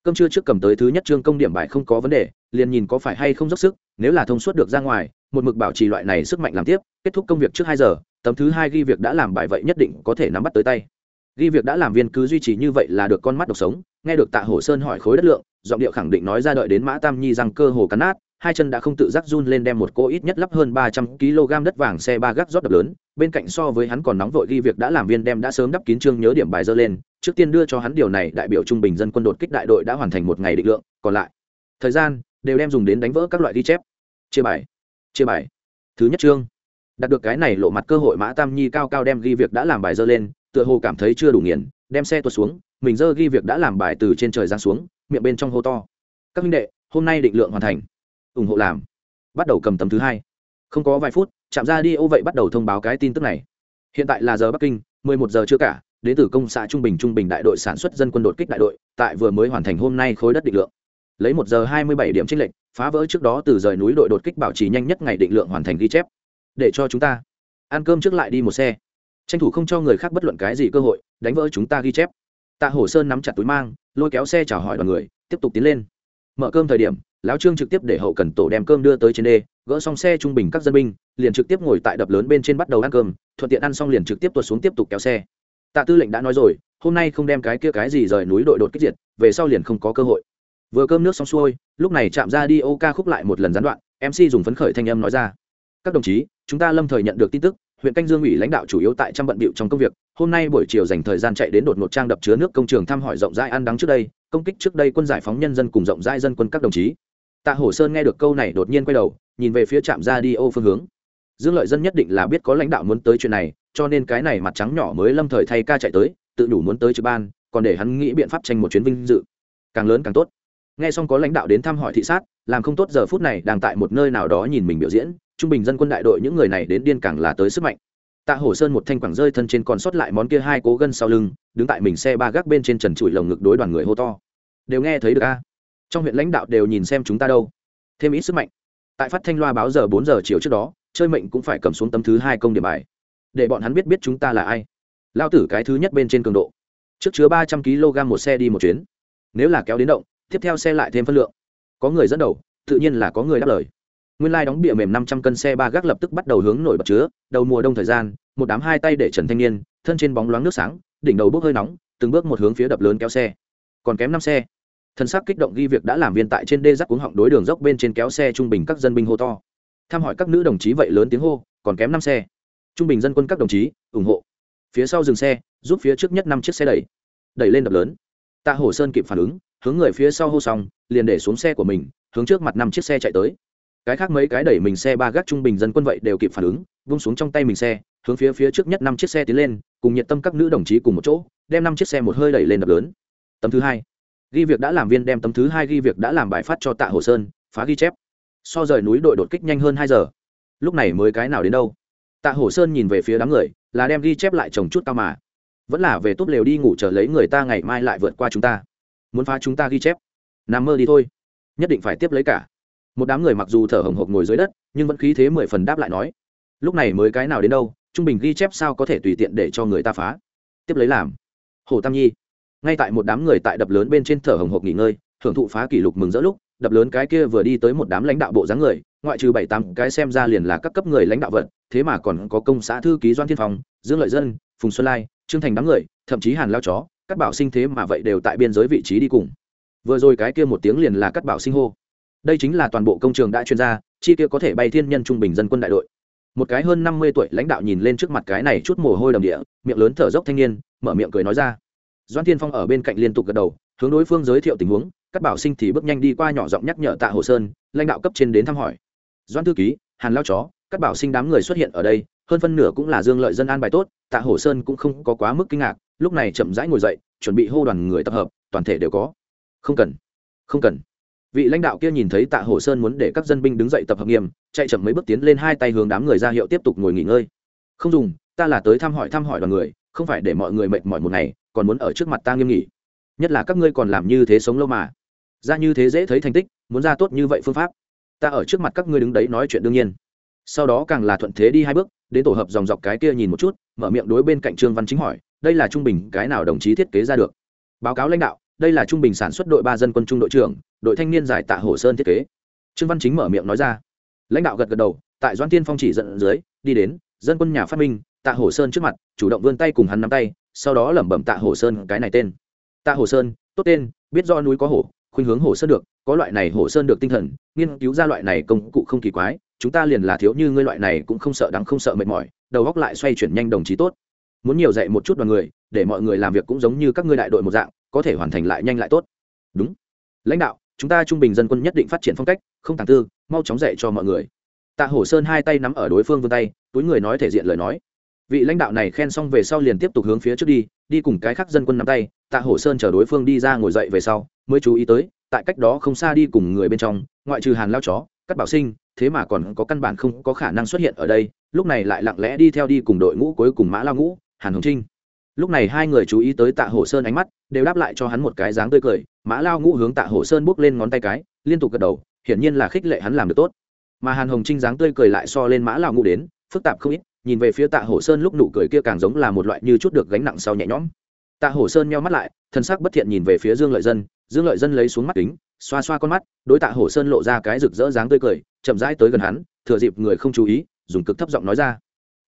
Speaker 1: Cơm trưa trước cầm tới thứ nhất trương công điểm bài không có vấn đề, liền nhìn có phải hay không dốc sức, nếu là thông suốt được ra ngoài, một mực bảo trì loại này sức mạnh làm tiếp, kết thúc công việc trước hai giờ, tấm thứ hai ghi việc đã làm bài vậy nhất định có thể nắm bắt tới tay. Ghi việc đã làm viên cứ duy trì như vậy là được con mắt độc sống, nghe được tạ hổ sơn hỏi khối đất lượng, giọng điệu khẳng định nói ra đợi đến mã tam nhi rằng cơ hồ cắn nát hai chân đã không tự giác run lên đem một cô ít nhất lắp hơn ba trăm kg đất vàng xe ba gác rót đập lớn, bên cạnh so với hắn còn nóng vội ghi việc đã làm viên đem đã sớm đắp kín chương nhớ điểm bài dơ lên, trước tiên đưa cho hắn điều này, đại biểu trung bình dân quân đột kích đại đội đã hoàn thành một ngày định lượng, còn lại, thời gian, đều đem dùng đến đánh vỡ các loại ghi chép. Chia bài chia bài. Thứ nhất chương, đạt được cái này lộ mặt cơ hội mã tam nhi cao cao đem ghi việc đã làm bài dơ lên, tựa hồ cảm thấy chưa đủ nghiền, đem xe tuột xuống, mình dơ ghi việc đã làm bài từ trên trời giáng xuống, miệng bên trong hô to. Các minh đệ, hôm nay định lượng hoàn thành ủng hộ làm. Bắt đầu cầm tấm thứ hai. Không có vài phút chạm ra đi ô vậy bắt đầu thông báo cái tin tức này. Hiện tại là giờ bắc kinh 11 giờ chưa cả, đến từ công xã trung bình trung bình đại đội sản xuất dân quân đột kích đại đội, tại vừa mới hoàn thành hôm nay khối đất định lượng. Lấy một giờ 27 điểm trích lệnh phá vỡ trước đó từ rời núi đội đột kích bảo trì nhanh nhất ngày định lượng hoàn thành ghi chép. Để cho chúng ta ăn cơm trước lại đi một xe. Tranh thủ không cho người khác bất luận cái gì cơ hội, đánh vỡ chúng ta ghi chép. Tạ hổ sơn nắm chặt túi mang, lôi kéo xe chào hỏi đoàn người, tiếp tục tiến lên. Mở cơm thời điểm lão trương trực tiếp để hậu cần tổ đem cơm đưa tới trên đê, gỡ xong xe trung bình các dân binh, liền trực tiếp ngồi tại đập lớn bên trên bắt đầu ăn cơm, thuận tiện ăn xong liền trực tiếp tuột xuống tiếp tục kéo xe. Tạ tư lệnh đã nói rồi, hôm nay không đem cái kia cái gì rời núi đội đột kích diệt, về sau liền không có cơ hội. Vừa cơm nước xong xuôi, lúc này chạm ra đi ô ca khúc lại một lần gián đoạn mc dùng phấn khởi thanh âm nói ra. Các đồng chí, chúng ta lâm thời nhận được tin tức, huyện canh dương ủy lãnh đạo chủ yếu tại trăm bận bịu trong công việc, hôm nay buổi chiều dành thời gian chạy đến đột ngột trang đập chứa nước công trường thăm hỏi rộng rãi ăn đắng trước đây, công kích trước đây quân giải phóng nhân dân cùng rộng rãi dân quân các đồng chí tạ hổ sơn nghe được câu này đột nhiên quay đầu, nhìn về phía trạm ra đi ô phương hướng. Dương lợi dân nhất định là biết có lãnh đạo muốn tới chuyện này, cho nên cái này mặt trắng nhỏ mới lâm thời thay ca chạy tới, tự đủ muốn tới trực ban, còn để hắn nghĩ biện pháp tranh một chuyến vinh dự. Càng lớn càng tốt. Nghe xong có lãnh đạo đến thăm hỏi thị sát, làm không tốt giờ phút này đang tại một nơi nào đó nhìn mình biểu diễn, trung bình dân quân đại đội những người này đến điên càng là tới sức mạnh. Tạ hổ sơn một thanh quảng rơi thân trên còn sót lại món kia hai cố gân sau lưng, đứng tại mình xe ba gác bên trên trần trụi lồng ngực đối đoàn người hô to. Đều nghe thấy được a trong huyện lãnh đạo đều nhìn xem chúng ta đâu. Thêm ít sức mạnh. Tại phát thanh loa báo giờ bốn giờ chiều trước đó, chơi mệnh cũng phải cầm xuống tấm thứ hai công điểm bài. Để bọn hắn biết biết chúng ta là ai. Lao tử cái thứ nhất bên trên cường độ. Trước chứa ba trăm kg một xe đi một chuyến. Nếu là kéo đến động, tiếp theo xe lại thêm phân lượng. Có người dẫn đầu, tự nhiên là có người đáp lời. Nguyên lai đóng bịa mềm năm trăm cân xe ba gác lập tức bắt đầu hướng nổi bật chứa, đầu mùa đông thời gian, một đám hai tay để trần thanh niên, thân trên bóng loáng nước sáng, đỉnh đầu bốc hơi nóng, từng bước một hướng phía đập lớn kéo xe. Còn kém năm xe thân xác kích động ghi việc đã làm viên tại trên đê rắc cuống họng đối đường dốc bên trên kéo xe trung bình các dân binh hô to. Thăm hỏi các nữ đồng chí vậy lớn tiếng hô, còn kém năm xe. Trung bình dân quân các đồng chí, ủng hộ. Phía sau dừng xe, giúp phía trước nhất năm chiếc xe đẩy. Đẩy lên đập lớn. Tạ hổ sơn kịp phản ứng, hướng người phía sau hô xong, liền để xuống xe của mình, hướng trước mặt năm chiếc xe chạy tới. Cái khác mấy cái đẩy mình xe ba gác trung bình dân quân vậy đều kịp phản ứng, vung xuống trong tay mình xe, hướng phía phía trước nhất năm chiếc xe tiến lên, cùng nhiệt tâm các nữ đồng chí cùng một chỗ, đem năm chiếc xe một hơi đẩy lên đập lớn. Tấm thứ hai ghi việc đã làm viên đem tấm thứ hai ghi việc đã làm bài phát cho tạ hồ sơn, phá ghi chép. So rời núi đội đột kích nhanh hơn hai giờ. Lúc này mới cái nào đến đâu? Tạ hồ sơn nhìn về phía đám người, là đem ghi chép lại trồng chút cao mà. Vẫn là về tốt lều đi ngủ chờ lấy người ta ngày mai lại vượt qua chúng ta. Muốn phá chúng ta ghi chép? Nằm mơ đi thôi. Nhất định phải tiếp lấy cả. Một đám người mặc dù thở hồng hộc ngồi dưới đất, nhưng vẫn khí thế mười phần đáp lại nói. Lúc này mới cái nào đến đâu, trung bình ghi chép sao có thể tùy tiện để cho người ta phá? Tiếp lấy làm. Hồ tam nhi ngay tại một đám người tại đập lớn bên trên thở hồng hộc nghỉ ngơi, hưởng thụ phá kỷ lục mừng rỡ lúc, đập lớn cái kia vừa đi tới một đám lãnh đạo bộ dáng người, ngoại trừ bảy tám cái xem ra liền là các cấp người lãnh đạo vận thế mà còn có công xã thư ký doan thiên phong, dương lợi dân, phùng xuân lai, trương thành đám người, thậm chí hàn lao chó các bảo sinh thế mà vậy đều tại biên giới vị trí đi cùng. Vừa rồi cái kia một tiếng liền là các bảo sinh hô. Đây chính là toàn bộ công trường đã chuyên gia, chi kia có thể bay thiên nhân trung bình dân quân đại đội. Một cái hơn năm mươi tuổi lãnh đạo nhìn lên trước mặt cái này chút mồ hôi đầm địa, miệng lớn thở dốc thanh niên, mở miệng cười nói ra doan thiên phong ở bên cạnh liên tục gật đầu, hướng đối phương giới thiệu tình huống các bảo sinh thì bước nhanh đi qua nhỏ giọng nhắc nhở tạ hồ sơn, lãnh đạo cấp trên đến thăm hỏi. Doan thư ký, hàn lao chó các bảo sinh đám người xuất hiện ở đây, hơn phân nửa cũng là dương lợi dân an bài tốt, tạ hồ sơn cũng không có quá mức kinh ngạc, lúc này chậm rãi ngồi dậy, chuẩn bị hô đoàn người tập hợp, toàn thể đều có. Không cần không cần. Vị lãnh đạo kia nhìn thấy tạ hồ sơn muốn để các dân binh đứng dậy tập hợp nghiêm, chạy chậm mấy bước tiến lên hai tay hướng đám người ra hiệu tiếp tục ngồi nghỉ ngơi. Không dùng, ta là tới thăm hỏi thăm hỏi đoàn người, không phải để mọi người mệt mỏi một ngày còn muốn ở trước mặt ta nghiêm nghỉ nhất là các ngươi còn làm như thế sống lâu mà. Ra như thế dễ thấy thành tích, muốn ra tốt như vậy phương pháp. Ta ở trước mặt các ngươi đứng đấy nói chuyện đương nhiên. Sau đó càng là thuận thế đi hai bước, đến tổ hợp dòng dọc cái kia nhìn một chút, mở miệng đối bên cạnh trương văn chính hỏi, đây là trung bình cái nào đồng chí thiết kế ra được? Báo cáo lãnh đạo, đây là trung bình sản xuất đội ba dân quân trung đội trưởng, đội thanh niên giải tạ hồ sơn thiết kế. Trương văn chính mở miệng nói ra. Lãnh đạo gật gật đầu, tại doan tiên phong chỉ dẫn dưới, đi đến, dân quân nhà phát minh, tạ hồ sơn trước mặt, chủ động vươn tay cùng hắn nắm tay sau đó lẩm bẩm tạ hồ sơn cái này tên. Tạ hồ sơn, tốt tên, biết do núi có hổ, khuynh hướng hồ sơn được, có loại này hồ sơn được tinh thần, nghiên cứu ra loại này công cụ không kỳ quái, chúng ta liền là thiếu như ngươi loại này cũng không sợ đắng không sợ mệt mỏi, đầu góc lại xoay chuyển nhanh đồng chí tốt. Muốn nhiều dạy một chút đoàn người, để mọi người làm việc cũng giống như các ngươi đại đội một dạng, có thể hoàn thành lại nhanh lại tốt. Đúng. Lãnh đạo, chúng ta trung bình dân quân nhất định phát triển phong cách, không tàng tư, mau chóng dạy cho mọi người. Tạ hổ sơn hai tay nắm ở đối phương vươn tay, túi người nói thể diện lời nói vị lãnh đạo này khen xong về sau liền tiếp tục hướng phía trước đi đi cùng cái khác dân quân nắm tay, tạ hổ sơn chở đối phương đi ra ngồi dậy về sau, mới chú ý tới, tại cách đó không xa đi cùng người bên trong, ngoại trừ hàn lao chó cắt bảo sinh, thế mà còn có căn bản không có khả năng xuất hiện ở đây, lúc này lại lặng lẽ đi theo đi cùng đội ngũ cuối cùng mã lao ngũ, hàn hồng trinh. Lúc này hai người chú ý tới tạ hổ sơn ánh mắt, đều đáp lại cho hắn một cái dáng tươi cười, mã lao ngũ hướng tạ hổ sơn bước lên ngón tay cái, liên tục gật đầu, hiển nhiên là khích lệ hắn làm được tốt. Mà hàn hồng trinh dáng tươi cười lại so lên mã lao ngũ đến, phức tạp không ít nhìn về phía tạ hổ sơn lúc nụ cười kia càng giống là một loại như chút được gánh nặng sau nhẹ nhõm. Tạ hổ sơn nheo mắt lại thân sắc bất thiện nhìn về phía dương lợi dân, dương lợi dân lấy xuống mắt kính, xoa xoa con mắt, đối tạ hổ sơn lộ ra cái rực rỡ dáng tươi cười, chậm rãi tới gần hắn, thừa dịp người không chú ý, dùng cực thấp giọng nói ra.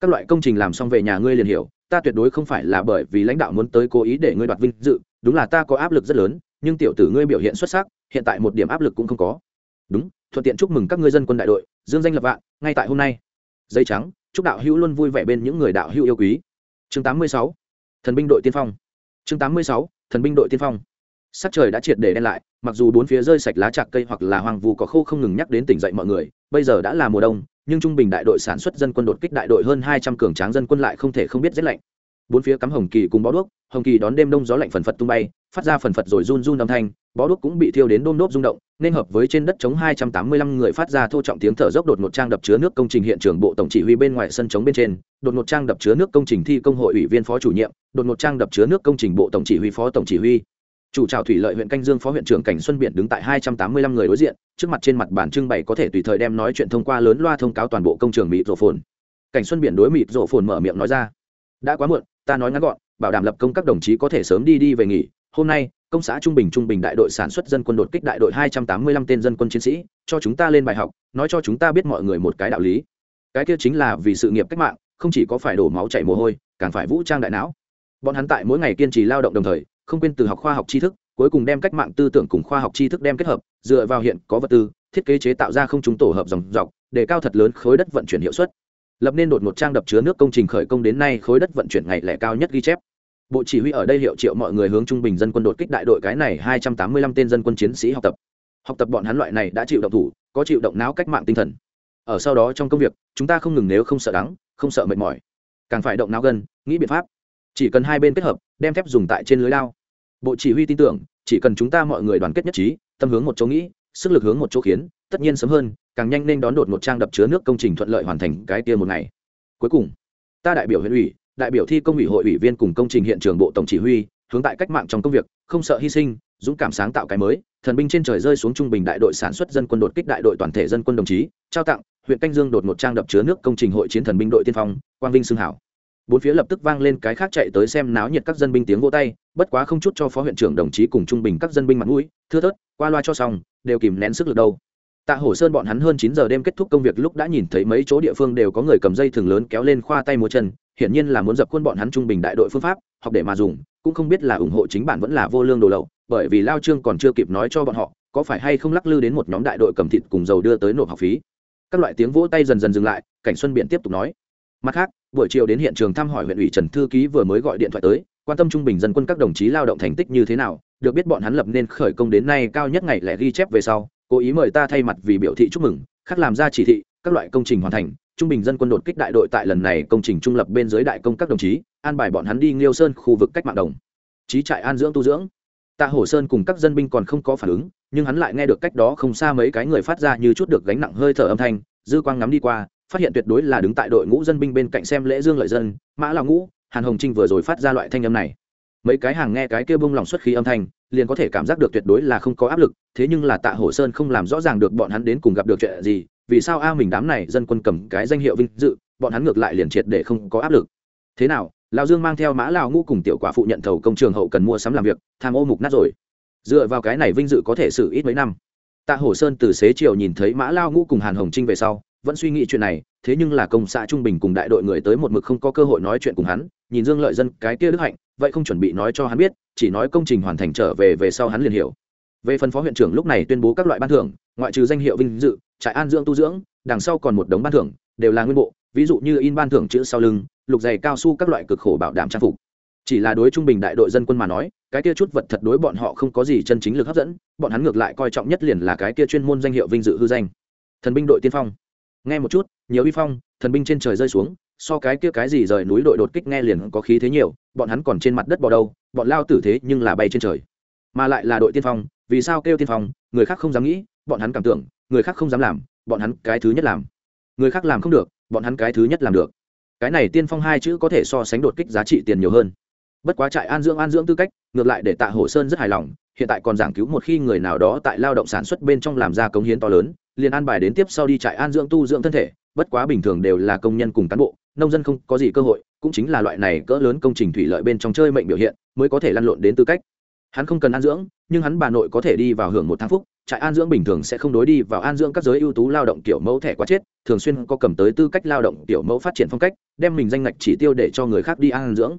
Speaker 1: Các loại công trình làm xong về nhà ngươi liền hiểu, ta tuyệt đối không phải là bởi vì lãnh đạo muốn tới cố ý để ngươi đoạt vinh dự, đúng là ta có áp lực rất lớn, nhưng tiểu tử ngươi biểu hiện xuất sắc, hiện tại một điểm áp lực cũng không có. Đúng, thuận tiện chúc mừng các ngươi dân quân đại đội, dương danh lập vạn, ngay tại hôm nay. Dây trắng chúc đạo hữu luôn vui vẻ bên những người đạo hữu yêu quý chương 86. thần binh đội tiên phong chương 86. thần binh đội tiên phong sắc trời đã triệt để đen lại, mặc dù bốn phía rơi sạch lá chạc cây hoặc là hoang vu có khô không ngừng nhắc đến tỉnh dậy mọi người, bây giờ đã là mùa đông, nhưng trung bình đại đội sản xuất dân quân đột kích đại đội hơn hai trăm cường tráng dân quân lại không thể không biết rét lạnh bốn phía cắm hồng kỳ cùng bó đuốc, hồng kỳ đón đêm đông gió lạnh phần phật tung bay, phát ra phần phật rồi run run âm thanh, bó đuốc cũng bị thiêu đến đôm đốp rung động, nên hợp với trên đất chống hai trăm tám mươi lăm người phát ra thô trọng tiếng thở dốc đột ngột trang đập chứa nước công trình hiện trường bộ tổng chỉ huy bên ngoài sân chống bên trên, đột ngột trang đập chứa nước công trình thi công hội ủy viên phó chủ nhiệm, đột ngột trang đập chứa nước công trình bộ tổng chỉ huy phó tổng chỉ huy. Chủ trào thủy lợi huyện canh dương phó huyện trưởng cảnh xuân biển đứng tại hai trăm tám mươi lăm người đối diện, trước mặt trên mặt bản trưng bày có thể tùy thời đem nói chuyện thông qua lớn loa thông cáo toàn bộ công trường mịt rổ phồn. Cảnh xuân biển đối mịt rổ phồn mở miệng nói ra, đã quá muộn ta nói ngắn gọn, bảo đảm lập công các đồng chí có thể sớm đi đi về nghỉ. Hôm nay, công xã trung bình trung bình đại đội sản xuất dân quân đột kích đại đội hai trăm tám mươi lăm tên dân quân chiến sĩ, cho chúng ta lên bài học, nói cho chúng ta biết mọi người một cái đạo lý. Cái kia chính là vì sự nghiệp cách mạng, không chỉ có phải đổ máu chảy mồ hôi, càng phải vũ trang đại não. Bọn hắn tại mỗi ngày kiên trì lao động đồng thời, không quên từ học khoa học tri thức, cuối cùng đem cách mạng tư tưởng cùng khoa học tri thức đem kết hợp, dựa vào hiện có vật tư, thiết kế chế tạo ra không chúng tổ hợp dòng dọc, để cao thật lớn khối đất vận chuyển hiệu suất lập nên đột một trang đập chứa nước công trình khởi công đến nay khối đất vận chuyển ngày lẻ cao nhất ghi chép. Bộ chỉ huy ở đây hiệu triệu mọi người hướng trung bình dân quân đột kích đại đội cái này hai trăm tám mươi lăm tên dân quân chiến sĩ học tập. Học tập bọn hắn loại này đã chịu động thủ, có chịu động não cách mạng tinh thần. Ở sau đó trong công việc, chúng ta không ngừng nếu không sợ đắng, không sợ mệt mỏi. Càng phải động não gần nghĩ biện pháp. Chỉ cần hai bên kết hợp, đem thép dùng tại trên lưới lao bộ chỉ huy tin tưởng, chỉ cần chúng ta mọi người đoàn kết nhất trí, tâm hướng một chỗ nghĩ, sức lực hướng một chỗ khiến, tất nhiên sớm hơn càng nhanh nên đón đột một trang đập chứa nước công trình thuận lợi hoàn thành cái kia một ngày. Cuối cùng, ta đại biểu huyện ủy, đại biểu thi công ủy hội ủy viên cùng công trình hiện trường bộ tổng chỉ huy, hướng tại cách mạng trong công việc, không sợ hy sinh, dũng cảm sáng tạo cái mới, thần binh trên trời rơi xuống trung bình đại đội sản xuất dân quân đột kích đại đội toàn thể dân quân đồng chí, trao tặng, huyện canh dương đột một trang đập chứa nước công trình hội chiến thần binh đội tiên phong, quang vinh xưng hảo. Bốn phía lập tức vang lên cái khác chạy tới xem náo nhiệt các dân binh tiếng vỗ tay, bất quá không chút cho phó huyện trưởng đồng chí cùng trung bình các dân binh mặt mũi, thưa thớt, qua loa cho xong, đều kìm nén sức lực đâu tạ hổ sơn bọn hắn hơn chín giờ đêm kết thúc công việc lúc đã nhìn thấy mấy chỗ địa phương đều có người cầm dây thường lớn kéo lên khoa tay múa chân, hiển nhiên là muốn dập khuôn bọn hắn trung bình đại đội phương pháp, học để mà dùng, cũng không biết là ủng hộ chính bản vẫn là vô lương đồ lậu, bởi vì lao trương còn chưa kịp nói cho bọn họ, có phải hay không lắc lư đến một nhóm đại đội cầm thịt cùng dầu đưa tới nộp học phí. Các loại tiếng vỗ tay dần dần dừng lại, cảnh xuân biện tiếp tục nói. Mặt khác, buổi chiều đến hiện trường thăm hỏi huyện ủy trần thư ký vừa mới gọi điện thoại tới, quan tâm trung bình dân quân các đồng chí lao động thành tích như thế nào, được biết bọn hắn lập nên khởi công đến nay cao nhất ngày lẻ ghi chép về sau cố ý mời ta thay mặt vì biểu thị chúc mừng khắc làm ra chỉ thị, các loại công trình hoàn thành, trung bình dân quân đột kích đại đội tại lần này công trình trung lập bên dưới đại công các đồng chí, an bài bọn hắn đi nghiêu sơn khu vực cách mạng đồng. Trí trại an dưỡng tu dưỡng. Tạ hổ sơn cùng các dân binh còn không có phản ứng, nhưng hắn lại nghe được cách đó không xa mấy cái người phát ra như chút được gánh nặng hơi thở âm thanh, dư quang ngắm đi qua, phát hiện tuyệt đối là đứng tại đội ngũ dân binh bên cạnh xem lễ dương lợi dân, mã là ngũ, hàn hồng trinh vừa rồi phát ra loại thanh âm này mấy cái hàng nghe cái kia bông lòng xuất khí âm thanh, liền có thể cảm giác được tuyệt đối là không có áp lực, thế nhưng là tạ hổ sơn không làm rõ ràng được bọn hắn đến cùng gặp được chuyện gì, vì sao a mình đám này dân quân cầm cái danh hiệu vinh dự, bọn hắn ngược lại liền triệt để không có áp lực. Thế nào, lão dương mang theo mã Lão ngũ cùng tiểu quả phụ nhận thầu công trường hậu cần mua sắm làm việc, tham ô mục nát rồi. Dựa vào cái này vinh dự có thể xử ít mấy năm. Tạ hổ sơn từ xế chiều nhìn thấy mã lao ngũ cùng hàn hồng trinh về sau, vẫn suy nghĩ chuyện này thế nhưng là công xã trung bình cùng đại đội người tới một mực không có cơ hội nói chuyện cùng hắn, nhìn dương lợi dân cái kia đức hạnh, vậy không chuẩn bị nói cho hắn biết, chỉ nói công trình hoàn thành trở về về sau hắn liền hiểu. Về phần phó huyện trưởng lúc này tuyên bố các loại ban thưởng, ngoại trừ danh hiệu vinh dự, trại an dưỡng tu dưỡng, đằng sau còn một đống ban thưởng, đều là nguyên bộ, ví dụ như in ban thưởng chữ sau lưng, lục giày cao su các loại cực khổ bảo đảm trang phục. Chỉ là đối trung bình đại đội dân quân mà nói, cái kia chút vật thật đối bọn họ không có gì chân chính lực hấp dẫn, bọn hắn ngược lại coi trọng nhất liền là cái kia chuyên môn danh hiệu vinh dự hư danh. Thần binh đội tiên phong nghe một chút, nhiều uy phong, thần binh trên trời rơi xuống, so cái kia cái gì rời núi đội đột kích nghe liền có khí thế nhiều, bọn hắn còn trên mặt đất bò đâu, bọn lao tử thế nhưng là bay trên trời. Mà lại là đội tiên phong, vì sao kêu tiên phong, người khác không dám nghĩ, bọn hắn cảm tưởng, người khác không dám làm, bọn hắn cái thứ nhất làm. Người khác làm không được, bọn hắn cái thứ nhất làm được. Cái này tiên phong hai chữ có thể so sánh đột kích giá trị tiền nhiều hơn. Bất quá trại an dưỡng an dưỡng tư cách, ngược lại để tạ hồ sơn rất hài lòng, hiện tại còn giảng cứu một khi người nào đó tại lao động sản xuất bên trong làm ra cống hiến to lớn liền an bài đến tiếp sau đi trại an dưỡng tu dưỡng thân thể, bất quá bình thường đều là công nhân cùng cán bộ, nông dân không có gì cơ hội, cũng chính là loại này cỡ lớn công trình thủy lợi bên trong chơi mệnh biểu hiện mới có thể lăn lộn đến tư cách. Hắn không cần an dưỡng, nhưng hắn bà nội có thể đi vào hưởng một tháng phúc, trại an dưỡng bình thường sẽ không đối đi vào an dưỡng các giới ưu tú lao động kiểu mẫu thẻ quá chết, thường xuyên có cầm tới tư cách lao động kiểu mẫu phát triển phong cách, đem mình danh ngạch chỉ tiêu để cho người khác đi an dưỡng.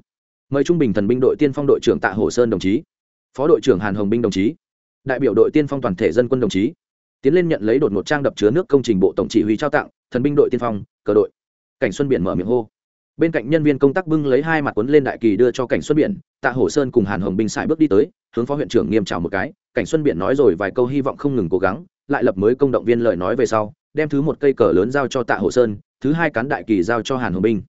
Speaker 1: Mời trung bình thần binh đội tiên phong đội trưởng tạ hồ sơn đồng chí, phó đội trưởng hàn hồng binh đồng chí, đại biểu đội tiên phong toàn thể dân quân đồng chí tiến lên nhận lấy đột một trang đập chứa nước công trình bộ tổng chỉ huy trao tặng, thần binh đội tiên phong, cờ đội. Cảnh xuân biển mở miệng hô. Bên cạnh nhân viên công tác bưng lấy hai mặt quấn lên đại kỳ đưa cho cảnh xuân biển, tạ hổ sơn cùng hàn hồng binh xài bước đi tới, hướng phó huyện trưởng nghiêm chào một cái. Cảnh xuân biển nói rồi vài câu hy vọng không ngừng cố gắng, lại lập mới công động viên lời nói về sau, đem thứ một cây cờ lớn giao cho tạ hổ sơn, thứ hai cán đại kỳ giao cho hàn hồng binh.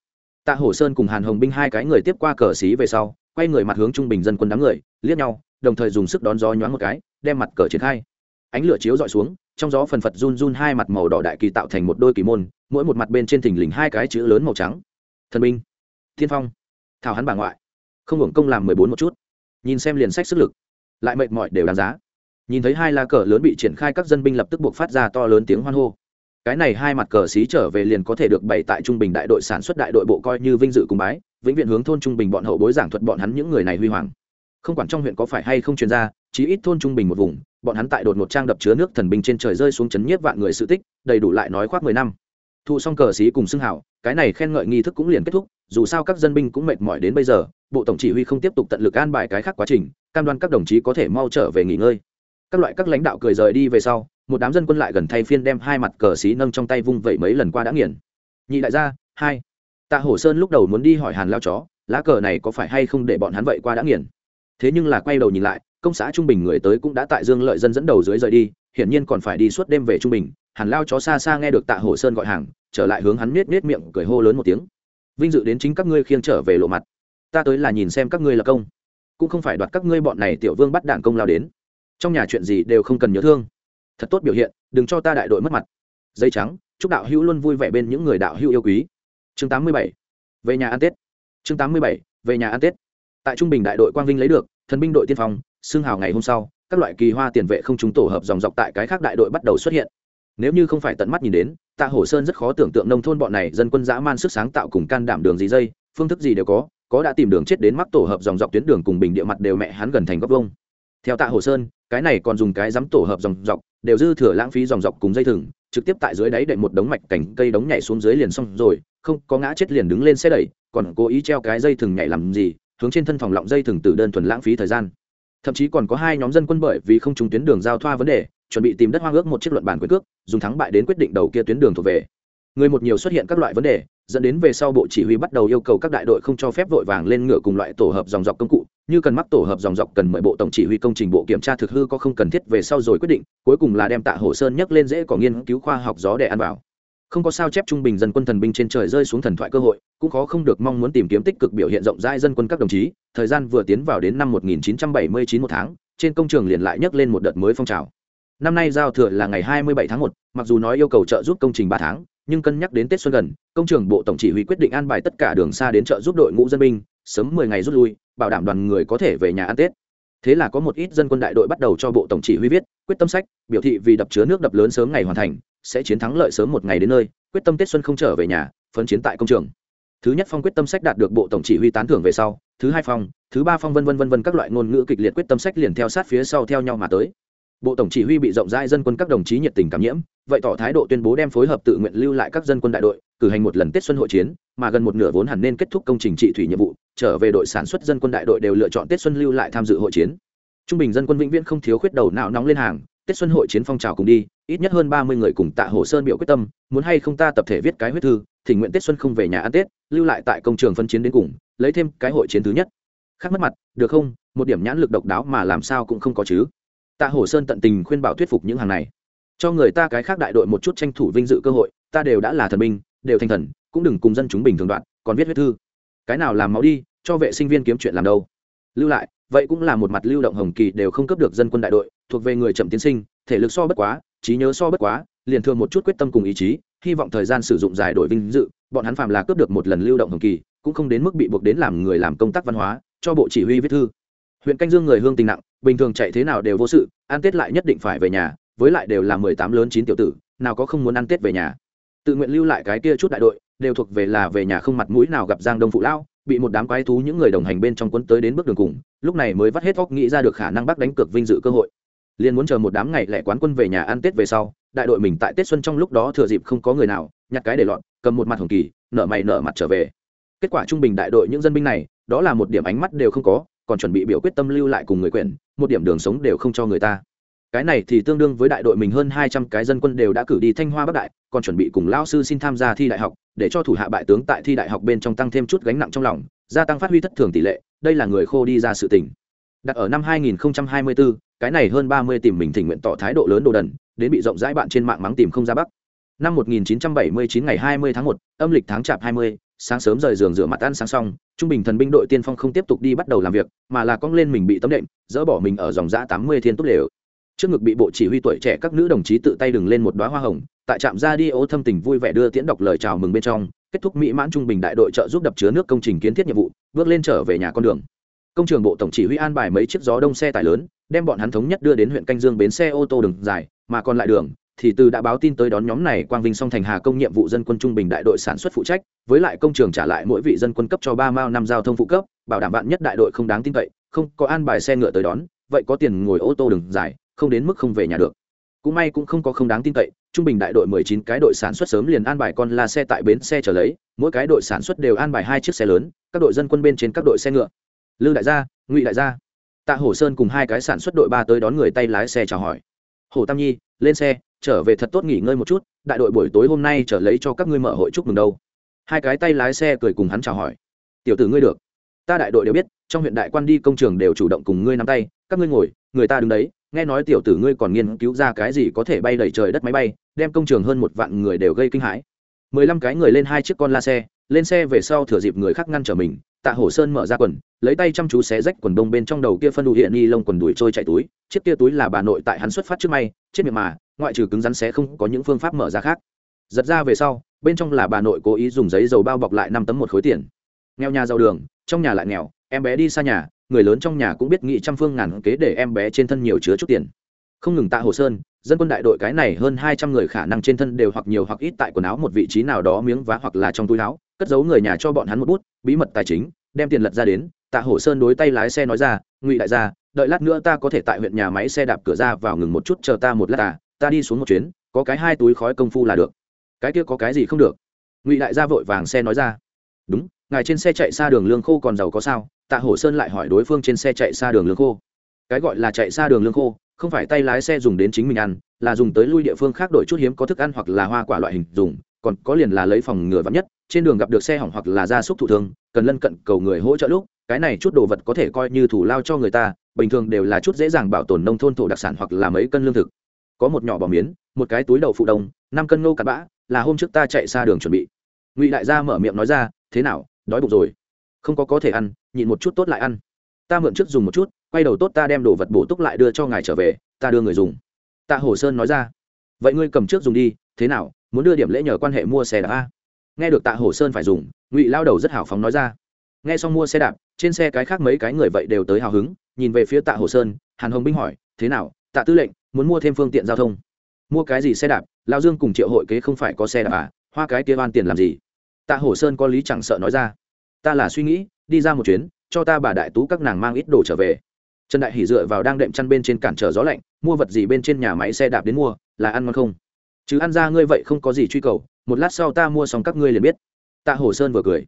Speaker 1: Tạ hổ sơn cùng hàn hồng binh hai cái người tiếp qua cờ xí về sau, quay người mặt hướng trung bình dân quân đám người, liếc nhau, đồng thời dùng sức đón gió nhoáng một cái, đem mặt cờ triển khai ánh lửa chiếu dọi xuống, trong gió phần phật run run hai mặt màu đỏ đại kỳ tạo thành một đôi kỳ môn, mỗi một mặt bên trên thình lình hai cái chữ lớn màu trắng. Thần binh, thiên phong, thảo hắn bà ngoại. Không hưởng công làm mười bốn một chút. Nhìn xem liền sách sức lực. Lại mệt mỏi đều đáng giá. Nhìn thấy hai lá cờ lớn bị triển khai các dân binh lập tức buộc phát ra to lớn tiếng hoan hô. Cái này hai mặt cờ xí trở về liền có thể được bày tại trung bình đại đội sản xuất đại đội bộ coi như vinh dự cùng bái, vĩnh viện hướng thôn trung bình bọn hậu bối giảng thuật bọn hắn những người này huy hoàng. Không quản trong huyện có phải hay không chuyên gia chí ít thôn trung bình một vùng, bọn hắn tại đột một trang đập chứa nước thần binh trên trời rơi xuống chấn nhiếp vạn người sự tích, đầy đủ lại nói khoác mười năm. Thụ xong cờ xí cùng xưng hảo, cái này khen ngợi nghi thức cũng liền kết thúc, dù sao các dân binh cũng mệt mỏi đến bây giờ, bộ tổng chỉ huy không tiếp tục tận lực an bài cái khác quá trình, cam đoan các đồng chí có thể mau trở về nghỉ ngơi. Các loại các lãnh đạo cười rời đi về sau, một đám dân quân lại gần thay phiên đem hai mặt cờ xí nâng trong tay vung vẩy mấy lần qua đã nghiền. Nhị đại gia, hai. Tạ hổ sơn lúc đầu muốn đi hỏi hàn lao chó, lá cờ này có phải hay không để bọn hắn vậy qua đã nghiền? Thế nhưng là quay đầu nhìn lại công xã trung bình người tới cũng đã tại dương lợi dân dẫn đầu dưới rời đi, hiển nhiên còn phải đi suốt đêm về trung bình hàn lao chó xa xa nghe được tạ hổ sơn gọi hàng, trở lại hướng hắn nết nết miệng cười hô lớn một tiếng. Vinh dự đến chính các ngươi khiêng trở về lộ mặt. Ta tới là nhìn xem các ngươi là công. Cũng không phải đoạt các ngươi bọn này tiểu vương bắt đạn công lao đến. Trong nhà chuyện gì đều không cần nhớ thương. Thật tốt biểu hiện, đừng cho ta đại đội mất mặt. Dây trắng, chúc đạo hữu luôn vui vẻ bên những người đạo hữu yêu quý. Chương tám mươi bảy, về nhà ăn tết. Chương tám mươi bảy, về nhà ăn tết. Tại trung bình đại đội quang vinh lấy được, thần binh đội tiên phong xương hào ngày hôm sau, các loại kỳ hoa tiền vệ không chúng tổ hợp dòng dọc tại cái khác đại đội bắt đầu xuất hiện. Nếu như không phải tận mắt nhìn đến, tạ hổ sơn rất khó tưởng tượng nông thôn bọn này dân quân dã man sức sáng tạo cùng can đảm đường gì dây, phương thức gì đều có có đã tìm đường chết đến mắc tổ hợp dòng dọc tuyến đường cùng bình địa mặt đều mẹ hắn gần thành góc vông theo tạ hồ sơn, cái này còn dùng cái dám tổ hợp dòng dọc, đều dư thừa lãng phí dòng dọc cùng dây thừng, trực tiếp tại dưới đáy đệm một đống mạch cảnh cây đống nhảy xuống dưới liền xong rồi, không có ngã chết liền đứng lên xe đẩy, còn cố ý treo cái dây thừng nhảy làm gì, hướng trên thân phòng lọng dây thừng từ đơn thuần lãng phí thời gian thậm chí còn có hai nhóm dân quân bởi vì không trùng tuyến đường giao thoa vấn đề, chuẩn bị tìm đất hoang ước một chiếc luận bản quyền cước, dùng thắng bại đến quyết định đầu kia tuyến đường thuộc về. Người một nhiều xuất hiện các loại vấn đề, dẫn đến về sau bộ chỉ huy bắt đầu yêu cầu các đại đội không cho phép vội vàng lên ngựa cùng loại tổ hợp dòng dọc công cụ, như cần mắc tổ hợp dòng dọc cần mời bộ tổng chỉ huy công trình bộ kiểm tra thực hư có không cần thiết về sau rồi quyết định, cuối cùng là đem tạ hồ sơn nhấc lên dễ có nghiên cứu khoa học gió để ăn vào không có sao chép trung bình dân quân thần binh trên trời rơi xuống thần thoại cơ hội cũng khó không được mong muốn tìm kiếm tích cực biểu hiện rộng rãi dân quân các đồng chí. Thời gian vừa tiến vào đến năm 1979 một tháng trên công trường liền lại nhấc lên một đợt mới phong trào. Năm nay giao thừa là ngày 27 tháng 1, mặc dù nói yêu cầu trợ giúp công trình ba tháng nhưng cân nhắc đến tết xuân gần công trường bộ tổng chỉ huy quyết định an bài tất cả đường xa đến trợ giúp đội ngũ dân binh sớm mười ngày rút lui bảo đảm đoàn người có thể về nhà ăn tết. Thế là có một ít dân quân đại đội bắt đầu cho bộ tổng chỉ huy viết quyết tâm sách biểu thị vì đập chứa nước đập lớn sớm ngày hoàn thành sẽ chiến thắng lợi sớm một ngày đến nơi, quyết tâm tết xuân không trở về nhà, phấn chiến tại công trường. Thứ nhất phong quyết tâm sách đạt được bộ tổng chỉ huy tán thưởng về sau, thứ hai phong, thứ ba phong vân vân vân vân các loại ngôn ngữ kịch liệt quyết tâm sách liền theo sát phía sau theo nhau mà tới. Bộ tổng chỉ huy bị rộng rãi dân quân các đồng chí nhiệt tình cảm nhiễm, vậy tỏ thái độ tuyên bố đem phối hợp tự nguyện lưu lại các dân quân đại đội, cử hành một lần tết xuân hội chiến, mà gần một nửa vốn hẳn nên kết thúc công trình trị thủy nhiệm vụ, trở về đội sản xuất dân quân đại đội đều lựa chọn tết xuân lưu lại tham dự hội chiến. Trung bình dân quân vĩnh viễn không thiếu khuyết đầu não nóng lên hàng tết xuân hội chiến phong trào cùng đi, ít nhất hơn ba mươi người cùng tạ hồ sơn biểu quyết tâm, muốn hay không ta tập thể viết cái huyết thư, thì nguyện tết xuân không về nhà ăn tết, lưu lại tại công trường phân chiến đến cùng, lấy thêm cái hội chiến thứ nhất. Khác mất mặt, được không? Một điểm nhãn lực độc đáo mà làm sao cũng không có chứ. Tạ hồ sơn tận tình khuyên bảo thuyết phục những hàng này. Cho người ta cái khác đại đội một chút tranh thủ vinh dự cơ hội, ta đều đã là thần binh, đều thành thần, cũng đừng cùng dân chúng bình thường đoạn, còn viết huyết thư. Cái nào làm máu đi, cho vệ sinh viên kiếm chuyện làm đâu. Lưu lại vậy cũng là một mặt lưu động hồng kỳ đều không cấp được dân quân đại đội, thuộc về người chậm tiến sinh, thể lực so bất quá, trí nhớ so bất quá, liền thường một chút quyết tâm cùng ý chí, hy vọng thời gian sử dụng dài đổi vinh dự, bọn hắn phàm là cướp được một lần lưu động hồng kỳ, cũng không đến mức bị buộc đến làm người làm công tác văn hóa, cho bộ chỉ huy viết thư. Huyện canh dương người hương tình nặng, bình thường chạy thế nào đều vô sự, ăn tết lại nhất định phải về nhà, với lại đều là mười tám lớn chín tiểu tử, nào có không muốn ăn tết về nhà. Tự nguyện lưu lại cái kia chút đại đội, đều thuộc về là về nhà không mặt mũi nào gặp giang đông phụ lão bị một đám quái thú những người đồng hành bên trong cuốn tới đến bước đường cùng, lúc này mới vắt hết óc nghĩ ra được khả năng bắt đánh cược vinh dự cơ hội. Liền muốn chờ một đám ngày lẻ quán quân về nhà ăn tết về sau, đại đội mình tại tết xuân trong lúc đó thừa dịp không có người nào, nhặt cái để loạn cầm một mặt hồng kỳ, nở mày nở mặt trở về. Kết quả trung bình đại đội những dân binh này, đó là một điểm ánh mắt đều không có, còn chuẩn bị biểu quyết tâm lưu lại cùng người quyền một điểm đường sống đều không cho người ta cái này thì tương đương với đại đội mình hơn hai trăm cái dân quân đều đã cử đi thanh hoa bắc đại còn chuẩn bị cùng lao sư xin tham gia thi đại học để cho thủ hạ bại tướng tại thi đại học bên trong tăng thêm chút gánh nặng trong lòng gia tăng phát huy thất thường tỷ lệ đây là người khô đi ra sự tình. Đặt ở năm 2024, cái này hơn 30 tìm mình thỉnh nguyện tỏ thái độ lớn đồ đần đến bị rộng rãi bạn trên mạng mắng tìm không ra bắc. Năm 1979 ngày 20 tháng 1, âm lịch tháng chạp 20, sáng sớm rời giường rửa mặt ăn sáng xong trung bình thần binh đội tiên phong không tiếp tục đi bắt đầu làm việc mà là cong lên mình bị tấm đệm dỡ bỏ mình ở dòng giã 80 thiên túc lều trước ngực bị bộ chỉ huy tuổi trẻ các nữ đồng chí tự tay đừng lên một đoá hoa hồng, tại trạm ra đi ô thâm tình vui vẻ đưa tiễn đọc lời chào mừng bên trong, kết thúc mỹ mãn trung bình đại đội trợ giúp đập chứa nước công trình kiến thiết nhiệm vụ, bước lên trở về nhà con đường. Công trường bộ tổng chỉ huy an bài mấy chiếc gió đông xe tải lớn, đem bọn hắn thống nhất đưa đến huyện canh dương bến xe ô tô đường dài, mà còn lại đường thì từ đã báo tin tới đón nhóm này quang vinh song thành hà công nhiệm vụ dân quân trung bình đại đội sản xuất phụ trách, với lại công trường trả lại mỗi vị dân quân cấp cho ba mao năm giao thông phụ cấp, bảo đảm bạn nhất đại đội không đáng tin cậy, không có an bài xe ngựa tới đón, vậy có tiền ngồi ô tô đường dài không đến mức không về nhà được. Cũng may cũng không có không đáng tin cậy, trung bình đại đội 19 cái đội sản xuất sớm liền an bài con la xe tại bến xe trở lấy, mỗi cái đội sản xuất đều an bài hai chiếc xe lớn, các đội dân quân bên trên các đội xe ngựa. Lư đại gia, ngụy đại gia. Tạ hổ sơn cùng hai cái sản xuất đội ba tới đón người tay lái xe chào hỏi. Hồ tam nhi, lên xe, trở về thật tốt nghỉ ngơi một chút, đại đội buổi tối hôm nay trở lấy cho các ngươi mở hội chúc mừng đâu. Hai cái tay lái xe cười cùng hắn chào hỏi. Tiểu tử ngươi được. Ta đại đội đều biết, trong huyện đại quan đi công trường đều chủ động cùng ngươi nắm tay, các ngươi ngồi, người ta đứng đấy nghe nói tiểu tử ngươi còn nghiên cứu ra cái gì có thể bay đầy trời đất máy bay, đem công trường hơn một vạn người đều gây kinh hãi. Mười lăm cái người lên hai chiếc con la xe, lên xe về sau thừa dịp người khác ngăn trở mình, tạ hổ sơn mở ra quần, lấy tay chăm chú xé rách quần đông bên trong đầu kia phân đủ hiện ni lông quần đùi trôi chạy túi, chiếc kia túi là bà nội tại hắn xuất phát trước may, chết miệng mà, ngoại trừ cứng rắn xé không có những phương pháp mở ra khác. Giật ra về sau, bên trong là bà nội cố ý dùng giấy dầu bao bọc lại năm tấm một khối tiền. Nghèo nhà giàu đường, trong nhà lại nghèo, em bé đi xa nhà người lớn trong nhà cũng biết nghị trăm phương ngàn kế để em bé trên thân nhiều chứa chút tiền. Không ngừng tạ hồ sơn dân quân đại đội cái này hơn hai trăm người khả năng trên thân đều hoặc nhiều hoặc ít tại quần áo một vị trí nào đó miếng vá hoặc là trong túi áo cất giấu người nhà cho bọn hắn một bút bí mật tài chính đem tiền lật ra đến tạ hồ sơn đối tay lái xe nói ra ngụy đại gia đợi lát nữa ta có thể tại huyện nhà máy xe đạp cửa ra vào ngừng một chút chờ ta một lát à, ta đi xuống một chuyến có cái hai túi khói công phu là được. Cái kia có cái gì không được? Ngụy đại gia vội vàng xe nói ra. Đúng ngài trên xe chạy xa đường lương khô còn giàu có sao? Tạ hổ sơn lại hỏi đối phương trên xe chạy xa đường lương khô. Cái gọi là chạy xa đường lương khô, không phải tay lái xe dùng đến chính mình ăn, là dùng tới lui địa phương khác đổi chút hiếm có thức ăn hoặc là hoa quả loại hình dùng, còn có liền là lấy phòng ngừa vắn nhất, trên đường gặp được xe hỏng hoặc là gia súc thụ thương, cần lân cận cầu người hỗ trợ lúc, cái này chút đồ vật có thể coi như thủ lao cho người ta, bình thường đều là chút dễ dàng bảo tồn nông thôn thổ đặc sản hoặc là mấy cân lương thực. Có một nhỏ bò miến, một cái túi đầu phụ đông, năm cân ngô cặn bã, là hôm trước ta chạy xa đường chuẩn bị. Ngụy đại gia mở miệng nói ra, thế nào đói bụng rồi. Không có có thể ăn, nhịn một chút tốt lại ăn. Ta mượn trước dùng một chút, quay đầu tốt ta đem đồ vật bổ túc lại đưa cho ngài trở về, ta đưa người dùng. Tạ hồ sơn nói ra. Vậy ngươi cầm trước dùng đi, thế nào, muốn đưa điểm lễ nhờ quan hệ mua xe đạp a? Nghe được tạ hồ sơn phải dùng, ngụy lao đầu rất hào phóng nói ra. Nghe xong mua xe đạp, trên xe cái khác mấy cái người vậy đều tới hào hứng, nhìn về phía tạ hồ sơn, hàn hồng binh hỏi, thế nào, tạ tư lệnh, muốn mua thêm phương tiện giao thông? Mua cái gì xe đạp? Lao dương cùng triệu hội kế không phải có xe đạp à? Hoa cái kia van tiền làm gì? Tạ Hổ sơn có lý chẳng sợ nói ra. Ta là suy nghĩ, đi ra một chuyến, cho ta bà đại tú các nàng mang ít đồ trở về. Trần đại hỉ dựa vào đang đệm chăn bên trên cản trở gió lạnh, mua vật gì bên trên nhà máy xe đạp đến mua, là ăn ngon không? Chứ ăn ra ngươi vậy không có gì truy cầu, một lát sau ta mua xong các ngươi liền biết. Tạ Hổ sơn vừa cười.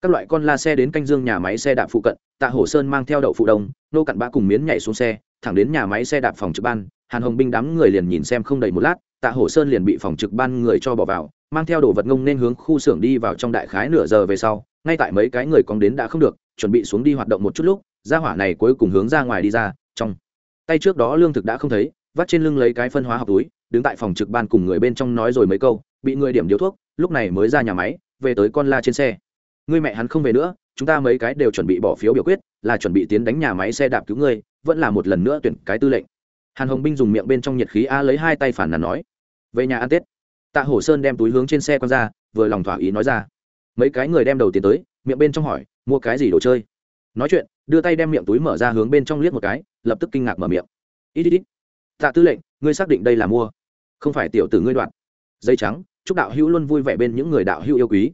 Speaker 1: Các loại con la xe đến canh dương nhà máy xe đạp phụ cận, tạ Hổ sơn mang theo đậu phụ đông, nô cặn bã cùng miến nhảy xuống xe, thẳng đến nhà máy xe đạp phòng trực ban, hàn hồng binh đám người liền nhìn xem không đầy một lát, tạ Hổ sơn liền bị phòng trực ban người cho bỏ vào mang theo đồ vật ngông nên hướng khu xưởng đi vào trong đại khái nửa giờ về sau, ngay tại mấy cái người còn đến đã không được, chuẩn bị xuống đi hoạt động một chút lúc, gia hỏa này cuối cùng hướng ra ngoài đi ra, trong tay trước đó lương thực đã không thấy, vắt trên lưng lấy cái phân hóa học túi, đứng tại phòng trực ban cùng người bên trong nói rồi mấy câu, bị người điểm điếu thuốc, lúc này mới ra nhà máy, về tới con la trên xe. Người mẹ hắn không về nữa, chúng ta mấy cái đều chuẩn bị bỏ phiếu biểu quyết, là chuẩn bị tiến đánh nhà máy xe đạp cứu ngươi, vẫn là một lần nữa tuyển cái tư lệnh. Hàn hồng binh dùng miệng bên trong nhiệt khí a lấy hai tay phản nàn nói. Về nhà ăn tết tạ hổ sơn đem túi hướng trên xe con ra, vừa lòng thỏa ý nói ra. Mấy cái người đem đầu tiến tới, miệng bên trong hỏi, mua cái gì đồ chơi? Nói chuyện, đưa tay đem miệng túi mở ra hướng bên trong liếc một cái, lập tức kinh ngạc mở miệng. Ít ít ít. Tạ tư lệnh, ngươi xác định đây là mua. Không phải tiểu tử ngươi đoạn. Dây trắng, chúc đạo hữu luôn vui vẻ bên những người đạo hữu yêu quý.